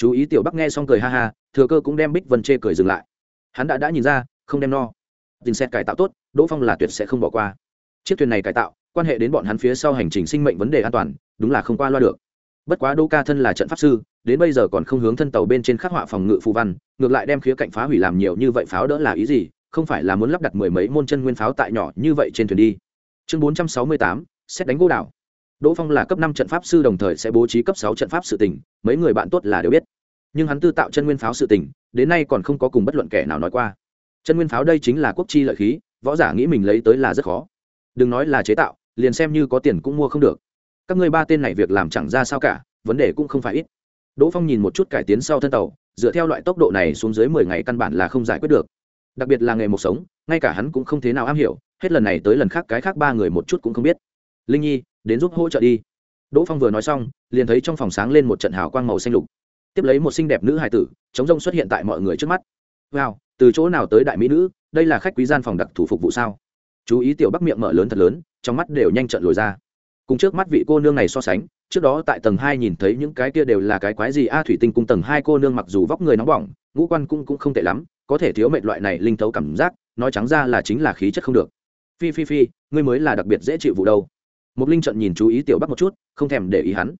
Chú ý tiểu bắc nghe xong cười ha ha, thừa cơ cũng đem bích vân chê cười dừng lại hắn đã đã nhìn ra không đem no. Tin xét cải tạo tốt đỗ phong là tuyệt sẽ không bỏ qua. Chiếc thuyền này cải tạo quan hệ đến bọn hắn phía sau hành trình sinh mệnh vấn đề an toàn đúng là không qua loa được. Bất quá đỗ ca thân là trận pháp sư đến bây giờ còn không hướng thân tàu bên trên khắc họa phòng ngự phù văn ngược lại đem khía cạnh phá hủy làm nhiều như vậy pháo đỡ là ý gì không phải là muốn lắp đặt mười mấy môn chân nguyên pháo tại nhỏ như vậy trên thuyền đi. Chương bốn trăm sáu mươi tám xét đánh gỗ đảo. Đỗ phong là cấp năm trận pháp sư đồng thời sẽ bố trí cấp sáu trận pháp sự tỉnh, mấy người bạn tốt là đều biết nhưng hắn tư tạo chân nguyên pháo sự tình, đến nay còn không có cùng bất luận kẻ nào nói qua. Chân nguyên pháo đây chính là quốc chi lợi khí, võ giả nghĩ mình lấy tới là rất khó. Đừng nói là chế tạo, liền xem như có tiền cũng mua không được. Các ngươi ba tên này việc làm chẳng ra sao cả, vấn đề cũng không phải ít. Đỗ phong nhìn một chút cải tiến sau thân tàu, dựa theo loại tốc độ này xuống dưới mười ngày căn bản là không giải quyết được. Đặc biệt là nghề một sống, ngay cả hắn cũng không thế nào am hiểu, hết lần này tới lần khác cái khác ba người một chút cũng không biết. Linh nhi, đến giúp hỗ trợ đi. Đỗ phong vừa nói xong, liền thấy trong phòng sáng lên một trận hào quang màu xanh lục tiếp lấy một xinh đẹp nữ hài tử chống rông xuất hiện tại mọi người trước mắt. Wow, từ chỗ nào tới đại mỹ nữ, đây là khách quý gian phòng đặc thủ phục vụ sao? Chú ý tiểu bắc miệng mở lớn thật lớn, trong mắt đều nhanh trận lồi ra. Cùng trước mắt vị cô nương này so sánh, trước đó tại tầng hai nhìn thấy những cái kia đều là cái quái gì a thủy tinh cung tầng hai cô nương mặc dù vóc người nóng bỏng, ngũ quan cung cũng không tệ lắm, có thể thiếu mệnh loại này linh thấu cảm giác, nói trắng ra là chính là khí chất không được. Phi phi phi, ngươi mới là đặc biệt dễ chịu vụ đâu. Một linh trận nhìn chú ý tiểu bắc một chút, không thèm để ý hắn.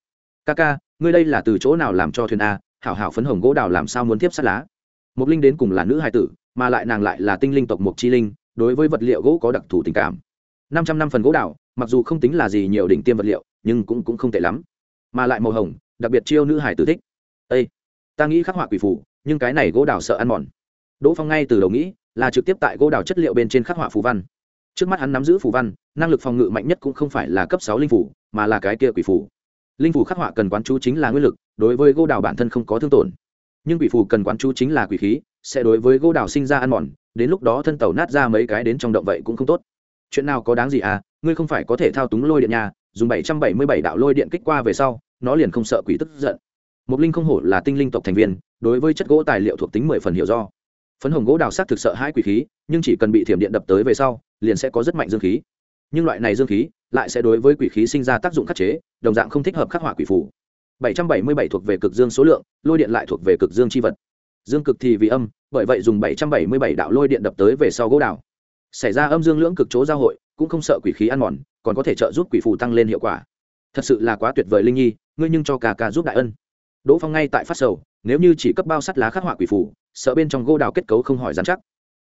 Ca ca ngươi đây là từ chỗ nào làm cho thuyền a? Hảo hảo phấn hồng gỗ đào làm sao muốn tiếp sát lá. Mục linh đến cùng là nữ hài tử, mà lại nàng lại là tinh linh tộc mộc chi linh, đối với vật liệu gỗ có đặc thù tình cảm. Năm trăm năm phần gỗ đào, mặc dù không tính là gì nhiều đỉnh tiêm vật liệu, nhưng cũng cũng không tệ lắm. Mà lại màu hồng, đặc biệt chiêu nữ hải tử thích. Ây ta nghĩ khắc họa quỷ phủ nhưng cái này gỗ đào sợ ăn mòn. Đỗ phong ngay từ đầu nghĩ là trực tiếp tại gỗ đào chất liệu bên trên khắc họa phù văn. Trước mắt hắn nắm giữ phù văn, năng lực phòng ngự mạnh nhất cũng không phải là cấp sáu linh phủ mà là cái kia quỷ phủ linh phủ khắc họa cần quán chú chính là nguyên lực đối với gỗ đào bản thân không có thương tổn. Nhưng quỷ phù cần quán chú chính là quỷ khí, sẽ đối với gỗ đào sinh ra ăn mòn, đến lúc đó thân tàu nát ra mấy cái đến trong động vậy cũng không tốt. Chuyện nào có đáng gì à ngươi không phải có thể thao túng lôi điện nhà dùng bảy trăm bảy mươi bảy đạo lôi điện kích qua về sau, nó liền không sợ quỷ tức giận. Mục linh không hổ là tinh linh tộc thành viên, đối với chất gỗ tài liệu thuộc tính mười phần hiểu do. Phấn hồng gỗ đào sắc thực sợ hai quỷ khí, nhưng chỉ cần bị thiểm điện đập tới về sau, liền sẽ có rất mạnh dương khí. Nhưng loại này dương khí lại sẽ đối với quỷ khí sinh ra tác dụng khắc chế, đồng dạng không thích hợp khắc họa quỷ phủ 777 thuộc về cực dương số lượng, lôi điện lại thuộc về cực dương chi vật. Dương cực thì vì âm, bởi vậy dùng 777 đạo lôi điện đập tới về sau gỗ đào. Xảy ra âm dương lưỡng cực chỗ giao hội, cũng không sợ quỷ khí ăn mòn, còn có thể trợ giúp quỷ phù tăng lên hiệu quả. Thật sự là quá tuyệt vời linh nhi, ngươi nhưng cho cả cả giúp đại ân. Đỗ phong ngay tại phát sầu, nếu như chỉ cấp bao sắt lá khắc họa quỷ phù, sợ bên trong gỗ đào kết cấu không hỏi dán chắc.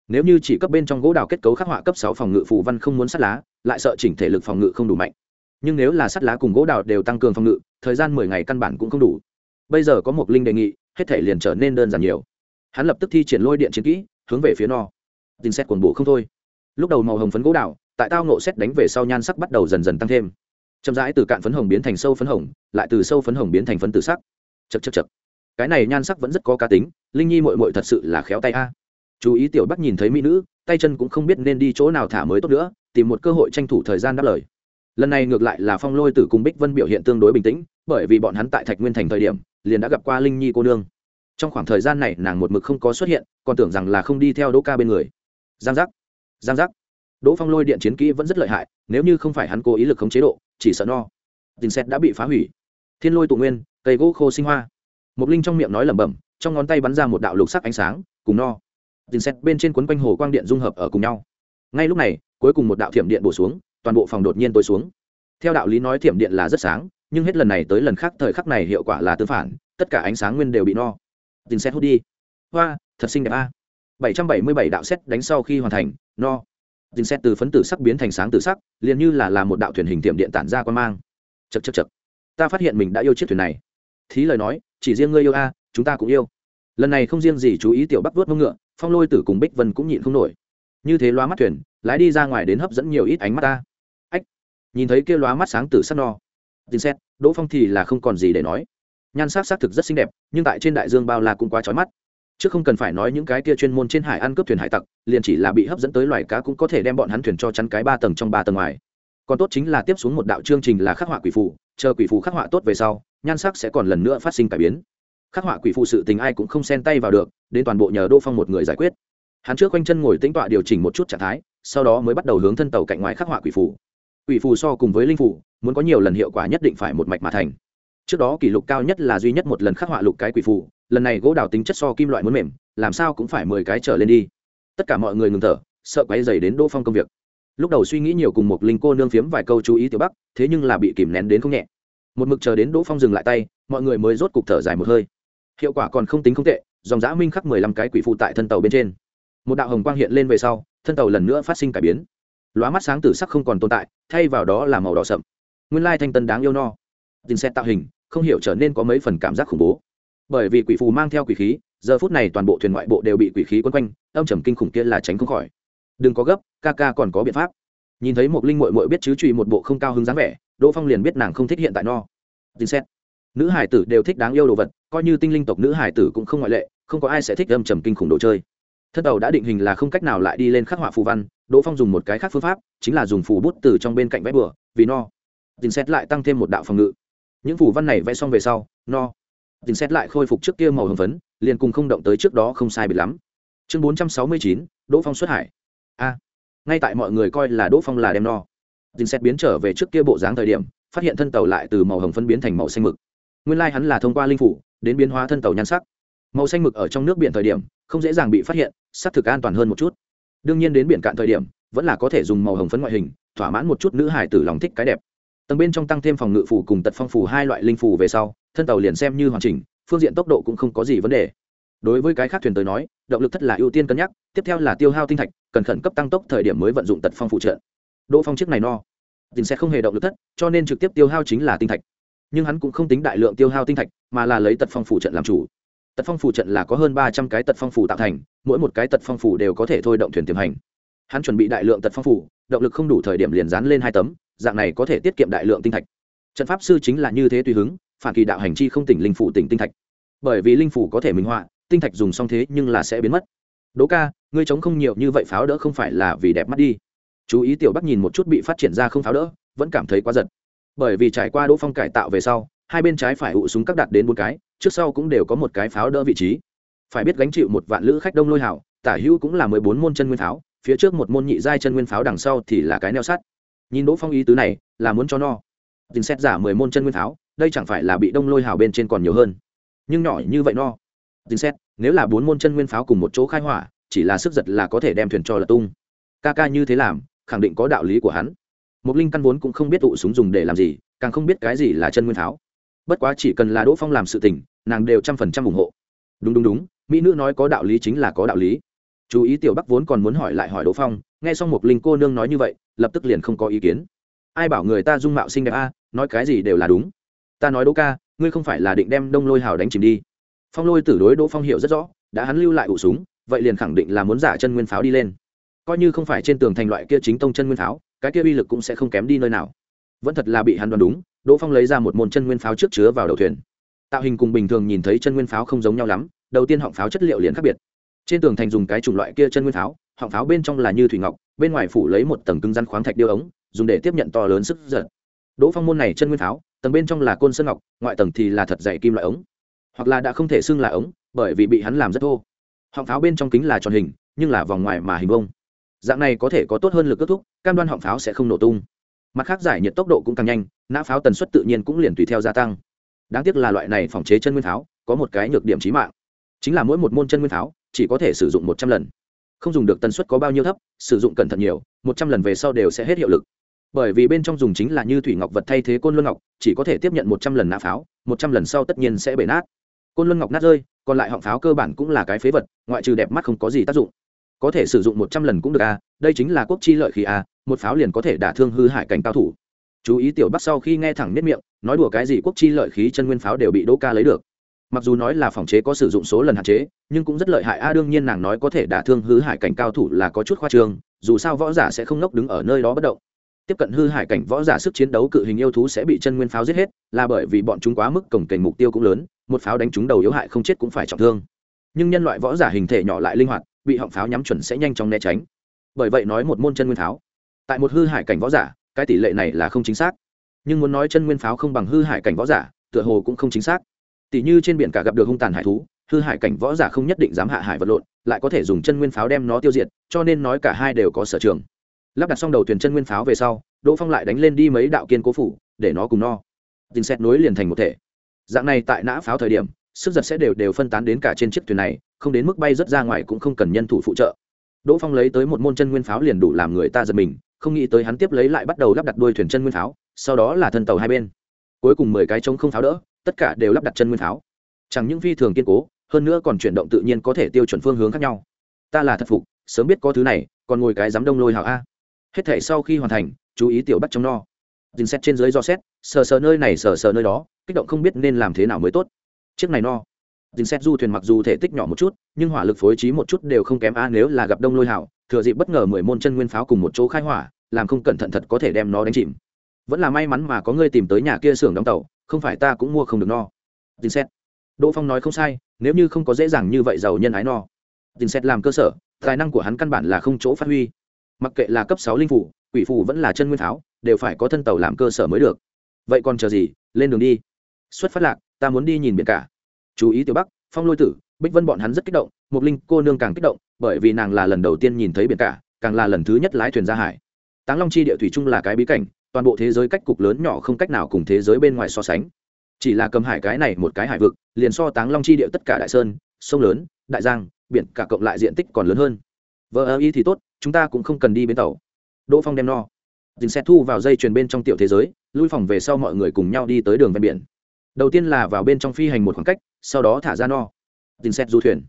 Nếu như chỉ cấp bên trong gỗ đào kết cấu khắc họa cấp sáu phòng ngự phù văn không muốn sắt lá, lại sợ chỉnh thể lực phòng ngự không đủ mạnh nhưng nếu là sắt lá cùng gỗ đào đều tăng cường phòng ngự, thời gian mười ngày căn bản cũng không đủ. Bây giờ có một linh đề nghị, hết thể liền trở nên đơn giản nhiều. Hắn lập tức thi triển lôi điện chiến kỹ, hướng về phía no. Tin xét quần bộ không thôi. Lúc đầu màu hồng phấn gỗ đào, tại tao nộ xét đánh về sau nhan sắc bắt đầu dần dần tăng thêm. Chậm rãi từ cạn phấn hồng biến thành sâu phấn hồng, lại từ sâu phấn hồng biến thành phấn tử sắc. Chật chật chật cái này nhan sắc vẫn rất có cá tính, linh nhi mội mội thật sự là khéo tay a. Chú ý tiểu bắc nhìn thấy mỹ nữ, tay chân cũng không biết nên đi chỗ nào thả mới tốt nữa, tìm một cơ hội tranh thủ thời gian đáp lời lần này ngược lại là phong lôi tử cùng bích vân biểu hiện tương đối bình tĩnh, bởi vì bọn hắn tại thạch nguyên thành thời điểm, liền đã gặp qua linh nhi cô nương. Trong khoảng thời gian này, nàng một mực không có xuất hiện, còn tưởng rằng là không đi theo đỗ ca bên người. Giang giác giang giác. Đỗ phong lôi điện chiến kỹ vẫn rất lợi hại, nếu như không phải hắn cố ý lực không chế độ, chỉ sợ no. Tình xét đã bị phá hủy. Thiên lôi tụ nguyên, cây gỗ khô sinh hoa. Một linh trong miệng nói lẩm bẩm, trong ngón tay bắn ra một đạo lục sắc ánh sáng, cùng no. Tình xét bên trên quấn quanh hồ quang điện dung hợp ở cùng nhau. Ngay lúc này, cuối cùng một đạo thiểm điện bổ xuống toàn bộ phòng đột nhiên tối xuống. Theo đạo lý nói thiểm điện là rất sáng, nhưng hết lần này tới lần khác thời khắc này hiệu quả là tương phản, tất cả ánh sáng nguyên đều bị no. Tình xét hút đi. Hoa, thật xinh đẹp a. Bảy trăm bảy mươi bảy đạo xét đánh sau khi hoàn thành, no. Tình xét từ phấn tử sắc biến thành sáng tử sắc, liền như là là một đạo thuyền hình tiệm điện tản ra quan mang. Chật chật chật ta phát hiện mình đã yêu chiếc thuyền này. Thí lời nói, chỉ riêng ngươi yêu a, chúng ta cũng yêu. Lần này không riêng gì chú ý tiểu bắc vớt mông ngựa, phong lôi tử cùng bích vân cũng nhịn không nổi. Như thế loa mắt thuyền, lái đi ra ngoài đến hấp dẫn nhiều ít ánh mắt ta nhìn thấy kia lóa mắt sáng tử sắc no. Tin xét đỗ phong thì là không còn gì để nói. Nhan sắc xác thực rất xinh đẹp nhưng tại trên đại dương bao la cũng quá trói mắt. Chứ không cần phải nói những cái kia chuyên môn trên hải ăn cướp thuyền hải tặc liền chỉ là bị hấp dẫn tới loài cá cũng có thể đem bọn hắn thuyền cho chắn cái ba tầng trong ba tầng ngoài. Còn tốt chính là tiếp xuống một đạo chương trình là khắc họa quỷ phụ, chờ quỷ phụ khắc họa tốt về sau nhan sắc sẽ còn lần nữa phát sinh cải biến. Khắc họa quỷ phụ sự tình ai cũng không xen tay vào được đến toàn bộ nhờ đỗ phong một người giải quyết. Hắn trước quanh chân ngồi tĩnh tọa điều chỉnh một chút trạng thái sau đó mới bắt đầu hướng thân tàu cạnh ngoài khắc họa quỷ phụ quỷ phù so cùng với linh phù, muốn có nhiều lần hiệu quả nhất định phải một mạch mà thành. Trước đó kỷ lục cao nhất là duy nhất một lần khắc họa lục cái quỷ phù, lần này gỗ đào tính chất so kim loại muốn mềm, làm sao cũng phải mười cái trở lên đi. Tất cả mọi người ngừng thở, sợ quay dày đến đỗ phong công việc. Lúc đầu suy nghĩ nhiều cùng một linh cô nương phiếm vài câu chú ý tiểu bắc thế nhưng là bị kìm nén đến không nhẹ. Một mực chờ đến đỗ phong dừng lại tay, mọi người mới rốt cục thở dài một hơi. Hiệu quả còn không tính không tệ, dòng giã minh khắc mười lăm cái quỷ phụ tại thân tàu bên trên. Một đạo hồng quang hiện lên về sau, thân tàu lần nữa phát sinh cải biến lóa mắt sáng tử sắc không còn tồn tại, thay vào đó là màu đỏ sậm. Nguyên lai thanh tân đáng yêu no. Tin xét tạo hình, không hiểu trở nên có mấy phần cảm giác khủng bố. Bởi vì quỷ phù mang theo quỷ khí, giờ phút này toàn bộ thuyền ngoại bộ đều bị quỷ khí quấn quanh, âm trầm kinh khủng kia là tránh không khỏi. Đừng có gấp, ca ca còn có biện pháp. Nhìn thấy một linh mội mội biết chứ trụy một bộ không cao hứng dáng vẻ, đỗ phong liền biết nàng không thích hiện tại no. Tin xét. Nữ hải tử đều thích đáng yêu đồ vật, coi như tinh linh tộc nữ hải tử cũng không ngoại lệ, không có ai sẽ thích âm trầm kinh khủng đồ chơi thân tàu đã định hình là không cách nào lại đi lên khắc họa phù văn, đỗ phong dùng một cái khác phương pháp, chính là dùng phù bút từ trong bên cạnh vẽ bừa, vì no. Tin xét lại tăng thêm một đạo phòng ngự. Những phù văn này vẽ xong về sau, no. Tin xét lại khôi phục trước kia màu hồng phấn, liền cùng không động tới trước đó không sai bị lắm. Chương bốn trăm sáu mươi chín, đỗ phong xuất hải. A. Ngay tại mọi người coi là đỗ phong là đem no. Tin xét biến trở về trước kia bộ dáng thời điểm, phát hiện thân tàu lại từ màu hồng phấn biến thành màu xanh mực. Nguyên lai、like、hắn là thông qua linh phủ, đến biến hóa thân tàu nhan sắc màu xanh mực ở trong nước biển thời điểm, không dễ dàng bị phát hiện s c thực an toàn hơn một chút. Đương nhiên đến biển cạn thời điểm, vẫn là có thể dùng màu hồng phấn ngoại hình, thỏa mãn một chút nữ hải tử lòng thích cái đẹp. Tầng bên trong tăng thêm phòng ngự phủ cùng tật phong phủ hai loại linh phủ về sau, thân tàu liền xem như hoàn chỉnh, phương diện tốc độ cũng không có gì vấn đề. Đối với cái khác thuyền tới nói, động lực thất là ưu tiên cân nhắc, tiếp theo là tiêu hao tinh thạch, cần khẩn cấp tăng tốc thời điểm mới vận dụng tật phong phụ trợ. Đỗ phong chiếc này no. Tình sẽ không hề động lực thất, cho nên trực tiếp tiêu hao chính là tinh thạch. Nhưng hắn cũng không tính đại lượng tiêu hao tinh thạch, mà là lấy tật phong phủ trận làm chủ tật phong phủ trận là có hơn ba trăm cái tật phong phủ tạo thành, mỗi một cái tật phong phủ đều có thể thôi động thuyền tiềm hành. Hắn chuẩn bị đại lượng tật phong phủ động lực không đủ thời điểm liền dán lên hai tấm, dạng này có thể tiết kiệm đại lượng tinh thạch. Trận pháp sư chính là như thế tùy hứng, phản kỳ đạo hành chi không tỉnh linh phủ tỉnh tinh thạch. Bởi vì linh phủ có thể minh họa, tinh thạch dùng xong thế nhưng là sẽ biến mất. Đỗ ca, ngươi chống không nhiều như vậy pháo đỡ không phải là vì đẹp mắt đi. Chú ý tiểu bắc nhìn một chút bị phát triển ra không pháo đỡ, vẫn cảm thấy quá giật. Bởi vì trải qua đỗ phong cải tạo về sau hai bên trái phải ụ súng các đặt đến bốn cái, trước sau cũng đều có một cái pháo đỡ vị trí. Phải biết gánh chịu một vạn lữ khách đông lôi hảo tả hữu cũng là mười bốn môn chân nguyên pháo, phía trước một môn nhị giai chân nguyên pháo đằng sau thì là cái neo sắt. Nhìn đỗ phong ý tứ này, là muốn cho no. Dình xét giả mười môn chân nguyên pháo, đây chẳng phải là bị đông lôi hào bên trên còn nhiều hơn. Nhưng nhỏ như vậy no. Dình xét, nếu là bốn môn chân nguyên pháo cùng một chỗ khai hỏa, chỉ là sức giật là có thể đem thuyền cho lật tung. Ca ca như thế làm, khẳng định có đạo lý của hắn. Một linh căn vốn cũng không biết tụ súng dùng để làm gì, càng không biết cái gì là chân nguyên pháo bất quá chỉ cần là đỗ phong làm sự tình, nàng đều trăm phần trăm ủng hộ. Đúng đúng đúng, mỹ nữ nói có đạo lý chính là có đạo lý. Chú ý tiểu bắc vốn còn muốn hỏi lại hỏi đỗ phong, nghe xong một linh cô nương nói như vậy, lập tức liền không có ý kiến. Ai bảo người ta dung mạo xinh đẹp a, nói cái gì đều là đúng. Ta nói đỗ ca, ngươi không phải là định đem đông lôi hào đánh chìm đi. Phong lôi tử đối đỗ phong hiểu rất rõ, đã hắn lưu lại ụ súng, vậy liền khẳng định là muốn giả chân nguyên pháo đi lên. Coi như không phải trên tường thành loại kia chính tông chân nguyên pháo, cái kia uy lực cũng sẽ không kém đi nơi nào vẫn thật là bị hắn đoán đúng, đỗ phong lấy ra một môn chân nguyên pháo trước chứa vào đầu thuyền. Tạo hình cùng bình thường nhìn thấy chân nguyên pháo không giống nhau lắm, đầu tiên họng pháo chất liệu liền khác biệt. Trên tường thành dùng cái chủng loại kia chân nguyên pháo, họng pháo bên trong là như thủy ngọc, bên ngoài phủ lấy một tầng cứng rắn khoáng thạch điêu ống, dùng để tiếp nhận to lớn sức giật. Đỗ phong môn này chân nguyên pháo, tầng bên trong là côn sơn ngọc, ngoại tầng thì là thật dày kim loại ống. Hoặc là đã không thể xưng là ống, bởi vì bị hắn làm rất thô. Họng pháo bên trong kính là tròn hình, nhưng là vòng ngoài mà hình bông. dạng này có thể có tốt hơn lực kết thúc, cam đoan họng pháo sẽ không nổ tung mặt khác giải nhiệt tốc độ cũng càng nhanh, nã pháo tần suất tự nhiên cũng liền tùy theo gia tăng. Đáng tiếc là loại này phòng chế chân nguyên pháo, có một cái nhược điểm trí mạng. Chính là mỗi một môn chân nguyên pháo, chỉ có thể sử dụng một trăm lần. Không dùng được tần suất có bao nhiêu thấp, sử dụng cẩn thận nhiều, một trăm lần về sau đều sẽ hết hiệu lực. Bởi vì bên trong dùng chính là như thủy ngọc vật thay thế côn luân ngọc, chỉ có thể tiếp nhận một trăm lần nã pháo, một trăm lần sau tất nhiên sẽ bể nát. Côn luân ngọc nát rơi, còn lại họng pháo cơ bản cũng là cái phế vật, ngoại trừ đẹp mắt không có gì tác dụng có thể sử dụng một trăm lần cũng được a à, đây chính là quốc chi lợi khí a à, một pháo liền có thể đả thương hư hại cảnh cao thủ. Chú ý tiểu bắc sau khi nghe thẳng nếp miệng nói đùa cái gì quốc chi lợi khí chân nguyên pháo đều bị đỗ ca lấy được. Mặc dù nói là phòng chế có sử dụng số lần hạn chế nhưng cũng rất lợi hại a đương nhiên nàng nói có thể đả thương hư hại cảnh cao thủ là có chút khoa trương dù sao võ giả sẽ không ngốc đứng ở nơi đó bất động. Tiếp cận hư hại cảnh võ giả sức chiến đấu cự hình yêu thú sẽ bị chân nguyên pháo giết hết là bởi vì bọn chúng quá mức cổng kềnh mục tiêu cũng lớn một pháo đánh trúng đầu yếu hại không chết cũng phải trọng thương. Nhưng nhân loại võ giả hình thể nhỏ lại linh hoạt bị họng pháo nhắm chuẩn sẽ nhanh chóng né tránh. Bởi vậy nói một môn chân nguyên pháo. Tại một hư hải cảnh võ giả, cái tỷ lệ này là không chính xác. Nhưng muốn nói chân nguyên pháo không bằng hư hải cảnh võ giả, tựa hồ cũng không chính xác. Tỷ như trên biển cả gặp được hung tàn hải thú, hư hải cảnh võ giả không nhất định dám hạ hải vật lộn, lại có thể dùng chân nguyên pháo đem nó tiêu diệt, cho nên nói cả hai đều có sở trường. Lắp đặt xong đầu thuyền chân nguyên pháo về sau, đỗ phong lại đánh lên đi mấy đạo kiên cố phủ, để nó cùng no. Dình xét nối liền thành một thể. Dạng này tại nã pháo thời điểm, sức giật sẽ đều đều phân tán đến cả trên chiếc thuyền này không đến mức bay rất ra ngoài cũng không cần nhân thủ phụ trợ. Đỗ phong lấy tới một môn chân nguyên pháo liền đủ làm người ta giật mình, không nghĩ tới hắn tiếp lấy lại bắt đầu lắp đặt đuôi thuyền chân nguyên pháo, sau đó là thân tàu hai bên. Cuối cùng mười cái trống không pháo đỡ, tất cả đều lắp đặt chân nguyên pháo. Chẳng những phi thường kiên cố, hơn nữa còn chuyển động tự nhiên có thể tiêu chuẩn phương hướng khác nhau. Ta là thật phục, sớm biết có thứ này, còn ngồi cái giám đông lôi hào a. Hết thể sau khi hoàn thành, chú ý tiểu bắt trong no. Dình xét trên dưới do xét, sờ sờ nơi này, sờ sờ nơi đó, kích động không biết nên làm thế nào mới tốt. Chiếc này no dính xét du thuyền mặc dù thể tích nhỏ một chút, nhưng hỏa lực phối trí một chút đều không kém a, nếu là gặp đông lôi hảo thừa dịp bất ngờ mười môn chân nguyên pháo cùng một chỗ khai hỏa, làm không cẩn thận thật có thể đem nó đánh chìm. Vẫn là may mắn mà có người tìm tới nhà kia xưởng đóng tàu, không phải ta cũng mua không được no. Dính xét. Đỗ phong nói không sai, nếu như không có dễ dàng như vậy giàu nhân ái no. Dính xét làm cơ sở, tài năng của hắn căn bản là không chỗ phát huy. Mặc kệ là cấp sáu linh phủ, quỷ phủ vẫn là chân nguyên pháo, đều phải có thân tàu làm cơ sở mới được. Vậy còn chờ gì, lên đường đi. Xuất phát lạc, ta muốn đi nhìn biển cả chú ý tiểu bắc, phong lôi tử, bích vân bọn hắn rất kích động mục linh cô nương càng kích động, bởi vì nàng là lần đầu tiên nhìn thấy biển cả, càng là lần thứ nhất lái thuyền ra hải. Táng long chi địa thủy chung là cái bí cảnh, toàn bộ thế giới cách cục lớn nhỏ không cách nào cùng thế giới bên ngoài so sánh. Chỉ là cầm hải cái này một cái hải vực, liền so táng long chi địa tất cả đại sơn, sông lớn, đại giang, biển cả cộng lại diện tích còn lớn hơn. Vợ ơ y thì tốt, chúng ta cũng không cần đi bến tàu. Đỗ phong đem no. Dình xe thu vào dây chuyền bên trong tiểu thế giới, lui phòng về sau mọi người cùng nhau đi tới đường ven biển. Đầu tiên là vào bên trong phi hành một khoảng cách sau đó thả ra no. Dình xét du thuyền.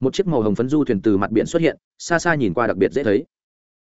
Một chiếc màu hồng phấn du thuyền từ mặt biển xuất hiện, xa xa nhìn qua đặc biệt dễ thấy.